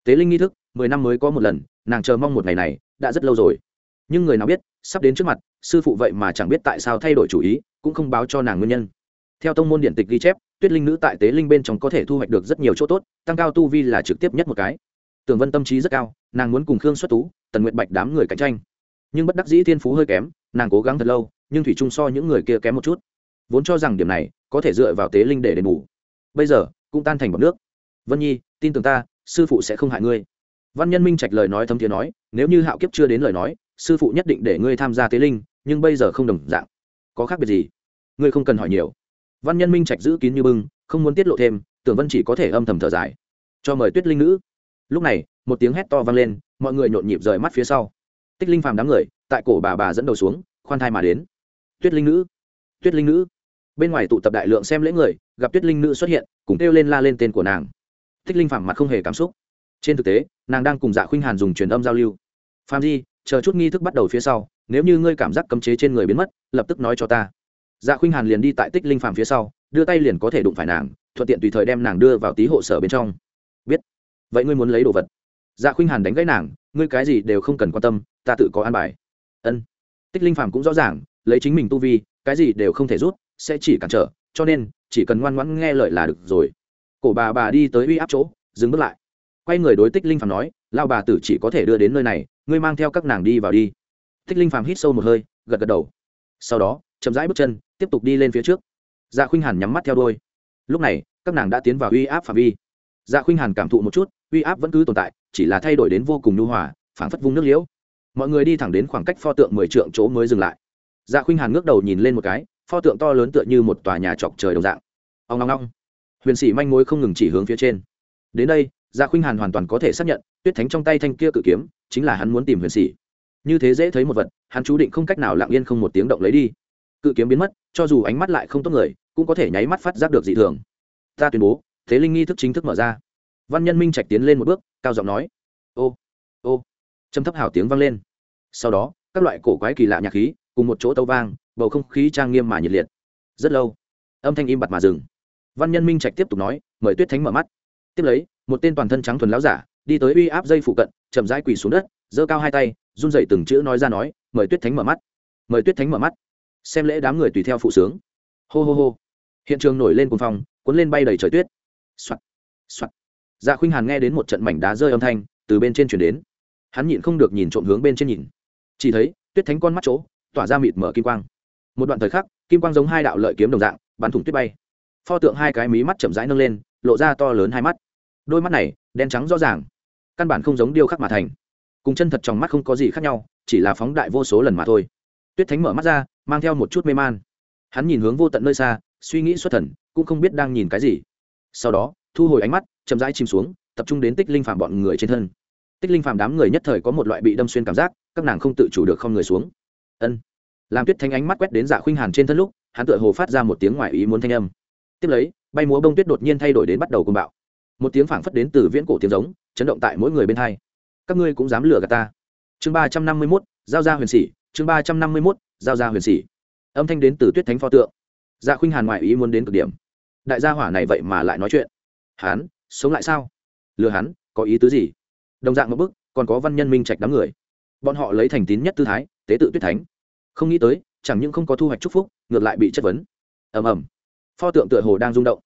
Tế linh nghi thức, mười năm mới có một lần, nàng chờ mong một ngày này, đã rất lâu rồi. Nhưng người nào biết, sắp đến trước mặt, sư phụ vậy mà chẳng biết tại sao thay đổi chủ ý, cũng không báo cho nàng nguyên nhân. Theo tông môn điện tịch ghi chép, tuyết linh nữ tại tế linh bên trong có thể thu hoạch được rất nhiều chỗ tốt, tăng cao tu vi là trực tiếp nhất một cái. Tường vân tâm trí rất cao, nàng muốn cùng khương xuất tú, tần nguyện bạch đám người cạnh tranh. Nhưng bất đắc dĩ thiên phú hơi kém, nàng cố gắng thật lâu, nhưng thủy chung so những người kia kém một chút. Vốn cho rằng điểm này, có thể dựa vào tế linh để đền bù bây giờ cũng tan thành bọc nước. Vân nhi, tin tưởng ta, sư phụ sẽ không hại ngươi. Văn nhân minh trạch lời nói thấm thiế nói, nếu như hạo kiếp chưa đến lời nói, sư phụ nhất định để ngươi tham gia tế linh, nhưng bây giờ không đồng dạng. Có khác biệt gì? Ngươi không cần hỏi nhiều. Văn nhân minh trạch giữ kín như bưng, không muốn tiết lộ thêm, tưởng vân chỉ có thể âm thầm thở dài. Cho mời tuyết linh nữ. Lúc này, một tiếng hét to vang lên, mọi người nhộn nhịp rời mắt phía sau. Tích linh phàm đám người, tại cổ bà bà dẫn đầu xuống, khoan thai mà đến. Tuyết linh nữ. Tuyết linh nữ bên ngoài tụ tập đại lượng xem lễ người, gặp tuyết linh nữ xuất hiện, cùng kêu lên la lên tên của nàng. Tích linh phàm mặt không hề cảm xúc. Trên thực tế, nàng đang cùng dạ khuynh hàn dùng truyền âm giao lưu. Phàm di, chờ chút nghi thức bắt đầu phía sau, nếu như ngươi cảm giác cấm chế trên người biến mất, lập tức nói cho ta. Dạ khuynh hàn liền đi tại tích linh phàm phía sau, đưa tay liền có thể đụng phải nàng, thuận tiện tùy thời đem nàng đưa vào tí hộ sở bên trong. Biết. Vậy ngươi muốn lấy đồ vật? Dạ khuynh hàn đánh gãy nàng, ngươi cái gì đều không cần quan tâm, ta tự có an bài. Ân. Tích linh phàm cũng rõ ràng, lấy chính mình tu vi, cái gì đều không thể rút sẽ chỉ cản trở, cho nên, chỉ cần ngoan ngoãn nghe lời là được rồi. Cổ bà bà đi tới uy áp chỗ, dừng bước lại. Quay người đối tích linh phàm nói lao bà tử chỉ có thể đưa đến nơi này, ngươi mang theo các nàng đi vào đi. Tích linh phàm hít sâu một hơi, gật gật đầu. Sau đó, chậm rãi bước chân, tiếp tục đi lên phía trước. Dạ khuynh hàn nhắm mắt theo đôi lúc này, các nàng đã tiến vào uy áp phạm vi. Dạ khuynh hàn cảm thụ một chút, uy áp vẫn cứ tồn tại, chỉ là thay đổi đến vô cùng nhu hòa, phảng phất vung nước liễu. Mọi người đi thẳng đến khoảng cách pho tượng mười trượng chỗ mới dừng lại. Dạ khuynh hàn ngước đầu nhìn lên một cái pho tượng to lớn tựa như một tòa nhà chọc trời đồng dạng. Ông ngong ngong. Huyền sĩ manh mối không ngừng chỉ hướng phía trên. Đến đây gia khuynh hàn hoàn toàn có thể xác nhận, tuyết thánh trong tay thanh kia cự kiếm, chính là hắn muốn tìm huyền sĩ. Như thế dễ thấy một vật, hắn chú định không cách nào lặng yên không một tiếng động lấy đi. Cự kiếm biến mất, cho dù ánh mắt lại không tốt người, cũng có thể nháy mắt phát giác được dị thường. Ta tuyên bố, thế linh nghi thức chính thức mở ra. Văn nhân minh trạch tiến lên một bước, cao giọng nói, ô ô. Châm thấp hào tiếng vang lên. Sau đó, các loại cổ quái kỳ lạ nhạc khí cùng một chỗ tâu vang bầu không khí trang nghiêm mà nhiệt liệt. Rất lâu, âm thanh im bặt mà dừng. Văn nhân minh trạch tiếp tục nói, mời tuyết thánh mở mắt. Tiếp lấy, một tên toàn thân trắng thuần láo giả đi tới uy áp dây phụ cận, chậm rãi quỳ xuống đất, giơ cao hai tay, run dậy từng chữ nói ra nói, mời tuyết thánh mở mắt. Mời tuyết thánh mở mắt. Xem lễ đám người tùy theo phụ sướng. Hô hô hô. Hiện trường nổi lên cùng phong, cuốn lên bay đầy trời tuyết. Soạt soạt. Dạ khuynh hàn nghe đến một trận mảnh đá rơi âm thanh, từ bên trên chuyển đến. Hắn nhịn không được nhìn trộm hướng bên trên nhìn. Chỉ thấy, tuyết thánh con mắt chỗ, tỏa ra mịt mở kim quang một đoạn thời khắc, kim quang giống hai đạo lợi kiếm đồng dạng, bắn thủng tuyết bay. Pho tượng hai cái mí mắt chậm rãi nâng lên, lộ ra to lớn hai mắt. Đôi mắt này, đen trắng rõ ràng, căn bản không giống điêu khắc mà thành. Cùng chân thật trong mắt không có gì khác nhau, chỉ là phóng đại vô số lần mà thôi. Tuyết thánh mở mắt ra, mang theo một chút mê man. Hắn nhìn hướng vô tận nơi xa, suy nghĩ xuất thần, cũng không biết đang nhìn cái gì. Sau đó, thu hồi ánh mắt, chậm rãi chìm xuống, tập trung đến tích linh phạm bọn người trên thân. Tích linh phạm đám người nhất thời có một loại bị đâm xuyên cảm giác, các nàng không tự chủ được không người xuống. Ân làm tuyết thanh ánh mắt quét đến dạ khuynh hàn trên thân lúc, hắn tựa hồ phát ra một tiếng ngoài ý muốn thanh âm. Tiếp lấy, bay múa bông tuyết đột nhiên thay đổi đến bắt đầu cùng bạo. Một tiếng phảng phất đến từ viễn cổ tiếng giống, chấn động tại mỗi người bên hai. Các ngươi cũng dám lừa gạt ta. Chương ba trăm năm mươi mốt, giao ra huyền sĩ chương ba trăm năm mươi mốt, giao ra huyền sĩ âm thanh đến từ tuyết thánh pho tượng. Dạ khuynh hàn ngoại ý muốn đến cực điểm. Đại gia hỏa này vậy mà lại nói chuyện. Hắn, sống lại sao? Lừa hắn, có ý tứ gì? Đồng dạng một bức, còn có văn nhân minh trạch đám người. Bọn họ lấy thành tín nhất tư thái, tế tự tuyết thánh không nghĩ tới, chẳng những không có thu hoạch chúc phúc, ngược lại bị chất vấn. Ầm ầm. Pho tượng tựa hồ đang rung động.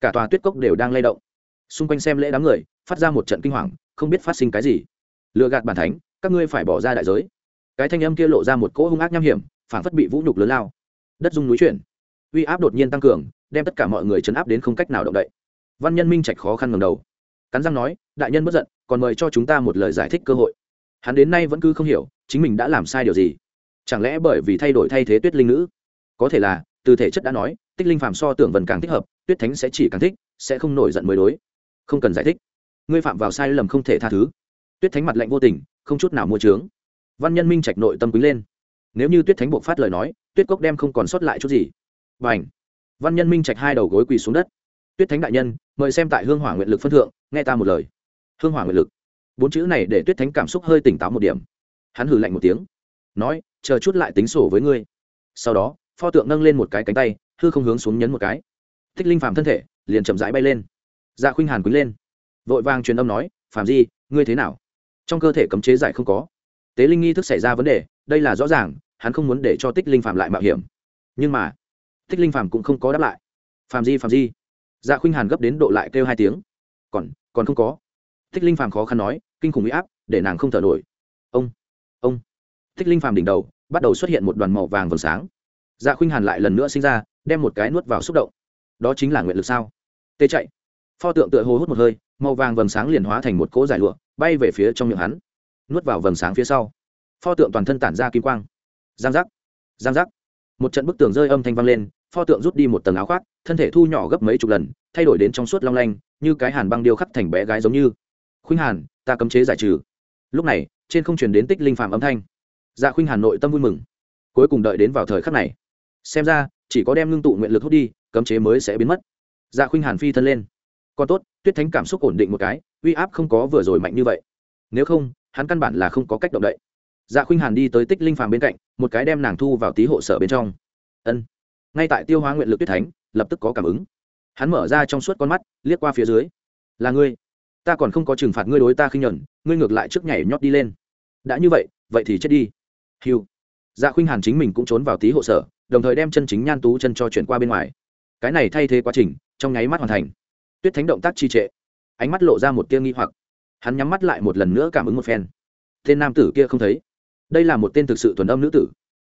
Cả tòa tuyết cốc đều đang lay động. Xung quanh xem lễ đám người, phát ra một trận kinh hoàng, không biết phát sinh cái gì. Lừa gạt bản thánh, các ngươi phải bỏ ra đại giới. Cái thanh âm kia lộ ra một cỗ hung ác nham hiểm, phảng phất bị vũ nhục lớn lao. Đất dung núi chuyển. Uy áp đột nhiên tăng cường, đem tất cả mọi người chấn áp đến không cách nào động đậy. Văn nhân minh trạch khó khăn ngầm đầu. Cắn răng nói, đại nhân bất giận, còn mời cho chúng ta một lời giải thích cơ hội. Hắn đến nay vẫn cứ không hiểu, chính mình đã làm sai điều gì chẳng lẽ bởi vì thay đổi thay thế tuyết linh nữ? Có thể là, từ thể chất đã nói, tích linh phàm so tưởng vần càng thích hợp, tuyết thánh sẽ chỉ càng thích, sẽ không nổi giận mới đối. Không cần giải thích. Ngươi phạm vào sai lầm không thể tha thứ. Tuyết thánh mặt lạnh vô tình, không chút nào mua trướng văn nhân minh trạch nội tâm quý lên. Nếu như tuyết thánh buộc phát lời nói, tuyết cốc đem không còn sót lại chút gì. Và ảnh văn nhân minh trạch hai đầu gối quỳ xuống đất. Tuyết thánh đại nhân, mời xem tại hương hỏa nguyện lực phân thượng, nghe ta một lời. Hương hỏa nguyện lực. Bốn chữ này để tuyết thánh cảm xúc hơi tỉnh táo một điểm. Hắn hử lạnh một tiếng nói, chờ chút lại tính sổ với ngươi. Sau đó, pho tượng nâng lên một cái cánh tay, hư không hướng xuống nhấn một cái. Thích linh phàm thân thể, liền chậm rãi bay lên. Dạ khuynh hàn quý lên. Vội vàng truyền âm nói, phàm di, ngươi thế nào? Trong cơ thể cấm chế giải không có. Tế linh nghi thức xảy ra vấn đề, đây là rõ ràng, hắn không muốn để cho tích linh phàm lại mạo hiểm. Nhưng mà tích linh phàm cũng không có đáp lại. Phàm di phàm di. Dạ khuynh hàn gấp đến độ lại kêu hai tiếng. Còn còn không có. Tích linh phàm khó khăn nói, kinh khủng huy áp, để nàng không thở nổi. Ông ông tích linh phàm đỉnh đầu, bắt đầu xuất hiện một đoàn màu vàng vầng sáng. Dạ khuynh hàn lại lần nữa sinh ra, đem một cái nuốt vào xúc động. Đó chính là nguyện lực sao? Tê chạy. Pho tượng tựa hồ hút một hơi, màu vàng vầng sáng liền hóa thành một cỗ giải lụa, bay về phía trong miệng hắn. Nuốt vào vầng sáng phía sau, pho tượng toàn thân tản ra kim quang. Giang giác. Giang giác. Một trận bức tường rơi âm thanh vang lên, pho tượng rút đi một tầng áo khoác, thân thể thu nhỏ gấp mấy chục lần, thay đổi đến trong suốt long lanh, như cái hàn băng điêu khắc thành bé gái giống như. Khuynh hàn, ta cấm chế giải trừ. Lúc này, trên không truyền đến tích linh phàm âm thanh dạ khuynh hàn nội tâm vui mừng. Cuối cùng đợi đến vào thời khắc này. Xem ra, chỉ có đem ngưng tụ nguyện lực hút đi, cấm chế mới sẽ biến mất. Dạ khuynh hàn phi thân lên. Còn tốt, tuyết thánh cảm xúc ổn định một cái, uy áp không có vừa rồi mạnh như vậy. Nếu không, hắn căn bản là không có cách động đậy. Dạ khuynh hàn đi tới tích linh phàm bên cạnh, một cái đem nàng thu vào tí hộ sở bên trong. Ân. Ngay tại tiêu hóa nguyện lực tuyết thánh, lập tức có cảm ứng. Hắn mở ra trong suốt con mắt, liếc qua phía dưới. Là ngươi. Ta còn không có trừng phạt ngươi đối ta khinh nhuận ngươi ngược lại trước nhảy nhót đi lên. Đã như vậy vậy thì chết đi hiu dạ khuynh hàn chính mình cũng trốn vào tí hộ sở, đồng thời đem chân chính nhan tú chân cho chuyển qua bên ngoài. Cái này thay thế quá trình, trong nháy mắt hoàn thành. Tuyết thánh động tác trì trệ. Ánh mắt lộ ra một tia nghi hoặc. Hắn nhắm mắt lại một lần nữa cảm ứng một phen. Tên nam tử kia không thấy. Đây là một tên thực sự thuần âm nữ tử.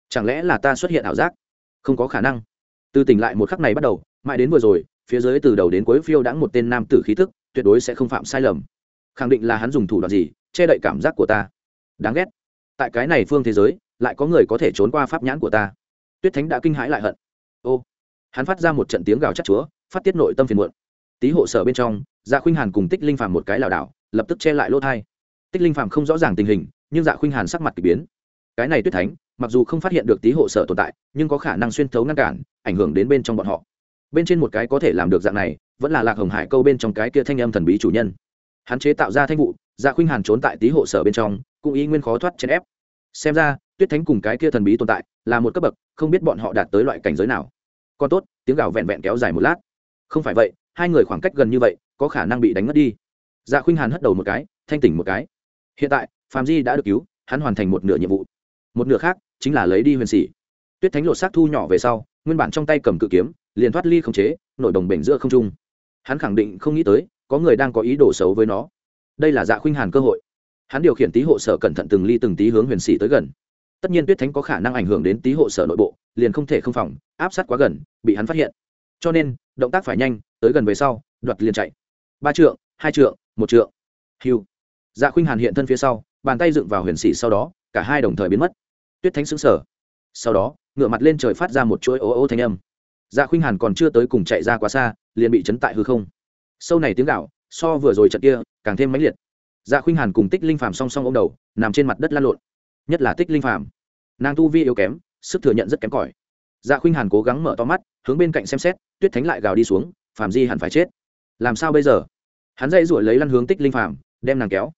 Chẳng lẽ là ta xuất hiện ảo giác? Không có khả năng. Từ tỉnh lại một khắc này bắt đầu, mãi đến vừa rồi, phía dưới từ đầu đến cuối phiêu đã một tên nam tử khí thức tuyệt đối sẽ không phạm sai lầm. Khẳng định là hắn dùng thủ đoạn gì, che đậy cảm giác của ta. Đáng ghét tại cái này phương thế giới, lại có người có thể trốn qua pháp nhãn của ta. Tuyết thánh đã kinh hãi lại hận. Ô, hắn phát ra một trận tiếng gào chắc chúa, phát tiết nội tâm phiền muộn. Tý hộ sở bên trong dạ khuynh hàn cùng tích linh phàm một cái lảo đảo, lập tức che lại lỗ thai. Tích linh phàm không rõ ràng tình hình, nhưng dạ khuynh hàn sắc mặt k ỳ biến. Cái này tuyết thánh, mặc dù không phát hiện được tý hộ sở tồn tại, nhưng có khả năng xuyên thấu ngăn cản, ảnh hưởng đến bên trong bọn họ. Bên trên một cái có thể làm được dạng này, vẫn là lạc hồng hải câu bên trong cái kia thanh âm thần bí chủ nhân hắn chế tạo ra thanh vụ dạ khuynh hàn trốn tại tý hộ sở bên trong, cũng ý nguyên khó thoát chèn ép. Xem ra, tuyết thánh cùng cái kia thần bí tồn tại, là một cấp bậc, không biết bọn họ đạt tới loại cảnh giới nào. Còn tốt, tiếng gào vẹn vẹn kéo dài một lát. Không phải vậy, hai người khoảng cách gần như vậy, có khả năng bị đánh mất đi. Dạ khuynh hàn hất đầu một cái, thanh tỉnh một cái. Hiện tại, phạm di đã được cứu, hắn hoàn thành một nửa nhiệm vụ. Một nửa khác, chính là lấy đi huyền sĩ tuyết thánh lột xác thu nhỏ về sau, nguyên bản trong tay cầm cự kiếm, liền thoát ly khống chế, nội đồng bể giữa không trung. Hắn khẳng định không nghĩ tới có người đang có ý đồ xấu với nó. Đây là dạ khuynh hàn cơ hội. Hắn điều khiển tý hộ sở cẩn thận từng ly từng tí hướng huyền Sĩ tới gần. Tất nhiên tuyết thánh có khả năng ảnh hưởng đến tý hộ sở nội bộ, liền không thể không phòng, áp sát quá gần, bị hắn phát hiện. Cho nên, động tác phải nhanh, tới gần về sau, đoạt liền chạy. Ba trượng, hai trượng, một trượng. Hiu dạ khuynh hàn hiện thân phía sau, bàn tay dựng vào huyền Sĩ sau đó, cả hai đồng thời biến mất. Tuyết thánh xứng sở sau đó ngựa mặt lên trời phát ra một chuỗi ô ô thanh âm. Dạ khuynh hàn còn chưa tới cùng chạy ra quá xa, liền bị chấn tại hư không sâu này tiếng gạo, so vừa rồi trận kia, càng thêm mãnh liệt. Dạ khuynh hàn cùng tích linh phàm song song ô m đầu, nằm trên mặt đất lan lộn. Nhất là tích linh phàm. Nàng tu vi yếu kém, sức thừa nhận rất kém cỏi. Dạ khuynh hàn cố gắng mở to mắt, hướng bên cạnh xem xét, tuyết thánh lại gào đi xuống, phàm di hẳn phải chết. Làm sao bây giờ? Hắn dây ruổi lấy lăn hướng tích linh phàm, đem nàng kéo.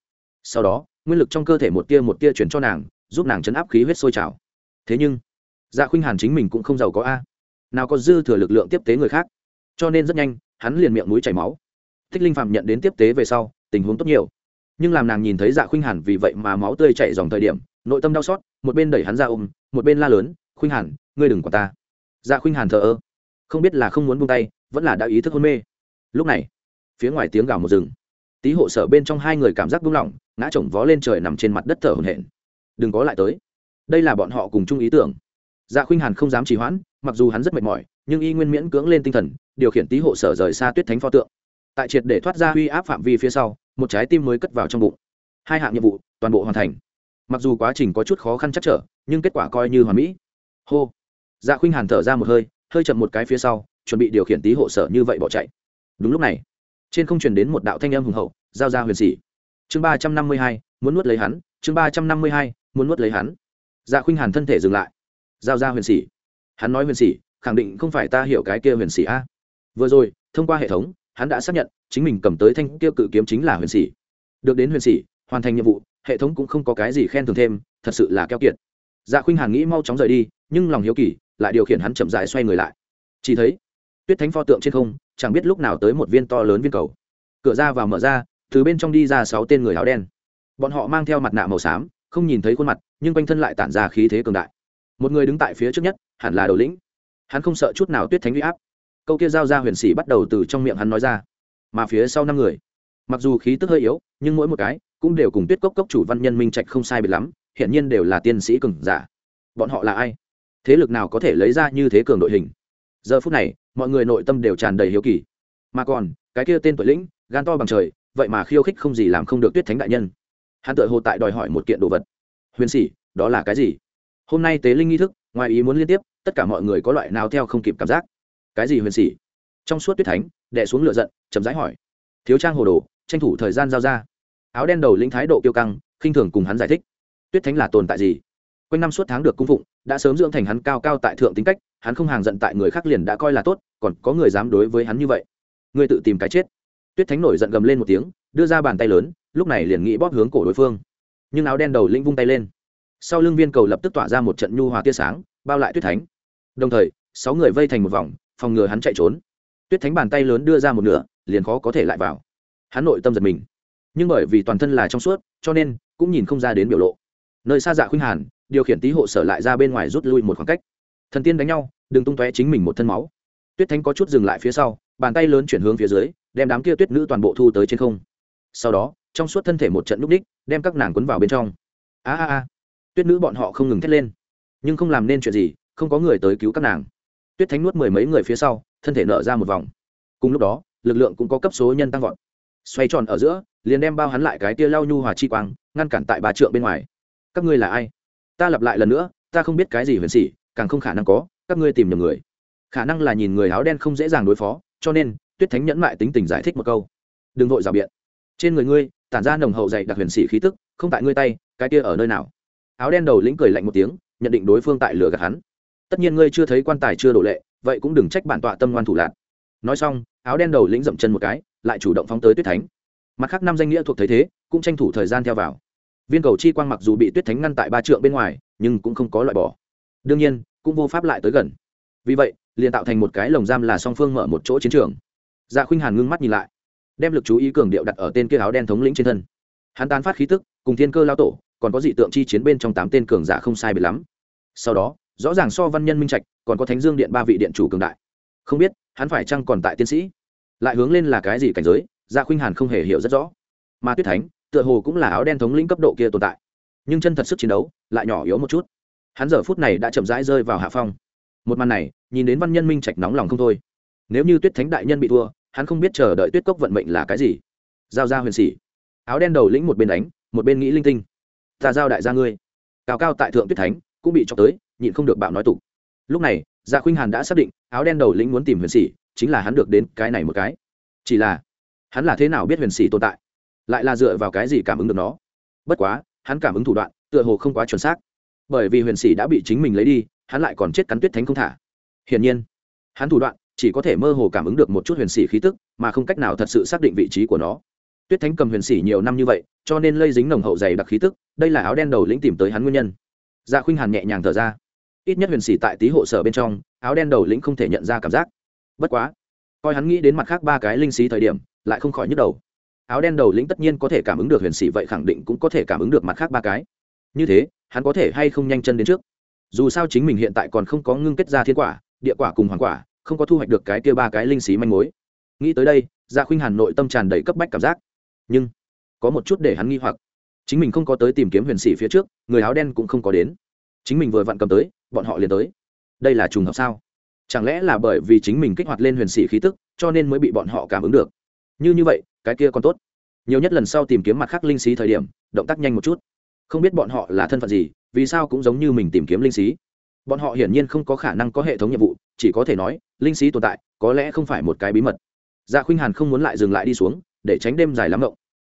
Sau đó, nguyên lực trong cơ thể một tia một tia chuyển cho nàng, giúp nàng chấn áp khí huyết sôi trào. Thế nhưng dạ khuynh hàn chính mình cũng không giàu có a. Nào có dư thừa lực lượng tiếp tế người khác. Cho nên rất nhanh, hắn liền miệng mũi chảy máu tích linh Phạm nhận đến tiếp tế về sau, tình huống tốt nhiều. Nhưng làm nàng nhìn thấy dạ khuynh hàn vì vậy mà máu tươi chảy dòng thời điểm, nội tâm đau xót, một bên đẩy hắn ra ôm, một bên la lớn, khuynh hàn, ngươi đừng quả ta. Dạ khuynh hàn thờ ơ. Không biết là không muốn buông tay, vẫn là đã ý thức hôn mê. Lúc này, phía ngoài tiếng gào một rừng tí hộ sở bên trong hai người cảm giác buông lỏng, ngã chồng vó lên trời nằm trên mặt đất thở hổn hển. Đừng có lại tới. Đây là bọn họ cùng chung ý tưởng. Dạ khuynh hàn không dám trì hoãn, mặc dù hắn rất mệt mỏi, nhưng y nguyên miễn cưỡng lên tinh thần, điều khiển tí hộ sở rời xa tuyết thánh pho tượng tại triệt để thoát ra uy áp phạm vi phía sau, một trái tim mới cất vào trong bụng. Hai hạng nhiệm vụ, toàn bộ hoàn thành. Mặc dù quá trình có chút khó khăn chắc trở, nhưng kết quả coi như hoàn mỹ. Hô. Dạ khuynh hàn thở ra một hơi hơi chậm một cái phía sau, chuẩn bị điều khiển tí hộ sở như vậy bỏ chạy. Đúng lúc này, trên không truyền đến một đạo thanh âm hùng hậu, giao ra huyền sĩ. Chương ba trăm năm mươi hai, muốn nuốt lấy hắn, chương ba trăm năm mươi hai, muốn nuốt lấy hắn. Dạ khuynh hàn thân thể dừng lại, giao ra huyền sĩ. Hắn nói huyền sĩ, khẳng định không phải ta hiểu cái kia huyền sĩ a. Vừa rồi, thông qua hệ thống hắn đã xác nhận chính mình cầm tới thanh kia cự kiếm chính là huyền sĩ được đến huyền sĩ hoàn thành nhiệm vụ, hệ thống cũng không có cái gì khen thưởng thêm, thật sự là keo kiệt. Dạ khuynh hàn nghĩ mau chóng rời đi, nhưng lòng hiếu kỳ, lại điều khiển hắn chậm dại xoay người lại. Chỉ thấy, tuyết thánh pho tượng trên không, chẳng biết lúc nào tới một viên to lớn viên cầu. Cửa ra vào mở ra, từ bên trong đi ra sáu tên người áo đen. Bọn họ mang theo mặt nạ màu xám, không nhìn thấy khuôn mặt, nhưng quanh thân lại tản ra khí thế cường đại. Một người đứng tại phía trước nhất, hẳn là đầu lĩnh. Hắn không sợ chút nào tuyết thánh uy áp câu kia giao ra huyền sĩ bắt đầu từ trong miệng hắn nói ra. Mà phía sau năm người, mặc dù khí tức hơi yếu, nhưng mỗi một cái cũng đều cùng tuyết cốc cốc chủ văn nhân minh trạch không sai biệt lắm hiện nhiên đều là tiên sĩ cường giả. Bọn họ là ai? Thế lực nào có thể lấy ra như thế cường đội hình? Giờ phút này, mọi người nội tâm đều tràn đầy hiếu kỳ. Mà còn, cái kia tên tuổi lĩnh, gan to bằng trời, vậy mà khiêu khích không gì làm không được tuyết thánh đại nhân. Hắn tự hồ tại đòi hỏi một kiện đồ vật. Huyền sĩ, đó là cái gì? Hôm nay tế linh nghi thức, ngoài ý muốn liên tiếp, tất cả mọi người có loại nào theo không kịp cảm giác? Cái gì huyền sĩ trong suốt tuyết thánh đẻ xuống lửa giận, chậm rãi hỏi. Thiếu trang hồ đồ, tranh thủ thời gian giao ra. Áo đen đầu lĩnh thái độ kiêu căng, khinh thường cùng hắn giải thích. Tuyết thánh là tồn tại gì? Quanh năm suốt tháng được cung phụng, đã sớm dưỡng thành hắn cao cao tại thượng tính cách, hắn không hàng giận tại người khác liền đã coi là tốt, còn có người dám đối với hắn như vậy. Ngươi tự tìm cái chết. Tuyết thánh nổi giận gầm lên một tiếng, đưa ra bàn tay lớn, lúc này liền nghĩ bóp hướng cổ đối phương. Nhưng áo đen đầu lĩnh vung tay lên. Sau lưng viên cầu lập tức tỏa ra một trận nhu hòa tia sáng, bao lại tuyết thánh. Đồng thời, sáu người vây thành một vòng phòng ngừa hắn chạy trốn. Tuyết thánh bàn tay lớn đưa ra một nửa, liền khó có thể lại vào. Hắn nội tâm giật mình. Nhưng bởi vì toàn thân là trong suốt, cho nên cũng nhìn không ra đến biểu lộ. Nơi xa dạ khuynh hàn, điều khiển tý hộ sở lại ra bên ngoài rút lui một khoảng cách. Thần tiên đánh nhau, đừng tung tóe chính mình một thân máu. Tuyết thánh có chút dừng lại phía sau, bàn tay lớn chuyển hướng phía dưới, đem đám kia tuyết nữ toàn bộ thu tới trên không. Sau đó, trong suốt thân thể một trận núp đích đem các nàng quấn vào bên trong. A a a. Tuyết nữ bọn họ không ngừng thét lên. Nhưng không làm nên chuyện gì, không có người tới cứu các nàng tuyết thánh nuốt mười mấy người phía sau thân thể nở ra một vòng. Cùng lúc đó lực lượng cũng có cấp số nhân tăng vọt. Xoay tròn ở giữa liền đem bao hắn lại cái tia lao nhu hòa chi quang ngăn cản tại bà trượng bên ngoài. Các ngươi là ai? Ta lặp lại lần nữa ta không biết cái gì huyền sĩ, càng không khả năng có các ngươi tìm nhầm người. Khả năng là nhìn người áo đen không dễ dàng đối phó cho nên tuyết thánh nhẫn mại tính tình giải thích một câu. Đừng vội rào biện. Trên người ngươi tản ra nồng hậu dày đặc huyền sĩ khí tức không tại ngươi tay cái kia ở nơi nào? Áo đen đầu lĩnh cười lạnh một tiếng nhận định đối phương tại lửa gạt hắn tất nhiên ngươi chưa thấy quan tài chưa đổ lệ, vậy cũng đừng trách bản tọa tâm ngoan thủ lạc. Nói xong, áo đen đầu lĩnh dậm chân một cái, lại chủ động phóng tới tuyết thánh. Mặt khác năm danh nghĩa thuộc thấy thế, cũng tranh thủ thời gian theo vào. Viên cầu chi quang mặc dù bị tuyết thánh ngăn tại ba trượng bên ngoài, nhưng cũng không có loại bỏ. Đương nhiên, cũng vô pháp lại tới gần. Vì vậy, liền tạo thành một cái lồng giam là song phương mở một chỗ chiến trường. Dạ khuynh hàn ngưng mắt nhìn lại, đem lực chú ý cường điệu đặt ở tên kia áo đen thống lĩnh trên thân. Hắn tán phát khí tức, cùng thiên cơ lao tổ, còn có dị tượng chi chiến bên trong tám tên cường giả không sai biệt lắm. Sau đó rõ ràng so văn nhân minh trạch còn có thánh dương điện ba vị điện chủ cường đại. Không biết, hắn phải chăng còn tại tiến sĩ? Lại hướng lên là cái gì cảnh giới dạ khuynh hàn không hề hiểu rất rõ. Mà tuyết thánh, tựa hồ cũng là áo đen thống lĩnh cấp độ kia tồn tại. Nhưng chân thật sức chiến đấu lại nhỏ yếu một chút. Hắn giờ phút này đã chậm rãi rơi vào hạ phong. Một màn này, nhìn đến văn nhân minh trạch nóng lòng không thôi. Nếu như tuyết thánh đại nhân bị thua, hắn không biết chờ đợi tuyết cốc vận mệnh là cái gì. Giao ra huyền sĩ. Áo đen đầu lĩnh một bên đánh, một bên nghĩ linh tinh. Ta giao đại gia ngươi. Cao cao tại thượng tuyết thánh cũng bị chọc tới, nhịn không được bạo nói tục. Lúc này dạ khuynh hàn đã xác định, áo đen đầu lĩnh muốn tìm huyền sĩ chính là hắn được đến cái này một cái. Chỉ là, hắn là thế nào biết huyền sĩ tồn tại? Lại là dựa vào cái gì cảm ứng được nó? Bất quá, hắn cảm ứng thủ đoạn, tựa hồ không quá chuẩn xác. Bởi vì huyền sĩ đã bị chính mình lấy đi, hắn lại còn chết cắn tuyết thánh không thả. Hiển nhiên, hắn thủ đoạn chỉ có thể mơ hồ cảm ứng được một chút huyền sĩ khí tức, mà không cách nào thật sự xác định vị trí của nó. Tuyết thánh cầm huyền sĩ nhiều năm như vậy, cho nên lây dính nồng hậu dày đặc khí tức, đây là áo đen đầu lĩnh tìm tới hắn nguyên nhân dạ khuynh hàn nhẹ nhàng thở ra. Ít nhất huyền sĩ tại tý hộ sở bên trong, áo đen đầu lĩnh không thể nhận ra cảm giác. Bất quá, coi hắn nghĩ đến mặt khác ba cái linh sĩ thời điểm, lại không khỏi nhức đầu. Áo đen đầu lĩnh tất nhiên có thể cảm ứng được huyền sĩ vậy khẳng định cũng có thể cảm ứng được mặt khác ba cái. Như thế, hắn có thể hay không nhanh chân đến trước? Dù sao chính mình hiện tại còn không có ngưng kết ra thiên quả, địa quả cùng hoàng quả, không có thu hoạch được cái kia ba cái linh sĩ manh mối. Nghĩ tới đây dạ khuynh hàn nội tâm tràn đầy cấp bách cảm giác. Nhưng, có một chút để hắn nghi hoặc chính mình không có tới tìm kiếm huyền sĩ phía trước, người áo đen cũng không có đến. Chính mình vừa vặn cầm tới, bọn họ liền tới. Đây là trùng hợp sao? Chẳng lẽ là bởi vì chính mình kích hoạt lên huyền sĩ khí tức, cho nên mới bị bọn họ cảm ứng được? Như như vậy, cái kia còn tốt. Nhiều nhất lần sau tìm kiếm mặt khác linh sĩ thời điểm, động tác nhanh một chút. Không biết bọn họ là thân phận gì, vì sao cũng giống như mình tìm kiếm linh sĩ bọn họ hiển nhiên không có khả năng có hệ thống nhiệm vụ, chỉ có thể nói, linh sĩ tồn tại, có lẽ không phải một cái bí mật. Dạ khuynh hàn không muốn lại dừng lại đi xuống, để tránh đêm dài lắm rộng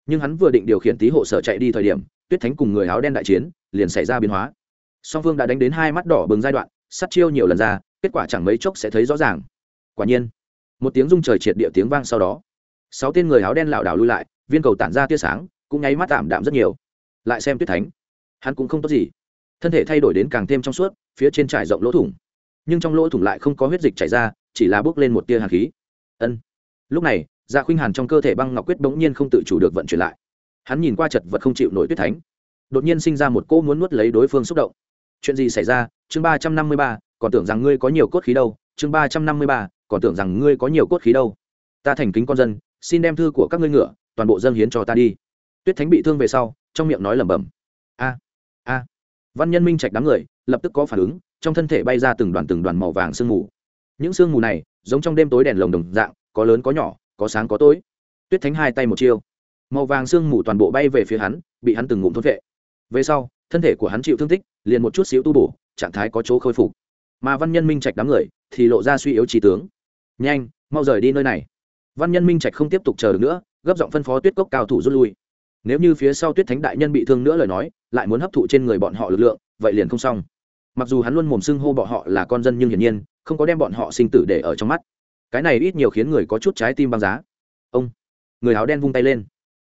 nhưng hắn vừa định điều khiển tí hộ sở chạy đi thời điểm, tuyết thánh cùng người áo đen đại chiến liền xảy ra biến hóa. Song phương đã đánh đến hai mắt đỏ bừng giai đoạn sắt chiêu nhiều lần ra, kết quả chẳng mấy chốc sẽ thấy rõ ràng. Quả nhiên, một tiếng rung trời triệt địa tiếng vang sau đó, sáu tên người áo đen lảo đảo lui lại, viên cầu tản ra tia sáng, cũng nháy mắt tạm đạm rất nhiều. Lại xem tuyết thánh, hắn cũng không tốt gì. Thân thể thay đổi đến càng thêm trong suốt, phía trên trải rộng lỗ thủng. Nhưng trong lỗ thủng lại không có huyết dịch chảy ra, chỉ là bước lên một tia hàn khí. Ân. Lúc này dạ khuynh hàn trong cơ thể băng ngọc quyết bỗng nhiên không tự chủ được vận chuyển lại. Hắn nhìn qua chật vật không chịu nổi tuyết thánh. Đột nhiên sinh ra một cô muốn nuốt lấy đối phương xúc động. Chuyện gì xảy ra? Chương ba trăm năm mươi ba, còn tưởng rằng ngươi có nhiều cốt khí đâu. Chương ba trăm năm mươi ba, còn tưởng rằng ngươi có nhiều cốt khí đâu. Ta thành kính con dân, xin đem thư của các ngươi ngựa, toàn bộ dân hiến cho ta đi. Tuyết thánh bị thương về sau, trong miệng nói lẩm bẩm. A a. Văn nhân minh trạch đám người, lập tức có phản ứng, trong thân thể bay ra từng đoàn từng đoàn màu vàng sương mù. Những sương mù này, giống trong đêm tối đèn lồng đồng dạng, có lớn có nhỏ có sáng có tối. Tuyết thánh hai tay một chiêu. Màu vàng sương mù toàn bộ bay về phía hắn, bị hắn từng ngụm thốt vệ. Về sau, thân thể của hắn chịu thương tích, liền một chút xíu tu bổ, trạng thái có chỗ khôi phục. Mà văn nhân minh trạch đám người thì lộ ra suy yếu trí tướng. Nhanh, mau rời đi nơi này. Văn nhân minh trạch không tiếp tục chờ được nữa, gấp giọng phân phó tuyết cốc cao thủ rút lui. Nếu như phía sau tuyết thánh đại nhân bị thương nữa lời nói, lại muốn hấp thụ trên người bọn họ lực lượng, vậy liền không xong. Mặc dù hắn luôn mồm xưng hô bọn họ là con dân nhưng hiển nhiên, không có đem bọn họ sinh tử để ở trong mắt cái này ít nhiều khiến người có chút trái tim băng giá. Ông, người áo đen vung tay lên.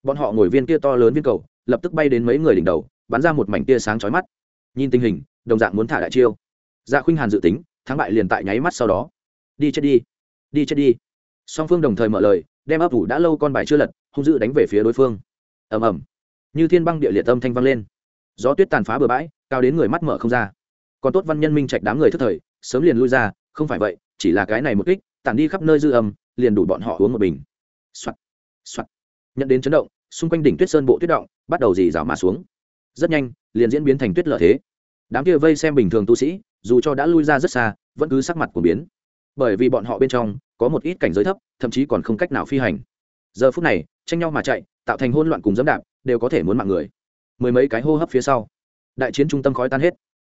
Bọn họ ngồi viên kia to lớn viên cầu, lập tức bay đến mấy người đỉnh đầu, bắn ra một mảnh tia sáng chói mắt. Nhìn tình hình, đồng dạng muốn thả đại chiêu. Dạ khuynh hàn dự tính, thắng bại liền tại nháy mắt sau đó. Đi chết đi đi chết đi. Song phương đồng thời mở lời, đem ấp ủ đã lâu con bài chưa lật, hung dữ đánh về phía đối phương. Ầm ầm. Như thiên băng địa liệt âm thanh vang lên. Gió tuyết tàn phá bừa bãi, cao đến người mắt mở không ra. Còn tốt văn nhân minh trạch đám người thất thời, sớm liền lui ra, không phải vậy, chỉ là cái này một kích tản đi khắp nơi dư âm, liền đủ bọn họ uống một bình. Soạt soạt. Nhận đến chấn động, xung quanh đỉnh tuyết sơn bộ tuyết động bắt đầu dì rào mà xuống. Rất nhanh, liền diễn biến thành tuyết lợi thế. Đám kia vây xem bình thường tu sĩ, dù cho đã lui ra rất xa, vẫn cứ sắc mặt của biến. Bởi vì bọn họ bên trong có một ít cảnh giới thấp, thậm chí còn không cách nào phi hành. Giờ phút này, tranh nhau mà chạy, tạo thành hôn loạn cùng dẫm đạp, đều có thể muốn mạng người. Mười mấy cái hô hấp phía sau, đại chiến trung tâm khói tan hết.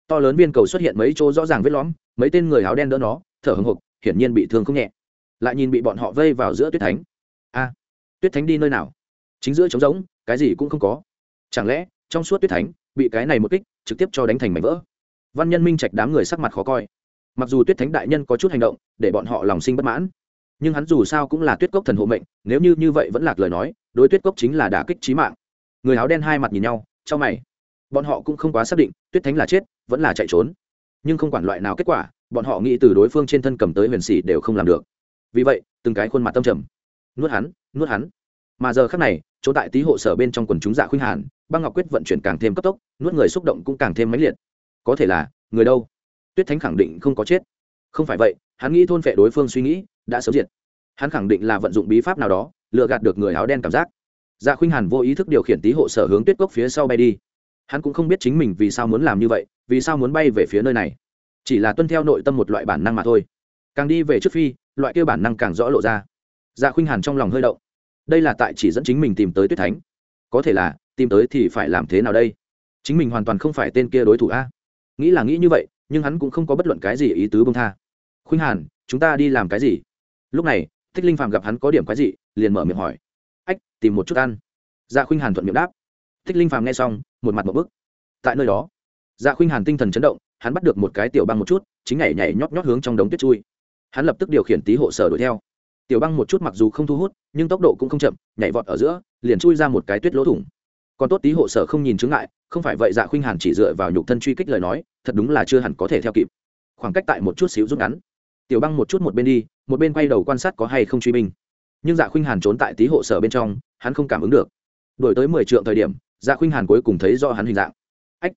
To lớn viên cầu xuất hiện mấy chỗ rõ ràng vết lõm, mấy tên người áo đen đỡ nó, thở hồng hộc hiển nhiên bị thương không nhẹ. Lại nhìn bị bọn họ vây vào giữa tuyết thánh. A, tuyết thánh đi nơi nào? Chính giữa trống rỗng, cái gì cũng không có. Chẳng lẽ, trong suốt tuyết thánh, bị cái này một kích, trực tiếp cho đánh thành mảnh vỡ? Văn nhân minh trạch đám người sắc mặt khó coi. Mặc dù tuyết thánh đại nhân có chút hành động, để bọn họ lòng sinh bất mãn, nhưng hắn dù sao cũng là tuyết cốc thần hộ mệnh, nếu như như vậy vẫn lạc lời nói, đối tuyết cốc chính là đả kích trí mạng. Người áo đen hai mặt nhìn nhau trong mày. Bọn họ cũng không quá xác định, tuyết thánh là chết, vẫn là chạy trốn. Nhưng không quản loại nào kết quả bọn họ nghĩ từ đối phương trên thân cầm tới huyền xỉ đều không làm được. Vì vậy, từng cái khuôn mặt tâm trầm. Nuốt hắn nuốt hắn. Mà giờ khác này, chỗ tại tý hộ sở bên trong quần chúng dạ khuynh hàn, băng ngọc quyết vận chuyển càng thêm cấp tốc, nuốt người xúc động cũng càng thêm mãnh liệt. Có thể là, người đâu? Tuyết thánh khẳng định không có chết. Không phải vậy, hắn nghĩ thôn phệ đối phương suy nghĩ đã sớm diệt. Hắn khẳng định là vận dụng bí pháp nào đó, lừa gạt được người áo đen cảm giác. Dạ khuynh hàn vô ý thức điều khiển tý hộ sở hướng tuyết cốc phía sau bay đi. Hắn cũng không biết chính mình vì sao muốn làm như vậy, vì sao muốn bay về phía nơi này chỉ là tuân theo nội tâm một loại bản năng mà thôi. Càng đi về trước phi, loại kia bản năng càng rõ lộ ra. Dạ khuynh hàn trong lòng hơi động. Đây là tại chỉ dẫn chính mình tìm tới tuyết thánh. Có thể là, tìm tới thì phải làm thế nào đây? Chính mình hoàn toàn không phải tên kia đối thủ a. Nghĩ là nghĩ như vậy, nhưng hắn cũng không có bất luận cái gì ý tứ bông tha. Khuynh hàn, chúng ta đi làm cái gì? Lúc này, thích linh Phàm gặp hắn có điểm cái gì liền mở miệng hỏi. Ách, tìm một chút ăn. Dạ khuynh hàn thuận miệng đáp. Thích linh Phàm nghe xong, một mặt một bức. Tại nơi đó dạ khuynh hàn tinh thần chấn động hắn bắt được một cái tiểu băng một chút, chính nhảy nhảy nhót nhót hướng trong đống tuyết chui. Hắn lập tức điều khiển tí hộ sở đuổi theo. Tiểu băng một chút mặc dù không thu hút, nhưng tốc độ cũng không chậm, nhảy vọt ở giữa, liền chui ra một cái tuyết lỗ thủng. Còn tốt tí hộ sở không nhìn chứng ngại, không phải vậy dạ khuynh hàn chỉ dựa vào nhục thân truy kích lời nói, thật đúng là chưa hẳn có thể theo kịp. Khoảng cách tại một chút xíu rút ngắn. Tiểu băng một chút một bên đi, một bên quay đầu quan sát có hay không truy binh. Nhưng dạ khuynh hàn trốn tại tí hộ sở bên trong, hắn không cảm ứng được. Đổi tới mười trượng thời điểm dạ khuynh hàn cuối cùng thấy do hắn hình dạng. Ách,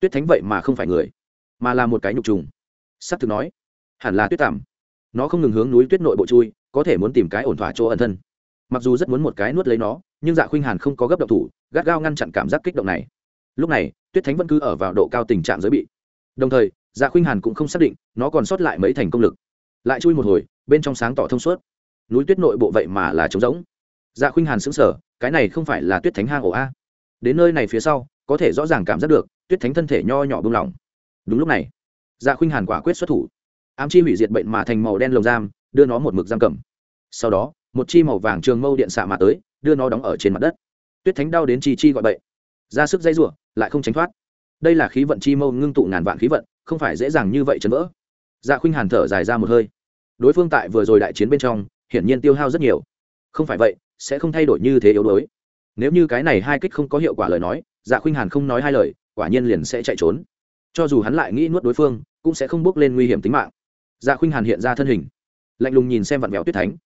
tuyết thánh vậy mà không phải người mà là một cái nhục trùng. S ắ c thực nói, hẳn là tuyết tằm. Nó không ngừng hướng núi tuyết nội bộ chui, có thể muốn tìm cái ổn thỏa chỗ ẩn thân. Mặc dù rất muốn một cái nuốt lấy nó, nhưng dạ khuynh hàn không có gấp độc thủ, gắt gao ngăn chặn cảm giác kích động này. Lúc này, tuyết thánh vẫn cứ ở vào độ cao tình trạng giới bị. Đồng thời dạ khuynh hàn cũng không xác định, nó còn sót lại mấy thành công lực. Lại chui một hồi, bên trong sáng tỏ thông suốt. Núi tuyết nội bộ vậy mà là trống rỗng. Dạ khuynh hàn sững sở cái này không phải là tuyết thánh hang ổ a. Đến nơi này phía sau, có thể rõ ràng cảm giác được, tuyết thánh thân thể nho nhỏ bung lỏng đúng lúc này dạ khuynh hàn quả quyết xuất thủ. Ám chi hủy diệt bệnh mà thành màu đen lồng giam, đưa nó một mực giam cầm. Sau đó, một chi màu vàng trường mâu điện xạ mà tới, đưa nó đóng ở trên mặt đất. Tuyết thánh đau đến chi chi gọi bậy. Ra sức dây rủa, lại không tránh thoát. Đây là khí vận chi mâu ngưng tụ ngàn vạn khí vận, không phải dễ dàng như vậy chấn vỡ. Dạ khuynh hàn thở dài ra một hơi. Đối phương tại vừa rồi đại chiến bên trong, hiển nhiên tiêu hao rất nhiều. Không phải vậy, sẽ không thay đổi như thế yếu đuối. Nếu như cái này hai kích không có hiệu quả lời nói dạ khuynh hàn không nói hai lời, quả nhiên liền sẽ chạy trốn cho dù hắn lại nghĩ nuốt đối phương, cũng sẽ không bước lên nguy hiểm tính mạng. Dạ khuynh hàn hiện ra thân hình, lạnh lùng nhìn xem vặn vẹo tuyết thánh.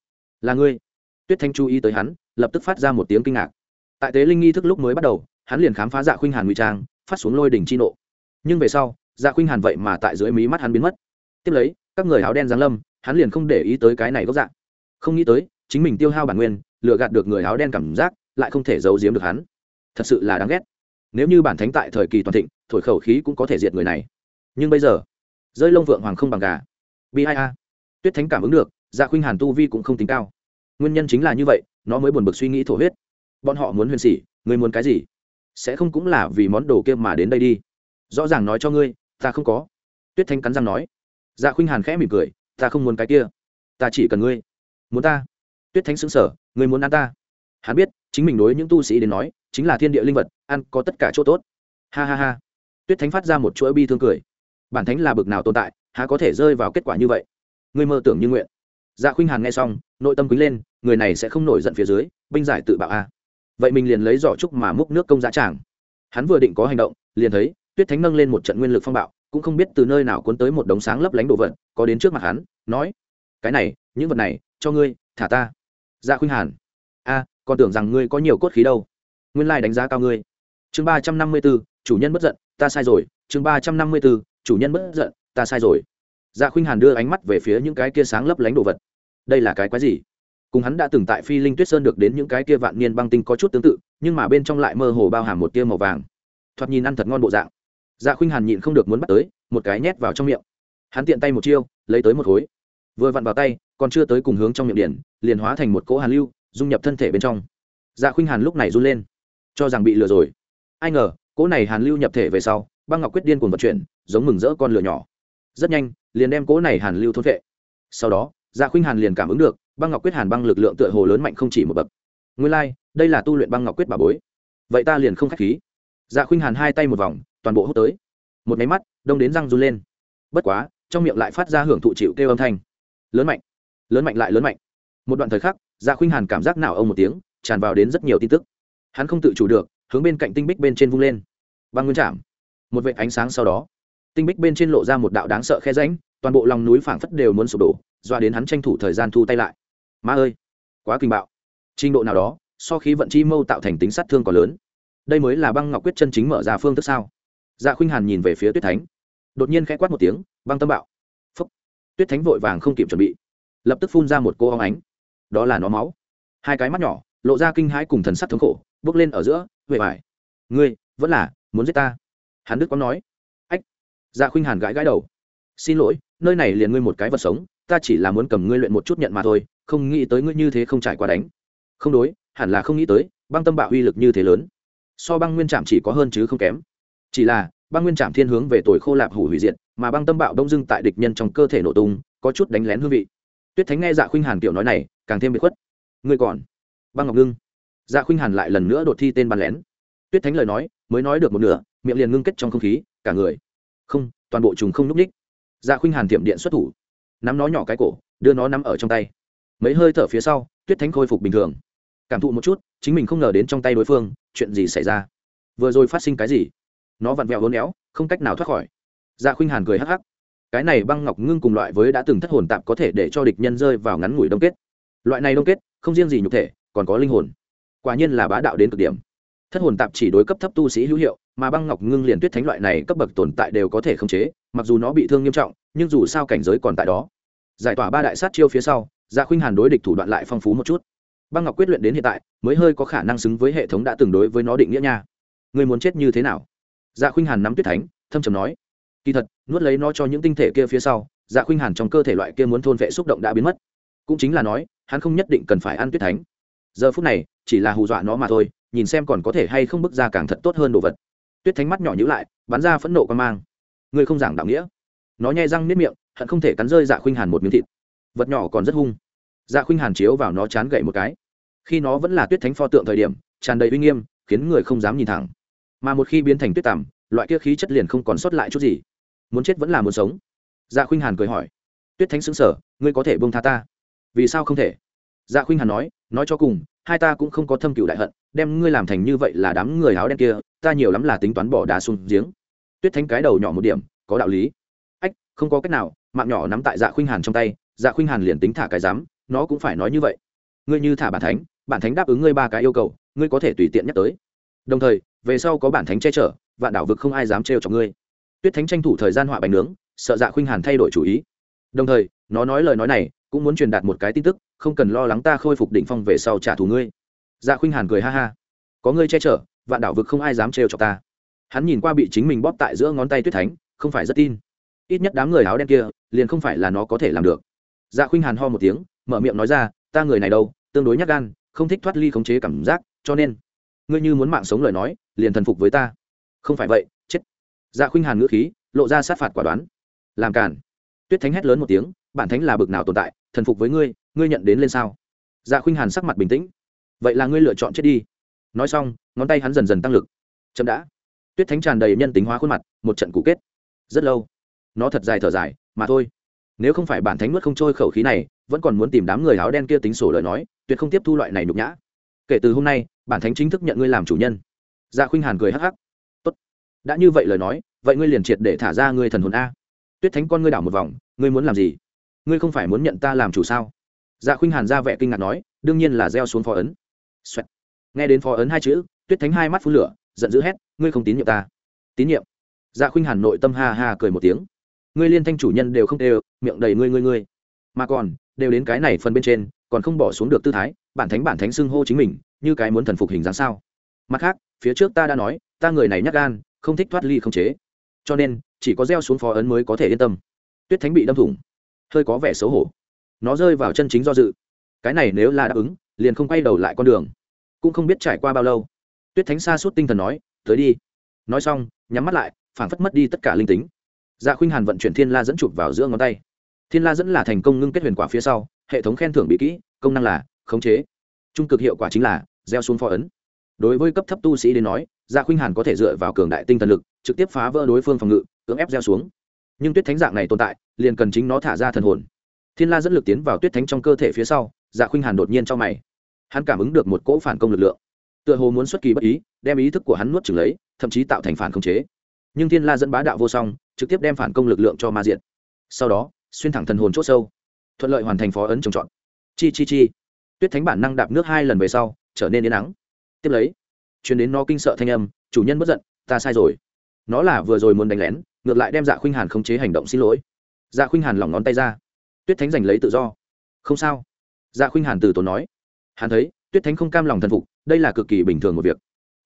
Là ngươi? Tuyết thanh chú ý tới hắn, lập tức phát ra một tiếng kinh ngạc. Tại tế linh nghi thức lúc mới bắt đầu, hắn liền khám phá dạ khuynh hàn ngụy trang, phát xuống lôi đỉnh chi nộ. Nhưng về sau dạ khuynh hàn vậy mà tại dưới mí mắt hắn biến mất. Tiếp lấy, các người áo đen giáng lâm, hắn liền không để ý tới cái này gốc dạ không nghĩ tới, chính mình tiêu hao bản nguyên, lừa gạt được người áo đen cảm giác, lại không thể giấu giếm được hắn. Thật sự là đáng ghét nếu như bản thánh tại thời kỳ toàn thịnh, thổi khẩu khí cũng có thể diệt người này. Nhưng bây giờ, rơi lông vượng hoàng không bằng gà. Bi ai a. Tuyết thánh cảm ứng được dạ khuynh hàn tu vi cũng không tính cao. Nguyên nhân chính là như vậy, nó mới buồn bực suy nghĩ thổ huyết. Bọn họ muốn huyền sỉ, người muốn cái gì? Sẽ không cũng là vì món đồ kia mà đến đây đi. Rõ ràng nói cho ngươi, ta không có. Tuyết thanh cắn răng nói. Dạ khuynh hàn khẽ mỉm cười, ta không muốn cái kia. Ta chỉ cần ngươi. Muốn ta. Tuyết thanh xứng sở ngươi muốn ăn ta. Hắn biết, chính mình đối những tu sĩ đến nói chính là thiên địa linh vật, ăn có tất cả chỗ tốt. Ha ha ha. Tuyết thánh phát ra một chuỗi bi thương cười. Bản thánh là bực nào tồn tại, há có thể rơi vào kết quả như vậy? Ngươi mơ tưởng như nguyện. Dạ khuynh hàn nghe xong, nội tâm quý lên, người này sẽ không nổi giận phía dưới, binh giải tự bạo a. Vậy mình liền lấy giỏ trúc mà múc nước công giá tràng. Hắn vừa định có hành động, liền thấy tuyết thánh nâng lên một trận nguyên lực phong bạo, cũng không biết từ nơi nào cuốn tới một đống sáng lấp lánh đồ vật, có đến trước mặt hắn, nói, cái này, những vật này, cho ngươi, thả ta. Dạ khuynh hàn, a, còn tưởng rằng ngươi có nhiều cốt khí đâu nguyên lai đánh giá cao ngươi. Chương ba trăm năm mươi b ố chủ nhân bất giận, ta sai rồi. Chương ba trăm năm mươi b ố chủ nhân bất giận, ta sai rồi. Dạ khuynh hàn đưa ánh mắt về phía những cái kia sáng lấp lánh đồ vật. Đây là cái quái gì? Cùng hắn đã từng tại phi linh tuyết sơn được đến những cái kia vạn niên băng tinh có chút tương tự, nhưng mà bên trong lại mơ hồ bao hàm một tia màu vàng. Thoạt nhìn ăn thật ngon bộ dạng. Dạ khuynh hàn nhịn không được muốn bắt tới, một cái nhét vào trong miệng. Hắn tiện tay một chiêu, lấy tới một khối. Vừa vặn vào tay, còn chưa tới cùng hướng trong miệng điển liền hóa thành một cỗ hàn lưu, dung nhập thân thể bên trong. Dạ khuynh hàn lúc này run lên cho rằng bị lừa rồi. Ai ngờ cỗ này hàn lưu nhập thể về sau băng ngọc quyết điên cuồng vận chuyển giống mừng rỡ con lửa nhỏ. Rất nhanh liền đem cỗ này hàn lưu thôn vệ sau đó dạ khuynh hàn liền cảm ứng được băng ngọc quyết hàn băng lực lượng tựa hồ lớn mạnh không chỉ một bậc. Nguyên lai、like, đây là tu luyện băng ngọc quyết bà bối. Vậy ta liền không k h á c h khí. Dạ khuynh hàn hai tay một vòng toàn bộ hút tới. Một máy mắt đông đến răng run lên. Bất quá trong miệng lại phát ra hưởng thụ chịu kêu âm thanh. Lớn mạnh lớn mạnh lại lớn mạnh. Một đoạn thời khắc dạ khuynh hàn cảm giác nào ông một tiếng tràn vào đến rất nhiều tin tức hắn không tự chủ được, hướng bên cạnh tinh bích bên trên vung lên. Băng nguyên chạm. Một vệ ánh sáng sau đó, tinh bích bên trên lộ ra một đạo đáng sợ khe ránh toàn bộ lòng núi phảng phất đều muốn sụp đổ, doa đến hắn tranh thủ thời gian thu tay lại. Ma ơi, quá kinh bạo. Trình độ nào đó, so khí vận chi mâu tạo thành tính sát thương còn lớn. Đây mới là băng ngọc quyết chân chính mở ra phương thức sao? Dạ khuynh hàn nhìn về phía tuyết thánh. Đột nhiên khẽ quát một tiếng, băng tâm bạo. Phúc. Tuyết thánh vội vàng không kịp chuẩn bị, lập tức phun ra một cô óng ánh. Đó là nó máu. Hai cái mắt nhỏ, lộ ra kinh hãi cùng thần sắc thống khổ bước lên ở giữa huệ vải ngươi vẫn là muốn giết ta? Hắn đức có nói. Ách dạ khuynh hàn gãi gãi đầu. Xin lỗi, nơi này liền ngươi một cái vật sống, ta chỉ là muốn cầm ngươi luyện một chút nhận mà thôi, không nghĩ tới ngươi như thế không trải qua đánh. Không đối, hẳn là không nghĩ tới, băng tâm bạo uy lực như thế lớn. So băng nguyên trạm chỉ có hơn chứ không kém. Chỉ là, băng nguyên trạm thiên hướng về tuổi khô lạp hủ hủy diệt, mà băng tâm bạo đông dưng tại địch nhân trong cơ thể nổ tung, có chút đánh lén hương vị. Tuyết thánh nghe dạ khuynh hàn kiểu nói này, càng thêm bị khuất. Ngươi còn? Băng ngọc ngưng dạ khuynh hàn lại lần nữa đột thi tên bắn lén. Tuyết thánh lời nói, mới nói được một nửa, miệng liền ngưng kết trong không khí, cả người. Không, toàn bộ trùng không n ú c ních dạ khuynh hàn tiệm điện xuất thủ. Nắm nó nhỏ cái cổ, đưa nó nắm ở trong tay. Mấy hơi thở phía sau, tuyết thánh khôi phục bình thường. Cảm thụ một chút, chính mình không ngờ đến trong tay đối phương, chuyện gì xảy ra? Vừa rồi phát sinh cái gì? Nó vặn vẹo hôn éo, không cách nào thoát khỏi. Dạ khuynh hàn cười hắc hắc. Cái này băng ngọc ngưng cùng loại với đã từng thất hồn tạm có thể để cho địch nhân rơi vào ngắn ngủi đông kết. Loại này đông kết, không riêng gì nhục thể, còn có linh hồn quả nhiên là bá đạo đến cực điểm. Thất hồn tạp chỉ đối cấp thấp tu sĩ hữu hiệu, mà băng ngọc ngưng liền tuyết thánh loại này cấp bậc tồn tại đều có thể khống chế, mặc dù nó bị thương nghiêm trọng, nhưng dù sao cảnh giới còn tại đó. Giải tỏa ba đại sát chiêu phía sau gia khuynh hàn đối địch thủ đoạn lại phong phú một chút. Băng ngọc quyết luyện đến hiện tại, mới hơi có khả năng xứng với hệ thống đã từng đối với nó định nghĩa nha. Người muốn chết như thế nào? Dạ khuynh hàn nắm tuyết thánh, thâm trầm nói. Kỳ thật, nuốt lấy nó cho những tinh thể kia phía sau dạ khuynh hàn trong cơ thể loại kia muốn thôn vệ xúc động đã biến mất. Cũng chính là nói, hắn không nhất định cần phải ăn tuyết thánh giờ phút này, chỉ là hù dọa nó mà thôi, nhìn xem còn có thể hay không bước ra càng thật tốt hơn đồ vật. Tuyết thánh mắt nhỏ nhữ lại, bắn ra phẫn nộ quan mang. Người không giảng đạo nghĩa. Nó nhai răng nếp miệng, hận không thể cắn rơi dạ khuynh hàn một miếng thịt. Vật nhỏ còn rất hung. Dạ khuynh hàn chiếu vào nó chán gậy một cái. Khi nó vẫn là tuyết thánh pho tượng thời điểm, tràn đầy uy nghiêm, khiến người không dám nhìn thẳng. Mà một khi biến thành tuyết tằm, loại kia khí chất liền không còn sót lại chút gì. Muốn chết vẫn là muốn sống. Dạ khuynh hàn cười hỏi. Tuyết thánh xứng sở ngươi có thể bông tha ta? Vì sao không thể? Dạ khuynh hàn nói nói cho cùng, hai ta cũng không có thâm cựu đại hận, đem ngươi làm thành như vậy là đám người áo đen kia, ta nhiều lắm là tính toán bỏ đá xuống giếng. Tuyết thánh cái đầu nhỏ một điểm, có đạo lý. Ách, không có cách nào, mạng nhỏ nắm tại dạ khuynh hàn trong tay dạ khuynh hàn liền tính thả cái dám nó cũng phải nói như vậy. Ngươi như thả bản thánh bản thánh đáp ứng ngươi ba cái yêu cầu, ngươi có thể tùy tiện nhắc tới. Đồng thời, về sau có bản thánh che chở, vạn đảo vực không ai dám trêu cho ngươi. Tuyết thánh tranh thủ thời gian họa bánh nướng, sợ dạ khuynh hàn thay đổi chủ ý. Đồng thời, nó nói lời nói này cũng muốn truyền đạt một cái tin tức, không cần lo lắng ta khôi phục đỉnh phong về sau trả thù ngươi. Dạ khuynh hàn cười ha ha. Có ngươi che chở, vạn đảo vực không ai dám trêu chọc ta. Hắn nhìn qua bị chính mình bóp tại giữa ngón tay tuyết thánh, không phải rất tin. Ít nhất đám người áo đen kia, liền không phải là nó có thể làm được. Dạ khuynh hàn ho một tiếng, mở miệng nói ra, ta người này đâu, tương đối nhát gan, không thích thoát ly khống chế cảm giác, cho nên ngươi như muốn mạng sống lời nói, liền thần phục với ta. Không phải vậy, chết. Dạ khuynh hàn ngữ khí, lộ ra sát phạt quả đoán. Làm cản tuyết thánh hét lớn một tiếng bản thánh là bực nào tồn tại, thần phục với ngươi ngươi nhận đến lên sao? Dạ khuynh hàn sắc mặt bình tĩnh. Vậy là ngươi lựa chọn chết đi. Nói xong, ngón tay hắn dần dần tăng lực. Chậm đã. Tuyết thánh tràn đầy nhân tính hóa khuôn mặt, một trận cũ kết. Rất lâu. Nó thật dài thở dài, mà thôi. Nếu không phải bản thánh nuốt không trôi khẩu khí này, vẫn còn muốn tìm đám người áo đen kia tính sổ lời nói, tuyệt không tiếp thu loại này nhục nhã. Kể từ hôm nay, bản thánh chính thức nhận ngươi làm chủ nhân. Dạ khuynh hàn cười hắc hắc. Tốt. Đã như vậy lời nói, vậy ngươi liền triệt để thả ra ngươi thần hồn a. Tuyết thánh con ngươi đảo một vòng, ngươi muốn làm gì? Ngươi không phải muốn nhận ta làm chủ sao? Dạ khuynh hàn ra vẻ kinh ngạc nói, đương nhiên là gieo xuống phó ấn、Xoẹt. Nghe đến phó ấn hai chữ, tuyết thánh hai mắt phun lửa, giận dữ hét, ngươi không tín nhiệm ta. Tín nhiệm. Dạ khuynh hàn nội tâm ha ha cười một tiếng. Ngươi liên thanh chủ nhân đều không đều, miệng đầy ngươi ngươi ngươi. Mà còn, đều đến cái này phần bên trên, còn không bỏ xuống được tư thái, bản thánh bản thánh xưng hô chính mình, như cái muốn thần phục hình dáng sao. Mặt khác, phía trước ta đã nói, ta người này nhắc gan, không thích thoát ly không chế. Cho nên, chỉ có gieo xuống phó ấn mới có thể yên tâm. Tuyết thánh bị đâm thủng hơi có vẻ xấu hổ. Nó rơi vào chân chính do dự. Cái này nếu là đáp ứng, liền không quay đầu lại con đường. Cũng không biết trải qua bao lâu. Tuyết thánh xa suốt tinh thần nói, tới đi. Nói xong, nhắm mắt lại, phảng phất mất đi tất cả linh tính. Dạ khuynh hàn vận chuyển thiên la dẫn chụp vào giữa ngón tay. Thiên la dẫn là thành công ngưng kết huyền quả phía sau, hệ thống khen thưởng bị kỹ, công năng là khống chế. Trung cực hiệu quả chính là gieo xuống phó ấn. Đối với cấp thấp tu sĩ đến nói dạ khuynh hàn có thể dựa vào cường đại tinh thần lực, trực tiếp phá vỡ đối phương phòng ngự, cưỡng ép gieo xuống. Nhưng tuyết thánh dạng này tồn tại liền cần chính nó thả ra thần hồn. Thiên la dẫn lực tiến vào tuyết thánh trong cơ thể phía sau dạ khuynh hàn đột nhiên trong mày. Hắn cảm ứng được một cỗ phản công lực lượng, tựa hồ muốn xuất kỳ bất ý, đem ý thức của hắn nuốt chửng lấy, thậm chí tạo thành phản khống chế. Nhưng thiên la dẫn bá đạo vô song, trực tiếp đem phản công lực lượng cho ma diện sau đó, xuyên thẳng thần hồn c h ỗ sâu, thuận lợi hoàn thành phó ấn trồng trọt. Chi chi chi. Tuyết thánh bản năng đạp nước hai lần về sau, trở nên yên nắng tiếp lấy chuyến đến nó kinh sợ thanh âm, chủ nhân bất giận, ta sai rồi. Nó là vừa rồi muốn đánh lén, ngược lại đem dạ khuynh hàn khống chế hành động xin lỗi dạ khuynh hàn lỏng ngón tay ra. Tuyết thánh giành lấy tự do. Không sao. Dạ khuynh hàn từ tốn nói. Hắn thấy, tuyết thánh không cam lòng thần phục, đây là cực kỳ bình thường một việc.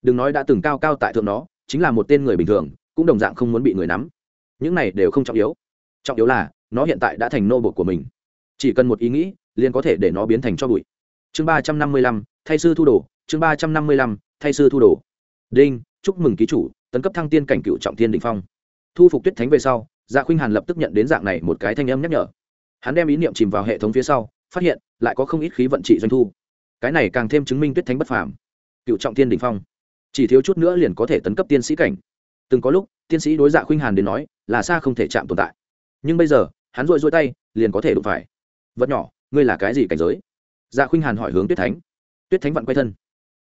Đừng nói đã từng cao cao tại thượng nó, chính là một tên người bình thường, cũng đồng dạng không muốn bị người nắm. Những này đều không trọng yếu. Trọng yếu là, nó hiện tại đã thành nô bột của mình. Chỉ cần một ý nghĩ, liền có thể để nó biến thành cho bụi. Chương ba trăm năm mươi lăm, thay sư thu đồ. Chương ba trăm năm mươi lăm, thay sư thu đồ. Đinh, chúc mừng ký chủ, tấn cấp thăng tiên cảnh cựu trọng tiên đình phong. Thu phục tuyết thánh về sau dạ khuynh hàn lập tức nhận đến dạng này một cái thanh âm nhắc nhở. Hắn đem ý niệm chìm vào hệ thống phía sau, phát hiện, lại có không ít khí vận trị doanh thu. Cái này càng thêm chứng minh tuyết thánh bất phàm. Cựu trọng tiên đình phong. Chỉ thiếu chút nữa liền có thể tấn cấp tiên sĩ cảnh. Từng có lúc, tiên sĩ đối dạ khuynh hàn đến nói, là xa không thể chạm tồn tại. Nhưng bây giờ, hắn rội rôi tay, liền có thể đụng phải. Vật nhỏ, ngươi là cái gì cảnh giới? Dạ khuynh hàn hỏi hướng tuyết thánh. Tuyết thánh vặn quay thân.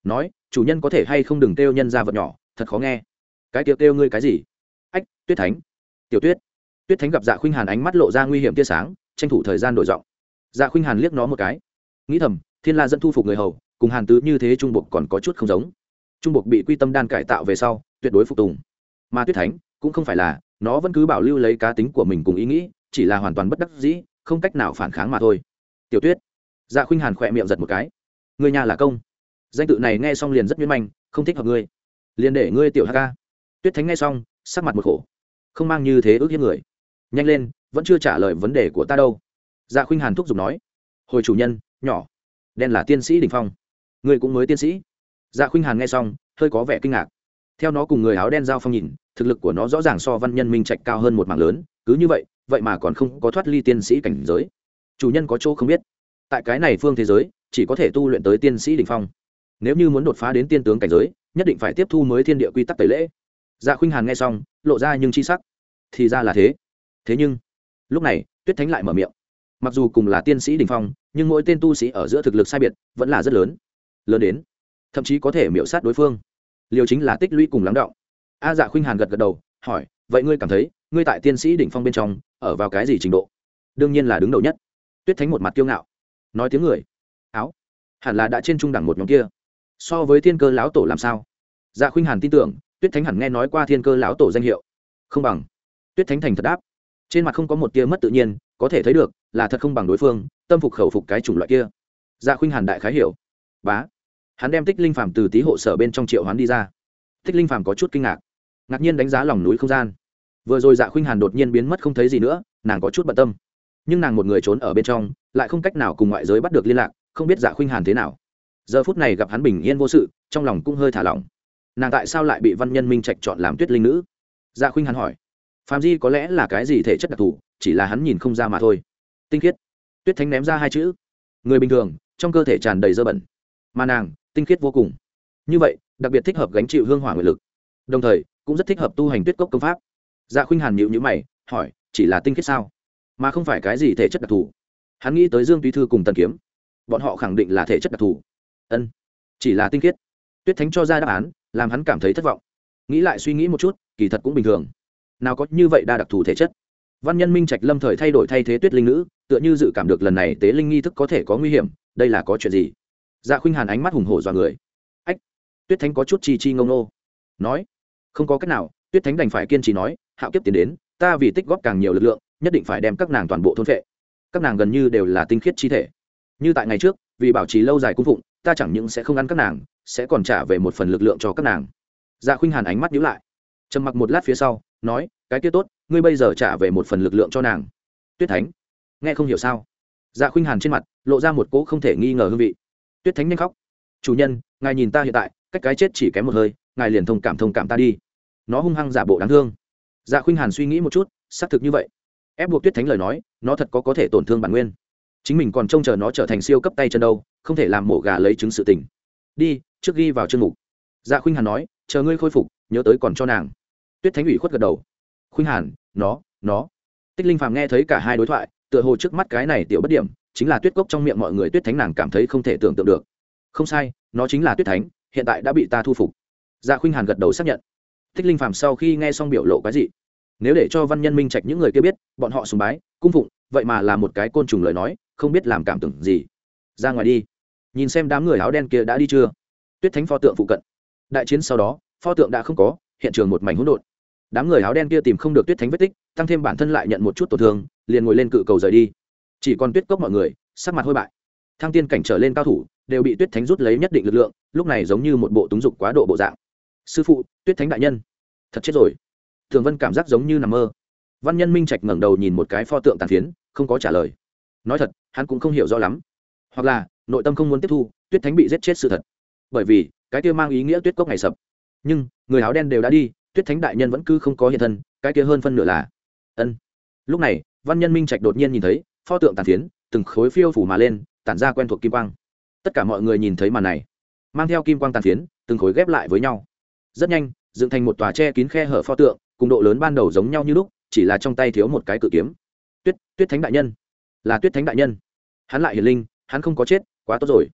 Nói, chủ nhân có thể hay không đừng kêu nhân ra vật nhỏ, thật khó nghe. Cái tiêu kêu ngươi cái gì? Ách, tuyết thánh. Tiểu tuyết tuyết thánh gặp dạ khuynh hàn ánh mắt lộ ra nguy hiểm tia sáng, tranh thủ thời gian đổi giọng. Dạ khuynh hàn liếc nó một cái. Nghĩ thầm, thiên la dẫn thu phục người hầu, cùng hàn tứ như thế trung buộc còn có chút không giống. Trung buộc bị quy tâm đan cải tạo về sau, tuyệt đối phục tùng. Mà tuyết thánh cũng không phải là, nó vẫn cứ bảo lưu lấy cá tính của mình cùng ý nghĩ, chỉ là hoàn toàn bất đắc dĩ, không cách nào phản kháng mà thôi. Tiểu tuyết. Dạ khuynh hàn khỏe miệng giật một cái. Người nhà là công. Danh tự này nghe xong liền rất nhuyễn manh, không thích hợp ngươi. Liền để ngươi tiểu hk tuyết thánh nghe xong, sắc mặt một khổ. Không mang như thế ước hiếp người nhanh lên, vẫn chưa trả lời vấn đề của ta đâu. Dạ khuynh hàn thúc giục nói. Hồi chủ nhân, nhỏ. Đen là tiên sĩ đình phong. Ngươi cũng mới tiên sĩ. Dạ khuynh hàn nghe xong, hơi có vẻ kinh ngạc. Theo nó cùng người áo đen giao phong nhìn, thực lực của nó rõ ràng so văn nhân minh trạch cao hơn một mảng lớn, cứ như vậy vậy mà còn không có thoát ly tiên sĩ cảnh giới. Chủ nhân có chỗ không biết. Tại cái này phương thế giới, chỉ có thể tu luyện tới tiên sĩ đình phong. Nếu như muốn đột phá đến tiên tướng cảnh giới, nhất định phải tiếp thu mới thiên địa quy tắc tẩy lễ. Dạ khuynh hàn nghe xong, lộ ra nhưng chi sắc. Thì ra là thế thế nhưng, lúc này, tuyết thánh lại mở miệng. Mặc dù cùng là tiên sĩ đình phong, nhưng mỗi tên tu sĩ ở giữa thực lực sai biệt vẫn là rất lớn. Lớn đến, thậm chí có thể miễu sát đối phương. Liều chính là tích lũy cùng lắng động. A dạ khuynh hàn gật gật đầu, hỏi, vậy ngươi cảm thấy, ngươi tại tiên sĩ đỉnh phong bên trong, ở vào cái gì trình độ? Đương nhiên là đứng đầu nhất. Tuyết thánh một mặt kiêu ngạo, nói tiếng người, áo, hẳn là đã trên trung đẳng một nhóm kia. So với thiên cơ lão tổ làm sao? Dạ khuynh hàn tin tưởng, tuyết thánh hẳn nghe nói qua thiên cơ lão tổ danh hiệu. Không bằng. Tuyết thánh thành thật đáp trên mặt không có một tia mất tự nhiên, có thể thấy được, là thật không bằng đối phương, tâm phục khẩu phục cái chủng loại kia. Dạ khuynh hàn đại khái hiểu. Bá. Hắn đem tích linh phàm từ tí hộ sở bên trong triệu hoán đi ra. Tích linh phàm có chút kinh ngạc. Ngạc nhiên đánh giá lòng núi không gian. Vừa rồi dạ khuynh hàn đột nhiên biến mất không thấy gì nữa, nàng có chút bận tâm. Nhưng nàng một người trốn ở bên trong, lại không cách nào cùng ngoại giới bắt được liên lạc, không biết dạ khuynh hàn thế nào. Giờ phút này gặp hắn bình yên vô sự, trong lòng cũng hơi thả lỏng. Nàng tại sao lại bị văn nhân minh trạch chọn làm tuyết linh nữ? Dạ khuynh hàn hỏi phạm di có lẽ là cái gì thể chất đặc thù, chỉ là hắn nhìn không ra mà thôi. Tinh khiết. Tuyết thánh ném ra hai chữ. Người bình thường, trong cơ thể tràn đầy dơ bẩn. Mà nàng, tinh khiết vô cùng. Như vậy, đặc biệt thích hợp gánh chịu hương hỏa nguyện lực. Đồng thời, cũng rất thích hợp tu hành tuyết cốc công pháp. Dạ khuynh hàn nhịu nhữ mày, hỏi, chỉ là tinh khiết sao? Mà không phải cái gì thể chất đặc thù. Hắn nghĩ tới dương túy thư cùng tần kiếm. Bọn họ khẳng định là thể chất đặc thù. Ân, chỉ là tinh khiết. Tuyết thánh cho ra đáp án, làm hắn cảm thấy thất vọng. Nghĩ lại suy nghĩ một chút, kỳ thật cũng bình thường nào có như vậy đa đặc thù thể chất. Văn nhân minh trạch lâm thời thay đổi thay thế tuyết linh nữ, tựa như dự cảm được lần này tế linh nghi thức có thể có nguy hiểm, đây là có chuyện gì? Dạ khuynh hàn ánh mắt hùng hổ dọa người. Ách, tuyết thánh có chút chi chi ngông nô. Nói, không có cách nào, tuyết thánh đành phải kiên trì nói, hạo kiếp tiến đến, ta vì tích góp càng nhiều lực lượng, nhất định phải đem các nàng toàn bộ thôn phệ. Các nàng gần như đều là tinh khiết chi thể. Như tại ngày trước, vì bảo trì lâu dài cung phụng, ta chẳng những sẽ không ăn các nàng, sẽ còn trả về một phần lực lượng cho các nàng. Dạ khuynh hàn ánh mắt nhíu lại. Trầm mặc một lát phía sau nói, cái kia tốt, ngươi bây giờ trả về một phần lực lượng cho nàng. Tuyết thánh, nghe không hiểu sao? Dạ khuynh hàn trên mặt lộ ra một cỗ không thể nghi ngờ hương vị. Tuyết thánh nhanh khóc. Chủ nhân, ngài nhìn ta hiện tại, cách cái chết chỉ kém một hơi, ngài liền thông cảm thông cảm ta đi. Nó hung hăng giả bộ đáng thương. Dạ khuynh hàn suy nghĩ một chút, xác thực như vậy. Ép buộc tuyết thánh lời nói, nó thật có có thể tổn thương bản nguyên. Chính mình còn trông chờ nó trở thành siêu cấp tay chân đâu, không thể làm mổ gà lấy chứng sự tình. Đi, trước ghi vào chương mục. Dạ khuynh hàn nói, chờ ngươi khôi phục, nhớ tới còn cho nàng tuyết thánh ủy khuất gật đầu. Khuynh hàn, nó nó. Tích linh phàm nghe thấy cả hai đối thoại, tựa hồ trước mắt cái này tiểu bất điểm, chính là tuyết cốc trong miệng mọi người tuyết thánh nàng cảm thấy không thể tưởng tượng được. Không sai, nó chính là tuyết thánh, hiện tại đã bị ta thu phục. Dạ khuynh hàn gật đầu xác nhận. Tích linh phàm sau khi nghe xong biểu lộ cái gì nếu để cho văn nhân minh trạch những người kia biết, bọn họ sùng bái, cung phụng, vậy mà là một cái côn trùng lời nói, không biết làm cảm tưởng gì. Ra ngoài đi. Nhìn xem đám người áo đen kia đã đi chưa? Tuyết thánh pho tượng phụ cận. Đại chiến sau đó, pho tượng đã không có, hiện trường một mảnh hỗn độn đám người áo đen kia tìm không được tuyết thánh vết tích, tăng thêm bản thân lại nhận một chút tổn thương, liền ngồi lên cự cầu rời đi. Chỉ còn tuyết cốc mọi người, sắc mặt hôi bại. Thăng tiên cảnh trở lên cao thủ, đều bị tuyết thánh rút lấy nhất định lực lượng, lúc này giống như một bộ túng dục quá độ bộ dạng. Sư phụ, tuyết thánh đại nhân. Thật chết rồi. Thường vân cảm giác giống như nằm mơ. Văn nhân minh trạch ngẩng đầu nhìn một cái pho tượng tàn phiến, không có trả lời. Nói thật, hắn cũng không hiểu rõ lắm. Hoặc là, nội tâm không muốn tiếp thu, tuyết thánh bị giết chết sự thật. Bởi vì, cái kia mang ý nghĩa tuyết cốc ngày sập. Nhưng, người áo đen đều đã đi tuyết thánh đại nhân vẫn cứ không có hiện thân, cái kia hơn phân nửa là. Ân. Lúc này, văn nhân minh trạch đột nhiên nhìn thấy, pho tượng tàn phiến, từng khối phiêu phủ mà lên, tản ra quen thuộc kim quang. Tất cả mọi người nhìn thấy màn này, mang theo kim quang tàn phiến, từng khối ghép lại với nhau. Rất nhanh, dựng thành một tòa che kín khe hở pho tượng, cùng độ lớn ban đầu giống nhau như lúc, chỉ là trong tay thiếu một cái cự kiếm. Tuyết tuyết thánh đại nhân. Là tuyết thánh đại nhân. Hắn lại hiền linh, hắn không có chết, quá tốt rồi.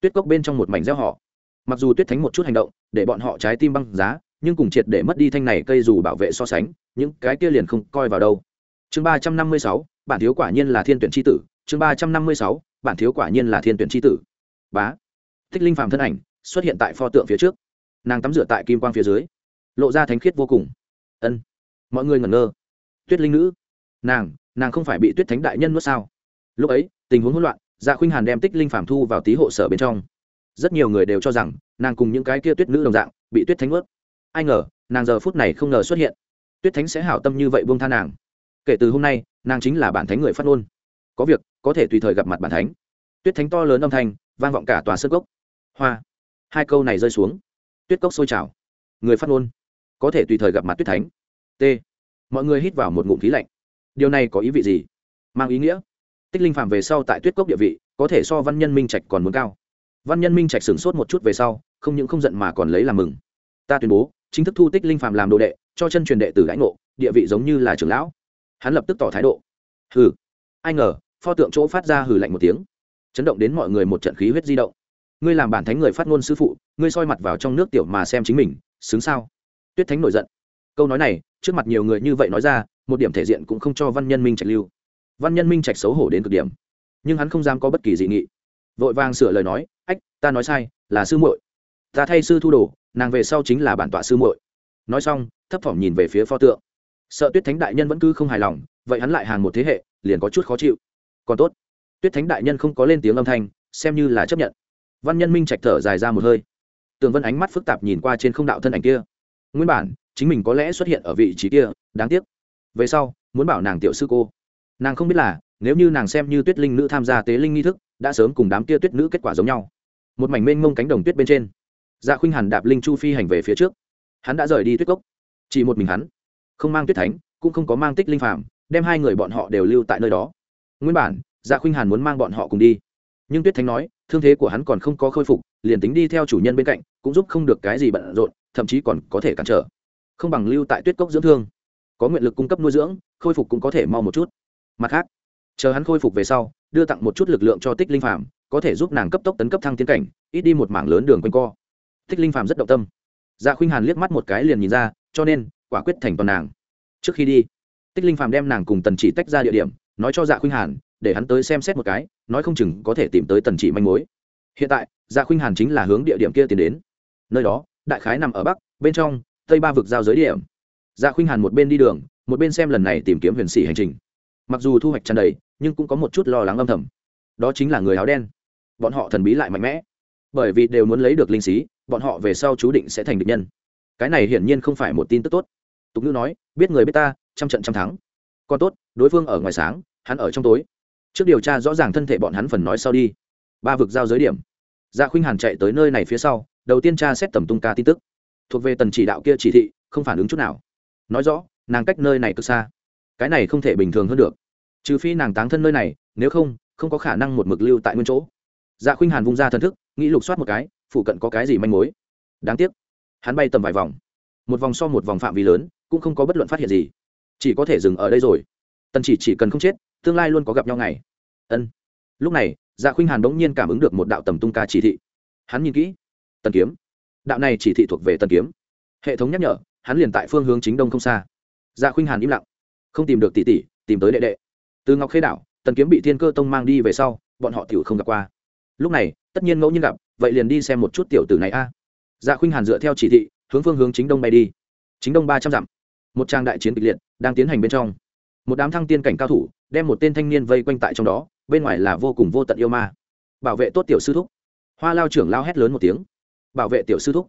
Tuyết cốc bên trong một mảnh gieo họ. Mặc dù tuyết thánh một chút hành động, để bọn họ trái tim băng giá nhưng cùng triệt để mất đi thanh này cây dù bảo vệ so sánh, những cái kia liền không coi vào đâu. Chương ba trăm năm mươi sáu, bản thiếu quả nhiên là thiên tuyển tri tử. Chương ba trăm năm mươi sáu, bản thiếu quả nhiên là thiên tuyển tri tử. Bá. Thích linh phàm thân ảnh xuất hiện tại pho tượng phía trước. Nàng tắm rửa tại kim quang phía dưới. Lộ ra thánh khiết vô cùng. Ân. Mọi người ngẩn ngơ. Tuyết linh nữ. Nàng nàng không phải bị tuyết thánh đại nhân nuốt sao? Lúc ấy, tình huống hỗn loạn dạ khuynh hàn đem tích linh phàm thu vào tí hộ sở bên trong. Rất nhiều người đều cho rằng, nàng cùng những cái kia tuyết nữ đồng dạng, bị tuyết thánh nuốt ai ngờ, nàng giờ phút này không ngờ xuất hiện. Tuyết thánh sẽ hảo tâm như vậy buông tha nàng. Kể từ hôm nay, nàng chính là bản thánh người phát ngôn. Có việc, có thể tùy thời gặp mặt bản thánh. Tuyết thánh to lớn âm thanh, vang vọng cả tòa sơ cốc. Hoa! Hai câu này rơi xuống. Tuyết cốc sôi trào. Người phát ngôn, có thể tùy thời gặp mặt tuyết thánh. T. Mọi người hít vào một ngụm khí lạnh. Điều này có ý vị gì? Mang ý nghĩa. Tích linh phạm về sau tại tuyết cốc địa vị, có thể so văn nhân minh trạch còn muốn cao. Văn nhân minh trạch sửng sốt một chút về sau, không những không giận mà còn lấy làm mừng ta tuyên bố, chính thức thu tích linh phạm làm đồ đệ, cho chân truyền đệ tử lãnh ngộ, địa vị giống như là trưởng lão. Hắn lập tức tỏ thái độ. Hừ. Ai ngờ, pho tượng chỗ phát ra hừ lạnh một tiếng. Chấn động đến mọi người một trận khí huyết di động. Ngươi làm bản thánh người phát ngôn sư phụ, ngươi soi mặt vào trong nước tiểu mà xem chính mình, xứng sao? Tuyết thánh nổi giận. Câu nói này, trước mặt nhiều người như vậy nói ra, một điểm thể diện cũng không cho văn nhân minh trạch lưu. Văn nhân minh trạch xấu hổ đến cực điểm. Nhưng hắn không dám có bất kỳ dị nghị. Vội vàng sửa lời nói, ách, ta nói sai, là sư muội. Ta thay sư thu đồ nàng về sau chính là bản tọa sư muội. Nói xong, thấp thỏm nhìn về phía pho tượng. Sợ tuyết thánh đại nhân vẫn cứ không hài lòng, vậy hắn lại hàng một thế hệ, liền có chút khó chịu. Còn tốt, tuyết thánh đại nhân không có lên tiếng âm thanh, xem như là chấp nhận. Văn nhân minh trạch thở dài ra một hơi. Tường vân ánh mắt phức tạp nhìn qua trên không đạo thân ảnh kia. Nguyên bản, chính mình có lẽ xuất hiện ở vị trí kia, đáng tiếc. Về sau, muốn bảo nàng tiểu sư cô. Nàng không biết là, nếu như nàng xem như tuyết linh nữ tham gia tế linh nghi thức, đã sớm cùng đám kia tuyết nữ kết quả giống nhau. Một mảnh mênh mông cánh đồng tuyết bên trên dạ khuynh hàn đạp linh chu phi hành về phía trước. Hắn đã rời đi tuyết cốc. Chỉ một mình hắn. Không mang tuyết thánh, cũng không có mang tích linh phạm đem hai người bọn họ đều lưu tại nơi đó. Nguyên bản dạ khuynh hàn muốn mang bọn họ cùng đi. Nhưng tuyết thánh nói, thương thế của hắn còn không có khôi phục, liền tính đi theo chủ nhân bên cạnh, cũng giúp không được cái gì bận rộn, thậm chí còn có thể cản trở. Không bằng lưu tại tuyết cốc dưỡng thương. Có nguyện lực cung cấp nuôi dưỡng, khôi phục cũng có thể mau một chút. Mặt khác, chờ hắn khôi phục về sau, đưa tặng một chút lực lượng cho tích linh phạm có thể giúp nàng cấp tốc tấn cấp thăng tiến cảnh, ít đi một mảng lớn đường quanh co tích linh phạm rất động tâm. Dạ khuynh hàn liếc mắt một cái liền nhìn ra, cho nên, quả quyết thành toàn nàng. Trước khi đi tích linh phạm đem nàng cùng tần chỉ tách ra địa điểm, nói cho dạ khuynh hàn, để hắn tới xem xét một cái, nói không chừng có thể tìm tới tần chỉ manh mối. Hiện tại dạ khuynh hàn chính là hướng địa điểm kia tiến đến. Nơi đó, đại khái nằm ở bắc, bên trong, tây ba vực giao giới điểm. Dạ khuynh hàn một bên đi đường, một bên xem lần này tìm kiếm huyền sĩ hành trình. Mặc dù thu hoạch tràn đầy, nhưng cũng có một chút lo lắng âm thầm. Đó chính là người áo đen. Bọn họ thần bí lại mạnh mẽ bởi vì đều muốn lấy được linh xí, bọn họ về sau chú định sẽ thành địch nhân. Cái này hiển nhiên không phải một tin tức tốt. Tục ngữ nói, biết người biết ta, trăm trận trăm thắng. Còn tốt, đối phương ở ngoài sáng, hắn ở trong tối. Trước điều tra rõ ràng thân thể bọn hắn phần nói sau đi. Ba vực giao giới điểm. Dạ khuynh hàn chạy tới nơi này phía sau, đầu tiên tra xét tầm tung ca tin tức. Thuộc về tần chỉ đạo kia chỉ thị, không phản ứng chút nào. Nói rõ, nàng cách nơi này cực xa. Cái này không thể bình thường hơn được. Trừ phi nàng táng thân nơi này, nếu không không có khả năng một mực lưu tại nguyên chỗ. Dạ khuynh hàn vung ra thần thức nghĩ lục soát một cái phụ cận có cái gì manh mối? Đáng tiếc, hắn bay tầm vài vòng. Một vòng so một vòng phạm vi lớn, cũng không có bất luận phát hiện gì. Chỉ có thể dừng ở đây rồi. Tần chỉ chỉ cần không chết, tương lai luôn có gặp nhau ngày. Ân. Lúc này dạ khuynh hàn bỗng nhiên cảm ứng được một đạo tầm tung ca chỉ thị. Hắn nhìn kỹ. Tần kiếm. Đạo này chỉ thị thuộc về tần kiếm. Hệ thống nhắc nhở, hắn liền tại phương hướng chính đông không xa. Dạ khuynh hàn im lặng. Không tìm được tỷ tỷ, tìm tới đệ đệ. Từ ngọc khê đảo, tần kiếm bị thiên cơ tông mang đi về sau, bọn họ tiểu không gặp qua lúc này, tất nhiên ngẫu nhiên gặp, vậy liền đi xem một chút tiểu tử này a. Dạ khuynh hàn dựa theo chỉ thị, hướng phương hướng chính đông bay đi. Chính đông ba trăm dặm. Một trang đại chiến kịch liệt, đang tiến hành bên trong. Một đám thăng tiên cảnh cao thủ, đem một tên thanh niên vây quanh tại trong đó, bên ngoài là vô cùng vô tận yêu ma. Bảo vệ tốt tiểu sư thúc. Hoa lao trưởng lao hét lớn một tiếng. Bảo vệ tiểu sư thúc.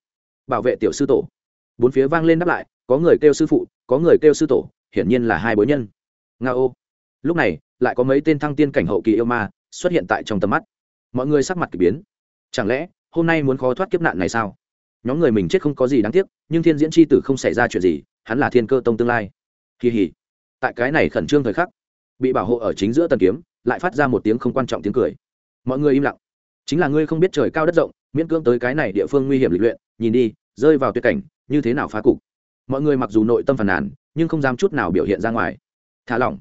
Bảo vệ tiểu sư tổ. Bốn phía vang lên đáp lại, có người kêu sư phụ, có người kêu sư tổ, hiển nhiên là hai bối nhân. Nga ô lúc này, lại có mấy tên thăng tiên cảnh hậu kỳ yêu ma xuất hiện tại trong tầm mắt mọi người sắc mặt k ỳ biến. Chẳng lẽ, hôm nay muốn khó thoát kiếp nạn này sao? Nhóm người mình chết không có gì đáng tiếc, nhưng thiên diễn tri tử không xảy ra chuyện gì, hắn là thiên cơ tông tương lai. Kỳ hỉ. Tại cái này khẩn trương thời khắc, bị bảo hộ ở chính giữa tần kiếm, lại phát ra một tiếng không quan trọng tiếng cười. Mọi người im lặng. Chính là ngươi không biết trời cao đất rộng, miễn cưỡng tới cái này địa phương nguy hiểm lịch luyện, nhìn đi, rơi vào tuyệt cảnh, như thế nào phá cục? Mọi người mặc dù nội tâm phàn nàn, nhưng không dám chút nào biểu hiện ra ngoài. Thả lỏng.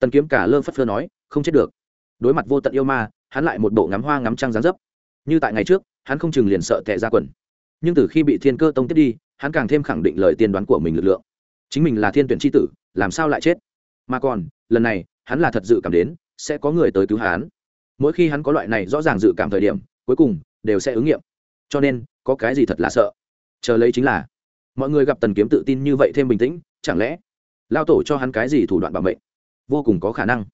Tần kiếm cả lơ phất phơ nói, không chết được. Đối mặt vô tận yêu ma hắn lại một bộ ngắm hoa ngắm trăng dáng dấp. Như tại ngày trước, hắn không chừng liền sợ tệ ra quần. Nhưng từ khi bị thiên cơ tông tiếp đi, hắn càng thêm khẳng định lời tiên đoán của mình lực lượng. Chính mình là thiên tuyển tri tử, làm sao lại chết? Mà còn, lần này, hắn là thật dự cảm đến, sẽ có người tới cứu hắn. Mỗi khi hắn có loại này rõ ràng dự cảm thời điểm, cuối cùng, đều sẽ ứng nghiệm. Cho nên, có cái gì thật là sợ? Chờ lấy chính là, mọi người gặp tần kiếm tự tin như vậy thêm bình tĩnh, chẳng lẽ, lao tổ cho hắn cái gì thủ đoạn bảo mệnh? Vô cùng có khả năng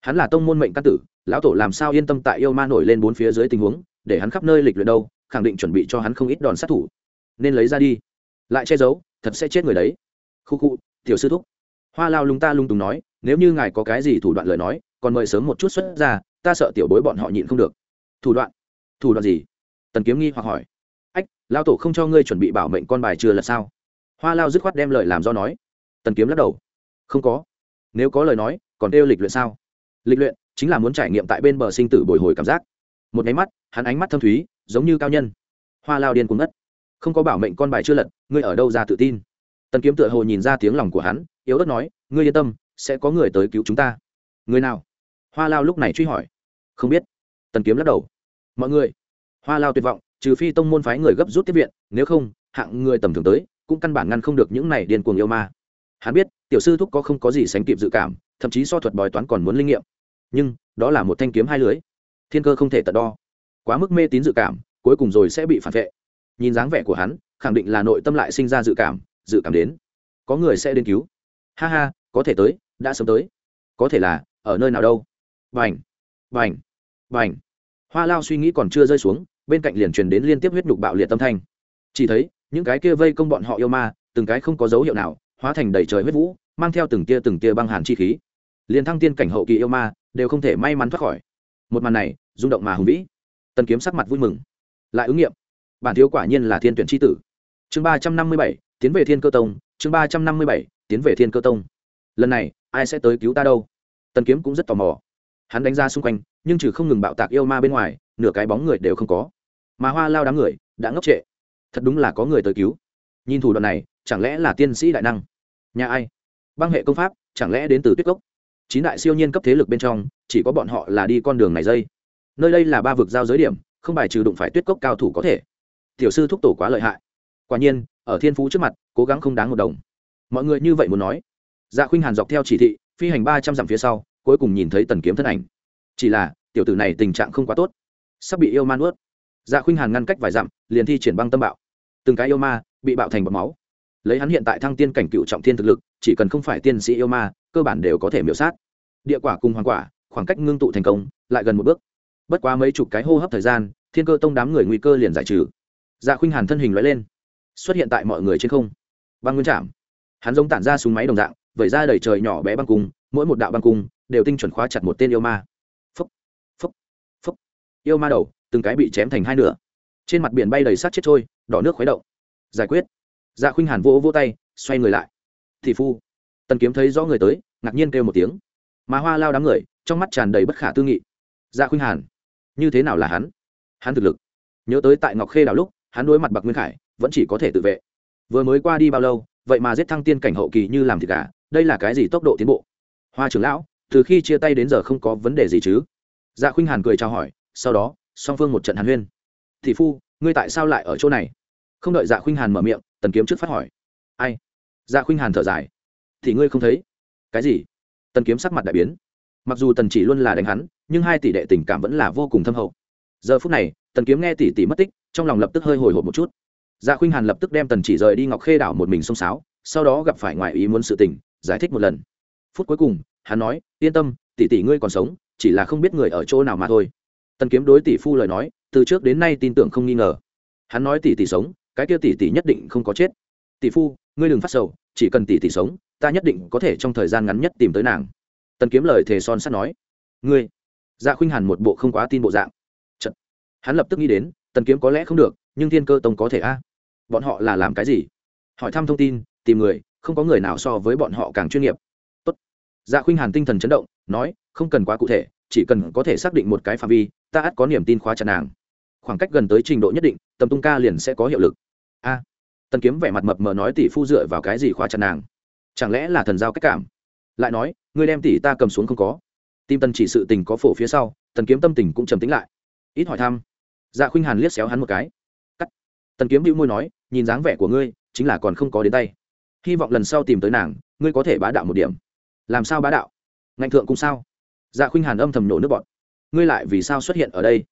hắn là tông môn mệnh căn tử, lão tổ làm sao yên tâm tại yêu ma nổi lên bốn phía dưới tình huống, để hắn khắp nơi lịch luyện đâu, khẳng định chuẩn bị cho hắn không ít đòn sát thủ. Nên lấy ra đi. Lại che giấu, thật sẽ chết người đấy. Khu khu, tiểu sư thúc. Hoa lao lung ta lung tùng nói, nếu như ngài có cái gì thủ đoạn lời nói, còn mời sớm một chút xuất ra, ta sợ tiểu bối bọn họ nhịn không được. Thủ đoạn? Thủ đoạn gì? Tần kiếm nghi hoặc hỏi. Ách lao tổ không cho ngươi chuẩn bị bảo mệnh con bài chưa là sao? Hoa lao dứt khoát đem lời làm do nói. Tần kiếm lắc đầu. Không có. Nếu có lời nói, còn đeo lịch luyện sao? Lịch luyện chính là muốn trải nghiệm tại bên bờ sinh tử bồi hồi cảm giác. Một máy mắt, hắn ánh mắt thâm thúy, giống như cao nhân. Hoa lao điên cuồng ngất. Không có bảo mệnh con bài chưa lật, ngươi ở đâu ra tự tin? Tần kiếm tựa hồ nhìn ra tiếng lòng của hắn, yếu ớt nói, ngươi yên tâm, sẽ có người tới cứu chúng ta. Người nào? Hoa lao lúc này truy hỏi. Không biết. Tần kiếm lắc đầu. Mọi người. Hoa lao tuyệt vọng, trừ phi tông môn phái người gấp rút tiếp viện, nếu không, hạng người tầm thường tới, cũng căn bản ngăn không được những này điên cuồng yêu ma. Hắn biết, tiểu sư thúc có không có gì sánh kịp dự cảm thậm chí so thuật bói toán còn muốn linh nghiệm. Nhưng, đó là một thanh kiếm hai lưới. Thiên cơ không thể tận đo. Quá mức mê tín dự cảm, cuối cùng rồi sẽ bị phản vệ. Nhìn dáng vẻ của hắn, khẳng định là nội tâm lại sinh ra dự cảm dự cảm đến. Có người sẽ đến cứu. Ha ha, có thể tới, đã sớm tới. Có thể là, ở nơi nào đâu. Vành vành vành hoa lao suy nghĩ còn chưa rơi xuống, bên cạnh liền truyền đến liên tiếp huyết nhục bạo liệt tâm thanh. Chỉ thấy, những cái kia vây công bọn họ yêu ma, từng cái không có dấu hiệu nào, hóa thành đầy trời huyết vũ, mang theo từng tia từng tia băng hàn chi khí liền thăng tiên cảnh hậu kỳ yêu ma đều không thể may mắn thoát khỏi. Một màn này, rung động mà hùng vĩ. Tần kiếm sắc mặt vui mừng. Lại ứng nghiệm. Bản thiếu quả nhiên là thiên tuyển tri tử. Chương ba trăm năm mươi bảy, tiến về thiên cơ tông. Chương ba trăm năm mươi bảy, tiến về thiên cơ tông. Lần này, ai sẽ tới cứu ta đâu? Tần kiếm cũng rất tò mò. Hắn đánh ra xung quanh, nhưng trừ không ngừng bạo tạc yêu ma bên ngoài, nửa cái bóng người đều không có. Mà hoa lao đám người đã ngốc trệ. Thật đúng là có người tới cứu. Nhìn thủ đoạn này, chẳng lẽ là tiên sĩ đại năng? Nhà ai? Băng hệ công pháp, chẳng lẽ đến từ tuyết cốc? Chín đại siêu nhiên cấp thế lực bên trong, chỉ có bọn họ là đi con đường này dây. Nơi đây là ba vực giao giới điểm, không bài trừ đụng phải tuyết cốc cao thủ có thể. Tiểu sư thúc tổ quá lợi hại. Quả nhiên, ở thiên phú trước mặt, cố gắng không đáng một đồng. Mọi người như vậy muốn nói. Dạ khuynh hàn dọc theo chỉ thị, phi hành ba trăm dặm phía sau, cuối cùng nhìn thấy tần kiếm thân ảnh. Chỉ là, tiểu tử này tình trạng không quá tốt. Sắp bị yêu ma nuốt. Dạ khuynh hàn ngăn cách vài dặm, liền thi triển băng tâm bạo. Từng cái yêu ma bị bạo thành bọt máu lấy hắn hiện tại thăng tiên cảnh cựu trọng thiên thực lực, chỉ cần không phải tiên sĩ yêu ma, cơ bản đều có thể miểu sát. Địa quả cùng hoàng quả, khoảng cách ngưng tụ thành công, lại gần một bước. Bất quá mấy chục cái hô hấp thời gian, thiên cơ tông đám người nguy cơ liền giải trừ. Dạ khuynh hàn thân hình loại lên. Xuất hiện tại mọi người trên không. Băng nguyên trạm hắn giống tản ra súng máy đồng dạng, vẩy ra đầy trời nhỏ bé băng cung, mỗi một đạo băng cung đều tinh chuẩn khóa chặt một tên yêu ma. Phúc phúc phúc yêu ma đầu, từng cái bị chém thành hai nửa. Trên mặt biển bay đầy sát chết trôi, đỏ nước khuấy động. Giải quyết dạ khuynh hàn vỗ vỗ tay, xoay người lại. Thị phu. Tần kiếm thấy rõ người tới, ngạc nhiên kêu một tiếng. Mà hoa lao đám người, trong mắt tràn đầy bất khả tư nghị. Dạ khuynh hàn, như thế nào là hắn? Hắn thực lực. Nhớ tới tại ngọc khê đào lúc, hắn đối mặt bạc nguyên khải, vẫn chỉ có thể tự vệ. Vừa mới qua đi bao lâu, vậy mà giết thăng tiên cảnh hậu kỳ như làm thịt gà, đây là cái gì tốc độ tiến bộ? Hoa trưởng lão, từ khi chia tay đến giờ không có vấn đề gì chứ? Dạ khuynh hàn cười chào hỏi, sau đó, song phương một trận hàn huyên. Thị phu, ngươi tại sao lại ở chỗ này? Không đợi dạ khuynh hàn mở miệng, tần kiếm trước phát hỏi. Ai? Dạ khuynh hàn thở dài. Thì ngươi không thấy? Cái gì? Tần kiếm sắc mặt đại biến. Mặc dù tần chỉ luôn là đánh hắn, nhưng hai tỷ đệ tình cảm vẫn là vô cùng thâm hậu. Giờ phút này, tần kiếm nghe tỷ tỷ mất tích, trong lòng lập tức hơi hồi hộp một chút. Dạ khuynh hàn lập tức đem tần chỉ rời đi ngọc khê đảo một mình xông sáo, sau đó gặp phải ngoại ý muốn sự tình, giải thích một lần. Phút cuối cùng, hắn nói, yên tâm, tỷ tỷ ngươi còn sống, chỉ là không biết người ở chỗ nào mà thôi. Tần kiếm đối tỷ phu lời nói, từ trước đến nay tin tưởng không nghi ngờ. Hắn nói tỷ tỷ sống cái kia tỷ tỷ nhất định không có chết. Tỷ phu, ngươi đừng phát sầu, chỉ cần tỷ tỷ sống, ta nhất định có thể trong thời gian ngắn nhất tìm tới nàng. Tần kiếm lời thề son sắt nói. Ngươi? Dạ khuynh hàn một bộ không quá tin bộ dạng. Chật. hắn lập tức nghĩ đến, tần kiếm có lẽ không được, nhưng thiên cơ tông có thể a. Bọn họ là làm cái gì? Hỏi thăm thông tin, tìm người, không có người nào so với bọn họ càng chuyên nghiệp. Tốt. dạ khuynh hàn tinh thần chấn động, nói, không cần quá cụ thể, chỉ cần có thể xác định một cái phạm vi, ta ắt có niềm tin khóa chặt nàng. Khoảng cách gần tới trình độ nhất định, tầm tung ca liền sẽ có hiệu lực a. Tần kiếm vẻ mặt mập mờ nói tỷ phu dựa vào cái gì khóa chặt nàng? Chẳng lẽ là thần giao cách cảm? Lại nói, ngươi đem tỷ ta cầm xuống không có. Tim tần chỉ sự tình có phổ phía sau, tần kiếm tâm tình cũng trầm tính lại. Ít hỏi thăm. Dạ khuynh hàn liếc xéo hắn một cái. Cắt. Tần kiếm hữu môi nói, nhìn dáng vẻ của ngươi, chính là còn không có đến tay. Hy vọng lần sau tìm tới nàng, ngươi có thể bá đạo một điểm. Làm sao bá đạo? Ngạnh thượng cũng sao? Dạ khuynh hàn âm thầm nổ nước bọn ngươi lại vì sao xuất hiện ở đây?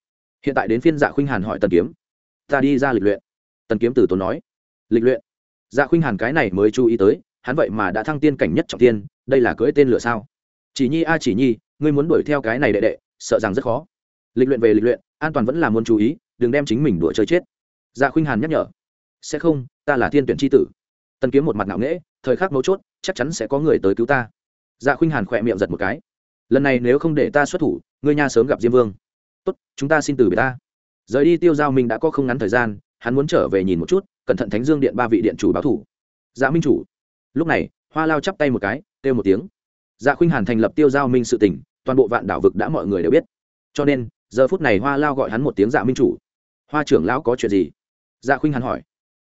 Hiện tại đến phiên dạ khuynh hàn hỏi tần kiếm. Ta đi ra lịch luyện tần kiếm Tử tốn nói, lịch luyện. Dạ khuynh hàn cái này mới chú ý tới, hắn vậy mà đã thăng tiên cảnh nhất trọng tiên, đây là cưỡi tên lửa sao? Chỉ nhi a, chỉ nhi, ngươi muốn đuổi theo cái này đệ đệ, sợ rằng rất khó. Lịch luyện về lịch luyện, an toàn vẫn là muốn chú ý, đừng đem chính mình đùa chơi chết. Dạ khuynh hàn nhắc nhở, sẽ không, ta là thiên tuyển tri tử. Tần kiếm một mặt ngạo nghễ, thời khắc mấu chốt, chắc chắn sẽ có người tới cứu ta. Dạ khuynh hàn khỏe miệng giật một cái, lần này nếu không để ta xuất thủ, ngươi nha sớm gặp diêm vương. Tốt, chúng ta xin từ biệt ta. Rời đi tiêu giao mình đã có không ngắn thời gian hắn muốn trở về nhìn một chút, cẩn thận thánh dương điện ba vị điện chủ báo thủ. Dạ minh chủ. Lúc này, hoa lao chắp tay một cái, kêu một tiếng. Dạ khuynh hàn thành lập tiêu giao minh sự tỉnh, toàn bộ vạn đảo vực đã mọi người đều biết. Cho nên, giờ phút này hoa lao gọi hắn một tiếng dạ minh chủ. Hoa trưởng lão có chuyện gì? Dạ khuynh hàn hỏi.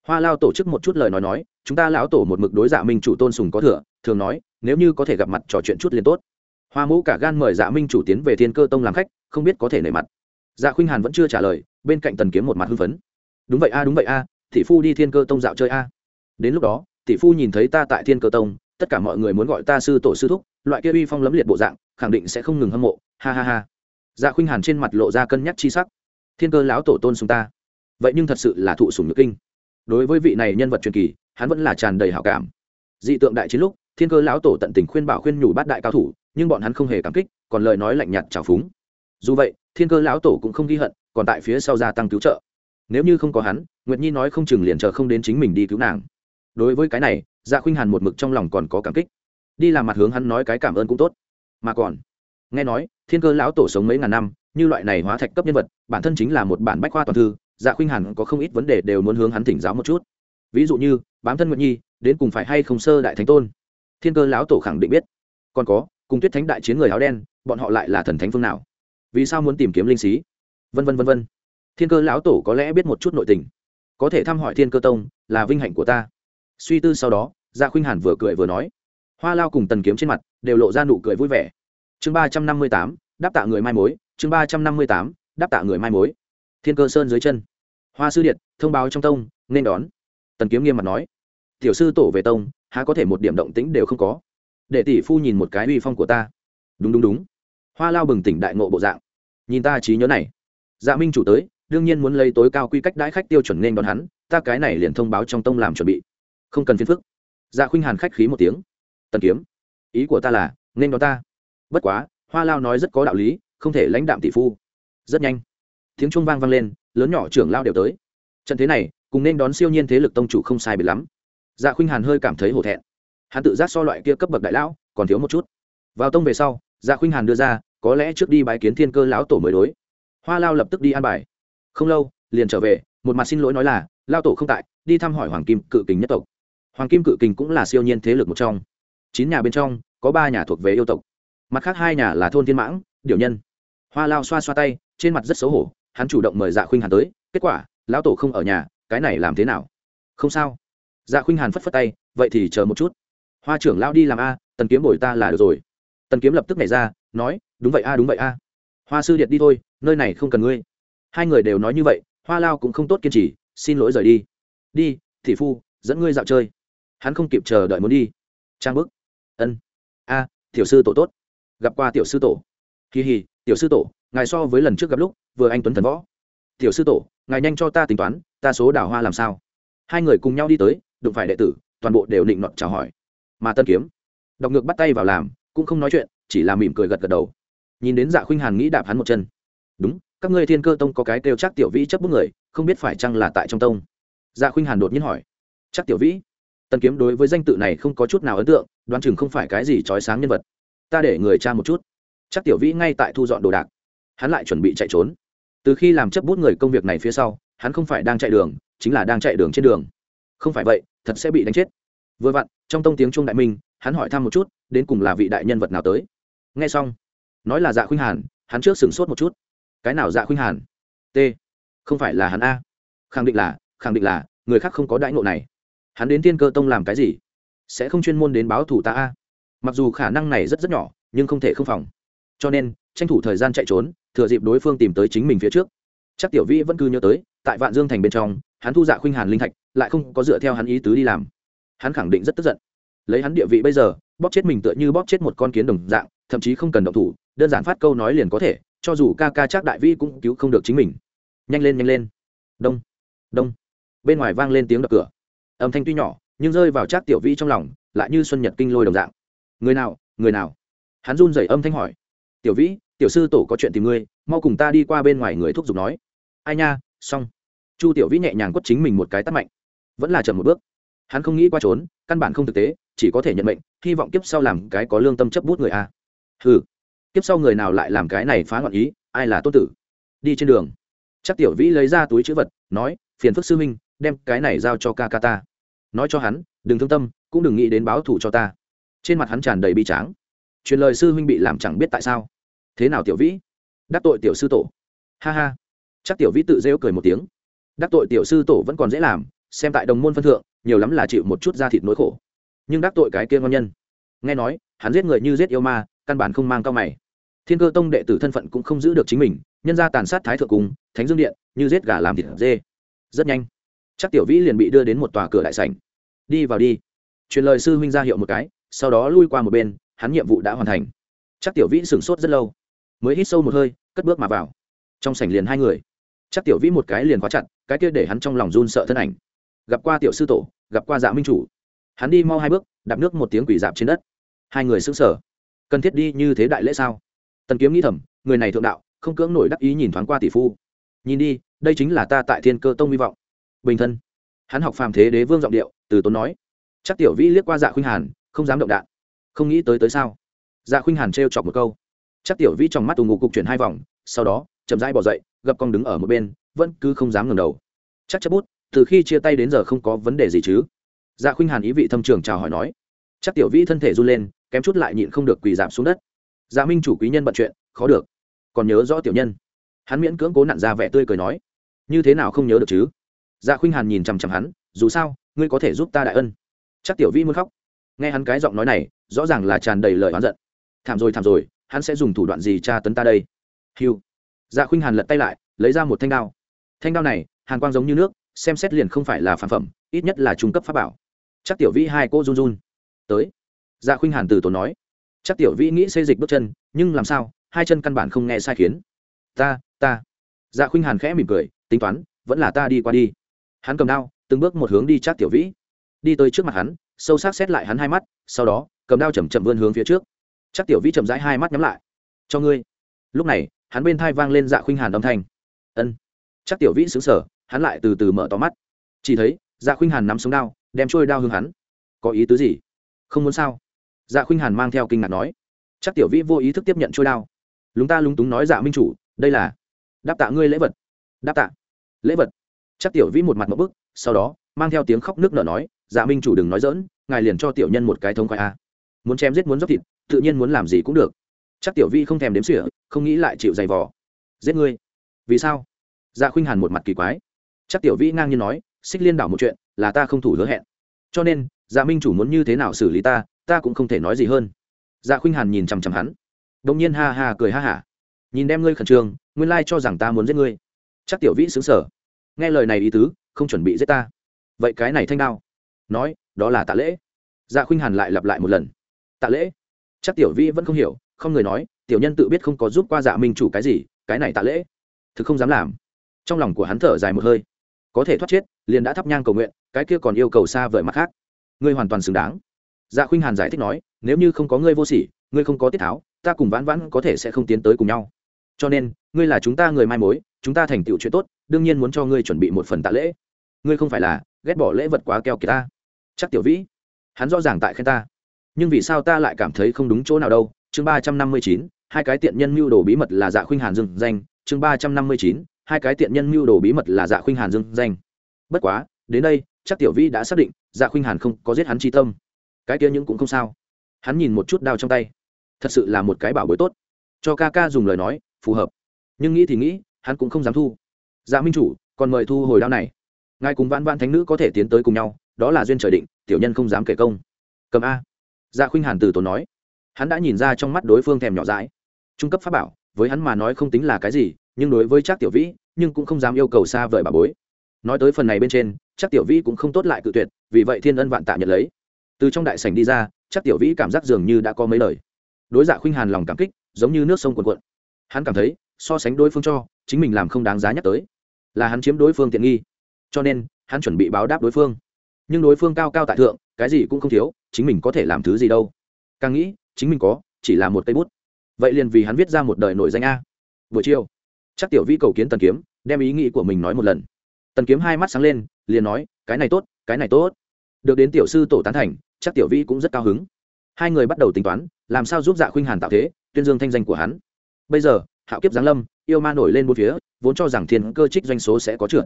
Hoa lao tổ chức một chút lời nói nói, chúng ta lão tổ một mực đối dạ minh chủ tôn sùng có thừa, thường nói, nếu như có thể gặp mặt trò chuyện chút liền tốt. Hoa mũ cả gan mời dạ minh chủ tiến về thiên cơ tông làm khách, không biết có thể nể mặt. Dạ khuynh hàn vẫn chưa trả lời, bên cạnh tần kiếm một mặt hưng phấn đúng vậy a, đúng vậy a, tỷ phu đi thiên cơ tông dạo chơi a. Đến lúc đó, tỷ phu nhìn thấy ta tại thiên cơ tông, tất cả mọi người muốn gọi ta sư tổ sư thúc, loại kia uy phong lấm liệt bộ dạng, khẳng định sẽ không ngừng hâm mộ. Ha ha ha. Dạ khuynh hàn trên mặt lộ ra cân nhắc chi sắc. Thiên cơ lão tổ tôn sùng ta. Vậy nhưng thật sự là thụ sùng nhược kinh. Đối với vị này nhân vật truyền kỳ, hắn vẫn là tràn đầy hảo cảm. Dị tượng đại chiến lúc, thiên cơ lão tổ tận tình khuyên bảo khuyên nhủ bát đại cao thủ, nhưng bọn hắn không hề cảm kích, còn lời nói lạnh nhạt trào phúng. Dù vậy, thiên cơ lão tổ cũng không ghi hận, còn tại phía sau gia tăng cứu trợ nếu như không có hắn, nguyệt nhi nói không chừng liền chờ không đến chính mình đi cứu nàng. Đối với cái này dạ khuynh hàn một mực trong lòng còn có cảm kích. Đi làm mặt hướng hắn nói cái cảm ơn cũng tốt. Mà còn, nghe nói, thiên cơ lão tổ sống mấy ngàn năm, như loại này hóa thạch cấp nhân vật, bản thân chính là một bản bách khoa toàn thư dạ khuynh hàn có không ít vấn đề đều muốn hướng hắn thỉnh giáo một chút. Ví dụ như, bám thân Nguyệt nhi, đến cùng phải hay không sơ đại thánh tôn? Thiên cơ lão tổ khẳng định biết. Còn có, cùng tuyết thánh đại chiến người áo đen, bọn họ lại là thần thánh phương nào? Vì sao muốn tìm kiếm linh sĩ vân vân vân vân thiên cơ lão tổ có lẽ biết một chút nội tình. Có thể thăm hỏi thiên cơ tông là vinh hạnh của ta. Suy tư sau đó Gia khuynh hàn vừa cười vừa nói. Hoa lao cùng tần kiếm trên mặt đều lộ ra nụ cười vui vẻ. Chương ba trăm năm mươi tám, đáp tạ người mai mối. Chương ba trăm năm mươi tám, đáp tạ người mai mối. Thiên cơ sơn dưới chân. Hoa sư điện, thông báo trong tông, nên đón. Tần kiếm nghiêm mặt nói. Tiểu sư tổ về tông, há có thể một điểm động tĩnh đều không có. Để tỷ phu nhìn một cái uy phong của ta. Đúng đúng đúng. Hoa lao bừng tỉnh đại ngộ bộ dạng. Nhìn ta trí nhớ này. Dạ minh chủ tới đương nhiên muốn lấy tối cao quy cách đãi khách tiêu chuẩn nên đón hắn, ta cái này liền thông báo trong tông làm chuẩn bị. Không cần phiền phức. Dạ khuynh hàn khách khí một tiếng. Tần kiếm. Ý của ta là, nên đón ta. Bất quá, hoa lao nói rất có đạo lý, không thể lãnh đạm tỷ phu. Rất nhanh. Tiếng trung vang vang lên, lớn nhỏ trưởng lao đều tới. Trận thế này, cùng nên đón siêu nhiên thế lực tông chủ không sai biệt lắm. Dạ khuynh hàn hơi cảm thấy hổ thẹn. Hắn tự giác so loại kia cấp bậc đại lão, còn thiếu một chút. Vào tông về sau dạ khuynh hàn đưa ra, có lẽ trước đi bái kiến thiên cơ lão tổ mới đối. Hoa lao lập tức đi an bài không lâu, liền trở về, một mặt xin lỗi nói là, lao tổ không tại, đi thăm hỏi hoàng kim cự kình nhất tộc. Hoàng kim cự kình cũng là siêu nhiên thế lực một trong. Chín nhà bên trong, có ba nhà thuộc về yêu tộc. Mặt khác hai nhà là thôn thiên mãng điều nhân. Hoa lao xoa xoa tay, trên mặt rất xấu hổ, hắn chủ động mời dạ khuynh hàn tới, kết quả, lão tổ không ở nhà, cái này làm thế nào? Không sao. Dạ khuynh hàn phất phất tay, vậy thì chờ một chút. Hoa trưởng lao đi làm a, tần kiếm bồi ta là được rồi. Tần kiếm lập tức nhảy ra, nói, đúng vậy a, đúng vậy a. Hoa sư điện đi thôi, nơi này không cần ngươi hai người đều nói như vậy, hoa lao cũng không tốt kiên trì, xin lỗi rời đi. Đi, thị phu, dẫn ngươi dạo chơi. Hắn không kịp chờ đợi muốn đi. Trang bức. Ân. A, tiểu sư tổ tốt. Gặp qua tiểu sư tổ. Kỳ hì, tiểu sư tổ, ngài so với lần trước gặp lúc, vừa anh tuấn thần võ. Tiểu sư tổ, ngài nhanh cho ta tính toán, ta số đào hoa làm sao? Hai người cùng nhau đi tới, đụng phải đệ tử, toàn bộ đều định nọt chào hỏi. Mà tân kiếm đọc ngược bắt tay vào làm, cũng không nói chuyện, chỉ là mỉm cười gật gật đầu. Nhìn đến dạ khuynh hàn nghĩ đạp hắn một chân. Đúng các ngươi thiên cơ tông có cái kêu chắc tiểu vĩ chấp bức người, không biết phải chăng là tại trong tông? Dạ khuynh hàn đột nhiên hỏi. Chắc tiểu vĩ? Tần kiếm đối với danh tự này không có chút nào ấn tượng, đoán chừng không phải cái gì trói sáng nhân vật. Ta để người cha một chút. Chắc tiểu vĩ ngay tại thu dọn đồ đạc. Hắn lại chuẩn bị chạy trốn. Từ khi làm chấp bút người công việc này phía sau, hắn không phải đang chạy đường, chính là đang chạy đường trên đường. Không phải vậy, thật sẽ bị đánh chết. Vừa vặn, trong tông tiếng trung đại minh, hắn hỏi thăm một chút, đến cùng là vị đại nhân vật nào tới. Nghe xong, nói là dạ khuynh hàn, hắn trước sửng sốt một chút cái nào dạ khuynh hàn? T. Không phải là hắn a. Khẳng định là, khẳng định là, người khác không có đãi ngộ này. Hắn đến tiên cơ tông làm cái gì? Sẽ không chuyên môn đến báo thủ ta a. Mặc dù khả năng này rất rất nhỏ, nhưng không thể không phòng. Cho nên, tranh thủ thời gian chạy trốn, thừa dịp đối phương tìm tới chính mình phía trước. Chắc tiểu vĩ vẫn cứ nhớ tới, tại vạn dương thành bên trong, hắn thu dạ khuynh hàn linh thạch, lại không có dựa theo hắn ý tứ đi làm. Hắn khẳng định rất tức giận. Lấy hắn địa vị bây giờ, bóp chết mình tựa như bóp chết một con kiến đồng dạng, thậm chí không cần động thủ, đơn giản phát câu nói liền có thể cho dù ca ca chắc đại vi cũng cứu không được chính mình. Nhanh lên nhanh lên. Đông đông. Bên ngoài vang lên tiếng đập cửa. Âm thanh tuy nhỏ, nhưng rơi vào chắc tiểu vi trong lòng, lại như xuân nhật kinh lôi đồng dạng. Người nào người nào? Hắn run rẩy âm thanh hỏi. Tiểu vĩ, tiểu sư tổ có chuyện tìm ngươi, mau cùng ta đi qua bên ngoài người thúc giục nói. Ai nha, xong. Chu tiểu vĩ nhẹ nhàng quất chính mình một cái tắt mạnh. Vẫn là chậm một bước. Hắn không nghĩ qua trốn, căn bản không thực tế, chỉ có thể nhận mệnh, hy vọng kiếp sau làm cái có lương tâm chấp bút người a. Hừ kiếp sau người nào lại làm cái này phá ngọn ý, ai là tốt tử? Đi trên đường. Chắc tiểu vĩ lấy ra túi chữ vật, nói, phiền phức sư minh đem cái này giao cho ca ca ta. Nói cho hắn, đừng thương tâm, cũng đừng nghĩ đến báo thù cho ta. Trên mặt hắn tràn đầy bi tráng. Truyền lời sư huynh bị làm chẳng biết tại sao. Thế nào tiểu vĩ? Đắc tội tiểu sư tổ. Ha ha. Chắc tiểu vĩ tự rêu cười một tiếng. Đắc tội tiểu sư tổ vẫn còn dễ làm, xem tại đồng môn phân thượng, nhiều lắm là chịu một chút da thịt nỗi khổ. Nhưng đắc tội cái kia ngon nhân. Nghe nói, hắn giết người như giết yêu ma căn bản không mang cao mày. Thiên cơ tông đệ tử thân phận cũng không giữ được chính mình, nhân ra tàn sát thái thượng cung, thánh dương điện, như giết gà làm thịt dê. Rất nhanh, chắc tiểu vĩ liền bị đưa đến một tòa cửa đại sảnh. Đi vào đi. Truyền lời sư huynh ra hiệu một cái, sau đó lui qua một bên, hắn nhiệm vụ đã hoàn thành. Chắc tiểu vĩ sửng sốt rất lâu. Mới hít sâu một hơi, cất bước mà vào. Trong sảnh liền hai người. Chắc tiểu vĩ một cái liền khóa chặt, cái kia để hắn trong lòng run sợ thân ảnh. Gặp qua tiểu sư tổ, gặp qua dạ minh chủ. Hắn đi mau hai bước, đạp nước một tiếng quỷ dạp trên đất. Hai người xứng sở cần thiết đi như thế đại lễ sao? Tần kiếm nghĩ thầm, người này thượng đạo, không cưỡng nổi đắc ý nhìn thoáng qua tỷ phu. Nhìn đi, đây chính là ta tại thiên cơ tông hy vọng. Bình thân. Hắn học phàm thế đế vương giọng điệu, từ tốn nói. Chắc tiểu vĩ liếc qua dạ khuynh hàn, không dám động đạn. Không nghĩ tới tới sao? Dạ khuynh hàn trêu chọc một câu. Chắc tiểu vĩ trong mắt tù ngụ cục chuyển hai vòng, sau đó, chậm rãi bỏ dậy gập con đứng ở một bên, vẫn cứ không dám ngẩng đầu. Chắc chấp bút, từ khi chia tay đến giờ không có vấn đề gì chứ? Dạ khuynh hàn ý vị thâm trường chào hỏi nói. Chắc tiểu vĩ thân thể run lên kém chút lại nhịn không được quỳ giảm xuống đất. Dạ minh chủ quý nhân bận chuyện, khó được. Còn nhớ rõ tiểu nhân. Hắn miễn cưỡng cố nặn ra vẻ tươi cười nói, như thế nào không nhớ được chứ? Dạ khuynh hàn nhìn chằm chằm hắn, dù sao, ngươi có thể giúp ta đại ân. Chắc tiểu vi muốn khóc. Nghe hắn cái giọng nói này, rõ ràng là tràn đầy lời oán giận. Thảm rồi thảm rồi, hắn sẽ dùng thủ đoạn gì tra tấn ta đây? Hiu dạ khuynh hàn lật tay lại, lấy ra một thanh đao. Thanh đao này, hàn quang giống như nước, xem xét liền không phải là phản phẩm, ít nhất là trung cấp pháp bảo. Chắc tiểu vĩ hai cô run run. Tới dạ khuynh hàn từ tốn nói, chắc tiểu vĩ nghĩ xây dịch bước chân, nhưng làm sao, hai chân căn bản không nghe sai khiến. Ta ta. Dạ khuynh hàn khẽ mỉm cười, tính toán, vẫn là ta đi qua đi. Hắn cầm đao, từng bước một hướng đi chắc tiểu vĩ. Đi tới trước mặt hắn, sâu sắc xét lại hắn hai mắt, sau đó, cầm đao chầm chậm vươn hướng phía trước. Chắc tiểu vĩ chậm rãi hai mắt nhắm lại. Cho ngươi. Lúc này, hắn bên thai vang lên dạ khuynh hàn âm thanh. Ân. Chắc tiểu vĩ xứng sở hắn lại từ từ mở to mắt. Chỉ thấy dạ khuynh hàn nắm sống đao, đem trôi đao hướng hắn. Có ý tứ gì? Không muốn sao? Dạ khuynh hàn mang theo kinh ngạc nói, chắc tiểu vĩ vô ý thức tiếp nhận trôi đao. Lúng ta lúng túng nói dạ minh chủ, đây là đáp tạ ngươi lễ vật. Đáp tạ? Lễ vật? Chắc tiểu vĩ một mặt một bức, sau đó, mang theo tiếng khóc nước nở nói dạ minh chủ đừng nói dỡn ngài liền cho tiểu nhân một cái thống khoai a. Muốn chém giết muốn dốc thịt, tự nhiên muốn làm gì cũng được. Chắc tiểu vi không thèm đếm sỉa không nghĩ lại chịu giày vò. Giết ngươi? Vì sao? Dạ khuynh hàn một mặt kỳ quái. Chắc tiểu vi ngang nhiên nói, xích liên đảo một chuyện, là ta không thủ hứa hẹn. Cho nên dạ minh chủ muốn như thế nào xử lý ta ta cũng không thể nói gì hơn. Dạ khuynh hàn nhìn chằm chằm hắn đ ỗ n g nhiên ha ha cười ha hả. Nhìn đem ngươi khẩn trương, nguyên lai cho rằng ta muốn giết ngươi. Chắc tiểu vĩ xứng sở nghe lời này ý tứ, không chuẩn bị giết ta. Vậy cái này thanh đao. Nói, đó là tạ lễ. Dạ khuynh hàn lại lặp lại một lần. Tạ lễ? Chắc tiểu vĩ vẫn không hiểu, không người nói, tiểu nhân tự biết không có giúp qua dạ minh chủ cái gì, cái này tạ lễ. Thực không dám làm. Trong lòng của hắn thở dài một hơi. Có thể thoát chết, liền đã thắp nhang cầu nguyện, cái kia còn yêu cầu xa vời mặt khác ngươi hoàn toàn xứng đáng. Dạ khuynh hàn giải thích nói, nếu như không có ngươi vô sỉ, ngươi không có tiết tháo, ta cùng vãn vãn có thể sẽ không tiến tới cùng nhau. Cho nên, ngươi là chúng ta người mai mối, chúng ta thành tựu chuyện tốt, đương nhiên muốn cho ngươi chuẩn bị một phần tạ lễ. Ngươi không phải là ghét bỏ lễ vật quá keo kiệt ta. Chắc tiểu vĩ, hắn rõ ràng tại khen ta. Nhưng vì sao ta lại cảm thấy không đúng chỗ nào đâu? Chương ba trăm năm mươi chín, hai cái tiện nhân mưu đồ bí mật là dạ khuynh hàn dừng danh. Chương ba trăm năm mươi chín, hai cái tiện nhân mưu đồ bí mật là dạ khuynh hàn dừng danh. Bất quá, đến đây chắc tiểu vĩ đã xác định dạ khuynh hàn không có giết hắn chi tâm. Cái kia những cũng không sao. Hắn nhìn một chút đao trong tay. Thật sự là một cái bảo bối tốt. Cho ca ca dùng lời nói, phù hợp. Nhưng nghĩ thì nghĩ, hắn cũng không dám thu. Dạ minh chủ, còn mời thu hồi đao này. Ngài cùng vãn vãn thánh nữ có thể tiến tới cùng nhau, đó là duyên trời định, tiểu nhân không dám kể công. Cầm a. Dạ khuynh hàn từ tốn nói. Hắn đã nhìn ra trong mắt đối phương thèm nhỏ dãi. Trung cấp pháp bảo, với hắn mà nói không tính là cái gì, nhưng đối với trác tiểu vĩ, nhưng cũng không dám yêu cầu xa vời bà bối nói tới phần này bên trên, chắc tiểu vĩ cũng không tốt lại cự tuyệt, vì vậy thiên ân vạn tạ nhận lấy. Từ trong đại sảnh đi ra, chắc tiểu vĩ cảm giác dường như đã có mấy lời. Đối dạ khuynh hàn lòng cảm kích, giống như nước sông cuồn cuộn. Hắn cảm thấy, so sánh đối phương cho, chính mình làm không đáng giá nhắc tới. Là hắn chiếm đối phương tiện nghi. Cho nên, hắn chuẩn bị báo đáp đối phương. Nhưng đối phương cao cao tại thượng, cái gì cũng không thiếu, chính mình có thể làm thứ gì đâu. Càng nghĩ, chính mình có, chỉ là một cây bút. Vậy liền vì hắn viết ra một đời nổi danh a. Buổi chiều, chắc tiểu vĩ cầu kiến tần kiếm, đem ý nghĩ của mình nói một lần tần kiếm hai mắt sáng lên, liền nói, cái này tốt, cái này tốt. Được đến tiểu sư tổ tán thành, chắc tiểu vĩ cũng rất cao hứng. Hai người bắt đầu tính toán, làm sao giúp dạ khuynh hàn tạo thế, tuyên dương thanh danh của hắn. Bây giờ, hạo kiếp giáng lâm, yêu ma nổi lên bốn phía, vốn cho rằng thiên cơ trích doanh số sẽ có trượt.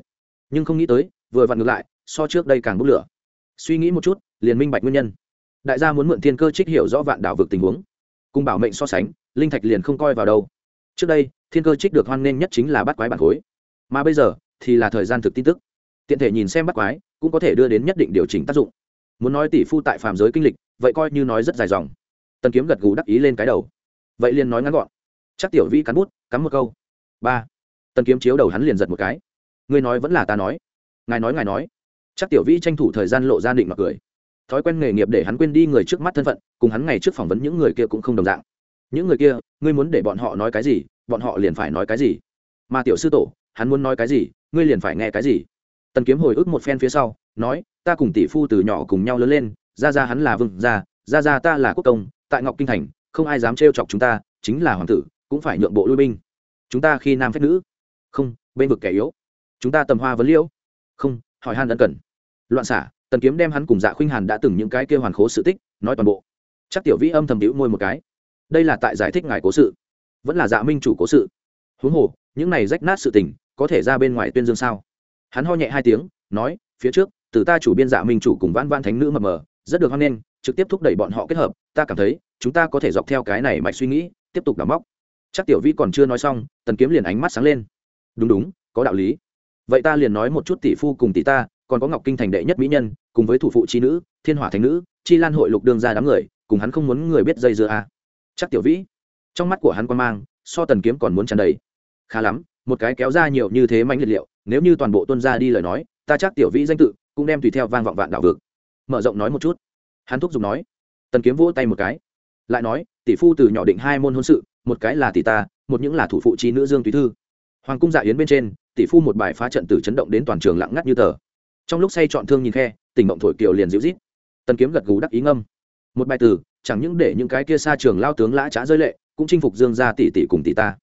Nhưng không nghĩ tới, vừa vặn ngược lại, so trước đây càng bốc lửa. Suy nghĩ một chút, liền minh bạch nguyên nhân. Đại gia muốn mượn thiên cơ trích hiểu rõ vạn đảo vực tình huống. Cùng bảo mệnh so sánh, linh thạch liền không coi vào đâu. Trước đây, thiên cơ trích được hoan nghênh nhất chính là bắt quái bản khối. Mà bây giờ thì là thời gian thực tin tức. Tiện thể nhìn xem bắt quái, cũng có thể đưa đến nhất định điều chỉnh tác dụng. Muốn nói tỷ phu tại phàm giới kinh lịch, vậy coi như nói rất dài dòng. Tần kiếm gật gù đắc ý lên cái đầu. Vậy liền nói ngắn gọn. Chắc tiểu Vi cắn bút cắm một câu. Ba. Tần kiếm chiếu đầu hắn liền giật một cái. Ngươi nói vẫn là ta nói. Ngài nói ngài nói. Chắc tiểu Vi tranh thủ thời gian lộ ra định mặc cười. Thói quen nghề nghiệp để hắn quên đi người trước mắt thân phận, cùng hắn ngày trước phỏng vấn những người kia cũng không đồng dạng. Những người kia, ngươi muốn để bọn họ nói cái gì, bọn họ liền phải nói cái gì. Mà tiểu sư tổ hắn muốn nói cái gì, ngươi liền phải nghe cái gì. Tần kiếm hồi ức một phen phía sau, nói, ta cùng tỷ phu từ nhỏ cùng nhau lớn lên ra ra hắn là vương gia ra ra ta là quốc công, tại ngọc kinh thành, không ai dám trêu chọc chúng ta, chính là hoàng tử, cũng phải nhượng bộ lui binh. Chúng ta khi nam phép nữ. Không, bên vực kẻ yếu. Chúng ta tầm hoa vấn liễu. Không, hỏi han ân cần. Loạn xả, tần kiếm đem hắn cùng dạ khuynh hàn đã từng những cái kêu hoàn khố sự tích, nói toàn bộ. Chắc tiểu vĩ âm thầm đĩu môi một cái. Đây là tại giải thích ngài cố sự. Vẫn là dạ minh chủ cố sự. Huống hồ, những này rách nát sự tình có thể ra bên ngoài tuyên dương sao? Hắn ho nhẹ hai tiếng, nói, phía trước, từ ta chủ biên dạ minh chủ cùng vãn vãn thánh nữ mập mờ, rất được hoan nghênh, trực tiếp thúc đẩy bọn họ kết hợp, ta cảm thấy, chúng ta có thể dọc theo cái này mạch suy nghĩ, tiếp tục đào móc. Chắc tiểu vi còn chưa nói xong, tần kiếm liền ánh mắt sáng lên. Đúng đúng, có đạo lý. Vậy ta liền nói một chút tỷ phu cùng tỷ ta, còn có ngọc kinh thành đệ nhất mỹ nhân, cùng với thủ phụ chi nữ, thiên hỏa thành nữ, chi lan hội lục đương ra đám người, cùng hắn không muốn người biết dây dưa à. chắc tiểu vĩ trong mắt của hắn quan mang, so tần kiếm còn muốn tràn đầy. Khá lắm một cái kéo ra nhiều như thế mạnh liệt liệu, nếu như toàn bộ tuân ra đi lời nói, ta chắc tiểu vĩ danh tự cũng đem tùy theo vang vọng vạn đạo vực. Mở rộng nói một chút. Hắn thúc giục nói. Tần kiếm vỗ tay một cái. Lại nói, tỷ phu từ nhỏ định hai môn hôn sự, một cái là tỷ ta, một những là thủ phụ trí nữ dương tùy thư. Hoàng cung dạ yến bên trên, tỷ phu một bài phá trận từ chấn động đến toàn trường lặng ngắt như tờ. Trong lúc say chọn thương nhìn khe, tỉnh mộng thổi kiều liền dịu rít tần kiếm gật gù đắc ý ngâm. Một bài từ, chẳng những để những cái kia xa trường lao tướng lã trá rơi lệ, cũng chinh phục dương gia tỷ tỷ cùng tỷ ta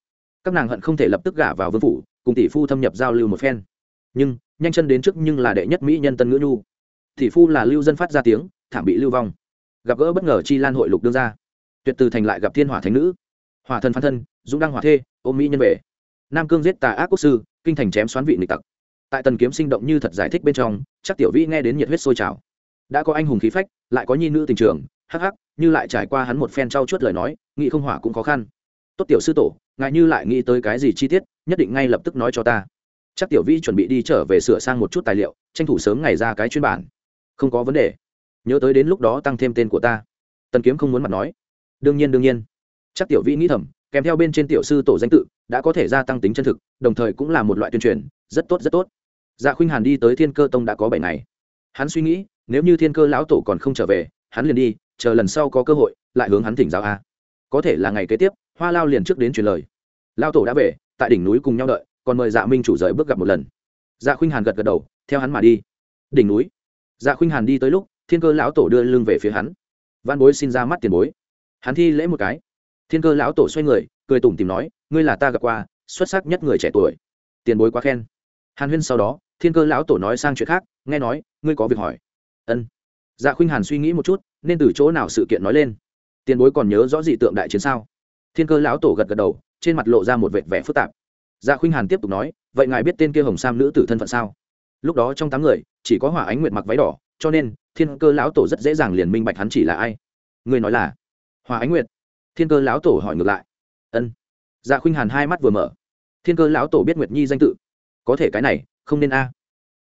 các nàng hận không thể lập tức gả vào vương phủ, cùng tỷ phu thâm nhập giao lưu một phen. Nhưng, nhanh chân đến trước nhưng là đệ nhất mỹ nhân tân ngữ nhu. Tỷ phu là lưu dân phát ra tiếng, thảm bị lưu vong. Gặp gỡ bất ngờ chi lan hội lục đương ra. Tuyệt từ thành lại gặp thiên hỏa thánh nữ. Hỏa thân phan thân, dũng đăng hỏa thê, ôm mỹ nhân về. Nam cương giết tà ác quốc sư, kinh thành chém xoán vị nịch tặc. Tại tần kiếm sinh động như thật giải thích bên trong, chắc tiểu vĩ nghe đến nhiệt huyết sôi trào. Đã có anh hùng khí phách, lại có nhi nữ tình trường, hắc hắc, như lại trải qua hắn một phen trau chuốt lời nói, nghị không hỏa cũng khó khăn tốt tiểu sư tổ, ngài như lại nghĩ tới cái gì chi tiết, nhất định ngay lập tức nói cho ta. Chắc tiểu vĩ chuẩn bị đi trở về sửa sang một chút tài liệu, tranh thủ sớm ngày ra cái chuyên bản. Không có vấn đề. Nhớ tới đến lúc đó tăng thêm tên của ta. Tần kiếm không muốn mặt nói. Đương nhiên đương nhiên. Chắc tiểu vĩ nghĩ thầm, kèm theo bên trên tiểu sư tổ danh tự, đã có thể gia tăng tính chân thực, đồng thời cũng là một loại tuyên truyền, rất tốt rất tốt. Dạ khuynh hàn đi tới thiên cơ tông đã có bảy ngày. Hắn suy nghĩ, nếu như thiên cơ lão tổ còn không trở về, hắn liền đi, chờ lần sau có cơ hội, lại hướng hắn thỉnh giáo a. Có thể là ngày kế tiếp hoa lao liền trước đến truyền lời lao tổ đã về tại đỉnh núi cùng nhau đợi còn mời dạ minh chủ rời bước gặp một lần dạ khuynh hàn gật gật đầu theo hắn mà đi đỉnh núi dạ khuynh hàn đi tới lúc thiên cơ lão tổ đưa lưng về phía hắn văn bối xin ra mắt tiền bối hắn thi lễ một cái thiên cơ lão tổ xoay người cười tủm tìm nói ngươi là ta gặp qua xuất sắc nhất người trẻ tuổi tiền bối quá khen hàn huyên sau đó thiên cơ lão tổ nói sang chuyện khác nghe nói ngươi có việc hỏi ân dạ khuynh hàn suy nghĩ một chút nên từ chỗ nào sự kiện nói lên tiền bối còn nhớ rõ dị tượng đại chiến sao thiên cơ lão tổ gật gật đầu, trên mặt lộ ra một vệt vẻ phức tạp. Dạ khuynh hàn tiếp tục nói, vậy ngài biết tên kia hồng sam nữ tử thân phận sao? Lúc đó trong tám người, chỉ có hỏa ánh nguyệt mặc váy đỏ, cho nên thiên cơ lão tổ rất dễ dàng liền minh bạch hắn chỉ là ai. Người nói là hòa ánh nguyệt. Thiên cơ lão tổ hỏi ngược lại, ân. Dạ khuynh hàn hai mắt vừa mở, thiên cơ lão tổ biết nguyệt nhi danh tự. Có thể cái này, không nên a.